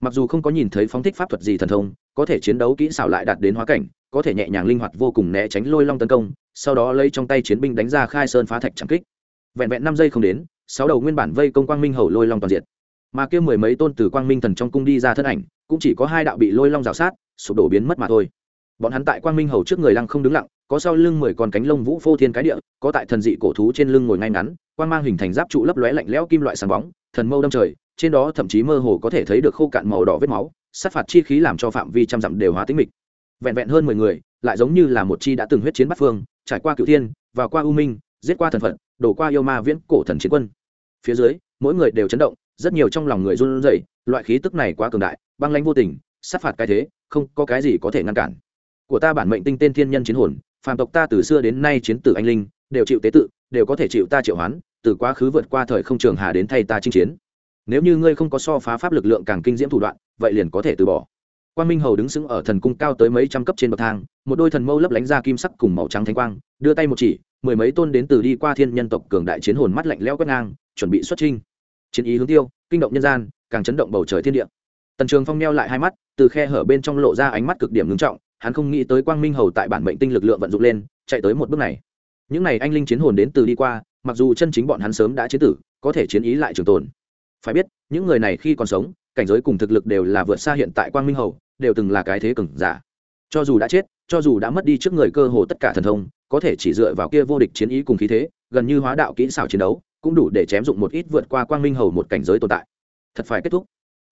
Speaker 1: Mặc dù không có nhìn thấy phóng thích pháp thuật gì thần thông, có thể chiến đấu kỹ xảo lại đạt đến hóa cảnh, có thể nhẹ nhàng linh hoạt vô cùng né tránh lôi long tấn công, sau đó lấy trong tay chiến binh đánh ra khai sơn phá thạch chẳng kích. Vẹn vẹn năm giây không đến, sáu đầu nguyên bản vây công quang minh hầu lôi long toàn diện mà kia mười mấy tôn từ quang minh thần trong cung đi ra thân ảnh, cũng chỉ có hai đạo bị lôi long rào sát, sụp đổ biến mất mà thôi. Bọn hắn tại quang minh hầu trước người lăng không đứng lặng có sau lưng mười con cánh lông vũ phô thiên cái địa, có tại thần dị cổ thú trên lưng ngồi ngay ngắn, quang mang hình thành giáp trụ lấp lóe lạnh lẽo kim loại sáng bóng, thần mâu đâm trời, trên đó thậm chí mơ hồ có thể thấy được khô cạn màu đỏ vết máu, sát phạt chi khí làm cho phạm vi trăm dặm đều hóa tính mịch. Vẹn vẹn hơn mười người, lại giống như là một chi đã từng huyết chiến bắt phương, trải qua cựu thiên và qua u minh, giết qua thần phận đổ qua yêu ma viễn cổ thần chiến quân. Phía dưới, mỗi người đều chấn động, rất nhiều trong lòng người run rẩy, loại khí tức này quá cường đại, băng lãnh vô tình, sát phạt cái thế, không có cái gì có thể ngăn cản. Của ta bản mệnh tinh tên thiên nhân chiến hồn phàm tộc ta từ xưa đến nay chiến tử anh linh, đều chịu tế tự, đều có thể chịu ta triệu hoán, từ quá khứ vượt qua thời không trường hà đến thay ta chinh chiến. Nếu như ngươi không có so phá pháp lực lượng càng kinh diễm thủ đoạn, vậy liền có thể từ bỏ. Quan minh hầu đứng sững ở thần cung cao tới mấy trăm cấp trên bậc thang, một đôi thần mâu lấp lánh ra kim sắc cùng màu trắng thánh quang, đưa tay một chỉ, mười mấy tôn đến từ đi qua thiên nhân tộc cường đại chiến hồn mắt lạnh lẽo quét ngang, chuẩn bị xuất trinh chiến ý hướng tiêu, kinh động nhân gian, càng chấn động bầu trời thiên địa. Tần trường phong neo lại hai mắt, từ khe hở bên trong lộ ra ánh mắt cực điểm ngưng trọng hắn không nghĩ tới quang minh hầu tại bản mệnh tinh lực lượng vận dụng lên, chạy tới một bước này. Những này anh linh chiến hồn đến từ đi qua, mặc dù chân chính bọn hắn sớm đã chế tử, có thể chiến ý lại trường tồn. Phải biết, những người này khi còn sống, cảnh giới cùng thực lực đều là vượt xa hiện tại quang minh hầu, đều từng là cái thế cường giả. Cho dù đã chết, cho dù đã mất đi trước người cơ hồ tất cả thần thông, có thể chỉ dựa vào kia vô địch chiến ý cùng khí thế, gần như hóa đạo kỹ xảo chiến đấu, cũng đủ để chém dụng một ít vượt qua quang minh hầu một cảnh giới tồn tại. Thật phải kết thúc.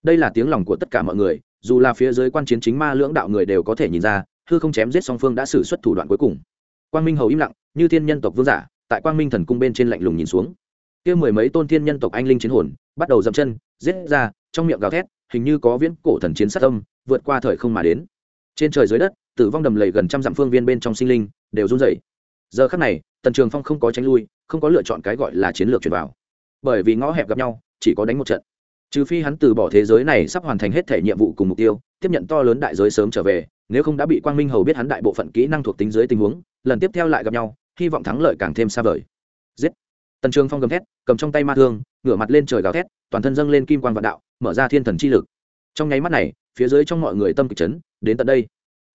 Speaker 1: Đây là tiếng lòng của tất cả mọi người dù là phía dưới quan chiến chính ma lưỡng đạo người đều có thể nhìn ra, hư không chém giết song phương đã xử suất thủ đoạn cuối cùng. Quang minh hầu im lặng, như thiên nhân tộc vương giả, tại quang minh thần cung bên trên lạnh lùng nhìn xuống. Kia mười mấy tôn thiên nhân tộc anh linh chiến hồn, bắt đầu dậm chân, giết ra, trong miệng gào thét, hình như có viễn cổ thần chiến sát âm, vượt qua thời không mà đến. Trên trời dưới đất, tử vong đầm lầy gần trăm dặm phương viên bên trong sinh linh, đều run rẩy. Giờ khắc này, tần trường phong không có tránh lui, không có lựa chọn cái gọi là chiến lược chuyển vào. Bởi vì ngõ hẹp gặp nhau, chỉ có đánh một trận trừ phi hắn từ bỏ thế giới này sắp hoàn thành hết thể nhiệm vụ cùng mục tiêu, tiếp nhận to lớn đại giới sớm trở về, nếu không đã bị quang minh hầu biết hắn đại bộ phận kỹ năng thuộc tính dưới tình huống, lần tiếp theo lại gặp nhau, hy vọng thắng lợi càng thêm xa vời. Giết! Tần trường phong gầm thét, cầm trong tay ma thương, ngửa mặt lên trời gào thét, toàn thân dâng lên kim quan vạn đạo, mở ra thiên thần chi lực. Trong nháy mắt này, phía dưới trong mọi người tâm kịch chấn, đến tận đây.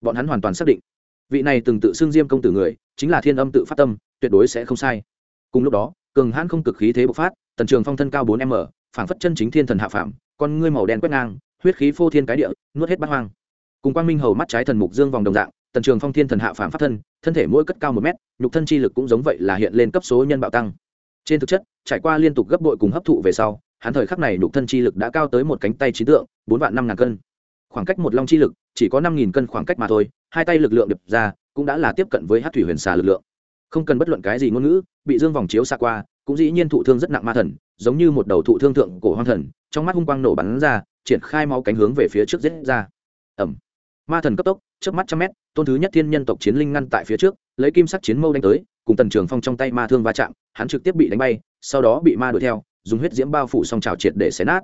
Speaker 1: Bọn hắn hoàn toàn xác định, vị này từng tự xưng diêm công tử người, chính là thiên âm tự phát tâm, tuyệt đối sẽ không sai. Cùng lúc đó, cường hãn không cực khí thế bộc phát, tần trường phong thân cao bốn m phảng phất chân chính thiên thần hạ phàm, con ngươi màu đen quét ngang huyết khí phô thiên cái địa nuốt hết bát hoang. Cùng quang minh hầu mắt trái thần mục dương vòng đồng dạng tần trường phong thiên thần hạ phàm pháp thân thân thể mỗi cất cao một mét nhục thân chi lực cũng giống vậy là hiện lên cấp số nhân bạo tăng. Trên thực chất trải qua liên tục gấp bội cùng hấp thụ về sau hắn thời khắc này nhục thân chi lực đã cao tới một cánh tay trí tượng bốn vạn năm ngàn cân. Khoảng cách một long chi lực chỉ có năm nghìn cân khoảng cách mà thôi hai tay lực lượng điệp ra cũng đã là tiếp cận với hát thủy huyền xà lực lượng không cần bất luận cái gì ngôn ngữ, bị dương vòng chiếu xa qua, cũng dĩ nhiên thụ thương rất nặng ma thần, giống như một đầu thụ thương thượng cổ hoang thần, trong mắt hung quang nổ bắn ra, triển khai máu cánh hướng về phía trước giết ra. Ẩm ma thần cấp tốc trước mắt trăm mét, tôn thứ nhất thiên nhân tộc chiến linh ngăn tại phía trước, lấy kim sắc chiến mâu đánh tới, cùng tần trường phong trong tay ma thương va chạm, hắn trực tiếp bị đánh bay, sau đó bị ma đuổi theo, dùng huyết diễm bao phủ song trào triệt để xé nát.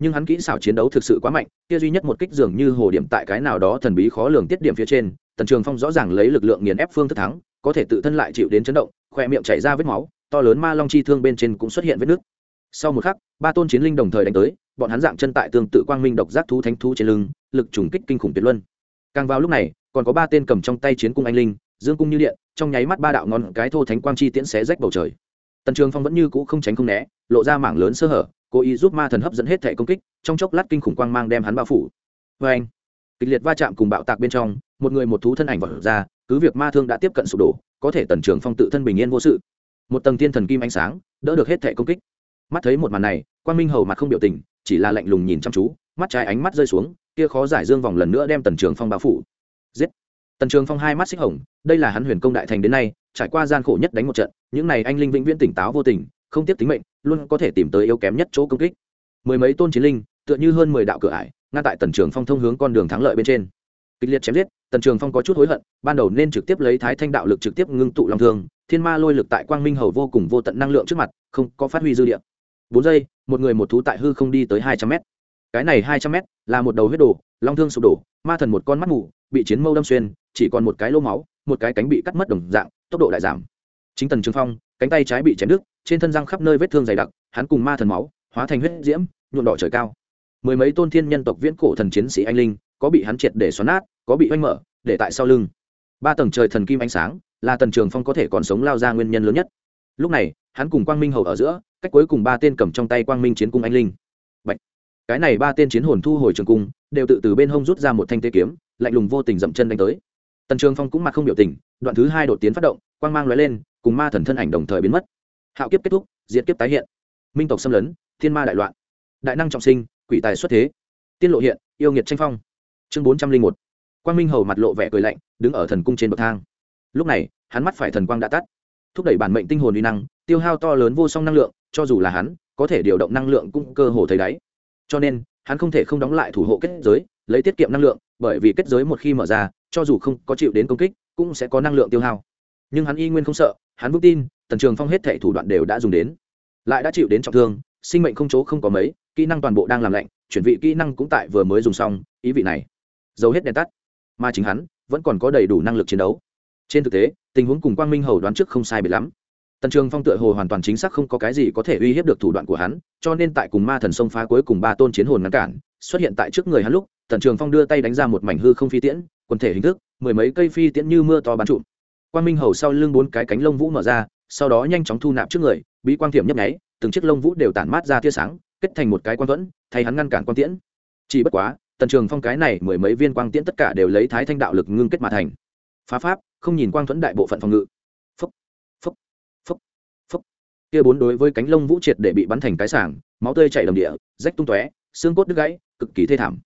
Speaker 1: Nhưng hắn kỹ xảo chiến đấu thực sự quá mạnh, kia duy nhất một kích dường như hồ điểm tại cái nào đó thần bí khó lường tiết điểm phía trên, tần trường phong rõ ràng lấy lực lượng nghiền ép phương thức thắng có thể tự thân lại chịu đến chấn động khoe miệng chảy ra vết máu, to lớn ma long chi thương bên trên cũng xuất hiện vết nước sau một khắc, ba tôn chiến linh đồng thời đánh tới, bọn hắn dạng chân tại tương tự quang minh độc giác thú thánh thú trên lưng, lực trùng kích kinh khủng tuyệt luân. Càng vào lúc này, còn có ba tên cầm trong tay chiến cung anh linh, dương cung như điện, trong nháy mắt ba đạo ngón cái thô thánh quang chi tiễn xé rách bầu trời. Tần trường phong vẫn như cũ không tránh không né, lộ ra mảng lớn sơ hở, cố ý giúp ma thần hấp dẫn hết thể công kích, trong chốc lát kinh khủng quang mang đem hắn bao phủ. Vê anh kịch liệt va chạm cùng bạo tạc bên trong một người một thú thân ảnh vật ra, cứ việc ma thương đã tiếp cận sụp đổ, có thể tần trường phong tự thân bình yên vô sự. Một tầng thiên thần kim ánh sáng, đỡ được hết thể công kích. Mắt thấy một màn này quan minh hầu mặt không biểu tình, chỉ là lạnh lùng nhìn chăm chú, mắt trái ánh mắt rơi xuống, kia khó giải dương vòng lần nữa đem tần trường phong bao phủ. Giết! Tần trường phong hai mắt xích hồng, đây là hắn huyền công đại thành đến nay, trải qua gian khổ nhất đánh một trận, những này anh linh vĩnh viễn tỉnh táo vô tình, không tiếp tính mệnh, luôn có thể tìm tới yếu kém nhất chỗ công kích. Mười mấy tôn chiến linh, tựa như hơn mười đạo cửa ải, ngăn tại tần trường phong thông hướng con đường thắng lợi bên trên. Kịch liệt chém giết tần trường phong có chút hối hận, ban đầu nên trực tiếp lấy thái thanh đạo lực trực tiếp ngưng tụ long thương, thiên ma lôi lực tại quang minh hầu vô cùng vô tận năng lượng trước mặt, không có phát huy dư địa. Bốn giây, một người một thú tại hư không đi tới hai trăm mét. Cái này hai trăm mét là một đầu huyết đổ long thương sụp đổ, ma thần một con mắt mù, bị chiến mâu đâm xuyên, chỉ còn một cái lô máu, một cái cánh bị cắt mất đồng dạng, tốc độ lại giảm. Chính tần trường phong, cánh tay trái bị chém đứt, trên thân răng khắp nơi vết thương dày đặc, hắn cùng ma thần máu, hóa thành huyết diễm, nhuộm đỏ trời cao. Mười mấy tôn thiên nhân tộc viễn cổ thần chiến sĩ anh linh, có bị hắn triệt để xoắn nát có bị oanh mở, để tại sau lưng. Ba tầng trời thần kim ánh sáng, là tần trường phong có thể còn sống lao ra nguyên nhân lớn nhất. Lúc này, hắn cùng quang minh hầu ở giữa, cách cuối cùng ba tên cầm trong tay quang minh chiến cung anh linh. Bạch. cái này ba tên chiến hồn thu hồi trường cung, đều tự từ bên hông rút ra một thanh tê kiếm, lạnh lùng vô tình dậm chân đánh tới. Tần trường phong cũng mặt không biểu tình, đoạn thứ hai đột tiến phát động, quang mang lóe lên, cùng ma thần thân ảnh đồng thời biến mất. Hạo kiếp kết thúc diễn kiếp tái hiện. Minh tộc xâm lấn, thiên ma đại loạn. Đại năng trọng sinh, quỷ tài xuất thế. Tiên lộ hiện, yêu nghiệt tranh phong. Chương bốn trăm linh một quang minh hầu mặt lộ vẻ cười lạnh, đứng ở thần cung trên bậc thang. Lúc này, hắn mắt phải thần quang đã tắt, thúc đẩy bản mệnh tinh hồn uy năng, tiêu hao to lớn vô song năng lượng, cho dù là hắn, có thể điều động năng lượng cũng cơ hồ thấy đáy. Cho nên, hắn không thể không đóng lại thủ hộ kết giới, lấy tiết kiệm năng lượng, bởi vì kết giới một khi mở ra, cho dù không có chịu đến công kích, cũng sẽ có năng lượng tiêu hao. Nhưng hắn y nguyên không sợ, hắn vững tin, tần trường phong hết thệ thủ đoạn đều đã dùng đến. Lại đã chịu đến trọng thương, sinh mệnh không chỗ không có mấy, kỹ năng toàn bộ đang làm lạnh, chuyển vị kỹ năng cũng tại vừa mới dùng xong, ý vị này. Dầu hết đèn tắt mà chính hắn vẫn còn có đầy đủ năng lực chiến đấu. Trên thực tế, tình huống cùng quang minh hầu đoán trước không sai biệt lắm. Tần trường phong tựa hồ hoàn toàn chính xác không có cái gì có thể uy hiếp được thủ đoạn của hắn, cho nên tại cùng ma thần sông phá cuối cùng ba tôn chiến hồn ngăn cản, xuất hiện tại trước người hắn lúc, tần trường phong đưa tay đánh ra một mảnh hư không phi tiễn, quần thể hình thức, mười mấy cây phi tiễn như mưa to bắn trụm. Quang minh hầu sau lưng bốn cái cánh lông vũ mở ra, sau đó nhanh chóng thu nạp trước người, bí quang thiểm nhấp nháy, từng chiếc lông vũ đều tản mát ra tia sáng, kết thành một cái quang thuẫn, thay hắn ngăn cản quang tiễn. Chỉ bất quá tần trường phong cái này mười mấy viên quang tiễn tất cả đều lấy thái thanh đạo lực ngưng kết mà thành. Phá pháp, không nhìn quang thuẫn đại bộ phận phòng ngự. Phúc phúc phúc phúc kia bốn đối với cánh lông vũ triệt để bị bắn thành cái sảng, máu tươi chảy đầm địa, rách tung tóe, xương cốt đứt gãy, cực kỳ thê thảm.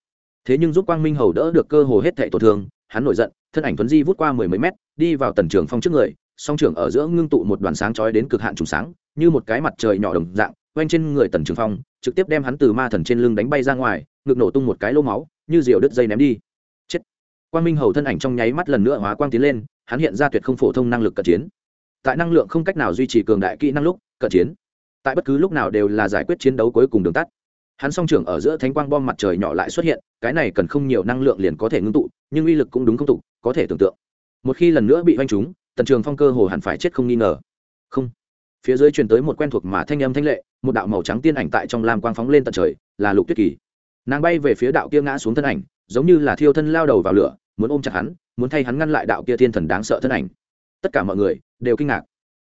Speaker 1: Thế nhưng giúp quang minh hầu đỡ được cơ hồ hết thệ tổn thương, hắn nổi giận, thân ảnh tuấn di vút qua mười mấy mét, đi vào tần trường phong trước người, song trưởng ở giữa ngưng tụ một đoàn sáng chói đến cực hạn trùng sáng, như một cái mặt trời nhỏ đồng dạng, quanh trên người tần trường phong trực tiếp đem hắn từ ma thần trên lưng đánh bay ra ngoài, ngực nổ tung một cái lô máu, như diều đứt dây ném đi. Chết. Quan minh hầu thân ảnh trong nháy mắt lần nữa hóa quang tiến lên, hắn hiện ra tuyệt không phổ thông năng lực cận chiến. Tại năng lượng không cách nào duy trì cường đại kỹ năng lúc, cận chiến. Tại bất cứ lúc nào đều là giải quyết chiến đấu cuối cùng đường tắt. Hắn song trưởng ở giữa thánh quang bom mặt trời nhỏ lại xuất hiện, cái này cần không nhiều năng lượng liền có thể ngưng tụ, nhưng uy lực cũng đúng không tụ, có thể tưởng tượng. Một khi lần nữa bị oanh trúng, tần trường phong cơ hồ hẳn phải chết không nghi ngờ. Không phía dưới truyền tới một quen thuộc mà thanh âm thanh lệ, một đạo màu trắng tiên ảnh tại trong lam quang phóng lên tận trời, là lục tuyết kỳ. Nàng bay về phía đạo kia ngã xuống thân ảnh, giống như là thiêu thân lao đầu vào lửa, muốn ôm chặt hắn, muốn thay hắn ngăn lại đạo kia thiên thần đáng sợ thân ảnh. Tất cả mọi người đều kinh ngạc.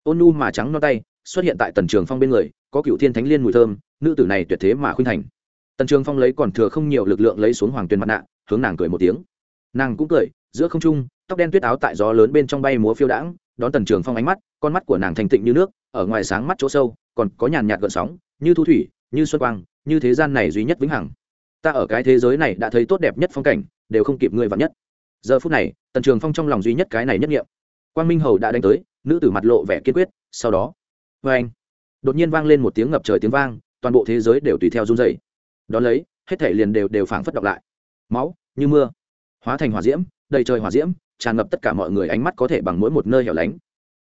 Speaker 1: Ôn nu mà trắng no tay xuất hiện tại tần trường phong bên người, có cựu thiên thánh liên mùi thơm, nữ tử này tuyệt thế mà khuynh thành. Tần trường phong lấy còn thừa không nhiều lực lượng lấy xuống hoàng tuyền mặt nạ, hướng nàng cười một tiếng. Nàng cũng cười, giữa không trung, tóc đen tuyết áo tại gió lớn bên trong bay múa phiêu đãng, đón tần trường phong ánh mắt, con mắt của nàng thành tịnh như nước ở ngoài sáng mắt chỗ sâu, còn có nhàn nhạt gợn sóng, như thu thủy, như xuân quang, như thế gian này duy nhất vĩnh hằng. Ta ở cái thế giới này đã thấy tốt đẹp nhất phong cảnh, đều không kịp ngươi vạn nhất. Giờ phút này, tần trường phong trong lòng duy nhất cái này nhất nghiệm quang minh hầu đã đánh tới, nữ tử mặt lộ vẻ kiên quyết, sau đó vê anh, đột nhiên vang lên một tiếng ngập trời tiếng vang, toàn bộ thế giới đều tùy theo run dày đón lấy, hết thể liền đều đều phảng phất đọc lại. Máu, như mưa, hóa thành hỏa diễm, đầy trời hỏa diễm, tràn ngập tất cả mọi người ánh mắt có thể bằng mỗi một nơi hẻo lánh.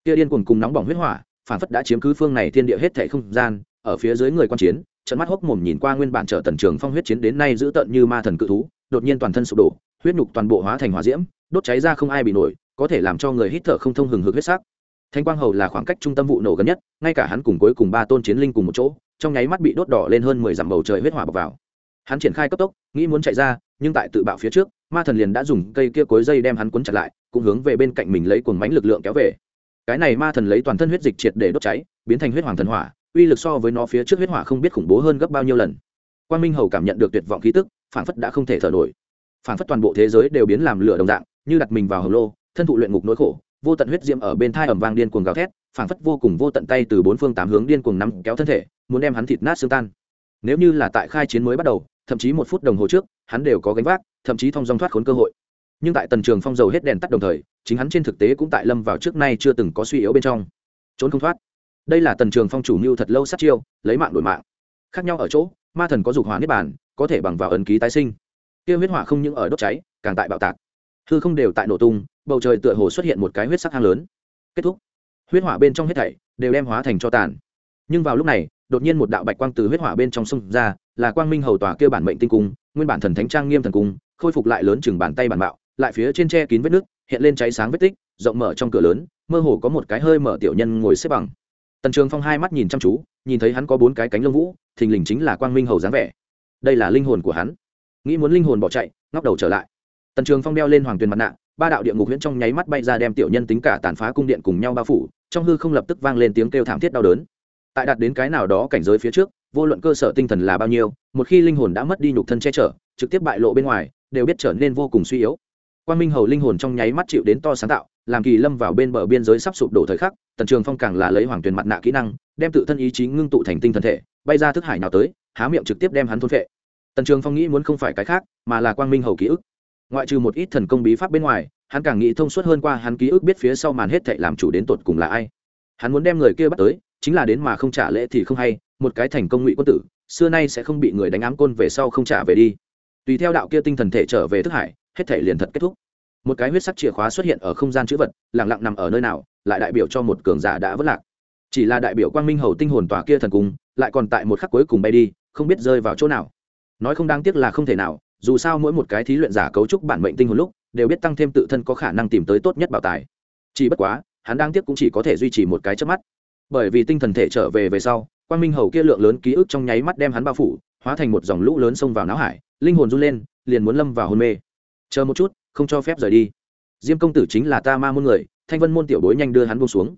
Speaker 1: Kia điên cuồng cùng nóng bỏng huyết hỏa phản phất đã chiếm cứ phương này thiên địa hết thể không gian, ở phía dưới người quan chiến trận mắt hốc mồm nhìn qua nguyên bản trở tần trường phong huyết chiến đến nay giữ tận như ma thần cự thú, đột nhiên toàn thân sụp đổ, huyết nhục toàn bộ hóa thành hỏa diễm, đốt cháy ra không ai bị nổi, có thể làm cho người hít thở không thông hừng hực huyết sắc. Thanh quang hầu là khoảng cách trung tâm vụ nổ gần nhất, ngay cả hắn cùng cuối cùng ba tôn chiến linh cùng một chỗ, trong nháy mắt bị đốt đỏ lên hơn mười dặm bầu trời huyết hỏa bọc vào. Hắn triển khai cấp tốc, nghĩ muốn chạy ra, nhưng tại tự bạo phía trước, ma thần liền đã dùng cây kia cối dây đem hắn cuốn chặt lại, cũng hướng về bên cạnh mình lấy cuồng mánh lực lượng kéo về cái này ma thần lấy toàn thân huyết dịch triệt để đốt cháy, biến thành huyết hoàng thần hỏa, uy lực so với nó phía trước huyết hỏa không biết khủng bố hơn gấp bao nhiêu lần. Quan minh hầu cảm nhận được tuyệt vọng khí tức phản phất đã không thể thở nổi. Phản phất toàn bộ thế giới đều biến làm lửa đồng dạng, như đặt mình vào hồng lô, thân thụ luyện ngục nỗi khổ, vô tận huyết diễm ở bên thai ẩm vang điên cuồng gào thét phản phất vô cùng vô tận tay từ bốn phương tám hướng điên cuồng nắm kéo thân thể, muốn đem hắn thịt nát xương tan. Nếu như là tại khai chiến mới bắt đầu, thậm chí một phút đồng hồ trước, hắn đều có gánh vác, thậm chí thông dong thoát khốn cơ hội nhưng tại tần trường phong dầu hết đèn tắt đồng thời, chính hắn trên thực tế cũng tại lâm vào trước nay chưa từng có suy yếu bên trong. Trốn không thoát. Đây là tần trường phong chủ mưu thật lâu sát chiêu, lấy mạng đổi mạng. Khác nhau ở chỗ, ma thần có dục hỏa niết bàn, có thể bằng vào ấn ký tái sinh. Kia huyết hỏa không những ở đốt cháy, càng tại bạo tạc. Hư không đều tại nổ tung, bầu trời tựa hồ xuất hiện một cái huyết sắc hang lớn. Kết thúc. Huyết hỏa bên trong hết thảy đều đem hóa thành cho tàn. Nhưng vào lúc này, đột nhiên một đạo bạch quang từ huyết hỏa bên trong sông ra, là quang minh hầu tòa kêu bản mệnh tinh cung, nguyên bản thần thánh trang nghiêm thần cung, khôi phục lại lớn chừng bàn tay bản bạo lại phía trên tre kín vết nước, hiện lên cháy sáng vết tích, rộng mở trong cửa lớn, mơ hồ có một cái hơi mở tiểu nhân ngồi xếp bằng. Tần trường phong hai mắt nhìn chăm chú, nhìn thấy hắn có bốn cái cánh lông vũ, thình lình chính là quang minh hầu dáng vẻ. Đây là linh hồn của hắn. Nghĩ muốn linh hồn bỏ chạy, ngóc đầu trở lại. Tần trường phong đeo lên hoàng tuyền mặt nạ, ba đạo địa ngục huyễn trong nháy mắt bay ra đem tiểu nhân tính cả tàn phá cung điện cùng nhau bao phủ, trong hư không lập tức vang lên tiếng kêu thảm thiết đau đớn. Tại đạt đến cái nào đó cảnh giới phía trước, vô luận cơ sở tinh thần là bao nhiêu, một khi linh hồn đã mất đi nhục thân che chở, trực tiếp bại lộ bên ngoài, đều biết trở nên vô cùng suy yếu quan minh hầu linh hồn trong nháy mắt chịu đến to sáng tạo, làm kỳ lâm vào bên bờ biên giới sắp sụp đổ thời khắc, tần trường phong càng là lấy hoàng tuyền mặt nạ kỹ năng, đem tự thân ý chí ngưng tụ thành tinh thần thể, bay ra thức hải nào tới, há miệng trực tiếp đem hắn thôn phệ. Tần trường phong nghĩ muốn không phải cái khác, mà là quang minh hầu ký ức. Ngoại trừ một ít thần công bí pháp bên ngoài, hắn càng nghĩ thông suốt hơn qua hắn ký ức biết phía sau màn hết thệ làm chủ đến tột cùng là ai. Hắn muốn đem người kia bắt tới, chính là đến mà không trả lễ thì không hay, một cái thành công ngụy quân tử, xưa nay sẽ không bị người đánh ám côn về sau không trả về đi. Tùy theo đạo kia tinh thần thể trở về thức hải hết thể liền thật kết thúc. Một cái huyết sắc chìa khóa xuất hiện ở không gian chữ vật lẳng lặng nằm ở nơi nào, lại đại biểu cho một cường giả đã vất lạc. Chỉ là đại biểu quang minh hầu tinh hồn tòa kia thần cung, lại còn tại một khắc cuối cùng bay đi, không biết rơi vào chỗ nào. Nói không đáng tiếc là không thể nào, dù sao mỗi một cái thí luyện giả cấu trúc bản mệnh tinh hồn lúc, đều biết tăng thêm tự thân có khả năng tìm tới tốt nhất bảo tài. Chỉ bất quá, hắn đang tiếc cũng chỉ có thể duy trì một cái trước mắt. Bởi vì tinh thần thể trở về về sau, quang minh hầu kia lượng lớn ký ức trong nháy mắt đem hắn bao phủ, hóa thành một dòng lũ lớn xông vào não hải, linh hồn run lên, liền muốn lâm vào hôn mê chờ một chút, không cho phép rời đi. Diêm công tử chính là ta ma môn người, thanh vân môn tiểu bối nhanh đưa hắn buông xuống.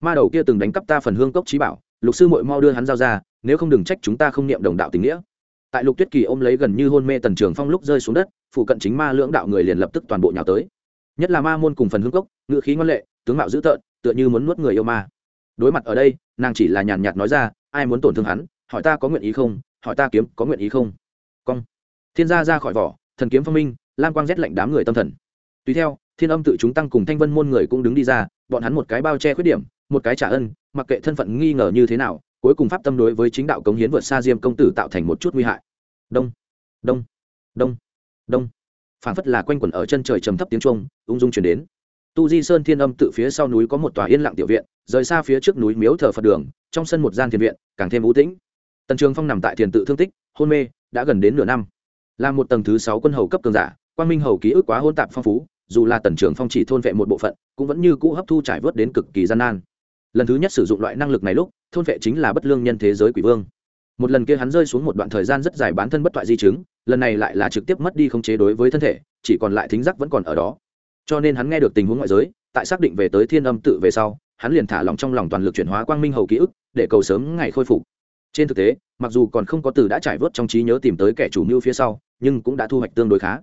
Speaker 1: Ma đầu kia từng đánh cắp ta phần hương cốc trí bảo, lục sư mội mau đưa hắn giao ra, nếu không đừng trách chúng ta không niệm đồng đạo tình nghĩa. Tại lục tuyết kỳ ôm lấy gần như hôn mê tần trường phong lúc rơi xuống đất, phụ cận chính ma lưỡng đạo người liền lập tức toàn bộ nhào tới. Nhất là ma môn cùng phần hương cốc, ngự khí ngoan lệ, tướng mạo dữ tợn, tựa như muốn nuốt người yêu ma. Đối mặt ở đây, nàng chỉ là nhàn nhạt nói ra, ai muốn tổn thương hắn, hỏi ta có nguyện ý không, hỏi ta kiếm có nguyện ý không. Cong. Thiên gia ra khỏi vỏ, thần kiếm phong minh lam quang rét lạnh đám người tâm thần. Tùy theo, thiên âm tự chúng tăng cùng thanh vân môn người cũng đứng đi ra, bọn hắn một cái bao che khuyết điểm, một cái trả ân, mặc kệ thân phận nghi ngờ như thế nào, cuối cùng pháp tâm đối với chính đạo cống hiến vượt xa diêm công tử tạo thành một chút nguy hại. Đông đông đông đông. Phản phất là quanh quẩn ở chân trời trầm thấp tiếng trung ung dung chuyển đến. Tu di sơn thiên âm tự phía sau núi có một tòa yên lặng tiểu viện, rời xa phía trước núi miếu thờ phật đường, trong sân một gian thiền viện, càng thêm ưu tĩnh. Tần trường phong nằm tại thiền tự thương tích, hôn mê, đã gần đến nửa năm. Là một tầng thứ sáu quân hầu cấp cường giả quan minh hầu ký ức quá hôn tạp phong phú, dù là tần trường phong chỉ thôn vệ một bộ phận, cũng vẫn như cũ hấp thu trải vớt đến cực kỳ gian nan. Lần thứ nhất sử dụng loại năng lực này lúc, thôn vệ chính là bất lương nhân thế giới quỷ vương. Một lần kia hắn rơi xuống một đoạn thời gian rất dài bán thân bất thoại di chứng, lần này lại là trực tiếp mất đi khống chế đối với thân thể, chỉ còn lại thính giác vẫn còn ở đó. Cho nên hắn nghe được tình huống ngoại giới, tại xác định về tới thiên âm tự về sau, hắn liền thả lòng trong lòng toàn lực chuyển hóa quang minh hầu ký ức, để cầu sớm ngày khôi phục. Trên thực tế, mặc dù còn không có từ đã trải vớt trong trí nhớ tìm tới kẻ chủ mưu phía sau, nhưng cũng đã thu hoạch tương đối khá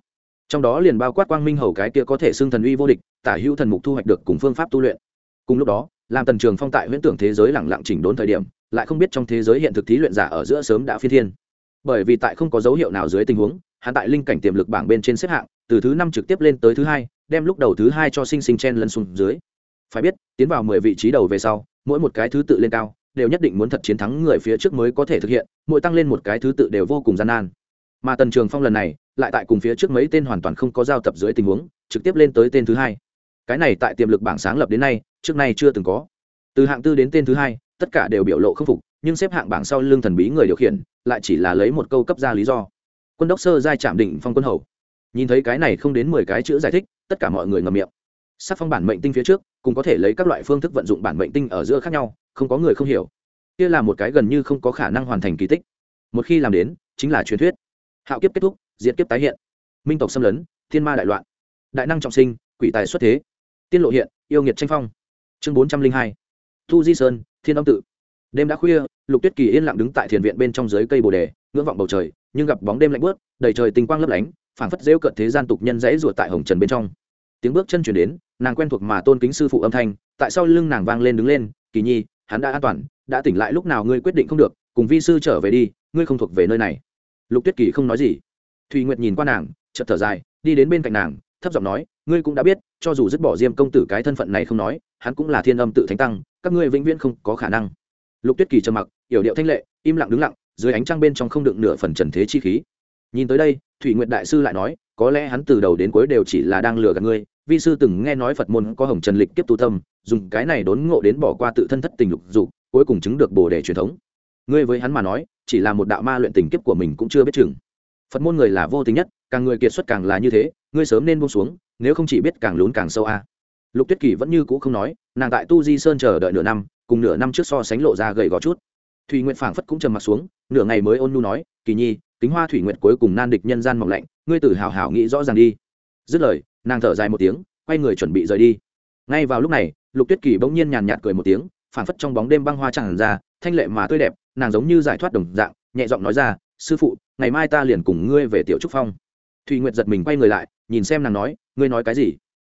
Speaker 1: trong đó liền bao quát quang minh hầu cái kia có thể xưng thần uy vô địch, tả hữu thần mục thu hoạch được cùng phương pháp tu luyện. Cùng lúc đó làm tần trường phong tại huyễn tưởng thế giới lẳng lặng chỉnh đốn thời điểm, lại không biết trong thế giới hiện thực thí luyện giả ở giữa sớm đã phi thiên. Bởi vì tại không có dấu hiệu nào dưới tình huống, hắn tại linh cảnh tiềm lực bảng bên trên xếp hạng, từ thứ năm trực tiếp lên tới thứ hai, đem lúc đầu thứ hai cho sinh sinh chen lân xuống dưới. Phải biết, tiến vào mười vị trí đầu về sau, mỗi một cái thứ tự lên cao, đều nhất định muốn thật chiến thắng người phía trước mới có thể thực hiện, mỗi tăng lên một cái thứ tự đều vô cùng gian nan. Mà tần trường phong lần này lại tại cùng phía trước mấy tên hoàn toàn không có giao tập dưới tình huống, trực tiếp lên tới tên thứ hai. Cái này tại tiềm lực bảng sáng lập đến nay, trước nay chưa từng có. Từ hạng tư đến tên thứ hai, tất cả đều biểu lộ khâm phục, nhưng xếp hạng bảng sau lương thần bí người điều khiển, lại chỉ là lấy một câu cấp ra lý do. Quân đốc sơ giai trạm định phong quân hầu. Nhìn thấy cái này không đến mười cái chữ giải thích, tất cả mọi người ngầm miệng. Sắc phong bản mệnh tinh phía trước cũng có thể lấy các loại phương thức vận dụng bản mệnh tinh ở giữa khác nhau, không có người không hiểu. Kia là một cái gần như không có khả năng hoàn thành kỳ tích. Một khi làm đến, chính là truyền thuyết. Hạo kiếp kết thúc diệt kiếp tái hiện. Minh tộc xâm lấn, thiên ma đại loạn. Đại năng trọng sinh, quỷ tài xuất thế. Tiên lộ hiện, yêu nghiệt tranh phong. Chương bốn trăm linh hai. Thu di sơn, thiên âm tự. Đêm đã khuya, lục tuyết kỳ yên lặng đứng tại thiền viện bên trong dưới cây bồ đề, ngưỡng vọng bầu trời, nhưng gặp bóng đêm lạnh bớt đầy trời tinh quang lấp lánh, phảng phất rêu cận thế gian tục nhân dãy ruột tại hồng trần bên trong. Tiếng bước chân chuyển đến, nàng quen thuộc mà tôn kính sư phụ âm thanh, tại sau lưng nàng vang lên đứng lên, kỳ nhi, hắn đã an toàn, đã tỉnh lại lúc nào ngươi quyết định không được, cùng vi sư trở về đi, ngươi không thuộc về nơi này. Lục tuyết kỳ không nói gì thùy nguyệt nhìn qua nàng, chợt thở dài, đi đến bên cạnh nàng, thấp giọng nói, ngươi cũng đã biết, cho dù dứt bỏ diêm công tử cái thân phận này không nói, hắn cũng là thiên âm tự thánh tăng, các ngươi vĩnh viễn không có khả năng. Lục tuyết kỳ trầm mặc, yểu điệu thanh lệ, im lặng đứng lặng, dưới ánh trăng bên trong không đựng nửa phần trần thế chi khí. Nhìn tới đây, thủy nguyệt đại sư lại nói, có lẽ hắn từ đầu đến cuối đều chỉ là đang lừa gạt ngươi, vi sư từng nghe nói phật môn có hồng trần lịch kiếp tu tâm dùng cái này đốn ngộ đến bỏ qua tự thân thất tình lục dục, cuối cùng chứng được bồ đề truyền thống. Ngươi với hắn mà nói, chỉ là một đạo ma luyện tình kiếp của mình cũng chưa biết chừng phật môn người là vô tình nhất, càng người kiệt xuất càng là như thế, ngươi sớm nên buông xuống, nếu không chỉ biết càng lún càng sâu a. Lục tuyết kỳ vẫn như cũ không nói, nàng tại tu di sơn chờ đợi nửa năm, cùng nửa năm trước so sánh lộ ra gầy gò chút. Thùy nguyện phảng phất cũng trầm mặt xuống, nửa ngày mới ôn nu nói, kỳ nhi, kính hoa thủy nguyện cuối cùng nan địch nhân gian mỏng lạnh, ngươi tự hào hảo nghĩ rõ ràng đi. Dứt lời, nàng thở dài một tiếng, quay người chuẩn bị rời đi. Ngay vào lúc này, lục tuyết kỳ bỗng nhiên nhàn nhạt cười một tiếng, phảng phất trong bóng đêm băng hoa tràn ra, thanh lệ mà tươi đẹp, nàng giống như giải thoát đồng dạng, nhẹ giọng nói ra sư phụ, ngày mai ta liền cùng ngươi về tiểu trúc phong. Thùy nguyệt giật mình quay người lại, nhìn xem nàng nói, ngươi nói cái gì?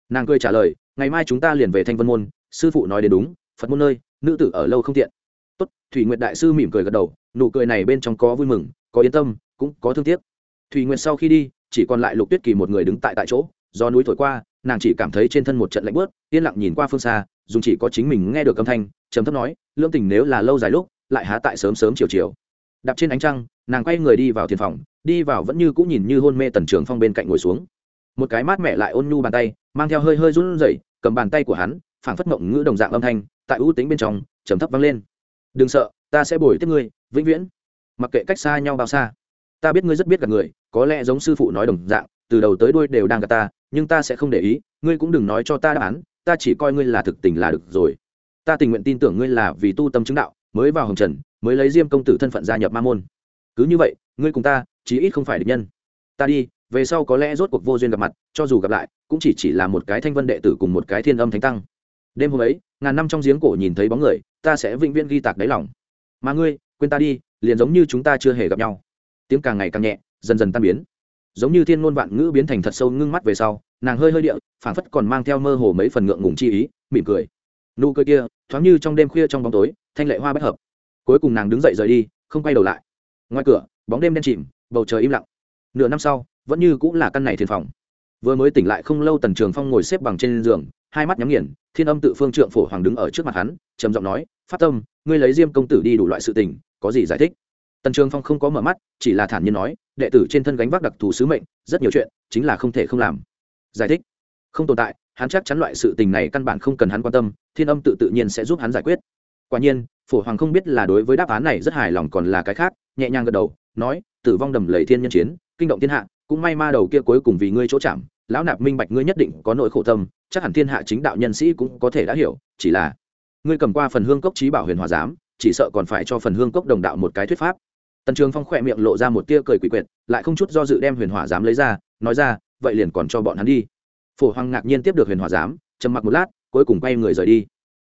Speaker 1: Nàng cười trả lời, ngày mai chúng ta liền về thanh vân môn, sư phụ nói đến đúng, phật môn nơi, nữ tử ở lâu không tiện. Tốt thủy nguyệt đại sư mỉm cười gật đầu, nụ cười này bên trong có vui mừng, có yên tâm, cũng có thương tiếc. Thủy nguyệt sau khi đi, chỉ còn lại lục tuyết kỳ một người đứng tại tại chỗ, do núi thổi qua, nàng chỉ cảm thấy trên thân một trận lạnh bớt yên lặng nhìn qua phương xa dùng chỉ có chính mình nghe được âm thanh, trầm thấp nói lương tình nếu là lâu dài lúc, lại há tại sớm sớm chiều chiều đạp trên ánh trăng, nàng quay người đi vào thiền phòng, đi vào vẫn như cũng nhìn như hôn mê tần trường phong bên cạnh ngồi xuống. Một cái mát mẹ lại ôn nhu bàn tay, mang theo hơi hơi run rẩy, cầm bàn tay của hắn, phảng phất mộng ngữ đồng dạng âm thanh, tại ưu tính bên trong, trầm thấp vang lên. Đừng sợ, ta sẽ bồi tiếp ngươi, vĩnh viễn. Mặc kệ cách xa nhau bao xa, ta biết ngươi rất biết gặp người, có lẽ giống sư phụ nói đồng dạng, từ đầu tới đuôi đều đang gặp ta, nhưng ta sẽ không để ý, ngươi cũng đừng nói cho ta đáp án, ta chỉ coi ngươi là thực tình là được rồi. Ta tình nguyện tin tưởng ngươi là vì tu tâm chứng đạo mới vào hồng trần, mới lấy diêm công tử thân phận gia nhập ma môn. Cứ như vậy, ngươi cùng ta, chí ít không phải địch nhân. Ta đi, về sau có lẽ rốt cuộc vô duyên gặp mặt, cho dù gặp lại, cũng chỉ chỉ là một cái thanh vân đệ tử cùng một cái thiên âm thánh tăng. Đêm hôm ấy, ngàn năm trong giếng cổ nhìn thấy bóng người, ta sẽ vĩnh viễn ghi tạc đáy lòng. Mà ngươi, quên ta đi, liền giống như chúng ta chưa hề gặp nhau. Tiếng càng ngày càng nhẹ, dần dần tan biến. Giống như thiên ngôn vạn ngữ biến thành thật sâu ngưng mắt về sau, nàng hơi hơi địa, phảng phất còn mang theo mơ hồ mấy phần ngượng ngùng chi ý, mỉm cười. Nụ cười kia, thoáng như trong đêm khuya trong bóng tối thanh lệ hoa bất hợp. Cuối cùng nàng đứng dậy rời đi, không quay đầu lại. Ngoài cửa, bóng đêm đen chìm, bầu trời im lặng. Nửa năm sau, vẫn như cũng là căn này thiền phòng. Vừa mới tỉnh lại không lâu tần trường phong ngồi xếp bằng trên giường, hai mắt nhắm nghiền, thiên âm tự phương trượng phổ hoàng đứng ở trước mặt hắn, trầm giọng nói phát tâm, ngươi lấy diêm công tử đi đủ loại sự tình, có gì giải thích? Tần trường phong không có mở mắt, chỉ là thản nhiên nói, đệ tử trên thân gánh vác đặc thù sứ mệnh, rất nhiều chuyện, chính là không thể không làm. Giải thích. Không tồn tại, hắn chắc chắn loại sự tình này căn bản không cần hắn quan tâm, thiên âm tự tự nhiên sẽ giúp hắn giải quyết quả nhiên, phổ hoàng không biết là đối với đáp án này rất hài lòng còn là cái khác, nhẹ nhàng gật đầu, nói, tử vong đầm lầy thiên nhân chiến, kinh động thiên hạ, cũng may ma đầu kia cuối cùng vì ngươi chỗ chạm, lão nạp minh bạch ngươi nhất định có nỗi khổ tâm, chắc hẳn thiên hạ chính đạo nhân sĩ cũng có thể đã hiểu, chỉ là ngươi cầm qua phần hương cốc trí bảo huyền hòa giám, chỉ sợ còn phải cho phần hương cốc đồng đạo một cái thuyết pháp. Tần trường phong khỏe miệng lộ ra một tia cười quỷ quyệt, lại không chút do dự đem huyền hỏa giám lấy ra, nói ra, vậy liền còn cho bọn hắn đi. Phổ hoàng ngạc nhiên tiếp được huyền hỏa giám, trầm mặc một lát, cuối cùng quay người rời đi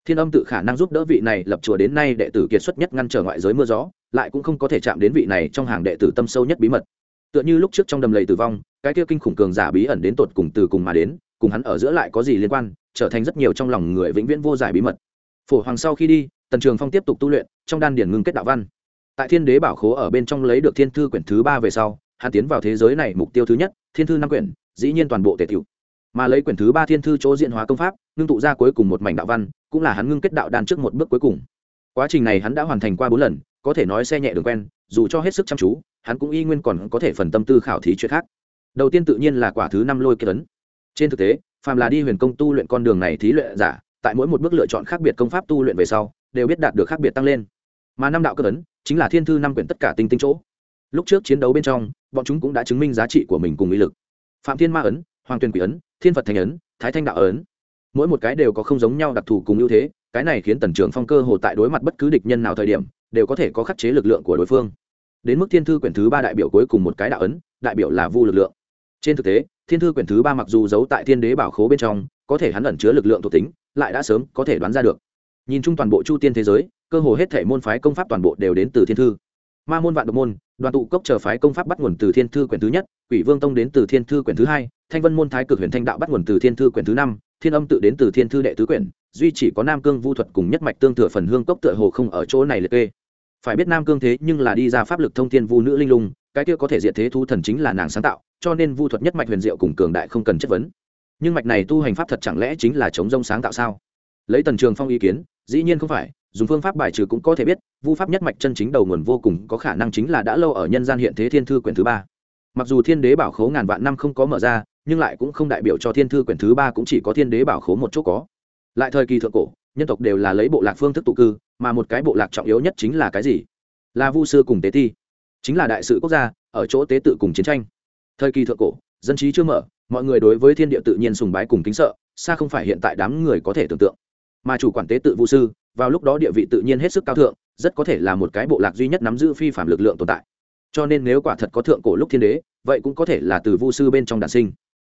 Speaker 1: thiên âm tự khả năng giúp đỡ vị này lập chùa đến nay đệ tử kiệt xuất nhất ngăn trở ngoại giới mưa gió, lại cũng không có thể chạm đến vị này trong hàng đệ tử tâm sâu nhất bí mật. Tựa như lúc trước trong đầm lầy tử vong, cái kia kinh khủng cường giả bí ẩn đến tột cùng từ cùng mà đến, cùng hắn ở giữa lại có gì liên quan, trở thành rất nhiều trong lòng người vĩnh viễn vô giải bí mật. Phổ hoàng sau khi đi, tần trường phong tiếp tục tu luyện, trong đan điển ngưng kết đạo văn. Tại thiên đế bảo khố ở bên trong lấy được thiên thư quyển thứ ba về sau, hắn tiến vào thế giới này mục tiêu thứ nhất, thiên thư năm quyển, dĩ nhiên toàn bộ tề tiểu mà lấy quyển thứ ba thiên thư chỗ diện hóa công pháp, ngưng tụ ra cuối cùng một mảnh đạo văn cũng là hắn ngưng kết đạo đan trước một bước cuối cùng. Quá trình này hắn đã hoàn thành qua bốn lần, có thể nói xe nhẹ đường quen, dù cho hết sức chăm chú, hắn cũng y nguyên còn có thể phần tâm tư khảo thí chuyện khác. Đầu tiên tự nhiên là quả thứ năm lôi kết tấn. Trên thực tế, phàm là đi huyền công tu luyện con đường này thí luyện giả, tại mỗi một bước lựa chọn khác biệt công pháp tu luyện về sau, đều biết đạt được khác biệt tăng lên. Mà năm đạo cơ tấn, chính là thiên thư năm quyển tất cả tinh tinh chỗ. Lúc trước chiến đấu bên trong, bọn chúng cũng đã chứng minh giá trị của mình cùng ý lực. Phạm thiên ma ấn, hoàng tuyền quỷ ấn, thiên phật thành ấn, thái thanh đạo ấn mỗi một cái đều có không giống nhau đặc thù cùng ưu thế, cái này khiến tần trưởng phong cơ hồ tại đối mặt bất cứ địch nhân nào thời điểm, đều có thể có khắc chế lực lượng của đối phương. Đến mức thiên thư quyển thứ ba đại biểu cuối cùng một cái đạo ấn, đại biểu là vu lực lượng. Trên thực tế, thiên thư quyển thứ ba mặc dù giấu tại thiên đế bảo khố bên trong, có thể hắn ẩn chứa lực lượng thuộc tính, lại đã sớm có thể đoán ra được. Nhìn chung toàn bộ chu tiên thế giới, cơ hồ hết thể môn phái công pháp toàn bộ đều đến từ thiên thư. Ma môn vạn độc môn, đoàn tụ cốc chờ phái công pháp bắt nguồn từ thiên thư quyển thứ nhất, quỷ vương tông đến từ thiên thư quyển thứ hai, thanh vân môn thái cực huyền thanh đạo bắt nguồn từ thiên thư quyển thứ năm thiên âm tự đến từ thiên thư đệ tứ quyển, duy chỉ có nam cương vu thuật cùng nhất mạch tương thừa phần hương cốc tựa hồ không ở chỗ này liệt kê. Phải biết nam cương thế nhưng là đi ra pháp lực thông thiên vu nữ linh lung, cái kia có thể diệt thế thu thần chính là nàng sáng tạo, cho nên vu thuật nhất mạch huyền diệu cùng cường đại không cần chất vấn. Nhưng mạch này tu hành pháp thật chẳng lẽ chính là chống rông sáng tạo sao? Lấy tần trường phong ý kiến, dĩ nhiên không phải, dùng phương pháp bài trừ cũng có thể biết, vu pháp nhất mạch chân chính đầu nguồn vô cùng có khả năng chính là đã lâu ở nhân gian hiện thế thiên thư quyển thứ ba mặc dù thiên đế bảo khố ngàn vạn năm không có mở ra, nhưng lại cũng không đại biểu cho thiên thư quyển thứ ba cũng chỉ có thiên đế bảo khố một chỗ có. Lại thời kỳ thượng cổ, nhân tộc đều là lấy bộ lạc phương thức tụ cư, mà một cái bộ lạc trọng yếu nhất chính là cái gì? Là vu sư cùng tế thi chính là đại sự quốc gia, ở chỗ tế tự cùng chiến tranh. Thời kỳ thượng cổ, dân trí chưa mở, mọi người đối với thiên địa tự nhiên sùng bái cùng kính sợ, xa không phải hiện tại đám người có thể tưởng tượng. Mà chủ quản tế tự vu sư, vào lúc đó địa vị tự nhiên hết sức cao thượng, rất có thể là một cái bộ lạc duy nhất nắm giữ phi phạm lực lượng tồn tại cho nên nếu quả thật có thượng cổ lúc thiên đế, vậy cũng có thể là từ vu sư bên trong đàn sinh.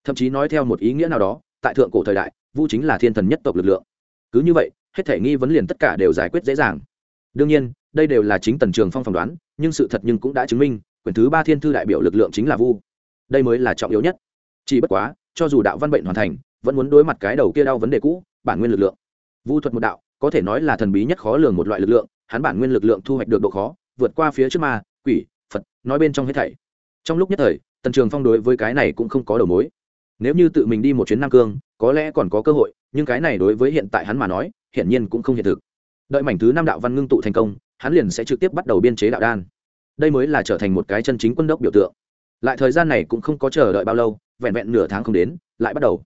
Speaker 1: Thậm chí nói theo một ý nghĩa nào đó, tại thượng cổ thời đại, vu chính là thiên thần nhất tộc lực lượng. Cứ như vậy, hết thể nghi vấn liền tất cả đều giải quyết dễ dàng. Đương nhiên, đây đều là chính tần trường phong phỏng đoán, nhưng sự thật nhưng cũng đã chứng minh, quyển thứ ba thiên thư đại biểu lực lượng chính là vu. Đây mới là trọng yếu nhất. Chỉ bất quá, cho dù đạo văn bệnh hoàn thành, vẫn muốn đối mặt cái đầu kia đau vấn đề cũ, bản nguyên lực lượng. Vu thuật một đạo, có thể nói là thần bí nhất khó lường một loại lực lượng, hắn bản nguyên lực lượng thu hoạch được độ khó, vượt qua phía trước ma, quỷ nói bên trong hết thảy. Trong lúc nhất thời, tần trường phong đối với cái này cũng không có đầu mối. Nếu như tự mình đi một chuyến nam cương, có lẽ còn có cơ hội, nhưng cái này đối với hiện tại hắn mà nói, hiển nhiên cũng không hiện thực. Đợi mảnh thứ năm đạo văn ngưng tụ thành công, hắn liền sẽ trực tiếp bắt đầu biên chế đạo đan. Đây mới là trở thành một cái chân chính quân đốc biểu tượng. Lại thời gian này cũng không có chờ đợi bao lâu, vẹn vẹn nửa tháng không đến, lại bắt đầu.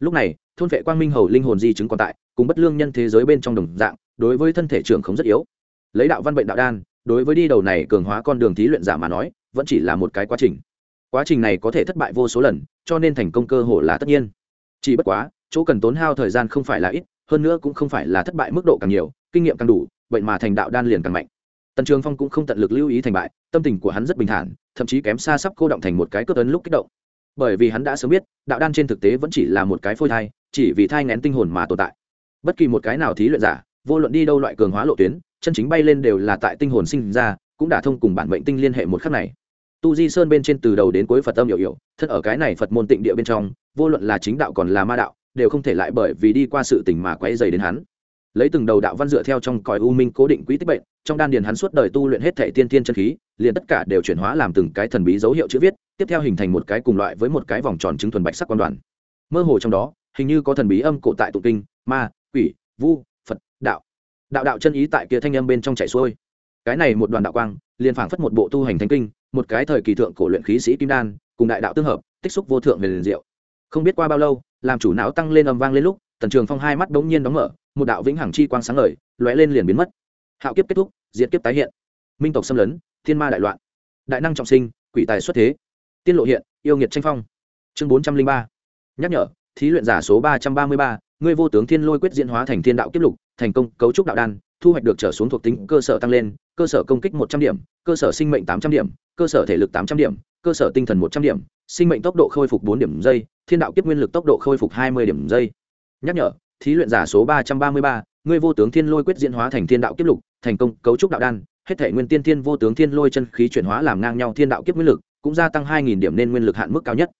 Speaker 1: Lúc này, thôn vệ quang minh hầu linh hồn di chứng còn tại, cùng bất lương nhân thế giới bên trong đồng dạng, đối với thân thể trưởng không rất yếu. Lấy đạo văn bệnh đạo đan đối với đi đầu này cường hóa con đường thí luyện giả mà nói, vẫn chỉ là một cái quá trình. Quá trình này có thể thất bại vô số lần, cho nên thành công cơ hội là tất nhiên. Chỉ bất quá, chỗ cần tốn hao thời gian không phải là ít, hơn nữa cũng không phải là thất bại mức độ càng nhiều, kinh nghiệm càng đủ, vậy mà thành đạo đan liền càng mạnh. Tần trường phong cũng không tận lực lưu ý thành bại, tâm tình của hắn rất bình thản, thậm chí kém xa sắp cô động thành một cái cướp ấn lúc kích động. Bởi vì hắn đã sớm biết, đạo đan trên thực tế vẫn chỉ là một cái phôi thai, chỉ vì thai ngén tinh hồn mà tồn tại. Bất kỳ một cái nào thí luyện giả vô luận đi đâu loại cường hóa lộ tuyến, chân chính bay lên đều là tại tinh hồn sinh ra, cũng đã thông cùng bản mệnh tinh liên hệ một khắc này. Tu di sơn bên trên từ đầu đến cuối phật âm hiểu hiểu thật ở cái này phật môn tịnh địa bên trong, vô luận là chính đạo còn là ma đạo, đều không thể lại bởi vì đi qua sự tình mà quay dày đến hắn. Lấy từng đầu đạo văn dựa theo trong cõi u minh cố định quỹ tích bệnh, trong đan điền hắn suốt đời tu luyện hết thể tiên tiên chân khí, liền tất cả đều chuyển hóa làm từng cái thần bí dấu hiệu chữ viết, tiếp theo hình thành một cái cùng loại với một cái vòng tròn chứng thuần bạch sắc quan đoàn. Mơ hồ trong đó, hình như có thần bí âm cổ tại tụ kinh, ma, quỷ, vu đạo. Đạo đạo chân ý tại kia thanh âm bên trong chảy xuôi. Cái này một đoàn đạo quang, liền phảng phất một bộ tu hành thánh kinh, một cái thời kỳ thượng cổ luyện khí sĩ kim đan, cùng đại đạo tương hợp, tích xúc vô thượng về liền diệu. Không biết qua bao lâu, làm chủ não tăng lên âm vang lên lúc, tần trường phong hai mắt đống nhiên đóng mở, một đạo vĩnh hằng chi quang sáng ngời, lóe lên liền biến mất. Hạo kiếp kết thúc, diệt kiếp tái hiện. Minh tộc xâm lấn, thiên ma đại loạn. Đại năng trọng sinh, quỷ tài xuất thế. Tiên lộ hiện, yêu nghiệt tranh phong. Chương bốn trăm linh ba. Nhắc nhở, thí luyện giả số ba trăm ba mươi ba, ngươi vô tướng thiên lôi quyết diễn hóa thành thiên đạo kiếp lục thành công cấu trúc đạo đan, thu hoạch được trở xuống thuộc tính cơ sở tăng lên, cơ sở công kích một trăm điểm, cơ sở sinh mệnh tám trăm điểm, cơ sở thể lực tám trăm điểm, cơ sở tinh thần một trăm điểm, sinh mệnh tốc độ khôi phục bốn điểm giây, thiên đạo kiếp nguyên lực tốc độ khôi phục hai mươi điểm giây. Nhắc nhở, thí luyện giả số ba trăm ba mươi ba, ngươi vô tướng thiên lôi quyết diễn hóa thành thiên đạo kiếp lục, thành công cấu trúc đạo đan, hết thể nguyên tiên thiên vô tướng thiên lôi chân khí chuyển hóa làm ngang nhau thiên đạo kiếp nguyên lực, cũng gia tăng hai nghìn điểm nên nguyên lực hạn mức cao nhất.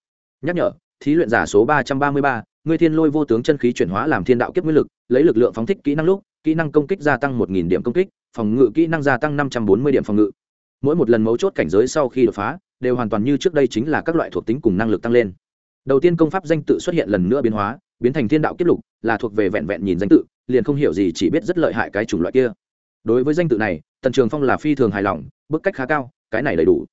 Speaker 1: Nhắc nhở, thí luyện giả số ba trăm ba mươi ba ngươi thiên lôi vô tướng chân khí chuyển hóa làm thiên đạo kiếp nguyên lực, lấy lực lượng phóng thích kỹ năng lúc, kỹ năng công kích gia tăng một nghìn điểm công kích, phòng ngự kỹ năng gia tăng năm trăm bốn mươi điểm phòng ngự. Mỗi một lần mấu chốt cảnh giới sau khi đột phá, đều hoàn toàn như trước đây chính là các loại thuộc tính cùng năng lực tăng lên. Đầu tiên công pháp danh tự xuất hiện lần nữa biến hóa, biến thành thiên đạo kiếp lục, là thuộc về vẹn vẹn nhìn danh tự, liền không hiểu gì chỉ biết rất lợi hại cái chủng loại kia. Đối với danh tự này, tần trường phong là phi thường hài lòng, bức cách khá cao, cái này đầy đủ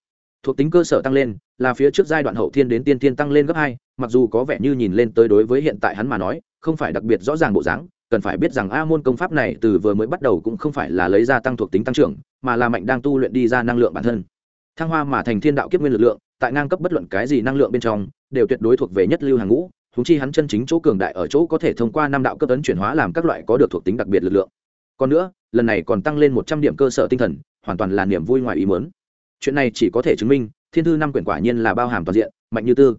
Speaker 1: thuộc tính cơ sở tăng lên, là phía trước giai đoạn hậu thiên đến tiên tiên tăng lên gấp hai, mặc dù có vẻ như nhìn lên tới đối với hiện tại hắn mà nói, không phải đặc biệt rõ ràng bộ dáng, cần phải biết rằng a môn công pháp này từ vừa mới bắt đầu cũng không phải là lấy ra tăng thuộc tính tăng trưởng, mà là mạnh đang tu luyện đi ra năng lượng bản thân. Thăng hoa mà thành thiên đạo kiếp nguyên lực lượng, tại ngang cấp bất luận cái gì năng lượng bên trong, đều tuyệt đối thuộc về nhất lưu hàng ngũ húng chi hắn chân chính chỗ cường đại ở chỗ có thể thông qua năm đạo cấp ấn chuyển hóa làm các loại có được thuộc tính đặc biệt lực lượng. Còn nữa, lần này còn tăng lên một trăm điểm cơ sở tinh thần, hoàn toàn là niềm vui ngoài ý muốn chuyện này chỉ có thể chứng minh, thiên thư năm quyển quả nhiên là bao hàm toàn diện, mạnh như tư.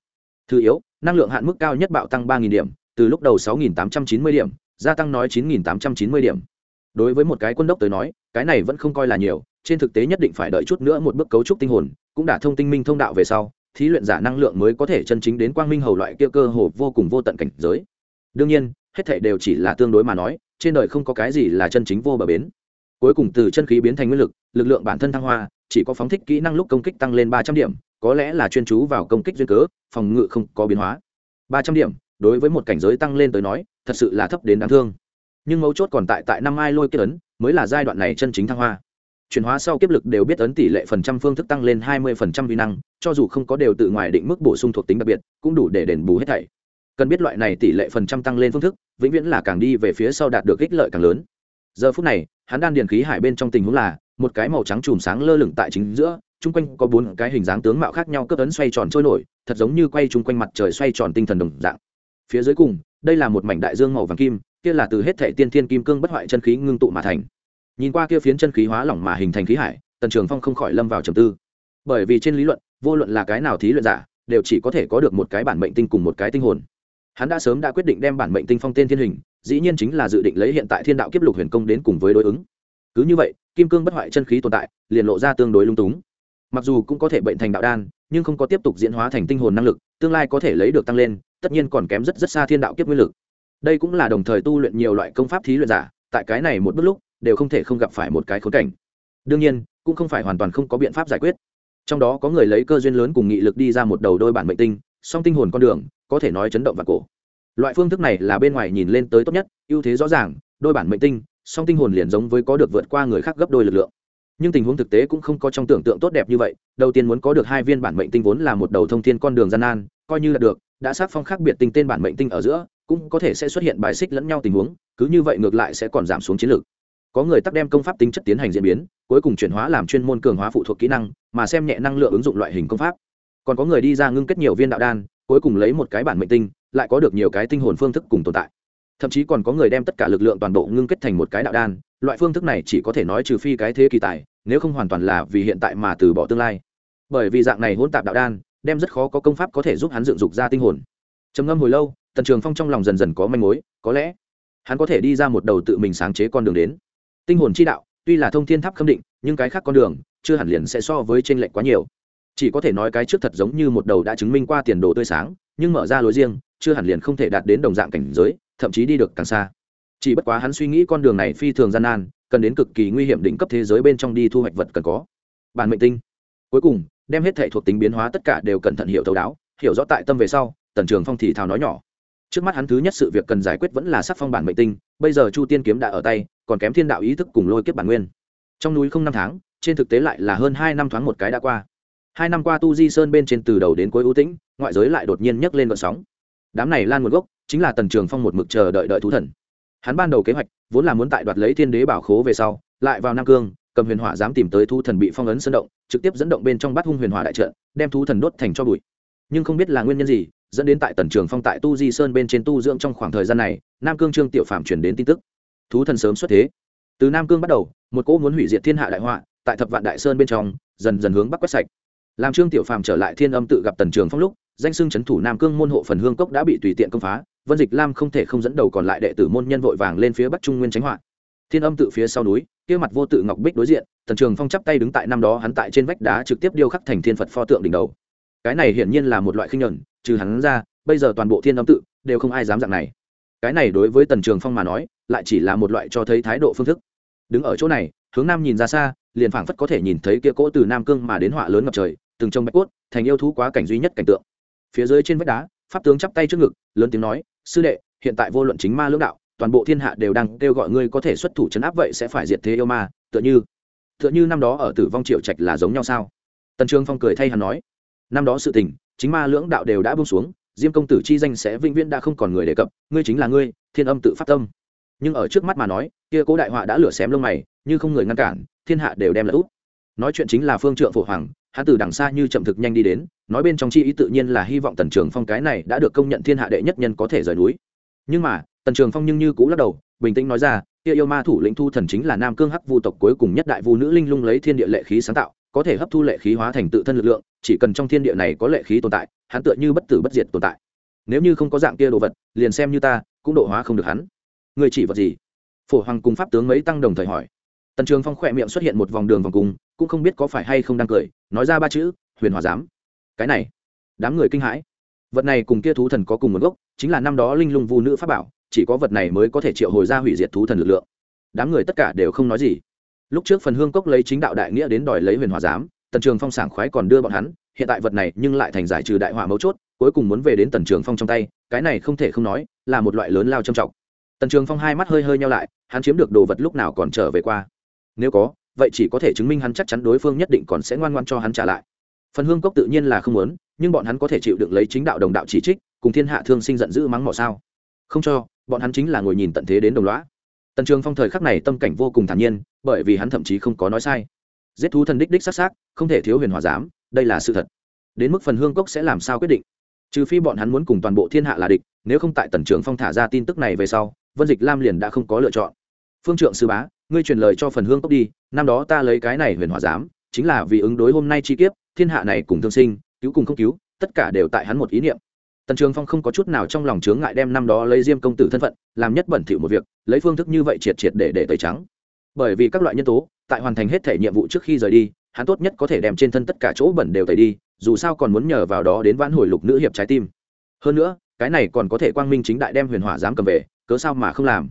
Speaker 1: Thứ yếu, năng lượng hạn mức cao nhất bạo tăng ba điểm, từ lúc đầu sáu tám trăm chín mươi điểm, gia tăng nói chín tám trăm chín mươi điểm. Đối với một cái quân đốc tới nói, cái này vẫn không coi là nhiều, trên thực tế nhất định phải đợi chút nữa một bước cấu trúc tinh hồn, cũng đã thông tinh minh thông đạo về sau, thí luyện giả năng lượng mới có thể chân chính đến quang minh hầu loại kia cơ hồ vô cùng vô tận cảnh giới. Đương nhiên, hết thể đều chỉ là tương đối mà nói, trên đời không có cái gì là chân chính vô bờ bến. Cuối cùng từ chân khí biến thành nguyên lực lực lượng bản thân thăng hoa chỉ có phóng thích kỹ năng lúc công kích tăng lên ba trăm điểm, có lẽ là chuyên chú vào công kích duyên cớ, phòng ngự không có biến hóa. ba trăm điểm, đối với một cảnh giới tăng lên tới nói, thật sự là thấp đến đáng thương. Nhưng mấu chốt còn tại tại năm ai lôi kết ấn, mới là giai đoạn này chân chính thăng hoa. Chuyển hóa sau kiếp lực đều biết ấn tỷ lệ phần trăm phương thức tăng lên hai mươi phần trăm vi năng, cho dù không có đều tự ngoài định mức bổ sung thuộc tính đặc biệt, cũng đủ để đền bù hết thảy. Cần biết loại này tỷ lệ phần trăm tăng lên phương thức, vĩnh viễn là càng đi về phía sau đạt được ích lợi càng lớn. Giờ phút này, hắn đan điền khí hải bên trong tình huống là một cái màu trắng chùm sáng lơ lửng tại chính giữa, chung quanh có bốn cái hình dáng tướng mạo khác nhau cấp ấn xoay tròn trôi nổi, thật giống như quay chung quanh mặt trời xoay tròn tinh thần đồng dạng. Phía dưới cùng, đây là một mảnh đại dương màu vàng kim, kia là từ hết thể tiên thiên kim cương bất hoại chân khí ngưng tụ mà thành. Nhìn qua kia phiến chân khí hóa lỏng mà hình thành khí hải, tần trường phong không khỏi lâm vào trầm tư. Bởi vì trên lý luận, vô luận là cái nào thí luận giả, đều chỉ có thể có được một cái bản mệnh tinh cùng một cái tinh hồn. Hắn đã sớm đã quyết định đem bản mệnh tinh phong tên thiên hình, dĩ nhiên chính là dự định lấy hiện tại thiên đạo kiếp lục huyền công đến cùng với đối ứng. Cứ như vậy kim cương bất hoại chân khí tồn tại, liền lộ ra tương đối lung túng. Mặc dù cũng có thể bệnh thành đạo đan, nhưng không có tiếp tục diễn hóa thành tinh hồn năng lực, tương lai có thể lấy được tăng lên, tất nhiên còn kém rất rất xa thiên đạo kiếp nguyên lực. Đây cũng là đồng thời tu luyện nhiều loại công pháp thí luyện giả, tại cái này một bước lúc, đều không thể không gặp phải một cái khốn cảnh. Đương nhiên, cũng không phải hoàn toàn không có biện pháp giải quyết. Trong đó có người lấy cơ duyên lớn cùng nghị lực đi ra một đầu đôi bản mệnh tinh, song tinh hồn con đường, có thể nói chấn động và cổ. Loại phương thức này là bên ngoài nhìn lên tới tốt nhất, ưu thế rõ ràng, đôi bản mệnh tinh song tinh hồn liền giống với có được vượt qua người khác gấp đôi lực lượng. Nhưng tình huống thực tế cũng không có trong tưởng tượng tốt đẹp như vậy, đầu tiên muốn có được hai viên bản mệnh tinh vốn là một đầu thông thiên con đường gian nan, coi như là được, đã sát phong khác biệt tinh tên bản mệnh tinh ở giữa, cũng có thể sẽ xuất hiện bài xích lẫn nhau tình huống, cứ như vậy ngược lại sẽ còn giảm xuống chiến lược. Có người tắc đem công pháp tính chất tiến hành diễn biến, cuối cùng chuyển hóa làm chuyên môn cường hóa phụ thuộc kỹ năng, mà xem nhẹ năng lượng ứng dụng loại hình công pháp. Còn có người đi ra ngưng kết nhiều viên đạo đan, cuối cùng lấy một cái bản mệnh tinh, lại có được nhiều cái tinh hồn phương thức cùng tồn tại thậm chí còn có người đem tất cả lực lượng toàn bộ ngưng kết thành một cái đạo đan. Loại phương thức này chỉ có thể nói trừ phi cái thế kỳ tài, nếu không hoàn toàn là vì hiện tại mà từ bỏ tương lai. Bởi vì dạng này hỗn tạp đạo đan, đem rất khó có công pháp có thể giúp hắn dựng dục ra tinh hồn. Trầm ngâm hồi lâu, tần trường phong trong lòng dần dần có manh mối, có lẽ hắn có thể đi ra một đầu tự mình sáng chế con đường đến. Tinh hồn chi đạo, tuy là thông thiên tháp khâm định, nhưng cái khác con đường, chưa hẳn liền sẽ so với t r ê n lệch quá nhiều. Chỉ có thể nói cái trước thật giống như một đầu đã chứng minh qua tiền đồ tươi sáng, nhưng mở ra lối riêng chưa hẳn liền không thể đạt đến đồng dạng cảnh giới, thậm chí đi được càng xa. Chỉ bất quá hắn suy nghĩ con đường này phi thường gian nan, cần đến cực kỳ nguy hiểm đỉnh cấp thế giới bên trong đi thu hoạch vật cần có. Bản mệnh tinh. Cuối cùng, đem hết thể thuộc tính biến hóa tất cả đều cẩn thận hiểu thấu đáo, hiểu rõ tại tâm về sau, tần trường phong thì thào nói nhỏ. Trước mắt hắn thứ nhất sự việc cần giải quyết vẫn là sắc phong bản mệnh tinh, bây giờ chu tiên kiếm đã ở tay, còn kém thiên đạo ý thức cùng lôi kiếp bản nguyên. Trong núi không năm tháng, trên thực tế lại là hơn hai năm thoáng một cái đã qua. Hai năm qua tu di sơn bên trên từ đầu đến cuối ưu tĩnh, ngoại giới lại đột nhiên nhấc lên vận sóng đám này lan nguồn gốc chính là tần trường phong một mực chờ đợi đợi thú thần. Hắn ban đầu kế hoạch vốn là muốn tại đoạt lấy thiên đế bảo khố về sau, lại vào nam cương, cầm huyền hỏa dám tìm tới thu thần bị phong ấn sơn động, trực tiếp dẫn động bên trong bát hung huyền hỏa đại trận, đem thú thần đốt thành cho bụi. Nhưng không biết là nguyên nhân gì, dẫn đến tại tần trường phong tại tu di sơn bên trên tu dưỡng trong khoảng thời gian này, nam cương trương tiểu phạm chuyển đến tin tức. Thú thần sớm xuất thế. Từ nam cương bắt đầu, một cỗ muốn hủy diệt thiên hạ đại họa, tại thập vạn đại sơn bên trong, dần dần hướng bắc quét sạch. Làm trương tiểu phàm trở lại thiên âm tự gặp tần trường phong lúc danh xưng c h ấ n thủ nam cương môn hộ phần hương cốc đã bị tùy tiện công phá, vân dịch lam không thể không dẫn đầu còn lại đệ tử môn nhân vội vàng lên phía bắc trung nguyên tránh hoạn thiên âm tự phía sau núi, kia mặt vô tự ngọc bích đối diện, tần trường phong chắp tay đứng tại năm đó hắn tại trên vách đá trực tiếp điêu khắc thành thiên phật pho tượng đỉnh đầu. Cái này hiển nhiên là một loại khinh nhuận trừ hắn ra, bây giờ toàn bộ thiên âm tự đều không ai dám dạng này. Cái này đối với tần trường phong mà nói, lại chỉ là một loại cho thấy thái độ phương thức. Đứng ở chỗ này, hướng nam nhìn ra xa, liền phảng phất có thể nhìn thấy kia cỗ từ nam cương mà đến họa lớn ngập trời, từng trông bạch cốt, thành yêu thú quá cảnh duy nhất cảnh tượng phía dưới trên vách đá, pháp tướng chắp tay trước ngực, lớn tiếng nói, sư đệ, hiện tại vô luận chính ma lưỡng đạo, toàn bộ thiên hạ đều đang kêu gọi ngươi có thể xuất thủ chấn áp vậy sẽ phải diệt thế yêu ma, tựa như tựa như năm đó ở tử vong triệu trạch là giống nhau sao? Tần trương phong cười thay hắn nói, năm đó sự tình, chính ma lưỡng đạo đều đã buông xuống, diêm công tử chi danh sẽ vĩnh viễn đã không còn người đề cập, ngươi chính là ngươi, thiên âm tự phát tâm. Nhưng ở trước mắt mà nói, kia cố đại họa đã lửa xém lông mày, như không người ngăn cản, thiên hạ đều đem là út nói chuyện chính là phương trượng phổ hoàng, hắn từ đằng xa như chậm thực nhanh đi đến nói bên trong chi ý tự nhiên là hy vọng tần trường phong cái này đã được công nhận thiên hạ đệ nhất nhân có thể rời núi. Nhưng mà, tần trường phong nhưng như cũ lắc đầu, bình tĩnh nói ra, kia yêu ma thủ lĩnh thu thần chính là nam cương hắc vu tộc cuối cùng nhất đại vu nữ linh lung lấy thiên địa lệ khí sáng tạo, có thể hấp thu lệ khí hóa thành tự thân lực lượng, chỉ cần trong thiên địa này có lệ khí tồn tại, hắn tựa như bất tử bất diệt tồn tại. Nếu như không có dạng kia đồ vật, liền xem như ta, cũng độ hóa không được hắn. Người chỉ vật gì? Phổ hoàng cùng pháp tướng mấy tăng đồng thời hỏi. Tần trường phong khỏe miệng xuất hiện một vòng đường vòng cùng cũng không biết có phải hay không đang cười, nói ra ba chữ, huyền hòa giám cái này, đám người kinh hãi. Vật này cùng kia thú thần có cùng nguồn gốc, chính là năm đó linh lung vu nữ pháp bảo, chỉ có vật này mới có thể triệu hồi ra hủy diệt thú thần lực lượng. Đám người tất cả đều không nói gì. Lúc trước phần hương cốc lấy chính đạo đại nghĩa đến đòi lấy huyền hòa giám, tần trường phong sảng khoái còn đưa bọn hắn, hiện tại vật này nhưng lại thành giải trừ đại hỏa mấu chốt, cuối cùng muốn về đến tần trường phong trong tay, cái này không thể không nói, là một loại lớn lao trầm trọng. Tần trường phong hai mắt hơi hơi nhau lại, hắn chiếm được đồ vật lúc nào còn trở về qua. Nếu có, vậy chỉ có thể chứng minh hắn chắc chắn đối phương nhất định còn sẽ ngoan ngoan cho hắn trả lại phần hương cốc tự nhiên là không muốn, nhưng bọn hắn có thể chịu được lấy chính đạo đồng đạo chỉ trích, cùng thiên hạ thương sinh giận dữ mắng mỏ sao? Không cho, bọn hắn chính là ngồi nhìn tận thế đến đồng loá tần trường phong thời khắc này tâm cảnh vô cùng thản nhiên, bởi vì hắn thậm chí không có nói sai. Giết thú thần đích đích s á không thể thiếu huyền hòa giám, đây là sự thật. Đến mức phần hương cốc sẽ làm sao quyết định? Trừ phi bọn hắn muốn cùng toàn bộ thiên hạ là địch, nếu không tại tần trường phong thả ra tin tức này về sau, vân dịch lam liền đã không có lựa chọn. Phương trượng sư bá, ngươi truyền lời cho phần hương cốc đi, năm đó ta lấy cái này huyền hòa giám, chính là vì ứng đối hôm nay chi kiếp thiên hạ này cùng thương sinh, cứu cùng không cứu, tất cả đều tại hắn một ý niệm. Tần trường phong không có chút nào trong lòng chướng ngại đem năm đó lấy diêm công tử thân phận, làm nhất bẩn thỉu một việc, lấy phương thức như vậy triệt triệt để để tẩy trắng. Bởi vì các loại nhân tố, tại hoàn thành hết thể nhiệm vụ trước khi rời đi, hắn tốt nhất có thể đem trên thân tất cả chỗ bẩn đều tẩy đi, dù sao còn muốn nhờ vào đó đến vãn hồi lục nữ hiệp trái tim. Hơn nữa, cái này còn có thể quang minh chính đại đem huyền hỏa dám cầm về, cớ sao mà không làm?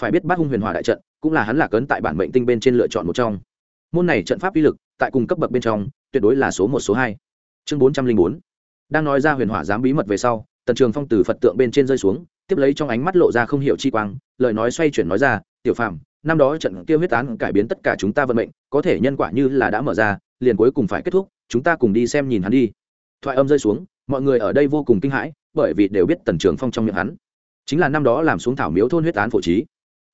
Speaker 1: Phải biết bát hung huyền hỏa đại trận, cũng là hắn lạc ấn tại bản mệnh tinh bên trên lựa chọn một trong. Môn này trận pháp uy lực, tại cùng cấp bậc bên trong tuyệt đối là số một, số hai. Chương bốn trăm linh bốn. Đang nói ra huyền hỏa dám bí mật về sau, tần trường phong từ phật tượng bên trên rơi xuống, tiếp lấy trong ánh mắt lộ ra không hiểu chi quang, lời nói xoay chuyển nói ra, tiểu phàm, năm đó trận kia huyết án cải biến tất cả chúng ta vận mệnh, có thể nhân quả như là đã mở ra, liền cuối cùng phải kết thúc, chúng ta cùng đi xem nhìn hắn đi. Thoại âm rơi xuống, mọi người ở đây vô cùng kinh hãi, bởi vì đều biết tần trường phong trong miệng hắn. Chính là năm đó làm xuống thảo miếu thôn huyết án phổ trí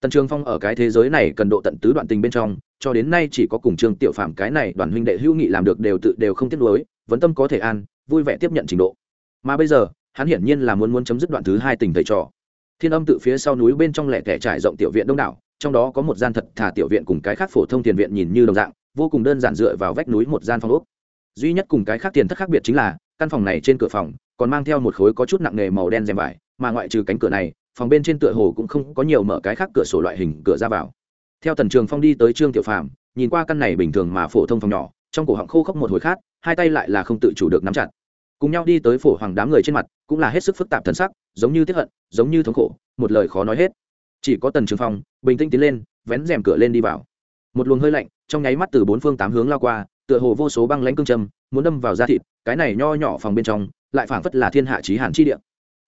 Speaker 1: tần trường phong ở cái thế giới này cần độ tận tứ đoạn tình bên trong, cho đến nay chỉ có cùng trương tiểu phạm cái này đoàn huynh đệ hữu nghị làm được đều tự đều không tiếp nối vấn tâm có thể an, vui vẻ tiếp nhận trình độ. Mà bây giờ, hắn hiển nhiên là muốn muốn chấm dứt đoạn thứ hai tình thầy trò. Thiên âm tự phía sau núi bên trong lẻ tẻ trải rộng tiểu viện đông đảo, trong đó có một gian thật thà tiểu viện cùng cái khác phổ thông tiền viện nhìn như đồng dạng, vô cùng đơn giản dựa vào vách núi một gian phòng ốc. Duy nhất cùng cái khác tiền thất khác biệt chính là, căn phòng này trên cửa phòng còn mang theo một khối có chút nặng nề màu đen rèm vải, mà ngoại trừ cánh cửa này phòng bên trên tựa hồ cũng không có nhiều mở cái khác cửa sổ loại hình cửa ra vào. Theo tần trường phong đi tới trương tiểu phàm, nhìn qua căn này bình thường mà phổ thông phòng nhỏ, trong cổ họng khô khốc một hồi khát, hai tay lại là không tự chủ được nắm chặt. Cùng nhau đi tới phổ hoàng đám người trên mặt, cũng là hết sức phức tạp thần sắc, giống như tiếp hận, giống như thống khổ, một lời khó nói hết. Chỉ có tần trường phong, bình tĩnh tiến lên, vén rèm cửa lên đi vào. Một luồng hơi lạnh, trong nháy mắt từ bốn phương tám hướng lao qua, tựa hồ vô số băng lãnh cương châm, muốn đâm vào da thịt, cái này nho nhỏ phòng bên trong, lại phảng phất là thiên hạ trí hàn chi địa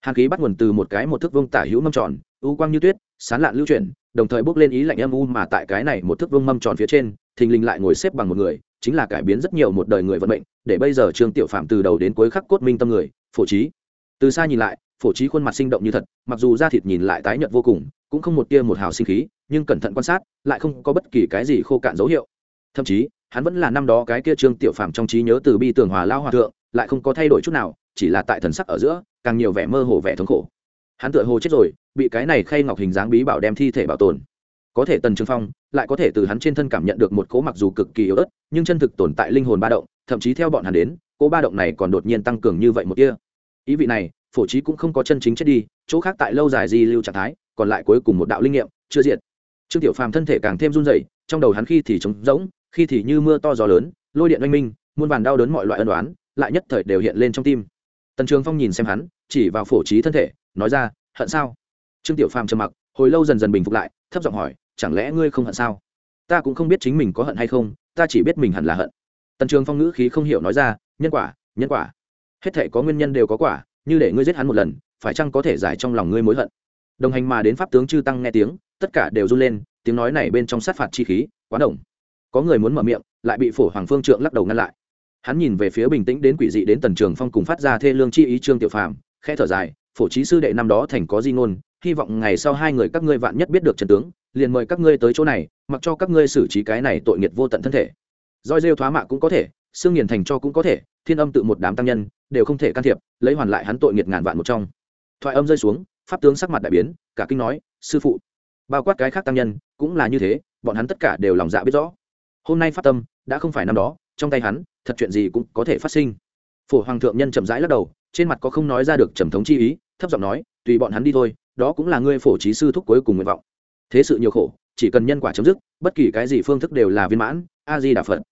Speaker 1: hàn khí bắt nguồn từ một cái một thước vương tả hữu mâm tròn, u quang như tuyết, sán lạn lưu chuyển, đồng thời bốc lên ý lạnh âm u mà tại cái này một thước vương mâm tròn phía trên, thình lình lại ngồi xếp bằng một người, chính là cải biến rất nhiều một đời người vận mệnh, để bây giờ trương tiểu phạm từ đầu đến cuối khắc cốt minh tâm người, phổ trí. Từ xa nhìn lại, phổ trí khuôn mặt sinh động như thật, mặc dù da thịt nhìn lại tái nhợt vô cùng, cũng không một tia một hào sinh khí, nhưng cẩn thận quan sát, lại không có bất kỳ cái gì khô cạn dấu hiệu. Thậm chí, hắn vẫn là năm đó cái kia trương tiểu phạm trong trí nhớ từ bi tường hòa lao hòa thượng, lại không có thay đổi chút nào chỉ là tại thần sắc ở giữa, càng nhiều vẻ mơ hồ vẻ thống khổ. Hắn tựa hồ chết rồi, bị cái này khay ngọc hình dáng bí bảo đem thi thể bảo tồn. Có thể tần trường phong lại có thể từ hắn trên thân cảm nhận được một cỗ mặc dù cực kỳ yếu ớt, nhưng chân thực tồn tại linh hồn ba động, thậm chí theo bọn hắn đến, cỗ ba động này còn đột nhiên tăng cường như vậy một kia ý vị này, phổ trí cũng không có chân chính chết đi, chỗ khác tại lâu dài di lưu trạng thái, còn lại cuối cùng một đạo linh nghiệm, chưa diệt. Trương tiểu phàm thân thể càng thêm run rẩy, trong đầu hắn khi thì trống rỗng, khi thì như mưa to gió lớn, lôi điện oanh minh, muôn vàn đau đớn mọi loại ân đoán lại nhất thời đều hiện lên trong tim tần trường phong nhìn xem hắn, chỉ vào phổ trí thân thể, nói ra, hận sao? Trương tiểu phàm trầm mặc, hồi lâu dần dần bình phục lại, thấp giọng hỏi, chẳng lẽ ngươi không hận sao? Ta cũng không biết chính mình có hận hay không, ta chỉ biết mình hẳn là hận. Tần trường phong ngữ khí không hiểu nói ra, nhân quả nhân quả. Hết thể có nguyên nhân đều có quả, như để ngươi giết hắn một lần, phải chăng có thể giải trong lòng ngươi mối hận? Đồng hành mà đến pháp tướng chư tăng nghe tiếng, tất cả đều run lên, tiếng nói này bên trong sát phạt chi khí, quá đồng. Có người muốn mở miệng, lại bị phổ hoàng phương trượng lắc đầu ngăn lại hắn nhìn về phía bình tĩnh đến quỷ dị đến tần trường phong cùng phát ra thê lương chi ý trương tiểu phàm, khẽ thở dài, phổ trí sư đệ năm đó thành có di ngôn, hy vọng ngày sau hai người các ngươi vạn nhất biết được trần tướng, liền mời các ngươi tới chỗ này, mặc cho các ngươi xử trí cái này tội nghiệt vô tận thân thể. Roi rêu thoá mạ cũng có thể, xương nghiền thành cho cũng có thể, thiên âm tự một đám tăng nhân, đều không thể can thiệp, lấy hoàn lại hắn tội nghiệt ngàn vạn một trong. Thoại âm rơi xuống, pháp tướng sắc mặt đại biến, cả kinh nói, sư phụ, bao quát cái khác tăng nhân, cũng là như thế, bọn hắn tất cả đều lòng dạ biết rõ. Hôm nay phát tâm, đã không phải năm đó, trong tay hắn thật chuyện gì cũng có thể phát sinh. Phổ hoàng thượng nhân chậm rãi lắc đầu, trên mặt có không nói ra được trầm thống chi ý, thấp giọng nói, tùy bọn hắn đi thôi, đó cũng là ngươi phổ trí sư thúc cuối cùng nguyện vọng. Thế sự nhiều khổ, chỉ cần nhân quả chấm dứt, bất kỳ cái gì phương thức đều là viên mãn a di đà phật.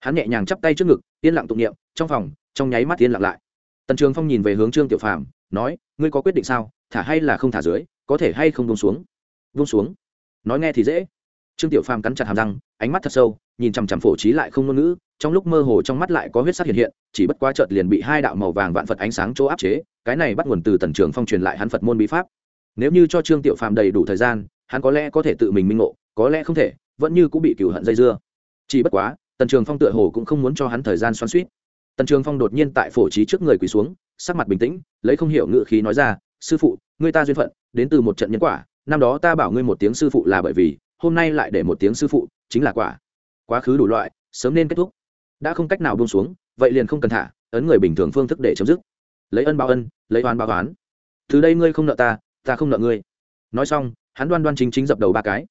Speaker 1: Hắn nhẹ nhàng chắp tay trước ngực, yên lặng tụng niệm, trong phòng, trong nháy mắt yên lặng lại. Tần trường phong nhìn về hướng trương tiểu phàm, nói, ngươi có quyết định sao, thả hay là không thả dưới, có thể hay không bông xuống? Bông xuống. Nói nghe thì dễ trương tiểu phàm cắn chặt hàm răng, ánh mắt thật sâu, nhìn chằm chằm phổ trí lại không ngôn ngữ, trong lúc mơ hồ trong mắt lại có huyết sắc hiện hiện, chỉ bất quá chợt liền bị hai đạo màu vàng vạn phật ánh sáng chỗ áp chế, cái này bắt nguồn từ tần trường phong truyền lại hắn phật môn bí pháp. Nếu như cho trương tiểu phàm đầy đủ thời gian, hắn có lẽ có thể tự mình minh ngộ, có lẽ không thể, vẫn như cũng bị cửu hận dây dưa. Chỉ bất quá, tần trường phong tựa hồ cũng không muốn cho hắn thời gian xoắn suýt tần trường phong đột nhiên tại phổ trí trước người quỳ xuống, sắc mặt bình tĩnh, lấy không hiểu ngự khí nói ra, sư phụ, ngươi ta duyên phận, đến từ một trận nhân quả, năm đó ta bảo ngươi một tiếng sư phụ là bởi vì hôm nay lại để một tiếng sư phụ, chính là quả. Quá khứ đủ loại, sớm nên kết thúc. Đã không cách nào buông xuống, vậy liền không cần thả, ấn người bình thường phương thức để chấm dứt. Lấy ân báo ân, lấy oán báo oán. Từ đây ngươi không nợ ta ta không nợ ngươi. Nói xong, hắn đoan đoan chính chính dập đầu ba cái.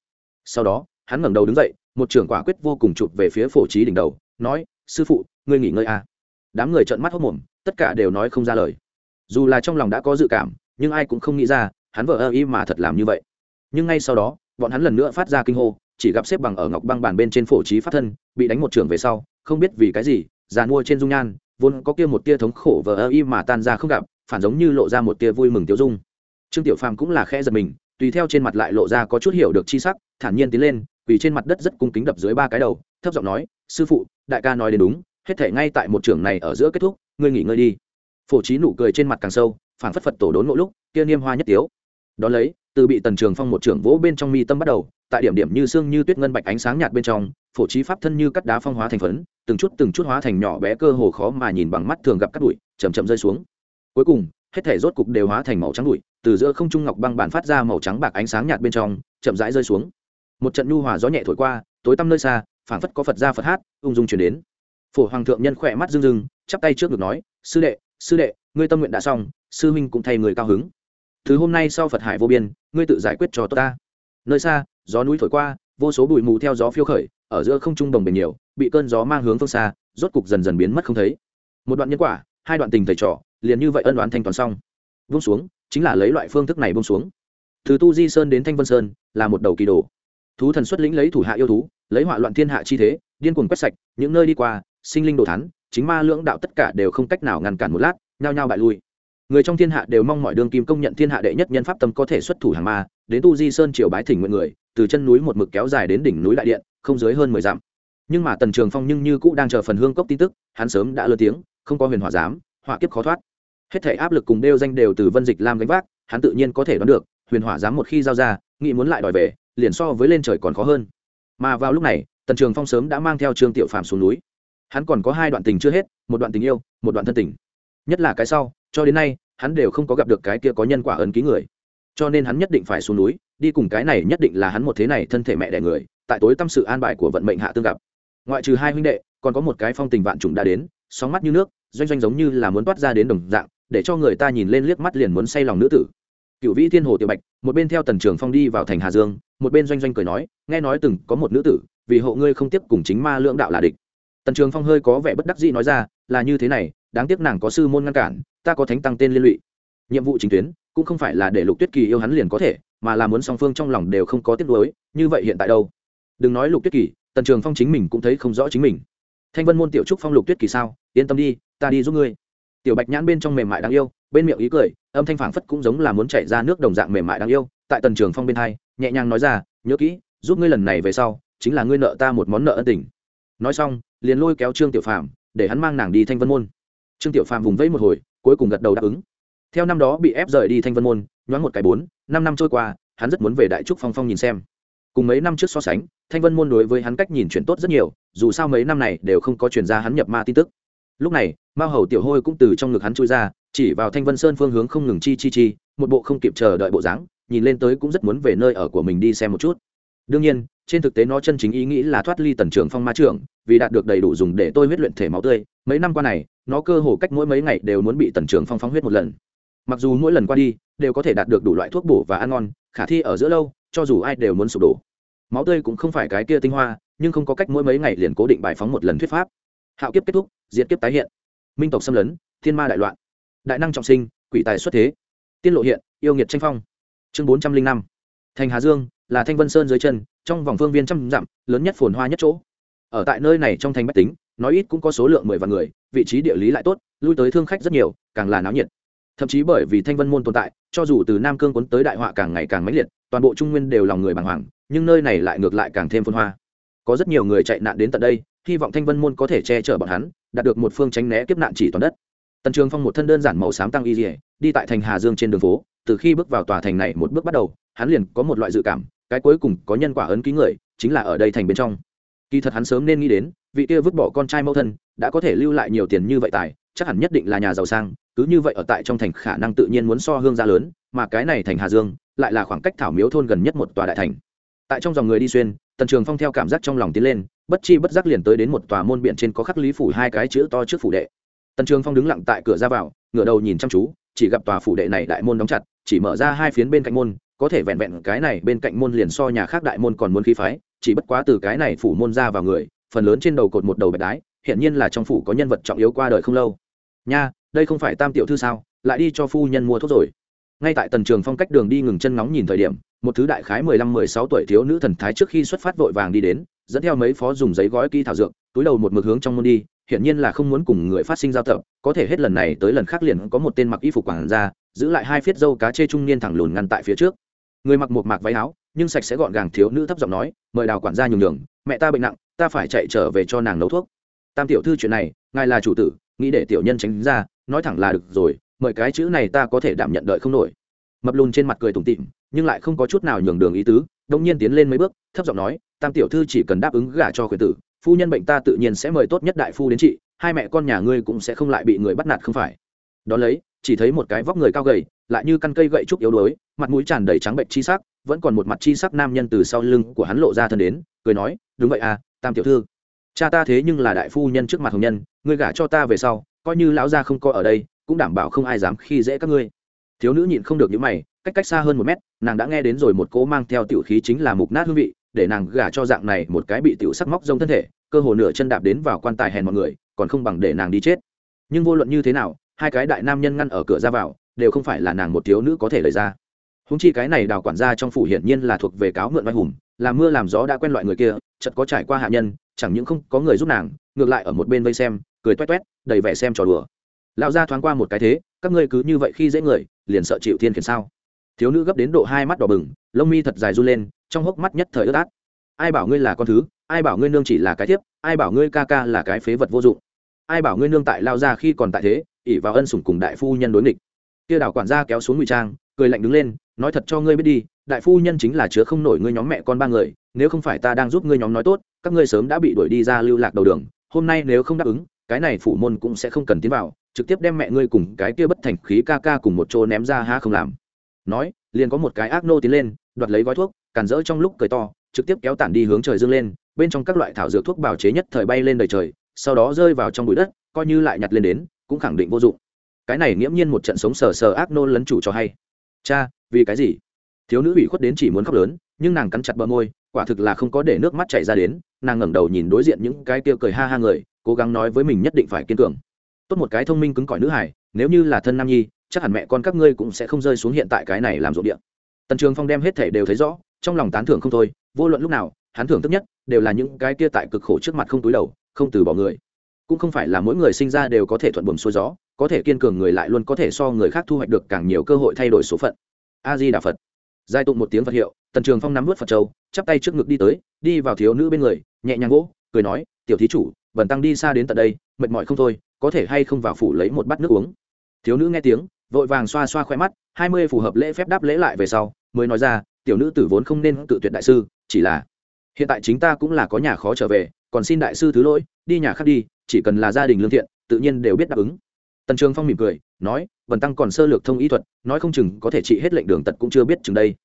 Speaker 1: Sau đó, hắn ngẩng đầu đứng dậy, một trưởng quả quyết vô cùng chụp về phía phổ trí đỉnh đầu, nói, sư phụ, ngươi nghỉ ngơi à. đám người trợn mắt hốc mồm, tất cả đều nói không ra lời. Dù là trong lòng đã có dự cảm, nhưng ai cũng không nghĩ ra, hắn vợ ơ y mà thật làm như vậy. Nhưng ngay sau đó bọn hắn lần nữa phát ra kinh hô, chỉ gặp xếp bằng ở ngọc băng bàn bên trên phổ trí phát thân, bị đánh một trường về sau, không biết vì cái gì, già mua trên dung nhan, vốn có kia một tia thống khổ vờ ơ y mà tan ra không gặp, phản giống như lộ ra một tia vui mừng tiêu dung. Trương tiểu phàm cũng là khe giật mình, tùy theo trên mặt lại lộ ra có chút hiểu được chi sắc, thản nhiên tiến lên vì trên mặt đất rất cung kính đập dưới ba cái đầu, thấp giọng nói, sư phụ, đại ca nói đến đúng, hết thể ngay tại một trường này ở giữa kết thúc, ngươi nghỉ ngơi đi. Phổ trí nụ cười trên mặt càng sâu phản phất phật tổ đốn mỗi lúc, kia niêm hoa nhất tiếu. Đón lấy từ bị tần trường phong một trưởng vỗ bên trong mi tâm bắt đầu, tại điểm điểm như xương như tuyết ngân bạch ánh sáng nhạt bên trong, phổ trí pháp thân như cắt đá phong hóa thành phấn, từng chút từng chút hóa thành nhỏ bé cơ hồ khó mà nhìn bằng mắt thường gặp cắt đụi chầm chậm rơi xuống. Cuối cùng, hết thể rốt cục đều hóa thành màu trắng đụi từ giữa không trung ngọc băng bản phát ra màu trắng bạc ánh sáng nhạt bên trong, chậm rãi rơi xuống. Một trận nhu hòa gió nhẹ thổi qua, tối tăm nơi xa, phảng phất có phật ra phật hát, ung dung chuyển đến. Phổ hoàng thượng nhân khỏe mắt rưng rưng, chắp tay trước được nói, sư đệ sư đệ, ngươi tâm nguyện đã xong, sư huynh cũng thay người cao hứng thứ hôm nay sau phật hải vô biên, ngươi tự giải quyết cho tốt ta. Nơi xa, gió núi thổi qua, vô số bụi mù theo gió phiêu khởi, ở giữa không trung đồng bền nhiều, bị cơn gió mang hướng phương xa, rốt cục dần dần biến mất không thấy. Một đoạn nhân quả, hai đoạn tình thầy trò, liền như vậy ân đoán thanh toàn xong. Vung xuống, chính là lấy loại phương thức này vung xuống. Từ tu di sơn đến thanh vân sơn, là một đầu kỳ đồ. Thú thần xuất lĩnh lấy thủ hạ yêu thú, lấy họa loạn thiên hạ chi thế, điên cuồng quét sạch, những nơi đi qua, sinh linh đồ thắn chính ma lưỡng đạo tất cả đều không cách nào ngăn cản một lát, nhao nhao bại lui người trong thiên hạ đều mong mọi đương kim công nhận thiên hạ đệ nhất nhân pháp tâm có thể xuất thủ hàng ma, đến tu di sơn triều bái thỉnh nguyện người, từ chân núi một mực kéo dài đến đỉnh núi đại điện, không dưới hơn mười dặm. Nhưng mà tần trường phong nhưng như cũ đang chờ phần hương cốc tin tức, hắn sớm đã lơ tiếng, không có huyền hỏa giám, hỏa kiếp khó thoát. Hết thể áp lực cùng đeo danh đều từ vân dịch lam gánh vác, hắn tự nhiên có thể đoán được, huyền hỏa giám một khi giao ra, nghĩ muốn lại đòi về, liền so với lên trời còn khó hơn. Mà vào lúc này, tần trường phong sớm đã mang theo trương tiểu phàm xuống núi. Hắn còn có hai đoạn tình chưa hết, một đoạn tình yêu, một đoạn thân tình. Nhất là cái sau cho đến nay, hắn đều không có gặp được cái kia có nhân quả ấn ký người. Cho nên hắn nhất định phải xuống núi, đi cùng cái này nhất định là hắn một thế này thân thể mẹ đẻ người, tại tối tâm sự an bài của vận mệnh hạ tương gặp. Ngoại trừ hai huynh đệ, còn có một cái phong tình vạn trùng đã đến, sóng mắt như nước, doanh doanh giống như là muốn toát ra đến đồng dạng, để cho người ta nhìn lên liếc mắt liền muốn say lòng nữ tử. Cựu vĩ thiên hồ tiểu bạch, một bên theo tần trường phong đi vào thành hà dương, một bên doanh doanh cười nói, nghe nói từng có một nữ tử, vì hộ ngươi không tiếp cùng chính ma lưỡng đạo là địch. Tần trường phong hơi có vẻ bất đắc dĩ nói ra, là như thế này đáng tiếc nàng có sư môn ngăn cản, ta có thánh tăng tên liên lụy. Nhiệm vụ chính tuyến cũng không phải là để lục tuyết kỳ yêu hắn liền có thể, mà là muốn song phương trong lòng đều không có tiếc nuối, như vậy hiện tại đâu? Đừng nói lục tuyết kỳ, tần trường phong chính mình cũng thấy không rõ chính mình. Thanh vân môn tiểu trúc phong lục tuyết kỳ sao? Yên tâm đi, ta đi giúp ngươi. Tiểu bạch nhãn bên trong mềm mại đáng yêu, bên miệng ý cười, âm thanh phảng phất cũng giống là muốn chạy ra nước đồng dạng mềm mại đáng yêu, tại tần trường phong bên hai, nhẹ nhàng nói ra, nhớ kỹ, giúp ngươi lần này về sau, chính là ngươi nợ ta một món nợ ân tình. Nói xong, liền lôi kéo trương tiểu phàm, để hắn mang nàng đi thanh vân môn trương tiểu phàm vùng vẫy một hồi, cuối cùng gật đầu đáp ứng. Theo năm đó bị ép rời đi thanh vân môn, nhoáng một cái bốn, năm năm trôi qua, hắn rất muốn về đại trúc phong phong nhìn xem. Cùng mấy năm trước so sánh, thanh vân môn đối với hắn cách nhìn chuyện tốt rất nhiều, dù sao mấy năm này đều không có chuyển ra hắn nhập ma tin tức. Lúc này, mao hầu tiểu hôi cũng từ trong ngực hắn chui ra, chỉ vào thanh vân sơn phương hướng không ngừng chi chi chi, một bộ không kịp chờ đợi bộ dáng, nhìn lên tới cũng rất muốn về nơi ở của mình đi xem một chút đương nhiên, trên thực tế nó chân chính ý nghĩ là thoát ly tần trưởng phong ma trưởng, vì đạt được đầy đủ dùng để tôi huyết luyện thể máu tươi. Mấy năm qua này, nó cơ hồ cách mỗi mấy ngày đều muốn bị tần trưởng phong phóng huyết một lần. Mặc dù mỗi lần qua đi, đều có thể đạt được đủ loại thuốc bổ và ăn ngon, khả thi ở giữa lâu, cho dù ai đều muốn sụp đổ. Máu tươi cũng không phải cái kia tinh hoa, nhưng không có cách mỗi mấy ngày liền cố định bài phóng một lần thuyết pháp. Hạo kiếp kết thúc diễn kiếp tái hiện. Minh tộc xâm lấn, thiên ma đại loạn. Đại năng trọng sinh, quỷ tài xuất thế. Tiên lộ hiện, yêu nghiệt tranh phong. Chương bốn trăm linh năm thành hà dương là thanh vân sơn dưới chân, trong vòng phương viên trăm dặm, lớn nhất phồn hoa nhất chỗ. Ở tại nơi này trong thành bách tính, nói ít cũng có số lượng mười vạn người, vị trí địa lý lại tốt, lui tới thương khách rất nhiều, càng là náo nhiệt. Thậm chí bởi vì thanh vân môn tồn tại, cho dù từ nam cương quấn tới đại họa càng ngày càng mãnh liệt, toàn bộ trung nguyên đều lòng người bàng hoàng, nhưng nơi này lại ngược lại càng thêm phồn hoa. Có rất nhiều người chạy nạn đến tận đây, hy vọng thanh vân môn có thể che chở bọn hắn, đạt được một phương tránh né kiếp nạn chỉ toàn đất tần trường phong một thân đơn giản màu xám tăng y dỉa đi tại thành hà dương trên đường phố. Từ khi bước vào tòa thành này một bước bắt đầu, hắn liền có một loại dự cảm, cái cuối cùng có nhân quả ấn ký người, chính là ở đây thành bên trong. Kỳ thật hắn sớm nên nghĩ đến, vị kia vứt bỏ con trai mẫu thân, đã có thể lưu lại nhiều tiền như vậy tài, chắc hẳn nhất định là nhà giàu sang, cứ như vậy ở tại trong thành khả năng tự nhiên muốn so hương gia lớn, mà cái này thành hà dương, lại là khoảng cách thảo miếu thôn gần nhất một tòa đại thành. Tại trong dòng người đi xuyên, tần trường phong theo cảm giác trong lòng tiến lên, bất chi bất giác liền tới đến một tòa môn biện trên có khắc lý phủ hai cái chữ to trước phủ đệ tần trường phong đứng lặng tại cửa ra vào, ngửa đầu nhìn chăm chú, chỉ gặp tòa phủ đệ này đại môn đóng chặt, chỉ mở ra hai phiến bên cạnh môn, có thể vẹn vẹn cái này bên cạnh môn liền so nhà khác đại môn còn muốn khí phái, chỉ bất quá từ cái này phủ môn ra vào người, phần lớn trên đầu cột một đầu bạch đái, hiện nhiên là trong phủ có nhân vật trọng yếu qua đời không lâu. Nha, đây không phải tam tiểu thư sao? Lại đi cho phu nhân mua thuốc rồi. Ngay tại tần trường phong cách đường đi ngừng chân ngóng nhìn thời điểm, một thứ đại khái mười lăm, mười sáu tuổi thiếu nữ thần thái trước khi xuất phát vội vàng đi đến, dẫn theo mấy phó dùng giấy gói kỹ thảo dược, túi đầu một mực hướng trong môn đi hiển nhiên là không muốn cùng người phát sinh giao tập, có thể hết lần này tới lần khác liền có một tên mặc y phục quảng ra giữ lại hai phiết dâu cá chê trung niên thẳng lùn ngăn tại phía trước. Người mặc một mạc váy áo, nhưng sạch sẽ gọn gàng thiếu nữ thấp giọng nói, mời đào quản gia nhường đường mẹ ta bệnh nặng, ta phải chạy trở về cho nàng nấu thuốc. Tam tiểu thư chuyện này, ngài là chủ tử, nghĩ để tiểu nhân tránh ra, nói thẳng là được rồi, mời cái chữ này ta có thể đảm nhận đợi không nổi. Mập lùn trên mặt cười tủm tịm nhưng lại không có chút nào nhường đường ý tứ đông nhiên tiến lên mấy bước, thấp giọng nói, tam tiểu thư chỉ cần đáp ứng gả cho khuyển tử phu nhân bệnh ta tự nhiên sẽ mời tốt nhất đại phu đến trị, hai mẹ con nhà ngươi cũng sẽ không lại bị người bắt nạt không phải. Đón lấy chỉ thấy một cái vóc người cao gầy lại như căn cây gậy trúc yếu đuối mặt mũi tràn đầy trắng bệnh chi sắc vẫn còn một mặt chi sắc nam nhân từ sau lưng của hắn lộ ra thân đến cười nói đúng vậy à tam tiểu thư. Cha ta thế nhưng là đại phu nhân trước mặt hồng nhân ngươi gả cho ta về sau coi như lão gia không coi ở đây cũng đảm bảo không ai dám khi dễ các ngươi. Thiếu nữ nhịn không được những mày cách cách xa hơn một mét nàng đã nghe đến rồi một cỗ mang theo tiểu khí chính là mục nát hương vị để nàng gả cho dạng này một cái bị tiểu sắc móc rông thân thể, cơ hồ nửa chân đạp đến vào quan tài hèn mọi người, còn không bằng để nàng đi chết. Nhưng vô luận như thế nào, hai cái đại nam nhân ngăn ở cửa ra vào, đều không phải là nàng một thiếu nữ có thể lấy ra. Húng chi cái này đào quản gia trong phủ hiển nhiên là thuộc về cáo mượn oai hùng làm mưa làm gió đã quen loại người kia chật có trải qua hạ nhân, chẳng những không có người giúp nàng, ngược lại ở một bên vây xem, cười toét toét, đầy vẻ xem trò đùa. Lão gia thoáng qua một cái thế, các ngươi cứ như vậy khi dễ người, liền sợ chịu thiên khiển sao? Thiếu nữ gấp đến độ hai mắt đỏ bừng lông mi thật dài run lên, trong hốc mắt nhất thời ướt át. Ai bảo ngươi là con thứ, ai bảo ngươi nương chỉ là cái thiếp, ai bảo ngươi ca ca là cái phế vật vô dụng. Ai bảo ngươi nương tại lao ra khi còn tại thế ỉ vào ân sủng cùng đại phu nhân đối nghịch. Kia đảo quản gia kéo xuống ngụy trang, cười lạnh đứng lên, nói thật cho ngươi biết đi, đại phu nhân chính là chứa không nổi ngươi nhóm mẹ con ba người, nếu không phải ta đang giúp ngươi nhóm nói tốt, các ngươi sớm đã bị đuổi đi ra lưu lạc đầu đường, hôm nay nếu không đáp ứng, cái này phủ môn cũng sẽ không cần tiến vào, trực tiếp đem mẹ ngươi cùng cái kia bất thành khí ca ca cùng một chỗ ném ra ha không làm. Nói, liền có một cái ác nô tiến lên đoạt lấy gói thuốc, càn rỡ trong lúc cười to, trực tiếp kéo tản đi hướng trời dương lên, bên trong các loại thảo dược thuốc bào chế nhất thời bay lên đời trời, sau đó rơi vào trong bụi đất, coi như lại nhặt lên đến, cũng khẳng định vô dụng. Cái này nghiễm nhiên một trận sống sờ sờ ác nô lấn chủ cho hay. Cha, vì cái gì? Thiếu nữ ủy khuất đến chỉ muốn khóc lớn, nhưng nàng cắn chặt bờ môi, quả thực là không có để nước mắt chảy ra đến, nàng ngẩng đầu nhìn đối diện những cái tiêu cười ha ha người, cố gắng nói với mình nhất định phải kiên cường. Tốt một cái thông minh cứng cỏi nữ hải nếu như là thân nam nhi, chắc hẳn mẹ con các ngươi cũng sẽ không rơi xuống hiện tại cái này làm ruộng địa tần trường phong đem hết thể đều thấy rõ, trong lòng tán thưởng không thôi, vô luận lúc nào, hắn thưởng thức nhất đều là những cái kia tại cực khổ trước mặt không túi đầu, không từ bỏ người. Cũng không phải là mỗi người sinh ra đều có thể thuận buồm xuôi gió, có thể kiên cường người lại luôn có thể so người khác thu hoạch được càng nhiều cơ hội thay đổi số phận. A di đà phật. Giai tụng một tiếng phật hiệu, tần trường phong nắm vớt phật châu, chắp tay trước ngực đi tới, đi vào thiếu nữ bên người, nhẹ nhàng gỗ, cười nói, tiểu thí chủ vần tăng đi xa đến tận đây, mệt mỏi không thôi, có thể hay không vào phủ lấy một bát nước uống? Thiếu nữ nghe tiếng vội vàng xoa xoa khoe mắt, hai mươi phù hợp lễ phép đáp lễ lại về sau, mới nói ra, tiểu nữ tử vốn không nên tự tuyệt đại sư, chỉ là, hiện tại chính ta cũng là có nhà khó trở về, còn xin đại sư thứ lỗi, đi nhà khác đi, chỉ cần là gia đình lương thiện, tự nhiên đều biết đáp ứng. Tần trường phong mỉm cười, nói vần tăng còn sơ lược thông ý thuật, nói không chừng có thể trị hết lệnh đường tật cũng chưa biết chừng đây.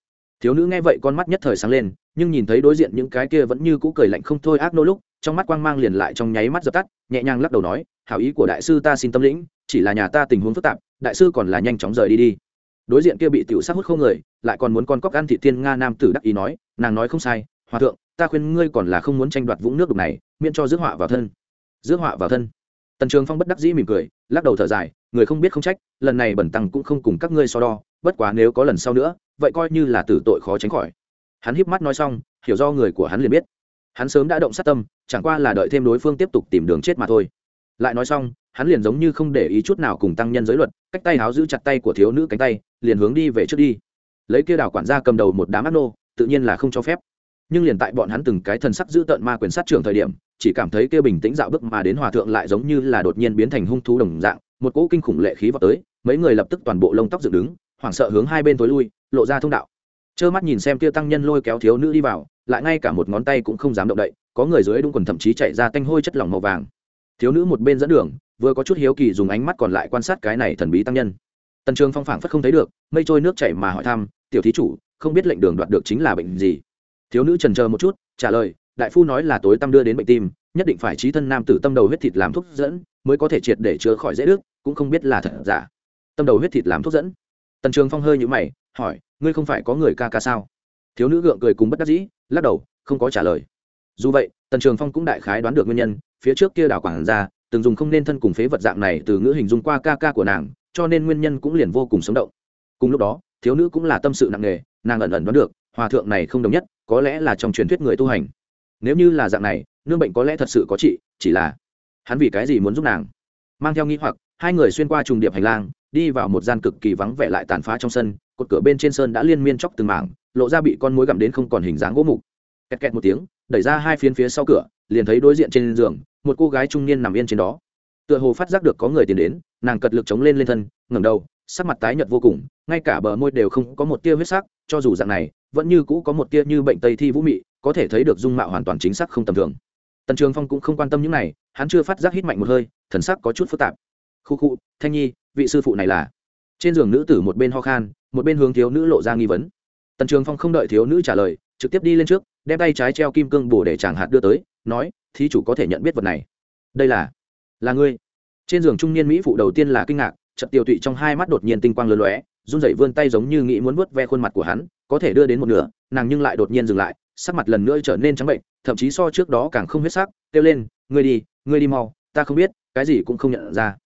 Speaker 1: Thiếu nữ nghe vậy con mắt nhất thời sáng lên, nhưng nhìn thấy đối diện những cái kia vẫn như cũ cười lạnh không thôi ác nô lúc, trong mắt quang mang liền lại trong nháy mắt dập tắt, nhẹ nhàng lắc đầu nói, hảo ý của đại sư ta xin tâm lĩnh chỉ là nhà ta tình huống phức tạp, đại sư còn là nhanh chóng rời đi đi. Đối diện kia bị tiểu sát hút không người, lại còn muốn con cóc ăn thị thiên nga nam tử đắc ý nói, nàng nói không sai, hòa thượng, ta khuyên ngươi còn là không muốn tranh đoạt vũng nước đục này, miễn cho rước họa vào thân. Rước họa vào thân. Tần trường phong bất đắc dĩ mỉm cười, lắc đầu thở dài, người không biết không trách, lần này bẩn tăng cũng không cùng các ngươi so đo, bất quá nếu có lần sau nữa, vậy coi như là tử tội khó tránh khỏi. Hắn híp mắt nói xong, hiểu do người của hắn liền biết. Hắn sớm đã động sát tâm, chẳng qua là đợi thêm đối phương tiếp tục tìm đường chết mà thôi. Lại nói xong hắn liền giống như không để ý chút nào cùng tăng nhân giới luật, cách tay háo giữ chặt tay của thiếu nữ cánh tay, liền hướng đi về trước đi. Lấy kia đảo quản gia cầm đầu một đám ác nô, tự nhiên là không cho phép. Nhưng liền tại bọn hắn từng cái thần sắc giữ tợn ma quyền sát trưởng thời điểm, chỉ cảm thấy kia bình tĩnh dạo bước mà đến hòa thượng lại giống như là đột nhiên biến thành hung thú đồng dạng, một cỗ kinh khủng lệ khí vào tới, mấy người lập tức toàn bộ lông tóc dựng đứng, hoảng sợ hướng hai bên tối lui, lộ ra thông đạo. Trơ mắt nhìn xem kia tăng nhân lôi kéo thiếu nữ đi vào, lại ngay cả một ngón tay cũng không dám động đậy, có người dưới đúng quần thậm chí chạy ra tanh hôi chất lỏng màu vàng. Thiếu nữ một bên dẫn đường vừa có chút hiếu kỳ dùng ánh mắt còn lại quan sát cái này thần bí tăng nhân. Tần trường phong phảng phất không thấy được, mây trôi nước chảy mà hỏi thăm, tiểu thí chủ, không biết lệnh đường đoạt được chính là bệnh gì? Thiếu nữ trần chờ một chút, trả lời, đại phu nói là tối tâm đưa đến bệnh tim, nhất định phải trí thân nam tử tâm đầu huyết thịt làm thuốc dẫn, mới có thể triệt để chữa khỏi dễ đức cũng không biết là thật giả. Tâm đầu huyết thịt làm thuốc dẫn? Tần trường phong hơi nhũ mày, hỏi, ngươi không phải có người ca ca sao? Thiếu nữ gượng cười cùng bất đắc dĩ, lắc đầu, không có trả lời. Dù vậy, tần trường phong cũng đại khái đoán được nguyên nhân, phía trước kia đảo quảng ra từng dùng không nên thân cùng phế vật dạng này từ ngữ hình dung qua ca ca của nàng, cho nên nguyên nhân cũng liền vô cùng sống động. Cùng lúc đó, thiếu nữ cũng là tâm sự nặng nề, nàng ẩn ẩn đoán được, hòa thượng này không đồng nhất, có lẽ là trong truyền thuyết người tu hành. Nếu như là dạng này, nương bệnh có lẽ thật sự có trị, chỉ là hắn vì cái gì muốn giúp nàng? Mang theo nghĩ hoặc, hai người xuyên qua trùng điệp hành lang, đi vào một gian cực kỳ vắng vẻ lại tàn phá trong sân, cột cửa bên trên sơn đã liên miên chóc từng mảng, lộ ra bị con mối gặm đến không còn hình dáng gỗ mục. Kẹt kẹt một tiếng, đẩy ra hai phiến phía sau cửa liền thấy đối diện trên giường, một cô gái trung niên nằm yên trên đó. Tựa hồ phát giác được có người tiến đến, nàng cật lực chống lên lên thân, ngẩng đầu, sắc mặt tái nhợt vô cùng, ngay cả bờ môi đều không có một tia huyết sắc, cho dù dạng này, vẫn như cũ có một tia như bệnh tây thi vũ mị, có thể thấy được dung mạo hoàn toàn chính xác không tầm thường. Tần trường phong cũng không quan tâm những này, hắn chưa phát giác hít mạnh một hơi, thần sắc có chút phức tạp. Khu khu, thanh nhi, vị sư phụ này là? Trên giường nữ tử một bên ho khan, một bên hướng thiếu nữ lộ ra nghi vấn. Tần trường phong không đợi thiếu nữ trả lời, trực tiếp đi lên trước, đem tay trái treo kim cương bổ để chàng hạt đưa tới nói, thí chủ có thể nhận biết vật này. Đây là là ngươi. Trên giường trung niên mỹ phụ đầu tiên là kinh ngạc trận tiêu tụy trong hai mắt đột nhiên tinh quang lơ lóe, run rẩy vươn tay giống như nghĩ muốn vớt ve khuôn mặt của hắn, có thể đưa đến một nửa, nàng nhưng lại đột nhiên dừng lại, sắc mặt lần nữa trở nên trắng bệnh, thậm chí so trước đó càng không huyết sắc, kêu lên, ngươi đi ngươi đi mau, ta không biết, cái gì cũng không nhận ra.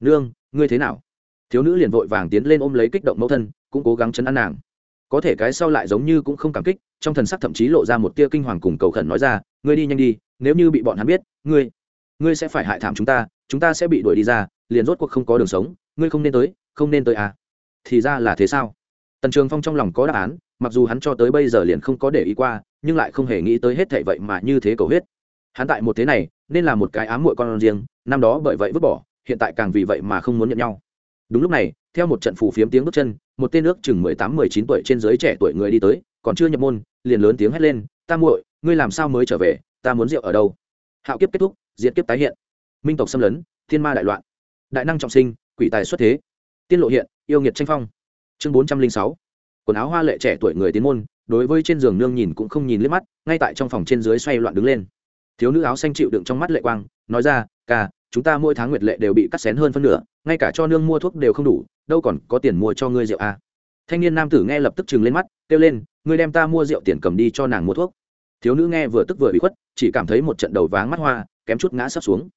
Speaker 1: Nương, ngươi thế nào? Thiếu nữ liền vội vàng tiến lên ôm lấy kích động mẫu thân, cũng cố gắng chấn an nàng. Có thể cái sau lại giống như cũng không cảm kích, trong thần sắc thậm chí lộ ra một tia kinh hoàng cùng cầu khẩn nói ra, ngươi đi nhanh đi nếu như bị bọn hắn biết, ngươi ngươi sẽ phải hại thảm chúng ta chúng ta sẽ bị đuổi đi ra, liền rốt cuộc không có đường sống, ngươi không nên tới, không nên tới à? Thì ra là thế sao? Tần trường phong trong lòng có đáp án, mặc dù hắn cho tới bây giờ liền không có để ý qua, nhưng lại không hề nghĩ tới hết thảy vậy mà như thế cầu huyết hắn tại một thế này, nên là một cái ám muội con riêng, năm đó bởi vậy vứt bỏ, hiện tại càng vì vậy mà không muốn nhận nhau. Đúng lúc này, theo một trận phù phiếm tiếng bước chân, một tên nước chừng mười tám, mười chín tuổi trên dưới trẻ tuổi người đi tới, còn chưa nhập môn, liền lớn tiếng hét lên, ta muội, ngươi làm sao mới trở về? Ta muốn rượu ở đâu? Hạo kiếp kết thúc diễn kiếp tái hiện. Minh tộc xâm lấn, thiên ma đại loạn. Đại năng trọng sinh, quỷ tài xuất thế. Tiên lộ hiện, yêu nghiệt tranh phong. Chương bốn trăm linh sáu. Quần áo hoa lệ trẻ tuổi người tiến môn, đối với trên giường nương nhìn cũng không nhìn liếc mắt, ngay tại trong phòng trên dưới xoay loạn đứng lên. Thiếu nữ áo xanh chịu đựng trong mắt lệ quang, nói ra, ca, chúng ta mỗi tháng nguyệt lệ đều bị cắt xén hơn phân nửa, ngay cả cho nương mua thuốc đều không đủ, đâu còn có tiền mua cho ngươi rượu à. thanh niên nam tử nghe lập tức chừng lên mắt, kêu lên, ngươi đem ta mua rượu tiền cầm đi cho nàng mua thuốc thiếu nữ nghe vừa tức vừa bị khuất, chỉ cảm thấy một trận đầu váng mắt hoa, kém chút ngã sắp xuống.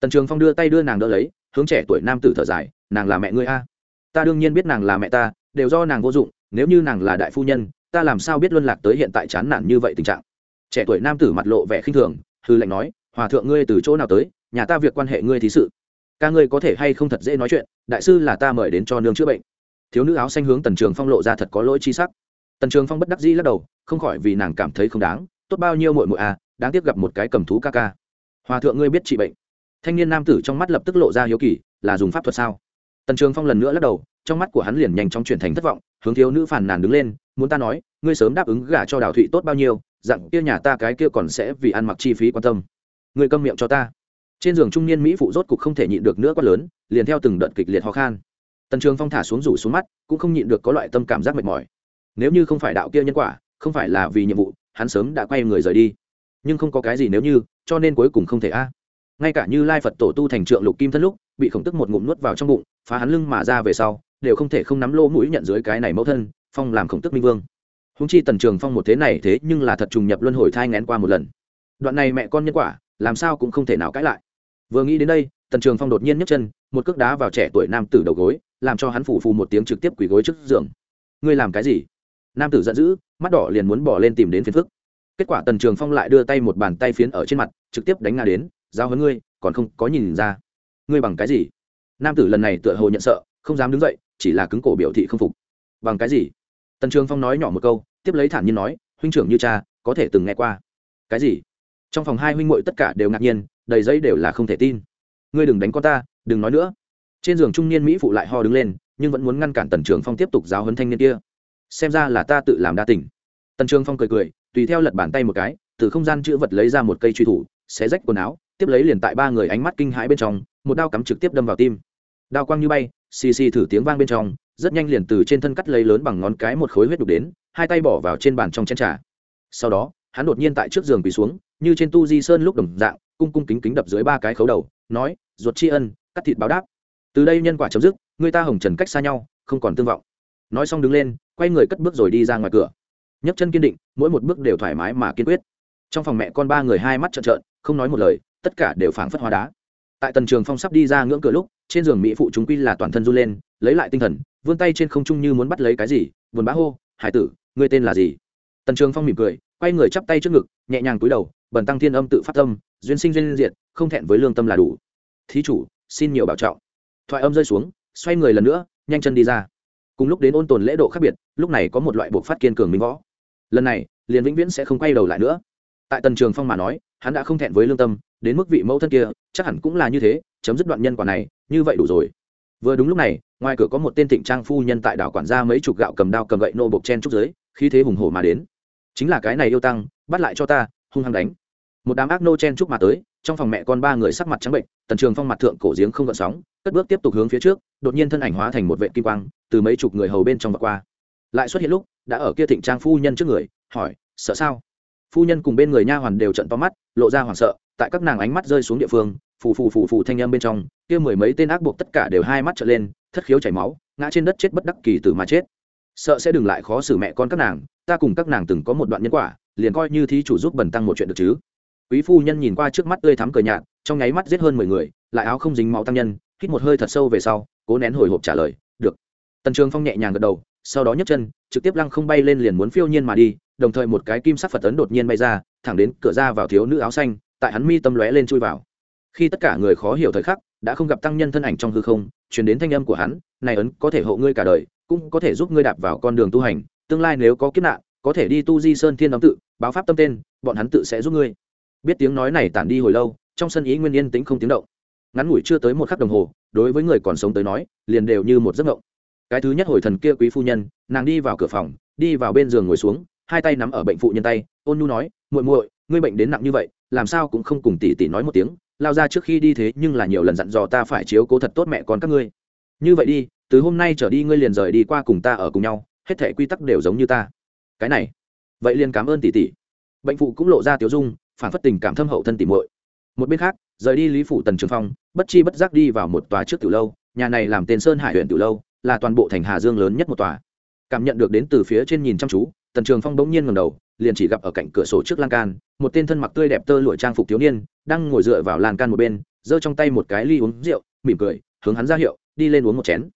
Speaker 1: Tần trường phong đưa tay đưa nàng đỡ lấy, hướng trẻ tuổi nam tử thở dài, nàng là mẹ ngươi a? À. ta đương nhiên biết nàng là mẹ ta, đều do nàng vô dụng, nếu như nàng là đại phu nhân, ta làm sao biết luân lạc tới hiện tại chán nản như vậy tình trạng? Trẻ tuổi nam tử mặt lộ vẻ khinh thường, hư lệnh nói, hòa thượng ngươi từ chỗ nào tới, nhà ta việc quan hệ ngươi thí sự. Ca ngươi có thể hay không thật dễ nói chuyện, đại sư là ta mời đến cho nương chữa bệnh. Thiếu nữ áo xanh hướng tần trường phong lộ ra thật có lỗi chi sắc. Tần trường phong bất đắc dĩ lắc đầu, không khỏi vì nàng cảm thấy không đáng tốt bao nhiêu muội muội à đáng tiếc gặp một cái cầm thú ca ca. Hòa thượng ngươi biết trị bệnh. Thanh niên nam tử trong mắt lập tức lộ ra hiếu kỳ, là dùng pháp thuật sao? Tần trường phong lần nữa lắc đầu, trong mắt của hắn liền nhanh chóng chuyển thành thất vọng, hướng thiếu nữ phàn nàn đứng lên, muốn ta nói, ngươi sớm đáp ứng gả cho đào thụy tốt bao nhiêu, dặn kia nhà ta cái kia còn sẽ vì ăn mặc chi phí quan tâm. Ngươi câm miệng cho ta. Trên giường trung niên mỹ phụ rốt cục không thể nhịn được nữa quá lớn, liền theo từng đợt kịch liệt ho khan. Tần trường phong thả xuống rủ xuống mắt, cũng không nhịn được có loại tâm cảm giác mệt mỏi. Nếu như không phải đạo kia nhân quả, không phải là vì nhiệm vụ hắn sớm đã quay người rời đi. Nhưng không có cái gì nếu như, cho nên cuối cùng không thể a. Ngay cả như lai phật tổ tu thành trượng lục kim thân lúc, bị khổng tức một ngụm nuốt vào trong bụng, phá hắn lưng mà ra về sau, đều không thể không nắm lỗ mũi nhận dưới cái này mẫu thân, phong làm khổng tức minh vương. Húng chi tần trường phong một thế này thế nhưng là thật trùng nhập luân hồi thai ngén qua một lần. Đoạn này mẹ con nhân quả, làm sao cũng không thể nào cãi lại. Vừa nghĩ đến đây, tần trường phong đột nhiên nhấc chân, một cước đá vào trẻ tuổi nam tử đầu gối, làm cho hắn phủ phù một tiếng trực tiếp quỳ gối trước giường. Ngươi làm cái gì? Nam tử giận dữ, mắt đỏ liền muốn bỏ lên tìm đến phiền phức. Kết quả tần trường phong lại đưa tay một bàn tay phiến ở trên mặt, trực tiếp đánh ngã đến, giao hơn ngươi, còn không có nhìn ra. Ngươi bằng cái gì? Nam tử lần này tựa hồ nhận sợ, không dám đứng dậy, chỉ là cứng cổ biểu thị không phục. Bằng cái gì? Tần trường phong nói nhỏ một câu, tiếp lấy thản nhiên nói, huynh trưởng như cha, có thể từng nghe qua. Cái gì? Trong phòng hai huynh muội tất cả đều ngạc nhiên, đầy giấy đều là không thể tin. Ngươi đừng đánh con ta, đừng nói nữa. Trên giường trung niên mỹ phụ lại ho đứng lên, nhưng vẫn muốn ngăn cản tần trường phong tiếp tục giáo huấn thanh niên kia xem ra là ta tự làm đa tình. Tần trường phong cười cười, tùy theo lật bàn tay một cái, từ không gian chữ vật lấy ra một cây truy thủ, xé rách quần áo, tiếp lấy liền tại ba người ánh mắt kinh hãi bên trong, một đao cắm trực tiếp đâm vào tim. Đao quang như bay, xì xì thử tiếng vang bên trong, rất nhanh liền từ trên thân cắt lấy lớn bằng ngón cái một khối huyết đục đến, hai tay bỏ vào trên bàn trong chén trà. Sau đó, hắn đột nhiên tại trước giường quỳ xuống, như trên tu di sơn lúc đồng dạng, cung cung kính kính đập dưới ba cái khấu đầu, nói, ruột tri ân, cắt thịt báo đáp. Từ đây nhân quả chấm dứt, người ta hồng trần cách xa nhau, không còn tương vọng nói xong đứng lên quay người cất bước rồi đi ra ngoài cửa. Nhấc chân kiên định mỗi một bước đều thoải mái mà kiên quyết. Trong phòng mẹ con ba người hai mắt trợn trợn không nói một lời tất cả đều phảng phất hóa đá. Tại tần trường phong sắp đi ra ngưỡng cửa lúc trên giường mỹ phụ chúng quy là toàn thân run lên lấy lại tinh thần vươn tay trên không trung như muốn bắt lấy cái gì buồn bã hô hải tử ngươi tên là gì? Tần trường phong mỉm cười quay người chắp tay trước ngực nhẹ nhàng cúi đầu bần tăng thiên âm tự phát tâm duyên sinh duyên diện, không thẹn với lương tâm là đủ. Thí chủ xin nhiều bảo trọng. Thoại âm rơi xuống xoay người lần nữa nhanh chân đi ra cùng lúc đến ôn tồn lễ độ khác biệt, lúc này có một loại buộc phát kiên cường minh võ. Lần này, liền vĩnh viễn sẽ không quay đầu lại nữa. Tại tần trường phong mà nói, hắn đã không thẹn với lương tâm, đến mức vị mẫu thân kia, chắc hẳn cũng là như thế, chấm dứt đoạn nhân quả này, như vậy đủ rồi. Vừa đúng lúc này, ngoài cửa có một tên thịnh trang phu nhân tại đảo quản gia mấy chục gạo cầm đao cầm gậy nô bộc chen trúc giới khi thế hùng hổ mà đến. Chính là cái này yêu tăng, bắt lại cho ta, hung hăng đánh. Một đám ác nô chen trúc mà tới trong phòng mẹ con ba người sắc mặt trắng bệnh, tần trường phong mặt thượng cổ giếng không gợn sóng, cất bước tiếp tục hướng phía trước, đột nhiên thân ảnh hóa thành một vệ kim quang, từ mấy chục người hầu bên trong và qua. Lại xuất hiện lúc, đã ở kia thịnh trang phu nhân trước người, hỏi, sợ sao? Phu nhân cùng bên người nha hoàn đều trận to mắt, lộ ra hoảng sợ, tại các nàng ánh mắt rơi xuống địa phương, phù phù phù phù thanh âm bên trong, kia mười mấy tên ác buộc tất cả đều hai mắt trở lên, thất khiếu chảy máu, ngã trên đất chết bất đắc kỳ từ mà chết. Sợ sẽ đừng lại khó xử mẹ con các nàng, ta cùng các nàng từng có một đoạn nhân quả, liền coi như thí chủ giúp bần tăng một chuyện được chứ quý phu nhân nhìn qua trước mắt tươi thắm cờ nhạt, trong nháy mắt giết hơn mười người, lại áo không dính máu tăng nhân, hít một hơi thật sâu về sau, cố nén hồi hộp trả lời, được. Tần trường phong nhẹ nhàng gật đầu, sau đó nhấc chân, trực tiếp lăng không bay lên liền muốn phiêu nhiên mà đi, đồng thời một cái kim sắc phật tấn đột nhiên bay ra, thẳng đến cửa ra vào thiếu nữ áo xanh, tại hắn mi tâm lóe lên chui vào. Khi tất cả người khó hiểu thời khắc, đã không gặp tăng nhân thân ảnh trong hư không chuyển đến thanh âm của hắn, này ấn có thể hộ ngươi cả đời, cũng có thể giúp ngươi đạp vào con đường tu hành, tương lai nếu có kiếp nạn, có thể đi tu di sơn thiên đóng tự, báo pháp tâm tên, bọn hắn tự sẽ giúp ngươi biết tiếng nói này tản đi hồi lâu, trong sân ý nguyên yên tĩnh không tiếng động. Ngắn ngủi chưa tới một khắc đồng hồ, đối với người còn sống tới nói, liền đều như một giấc ngộng cái thứ nhất hồi thần kia quý phu nhân, nàng đi vào cửa phòng, đi vào bên giường ngồi xuống, hai tay nắm ở bệnh phụ nhân tay, ôn nhu nói, muội muội, ngươi bệnh đến nặng như vậy, làm sao cũng không cùng tỷ tỷ nói một tiếng, lao ra trước khi đi thế nhưng là nhiều lần dặn dò ta phải chiếu cố thật tốt mẹ con các ngươi. Như vậy đi, từ hôm nay trở đi ngươi liền rời đi qua cùng ta ở cùng nhau, hết thể quy tắc đều giống như ta. Cái này, vậy liền cảm ơn tỷ tỷ. Bệnh phụ cũng lộ ra tiểu dung phản phất tình cảm thâm hậu thân tỷ muội. Một bên khác, rời đi lý phủ tần trường phong, bất chi bất giác đi vào một tòa trước tiểu lâu, nhà này làm tên sơn hải huyện tiểu lâu, là toàn bộ thành hà dương lớn nhất một tòa. Cảm nhận được đến từ phía trên nhìn chăm chú, tần trường phong bỗng nhiên ngầm đầu, liền chỉ gặp ở cạnh cửa sổ trước lan can, một tên thân mặc tươi đẹp tơ lụa trang phục thiếu niên, đang ngồi dựa vào lan can một bên, giơ trong tay một cái ly uống rượu, mỉm cười, hướng hắn ra hiệu, đi lên uống một chén.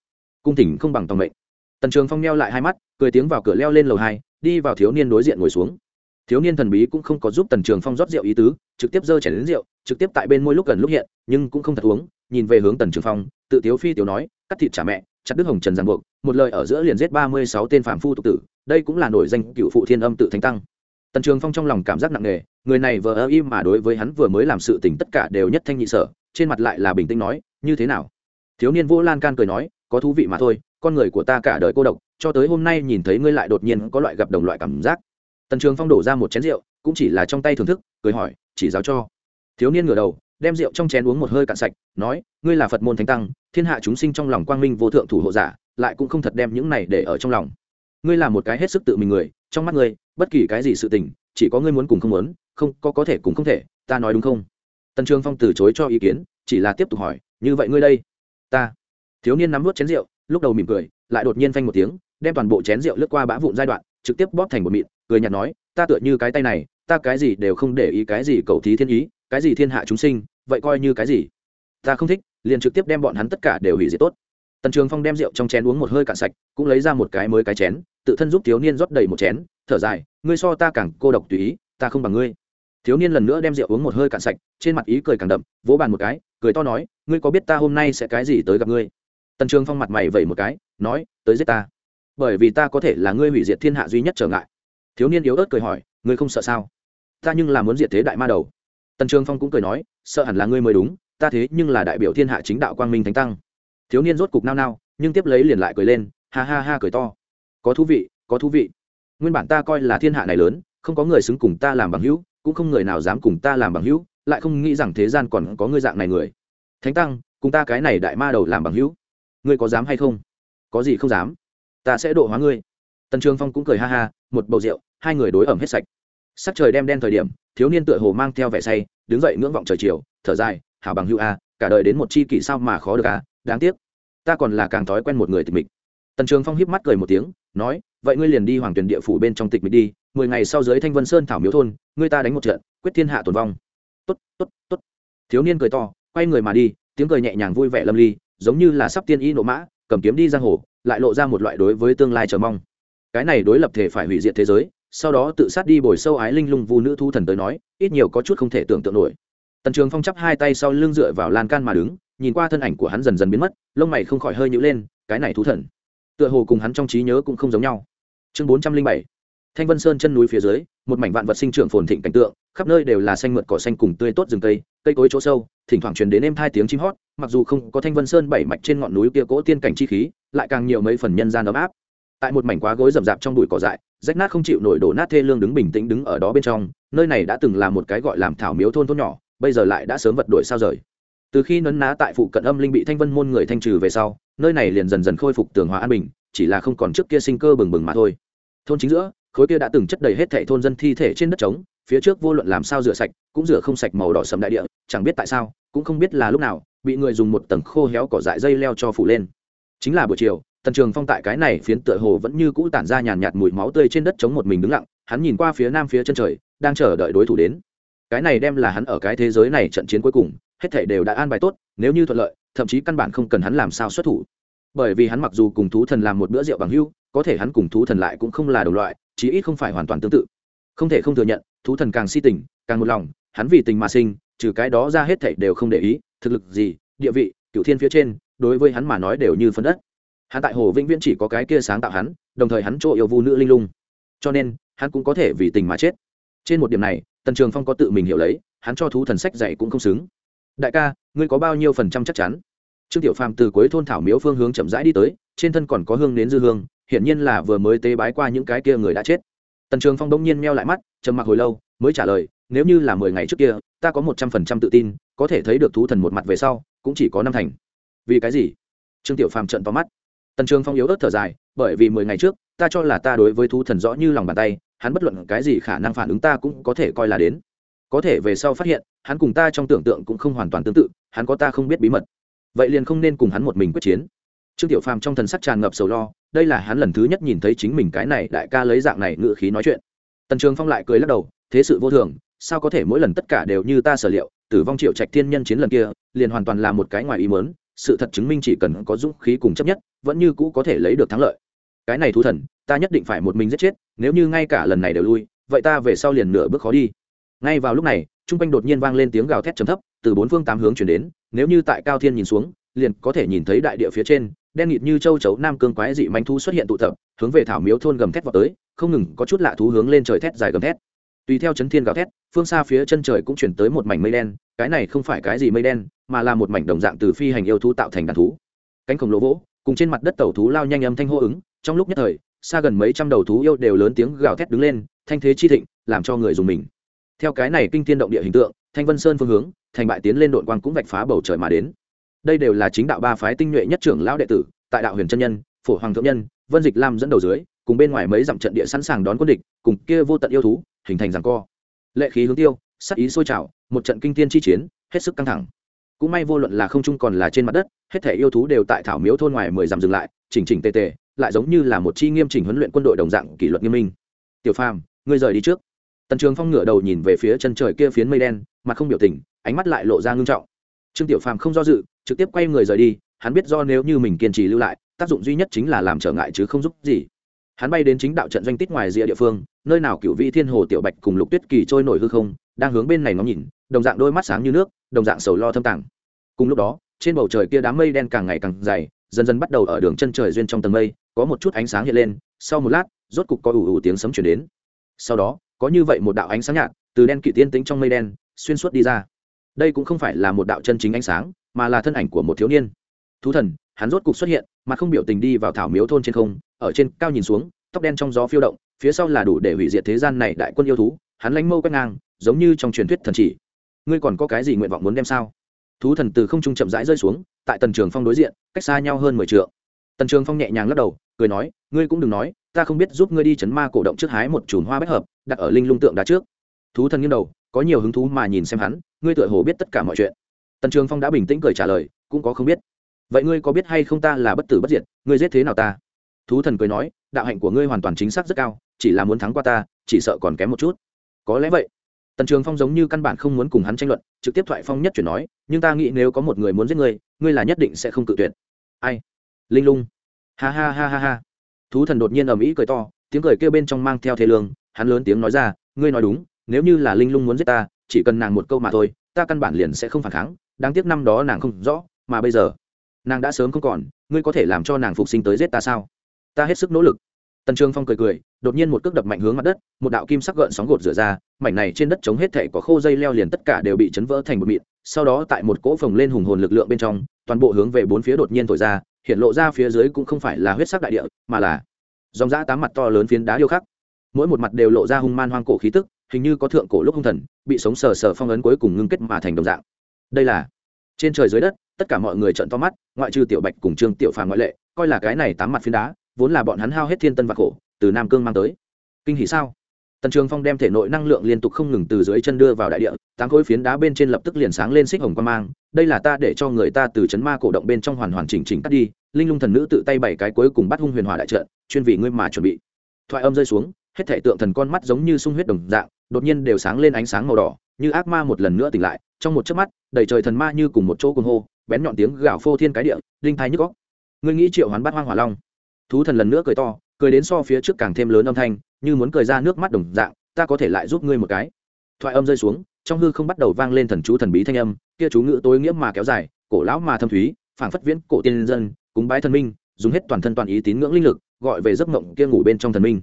Speaker 1: Cung thỉnh không bằng tòng mệnh. Tần trường phong neo lại hai mắt, cười tiếng vào cửa leo lên lầu hai, đi vào thiếu niên đối diện ngồi xuống thiếu niên thần bí cũng không có giúp tần trường phong rót rượu ý tứ, trực tiếp giơ chảy đến rượu, trực tiếp tại bên môi lúc gần lúc hiện, nhưng cũng không thật uống, nhìn về hướng tần trường phong, tự tiếu phi tiểu nói, cắt thịt trả mẹ, chặt đức hồng trần giàn buộc, một lời ở giữa liền giết ba mươi sáu tên phạm phu tục tử, đây cũng là nổi danh cựu phụ thiên âm tự thánh tăng. Tần trường phong trong lòng cảm giác nặng nề, người này vờ ơ im mà đối với hắn vừa mới làm sự tình tất cả đều nhất thanh nhị sở, trên mặt lại là bình tĩnh nói, như thế nào? Thiếu niên vô lan can cười nói, có thú vị mà thôi, con người của ta cả đời cô độc, cho tới hôm nay nhìn thấy ngươi lại đột nhiên có loại gặp đồng loại cảm giác tần trường phong đổ ra một chén rượu, cũng chỉ là trong tay thưởng thức, cười hỏi, chỉ giáo cho. Thiếu niên ngửa đầu, đem rượu trong chén uống một hơi cạn sạch, nói, ngươi là phật môn thánh tăng, thiên hạ chúng sinh trong lòng quang minh vô thượng thủ hộ giả, lại cũng không thật đem những này để ở trong lòng. Ngươi là một cái hết sức tự mình người, trong mắt ngươi, bất kỳ cái gì sự tình, chỉ có ngươi muốn cùng không muốn, không, có có thể cùng không thể, ta nói đúng không? Tần trường phong từ chối cho ý kiến, chỉ là tiếp tục hỏi, như vậy ngươi đây? Ta. Thiếu niên nắm vút chén rượu, lúc đầu mỉm cười, lại đột nhiên phanh một tiếng, đem toàn bộ chén rượu lướt qua bã vụn giai đoạn, trực tiếp bóp thành một mịn cười nhạt nói, ta tựa như cái tay này, ta cái gì đều không để ý cái gì cầu thí thiên ý, cái gì thiên hạ chúng sinh, vậy coi như cái gì? Ta không thích, liền trực tiếp đem bọn hắn tất cả đều hủy diệt tốt. Tần trường phong đem rượu trong chén uống một hơi cạn sạch, cũng lấy ra một cái mới cái chén, tự thân giúp thiếu niên rót đầy một chén, thở dài, ngươi so ta càng cô độc tùy ý, ta không bằng ngươi. Thiếu niên lần nữa đem rượu uống một hơi cạn sạch, trên mặt ý cười càng đậm, vỗ bàn một cái, cười to nói, ngươi có biết ta hôm nay sẽ cái gì tới gặp ngươi? Tần trường phong mặt mày vẩy một cái, nói, tới giết ta, bởi vì ta có thể là ngươi hủy diệt thiên hạ duy nhất trở ngại thiếu niên yếu ớt cười hỏi, ngươi không sợ sao? Ta nhưng là muốn diệt thế đại ma đầu. Tần trường phong cũng cười nói, sợ hẳn là ngươi mới đúng, ta thế nhưng là đại biểu thiên hạ chính đạo quang minh thánh tăng. Thiếu niên rốt cục nao nao, nhưng tiếp lấy liền lại cười lên, ha ha ha cười to. Có thú vị, có thú vị. Nguyên bản ta coi là thiên hạ này lớn, không có người xứng cùng ta làm bằng hữu, cũng không người nào dám cùng ta làm bằng hữu, lại không nghĩ rằng thế gian còn có ngươi dạng này người. Thánh tăng, cùng ta cái này đại ma đầu làm bằng hữu, ngươi có dám hay không? Có gì không dám? Ta sẽ độ hóa ngươi. Tần trường phong cũng cười ha ha, một bầu rượu hai người đối ẩm hết sạch. Sắc trời đem đen thời điểm, thiếu niên tựa hồ mang theo vẻ say, đứng dậy ngưỡng vọng trời chiều, thở dài, hảo bằng hữu a, cả đời đến một chi kỷ sao mà khó được a, đáng tiếc. Ta còn là càng thói quen một người tịch mịch. Tần trường phong hiếp mắt cười một tiếng, nói, vậy ngươi liền đi hoàng tuyển địa phủ bên trong tịch mịch đi, mười ngày sau dưới thanh vân sơn thảo miếu thôn, ngươi ta đánh một trận, quyết thiên hạ tồn vong. Tốt tốt tốt. Thiếu niên cười to, quay người mà đi, tiếng cười nhẹ nhàng vui vẻ lâm ly, giống như là sắp tiên y nộ mã, cầm kiếm đi giang hồ, lại lộ ra một loại đối với tương lai chờ mong. Cái này đối lập thể phải hủy diệt thế giới sau đó tự sát đi bồi sâu ái linh lung vu nữ thu thần tới nói, ít nhiều có chút không thể tưởng tượng nổi. Tần trường phong chắp hai tay sau lưng dựa vào lan can mà đứng, nhìn qua thân ảnh của hắn dần dần biến mất, lông mày không khỏi hơi nhữ lên, cái này thú thần. Tựa hồ cùng hắn trong trí nhớ cũng không giống nhau. Chương bốn trăm linh bảy. Thanh vân sơn chân núi phía dưới, một mảnh vạn vật sinh trưởng phồn thịnh cảnh tượng, khắp nơi đều là xanh mượt cỏ xanh cùng tươi tốt rừng cây cây cối chỗ sâu, thỉnh thoảng truyền đến êm hai tiếng chim hót, mặc dù không có thanh vân sơn bảy mạch trên ngọn núi kia cỗ tiên cảnh chi khí, lại càng nhiều mấy phần nhân gian ấm áp tại một mảnh quá gối rậm rạp trong bụi cỏ dại, rách nát không chịu nổi đổ nát thê lương đứng bình tĩnh đứng ở đó bên trong, nơi này đã từng là một cái gọi làm thảo miếu thôn thôn nhỏ, bây giờ lại đã sớm vật đổi sao rời. Từ khi nấn ná tại phụ cận âm linh bị thanh vân môn người thanh trừ về sau, nơi này liền dần dần khôi phục tường hòa an bình, chỉ là không còn trước kia sinh cơ bừng bừng mà thôi. Thôn chính giữa, khối kia đã từng chất đầy hết thảy thôn dân thi thể trên đất trống, phía trước vô luận làm sao rửa sạch, cũng rửa không sạch màu đỏ sầm đại địa, chẳng biết tại sao, cũng không biết là lúc nào, bị người dùng một tầng khô héo cỏ dại dây leo cho phủ lên. Chính là buổi chiều tần trường phong tại cái này phiến tựa hồ vẫn như cũ tản ra nhàn nhạt mùi máu tươi trên đất chống một mình đứng lặng, hắn nhìn qua phía nam phía chân trời, đang chờ đợi đối thủ đến. Cái này đem là hắn ở cái thế giới này trận chiến cuối cùng, hết thảy đều đã an bài tốt, nếu như thuận lợi, thậm chí căn bản không cần hắn làm sao xuất thủ. Bởi vì hắn mặc dù cùng thú thần làm một bữa rượu bằng hưu, có thể hắn cùng thú thần lại cũng không là đồng loại, chí ít không phải hoàn toàn tương tự. Không thể không thừa nhận, thú thần càng si tình, càng một lòng, hắn vì tình mà sinh, trừ cái đó ra hết thảy đều không để ý, thực lực gì, địa vị cựu thiên phía trên, đối với hắn mà nói đều như phân đất hắn tại hồ vĩnh viễn chỉ có cái kia sáng tạo hắn, đồng thời hắn chỗ yêu vu nữ linh lung. Cho nên, hắn cũng có thể vì tình mà chết. Trên một điểm này, tần trường phong có tự mình hiểu lấy, hắn cho thú thần sách dạy cũng không xứng. Đại ca, ngươi có bao nhiêu phần trăm chắc chắn? Trương tiểu phàm từ cuối thôn thảo miếu phương hướng chậm rãi đi tới, trên thân còn có hương đến dư hương, hiển nhiên là vừa mới tế bái qua những cái kia người đã chết. Tần trường phong đông nhiên meo lại mắt, trầm mặc hồi lâu, mới trả lời, nếu như là mười ngày trước kia, ta có một trăm phần trăm tự tin, có thể thấy được thú thần một mặt về sau, cũng chỉ có năm thành. Vì cái gì? Trương tiểu phàm trận to mắt tần trường phong yếu ớt thở dài, bởi vì mười ngày trước, ta cho là ta đối với thú thần rõ như lòng bàn tay, hắn bất luận cái gì khả năng phản ứng ta cũng có thể coi là đến. Có thể về sau phát hiện, hắn cùng ta trong tưởng tượng cũng không hoàn toàn tương tự, hắn có ta không biết bí mật. Vậy liền không nên cùng hắn một mình quyết chiến. Trương tiểu phàm trong thần sắc tràn ngập sầu lo, đây là hắn lần thứ nhất nhìn thấy chính mình cái này đại ca lấy dạng này ngự khí nói chuyện. Tần trường phong lại cười lắc đầu, thế sự vô thường, sao có thể mỗi lần tất cả đều như ta sở liệu, tử vong triệu trạch thiên nhân chiến lần kia, liền hoàn toàn là một cái ngoài ý mớn sự thật chứng minh chỉ cần có dũng khí cùng chấp nhất, vẫn như cũ có thể lấy được thắng lợi. Cái này thú thần, ta nhất định phải một mình giết chết, nếu như ngay cả lần này đều lui, vậy ta về sau liền nửa bước khó đi. Ngay vào lúc này t r u n g quanh đột nhiên vang lên tiếng gào thét trầm thấp, từ bốn phương tám hướng chuyển đến, nếu như tại cao thiên nhìn xuống, liền có thể nhìn thấy đại địa phía trên, đen nghịt như châu chấu nam cương quái dị manh thu xuất hiện tụ tập, hướng về thảo miếu thôn gầm thét vào tới, không ngừng có chút lạ thú hướng lên trời thét dài gầm thét tùy theo chấn thiên gào thét, phương xa phía chân trời cũng chuyển tới một mảnh mây đen, cái này không phải cái gì mây đen, mà là một mảnh đồng dạng từ phi hành yêu thú tạo thành đàn thú. Cánh khổng lồ vỗ, cùng trên mặt đất tàu thú lao nhanh âm thanh hô ứng, trong lúc nhất thời, xa gần mấy trăm đầu thú yêu đều lớn tiếng gào thét đứng lên, thanh thế chi thịnh, làm cho người dùng mình. Theo cái này kinh thiên động địa hình tượng, thanh vân sơn phương hướng, thành bại tiến lên đội quang cũng vạch phá bầu trời mà đến. Đây đều là chính đạo ba phái tinh nhuệ nhất trưởng lão đệ tử, tại đạo huyền chân nhân, phổ hoàng thượng nhân, vân dịch lam dẫn đầu dưới cùng bên ngoài mấy dặm trận địa sẵn sàng đón quân địch, cùng kia vô tận yêu thú, hình thành rằng co. Lệ khí hướng tiêu, sắc ý sôi trào, một trận kinh thiên chi chiến, hết sức căng thẳng. Cũng may vô luận là không trung còn là trên mặt đất, hết thể yêu thú đều tại thảo miếu thôn ngoài mười dặm dừng lại, chỉnh chỉnh tề tề, lại giống như là một chi nghiêm chỉnh huấn luyện quân đội đồng dạng kỷ luật nghiêm minh. Tiểu phàm, ngươi rời đi trước. Tần trường phong ngửa đầu nhìn về phía chân trời kia phiến mây đen, mặt không biểu tình, ánh mắt lại lộ ra ngưng trọng. Trương tiểu phàm không do dự, trực tiếp quay người rời đi, hắn biết do nếu như mình kiên trì lưu lại, tác dụng duy nhất chính là làm trở ngại chứ không giúp gì hắn bay đến chính đạo trận doanh tích ngoài rìa địa phương, nơi nào cựu vị thiên hồ tiểu bạch cùng lục tuyết kỳ trôi nổi hư không, đang hướng bên này ngóng nhìn, đồng dạng đôi mắt sáng như nước, đồng dạng sầu lo thâm tàng. Cùng lúc đó, trên bầu trời kia đám mây đen càng ngày càng dày, dần dần bắt đầu ở đường chân trời duyên trong tầng mây, có một chút ánh sáng hiện lên, sau một lát, rốt cục có ủ ủ tiếng sấm chuyển đến. Sau đó, có như vậy một đạo ánh sáng nhạt, từ đen kỵ tiên tính trong mây đen, xuyên suốt đi ra. Đây cũng không phải là một đạo chân chính ánh sáng, mà là thân ảnh của một thiếu niên. Thú thần, hắn rốt cục xuất hiện mà không biểu tình đi vào thảo miếu thôn trên không, ở trên cao nhìn xuống, tóc đen trong gió phiêu động, phía sau là đủ để hủy diệt thế gian này đại quân yêu thú, hắn lánh mâu quét ngang, giống như trong truyền thuyết thần chỉ. Ngươi còn có cái gì nguyện vọng muốn đem sao? Thú thần từ không trung chậm rãi rơi xuống, tại tần trường phong đối diện, cách xa nhau hơn mười t tần trường phong nhẹ nhàng lắc đầu, cười nói, ngươi cũng đừng nói, ta không biết giúp ngươi đi chấn ma cổ động trước hái một chùm hoa bách hợp, đặt ở linh lung tượng đá trước. Thú thần nghiêng đầu, có nhiều hứng thú mà nhìn xem hắn, ngươi tựa hồ biết tất cả mọi chuyện. Tần trường phong đã bình tĩnh cười trả lời, cũng có không biết vậy ngươi có biết hay không ta là bất tử bất diệt, ngươi giết thế nào ta? Thú thần cười nói, đạo hạnh của ngươi hoàn toàn chính xác rất cao, chỉ là muốn thắng qua ta, chỉ sợ còn kém một chút. Có lẽ vậy. Tần trường phong giống như căn bản không muốn cùng hắn tranh luận, trực tiếp thoại phong nhất chuyển nói, nhưng ta nghĩ nếu có một người muốn giết ngươi ngươi là nhất định sẽ không cự tuyệt. Ai? Linh lung. Ha ha ha ha ha. Thú thần đột nhiên ầm ĩ cười to, tiếng cười kêu bên trong mang theo thế lương, hắn lớn tiếng nói ra, ngươi nói đúng, nếu như là linh lung muốn giết ta, chỉ cần nàng một câu mà thôi, ta căn bản liền sẽ không phản kháng, đáng tiếc năm đó nàng không rõ, mà bây giờ nàng đã sớm không còn, ngươi có thể làm cho nàng phục sinh tới giết ta sao? Ta hết sức nỗ lực. Tần trường phong cười cười, đột nhiên một cước đập mạnh hướng mặt đất, một đạo kim sắc gợn sóng gột rửa ra, mảnh này trên đất chống hết thể có khô dây leo liền tất cả đều bị chấn vỡ thành một mịn, sau đó tại một cỗ phồng lên hùng hồn lực lượng bên trong, toàn bộ hướng về bốn phía đột nhiên thổi ra, hiện lộ ra phía dưới cũng không phải là huyết sắc đại địa, mà là dòng dã tám mặt to lớn phiến đá điêu khắc. Mỗi một mặt đều lộ ra hung man hoang cổ khí tức, hình như có thượng cổ lúc hung thần, bị sống sờ sờ phong ấn cuối cùng ngưng kết mà thành đồng dạng. Đây là trên trời dưới đất tất cả mọi người trợn to mắt, ngoại trừ tiểu bạch cùng trương tiểu phàm ngoại lệ, coi là cái này tám mặt phiến đá, vốn là bọn hắn hao hết thiên tân và khổ, từ nam cương mang tới. Kinh hỉ sao? Tần trường phong đem thể nội năng lượng liên tục không ngừng từ dưới chân đưa vào đại địa, tám khối phiến đá bên trên lập tức liền sáng lên xích hồng quan mang, đây là ta để cho người ta từ chấn ma cổ động bên trong hoàn hoàn chỉnh chỉnh cắt đi, linh lung thần nữ tự tay bảy cái cuối cùng bắt hung huyền hòa đại trận, chuyên vì ngươi mà chuẩn bị. Thoại âm rơi xuống, hết thể tượng thần con mắt giống như sung huyết đồng dạng, đột nhiên đều sáng lên ánh sáng màu đỏ như ác ma một lần nữa tỉnh lại, trong một chớp mắt, đầy trời thần ma như cùng một chỗ cuồng hô, bén nhọn tiếng gào phô thiên cái địa linh thai nhức góc ngươi nghĩ triệu hoán bắt hoang hỏa long? Thú thần lần nữa cười to, cười đến so phía trước càng thêm lớn âm thanh, như muốn cười ra nước mắt đồng dạng, ta có thể lại giúp ngươi một cái. Thoại âm rơi xuống, trong hư không bắt đầu vang lên thần chú thần bí thanh âm, kia chú ngữ tối nghĩa mà kéo dài, cổ lão mà thâm thúy, phảng phất viễn cổ tiên dân, cúng bái thần minh, dùng hết toàn thân toàn ý tín ngưỡng linh lực, gọi về giấc mộng kia ngủ bên trong thần minh.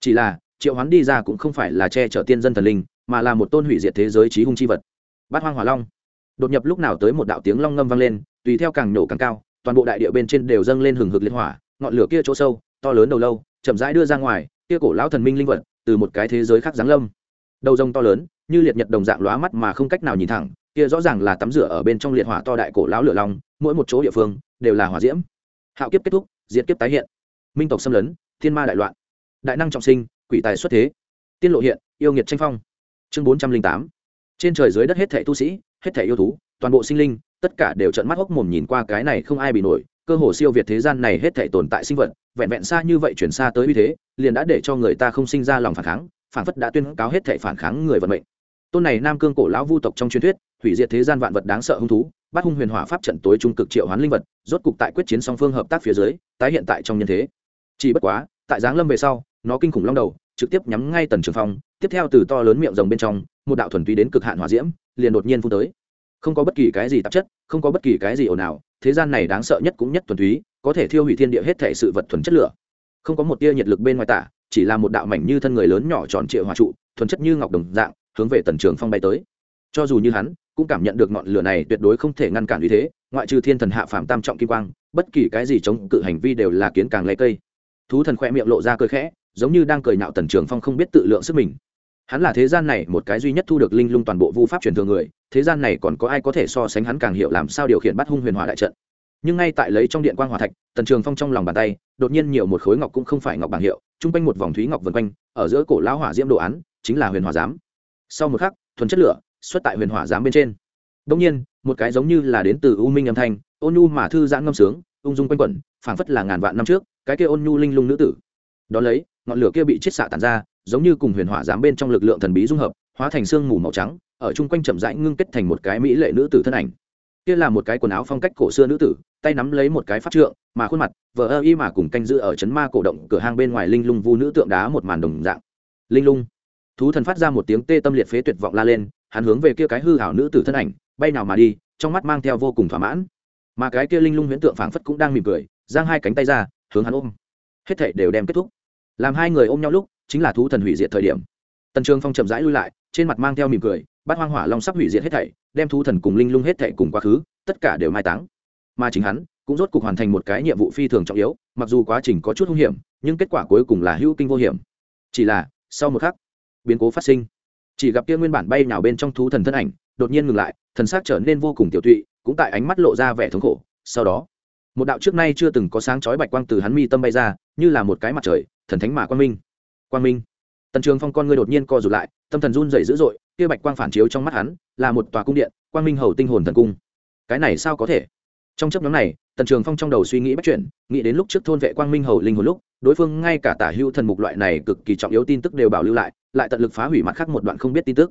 Speaker 1: Chỉ là, triệu hoán đi ra cũng không phải là che chở tiên dân thần linh mà là một tôn hủy diệt thế giới trí hung chi vật. Bát hoang hỏa long. Đột nhập lúc nào tới một đạo tiếng long ngâm vang lên, tùy theo càng nổ càng cao, toàn bộ đại địa bên trên đều dâng lên hừng hực liệt hỏa, ngọn lửa kia chỗ sâu, to lớn đầu lâu, chậm rãi đưa ra ngoài, kia cổ lão thần minh linh vật, từ một cái thế giới khác giáng lâm. Đầu rồng to lớn, như liệt nhật đồng dạng lóa mắt mà không cách nào nhìn thẳng, kia rõ ràng là tắm rửa ở bên trong liệt hỏa to đại cổ lão lửa long, mỗi một chỗ địa phương đều là hỏa diễm. Hạo kiếp kết thúc, diệt kiếp tái hiện. Minh tộc xâm lấn, thiên ma đại loạn. Đại năng trọng sinh, quỷ tài xuất thế. Tiên lộ hiện, yêu nghiệt tranh phong chương bốn trăm linh tám. Trên trời dưới đất hết thảy tu sĩ, hết thảy yêu thú, toàn bộ sinh linh, tất cả đều trợn mắt hốc mồm nhìn qua cái này không ai bị nổi. Cơ hồ siêu việt thế gian này hết thảy tồn tại sinh vật, vẹn vẹn xa như vậy chuyển xa tới uy thế, liền đã để cho người ta không sinh ra lòng phản kháng, phản phất đã tuyên cáo hết thảy phản kháng người vận mệnh. Tôn này nam cương cổ lão vu tộc trong truyền thuyết, hủy diệt thế gian vạn vật đáng sợ hung thú, bắt hung huyền hỏa pháp trận tối trung cực triệu hoán linh vật, rốt cục tại quyết chiến song phương hợp tác phía dưới, tái hiện tại trong nhân thế. Chỉ bất quá, tại giáng lâm về sau nó kinh khủng long đầu, trực tiếp nhắm ngay tần trường phong, tiếp theo từ to lớn miệng rồng bên trong, một đạo thuần túy đến cực hạn hỏa diễm, liền đột nhiên phun tới. Không có bất kỳ cái gì tạp chất, không có bất kỳ cái gì ồn ào, thế gian này đáng sợ nhất cũng nhất thuần túy, có thể thiêu hủy thiên địa hết thể sự vật thuần chất lửa. Không có một tia nhiệt lực bên ngoài tả, chỉ là một đạo mảnh như thân người lớn nhỏ tròn trịa hòa trụ, thuần chất như ngọc đồng dạng, hướng về tần trường phong bay tới. Cho dù như hắn, cũng cảm nhận được ngọn lửa này tuyệt đối không thể ngăn cản như thế, ngoại trừ thiên thần hạ phàm tam trọng kim quang, bất kỳ cái gì chống cự hành vi đều là kiến càng lấy cây. Thú thần khoe miệng lộ ra cơ khẽ giống như đang cười nhạo tần trường phong không biết tự lượng sức mình. Hắn là thế gian này một cái duy nhất thu được linh lung toàn bộ vu pháp truyền thường người, thế gian này còn có ai có thể so sánh hắn càng hiểu làm sao điều khiển bắt hung huyền hỏa đại trận. Nhưng ngay tại lấy trong điện quang hòa thạch, tần trường phong trong lòng bàn tay, đột nhiên nhiều một khối ngọc cũng không phải ngọc bảng hiệu, chung quanh một vòng thúy ngọc vân quanh, ở giữa cổ lão hỏa diễm đồ án, chính là huyền hỏa giám. Sau một khắc, thuần chất lửa xuất tại huyền hỏa giám bên trên. Đông nhiên, một cái giống như là đến từ u minh âm thanh, ôn nhu mà thư giãn ngâm sướng, ung dung quanh quẩn, phảng phất là ngàn vạn năm trước, cái kia ôn nhu linh lung nữ tử. Đón lấy ngọn lửa kia bị chiết xạ tàn ra, giống như cùng huyền hỏa giám bên trong lực lượng thần bí dung hợp, hóa thành xương mù màu trắng, ở chung quanh chậm rãi ngưng kết thành một cái mỹ lệ nữ tử thân ảnh. Kia là một cái quần áo phong cách cổ xưa nữ tử, tay nắm lấy một cái pháp trượng, mà khuôn mặt vợ ơ y mà cùng canh giữ ở chấn ma cổ động cửa hang bên ngoài linh lung vu nữ tượng đá một màn đồng dạng. Linh lung. Thú thần phát ra một tiếng tê tâm liệt phế tuyệt vọng la lên, hắn hướng về kia cái hư hảo nữ tử thân ảnh, bay nào mà đi, trong mắt mang theo vô cùng thỏa mãn. Mà cái kia linh lung huyễn tượng phảng phất cũng đang mỉm cười, giang hai cánh tay ra, hướng hắn ôm. Hết thảy đều đem kết thúc làm hai người ôm nhau lúc, chính là thú thần hủy diệt thời điểm. Tần trường phong chậm rãi lui lại, trên mặt mang theo mỉm cười bát hoang hỏa long sắp hủy diệt hết thảy, đem thú thần cùng linh lung hết thảy cùng quá khứ, tất cả đều mai táng. Mà chính hắn, cũng rốt cục hoàn thành một cái nhiệm vụ phi thường trọng yếu, mặc dù quá trình có chút hung hiểm, nhưng kết quả cuối cùng là hữu kinh vô hiểm. Chỉ là, sau một khắc, biến cố phát sinh. Chỉ gặp kia nguyên bản bay nào bên trong thú thần thân ảnh, đột nhiên ngừng lại, thần xác trở nên vô cùng tiểu tụy, cũng tại ánh mắt lộ ra vẻ thống khổ. Sau đó, một đạo trước nay chưa từng có sáng chói bạch quang từ hắn mi tâm bay ra như là một cái mặt trời, thần thánh mà quang minh. Quang minh. Tần trường phong con ngươi đột nhiên co rụt lại, tâm thần run dày dữ dội, kia bạch quang phản chiếu trong mắt hắn, là một tòa cung điện, quang minh hầu tinh hồn thần cung. Cái này sao có thể? Trong chấp nhóm này, tần trường phong trong đầu suy nghĩ bắt chuyển, nghĩ đến lúc trước thôn vệ quang minh hầu linh hồn lúc, đối phương ngay cả tả hữu thần mục loại này cực kỳ trọng yếu tin tức đều bảo lưu lại lại tận lực phá hủy mặt khác một đoạn không biết tin tức.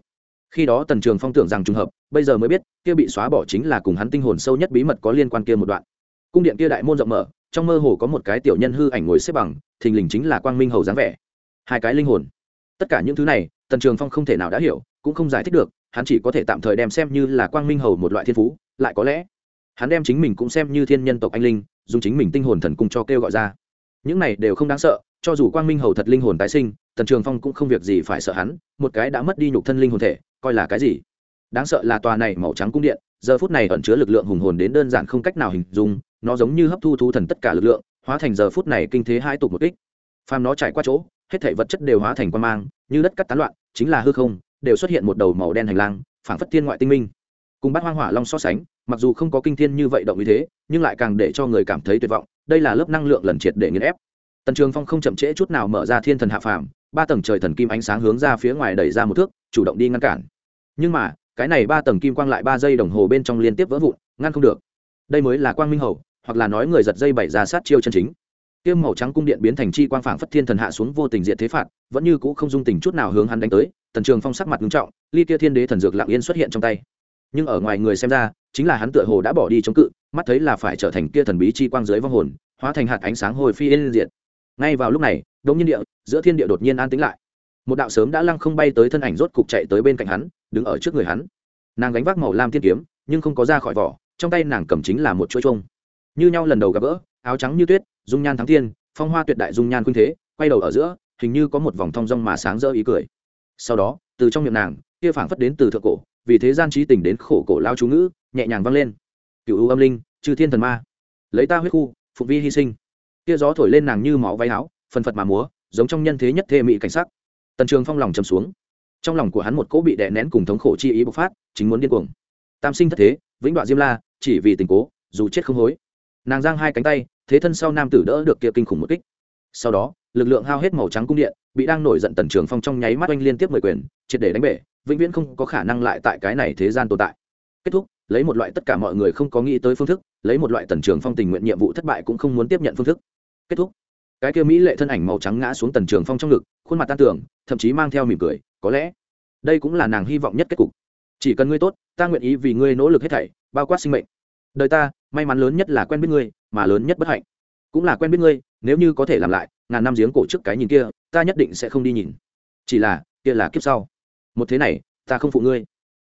Speaker 1: Khi đó tần trường phong tưởng rằng trùng hợp, bây giờ mới biết, kia bị xóa bỏ chính là cùng hắn tinh hồn sâu nhất bí mật có liên quan kia một đoạn. Cung điện kia đại môn rộng mở trong mơ hồ có một cái tiểu nhân hư ảnh ngồi xếp bằng, thình lình chính là quang minh hầu dáng vẻ. Hai cái linh hồn. Tất cả những thứ này, tần trường phong không thể nào đã hiểu, cũng không giải thích được, hắn chỉ có thể tạm thời đem xem như là quang minh hầu một loại thiên phú, lại có lẽ, hắn đem chính mình cũng xem như thiên nhân tộc anh linh, dùng chính mình tinh hồn thần cung cho kêu gọi ra. Những này đều không đáng sợ, cho dù quang minh hầu thật linh hồn tái sinh, tần trường phong cũng không việc gì phải sợ hắn, một cái đã mất đi nhục thân linh hồn thể, coi là cái gì? Đáng sợ là tòa này màu trắng cung điện, giờ phút này ẩn chứa lực lượng hùng hồn đến đơn giản không cách nào hình dung nó giống như hấp thu thú thần tất cả lực lượng, hóa thành giờ phút này kinh thế hai tục một kích. Phàm nó trải qua chỗ, hết thể vật chất đều hóa thành quan mang, như đất cắt tán loạn, chính là hư không, đều xuất hiện một đầu màu đen hành lang, phảng phất thiên ngoại tinh minh. Cùng bát hoang hỏa long so sánh, mặc dù không có kinh thiên như vậy động như thế, nhưng lại càng để cho người cảm thấy tuyệt vọng, đây là lớp năng lượng lần triệt để nghiền ép. Tần trường phong không chậm trễ chút nào mở ra thiên thần hạ phàm, ba tầng trời thần kim ánh sáng hướng ra phía ngoài đẩy ra một thước, chủ động đi ngăn cản. Nhưng mà, cái này ba tầng kim quang lại ba giây đồng hồ bên trong liên tiếp vỡ vụn, ngăn không được. Đây mới là quang minh hầu hoặc là nói người giật dây bảy ra sát chiêu chân chính. Kiêm màu trắng cung điện biến thành chi quang phảng phất thiên thần hạ xuống vô tình diện thế phạt, vẫn như cũ không dung tình chút nào hướng hắn đánh tới, tần trường phong sắc mặt nghiêm trọng, ly kia thiên đế thần dược lặng yên xuất hiện trong tay. Nhưng ở ngoài người xem ra, chính là hắn tựa hồ đã bỏ đi chống cự, mắt thấy là phải trở thành kia thần bí chi quang dưới vong hồn, hóa thành hạt ánh sáng hồi phi yên diệt. ngay vào lúc này, đống nhiên địa, giữa thiên địa đột nhiên an tĩnh lại. Một đạo sớm đã lăng không bay tới thân ảnh rốt cục chạy tới bên cạnh hắn, đứng ở trước người hắn. Nàng gánh vác màu lam thiên kiếm, nhưng không có ra khỏi vỏ, trong tay nàng cầm chính là một chuỗi trông như nhau lần đầu gặp gỡ, áo trắng như tuyết, dung nhan thắng thiên, phong hoa tuyệt đại dung nhan khuynh thế, quay đầu ở giữa, hình như có một vòng thong rong mà sáng rỡ ý cười. Sau đó, từ trong miệng nàng, kia phảng phất đến từ thượng cổ, vì thế gian trí tình đến khổ cổ lao chú ngữ, nhẹ nhàng vang lên. Cựu ưu âm linh, chư thiên thần ma. Lấy ta huyết khu, phục vi hy sinh. Kia gió thổi lên nàng như máu váy áo, phần phật mà múa, giống trong nhân thế nhất thê mỹ cảnh sắc. Tần trường phong lòng chầm xuống. Trong lòng của hắn một cỗ bị đè nén cùng thống khổ chi ý bộc phát, chính muốn điên cuồng. Tam sinh thất thế, vĩnh đoạn diêm la, chỉ vì tình cố, dù chết không hối nàng giang hai cánh tay, thế thân sau nam tử đỡ được kia kinh khủng một kích. Sau đó, lực lượng hao hết màu trắng cung điện, bị đang nổi giận tần trường phong trong nháy mắt oanh liên tiếp mười quyền, triệt để đánh bể, vĩnh viễn không có khả năng lại tại cái này thế gian tồn tại. Kết thúc, lấy một loại tất cả mọi người không có nghĩ tới phương thức, lấy một loại tần trường phong tình nguyện nhiệm vụ thất bại cũng không muốn tiếp nhận phương thức. Kết thúc. Cái kia mỹ lệ thân ảnh màu trắng ngã xuống tần trường phong trong ngực, khuôn mặt tan tưởng thậm chí mang theo mỉm cười, có lẽ đây cũng là nàng hy vọng nhất kết cục. Chỉ cần ngươi tốt, ta nguyện ý vì ngươi nỗ lực hết thảy, bao quát sinh mệnh. Đời ta may mắn lớn nhất là quen biết ngươi, mà lớn nhất bất hạnh. Cũng là quen biết ngươi, nếu như có thể làm lại, ngàn năm giếng cổ trước cái nhìn kia, ta nhất định sẽ không đi nhìn. Chỉ là, kia là kiếp sau. Một thế này, ta không phụ ngươi.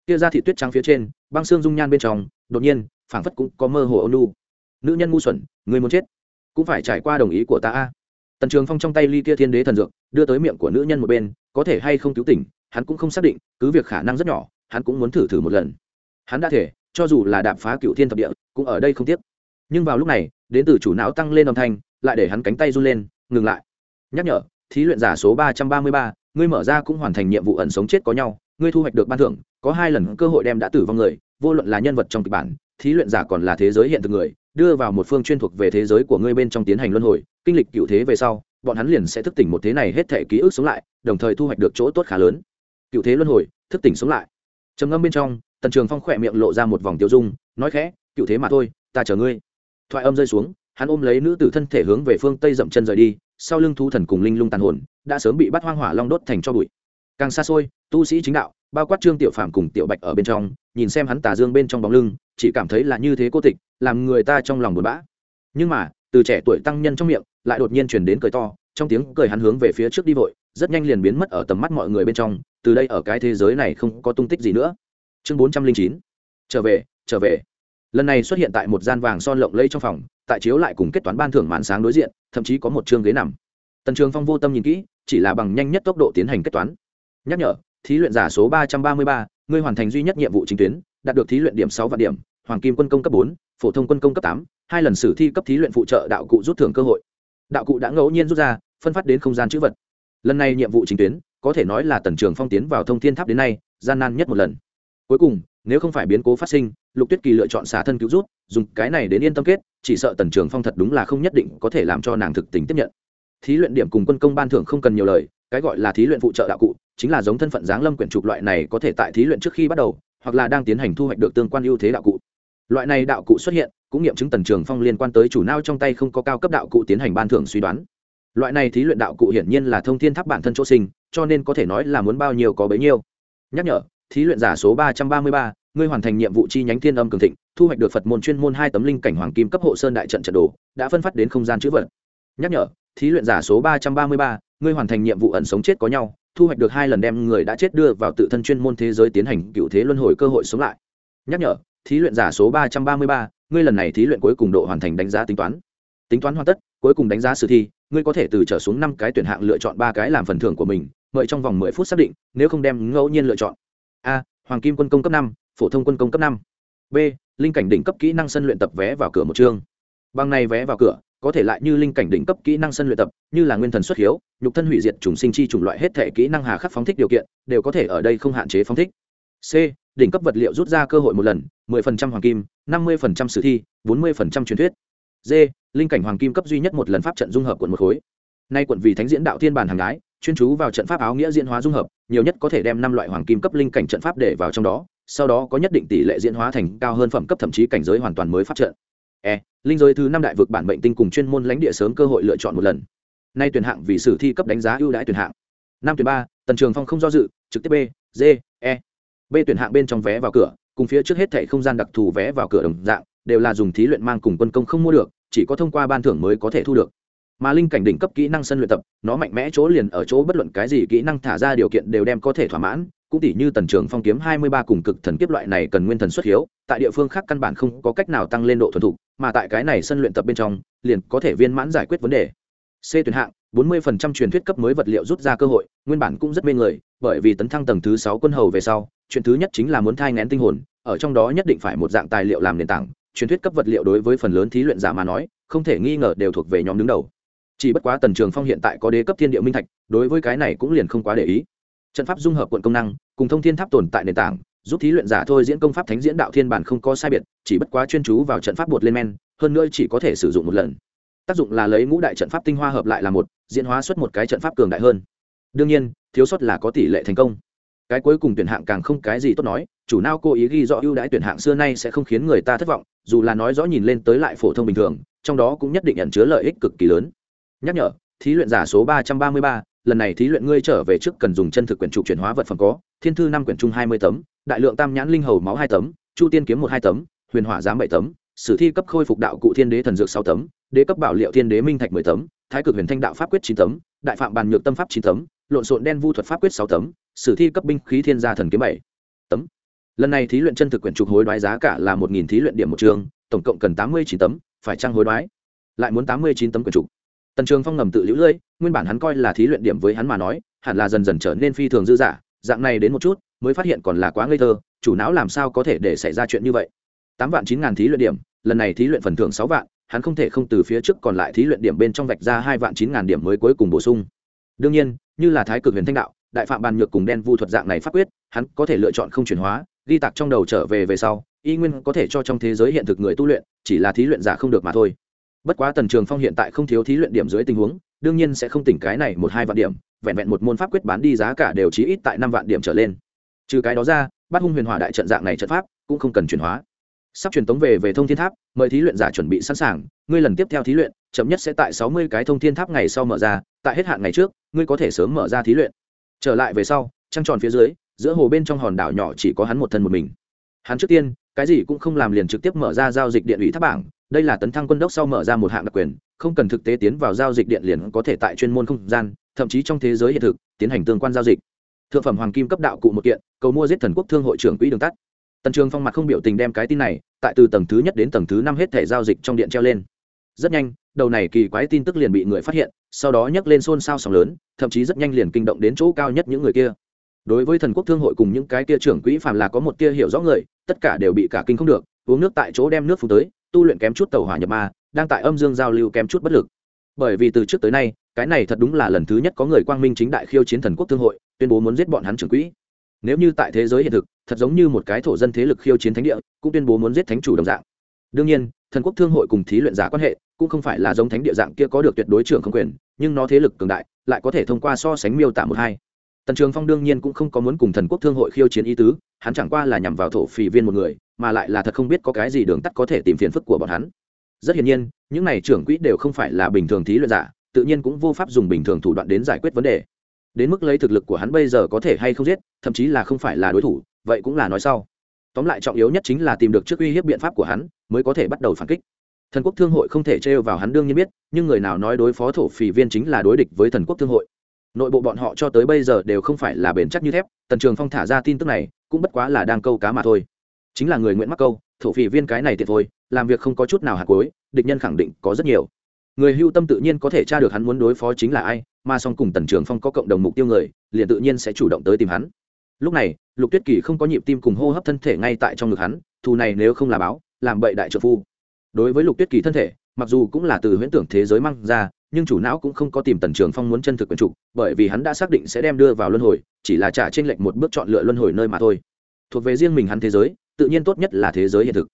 Speaker 1: Kia ra thị tuyết trắng phía trên, băng xương dung nhan bên trong, đột nhiên, phảng phất cũng có mơ hồ ôn lu nữ nhân ngu xuẩn, ngươi muốn chết. Cũng phải trải qua đồng ý của ta a. Tần trường phong trong tay ly kia thiên đế thần dược, đưa tới miệng của nữ nhân một bên, có thể hay không cứu tỉnh, hắn cũng không xác định, cứ việc khả năng rất nhỏ, hắn cũng muốn thử thử một lần. Hắn đã thể cho dù là đạp phá cựu thiên thập địa, cũng ở đây không tiếc. Nhưng vào lúc này, đến từ chủ não tăng lên âm thanh, lại để hắn cánh tay run lên, ngừng lại. Nhắc nhở, thí luyện giả số ba trăm ba mươi ba, ngươi mở ra cũng hoàn thành nhiệm vụ ẩn sống chết có nhau, ngươi thu hoạch được ban thưởng, có hai lần cơ hội đem đã tử vong người, vô luận là nhân vật trong kịch bản, thí luyện giả còn là thế giới hiện thực người, đưa vào một phương chuyên thuộc về thế giới của ngươi bên trong tiến hành luân hồi, kinh lịch cựu thế về sau, bọn hắn liền sẽ thức tỉnh một thế này hết thể ký ức sống lại, đồng thời thu hoạch được chỗ tốt khá lớn. Cựu thế luân hồi, thức tỉnh sống lại. Trầm ngâm bên trong tần trường phong khỏe miệng lộ ra một vòng tiêu dung, nói khẽ, cựu thế mà thôi, ta chờ ngươi. Thoại âm rơi xuống, hắn ôm lấy nữ tử thân thể hướng về phương tây dậm chân rời đi, sau lưng thu thần cùng linh lung tàn hồn, đã sớm bị bắt hoang hỏa long đốt thành cho bụi. Càng xa xôi, tu sĩ chính đạo, bao quát trương tiểu phạm cùng tiểu bạch ở bên trong, nhìn xem hắn tà dương bên trong bóng lưng, chỉ cảm thấy là như thế cô tịch, làm người ta trong lòng buồn bã. Nhưng mà, từ trẻ tuổi tăng nhân trong miệng, lại đột nhiên chuyển đến cười to, trong tiếng cười hắn hướng về phía trước đi vội, rất nhanh liền biến mất ở tầm mắt mọi người bên trong, từ đây ở cái thế giới này không có tung tích gì nữa chương bốn trăm linh chín. Trở về trở về. Lần này xuất hiện tại một gian vàng son lộng lẫy trong phòng, tại chiếu lại cùng kết toán ban thưởng màn sáng đối diện, thậm chí có một chương ghế nằm. Tần trường phong vô tâm nhìn kỹ, chỉ là bằng nhanh nhất tốc độ tiến hành kết toán. Nhắc nhở, thí luyện giả số ba trăm ba mươi ba, ngươi hoàn thành duy nhất nhiệm vụ chính tuyến, đạt được thí luyện điểm sáu vạn điểm, hoàng kim quân công cấp bốn, phổ thông quân công cấp tám, hai lần sử thi cấp thí luyện phụ trợ đạo cụ rút thưởng cơ hội. Đạo cụ đã ngẫu nhiên rút ra, phân phát đến không gian chữ vật. Lần này nhiệm vụ chính tuyến, có thể nói là tần trường phong tiến vào thông thiên tháp đến nay, gian nan nhất một lần cuối cùng, nếu không phải biến cố phát sinh, lục tuyết kỳ lựa chọn xả thân cứu rút, dùng cái này đến yên tâm kết, chỉ sợ tần trường phong thật đúng là không nhất định có thể làm cho nàng thực tình tiếp nhận. Thí luyện điểm cùng quân công ban thưởng không cần nhiều lời, cái gọi là thí luyện phụ trợ đạo cụ, chính là giống thân phận giáng lâm quyển trục loại này có thể tại thí luyện trước khi bắt đầu, hoặc là đang tiến hành thu hoạch được tương quan ưu thế đạo cụ. Loại này đạo cụ xuất hiện, cũng nghiệm chứng tần trường phong liên quan tới chủ nao trong tay không có cao cấp đạo cụ tiến hành ban thưởng suy đoán. Loại này thí luyện đạo cụ hiển nhiên là thông thiên tháp bản thân chỗ sinh, cho nên có thể nói là muốn bao nhiêu có bấy nhiêu. Nhắc nhở thí luyện giả số ba trăm ba mươi ba, ngươi hoàn thành nhiệm vụ chi nhánh thiên âm cường thịnh, thu hoạch được phật môn chuyên môn hai tấm linh cảnh hoàng kim cấp hộ sơn đại trận trận đồ, đã phân phát đến không gian chữ vật. Nhắc nhở, thí luyện giả số ba trăm ba mươi ba, ngươi hoàn thành nhiệm vụ ẩn sống chết có nhau, thu hoạch được hai lần đem người đã chết đưa vào tự thân chuyên môn thế giới tiến hành cựu thế luân hồi cơ hội sống lại. Nhắc nhở, thí luyện giả số ba trăm ba mươi ba, ngươi lần này thí luyện cuối cùng độ hoàn thành đánh giá tính toán. Tính toán hoàn tất, cuối cùng đánh giá sử thi, ngươi có thể từ trở xuống năm cái tuyển hạng lựa chọn ba cái làm phần thưởng của mình, mời trong vòng mười phút xác định, nếu không đem ngẫu nhiên lựa chọn a, hoàng kim quân công cấp năm, phổ thông quân công cấp năm. B, linh cảnh đỉnh cấp kỹ năng sân luyện tập vé vào cửa một chương. Bằng này vé vào cửa, có thể lại như linh cảnh đỉnh cấp kỹ năng sân luyện tập, như là nguyên thần xuất hiếu, nhục thân hủy diệt trùng sinh chi chủng loại hết thể kỹ năng hà khắc phóng thích điều kiện, đều có thể ở đây không hạn chế phóng thích. C, đỉnh cấp vật liệu rút ra cơ hội một lần 10% hoàng kim 50% sử thi 40% truyền thuyết. D, linh cảnh hoàng kim cấp duy nhất một lần pháp trận dung hợp quận một khối. Nay quận vì thánh diễn đạo thiên bản hàng gái chuyên chú vào trận pháp áo nghĩa diễn hóa dung hợp, nhiều nhất có thể đem năm loại hoàng kim cấp linh cảnh trận pháp để vào trong đó, sau đó có nhất định tỷ lệ diễn hóa thành cao hơn phẩm cấp thậm chí cảnh giới hoàn toàn mới phát trận. E linh giới thứ năm đại vực bản mệnh tinh cùng chuyên môn lãnh địa sớm cơ hội lựa chọn một lần. Nay tuyển hạng vì sử thi cấp đánh giá ưu đãi tuyển hạng. Năm tuyển ba, tần trường phong không do dự, trực tiếp b, d e. B tuyển hạng bên trong vé vào cửa, cùng phía trước hết thảy không gian đặc thù vé vào cửa đồng dạng, đều là dùng thí luyện mang cùng quân công không mua được, chỉ có thông qua ban thưởng mới có thể thu được mà linh cảnh đỉnh cấp kỹ năng sân luyện tập, nó mạnh mẽ chỗ liền ở chỗ bất luận cái gì kỹ năng thả ra điều kiện đều đem có thể thỏa mãn, cũng tỷ như tần trường phong kiếm hai mươi ba cùng cực thần kiếp loại này cần nguyên thần xuất hiếu, tại địa phương khác căn bản không có cách nào tăng lên độ thuần thục, mà tại cái này sân luyện tập bên trong, liền có thể viên mãn giải quyết vấn đề. C tuyển hạng, bốn mươi phần trăm truyền thuyết cấp mới vật liệu rút ra cơ hội, nguyên bản cũng rất mê người, bởi vì tấn thăng tầng thứ sáu quân hầu về sau, chuyện thứ nhất chính là muốn thai ngén tinh hồn, ở trong đó nhất định phải một dạng tài liệu làm nền tảng, truyền thuyết cấp vật liệu đối với phần lớn thí luyện giả mà nói, không thể nghi ngờ đều thuộc về nhóm đứng đầu chỉ bất quá tần trường phong hiện tại có đế cấp thiên địa minh thạch, đối với cái này cũng liền không quá để ý. Trận pháp dung hợp quận công năng, cùng thông thiên tháp tồn tại nền tảng, giúp thí luyện giả thôi diễn công pháp thánh diễn đạo thiên bản không có sai biệt, chỉ bất quá chuyên chú vào trận pháp bột lên men, hơn nữa chỉ có thể sử dụng một lần. Tác dụng là lấy ngũ đại trận pháp tinh hoa hợp lại là một, diễn hóa xuất một cái trận pháp cường đại hơn. Đương nhiên, thiếu sót là có tỷ lệ thành công. Cái cuối cùng tuyển hạng càng không cái gì tốt nói, chủ nao cố ý ghi rõ ưu đãi tuyển hạng xưa nay sẽ không khiến người ta thất vọng, dù là nói rõ nhìn lên tới lại phổ thông bình thường, trong đó cũng nhất định ẩn chứa lợi ích cực kỳ lớn nhắc nhở, thí luyện giả số ba trăm ba mươi ba, lần này thí luyện ngươi trở về trước cần dùng chân thực quyển trục chuyển hóa vật phẩm có, thiên thư năm quyển trung hai mươi tấm, đại lượng tam nhãn linh hầu máu hai tấm, chu tiên kiếm một hai tấm, huyền hỏa giám bảy tấm, sử thi cấp khôi phục đạo cụ thiên đế thần dược sáu tấm, đế cấp bảo liệu thiên đế minh thạch mười tấm, thái cực huyền thanh đạo pháp quyết chín tấm, đại phạm bàn nhược tâm pháp chín tấm, lộn xộn đen vu thuật pháp quyết sáu tấm, sử thi cấp binh khí thiên gia thần kiếm bảy tấm. Lần này thí luyện chân thực quyển trục hối đoái giá cả là một nghìn thí luyện điểm một trường tổng cộng cần tám mươi chín tấm, phải trăng hối đoái? Lại muốn tám mươi chín tấm quyển trục tần trường phong ngầm tự lũ lưỡi nguyên bản hắn coi là thí luyện điểm với hắn mà nói, hẳn là dần dần trở nên phi thường dư dả, dạng này đến một chút, mới phát hiện còn là quá ngây thơ, chủ não làm sao có thể để xảy ra chuyện như vậy. Tám vạn chín ngàn thí luyện điểm, lần này thí luyện phần thưởng sáu vạn, hắn không thể không từ phía trước còn lại thí luyện điểm bên trong vạch ra hai vạn chín ngàn điểm mới cuối cùng bổ sung. Đương nhiên, như là thái cực huyền thanh đạo, đại phạm bàn nhược cùng đen vu thuật dạng này phát quyết, hắn có thể lựa chọn không chuyển hóa, ghi tạc trong đầu trở về về sau, y nguyên có thể cho trong thế giới hiện thực người tu luyện, chỉ là thí luyện giả không được mà thôi bất quá tần trường phong hiện tại không thiếu thí luyện điểm dưới tình huống, đương nhiên sẽ không tỉnh cái này một hai vạn điểm, vẹn vẹn một môn pháp quyết bán đi giá cả đều chí ít tại năm vạn điểm trở lên. Trừ cái đó ra bắt hung huyền hỏa đại trận dạng này trận pháp cũng không cần chuyển hóa. Sắp truyền tống về về thông thiên tháp, mời thí luyện giả chuẩn bị sẵn sàng, ngươi lần tiếp theo thí luyện, chậm nhất sẽ tại sáu mươi cái thông thiên tháp ngày sau mở ra, tại hết hạn ngày trước, ngươi có thể sớm mở ra thí luyện. Trở lại về sau, trăng tròn phía dưới, giữa hồ bên trong hòn đảo nhỏ chỉ có hắn một thân một mình. Hắn trước tiên, cái gì cũng không làm liền trực tiếp mở ra giao dịch điện ủy tháp bảng đây là tấn thăng quân đốc sau mở ra một hạng đặc quyền, không cần thực tế tiến vào giao dịch điện liền có thể tại chuyên môn không gian, thậm chí trong thế giới hiện thực, tiến hành tương quan giao dịch. Thượng phẩm hoàng kim cấp đạo cụ một kiện, cầu mua giết thần quốc thương hội trưởng quỹ đường tắt. Tần trường phong mặt không biểu tình đem cái tin này, tại từ tầng thứ nhất đến tầng thứ năm hết thể giao dịch trong điện treo lên. Rất nhanh, đầu này kỳ quái tin tức liền bị người phát hiện, sau đó nhấc lên xôn xao sóng lớn, thậm chí rất nhanh liền kinh động đến chỗ cao nhất những người kia. Đối với thần quốc thương hội cùng những cái kia trưởng quỹ phàm là có một tia hiểu rõ người, tất cả đều bị cả kinh không được, uống nước tại chỗ đem nước phù tới tu luyện kém chút tàu hỏa nhập ma, đang tại âm dương giao lưu kém chút bất lực. Bởi vì từ trước tới nay, cái này thật đúng là lần thứ nhất có người quang minh chính đại khiêu chiến thần quốc thương hội, tuyên bố muốn giết bọn hắn trưởng quỹ. Nếu như tại thế giới hiện thực, thật giống như một cái thổ dân thế lực khiêu chiến thánh địa, cũng tuyên bố muốn giết thánh chủ đồng dạng. Đương nhiên, thần quốc thương hội cùng thí luyện giả quan hệ, cũng không phải là giống thánh địa dạng kia có được tuyệt đối trưởng không quyền, nhưng nó thế lực cường đại, lại có thể thông qua so sánh miêu tả một hai. Tần trường phong đương nhiên cũng không có muốn cùng thần quốc thương hội khiêu chiến ý tứ, hắn chẳng qua là nhằm vào thổ phỉ viên một người mà lại là thật không biết có cái gì đường tắt có thể tìm phiền phức của bọn hắn. Rất hiển nhiên, những này trưởng quỹ đều không phải là bình thường thí luyện giả, tự nhiên cũng vô pháp dùng bình thường thủ đoạn đến giải quyết vấn đề. Đến mức lấy thực lực của hắn bây giờ có thể hay không giết, thậm chí là không phải là đối thủ, vậy cũng là nói sau. Tóm lại trọng yếu nhất chính là tìm được trước uy hiếp biện pháp của hắn, mới có thể bắt đầu phản kích. Thần quốc thương hội không thể trêu vào hắn đương nhiên biết, nhưng người nào nói đối phó thổ phỉ viên chính là đối địch với thần quốc thương hội. Nội bộ bọn họ cho tới bây giờ đều không phải là bền chắc như thép, tần trường phong thả ra tin tức này, cũng bất quá là đang câu cá mà thôi chính là người nguyễn mắc câu, thổ phỉ viên cái này tiệt thôi, làm việc không có chút nào hạt cối địch nhân khẳng định có rất nhiều. Người hưu tâm tự nhiên có thể tra được hắn muốn đối phó chính là ai, mà song cùng tần trường phong có cộng đồng mục tiêu người, liền tự nhiên sẽ chủ động tới tìm hắn. Lúc này, lục tuyết kỳ không có nhịp tim cùng hô hấp thân thể ngay tại trong ngực hắn, thù này nếu không là báo, làm bậy đại trợ phu. Đối với lục tuyết kỳ thân thể, mặc dù cũng là từ huyễn tưởng thế giới mang ra, nhưng chủ não cũng không có tìm tần trường phong muốn chân thực quyền trục bởi vì hắn đã xác định sẽ đem đưa vào luân hồi, chỉ là trả trên lệnh một bước chọn lựa luân hồi nơi mà thôi. Thuộc về riêng mình hắn thế giới tự nhiên tốt nhất là thế giới hiện thực.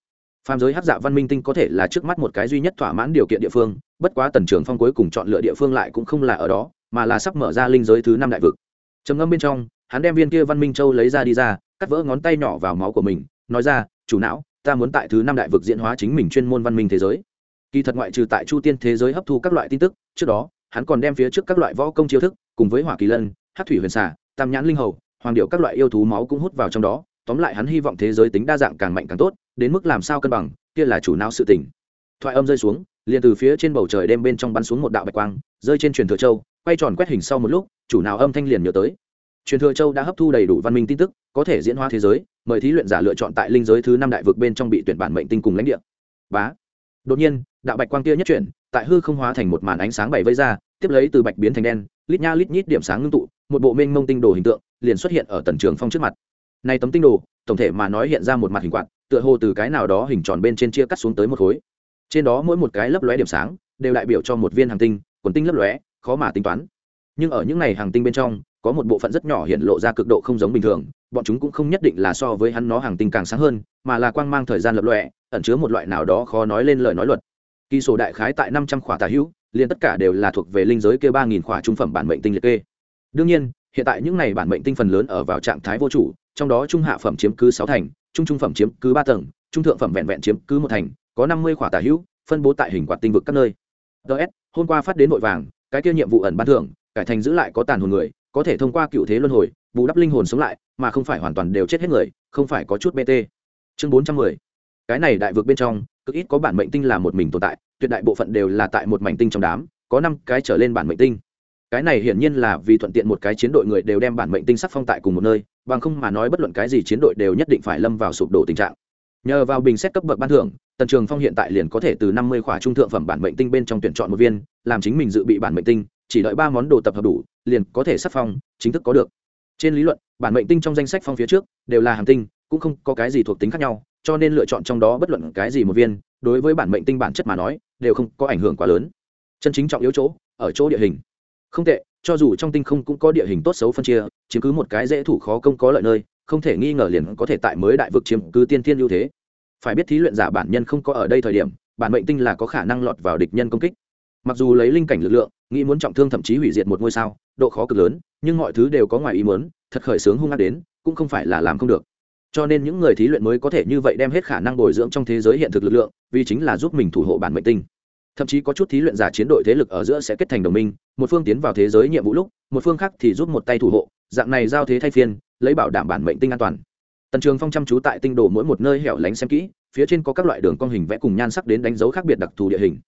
Speaker 1: Phàm giới hát dạ văn minh tinh có thể là trước mắt một cái duy nhất thỏa mãn điều kiện địa phương, bất quá tần trường phong cuối cùng chọn lựa địa phương lại cũng không là ở đó, mà là sắp mở ra linh giới thứ năm đại vực. Trầm ngâm bên trong, hắn đem viên kia văn minh châu lấy ra đi ra, cắt vỡ ngón tay nhỏ vào máu của mình, nói ra, chủ não, ta muốn tại thứ năm đại vực diễn hóa chính mình chuyên môn văn minh thế giới. Kỳ thật ngoại trừ tại chu tiên thế giới hấp thu các loại tin tức, trước đó, hắn còn đem phía trước các loại võ công chiêu thức, cùng với hỏa kỳ lân hát thủy huyền xả tam nhãn linh hầu, hoàng điệu các loại yêu thú máu cũng hút vào trong đó tóm lại hắn hy vọng thế giới tính đa dạng càng mạnh càng tốt, đến mức làm sao cân bằng, kia là chủ não sự tỉnh thoại âm rơi xuống, liền từ phía trên bầu trời đêm bên trong bắn xuống một đạo bạch quang, rơi trên truyền thừa châu, quay tròn quét hình sau một lúc, chủ nào âm thanh liền nhớ tới. Truyền thừa châu đã hấp thu đầy đủ văn minh tin tức, có thể diễn hóa thế giới, mời thí luyện giả lựa chọn tại linh giới thứ năm đại vực bên trong bị tuyển bản mệnh tinh cùng lãnh địa. Bá. Đột nhiên, đạo bạch quang kia nhất chuyển, tại hư không hóa thành một màn ánh sáng bảy vây ra, tiếp lấy từ bạch biến thành đen, lít nha lít nhít điểm sáng ngưng tụ, một bộ mênh mông tinh đồ hình tượng liền xuất hiện ở tần trường phong trước mặt này tấm tinh đồ, tổng thể mà nói hiện ra một mặt hình quạt, tựa hồ từ cái nào đó hình tròn bên trên chia cắt xuống tới một khối. Trên đó mỗi một cái lấp lóe điểm sáng, đều đại biểu cho một viên hàng tinh, quần tinh lấp lóe, khó mà tính toán. Nhưng ở những này hàng tinh bên trong, có một bộ phận rất nhỏ hiện lộ ra cực độ không giống bình thường, bọn chúng cũng không nhất định là so với hắn nó hàng tinh càng sáng hơn, mà là quang mang thời gian lập lọe ẩn chứa một loại nào đó khó nói lên lời nói luật. Kỳ sổ đại khái tại năm trăm khỏa tà hữu, liền tất cả đều là thuộc về linh giới kia ba nghìn khỏa trung phẩm bản mệnh tinh liệt kê. Đương nhiên, hiện tại những này bản mệnh tinh phần lớn ở vào trạng thái vô chủ trong đó trung hạ phẩm chiếm cứ sáu thành, trung trung phẩm chiếm cứ ba tầng, trung thượng phẩm vẹn vẹn chiếm cứ một thành, có năm mươi khỏa tà hữu, phân bố tại hình quạt tinh vực các nơi. Ts hôm qua phát đến vội vàng, cái kia nhiệm vụ ẩn ban thưởng, cải thành giữ lại có tàn hồn người, có thể thông qua cựu thế luân hồi, bù đắp linh hồn sống lại, mà không phải hoàn toàn đều chết hết người, không phải có chút bt chương bốn trăm mười, cái này đại vực bên trong, cực ít có bản mệnh tinh là một mình tồn tại, tuyệt đại bộ phận đều là tại một mảnh tinh trong đám, có năm cái trở lên bản mệnh tinh cái này hiển nhiên là vì thuận tiện một cái chiến đội người đều đem bản mệnh tinh sắc phong tại cùng một nơi, bằng không mà nói bất luận cái gì chiến đội đều nhất định phải lâm vào sụp đổ tình trạng. Nhờ vào bình xét cấp bậc ban thưởng, tần trường phong hiện tại liền có thể từ năm mươi khỏa trung thượng phẩm bản mệnh tinh bên trong tuyển chọn một viên, làm chính mình dự bị bản mệnh tinh, chỉ đợi ba món đồ tập hợp đủ, liền có thể sắc phong, chính thức có được. Trên lý luận, bản mệnh tinh trong danh sách phong phía trước đều là hàm tinh, cũng không có cái gì thuộc tính khác nhau, cho nên lựa chọn trong đó bất luận cái gì một viên, đối với bản mệnh tinh bản chất mà nói, đều không có ảnh hưởng quá lớn. Chân chính trọng yếu chỗ, ở chỗ địa hình không tệ, cho dù trong tinh không cũng có địa hình tốt xấu phân chia, chiếm cứ một cái dễ thủ khó công có lợi nơi, không thể nghi ngờ liền có thể tại mới đại vực chiếm cứ tiên thiên ưu thế. Phải biết thí luyện giả bản nhân không có ở đây thời điểm, bản mệnh tinh là có khả năng lọt vào địch nhân công kích. Mặc dù lấy linh cảnh lực lượng, nghĩ muốn trọng thương thậm chí hủy diệt một ngôi sao, độ khó cực lớn, nhưng mọi thứ đều có ngoài ý muốn, thật khởi sướng hung ác đến, cũng không phải là làm không được. Cho nên những người thí luyện mới có thể như vậy đem hết khả năng bồi dưỡng trong thế giới hiện thực lực lượng, vì chính là giúp mình thủ hộ bản mệnh tinh thậm chí có chút thí luyện giả chiến đội thế lực ở giữa sẽ kết thành đồng minh, một phương tiến vào thế giới nhiệm vụ lúc, một phương khác thì giúp một tay thủ hộ, dạng này giao thế thay phiên, lấy bảo đảm bản mệnh tinh an toàn. Tần trường phong chăm chú tại tinh đồ mỗi một nơi hẻo lánh xem kỹ, phía trên có các loại đường cong hình vẽ cùng nhan sắc đến đánh dấu khác biệt đặc thù địa hình.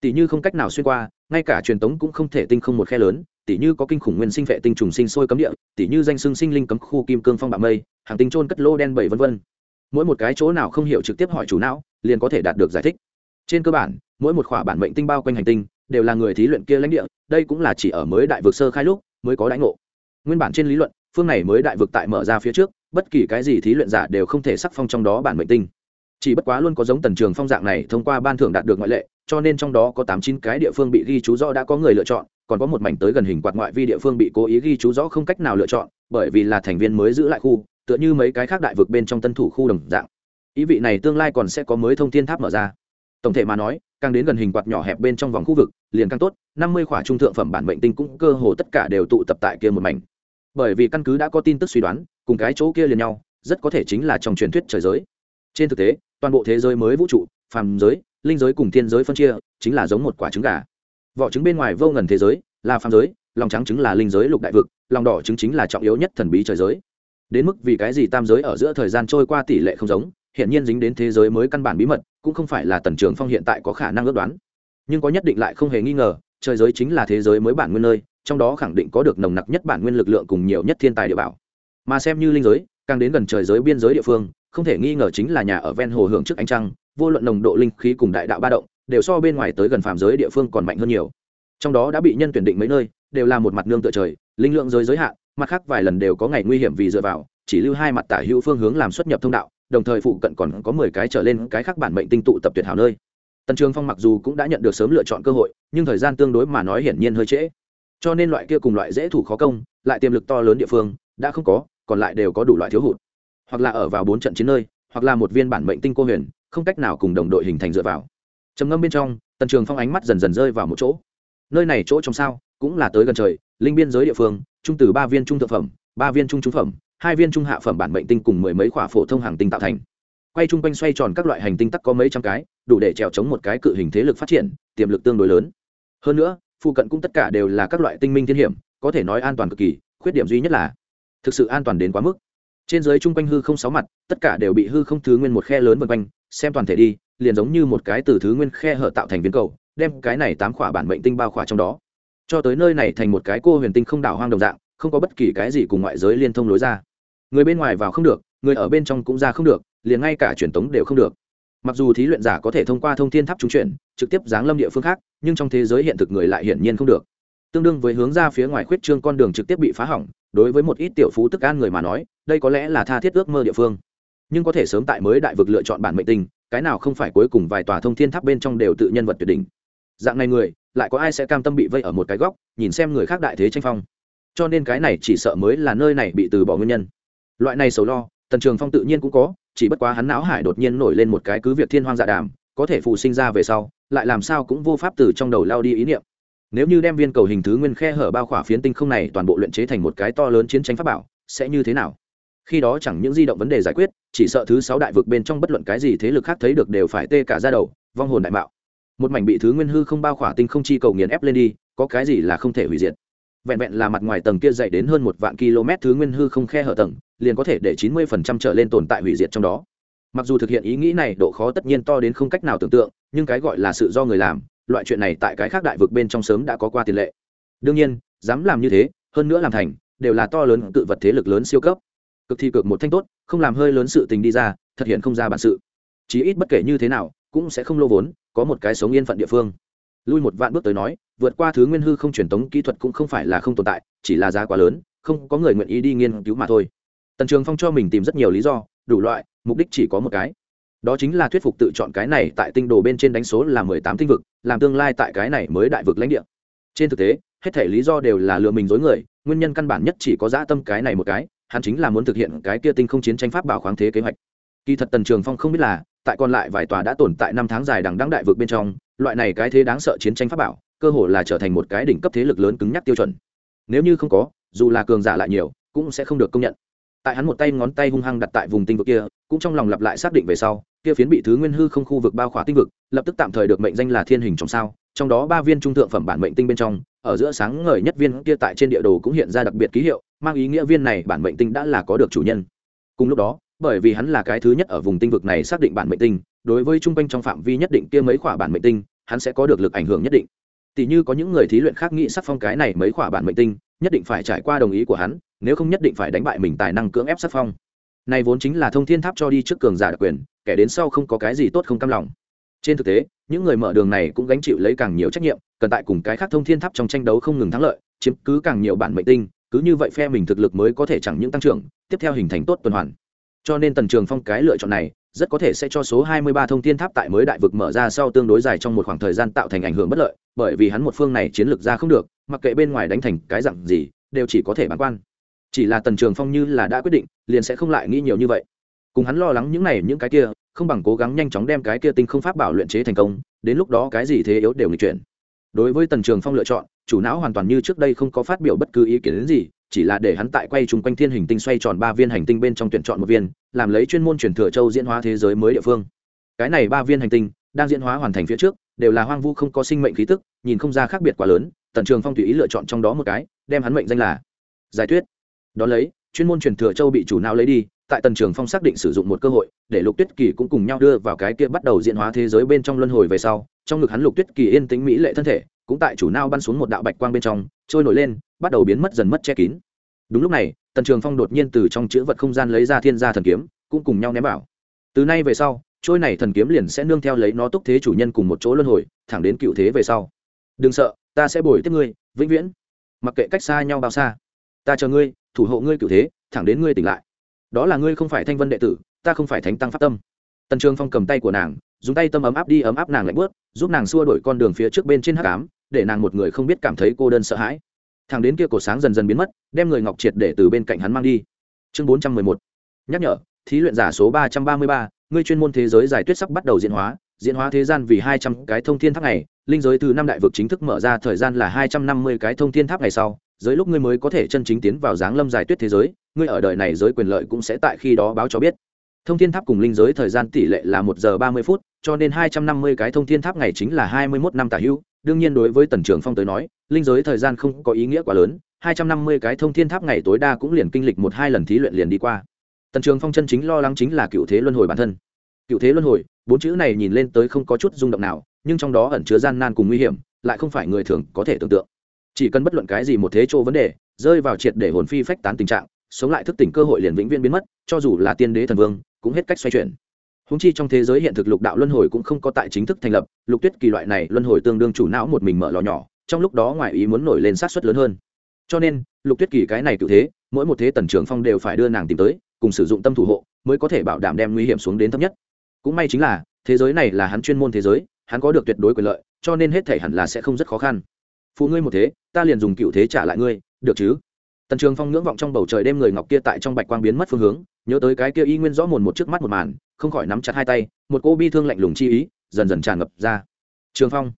Speaker 1: Tỷ như không cách nào xuyên qua, ngay cả truyền tống cũng không thể tinh không một khe lớn, tỷ như có kinh khủng nguyên sinh vệ tinh trùng sinh sôi cấm địa, tỷ như danh xưng sinh linh cấm khu kim cương phong bạc mây, hàng tinh trôn cất lô đen bảy vân vân. Mỗi một cái chỗ nào không hiểu trực tiếp hỏi chủ não, liền có thể đạt được giải thích. Trên cơ bản mỗi một khỏa bản mệnh tinh bao quanh hành tinh đều là người thí luyện kia lãnh địa, đây cũng là chỉ ở mới đại vực sơ khai lúc mới có đãi ngộ. Nguyên bản trên lý luận, phương này mới đại vực tại mở ra phía trước, bất kỳ cái gì thí luyện giả đều không thể sắc phong trong đó bản mệnh tinh. Chỉ bất quá luôn có giống tần trường phong dạng này thông qua ban thưởng đạt được ngoại lệ, cho nên trong đó có tám chín cái địa phương bị ghi chú rõ đã có người lựa chọn, còn có một mảnh tới gần hình quạt ngoại vi địa phương bị cố ý ghi chú rõ không cách nào lựa chọn, bởi vì là thành viên mới giữ lại khu, tựa như mấy cái khác đại vực bên trong tân thủ khu đồng dạng. Ý vị này tương lai còn sẽ có mới thông tin tháp mở ra tổng thể mà nói, càng đến gần hình quạt nhỏ hẹp bên trong vòng khu vực, liền càng tốt, năm mươi khỏa trung thượng phẩm bản mệnh tinh cũng cơ hồ tất cả đều tụ tập tại kia một mảnh. Bởi vì căn cứ đã có tin tức suy đoán, cùng cái chỗ kia liền nhau, rất có thể chính là trong truyền thuyết trời giới. Trên thực tế, toàn bộ thế giới mới vũ trụ, phàm giới, linh giới cùng thiên giới phân chia, chính là giống một quả trứng gà. Vỏ trứng bên ngoài vô ngần thế giới là phàm giới, lòng trắng trứng là linh giới lục đại vực, lòng đỏ trứng chính là trọng yếu nhất thần bí trời giới. Đến mức vì cái gì tam giới ở giữa thời gian trôi qua tỷ lệ không giống hiện nhiên dính đến thế giới mới căn bản bí mật, cũng không phải là tần trường phong hiện tại có khả năng ước đoán. Nhưng có nhất định lại không hề nghi ngờ, trời giới chính là thế giới mới bản nguyên nơi, trong đó khẳng định có được nồng nặc nhất bản nguyên lực lượng cùng nhiều nhất thiên tài địa bảo. Mà xem như linh giới, càng đến gần trời giới biên giới địa phương, không thể nghi ngờ chính là nhà ở ven hồ hưởng trước ánh trăng, vô luận nồng độ linh khí cùng đại đạo ba động, đều so bên ngoài tới gần phàm giới địa phương còn mạnh hơn nhiều. Trong đó đã bị nhân tuyển định mấy nơi, đều là một mặt nương tựa trời, linh lượng giới giới hạn, mặt khác vài lần đều có ngày nguy hiểm vì dựa vào, chỉ lưu hai mặt tả hữu phương hướng làm xuất nhập thông đạo đồng thời phụ cận còn có mười cái trở lên cái khác bản mệnh tinh tụ tập tuyệt hảo nơi. Tần trường phong mặc dù cũng đã nhận được sớm lựa chọn cơ hội, nhưng thời gian tương đối mà nói hiển nhiên hơi trễ. Cho nên loại kia cùng loại dễ thủ khó công, lại tiềm lực to lớn địa phương, đã không có, còn lại đều có đủ loại thiếu hụt. Hoặc là ở vào bốn trận chiến nơi, hoặc là một viên bản mệnh tinh cô huyền, không cách nào cùng đồng đội hình thành dựa vào. Trầm ngâm bên trong, tần trường phong ánh mắt dần dần rơi vào một chỗ. Nơi này chỗ trong sao, cũng là tới gần trời, linh biên giới địa phương trung từ ba viên trung thượng phẩm, ba viên trung trung phẩm hai viên trung hạ phẩm bản mệnh tinh cùng mười mấy khỏa phổ thông hàng tinh tạo thành. Quay chung quanh xoay tròn các loại hành tinh tắc có mấy trăm cái, đủ để trèo chống một cái cự hình thế lực phát triển, tiềm lực tương đối lớn. Hơn nữa, phụ cận cũng tất cả đều là các loại tinh minh thiên hiểm, có thể nói an toàn cực kỳ, khuyết điểm duy nhất là thực sự an toàn đến quá mức. Trên dưới chung quanh hư không sáu mặt, tất cả đều bị hư không thứ nguyên một khe lớn vân quanh, xem toàn thể đi, liền giống như một cái từ thứ nguyên khe hở tạo thành viên cầu, đem cái này tám khỏa bản mệnh tinh bao khỏa trong đó. Cho tới nơi này thành một cái cô huyền tinh không đảo hoang đồng dạng không có bất kỳ cái gì cùng ngoại giới liên thông lối ra. Người bên ngoài vào không được, người ở bên trong cũng ra không được, liền ngay cả truyền tống đều không được. Mặc dù thí luyện giả có thể thông qua thông thiên tháp trúng chuyển, trực tiếp giáng lâm địa phương khác, nhưng trong thế giới hiện thực người lại hiển nhiên không được. Tương đương với hướng ra phía ngoài khuyết trương con đường trực tiếp bị phá hỏng, đối với một ít tiểu phú tức an người mà nói, đây có lẽ là tha thiết ước mơ địa phương. Nhưng có thể sớm tại mới đại vực lựa chọn bản mệnh tình, cái nào không phải cuối cùng vài tòa thông thiên tháp bên trong đều tự nhân vật tuyệt đỉnh. Dạng này người, lại có ai sẽ cam tâm bị vây ở một cái góc, nhìn xem người khác đại thế tranh phong? Cho nên cái này chỉ sợ mới là nơi này bị từ bỏ nguyên nhân. Loại này sầu lo, tần trường phong tự nhiên cũng có, chỉ bất quá hắn não hải đột nhiên nổi lên một cái cứ việc thiên hoang dạ đàm, có thể phụ sinh ra về sau, lại làm sao cũng vô pháp từ trong đầu lao đi ý niệm. Nếu như đem viên cầu hình thứ nguyên khe hở bao khỏa phiến tinh không này toàn bộ luyện chế thành một cái to lớn chiến tranh pháp bảo, sẽ như thế nào? Khi đó chẳng những di động vấn đề giải quyết, chỉ sợ thứ sáu đại vực bên trong bất luận cái gì thế lực khác thấy được đều phải tê cả ra đầu, vong hồn đại mạo. Một mảnh bị thứ nguyên hư không bao khỏa tinh không chi cầu nghiền ép lên đi, có cái gì là không thể hủy diệt vẹn vẹn là mặt ngoài tầng kia dày đến hơn một vạn km thứ nguyên hư không khe hở tầng, liền có thể để chín mươi phần trăm trở lên tồn tại hủy diệt trong đó. Mặc dù thực hiện ý nghĩ này, độ khó tất nhiên to đến không cách nào tưởng tượng, nhưng cái gọi là sự do người làm, loại chuyện này tại cái khác đại vực bên trong sớm đã có qua tiền lệ. Đương nhiên, dám làm như thế, hơn nữa làm thành, đều là to lớn tự vật thế lực lớn siêu cấp. Cực thi cực một thanh tốt, không làm hơi lớn sự tình đi ra, thật hiện không ra bản sự. Chí ít bất kể như thế nào, cũng sẽ không lô vốn, có một cái sống yên phận địa phương lui một vạn bước tới nói, vượt qua thứ nguyên hư không truyền tống kỹ thuật cũng không phải là không tồn tại, chỉ là giá quá lớn, không có người nguyện ý đi nghiên cứu mà thôi. Tần trường phong cho mình tìm rất nhiều lý do, đủ loại, mục đích chỉ có một cái. Đó chính là thuyết phục tự chọn cái này tại tinh đồ bên trên đánh số là mười tám tinh vực, làm tương lai tại cái này mới đại vực lãnh địa. Trên thực tế, hết thể lý do đều là lừa mình dối người, nguyên nhân căn bản nhất chỉ có dã tâm cái này một cái, hắn chính là muốn thực hiện cái kia tinh không chiến tranh pháp bảo khoáng thế kế hoạch. Kỳ thật tần trường phong không biết là, tại còn lại vài tòa đã tồn tại năm tháng dài đằng đăng đại vực bên trong loại này cái thế đáng sợ chiến tranh pháp bảo, cơ hồ là trở thành một cái đỉnh cấp thế lực lớn cứng nhắc tiêu chuẩn. Nếu như không có, dù là cường giả lại nhiều, cũng sẽ không được công nhận. Tại hắn một tay ngón tay hung hăng đặt tại vùng tinh vực kia, cũng trong lòng lặp lại xác định về sau, kia phiến bị thứ nguyên hư không khu vực bao khỏa tinh vực, lập tức tạm thời được mệnh danh là thiên hình trong sao, trong đó ba viên trung thượng phẩm bản mệnh tinh bên trong, ở giữa sáng ngời nhất viên kia tại trên địa đồ cũng hiện ra đặc biệt ký hiệu, mang ý nghĩa viên này bản mệnh tinh đã là có được chủ nhân. Cùng lúc đó, bởi vì hắn là cái thứ nhất ở vùng tinh vực này xác định bản mệnh tinh đối với trung quanh trong phạm vi nhất định kia mấy khỏa bản mệnh tinh, hắn sẽ có được lực ảnh hưởng nhất định. Tỷ như có những người thí luyện khác nghĩ sắc phong cái này mấy khỏa bản mệnh tinh, nhất định phải trải qua đồng ý của hắn, nếu không nhất định phải đánh bại mình tài năng cưỡng ép sắc phong. Này vốn chính là thông thiên tháp cho đi trước cường giả đặc quyền, kẻ đến sau không có cái gì tốt không cam lòng. Trên thực tế, những người mở đường này cũng gánh chịu lấy càng nhiều trách nhiệm, cần tại cùng cái khác thông thiên tháp trong tranh đấu không ngừng thắng lợi, chiếm cứ càng nhiều bản mệnh tinh, cứ như vậy phe mình thực lực mới có thể chẳng những tăng trưởng, tiếp theo hình thành tốt tuần hoàn. Cho nên tần trường phong cái lựa chọn này rất có thể sẽ cho số 23 thông thiên tháp tại mới đại vực mở ra sau tương đối dài trong một khoảng thời gian tạo thành ảnh hưởng bất lợi, bởi vì hắn một phương này chiến lược ra không được, mặc kệ bên ngoài đánh thành cái dạng gì, đều chỉ có thể bán quan. Chỉ là Tần Trường Phong như là đã quyết định, liền sẽ không lại nghĩ nhiều như vậy. Cùng hắn lo lắng những này những cái kia, không bằng cố gắng nhanh chóng đem cái kia tinh không pháp bảo luyện chế thành công, đến lúc đó cái gì thế yếu đều nghịch chuyển. Đối với Tần Trường Phong lựa chọn, chủ não hoàn toàn như trước đây không có phát biểu bất cứ ý kiến đến gì, chỉ là để hắn tại quay chung quanh thiên hình tinh xoay tròn ba viên hành tinh bên trong tuyển chọn một viên, làm lấy chuyên môn truyền thừa châu diễn hóa thế giới mới địa phương. Cái này ba viên hành tinh, đang diễn hóa hoàn thành phía trước, đều là hoang vu không có sinh mệnh khí tức, nhìn không ra khác biệt quá lớn, tần trường phong tùy ý lựa chọn trong đó một cái, đem hắn mệnh danh là giải thuyết đón lấy, chuyên môn truyền thừa châu bị chủ nào lấy đi, tại tần trường phong xác định sử dụng một cơ hội, để lục tuyết kỳ cũng cùng nhau đưa vào cái kia bắt đầu diễn hóa thế giới bên trong luân hồi về sau, trong ngực hắn lục tuyết kỳ yên tĩnh mỹ lệ thân thể, cũng tại chủ nao bắn xuống một đạo bạch quang bên trong, trôi nổi lên, bắt đầu biến mất dần mất che kín đúng lúc này, tần trường phong đột nhiên từ trong chữ vật không gian lấy ra thiên gia thần kiếm, cũng cùng nhau ném vào. Từ nay về sau, trôi này thần kiếm liền sẽ nương theo lấy nó túc thế chủ nhân cùng một chỗ luân hồi, thẳng đến cựu thế về sau. Đừng sợ, ta sẽ bồi tiếp ngươi, vĩnh viễn. Mặc kệ cách xa nhau bao xa, ta chờ ngươi, thủ hộ ngươi cựu thế, thẳng đến ngươi tỉnh lại. Đó là ngươi không phải thanh vân đệ tử, ta không phải thánh tăng pháp tâm. Tần trường phong cầm tay của nàng, dùng tay tâm ấm áp đi ấm áp nàng lạnh bớt giúp nàng xua đổi con đường phía trước bên trên hát cám để nàng một người không biết cảm thấy cô đơn sợ hãi thằng đến kia cổ sáng dần dần biến mất, đem người ngọc triệt để từ bên cạnh hắn mang đi. Chương bốn trăm mười một. Nhắc nhở, thí luyện giả số ba trăm ba mươi ba, ngươi chuyên môn thế giới giải tuyết sắp bắt đầu diễn hóa diễn hóa thế gian vì hai trăm cái thông thiên tháp này linh giới từ năm đại vực chính thức mở ra thời gian là hai trăm năm mươi cái thông thiên tháp ngày sau, giới lúc ngươi mới có thể chân chính tiến vào dáng lâm giải tuyết thế giới, ngươi ở đời này giới quyền lợi cũng sẽ tại khi đó báo cho biết. Thông thiên tháp cùng linh giới thời gian tỷ lệ là một giờ ba mươi phút, cho nên hai trăm năm mươi cái thông thiên tháp ngày chính là hai mươi mốt năm tả hữu đương nhiên đối với tần trường phong tới nói, linh giới thời gian không có ý nghĩa quá lớn, hai trăm năm mươi cái thông thiên tháp ngày tối đa cũng liền kinh lịch một hai lần thí luyện liền đi qua. Tần trường phong chân chính lo lắng chính là cựu thế luân hồi bản thân. Cựu thế luân hồi, bốn chữ này nhìn lên tới không có chút rung động nào, nhưng trong đó ẩn chứa gian nan cùng nguy hiểm, lại không phải người thường có thể tưởng tượng. Chỉ cần bất luận cái gì một thế chỗ vấn đề, rơi vào triệt để hồn phi phách tán tình trạng, sống lại thức tỉnh cơ hội liền vĩnh viễn biến mất, cho dù là tiên đế thần vương, cũng hết cách xoay chuyển húng chi trong thế giới hiện thực lục đạo luân hồi cũng không có tại chính thức thành lập, lục tuyết kỳ loại này luân hồi tương đương chủ não một mình mở lò nhỏ, trong lúc đó ngoài ý muốn nổi lên sát xuất lớn hơn. Cho nên, lục tuyết kỳ cái này cựu thế, mỗi một thế tần trường phong đều phải đưa nàng tìm tới, cùng sử dụng tâm thủ hộ, mới có thể bảo đảm đem nguy hiểm xuống đến thấp nhất. Cũng may chính là, thế giới này là hắn chuyên môn thế giới, hắn có được tuyệt đối quyền lợi, cho nên hết thể hẳn là sẽ không rất khó khăn. Phụ ngươi một thế, ta liền dùng cựu thế trả lại ngươi, được chứ? Tần trường phong ngưỡng vọng trong bầu trời đêm người ngọc kia tại trong bạch quang biến mất phương hướng, nhớ tới cái kia y nguyên rõ mồn một trước mắt một màn, không khỏi nắm chặt hai tay, một cô bi thương lạnh lùng chi ý, dần dần tràn ngập ra. Trường phong,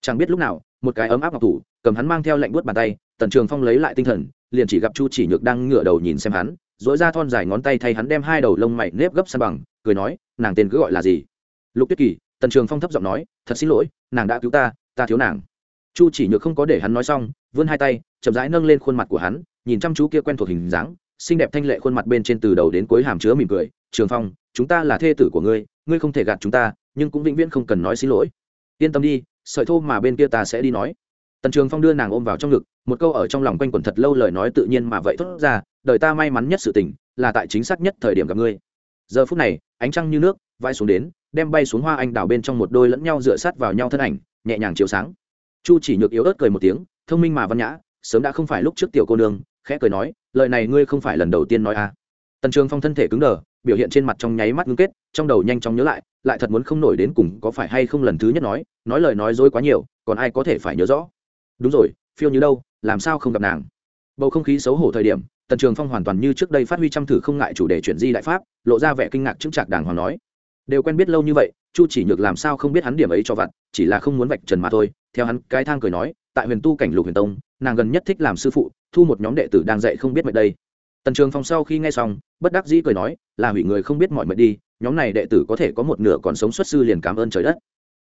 Speaker 1: chẳng biết lúc nào, một cái ấm áp ngọc thủ, cầm hắn mang theo lạnh buốt bàn tay, tần trường phong lấy lại tinh thần, liền chỉ gặp chu chỉ nhược đang ngửa đầu nhìn xem hắn dỗi ra thon dài ngón tay thay hắn đem hai đầu lông mày nếp gấp sa bằng, cười nói, nàng tên cứ gọi là gì? Lục tuyết kỳ, tần trường phong thấp giọng nói, thật xin lỗi, nàng đã cứu ta ta thiếu nàng. Chu chỉ nhược không có để hắn nói xong, vươn hai tay, chậm rãi nâng lên khuôn mặt của hắn nhìn chăm chú kia quen thuộc hình dáng, xinh đẹp thanh lệ khuôn mặt bên trên từ đầu đến cuối hàm chứa mỉm cười, trường phong, chúng ta là thê tử của ngươi ngươi không thể gạt chúng ta, nhưng cũng vĩnh viễn không cần nói xin lỗi. Yên tâm đi, sợi thô mà bên kia ta sẽ đi nói. Tần trường phong đưa nàng ôm vào trong ngực, một câu ở trong lòng quanh quẩn thật lâu lời nói tự nhiên mà vậy thốt ra, đời ta may mắn nhất sự tình, là tại chính xác nhất thời điểm gặp ngươi. Giờ phút này, ánh trăng như nước vai xuống đến, đem bay xuống hoa anh đào bên trong một đôi lẫn nhau dựa sát vào nhau thân ảnh, nhẹ nhàng chiếu sáng. Chu chỉ nhược yếu ớt cười một tiếng, thông minh mà văn nhã, sớm đã không phải lúc trước tiểu cô nương khẽ cười nói, lời này ngươi không phải lần đầu tiên nói à? Tần trường phong thân thể cứng đờ, biểu hiện trên mặt trong nháy mắt ngưng kết, trong đầu nhanh chóng nhớ lại lại thật muốn không nổi đến cùng có phải hay không lần thứ nhất nói nói lời nói dối quá nhiều, còn ai có thể phải nhớ rõ. Đúng rồi, phiêu như đâu, làm sao không gặp nàng? Bầu không khí xấu hổ thời điểm, tần trường phong hoàn toàn như trước đây phát huy trăm thử không ngại chủ đề chuyển di đại pháp, lộ ra vẻ kinh ngạc chứng trạc đàng hoàng nói, đều quen biết lâu như vậy, chu chỉ nhược làm sao không biết hắn điểm ấy cho vặt, chỉ là không muốn vạch trần mà thôi. Theo hắn cái thang cười nói, tại huyền tu cảnh lục huyền tông nàng gần nhất thích làm sư phụ, thu một nhóm đệ tử đang dạy không biết mệt đây. Tần trường phong sau khi nghe xong, bất đắc dĩ cười nói, là hủy người không biết mọi mệt đi, nhóm này đệ tử có thể có một nửa còn sống xuất sư liền cảm ơn trời đất.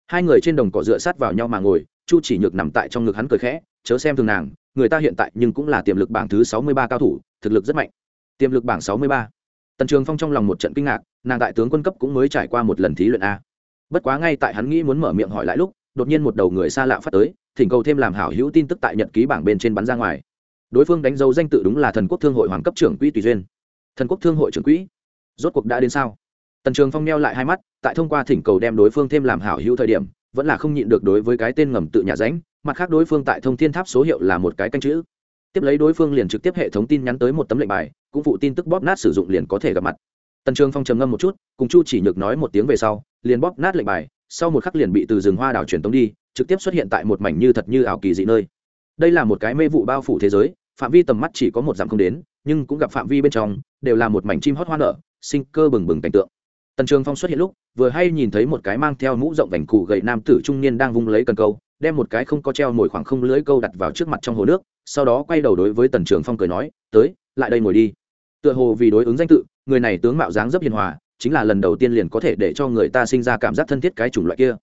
Speaker 1: Hai người trên đồng cỏ dựa sát vào nhau mà ngồi, chu chỉ nhược nằm tại trong ngực hắn cười khẽ, chớ xem thường nàng, người ta hiện tại nhưng cũng là tiềm lực bảng thứ sáu mươi ba cao thủ, thực lực rất mạnh. Tiềm lực bảng sáu mươi ba. Tần trường phong trong lòng một trận kinh ngạc, nàng đại tướng quân cấp cũng mới trải qua một lần thí luyện a. Bất quá ngay tại hắn nghĩ muốn mở miệng hỏi lại lúc, đột nhiên một đầu người xa lạ phát tới thỉnh cầu thêm làm hảo hữu tin tức tại nhật ký bảng bên trên bắn ra ngoài. Đối phương đánh dấu danh tự đúng là thần quốc thương hội hoàng cấp trưởng quỹ tùy duyên. Thần quốc thương hội trưởng quỹ. Rốt cuộc đã đến sao? Tần trường phong neo lại hai mắt, tại thông qua thỉnh cầu đem đối phương thêm làm hảo hữu thời điểm, vẫn là không nhịn được đối với cái tên ngầm tự nhà ránh, mặt khác đối phương tại thông thiên tháp số hiệu là một cái canh chữ. Tiếp lấy đối phương liền trực tiếp hệ thống tin nhắn tới một tấm lệnh bài, cũng phụ tin tức bóp nát sử dụng liền có thể gặp mặt. Tần trường phong trầm ngâm một chút, cùng chu chỉ nhược nói một tiếng về sau, liền bóp nát lệnh bài, sau một khắc liền bị từ rừng hoa đảo truyền tống đi trực tiếp xuất hiện tại một mảnh như thật như ảo kỳ dị nơi. Đây là một cái mê vụ bao phủ thế giới, phạm vi tầm mắt chỉ có một dặm không đến, nhưng cũng gặp phạm vi bên trong, đều là một mảnh chim hót hoa nở, sinh cơ bừng bừng cảnh tượng. Tần trường phong xuất hiện lúc, vừa hay nhìn thấy một cái mang theo mũ rộng vành cụ gậy nam tử trung niên đang vung lấy cần câu, đem một cái không có treo mồi khoảng không lưới câu đặt vào trước mặt trong hồ nước, sau đó quay đầu đối với tần trường phong cười nói, tới, lại đây ngồi đi. Tựa hồ vì đối ứng danh tự, người này tướng mạo dáng rất hiền hòa, chính là lần đầu tiên liền có thể để cho người ta sinh ra cảm giác thân thiết cái chủng loại kia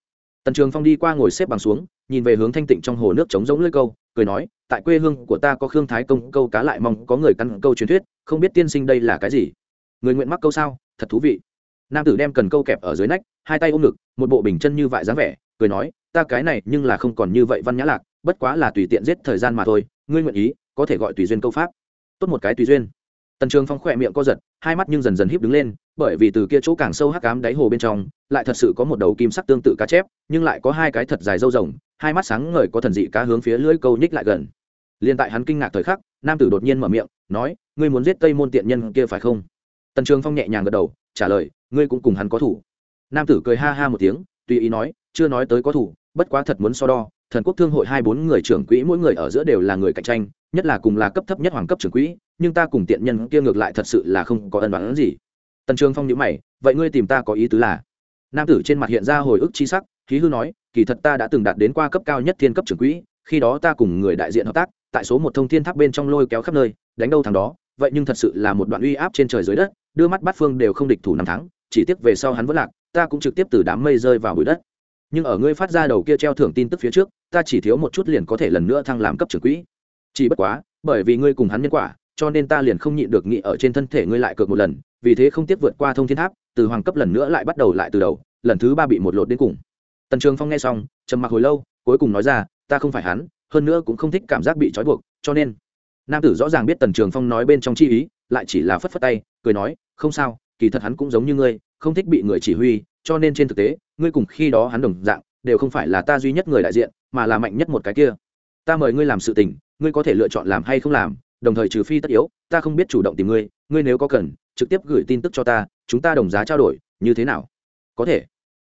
Speaker 1: tần trường phong đi qua ngồi xếp bằng xuống, nhìn về hướng thanh tịnh trong hồ nước trống rỗng lưỡi câu, cười nói, tại quê hương của ta có khương thái công câu cá lại mong có người căn câu truyền thuyết, không biết tiên sinh đây là cái gì? Người nguyện mắc câu sao? Thật thú vị. Nam tử đem cần câu kẹp ở dưới nách, hai tay ôm ngực, một bộ bình chân như vại dáng vẻ, cười nói, ta cái này nhưng là không còn như vậy văn nhã lạc, bất quá là tùy tiện giết thời gian mà thôi, ngươi nguyện ý, có thể gọi tùy duyên câu pháp. Tốt một cái tùy duyên tần trường phong khỏe miệng co giật, hai mắt nhưng dần dần híp đứng lên, bởi vì từ kia chỗ càng sâu hắc cám đáy hồ bên trong, lại thật sự có một đầu kim sắc tương tự cá chép, nhưng lại có hai cái thật dài râu rồng, hai mắt sáng ngời có thần dị cá hướng phía lưỡi câu nhích lại gần. Liền tại hắn kinh ngạc thời khắc, nam tử đột nhiên mở miệng, nói, ngươi muốn giết tây môn tiện nhân kia phải không? Tần trường phong nhẹ nhàng gật đầu, trả lời, ngươi cũng cùng hắn có thủ. Nam tử cười ha ha một tiếng, tùy ý nói, chưa nói tới có thủ, bất quá thật muốn so đo thần quốc thương hội hai bốn người trưởng quỹ mỗi người ở giữa đều là người cạnh tranh, nhất là cùng là cấp thấp nhất hoàng cấp trưởng quỹ, nhưng ta cùng tiện nhân kia ngược lại thật sự là không có ân đoán gì. Tần trường phong nhữ mày, vậy ngươi tìm ta có ý tứ là? Nam tử trên mặt hiện ra hồi ức c h i sắc, khí hư nói, kỳ thật ta đã từng đạt đến qua cấp cao nhất thiên cấp trưởng quỹ, khi đó ta cùng người đại diện hợp tác, tại số một thông thiên tháp bên trong lôi kéo khắp nơi, đánh đâu thằng đó, vậy nhưng thật sự là một đoạn uy áp trên trời dưới đất, đưa mắt bát phương đều không địch thủ năm tháng, chỉ tiếc về sau hắn vẫn lạc, ta cũng trực tiếp từ đám mây rơi vào bụi đất. Nhưng ở ngươi phát ra đầu kia treo thưởng tin tức phía trước ta chỉ thiếu một chút liền có thể lần nữa thăng làm cấp trưởng quỹ. Chỉ bất quá, bởi vì ngươi cùng hắn nhân quả, cho nên ta liền không nhịn được nghĩ ở trên thân thể ngươi lại cược một lần, vì thế không tiếc vượt qua thông thiên tháp, từ hoàng cấp lần nữa lại bắt đầu lại từ đầu, lần thứ ba bị một lột đến cùng. Tần trường phong nghe xong, trầm mặc hồi lâu, cuối cùng nói ra, ta không phải hắn, hơn nữa cũng không thích cảm giác bị trói buộc, cho nên. Nam tử rõ ràng biết tần trường phong nói bên trong chi ý, lại chỉ là phất phất tay, cười nói, không sao, kỳ thật hắn cũng giống như ngươi, không thích bị người chỉ huy, cho nên trên thực tế, ngươi cùng khi đó hắn đồng dạng, đều không phải là ta duy nhất người đại diện mà là mạnh nhất một cái kia. Ta mời ngươi làm sự tình, ngươi có thể lựa chọn làm hay không làm, đồng thời trừ phi tất yếu, ta không biết chủ động tìm ngươi ngươi nếu có cần, trực tiếp gửi tin tức cho ta, chúng ta đồng giá trao đổi, như thế nào? Có thể.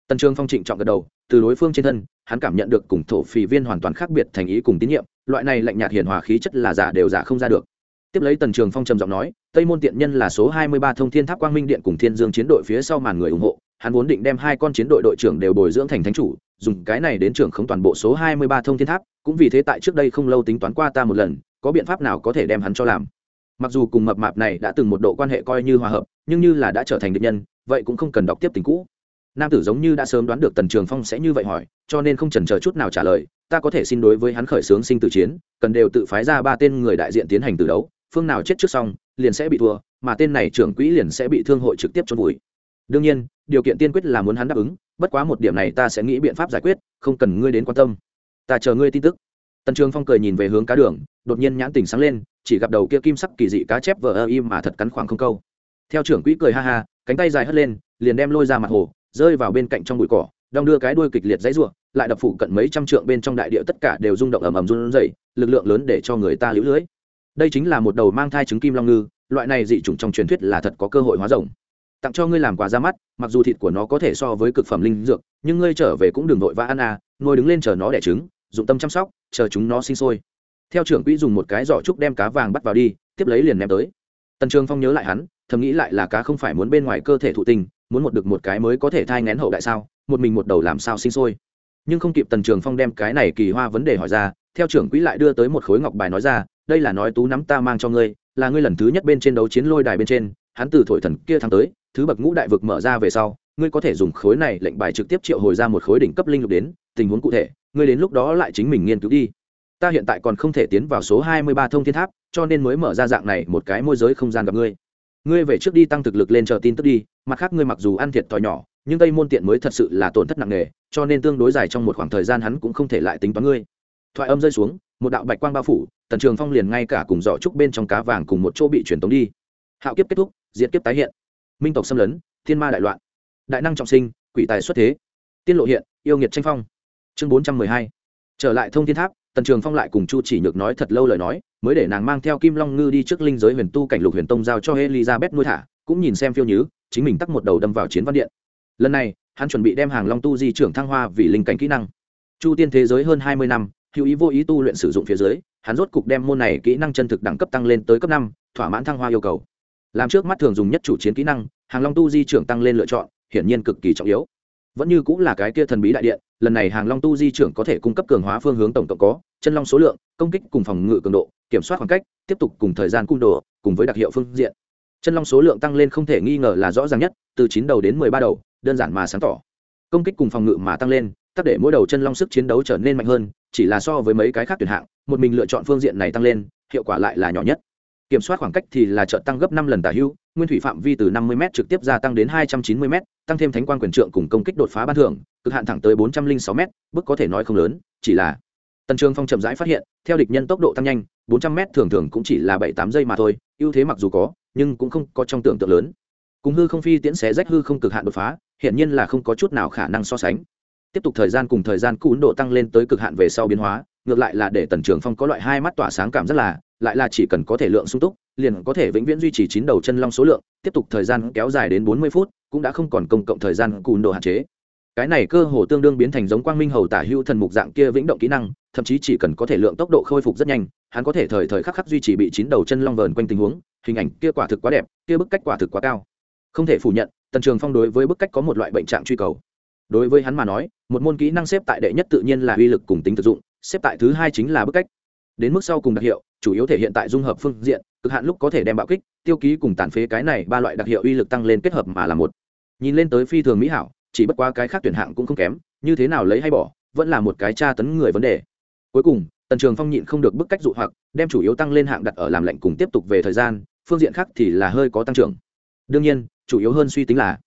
Speaker 1: Tần trường phong trịnh trọng gật đầu, từ đối phương trên thân, hắn cảm nhận được cùng thổ phỉ viên hoàn toàn khác biệt thành ý cùng tín nhiệm, loại này lạnh nhạt hiền hòa khí chất là giả đều giả không ra được. Tiếp lấy tần trường phong trầm giọng nói, tây môn tiện nhân là số hai mươi ba thông thiên tháp quang minh điện cùng thiên dương chiến đội phía sau màn người ủng hộ hắn vốn định đem hai con chiến đội đội trưởng đều bồi dưỡng thành thánh chủ, dùng cái này đến trưởng không toàn bộ số hai mươi ba thông thiên tháp, cũng vì thế tại trước đây không lâu tính toán qua ta một lần, có biện pháp nào có thể đem hắn cho làm. Mặc dù cùng mập mạp này đã từng một độ quan hệ coi như hòa hợp, nhưng như là đã trở thành định nhân, vậy cũng không cần đọc tiếp tình cũ. Nam tử giống như đã sớm đoán được tần trường phong sẽ như vậy hỏi, cho nên không chần chờ chút nào trả lời, ta có thể xin đối với hắn khởi xướng sinh tử chiến, cần đều tự phái ra ba tên người đại diện tiến hành từ đấu, phương nào chết trước xong, liền sẽ bị thua, mà tên này trưởng quỹ liền sẽ bị thương hội trực tiếp trôn vùi đương nhiên, điều kiện tiên quyết là muốn hắn đáp ứng, bất quá một điểm này ta sẽ nghĩ biện pháp giải quyết, không cần ngươi đến quan tâm. Ta chờ ngươi tin tức. Tần trường phong cười nhìn về hướng cá đường, đột nhiên nhãn tình sáng lên, chỉ gặp đầu kia kim sắc kỳ dị cá chép vờ ơ im mà thật cắn khoảng không câu. Theo trưởng quỹ cười ha ha, cánh tay dài hất lên, liền đem lôi ra mặt hồ, rơi vào bên cạnh trong bụi cỏ, đong đưa cái đuôi kịch liệt dãy ruộng lại đập phụ cận mấy trăm trượng bên trong đại địa tất cả đều rung động ầm ầm run rẩy, lực lượng lớn để cho người ta lũ lưỡi. đây chính là một đầu mang thai trứng kim long ngư, loại này dị chủng trong truyền thuyết là thật có cơ hội hóa rồng tặng cho ngươi làm quà ra mắt, mặc dù thịt của nó có thể so với cực phẩm linh dược, nhưng ngươi trở về cũng đừng vội vã ăn à ngồi đứng lên chờ nó đẻ trứng, dụng tâm chăm sóc, chờ chúng nó sinh sôi. Theo trưởng quỹ dùng một cái giỏ trúc đem cá vàng bắt vào đi, tiếp lấy liền ném tới. Tần trường phong nhớ lại hắn, thầm nghĩ lại là cá không phải muốn bên ngoài cơ thể thụ tinh muốn một được một cái mới có thể thai ngén hậu đại sao, một mình một đầu làm sao sinh sôi. Nhưng không kịp tần trường phong đem cái này kỳ hoa vấn đề hỏi ra, theo trưởng quỹ lại đưa tới một khối ngọc bài nói ra, đây là nói tú nắm ta mang cho ngươi, là ngươi lần thứ nhất bên trên đấu chiến lôi đài bên trên hắn từ thổi thần kia thắng tới, thứ bậc ngũ đại vực mở ra về sau, ngươi có thể dùng khối này lệnh bài trực tiếp triệu hồi ra một khối đỉnh cấp linh lục đến, tình huống cụ thể, ngươi đến lúc đó lại chính mình nghiên cứu đi. Ta hiện tại còn không thể tiến vào số hai mươi ba thông thiên tháp, cho nên mới mở ra dạng này một cái môi giới không gian gặp ngươi. Ngươi về trước đi tăng thực lực lên chờ tin tức đi, mặt khác ngươi mặc dù ăn thiệt thòi nhỏ, nhưng tây môn tiện mới thật sự là tổn thất nặng nề, cho nên tương đối dài trong một khoảng thời gian hắn cũng không thể lại tính toán ngươi. Thoại âm rơi xuống, một đạo bạch quang bao phủ, tần trường phong liền ngay cả cùng giỏ trúc bên trong cá vàng cùng một chỗ bị truyền tống đi. Hạo kiếp kết thúc diễn kiếp tái hiện. Minh tộc xâm lấn, thiên ma đại loạn. Đại năng trọng sinh, quỷ tài xuất thế. Tiên lộ hiện, yêu nghiệt tranh phong. Chương bốn trăm mười hai. Trở lại thông thiên tháp, tần trường phong lại cùng chu chỉ nhược nói thật lâu lời nói, mới để nàng mang theo kim long ngư đi trước linh giới huyền tu cảnh lục huyền tông giao cho elizabeth nuôi thả, cũng nhìn xem phiêu nhứ, chính mình tắt một đầu đâm vào chiến văn điện. Lần này, hắn chuẩn bị đem hàng long tu di trưởng thăng hoa vì linh cảnh kỹ năng. Chu tiên thế giới hơn hai mươi năm, hữu ý vô ý tu luyện sử dụng phía dưới, hắn rốt cục đem môn này kỹ năng chân thực đẳng cấp tăng lên tới cấp năm, thỏa mãn thăng hoa yêu cầu làm trước mắt thường dùng nhất chủ chiến kỹ năng, hàng long tu di trưởng tăng lên lựa chọn, hiển nhiên cực kỳ trọng yếu. Vẫn như cũng là cái kia thần bí đại điện, lần này hàng long tu di trưởng có thể cung cấp cường hóa phương hướng tổng cộng có, chân long số lượng, công kích cùng phòng ngự cường độ, kiểm soát khoảng cách, tiếp tục cùng thời gian cung đồ, cùng với đặc hiệu phương diện. Chân long số lượng tăng lên không thể nghi ngờ là rõ ràng nhất, từ chín đầu đến mười ba đầu, đơn giản mà sáng tỏ. Công kích cùng phòng ngự mà tăng lên tất để mỗi đầu chân long sức chiến đấu trở nên mạnh hơn, chỉ là so với mấy cái khác tuyển hạng, một mình lựa chọn phương diện này tăng lên, hiệu quả lại là nhỏ nhất kiểm soát khoảng cách thì là trợ tăng gấp năm lần tả hữu, nguyên thủy phạm vi từ năm mươi m trực tiếp gia tăng đến hai trăm chín mươi m tăng thêm thánh quan quyền trượng cùng công kích đột phá ban thưởng, cực hạn thẳng tới bốn trăm linh sáu m bước có thể nói không lớn, chỉ là tần trường phong chậm rãi phát hiện, theo địch nhân tốc độ tăng nhanh, bốn trăm m thường thường cũng chỉ là bảy tám giây mà thôi, ưu thế mặc dù có, nhưng cũng không có trong tưởng tượng lớn. Cùng hư không phi tiễn xé rách hư không cực hạn đột phá hiện nhiên là không có chút nào khả năng so sánh. Tiếp tục thời gian cùng thời gian cún độ tăng lên tới cực hạn về sau biến hóa, ngược lại là để tần trường phong có loại hai mắt tỏa sáng cảm rất là lại là chỉ cần có thể lượng sung túc, liền có thể vĩnh viễn duy trì chín đầu chân long số lượng, tiếp tục thời gian kéo dài đến bốn mươi phút, cũng đã không còn công cộng thời gian cùn độ hạn chế. Cái này cơ hồ tương đương biến thành giống quang minh hầu tả hữu thần mục dạng kia vĩnh động kỹ năng, thậm chí chỉ cần có thể lượng tốc độ khôi phục rất nhanh, hắn có thể thời thời khắc khắc duy trì bị chín đầu chân long vờn quanh tình huống, hình ảnh kia quả thực quá đẹp, kia bức cách quả thực quá cao. Không thể phủ nhận, tần trường phong đối với bức cách có một loại bệnh trạng truy cầu. Đối với hắn mà nói, một môn kỹ năng xếp tại đệ nhất tự nhiên là uy lực cùng tính thực dụng, xếp tại thứ hai chính là bức cách đến mức sau cùng đặc hiệu, chủ yếu thể hiện tại dung hợp phương diện, cực hạn lúc có thể đem bạo kích, tiêu ký cùng tàn phế cái này ba loại đặc hiệu uy lực tăng lên kết hợp mà là một. Nhìn lên tới phi thường mỹ hảo, chỉ bất qua cái khác tuyển hạng cũng không kém, như thế nào lấy hay bỏ, vẫn là một cái tra tấn người vấn đề. Cuối cùng, tần trường phong nhịn không được bức cách dụ hoặc, đem chủ yếu tăng lên hạng đặt ở làm lệnh cùng tiếp tục về thời gian, phương diện khác thì là hơi có tăng trưởng. Đương nhiên, chủ yếu hơn suy tính là,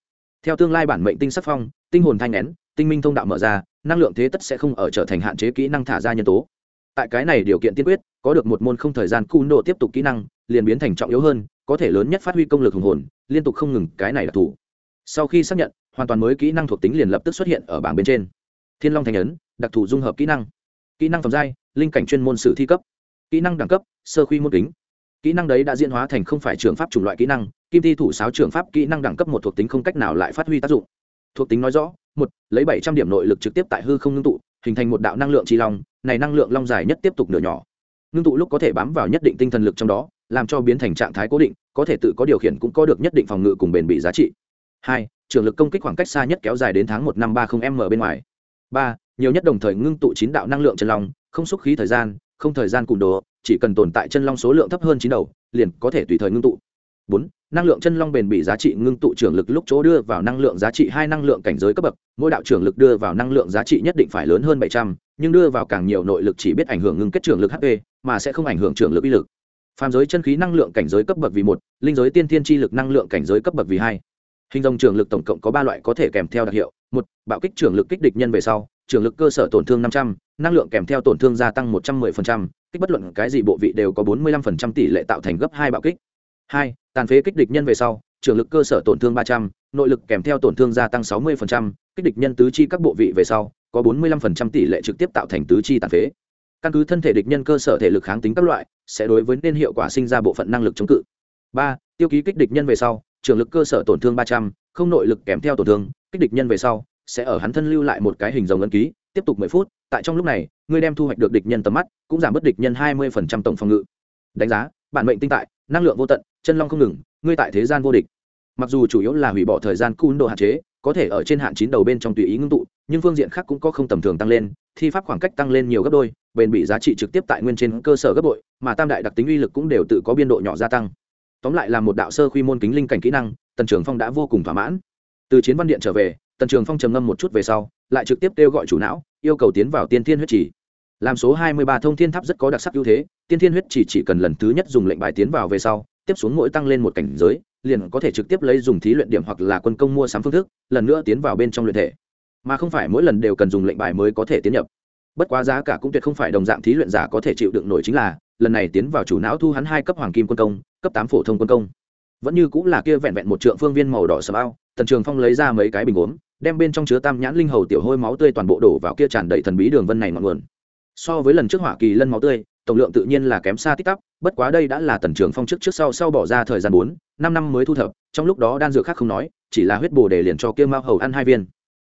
Speaker 1: theo tương lai bản mệnh tinh sắc phong, tinh hồn thanh nén, tinh minh thông đạo mở ra, năng lượng thế tất sẽ không ở trở thành hạn chế kỹ năng thả ra nhân tố tại cái này điều kiện tiên quyết, có được một môn không thời gian cu độ tiếp tục kỹ năng, liền biến thành trọng yếu hơn, có thể lớn nhất phát huy công lực hùng hồn, liên tục không ngừng, cái này là thủ. Sau khi xác nhận, hoàn toàn mới kỹ năng thuộc tính liền lập tức xuất hiện ở bảng bên trên. Thiên long thành ấn, đặc thù dung hợp kỹ năng. Kỹ năng phẩm giai, linh cảnh chuyên môn sử thi cấp. Kỹ năng đẳng cấp, sơ khuy môn kính. Kỹ năng đấy đã diễn hóa thành không phải trường pháp chủng loại kỹ năng, kim thi thủ sáo trường pháp kỹ năng đẳng cấp một thuộc tính không cách nào lại phát huy tác dụng. Thuộc tính nói rõ, một, lấy bảy trăm điểm nội lực trực tiếp tại hư không ngưng tụ hình thành một đạo năng lượng tri long, này năng lượng long dài nhất tiếp tục nửa nhỏ. Ngưng tụ lúc có thể bám vào nhất định tinh thần lực trong đó, làm cho biến thành trạng thái cố định, có thể tự có điều khiển cũng có được nhất định phòng ngự cùng bền bị giá trị. Hai, trường lực công kích khoảng cách xa nhất kéo dài đến tháng một năm ba không m bên ngoài. Ba, nhiều nhất đồng thời ngưng tụ chín đạo năng lượng chân long, không xúc khí thời gian, không thời gian cùn đồ chỉ cần tồn tại chân long số lượng thấp hơn chín đầu, liền có thể tùy thời ngưng tụ bốn năng lượng chân long bền bị giá trị ngưng tụ trưởng lực lúc chỗ đưa vào năng lượng giá trị hai năng lượng cảnh giới cấp bậc mỗi đạo trưởng lực đưa vào năng lượng giá trị nhất định phải lớn hơn bảy trăm nhưng đưa vào càng nhiều nội lực chỉ biết ảnh hưởng ngưng kết trưởng lực hp mà sẽ không ảnh hưởng trưởng lực uy lực. Phàm giới chân khí năng lượng cảnh giới cấp bậc vì một linh giới tiên thiên chi lực năng lượng cảnh giới cấp bậc vì hai. Hình dòng trường lực tổng cộng có ba loại có thể kèm theo đặc hiệu. Một bạo kích trường lực kích địch nhân về sau trường lực cơ sở tổn thương năm trăm năng lượng kèm theo tổn thương gia tăng một trăm 110%, kích bất luận cái gì bộ vị đều có bốn mươi 45% tỷ lệ tạo thành gấp hai bạo kích hai tàn phế kích địch nhân về sau trường lực cơ sở tổn thương ba trăm nội lực kèm theo tổn thương gia tăng sáu 60%, kích địch nhân tứ chi các bộ vị về sau có bốn mươi 45% tỷ lệ trực tiếp tạo thành tứ chi tàn phế. Căn cứ thân thể địch nhân cơ sở thể lực kháng tính các loại sẽ đối với nên hiệu quả sinh ra bộ phận năng lực chống cự. Ba tiêu ký kích địch nhân về sau trường lực cơ sở tổn thương ba trăm không nội lực kèm theo tổn thương kích địch nhân về sau sẽ ở hắn thân lưu lại một cái hình dòng ấn ký tiếp tục mười phút tại trong lúc này ngươi đem thu hoạch được địch nhân tầm mắt cũng giảm bớt địch nhân hai mươi phần trăm tổng phòng ngự. Đánh giá bản mệnh tinh tại, năng lượng vô tận, chân long không ngừng, ngươi tại thế gian vô địch. Mặc dù chủ yếu là hủy bỏ thời gian cun độ hạn chế, có thể ở trên hạn chín đầu bên trong tùy ý ngưng tụ, nhưng phương diện khác cũng có không tầm thường tăng lên, thi pháp khoảng cách tăng lên nhiều gấp đôi, bền bị giá trị trực tiếp tại nguyên trên cơ sở gấp bội, mà tam đại đặc tính uy lực cũng đều tự có biên độ nhỏ gia tăng. Tóm lại là một đạo sơ quy môn kính linh cảnh kỹ năng, tần trường phong đã vô cùng thỏa mãn. Từ chiến văn điện trở về, tần trường phong trầm ngâm một chút về sau, lại trực tiếp kêu gọi chủ não, yêu cầu tiến vào tiên thiên huyết chỉ làm số hai mươi ba thông thiên tháp rất có đặc sắc ưu thế, tiên thiên huyết chỉ chỉ cần lần thứ nhất dùng lệnh bài tiến vào về sau, tiếp xuống mỗi tăng lên một cảnh giới, liền có thể trực tiếp lấy dùng thí luyện điểm hoặc là quân công mua sắm phương thức, lần nữa tiến vào bên trong luyện thể. Mà không phải mỗi lần đều cần dùng lệnh bài mới có thể tiến nhập. Bất quá giá cả cũng tuyệt không phải đồng dạng thí luyện giả có thể chịu đựng nổi chính là, lần này tiến vào chủ não thu hắn hai cấp hoàng kim quân công, cấp tám phổ thông quân công. Vẫn như cũng là kia vẹn vẹn một trượng phương viên màu đỏ sầm ao, tần trường phong lấy ra mấy cái bình uống đem bên trong chứa tam nhãn linh hầu tiểu hôi máu tươi toàn bộ đổ vào kia tràn đầy thần bí đường vân này ngọn nguồn so với lần trước hỏa kỳ lân máu tươi, tổng lượng tự nhiên là kém xa tích tắp, bất quá đây đã là tần trường phong trước trước sau sau bỏ ra thời gian bốn, năm năm mới thu thập, trong lúc đó đan dược khác không nói, chỉ là huyết bồ để liền cho kia mao hầu ăn hai viên.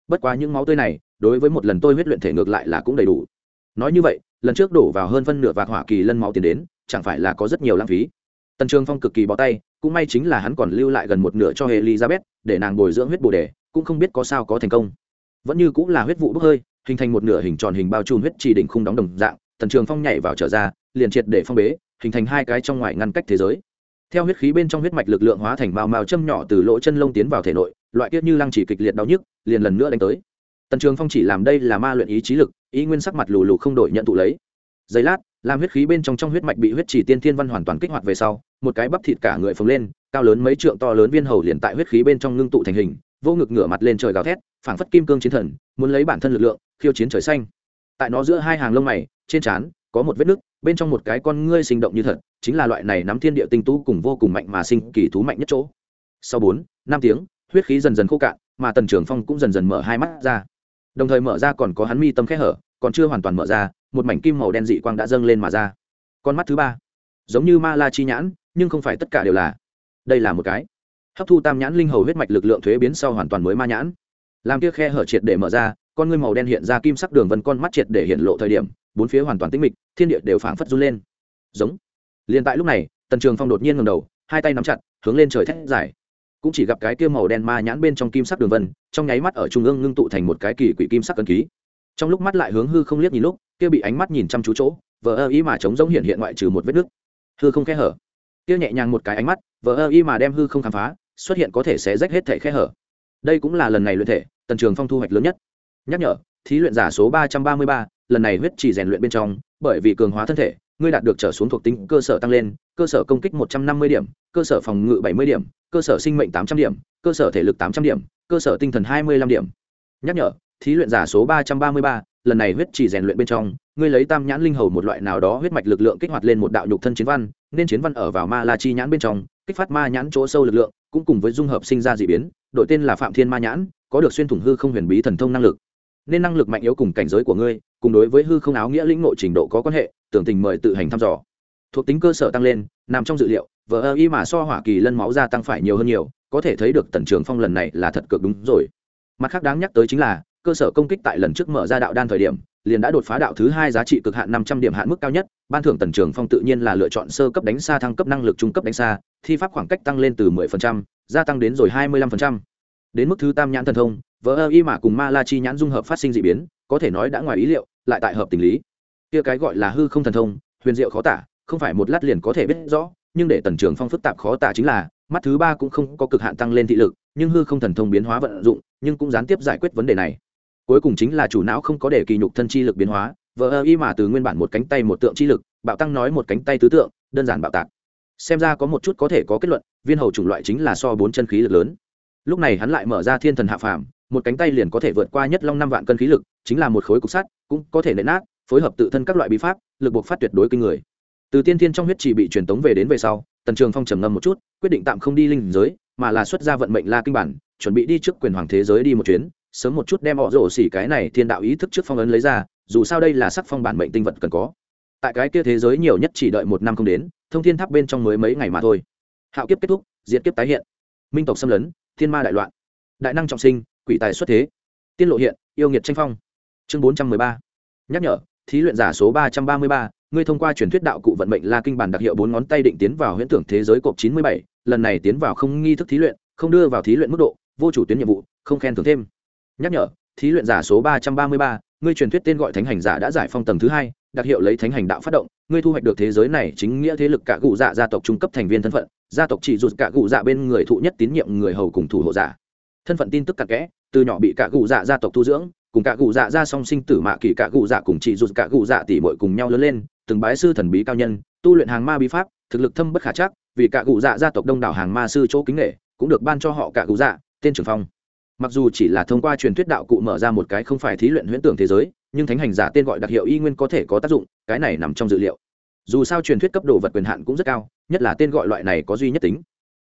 Speaker 1: Bất quá những máu tươi này, đối với một lần tôi huyết luyện thể ngược lại là cũng đầy đủ. Nói như vậy, lần trước đổ vào hơn phân nửa vạt hỏa kỳ lân máu tiền đến, chẳng phải là có rất nhiều lãng phí. Tần trường phong cực kỳ bó tay, cũng may chính là hắn còn lưu lại gần một nửa cho elizabeth, để nàng bồi dưỡng huyết bồ đề cũng không biết có sao có thành công. Vẫn như cũng là huyết vụ bốc hơi hình thành một nửa hình tròn hình bao trùm huyết trì đỉnh khung đóng đồng dạng, tần trường phong nhảy vào trở ra, liền triệt để phong bế, hình thành hai cái trong ngoài ngăn cách thế giới. Theo huyết khí bên trong huyết mạch lực lượng hóa thành màu màu châm nhỏ từ lỗ chân lông tiến vào thể nội, loại tiết như lăng chỉ kịch liệt đau nhức, liền lần nữa đánh tới. Tần trường phong chỉ làm đây là ma luyện ý trí lực, ý nguyên sắc mặt lù lù không đổi nhận tụ lấy. Giây lát, làm huyết khí bên trong trong huyết mạch bị huyết trì tiên thiên văn hoàn toàn kích hoạt về sau, một cái bắp thịt cả người phồng lên, cao lớn mấy trượng to lớn viên hầu liền tại huyết khí bên trong ngưng tụ thành hình, vô ngực ngửa mặt lên trời gào thét, phảng phất kim cương chiến thần, muốn lấy bản thân lực lượng khiêu chiến trời xanh. Tại nó giữa hai hàng lông mày, trên trán, có một vết nứt, bên trong một cái con ngươi sinh động như thật, chính là loại này nắm thiên địa tinh tú cùng vô cùng mạnh mà sinh kỳ thú mạnh nhất chỗ. Sau bốn, năm tiếng, huyết khí dần dần khô cạn, mà tần trưởng phong cũng dần dần mở hai mắt ra. Đồng thời mở ra còn có hắn mi tâm khẽ hở, còn chưa hoàn toàn mở ra, một mảnh kim màu đen dị quang đã dâng lên mà ra. Con mắt thứ ba, giống như ma la chi nhãn, nhưng không phải tất cả đều là. Đây là một cái. Hấp thu tam nhãn linh hầu huyết mạch lực lượng thuế biến sau hoàn toàn mới ma nhãn. Làm kia khe hở triệt để mở ra con ngươi màu đen hiện ra kim sắc đường vân con mắt triệt để hiện lộ thời điểm, bốn phía hoàn toàn tĩnh mịch, thiên địa đều phảng phất run lên. Giống. Liền tại lúc này, tần trường phong đột nhiên ngầm đầu, hai tay nắm chặt, hướng lên trời thét dài. Cũng chỉ gặp cái kia màu đen ma nhãn bên trong kim sắc đường vân, trong nháy mắt ở trung ương ngưng tụ thành một cái kỳ quỷ kim sắc cân ký. Trong lúc mắt lại hướng hư không liếc nhìn lúc, kia bị ánh mắt nhìn chăm chú chỗ, vờ ơ ý mà chống giống hiện hiện ngoại trừ một vết nứt hư không khe hở. Kia nhẹ nhàng một cái ánh mắt, vờ ơ ý mà đem hư không khám phá, xuất hiện có thể sẽ rách hết thể khe hở. Đây cũng là lần này luyện thể, tần trường phong thu hoạch lớn nhất nhắc nhở, thí luyện giả số ba trăm ba mươi ba, lần này huyết chỉ rèn luyện bên trong, bởi vì cường hóa thân thể, ngươi đạt được trở xuống thuộc tính, cơ sở tăng lên, cơ sở công kích một trăm năm mươi điểm, cơ sở phòng ngự bảy mươi điểm, cơ sở sinh mệnh tám trăm điểm, cơ sở thể lực tám trăm điểm, cơ sở tinh thần hai mươi lăm điểm. Nhắc nhở, thí luyện giả số ba trăm ba mươi ba, lần này huyết chỉ rèn luyện bên trong, ngươi lấy tam nhãn linh hầu một loại nào đó huyết mạch lực lượng kích hoạt lên một đạo nhục thân chiến văn, nên chiến văn ở vào ma la chi nhãn bên trong, kích phát ma nhãn chỗ sâu lực lượng, cũng cùng với dung hợp sinh ra d ị biến đội tên là phạm thiên ma nhãn, có được xuyên thủng hư không huyền bí thần thông năng lực nên năng lực mạnh yếu cùng cảnh giới của ngươi, cùng đối với hư không áo nghĩa lĩnh nội trình độ có quan hệ, tưởng tình mời tự hành thăm dò. Thuộc tính cơ sở tăng lên, nằm trong dự liệu, vờ ơ y mà so hỏa kỳ lân máu gia tăng phải nhiều hơn nhiều, có thể thấy được tần trường phong lần này là thật cực đúng rồi. Mặt khác đáng nhắc tới chính là, cơ sở công kích tại lần trước mở ra đạo đan thời điểm, liền đã đột phá đạo thứ hai giá trị cực hạn năm trăm điểm hạn mức cao nhất, ban thưởng tần trường phong tự nhiên là lựa chọn sơ cấp đánh xa thăng cấp năng lực trung cấp đánh xa, thi pháp khoảng cách tăng lên từ mười phần trăm, gia tăng đến rồi hai mươi lăm phần trăm. Đến mức thứ tam nhãn thần thông vờ ơ y mà cùng ma la chi nhãn dung hợp phát sinh d ị biến, có thể nói đã ngoài ý liệu, lại tại hợp tình lý. Kia cái gọi là hư không thần thông, huyền diệu khó tả, không phải một lát liền có thể biết rõ, nhưng để tần trường phong phức tạp khó tả chính là, mắt thứ ba cũng không có cực hạn tăng lên thị lực, nhưng hư không thần thông biến hóa vận dụng, nhưng cũng gián tiếp giải quyết vấn đề này. Cuối cùng chính là chủ não không có để kỳ nhục thân chi lực biến hóa, vờ ơ y mà từ nguyên bản một cánh tay một tượng chi lực, bạo tăng nói một cánh tay tứ tượng, đơn giản bạo tạc. Xem ra có một chút có thể có kết luận, viên hầu chủng loại chính là so bốn chân khí lực lớn. Lúc này hắn lại mở ra thiên thần hạ phàm một cánh tay liền có thể vượt qua nhất long năm vạn cân khí lực, chính là một khối cục sắt, cũng có thể nện nát, phối hợp tự thân các loại bí pháp, lực buộc phát tuyệt đối kinh người. Từ tiên thiên trong huyết chỉ bị truyền tống về đến về sau, tần trường phong trầm ngâm một chút, quyết định tạm không đi linh giới, mà là xuất ra vận mệnh la kinh bản, chuẩn bị đi trước quyền hoàng thế giới đi một chuyến, sớm một chút đem họ rổ xỉ cái này thiên đạo ý thức trước phong ấn lấy ra, dù sao đây là sắc phong bản mệnh tinh vật cần có. Tại cái kia thế giới nhiều nhất chỉ đợi một năm không đến, thông thiên tháp bên trong mới mấy ngày mà thôi. Hạo kiếp kết thúc diễn kiếp tái hiện. Minh tộc xâm lấn, thiên ma đại loạn. Đại năng trọng sinh quỷ tài xuất thế. Tiên lộ hiện, yêu nghiệt tranh phong. Chương bốn trăm mười ba. Nhắc nhở, thí luyện giả số ba trăm ba mươi ba, ngươi thông qua truyền thuyết đạo cụ vận mệnh la kinh bản đặc hiệu bốn ngón tay định tiến vào huyễn tưởng thế giới cộp chín mươi bảy, lần này tiến vào không nghi thức thí luyện, không đưa vào thí luyện mức độ, vô chủ tuyến nhiệm vụ, không khen thưởng thêm. Nhắc nhở, thí luyện giả số ba trăm ba mươi ba, ngươi truyền thuyết tên gọi thánh hành giả đã giải phong tầng thứ hai, đặc hiệu lấy thánh hành đạo phát động, ngươi thu hoạch được thế giới này chính nghĩa thế lực cả cụ dạ gia tộc trung cấp thành viên thân phận, gia tộc chỉ rụt cả cụ dạ bên người thụ nhất tín nhiệm người hầu cùng thủ hộ giả thân phận tin tức cặn kẽ, từ nhỏ bị cả cụ dạ gia tộc thu dưỡng, cùng cả cụ dạ gia song sinh tử mạ kỳ cả cụ dạ cùng chị rụt cả cụ dạ tỉ mội cùng nhau lớn lên, từng bái sư thần bí cao nhân, tu luyện hàng ma bí pháp, thực lực thâm bất khả chắc, vì cả cụ dạ gia tộc đông đảo hàng ma sư chỗ kính nghệ cũng được ban cho họ cả cụ dạ tên trưởng phong. Mặc dù chỉ là thông qua truyền thuyết đạo cụ mở ra một cái không phải thí luyện huyễn tưởng thế giới, nhưng thánh hành giả tên gọi đặc hiệu y nguyên có thể có tác dụng, cái này nằm trong dự liệu. Dù sao truyền thuyết cấp đồ vật quyền hạn cũng rất cao, nhất là tên gọi loại này có duy nhất tính.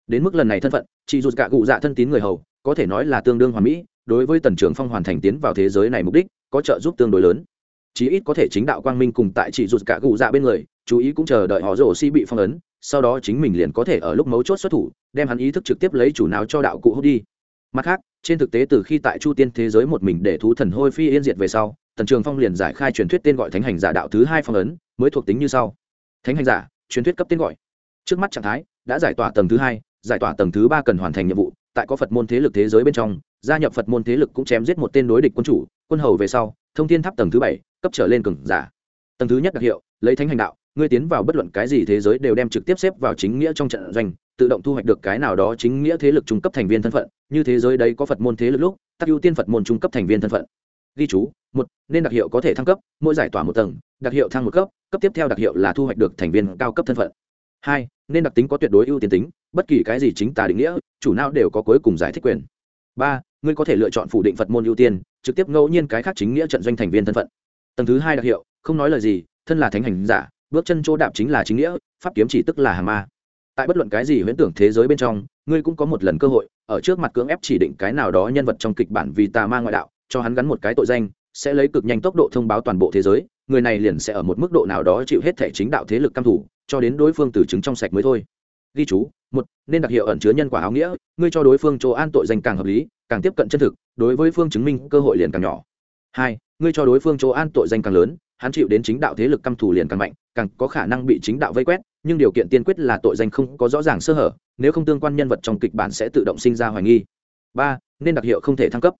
Speaker 1: Đến mức lần này thân phận, chị dù cả cụ dạ thân tín người hầu có thể nói là tương đương hoàn mỹ, đối với tần trưởng phong hoàn thành tiến vào thế giới này mục đích, có trợ giúp tương đối lớn. Chí ít có thể chính đạo quang minh cùng tại chị rụt cả cụ dạ bên người, chú ý cũng chờ đợi họ rổ si bị phong ấn, sau đó chính mình liền có thể ở lúc mấu chốt xuất thủ, đem hắn ý thức trực tiếp lấy chủ nào cho đạo cụ hút đi. Mặt khác, trên thực tế từ khi tại chu tiên thế giới một mình để thú thần hôi phi yên diệt về sau, tần trường phong liền giải khai truyền thuyết tên gọi thánh hành giả đạo thứ hai phong ấn, mới thuộc tính như sau. Thánh hành giả, truyền thuyết cấp tên gọi. Trước mắt trạng thái, đã giải tỏa tầng thứ hai, giải tỏa tầng thứ ba cần hoàn thành nhiệm vụ tại có phật môn thế lực thế giới bên trong, gia nhập phật môn thế lực cũng chém giết một tên đối địch quân chủ, quân hầu về sau, thông thiên tháp tầng thứ bảy, cấp trở lên cường giả. Tầng thứ nhất đặc hiệu, lấy thánh hành đạo, ngươi tiến vào bất luận cái gì thế giới đều đem trực tiếp xếp vào chính nghĩa trong trận doanh, tự động thu hoạch được cái nào đó chính nghĩa thế lực trung cấp thành viên thân phận, như thế giới đấy có phật môn thế lực lúc tắc ưu tiên phật môn trung cấp thành viên thân phận. Ghi chú, một, nên đặc hiệu có thể thăng cấp, mỗi giải tỏa một tầng, đặc hiệu thăng một cấp cấp tiếp theo đặc hiệu là thu hoạch được thành viên cao cấp thân phận. Hai, nên đặc tính có tuyệt đối ưu tiên tính bất kỳ cái gì chính tà định nghĩa, chủ nào đều có cuối cùng giải thích quyền. Ba, ngươi có thể lựa chọn phủ định phật môn ưu tiên, trực tiếp ngẫu nhiên cái khác chính nghĩa trận doanh thành viên thân phận. Tầng thứ hai đặc hiệu, không nói lời gì, thân là thánh hành giả, bước chân chỗ đạp chính là chính nghĩa, pháp kiếm chỉ tức là hà ma. Tại bất luận cái gì huyễn tưởng thế giới bên trong, ngươi cũng có một lần cơ hội, ở trước mặt cưỡng ép chỉ định cái nào đó nhân vật trong kịch bản vì tà ma ngoại đạo, cho hắn gắn một cái tội danh, sẽ lấy cực nhanh tốc độ thông báo toàn bộ thế giới, người này liền sẽ ở một mức độ nào đó chịu hết thể chính đạo thế lực căm thủ, cho đến đối phương từ chứng trong sạch mới thôi ghi chú, một, nên đặc hiệu ẩn chứa nhân quả áo nghĩa, ngươi cho đối phương chỗ an tội danh càng hợp lý, càng tiếp cận chân thực, đối với phương chứng minh cơ hội liền càng nhỏ. Hai, ngươi cho đối phương chỗ an tội danh càng lớn, hắn chịu đến chính đạo thế lực căm thù liền càng mạnh, càng có khả năng bị chính đạo vây quét, nhưng điều kiện tiên quyết là tội danh không có rõ ràng sơ hở, nếu không tương quan nhân vật trong kịch bản sẽ tự động sinh ra hoài nghi. Ba, nên đặc hiệu không thể thăng cấp.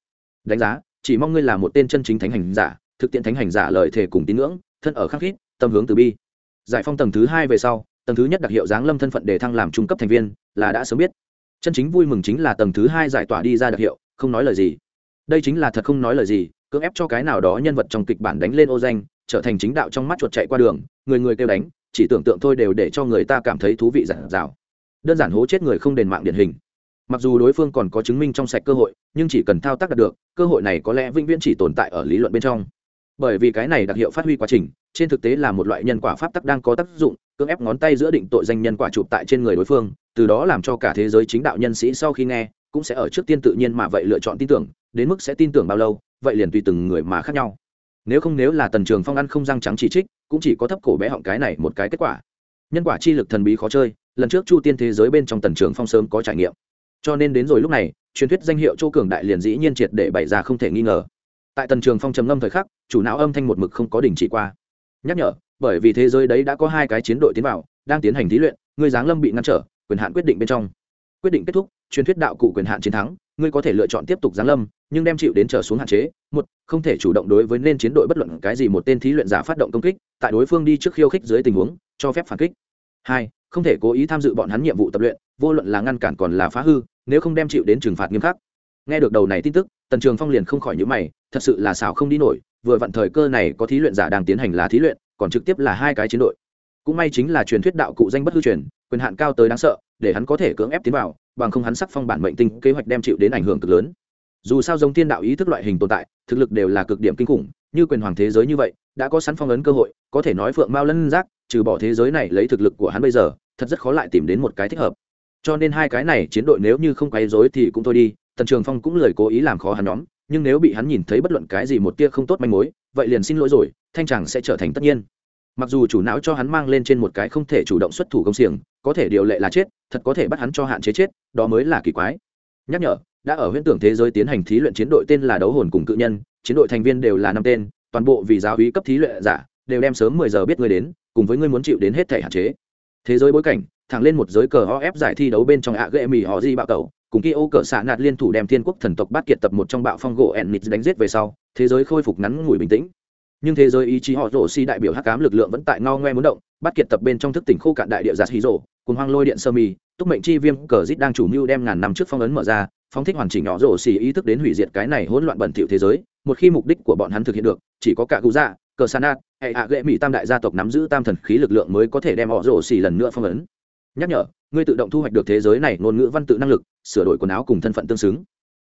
Speaker 1: Đánh giá, chỉ mong ngươi là một tên chân chính thánh hành giả, thực tiện thánh hành giả lời thề cùng tín ngưỡng, thân ở khắc khít, tâm hướng từ bi. Giải phong tầng thứ hai về sau tầng thứ nhất đặc hiệu giáng lâm thân phận để thăng làm trung cấp thành viên, là đã sớm biết. Chân chính vui mừng chính là tầng thứ hai giải tỏa đi ra đặc hiệu, không nói lời gì. Đây chính là thật không nói lời gì, cưỡng ép cho cái nào đó nhân vật trong kịch bản đánh lên ô danh, trở thành chính đạo trong mắt chuột chạy qua đường, người người kêu đánh, chỉ tưởng tượng thôi đều để cho người ta cảm thấy thú vị giản dào. Đơn giản hố chết người không đền mạng điển hình. Mặc dù đối phương còn có chứng minh trong sạch cơ hội, nhưng chỉ cần thao tác đạt được, cơ hội này có lẽ vĩnh viễn chỉ tồn tại ở lý luận bên trong bởi vì cái này đặc hiệu phát huy quá trình, trên thực tế là một loại nhân quả pháp tắc đang có tác dụng, cưỡng ép ngón tay giữa định tội danh nhân quả chụp tại trên người đối phương, từ đó làm cho cả thế giới chính đạo nhân sĩ sau khi nghe, cũng sẽ ở trước tiên tự nhiên mà vậy lựa chọn tin tưởng, đến mức sẽ tin tưởng bao lâu, vậy liền tùy từng người mà khác nhau. Nếu không nếu là tần trường phong ăn không răng trắng chỉ trích, cũng chỉ có thấp cổ bé họng cái này một cái kết quả. Nhân quả chi lực thần bí khó chơi, lần trước chu tiên thế giới bên trong tần trường phong sớm có trải nghiệm. Cho nên đến rồi lúc này, truyền thuyết danh hiệu châu cường đại liền dĩ nhiên triệt để bày ra không thể nghi ngờ tại tần trường phong trầm ngâm thời khắc, chủ não âm thanh một mực không có đình chỉ qua. Nhắc nhở, bởi vì thế giới đấy đã có hai cái chiến đội tiến vào, đang tiến hành thí luyện, người giáng lâm bị ngăn trở, quyền hạn quyết định bên trong. Quyết định kết thúc, truyền thuyết đạo cụ quyền hạn chiến thắng, ngươi có thể lựa chọn tiếp tục giáng lâm, nhưng đem chịu đến trở xuống hạn chế. Một, không thể chủ động đối với nên chiến đội bất luận cái gì một tên thí luyện giả phát động công kích, tại đối phương đi trước khiêu khích dưới tình huống, cho phép phản kích. Hai, không thể cố ý tham dự bọn hắn nhiệm vụ tập luyện, vô luận là ngăn cản còn là phá hư, nếu không đem chịu đến trừng phạt nghiêm khắc. Nghe được đầu này tin tức tần trường phong liền không khỏi nhữ mày, thật sự là xảo không đi nổi, vừa vặn thời cơ này có thí luyện giả đang tiến hành là thí luyện, còn trực tiếp là hai cái chiến đội. Cũng may chính là truyền thuyết đạo cụ danh bất hư truyền, quyền hạn cao tới đáng sợ, để hắn có thể cưỡng ép tiến vào, bằng không hắn sắc phong bản mệnh tinh kế hoạch đem chịu đến ảnh hưởng cực lớn. Dù sao giống thiên đạo ý thức loại hình tồn tại, thực lực đều là cực điểm kinh khủng, như quyền hoàng thế giới như vậy, đã có sẵn phong ấn cơ hội, có thể nói phượng mao lân giác, trừ bỏ thế giới này lấy thực lực của hắn bây giờ, thật rất khó lại tìm đến một cái thích hợp. Cho nên hai cái này chiến đội nếu như không quấy rối thì cũng thôi đi tần trường phong cũng lời cố ý làm khó hắn nhóm, nhưng nếu bị hắn nhìn thấy bất luận cái gì một tia không tốt manh mối, vậy liền xin lỗi rồi, thanh chàng sẽ trở thành tất nhiên. Mặc dù chủ não cho hắn mang lên trên một cái không thể chủ động xuất thủ công xiềng, có thể điều lệ là chết, thật có thể bắt hắn cho hạn chế chết, đó mới là kỳ quái. Nhắc nhở, đã ở huyễn tưởng thế giới tiến hành thí luyện chiến đội tên là đấu hồn cùng cự nhân, chiến đội thành viên đều là năm tên, toàn bộ vì giáo úy cấp thí luyện giả, đều đem sớm mười giờ biết ngươi đến, cùng với ngươi muốn chịu đến hết thể hạn chế. Thế giới bối cảnh, thẳng lên một giới cờ ho ép giải thi đấu bên trong ạ ghệ mì họ di bạo cầu cùng kia ô cờ xạ nạt liên thủ đem thiên quốc thần tộc bát kiệt tập một trong bạo phong gỗ ennit đánh giết về sau, thế giới khôi phục ngắn ngủi bình tĩnh. Nhưng thế giới ý chí họ rổ si đại biểu hắc cám lực lượng vẫn tại ngao ngoe muốn động bát kiệt tập bên trong thức tỉnh khô cạn đại địa giạt hí rổ cùng hoang lôi điện sơ mi, túc mệnh chi viêm cờ rít đang chủ mưu đem ngàn năm trước phong ấn mở ra, phóng thích hoàn chỉnh họ rổ xì ý thức đến hủy diệt cái này hỗn loạn bẩn thỉu thế giới, một khi mục đích của bọn hắn thực hiện được, chỉ có cả cụ dạ cờ sanat hệ hạ gệ mỹ tam đại gia tộc nắm giữ tam thần khí lực lượng mới có thể đem họ rổ xì lần nữa phong ấn. Nhắc nhở ngươi tự động thu hoạch được thế giới này ngôn ngữ văn tự năng lực, sửa đổi quần áo cùng thân phận tương xứng.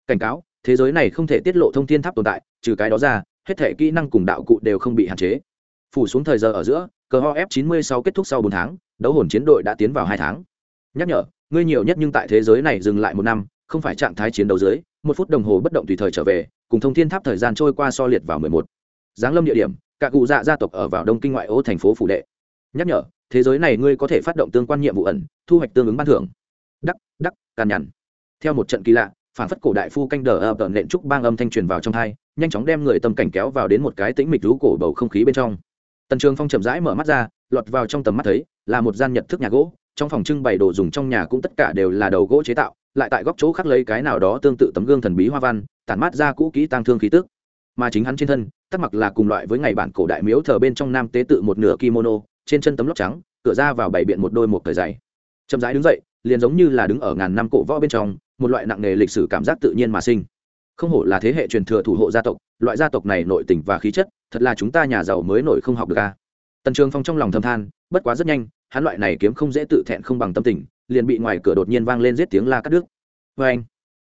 Speaker 1: Cảnh cáo, thế giới này không thể tiết lộ thông tin tháp tồn tại, trừ cái đó ra, hết thể kỹ năng cùng đạo cụ đều không bị hạn chế. Phủ xuống thời giờ ở giữa, cờ ho f 96 kết thúc sau bốn tháng, đấu hồn chiến đội đã tiến vào hai tháng. Nhắc nhở, ngươi nhiều nhất nhưng tại thế giới này dừng lại một năm, không phải trạng thái chiến đấu dưới, một phút đồng hồ bất động tùy thời trở về, cùng thông thiên tháp thời gian trôi qua so liệt vào mười một. Giáng lâm địa điểm cả cụ dạ gia tộc ở vào đông kinh ngoại ô thành phố phủ đệ. Nhắc nhở thế giới này ngươi có thể phát động tương quan nhiệm vụ ẩn, thu hoạch tương ứng ban thưởng. Đắc đắc, càn nhằn. Theo một trận kỳ lạ, phản phất cổ đại phu canh đờ ập nện trúc bang âm thanh truyền vào trong thai nhanh chóng đem người tâm cảnh kéo vào đến một cái tĩnh mịch rú cổ bầu không khí bên trong. Tần trường phong chậm rãi mở mắt ra, lọt vào trong tầm mắt thấy, là một gian nhật thức nhà gỗ, trong phòng trưng bày đồ dùng trong nhà cũng tất cả đều là đầu gỗ chế tạo, lại tại góc chỗ khắc lấy cái nào đó tương tự tấm gương thần bí hoa văn, tản mát ra cũ kỹ tang thương khí tức. Mà chính hắn trên thân, tắc mặc là cùng loại với ngày bản cổ đại miếu thờ bên trong nam tế tự một nửa kimono trên chân tấm lóc trắng, cửa ra vào bảy biện một đôi một thời dày. Chậm rãi đứng dậy, liền giống như là đứng ở ngàn năm cổ võ bên trong, một loại nặng nề lịch sử cảm giác tự nhiên mà sinh. Không hổ là thế hệ truyền thừa thủ hộ gia tộc, loại gia tộc này nội tình và khí chất, thật là chúng ta nhà giàu mới nổi không học được ca tần trường phong trong lòng thầm than, bất quá rất nhanh, hắn loại này kiếm không dễ tự thẹn không bằng tâm tình, liền bị ngoài cửa đột nhiên vang lên giết tiếng la cắt đứt. Vê anh,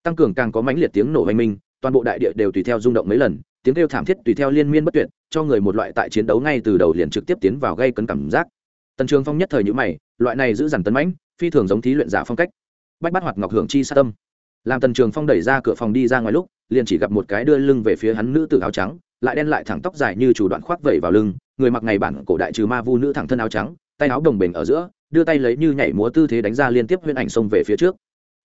Speaker 1: tăng cường càng có mãnh liệt tiếng nổ hoành minh, toàn bộ đại địa đều tùy theo rung động mấy lần, tiếng kêu thảm thiết tùy theo liên miên bất tuyệt cho người một loại tại chiến đấu ngay từ đầu liền trực tiếp tiến vào gây cấn cảm giác. Tần trường phong nhất thời nhữ mày, loại này giữ dằn tấn mãnh, phi thường giống thí luyện giả phong cách. Bách bắt hoạt ngọc hưởng chi sát tâm. Làm tần trường phong đẩy ra cửa phòng đi ra ngoài lúc, liền chỉ gặp một cái đưa lưng về phía hắn nữ tử áo trắng, lại đen lại thẳng tóc dài như chủ đoạn khoác vẩy vào lưng, người mặc ngày bản cổ đại trừ ma vu nữ thẳng thân áo trắng, tay áo đồng bền ở giữa, đưa tay lấy như nhảy múa tư thế đánh ra liên tiếp huyễn ảnh xông về phía trước.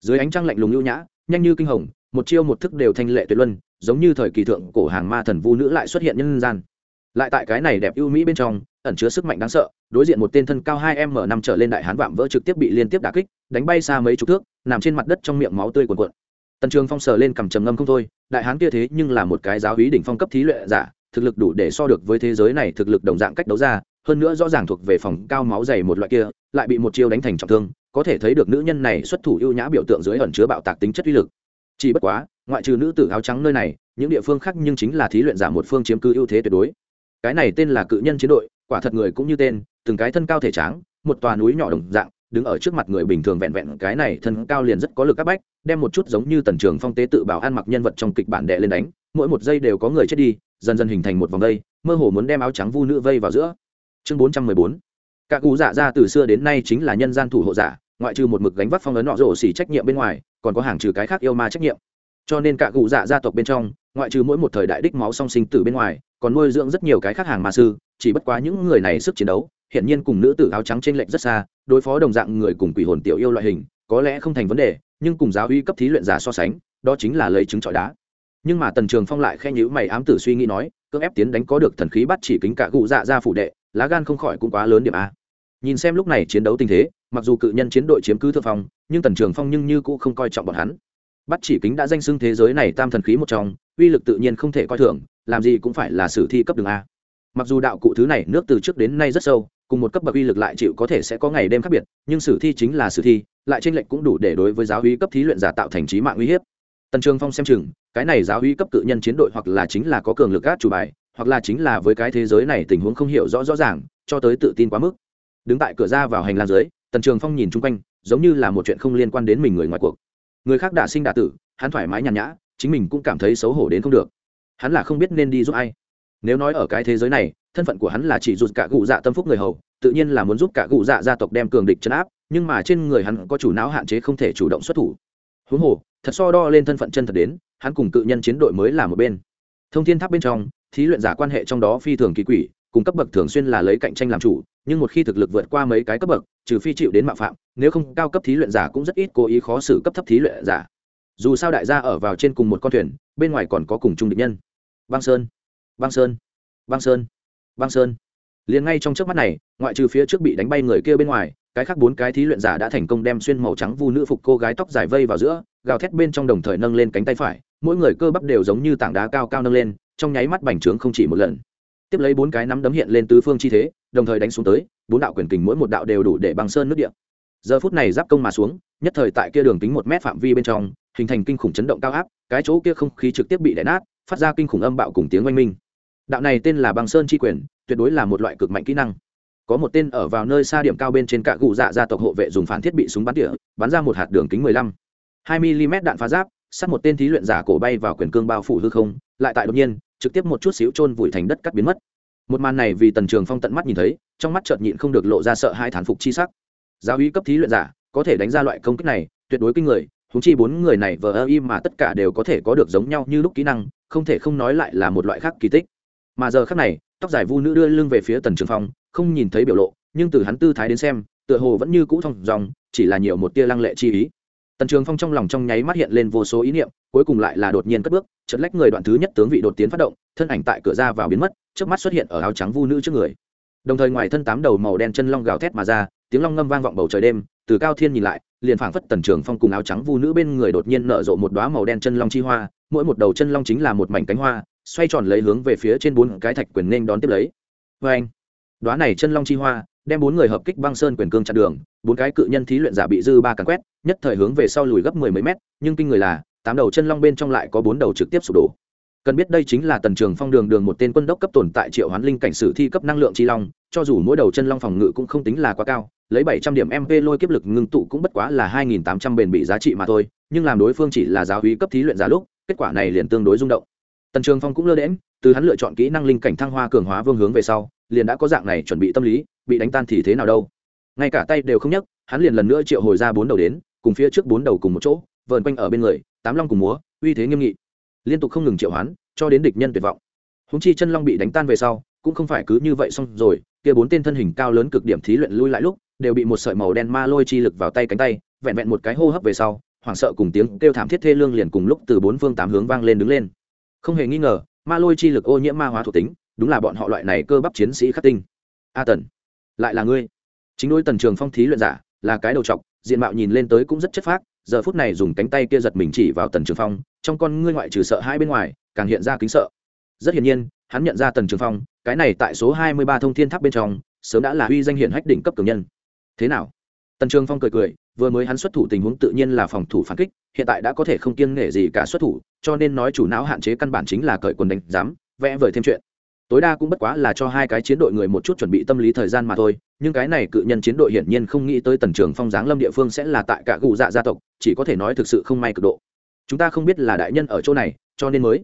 Speaker 1: Dưới ánh trăng lạnh lùng nhu nhã, nhanh như kinh hồng, một chiêu một thức đều thanh lệ tuyệt luân, giống như thời kỳ thượng cổ hàng ma thần vu nữ lại xuất hiện nhân gian lại tại cái này đẹp ưu mỹ bên trong, ẩn chứa sức mạnh đáng sợ, đối diện một tên thân cao hai m năm trở lên đại hán vạm vỡ trực tiếp bị liên tiếp đả kích, đánh bay xa mấy chục thước, nằm trên mặt đất trong miệng máu tươi cuồn cuộn. Tần trường phong sờ lên cầm trầm ngâm không thôi, đại hán kia thế nhưng là một cái giáo hí đỉnh phong cấp thí luyện giả, thực lực đủ để so được với thế giới này thực lực đồng dạng cách đấu ra, hơn nữa rõ ràng thuộc về phòng cao máu dày một loại kia, lại bị một chiêu đánh thành trọng thương, có thể thấy được nữ nhân này xuất thủ ưu nhã biểu tượng dưới ẩn chứa bạo tạc tính chất uy lực. Chỉ bất quá, ngoại trừ nữ tử áo trắng nơi này, những địa phương khác nhưng chính là thí luyện giả một phương chiếm cứ ưu thế tuyệt đối cái này tên là cự nhân chiến đội, quả thật người cũng như tên, từng cái thân cao thể tráng, một tòa núi nhỏ đồng dạng, đứng ở trước mặt người bình thường vẹn vẹn, cái này thân cao liền rất có lực áp bách, đem một chút giống như tần trường phong tế tự bảo ăn mặc nhân vật trong kịch bản đệ lên đánh, mỗi một giây đều có người chết đi, dần dần hình thành một vòng vây, mơ hồ muốn đem áo trắng vu nữ vây vào giữa. Chương bốn trăm mười bốn. Các cụ dạ ra từ xưa đến nay chính là nhân gian thủ hộ giả, ngoại trừ một mực gánh vác phong ấn nọ rổ xỉ trách nhiệm bên ngoài, còn có hàng trừ cái khác yêu ma trách nhiệm cho nên cả cụ dạ gia tộc bên trong, ngoại trừ mỗi một thời đại đích máu song sinh tử bên ngoài, còn nuôi dưỡng rất nhiều cái khác hàng ma sư, chỉ bất quá những người này sức chiến đấu hiện nhiên cùng nữ tử áo trắng trên lệnh rất xa, đối phó đồng dạng người cùng quỷ hồn tiểu yêu loại hình, có lẽ không thành vấn đề, nhưng cùng giáo uy cấp thí luyện giả so sánh, đó chính là lấy trứng trọi đá. Nhưng mà tần trường phong lại khen nhữ mày ám tử suy nghĩ nói, cưỡng ép tiến đánh có được thần khí bắt chỉ kính cả cụ dạ ra phủ đệ, lá gan không khỏi cũng quá lớn điểm a. Nhìn xem lúc này chiến đấu tình thế, mặc dù cự nhân chiến đội chiếm cứ thượng phong, nhưng tần trường phong nhưng như cũng không coi trọng bọn hắn bắt chỉ kính đã danh xưng thế giới này tam thần khí một trong, uy lực tự nhiên không thể coi thường, làm gì cũng phải là sử thi cấp đường a. Mặc dù đạo cụ thứ này nước từ trước đến nay rất sâu, cùng một cấp bậc uy lực lại chịu có thể sẽ có ngày đêm khác biệt, nhưng sử thi chính là sử thi, lại tranh lệch cũng đủ để đối với giáo uy cấp thí luyện giả tạo thành trí mạng uy hiếp. Tần trường phong xem chừng, cái này giáo uy cấp cự nhân chiến đội hoặc là chính là có cường lực gác chủ bài, hoặc là chính là với cái thế giới này tình huống không hiểu rõ rõ ràng, cho tới tự tin quá mức. Đứng tại cửa ra vào hành lang dưới, tần trường phong nhìn chung quanh, giống như là một chuyện không liên quan đến mình người ngoài cuộc người khác đã sinh đạ tử, hắn thoải mái nhàn nhã, chính mình cũng cảm thấy xấu hổ đến không được. Hắn là không biết nên đi giúp ai. Nếu nói ở cái thế giới này, thân phận của hắn là chỉ rụt cả cụ dạ tâm phúc người hầu, tự nhiên là muốn giúp cả cụ dạ gia tộc đem cường địch chấn áp, nhưng mà trên người hắn có chủ não hạn chế không thể chủ động xuất thủ. Huống hồ, thật so đo lên thân phận chân thật đến, hắn cùng cự nhân chiến đội mới là một bên. Thông thiên tháp bên trong, thí luyện giả quan hệ trong đó phi thường kỳ quỷ, cùng cấp bậc thường xuyên là lấy cạnh tranh làm chủ, nhưng một khi thực lực vượt qua mấy cái cấp bậc trừ phi chịu đến mạo phạm, nếu không, cao cấp thí luyện giả cũng rất ít cố ý khó xử cấp thấp thí luyện giả. Dù sao đại gia ở vào trên cùng một con thuyền, bên ngoài còn có cùng chung địch nhân. Băng sơn băng sơn băng sơn băng sơn. Liền ngay trong trước mắt này, ngoại trừ phía trước bị đánh bay người kia bên ngoài, cái khác bốn cái thí luyện giả đã thành công đem xuyên màu trắng vu nữ phục cô gái tóc dài vây vào giữa, gào thét bên trong đồng thời nâng lên cánh tay phải, mỗi người cơ bắp đều giống như tảng đá cao cao nâng lên, trong nháy mắt bành trướng không chỉ một lần tiếp lấy bốn cái nắm đấm hiện lên tứ phương chi thế, đồng thời đánh xuống tới, bốn đạo quyền kình mỗi một đạo đều đủ để băng sơn nước địa. giờ phút này giáp công mà xuống, nhất thời tại kia đường kính một mét phạm vi bên trong, hình thành kinh khủng chấn động cao áp, cái chỗ kia không khí trực tiếp bị đè nát, phát ra kinh khủng âm bạo cùng tiếng oanh minh. Đạo này tên là băng sơn chi quyền, tuyệt đối là một loại cực mạnh kỹ năng. Có một tên ở vào nơi xa điểm cao bên trên cạ cụ dạ gia tộc hộ vệ dùng phản thiết bị súng bắn tỉa bắn ra một hạt đường kính mười lăm. Hai mm đạn phá giáp, sát một tên thí luyện giả cổ bay vào quyền cương bao phủ hư không, lại tại đột nhiên trực tiếp một chút xíu chôn vùi thành đất cắt biến mất. Một màn này vì tần trường phong tận mắt nhìn thấy, trong mắt chợt nhịn không được lộ ra sợ hai thán phục chi sắc. Giáo uy cấp thí luyện giả, có thể đánh ra loại công kích này, tuyệt đối kinh người húng chi bốn người này vờ ơ im mà tất cả đều có thể có được giống nhau như lúc kỹ năng, không thể không nói lại là một loại khác kỳ tích. Mà giờ khác này, tóc dài vu nữ đưa lưng về phía tần trường phong, không nhìn thấy biểu lộ, nhưng từ hắn tư thái đến xem, tựa hồ vẫn như cũ thong dòng, chỉ là nhiều một tia lăng lệ chi ý tần trường phong trong lòng trong nháy mắt hiện lên vô số ý niệm, cuối cùng lại là đột nhiên cất bước chật lách người đoạn thứ nhất tướng vị đột tiến phát động, thân ảnh tại cửa ra vào biến mất trước mắt xuất hiện ở áo trắng vu nữ trước người. Đồng thời ngoài thân tám đầu màu đen chân long gào thét mà ra, tiếng long ngâm vang vọng bầu trời đêm, từ cao thiên nhìn lại, liền phảng phất tần trường phong cùng áo trắng vu nữ bên người đột nhiên nở rộ một đoá màu đen chân long chi hoa, mỗi một đầu chân long chính là một mảnh cánh hoa, xoay tròn lấy hướng về phía trên bốn cái thạch quyền nên đón tiếp lấy. Vâng! Vê anh đoá này chân long chi hoa đem bốn người hợp kích băng sơn quyền cương chặn đường, bốn cái cự nhân thí luyện giả bị dư ba càn quét, nhất thời hướng về sau lùi gấp mười mấy mét, nhưng kinh người là, tám đầu chân long bên trong lại có bốn đầu trực tiếp sụp đổ. Cần biết đây chính là tần trường phong đường đường một tên quân đốc cấp tồn tại triệu hoán linh cảnh sử thi cấp năng lượng chi long, cho dù mỗi đầu chân long phòng ngự cũng không tính là quá cao, lấy bảy trăm điểm mp lôi kiếp lực ngưng tụ cũng bất quá là hai nghìn tám trăm bền bị giá trị mà thôi, nhưng làm đối phương chỉ là giáo hí cấp thí luyện giả lúc, kết quả này liền tương đối rung động tần trường phong cũng lơ đễm từ hắn lựa chọn kỹ năng linh cảnh thăng hoa cường hóa vương hướng về sau, liền đã có dạng này chuẩn bị tâm lý, bị đánh tan thì thế nào đâu. Ngay cả tay đều không nhấc, hắn liền lần nữa triệu hồi ra bốn đầu đến, cùng phía trước bốn đầu cùng một chỗ, vờn quanh ở bên người, tám long cùng múa, uy thế nghiêm nghị. Liên tục không ngừng triệu hoán, cho đến địch nhân tuyệt vọng. Húng chi chân long bị đánh tan về sau, cũng không phải cứ như vậy xong rồi, kia bốn tên thân hình cao lớn cực điểm thí luyện lui lại lúc, đều bị một sợi màu đen ma lôi chi lực vào tay cánh tay, vẹn vẹn một cái hô hấp về sau, hoảng sợ cùng tiếng kêu thảm thiết thê lương liền cùng lúc từ bốn phương tám hướng vang lên đứng lên không hề nghi ngờ, ma lôi chi lực ô nhiễm ma hóa thuộc tính, đúng là bọn họ loại này cơ bắp chiến sĩ khắc tinh. A tần, lại là ngươi. Chính đôi tần trường phong thí luyện giả, là cái đầu trọc, diện mạo nhìn lên tới cũng rất chất phác, giờ phút này dùng cánh tay kia giật mình chỉ vào tần trường phong, trong con ngươi ngoại trừ sợ hai bên ngoài, càng hiện ra kính sợ. Rất hiển nhiên, hắn nhận ra tần trường phong, cái này tại số hai mươi ba thông thiên tháp bên trong, sớm đã là uy danh hiển hách đỉnh cấp cường nhân. Thế nào? Tần trường phong cười cười vừa mới hắn xuất thủ tình huống tự nhiên là phòng thủ phản kích, hiện tại đã có thể không kiêng nể gì cả xuất thủ, cho nên nói chủ não hạn chế căn bản chính là cởi quần đánh dám vẽ vời thêm chuyện. Tối đa cũng bất quá là cho hai cái chiến đội người một chút chuẩn bị tâm lý thời gian mà thôi, nhưng cái này cự nhân chiến đội hiển nhiên không nghĩ tới tần trường phong giáng lâm địa phương sẽ là tại cả cụ dạ gia tộc, chỉ có thể nói thực sự không may cực độ. Chúng ta không biết là đại nhân ở chỗ này, cho nên mới.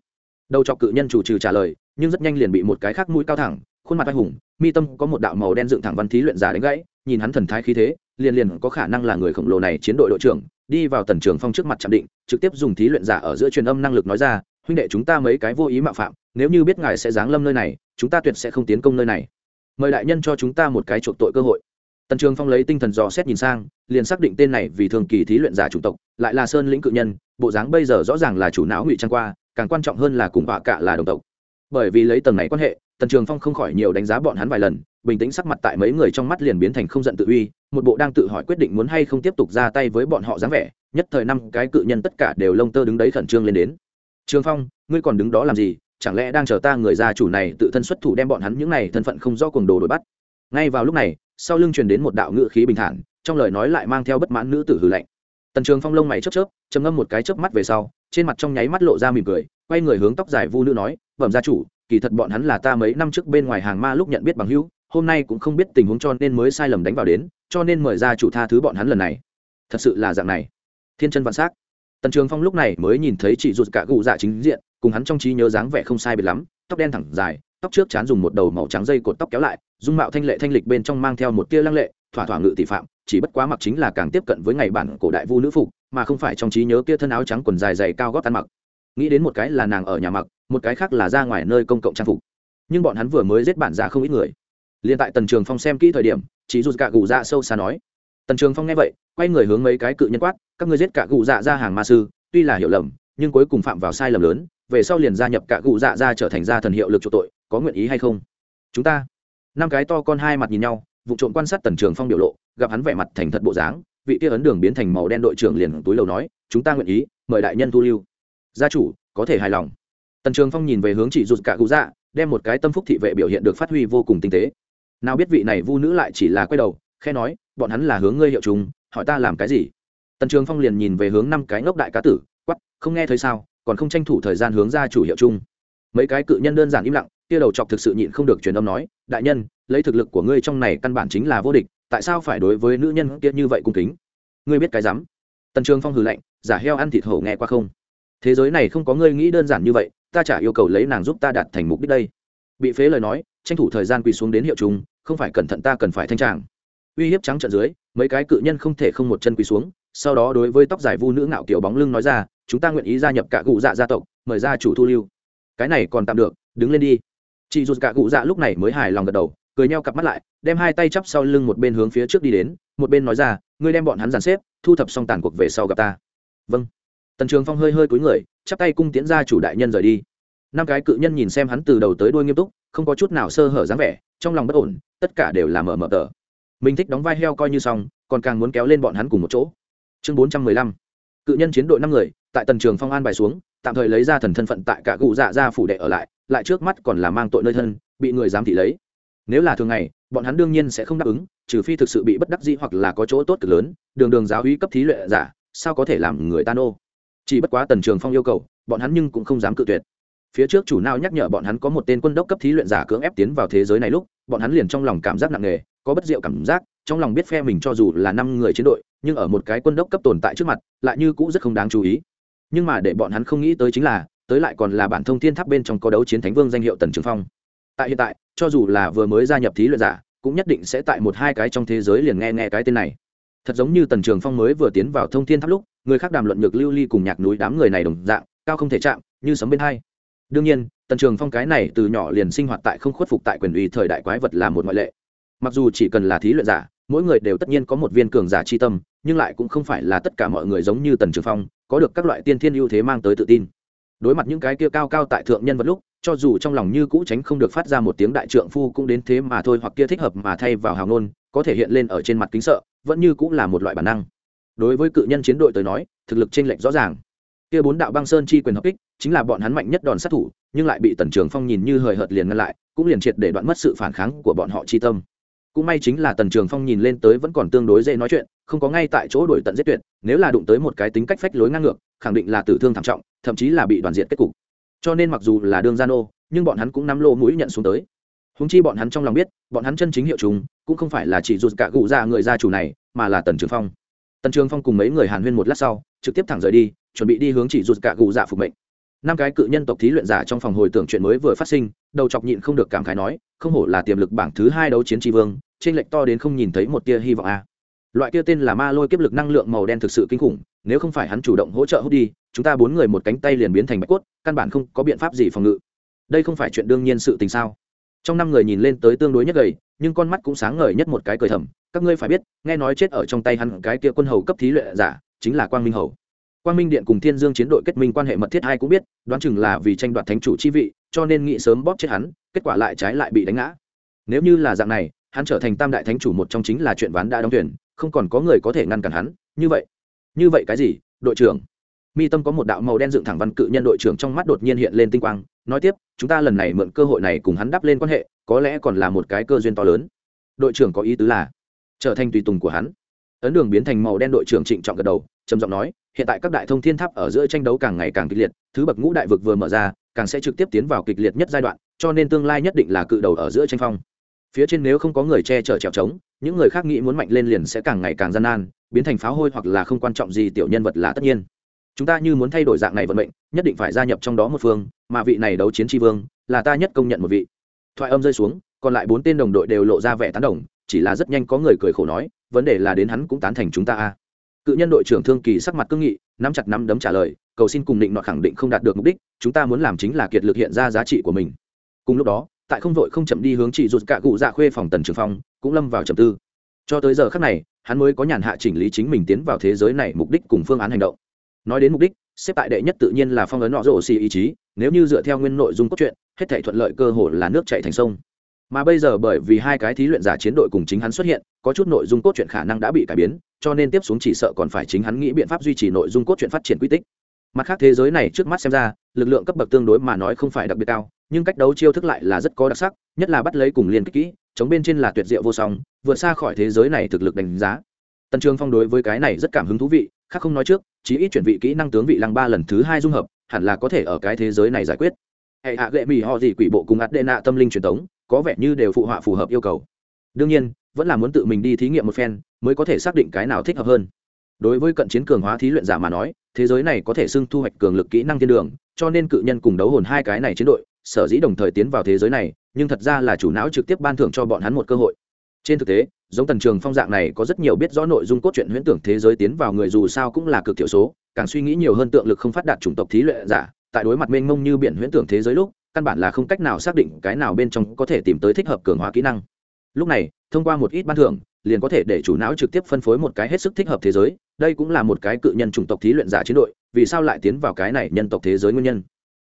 Speaker 1: Đầu chọc cự nhân chủ trừ trả lời, nhưng rất nhanh liền bị một cái khác mũi cao thẳng khuôn mặt anh hùng, mi tâm có một đạo màu đen dựng thẳng văn thí luyện giả đánh gãy, nhìn hắn thần thái khí thế, liền liền có khả năng là người khổng lồ này chiến đội đội trưởng, đi vào tần trường phong trước mặt chạm định, trực tiếp dùng thí luyện giả ở giữa truyền âm năng lực nói ra, huynh đệ chúng ta mấy cái vô ý mạo phạm, nếu như biết ngài sẽ giáng lâm nơi này, chúng ta tuyệt sẽ không tiến công nơi này. Mời đại nhân cho chúng ta một cái chuộc tội cơ hội. Tần trường phong lấy tinh thần dò xét nhìn sang, liền xác định tên này vì thường kỳ thí luyện giả chủng tộc, lại là sơn lĩnh cự nhân, bộ dáng bây giờ rõ ràng là chủ não ngụy trang qua, càng quan trọng hơn là cùng họa cả là đồng tộc. Bởi vì lấy tầng này quan hệ tần trường phong không khỏi nhiều đánh giá bọn hắn vài lần, bình tĩnh sắc mặt tại mấy người trong mắt liền biến thành không giận tự uy, một bộ đang tự hỏi quyết định muốn hay không tiếp tục ra tay với bọn họ dáng vẻ, nhất thời năm cái cự nhân tất cả đều lông tơ đứng đấy khẩn trương lên đến. Trường phong, ngươi còn đứng đó làm gì? Chẳng lẽ đang chờ ta người gia chủ này tự thân xuất thủ đem bọn hắn những này thân phận không do cuồng đồ đổi bắt? Ngay vào lúc này, sau lưng truyền đến một đạo ngự khí bình thản, trong lời nói lại mang theo bất mãn nữ tử hư lạnh. Tần trường phong lông mày chớp chớp chấm ngâm một cái chớp mắt về sau, trên mặt trong nháy mắt lộ ra mỉm cười, quay người hướng tóc dài vu nữ nói, bẩm gia chủ kỳ thật bọn hắn là ta mấy năm trước bên ngoài hàng ma lúc nhận biết bằng hữu, hôm nay cũng không biết tình huống cho nên mới sai lầm đánh vào đến, cho nên mời ra chủ tha thứ bọn hắn lần này. Thật sự là dạng này. Thiên chân vạn s á c tần trường phong lúc này mới nhìn thấy chị rụt cả gụ dạ chính diện, cùng hắn trong trí nhớ dáng vẻ không sai biệt lắm, tóc đen thẳng dài, tóc trước chán dùng một đầu màu trắng dây cột tóc kéo lại, dung mạo thanh lệ thanh lịch bên trong mang theo một tia lăng lệ, thỏa thỏa ngự tỷ phạm, chỉ bất quá mặc chính là càng tiếp cận với ngày bản cổ đại vu nữ phục, mà không phải trong trí nhớ kia thân áo trắng quần dài dày cao gót ăn mặc. Nghĩ đến một cái là nàng ở nhà mặc một cái khác là ra ngoài nơi công cộng trang phục. Nhưng bọn hắn vừa mới giết bản giả không ít người. Liền tại tần trường phong xem kỹ thời điểm chỉ dù cả gù dạ sâu xa nói, tần trường phong nghe vậy, quay người hướng mấy cái cự nhân quát, các ngươi giết cả gù dạ ra hàng ma sư, tuy là hiểu lầm, nhưng cuối cùng phạm vào sai lầm lớn, về sau liền gia nhập cả gù dạ ra trở thành gia thần hiệu lực chỗ tội, có nguyện ý hay không? Chúng ta, năm cái to con hai mặt nhìn nhau, vụ trộm quan sát tần trường phong biểu lộ, gặp hắn vẻ mặt thành thật bộ dáng, vị kia ấn đường biến thành màu đen đội trưởng liền túi lầu nói, chúng ta nguyện ý, mời đại nhân thu lưu. Gia chủ, có thể hài lòng tần trường phong nhìn về hướng chị rụt cả cụ dạ đem một cái tâm phúc thị vệ biểu hiện được phát huy vô cùng tinh tế. Nào biết vị này vu nữ lại chỉ là quay đầu khe nói, bọn hắn là hướng ngươi hiệu chúng, hỏi ta làm cái gì? Tần trường phong liền nhìn về hướng năm cái ngốc đại cá tử quắp không nghe thấy sao, còn không tranh thủ thời gian hướng ra chủ hiệu chung. Mấy cái cự nhân đơn giản im lặng, kia đầu chọc thực sự nhịn không được truyền âm nói, đại nhân, lấy thực lực của ngươi trong này căn bản chính là vô địch, tại sao phải đối với nữ nhân kia như vậy cung kính? Ngươi biết cái rắm? Tần trường phong hừ lạnh, giả heo ăn thịt hổ nghe qua không? Thế giới này không có ngươi nghĩ đơn giản như vậy ta chả yêu cầu lấy nàng giúp ta đạt thành mục đích đây. Bị phế lời nói, tranh thủ thời gian quỳ xuống đến hiệu chúng không phải cẩn thận ta cần phải thanh tràng. Uy hiếp trắng trận dưới, mấy cái cự nhân không thể không một chân quỳ xuống, sau đó đối với tóc dài vu nữ ngạo kiểu bóng lưng nói ra, chúng ta nguyện ý gia nhập cả cụ dạ gia tộc, mời gia chủ thu lưu. Cái này còn tạm được, đứng lên đi. Chị dù cả cụ dạ lúc này mới hài lòng gật đầu, cười nheo cặp mắt lại, đem hai tay chắp sau lưng một bên hướng phía trước đi đến, một bên nói ra, ngươi đem bọn hắn dàn xếp, thu thập xong tàn cuộc về sau gặp ta. Vâng. Tần trường phong hơi hơi cúi người chắp tay cung tiễn ra chủ đại nhân rời đi. Năm cái cự nhân nhìn xem hắn từ đầu tới đuôi nghiêm túc, không có chút nào sơ hở dáng vẻ, trong lòng bất ổn, tất cả đều là mở mở tờ. Mình thích đóng vai heo coi như xong, còn càng muốn kéo lên bọn hắn cùng một chỗ. Chương bốn trăm mười lăm. Cự nhân chiến đội năm người, tại tần trường phong an bài xuống, tạm thời lấy ra thần thân phận tại cả cụ dạ ra phủ đệ ở lại lại trước mắt còn là mang tội nơi thân, bị người giám thị lấy. Nếu là thường ngày, bọn hắn đương nhiên sẽ không đáp ứng, trừ phi thực sự bị bất đắc dĩ hoặc là có chỗ tốt cực lớn, đường đường giáo uy cấp thí lệ giả, sao có thể làm người ta nô? Chỉ bất quá tần trường phong yêu cầu, bọn hắn nhưng cũng không dám cự tuyệt. Phía trước chủ nào nhắc nhở bọn hắn có một tên quân đốc cấp thí luyện giả cưỡng ép tiến vào thế giới này lúc, bọn hắn liền trong lòng cảm giác nặng nề, có bất diệu cảm giác, trong lòng biết phe mình cho dù là năm người chiến đội, nhưng ở một cái quân đốc cấp tồn tại trước mặt, lại như cũ rất không đáng chú ý. Nhưng mà để bọn hắn không nghĩ tới chính là, tới lại còn là bản thông thiên tháp bên trong có đấu chiến thánh vương danh hiệu tần trường phong. Tại hiện tại, cho dù là vừa mới gia nhập thí luyện giả, cũng nhất định sẽ tại một hai cái trong thế giới liền nghe nghe cái tên này thật giống như tần trường phong mới vừa tiến vào thông thiên tháp lúc, người khác đàm luận nhược lưu ly cùng nhạc núi đám người này đồng dạng, cao không thể chạm, như sấm bên hai. Đương nhiên, tần trường phong cái này từ nhỏ liền sinh hoạt tại không khuất phục tại quyền uy thời đại quái vật là một ngoại lệ. Mặc dù chỉ cần là thí luyện giả, mỗi người đều tất nhiên có một viên cường giả chi tâm, nhưng lại cũng không phải là tất cả mọi người giống như tần trường phong, có được các loại tiên thiên ưu thế mang tới tự tin. Đối mặt những cái kia cao cao tại thượng nhân vật lúc, cho dù trong lòng như cũ tránh không được phát ra một tiếng đại trượng phu cũng đến thế mà thôi hoặc kia thích hợp mà thay vào hào nôn có thể hiện lên ở trên mặt kính sợ, vẫn như cũng là một loại bản năng. Đối với cự nhân chiến đội tới nói, thực lực chênh lệch rõ ràng. Kia bốn đạo băng sơn chi quyền hợp kích, chính là bọn hắn mạnh nhất đòn sát thủ, nhưng lại bị tần trường phong nhìn như hời hợt liền ngăn lại, cũng liền triệt để đoạn mất sự phản kháng của bọn họ chi tâm. Cũng may chính là tần trường phong nhìn lên tới vẫn còn tương đối dễ nói chuyện, không có ngay tại chỗ đổi tận giết tuyệt, nếu là đụng tới một cái tính cách phách lối ngang ngược, khẳng định là tử thương thảm trọng, thậm chí là bị đoàn diện kết cục. Cho nên mặc dù là đương gian ô nhưng bọn hắn cũng nắm lô mũi nhận xuống tới húng chi bọn hắn trong lòng biết, bọn hắn chân chính hiệu chúng, cũng không phải là chỉ rụt cả cụ ra người gia chủ này, mà là tần trường phong. Tần trường phong cùng mấy người hàn huyên một lát sau, trực tiếp thẳng rời đi, chuẩn bị đi hướng chỉ rụt cả cụ dạ phục mệnh. Năm cái cự nhân tộc thí luyện giả trong phòng hồi tưởng chuyện mới vừa phát sinh, đầu chọc nhịn không được cảm khái nói, không hổ là tiềm lực bảng thứ hai đấu chiến tri vương, trên lệnh to đến không nhìn thấy một tia hy vọng a loại kia tên là ma lôi kiếp lực năng lượng màu đen thực sự kinh khủng, nếu không phải hắn chủ động hỗ trợ hút đi, chúng ta bốn người một cánh tay liền biến thành bạch cốt, căn bản không có biện pháp gì phòng ngự. Đây không phải chuyện đương nhiên sự tình sao? Trong năm người nhìn lên tới tương đối nhất gầy, nhưng con mắt cũng sáng ngời nhất một cái cười thầm, các ngươi phải biết, nghe nói chết ở trong tay hắn cái kia quân hầu cấp thí luyện giả, chính là quang minh hầu. Quang minh điện cùng thiên dương chiến đội kết minh quan hệ mật thiết ai cũng biết, đoán chừng là vì tranh đoạt thánh chủ chi vị, cho nên nghĩ sớm bóp chết hắn, kết quả lại trái lại bị đánh ngã. Nếu như là dạng này, hắn trở thành tam đại thánh chủ một trong chính là chuyện ván đã đóng tuyển không còn có người có thể ngăn cản hắn. Như vậy như vậy cái gì, đội trưởng? Mi tâm có một đạo màu đen dựng thẳng văn cự nhân đội trưởng trong mắt đột nhiên hiện lên tinh quang, nói tiếp, chúng ta lần này mượn cơ hội này cùng hắn đắp lên quan hệ, có lẽ còn là một cái cơ duyên to lớn. Đội trưởng có ý tứ là, trở thành tùy tùng của hắn. Ấn đường biến thành màu đen đội trưởng trịnh trọng gật đầu, trầm giọng nói, hiện tại các đại thông thiên tháp ở giữa tranh đấu càng ngày càng kịch liệt, thứ bậc ngũ đại vực vừa mở ra, càng sẽ trực tiếp tiến vào kịch liệt nhất giai đoạn, cho nên tương lai nhất định là cự đầu ở giữa tranh phong. Phía trên nếu không có người che chở trèo trống, những người khác nghĩ muốn mạnh lên liền sẽ càng ngày càng gian nan, biến thành pháo hôi hoặc là không quan trọng gì tiểu nhân vật là tất nhiên chúng ta như muốn thay đổi dạng này vận mệnh, nhất định phải gia nhập trong đó một phương, mà vị này đấu chiến tri vương, là ta nhất công nhận một vị. Thoại âm rơi xuống, còn lại bốn tên đồng đội đều lộ ra vẻ tán đồng, chỉ là rất nhanh có người cười khổ nói, vấn đề là đến hắn cũng tán thành chúng ta a. Cự nhân đội trưởng thương kỳ sắc mặt cương nghị, nắm chặt nắm đấm trả lời, cầu xin cùng định nọ khẳng định không đạt được mục đích, chúng ta muốn làm chính là kiệt lực hiện ra giá trị của mình. Cùng lúc đó, tại không vội không chậm đi hướng chị rụt cạ cụ dạ khuê phòng tần trường phong, cũng lâm vào trầm tư. Cho tới giờ khác này, hắn mới có nhàn hạ chỉnh lý chính mình tiến vào thế giới này mục đích cùng phương án hành động nói đến mục đích, xếp tại đệ nhất tự nhiên là phong ấn nọ rổ xì ý chí, nếu như dựa theo nguyên nội dung cốt truyện, hết thể thuận lợi cơ hội là nước chạy thành sông. Mà bây giờ bởi vì hai cái thí luyện giả chiến đội cùng chính hắn xuất hiện, có chút nội dung cốt truyện khả năng đã bị cải biến, cho nên tiếp xuống chỉ sợ còn phải chính hắn nghĩ biện pháp duy trì nội dung cốt truyện phát triển quy tích. Mặt khác thế giới này trước mắt xem ra, lực lượng cấp bậc tương đối mà nói không phải đặc biệt cao, nhưng cách đấu chiêu thức lại là rất có đặc sắc, nhất là bắt lấy cùng liên kích kỹ, chống bên trên là tuyệt diệu vô song, vượt xa khỏi thế giới này thực lực đánh giá. Tần trường phong đối với cái này rất cảm hứng thú vị khác không nói trước, chí ít chuyển vị kỹ năng tướng vị lăng ba lần thứ hai dung hợp, hẳn là có thể ở cái thế giới này giải quyết. Hệ hạ gệ mì họ gì quỷ bộ cùng ạt đệ nạ tâm linh truyền thống, có vẻ như đều phụ họa phù hợp yêu cầu. Đương nhiên, vẫn là muốn tự mình đi thí nghiệm một phen, mới có thể xác định cái nào thích hợp hơn. Đối với cận chiến cường hóa thí luyện giả mà nói, thế giới này có thể xưng thu hoạch cường lực kỹ năng thiên đường, cho nên cự nhân cùng đấu hồn hai cái này chiến đội, sở dĩ đồng thời tiến vào thế giới này, nhưng thật ra là chủ não trực tiếp ban thưởng cho bọn hắn một cơ hội. Trên thực tế giống tần trường phong dạng này có rất nhiều biết rõ nội dung cốt truyện huyễn tưởng thế giới tiến vào người dù sao cũng là cực thiểu số, càng suy nghĩ nhiều hơn tượng lực không phát đạt chủng tộc thí luyện giả, tại đối mặt mênh mông như biển huyễn tưởng thế giới lúc, căn bản là không cách nào xác định cái nào bên trong có thể tìm tới thích hợp cường hóa kỹ năng. Lúc này, thông qua một ít ban thưởng, liền có thể để chủ não trực tiếp phân phối một cái hết sức thích hợp thế giới, đây cũng là một cái cự nhân chủng tộc thí luyện giả chiến đội, vì sao lại tiến vào cái này nhân tộc thế giới nguyên nhân?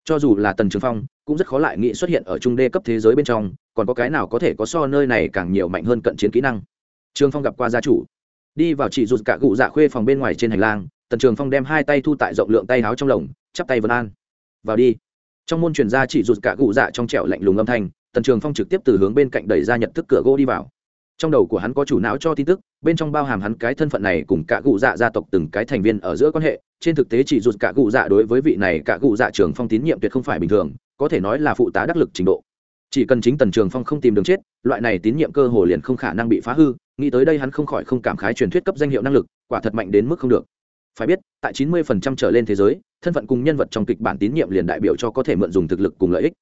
Speaker 1: Cho dù là tần trường phong cũng rất khó lại nghĩ xuất hiện ở trung đê cấp thế giới bên trong, còn có cái nào có thể có so nơi này càng nhiều mạnh hơn cận chiến kỹ năng. Trường phong gặp qua gia chủ. Đi vào chỉ rụt cả cụ dạ khuê phòng bên ngoài trên hành lang, tần trường phong đem hai tay thu tại rộng lượng tay áo trong lồng, chắp tay vân an. Vào đi. Trong môn truyền ra chỉ rụt cả cụ dạ trong trẻo lạnh lùng âm thanh, tần trường phong trực tiếp từ hướng bên cạnh đẩy ra nhận thức cửa gỗ đi vào. Trong đầu của hắn có chủ não cho tin tức, bên trong bao hàm hắn cái thân phận này cùng cả cụ dạ gia tộc từng cái thành viên ở giữa quan hệ, trên thực tế chỉ rụt cả cụ dạ đối với vị này cả cụ dạ trường phong tín nhiệm tuyệt không phải bình thường có thể nói là phụ tá đắc lực trình độ. Chỉ cần chính tần trường phong không tìm đường chết, loại này tín nhiệm cơ hồ liền không khả năng bị phá hư, nghĩ tới đây hắn không khỏi không cảm khái truyền thuyết cấp danh hiệu năng lực, quả thật mạnh đến mức không được. Phải biết, tại chín mươi phần trăm trở lên thế giới, thân phận cùng nhân vật trong kịch bản tín nhiệm liền đại biểu cho có thể mượn dùng thực lực cùng lợi ích.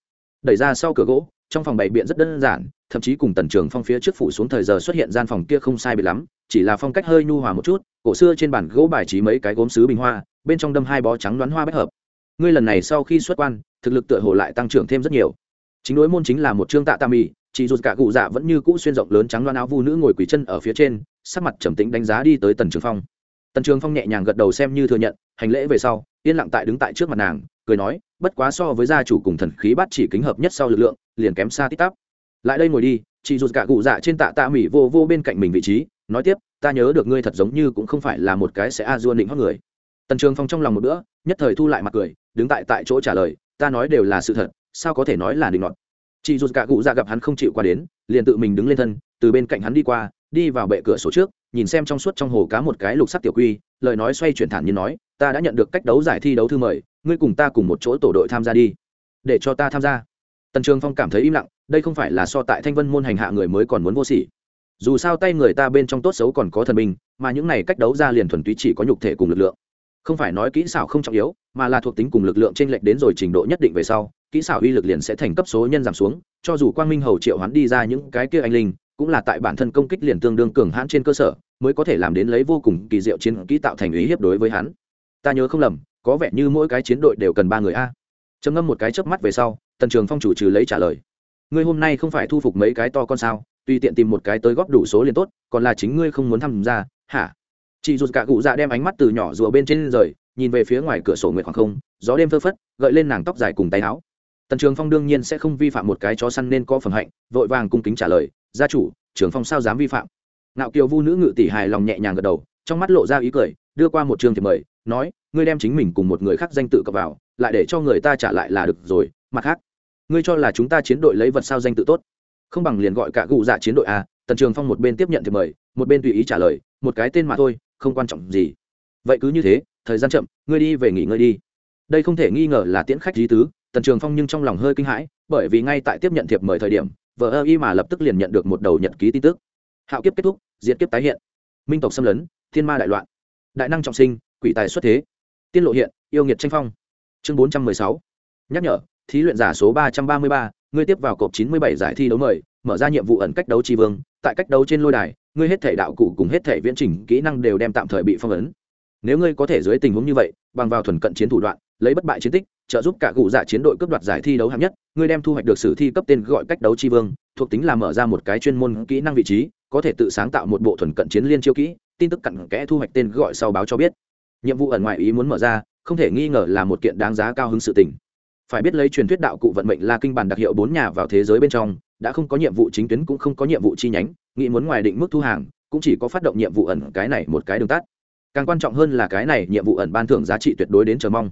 Speaker 1: Đẩy ra sau cửa gỗ, trong phòng bày biện rất đơn giản, thậm chí cùng tần trường phong phía trước phủ xuống thời giờ xuất hiện gian phòng kia không sai biệt lắm, chỉ là phong cách hơi nhu hòa một chút, cổ xưa trên bàn gỗ bài trí mấy cái gốm sứ bình hoa, bên trong đâm hai bó trắng đoán hoa bách hợp. Ngươi lần này sau khi xuất quan thực lực tựa hồ lại tăng trưởng thêm rất nhiều. Chính đối môn chính là một trương tạ tam mì, chỉ dù cả cụ dạ vẫn như cũ xuyên rộng lớn trắng loan áo vu nữ ngồi quỳ chân ở phía trên, sắc mặt trầm tĩnh đánh giá đi tới tần trường phong. Tần trường phong nhẹ nhàng gật đầu xem như thừa nhận, hành lễ về sau, yên lặng tại đứng tại trước mặt nàng, cười nói, bất quá so với gia chủ cùng thần khí bát chỉ kính hợp nhất sau lực lượng, liền kém xa tít tắp. Lại đây ngồi đi chị dù cả cụ dạ trên tạ tạ mỉ vô vô bên cạnh mình vị trí, nói tiếp, ta nhớ được ngươi thật giống như cũng không phải là một cái sẽ a dua định hót người. Tần trường phong trong lòng một bữa, nhất thời thu lại mặt cười, đứng tại tại chỗ trả lời ta nói đều là sự thật sao có thể nói là định luận chị dù cả cụ dạ gặp hắn không chịu qua đến liền tự mình đứng lên thân từ bên cạnh hắn đi qua đi vào bệ cửa sổ trước nhìn xem trong suốt trong hồ cá một cái lục sắc tiểu quy lời nói xoay chuyển thản như nói ta đã nhận được cách đấu giải thi đấu thư mời ngươi cùng ta cùng một chỗ tổ đội tham gia đi. Để cho ta tham gia. Tần trường phong cảm thấy im lặng đây không phải là so tại thanh vân môn hành hạ người mới còn muốn vô sỉ. Dù sao tay người ta bên trong tốt xấu còn có thần minh, mà những này cách đấu ra liền thuần túy chỉ có nhục thể cùng lực lượng không phải nói kỹ xảo không trọng yếu, mà là thuộc tính cùng lực lượng t r ê n lệch đến rồi trình độ nhất định về sau, kỹ xảo uy lực liền sẽ thành cấp số nhân giảm xuống, cho dù quang minh hầu triệu hoán đi ra những cái kia anh linh, cũng là tại bản thân công kích liền tương đương cường hãn trên cơ sở, mới có thể làm đến lấy vô cùng kỳ diệu chiến kỹ tạo thành ý hiếp đối với hắn. Ta nhớ không lầm, có vẻ như mỗi cái chiến đội đều cần ba người a. Trầm ngâm một cái chớp mắt về sau, tần trường phong chủ trừ lấy trả lời. Ngươi hôm nay không phải thu phục mấy cái to con sao? Tùy tiện tìm một cái tới góp đủ số liền tốt, còn là chính ngươi không muốn tham gia, hả? Chị dù cả cụ dạ đem ánh mắt từ nhỏ rùa bên trên rời, nhìn về phía ngoài cửa sổ nguyệt khoảng không, gió đêm phơ phất, gợi lên nàng tóc dài cùng tay áo. Tần trường phong đương nhiên sẽ không vi phạm một cái chó săn nên có phẩm hạnh, vội vàng cung kính trả lời, gia chủ, trường phong sao dám vi phạm? Nạo kiều vu nữ ngự tỷ hài lòng nhẹ nhàng gật đầu, trong mắt lộ ra ý cười, đưa qua một trường thì mời, nói, ngươi đem chính mình cùng một người khác danh tự cập vào, lại để cho người ta trả lại là được rồi, mặt khác, ngươi cho là chúng ta chiến đội lấy vật sao danh tự tốt? Không bằng liền gọi cả gù dạ chiến đội a tần trường phong một bên tiếp nhận thì mời, một bên tùy ý trả lời, một cái tên mà thôi không quan trọng gì. Vậy cứ như thế, thời gian chậm, ngươi đi về nghỉ ngơi đi. Đây không thể nghi ngờ là tiễn khách lý tứ, tần trường phong nhưng trong lòng hơi kinh hãi, bởi vì ngay tại tiếp nhận thiệp mời thời điểm vợ ơ y mà lập tức liền nhận được một đầu nhật ký tin tức. Hạo kiếp kết thúc diễn kiếp tái hiện. Minh tộc xâm lấn, thiên ma đại loạn. Đại năng trọng sinh, quỷ tài xuất thế. Tiên lộ hiện, yêu nghiệt tranh phong. Chương bốn trăm mười sáu. Nhắc nhở, thí luyện giả số ba trăm ba mươi ba, ngươi tiếp vào cột chín mươi bảy giải thi đấu mời, mở ra nhiệm vụ ẩn cách đấu tri vương, tại cách đấu trên lôi đài ngươi hết thể đạo cụ cùng hết thể viễn trình kỹ năng đều đem tạm thời bị phong ấn. Nếu ngươi có thể dưới tình huống như vậy, bằng vào thuần cận chiến thủ đoạn, lấy bất bại chiến tích, trợ giúp cả cụ dạ chiến đội cướp đoạt giải thi đấu hạng nhất, ngươi đem thu hoạch được sử thi cấp tên gọi cách đấu tri vương, thuộc tính là mở ra một cái chuyên môn kỹ năng vị trí, có thể tự sáng tạo một bộ thuần cận chiến liên chiêu kỹ, tin tức cặn kẽ thu hoạch tên gọi sau báo cho biết. Nhiệm vụ ẩn ngoại ý muốn mở ra, không thể nghi ngờ là một kiện đáng giá cao hứng sự tình phải biết lấy truyền thuyết đạo cụ vận mệnh la kinh bản đặc hiệu bốn nhà vào thế giới bên trong, đã không có nhiệm vụ chính tuyến cũng không có nhiệm vụ chi nhánh, nghĩ muốn ngoài định mức thu hàng, cũng chỉ có phát động nhiệm vụ ẩn cái này một cái đường tắt. Càng quan trọng hơn là cái này nhiệm vụ ẩn ban thưởng giá trị tuyệt đối đến chờ mong.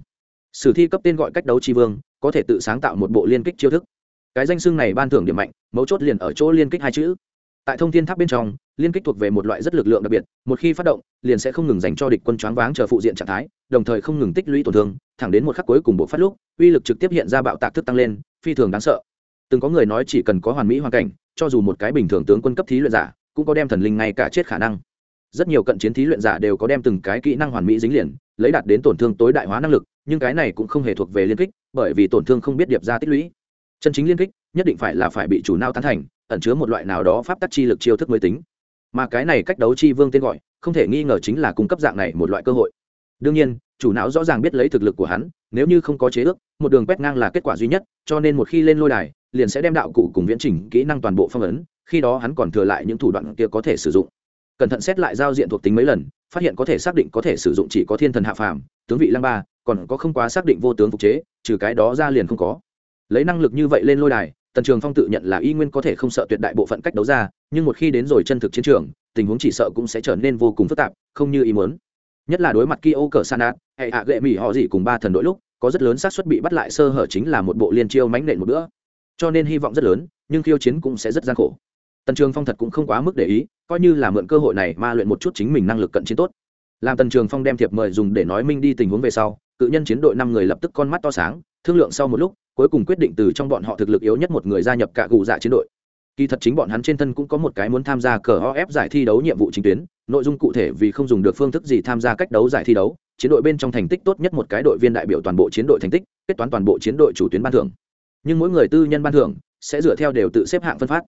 Speaker 1: Sử thi cấp tên gọi cách đấu tri vương, có thể tự sáng tạo một bộ liên kích chiêu thức. Cái danh xưng này ban thưởng điểm mạnh, mấu chốt liền ở chỗ liên kích hai chữ. Tại thông thiên tháp bên trong, liên kích thuộc về một loại rất lực lượng đặc biệt, một khi phát động, liền sẽ không ngừng dành cho địch quân choáng váng chờ phụ diện trạng thái, đồng thời không ngừng tích lũy tổn thương, thẳng đến một khắc cuối cùng bộ phát lúc uy lực trực tiếp hiện ra bạo tạc thức tăng lên, phi thường đáng sợ. Từng có người nói chỉ cần có hoàn mỹ hoàn cảnh, cho dù một cái bình thường tướng quân cấp thí luyện giả, cũng có đem thần linh ngay cả chết khả năng. Rất nhiều cận chiến thí luyện giả đều có đem từng cái kỹ năng hoàn mỹ dính liền, lấy đạt đến tổn thương tối đại hóa năng lực, nhưng cái này cũng không hề thuộc về liên kích, bởi vì tổn thương không biết điệp ra tích lũy. Chân chính liên kích, nhất định phải là phải bị chủ nao tán thành, ẩn chứa một loại nào đó pháp tắc chi lực chiêu thức mới tính. Mà cái này cách đấu chi vương tên gọi, không thể nghi ngờ chính là cung cấp dạng này một loại cơ hội. Đương nhiên, chủ não rõ ràng biết lấy thực lực của hắn, nếu như không có chế ước một đường quét ngang là kết quả duy nhất, cho nên một khi lên lôi đài, liền sẽ đem đạo cụ cùng viễn trình kỹ năng toàn bộ phong ấn, khi đó hắn còn thừa lại những thủ đoạn kia có thể sử dụng. Cẩn thận xét lại giao diện thuộc tính mấy lần, phát hiện có thể xác định có thể sử dụng chỉ có thiên thần hạ phàm, tướng vị lăng ba, còn có không quá xác định vô tướng phục chế, trừ cái đó ra liền không có. Lấy năng lực như vậy lên lôi đài, tần trường phong tự nhận là y nguyên có thể không sợ tuyệt đại bộ phận cách đấu ra, nhưng một khi đến rồi chân thực chiến trường, tình huống chỉ sợ cũng sẽ trở nên vô cùng phức tạp, không như ý muốn. Nhất là đối mặt kia ô cờ san át hệ hạ gệ mỹ họ gì cùng ba thần đội lúc có rất lớn xác suất bị bắt lại sơ hở chính là một bộ liên chiêu mánh nện một bữa. Cho nên hy vọng rất lớn, nhưng khiêu chiến cũng sẽ rất gian khổ. Tần trường phong thật cũng không quá mức để ý, coi như là mượn cơ hội này ma luyện một chút chính mình năng lực cận chiến tốt. Làm tần trường phong đem thiệp mời dùng để nói minh đi tình huống về sau, cự nhân chiến đội năm người lập tức con mắt to sáng, thương lượng sau một lúc, cuối cùng quyết định từ trong bọn họ thực lực yếu nhất một người gia nhập cả gù dạ chiến đội kỳ thật chính bọn hắn trên thân cũng có một cái muốn tham gia cờ ho ép giải thi đấu nhiệm vụ chính tuyến, nội dung cụ thể vì không dùng được phương thức gì tham gia cách đấu giải thi đấu, chiến đội bên trong thành tích tốt nhất một cái đội viên đại biểu toàn bộ chiến đội thành tích, kết toán toàn bộ chiến đội chủ tuyến ban thưởng. Nhưng mỗi người tư nhân ban thưởng sẽ dựa theo đều tự xếp hạng phân phát.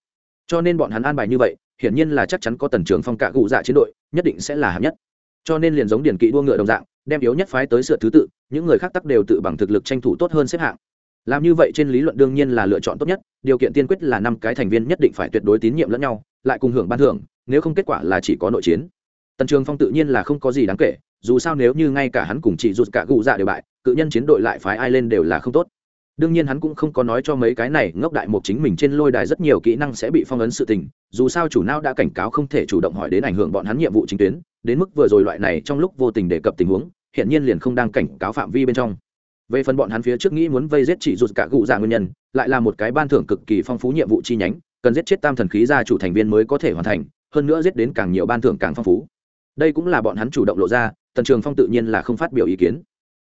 Speaker 1: Cho nên bọn hắn an bài như vậy, hiển nhiên là chắc chắn có tần trưởng phong cạ cụ dạ chiến đội, nhất định sẽ là hạng nhất. Cho nên liền giống điển kỵ đua ngựa đồng dạng, đem yếu nhất phái tới sửa thứ tự, những người khác tắc đều tự bằng thực lực tranh thủ tốt hơn xếp hạng làm như vậy trên lý luận đương nhiên là lựa chọn tốt nhất, điều kiện tiên quyết là năm cái thành viên nhất định phải tuyệt đối tín nhiệm lẫn nhau, lại cùng hưởng ban thưởng, nếu không kết quả là chỉ có nội chiến. Tần trường phong tự nhiên là không có gì đáng kể, dù sao nếu như ngay cả hắn cùng chị rụt cả gù dạ đều bại, cự nhân chiến đội lại phái ai lên đều là không tốt. Đương nhiên hắn cũng không có nói cho mấy cái này ngốc đại mục chính mình trên lôi đài rất nhiều kỹ năng sẽ bị phong ấn sự tình, dù sao chủ não đã cảnh cáo không thể chủ động hỏi đến ảnh hưởng bọn hắn nhiệm vụ chính tuyến, đến mức vừa rồi loại này trong lúc vô tình đề cập tình huống hiện nhiên liền không đang cảnh cáo phạm vi bên trong về phần bọn hắn phía trước nghĩ muốn vây giết chỉ rụt cả gụ dạ nguyên nhân, lại là một cái ban thưởng cực kỳ phong phú nhiệm vụ chi nhánh, cần giết chết tam thần khí gia chủ thành viên mới có thể hoàn thành, hơn nữa giết đến càng nhiều ban thưởng càng phong phú. Đây cũng là bọn hắn chủ động lộ ra, tần trường phong tự nhiên là không phát biểu ý kiến.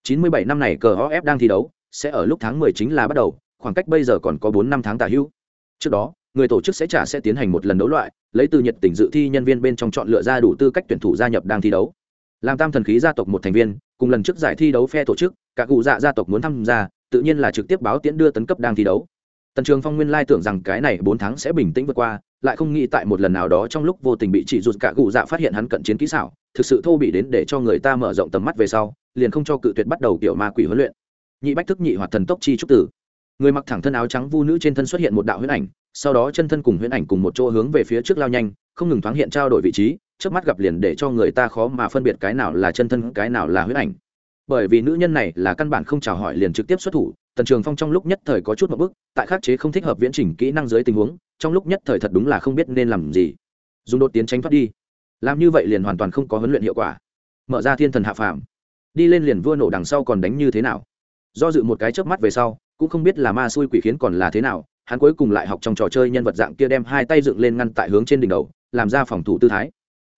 Speaker 1: 97 năm này cờ off đang thi đấu, sẽ ở lúc tháng 10 chính là bắt đầu, khoảng cách bây giờ còn có bốn năm tháng tả hữu. Trước đó, người tổ chức sẽ trả sẽ tiến hành một lần đấu loại, lấy từ nhiệt tình dự thi nhân viên bên trong chọn lựa ra đủ tư cách tuyển thủ gia nhập đang thi đấu. Làm tam thần khí gia tộc một thành viên cùng lần trước giải thi đấu phe tổ chức các cụ dạ gia tộc muốn tham gia, tự nhiên là trực tiếp báo tiễn đưa tấn cấp đang thi đấu. Tần trường phong nguyên lai tưởng rằng cái này bốn tháng sẽ bình tĩnh vượt qua, lại không nghĩ tại một lần nào đó trong lúc vô tình bị chỉ rụt cả cụ dạ phát hiện hắn cận chiến kỹ xảo, thực sự thô bị đến để cho người ta mở rộng tầm mắt về sau, liền không cho cự tuyệt bắt đầu kiểu ma quỷ huấn luyện. Nhị bách thức nhị hoạt thần tốc chi trúc tử. Người mặc thẳng thân áo trắng vu nữ trên thân xuất hiện một đạo huyễn ảnh, sau đó chân thân cùng huyễn ảnh cùng một chỗ hướng về phía trước lao nhanh, không ngừng thoáng hiện trao đổi vị trí trước mắt gặp liền để cho người ta khó mà phân biệt cái nào là chân thân, cái nào là huyết ảnh. Bởi vì nữ nhân này là căn bản không chào hỏi liền trực tiếp xuất thủ, tần trường phong trong lúc nhất thời có chút một bức, tại khắc chế không thích hợp viễn trình kỹ năng dưới tình huống, trong lúc nhất thời thật đúng là không biết nên làm gì. Dùng đột tiến tránh thoát đi. Làm như vậy liền hoàn toàn không có huấn luyện hiệu quả. Mở ra thiên thần hạ phàm. Đi lên liền vua nổ đằng sau còn đánh như thế nào? Do dự một cái chớp mắt về sau, cũng không biết là ma xui quỷ khiến còn là thế nào, hắn cuối cùng lại học trong trò chơi nhân vật dạng kia đem hai tay dựng lên ngăn tại hướng trên đỉnh đầu, làm ra phòng thủ tư thái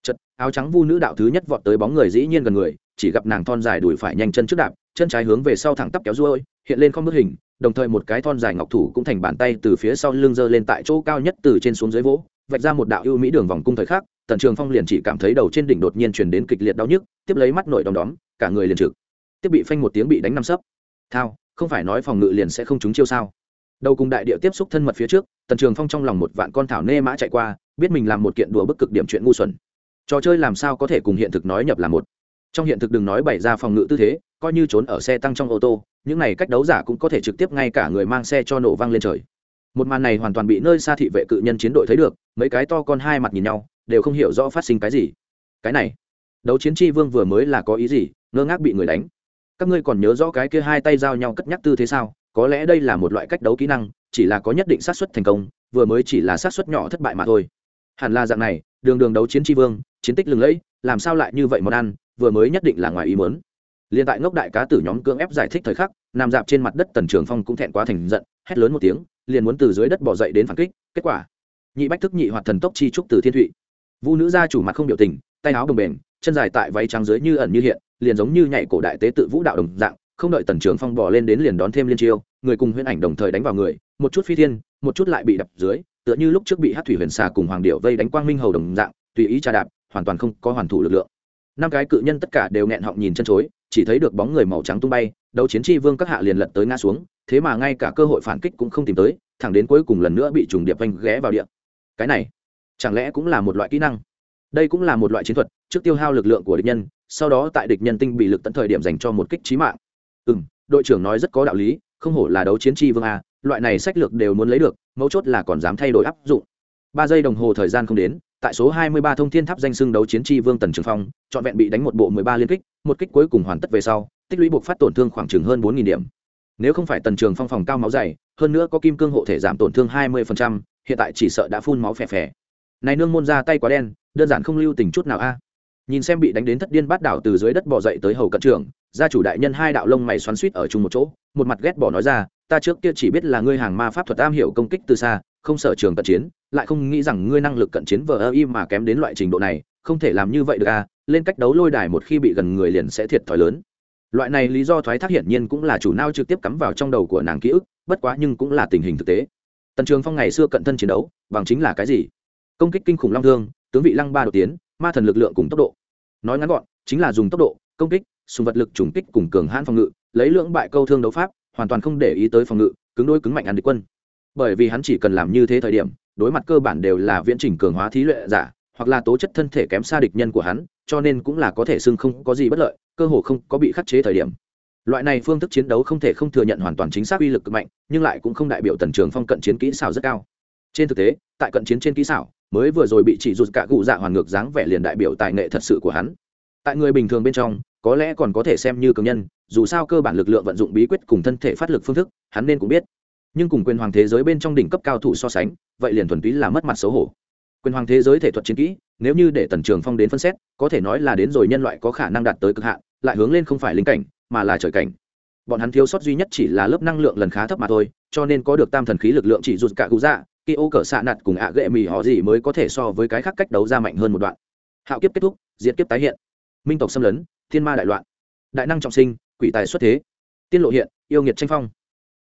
Speaker 1: chật, áo trắng vu nữ đạo thứ nhất vọt tới bóng người dĩ nhiên gần người, chỉ gặp nàng thon dài đùi phải nhanh chân trước đạp, chân trái hướng về sau thẳng tắp kéo ruôi, hiện lên không bức hình, đồng thời một cái thon dài ngọc thủ cũng thành bàn tay từ phía sau lưng giơ lên tại chỗ cao nhất từ trên xuống dưới vỗ, vạch ra một đạo ưu mỹ đường vòng cung thời khắc, tần trường phong liền chỉ cảm thấy đầu trên đỉnh đột nhiên truyền đến kịch liệt đau nhức, tiếp lấy mắt nổi đom đóm, cả người liền trực. Tiếp bị phanh một tiếng bị đánh năm sấp. Thao, không phải nói phòng ngự liền sẽ không trúng chiêu sao? Đầu cùng đại địa tiếp xúc thân mật phía trước, tần trường phong trong lòng một vạn con thảo nê mã chạy qua, biết mình làm một kiện đùa bức cực điểm chuyện ngu xuẩn trò chơi làm sao có thể cùng hiện thực nói nhập là một? Trong hiện thực đừng nói bày ra phòng ngự tư thế, coi như trốn ở xe tăng trong ô tô, những này cách đấu giả cũng có thể trực tiếp ngay cả người mang xe cho nổ văng lên trời. Một màn này hoàn toàn bị nơi xa thị vệ cự nhân chiến đội thấy được, mấy cái to con hai mặt nhìn nhau, đều không hiểu rõ phát sinh cái gì. Cái này, đấu chiến tri vương vừa mới là có ý gì, ngơ ngác bị người đánh. Các ngươi còn nhớ rõ cái kia hai tay giao nhau cất nhắc tư thế sao? Có lẽ đây là một loại cách đấu kỹ năng, chỉ là có nhất định xác suất thành công, vừa mới chỉ là xác suất nhỏ thất bại mà thôi hẳn là dạng này, đường đường đấu chiến tri vương, chiến tích lừng lẫy, làm sao lại như vậy món ăn, vừa mới nhất định là ngoài ý muốn. Liên tại ngốc đại cá tử nhóm cưỡng ép giải thích thời khắc, nằm dạp trên mặt đất tần trường phong cũng thẹn quá thành giận, hét lớn một tiếng, liền muốn từ dưới đất bỏ dậy đến phản kích, kết quả, nhị bách thức nhị hoạt thần tốc chi trúc từ thiên thụy. Vu nữ gia chủ mặt không biểu tình, tay áo đồng bền chân dài tại váy trắng dưới như ẩn như hiện, liền giống như nhảy cổ đại tế tự vũ đạo đồng dạng, không đợi tần trường phong bỏ lên đến liền đón thêm liên chiêu, người cùng huyễn ảnh đồng thời đánh vào người, một chút phi thiên, một chút lại bị đập dưới tựa như lúc trước bị hát thủy huyền xà cùng hoàng điệu vây đánh quang minh hầu đồng dạng, tùy ý trà đạp, hoàn toàn không có hoàn thủ lực lượng. Năm cái cự nhân tất cả đều nghẹn họng nhìn chân chối, chỉ thấy được bóng người màu trắng tung bay, đấu chiến tri vương các hạ liền lật tới ngã xuống, thế mà ngay cả cơ hội phản kích cũng không tìm tới, thẳng đến cuối cùng lần nữa bị trùng điệp vanh ghé vào điện cái này, chẳng lẽ cũng là một loại kỹ năng? Đây cũng là một loại chiến thuật, trước tiêu hao lực lượng của địch nhân, sau đó tại địch nhân tinh bị lực tận thời điểm dành cho một kích trí mạng. Ừ m đội trưởng nói rất có đạo lý, không hổ là đấu chiến tri vương a loại này sách lược đều muốn lấy được mấu chốt là còn dám thay đổi áp dụng. Ba giây đồng hồ thời gian không đến tại số 23 thông thiên tháp danh xưng đấu chiến tri vương tần trường phong trọn vẹn bị đánh một bộ 13 liên kích một kích cuối cùng hoàn tất về sau tích lũy buộc phát tổn thương khoảng chừng hơn 4.000 điểm. Nếu không phải tần trường phong phòng cao máu dày hơn nữa có kim cương hộ thể giảm tổn thương 20%, hiện tại chỉ sợ đã phun máu phè phè. Này nương môn ra tay quá đen đơn giản không lưu tình chút nào a. Nhìn xem bị đánh đến thất điên bát đảo từ dưới đất bò dậy tới hầu cận trưởng gia chủ đại nhân hai đạo lông mày xoắn suýt ở chung một chỗ một mặt ghét bỏ nói ra ta trước kia chỉ biết là ngươi hàng ma pháp thuật am hiểu công kích từ xa, không sợ trường cận chiến, lại không nghĩ rằng ngươi năng lực cận chiến vờ ơ y mà kém đến loại trình độ này, không thể làm như vậy được à lên cách đấu lôi đài một khi bị gần người liền sẽ thiệt thòi lớn. Loại này lý do thoái thác hiển nhiên cũng là chủ nao trực tiếp cắm vào trong đầu của nàng ký ức, bất quá nhưng cũng là tình hình thực tế. Tần trường phong ngày xưa cận thân chiến đấu, bằng chính là cái gì? Công kích kinh khủng long thương, tướng vị lăng ba đột tiến, ma thần lực lượng cùng tốc độ. Nói ngắn gọn, chính là dùng tốc độ, công kích, sùng vật lực trùng kích cùng cường hãn phòng ngự, lấy lượng bại câu thương đấu pháp hoàn toàn không để ý tới phòng ngự, cứng đôi cứng mạnh ăn địch quân. Bởi vì hắn chỉ cần làm như thế thời điểm, đối mặt cơ bản đều là viễn trình cường hóa thí luyện giả, hoặc là tố chất thân thể kém xa địch nhân của hắn, cho nên cũng là có thể xưng không có gì bất lợi, cơ hồ không có bị khắc chế thời điểm. Loại này phương thức chiến đấu không thể không thừa nhận hoàn toàn chính xác uy lực cực mạnh, nhưng lại cũng không đại biểu tần trường phong cận chiến kỹ xảo rất cao. Trên thực tế, tại cận chiến trên kỹ xảo, mới vừa rồi bị chỉ rụt cả cụ dạ hoàn ngược dáng vẻ liền đại biểu tài nghệ thật sự của hắn tại người bình thường bên trong, có lẽ còn có thể xem như cường nhân, dù sao cơ bản lực lượng vận dụng bí quyết cùng thân thể phát lực phương thức, hắn nên cũng biết. Nhưng cùng quyền hoàng thế giới bên trong đỉnh cấp cao thủ so sánh, vậy liền thuần túy là mất mặt xấu hổ. Quyền hoàng thế giới thể thuật chiến kỹ, nếu như để tần trường phong đến phân xét, có thể nói là đến rồi nhân loại có khả năng đạt tới cực hạn, lại hướng lên không phải linh cảnh, mà là trời cảnh. Bọn hắn thiếu sót duy nhất chỉ là lớp năng lượng lần khá thấp mà thôi, cho nên có được tam thần khí lực lượng chỉ rụt cả cụ dạ khi ô cỡ xạ nặt cùng ạ ghệ mì họ gì mới có thể so với cái khác cách đấu ra mạnh hơn một đoạn. Hạo kiếp kết thúc diễn kiếp tái hiện minh tộc xâm lấn, thiên ma đại loạn, đại năng trọng sinh, quỷ tài xuất thế. Tiên lộ hiện, yêu nghiệt tranh phong.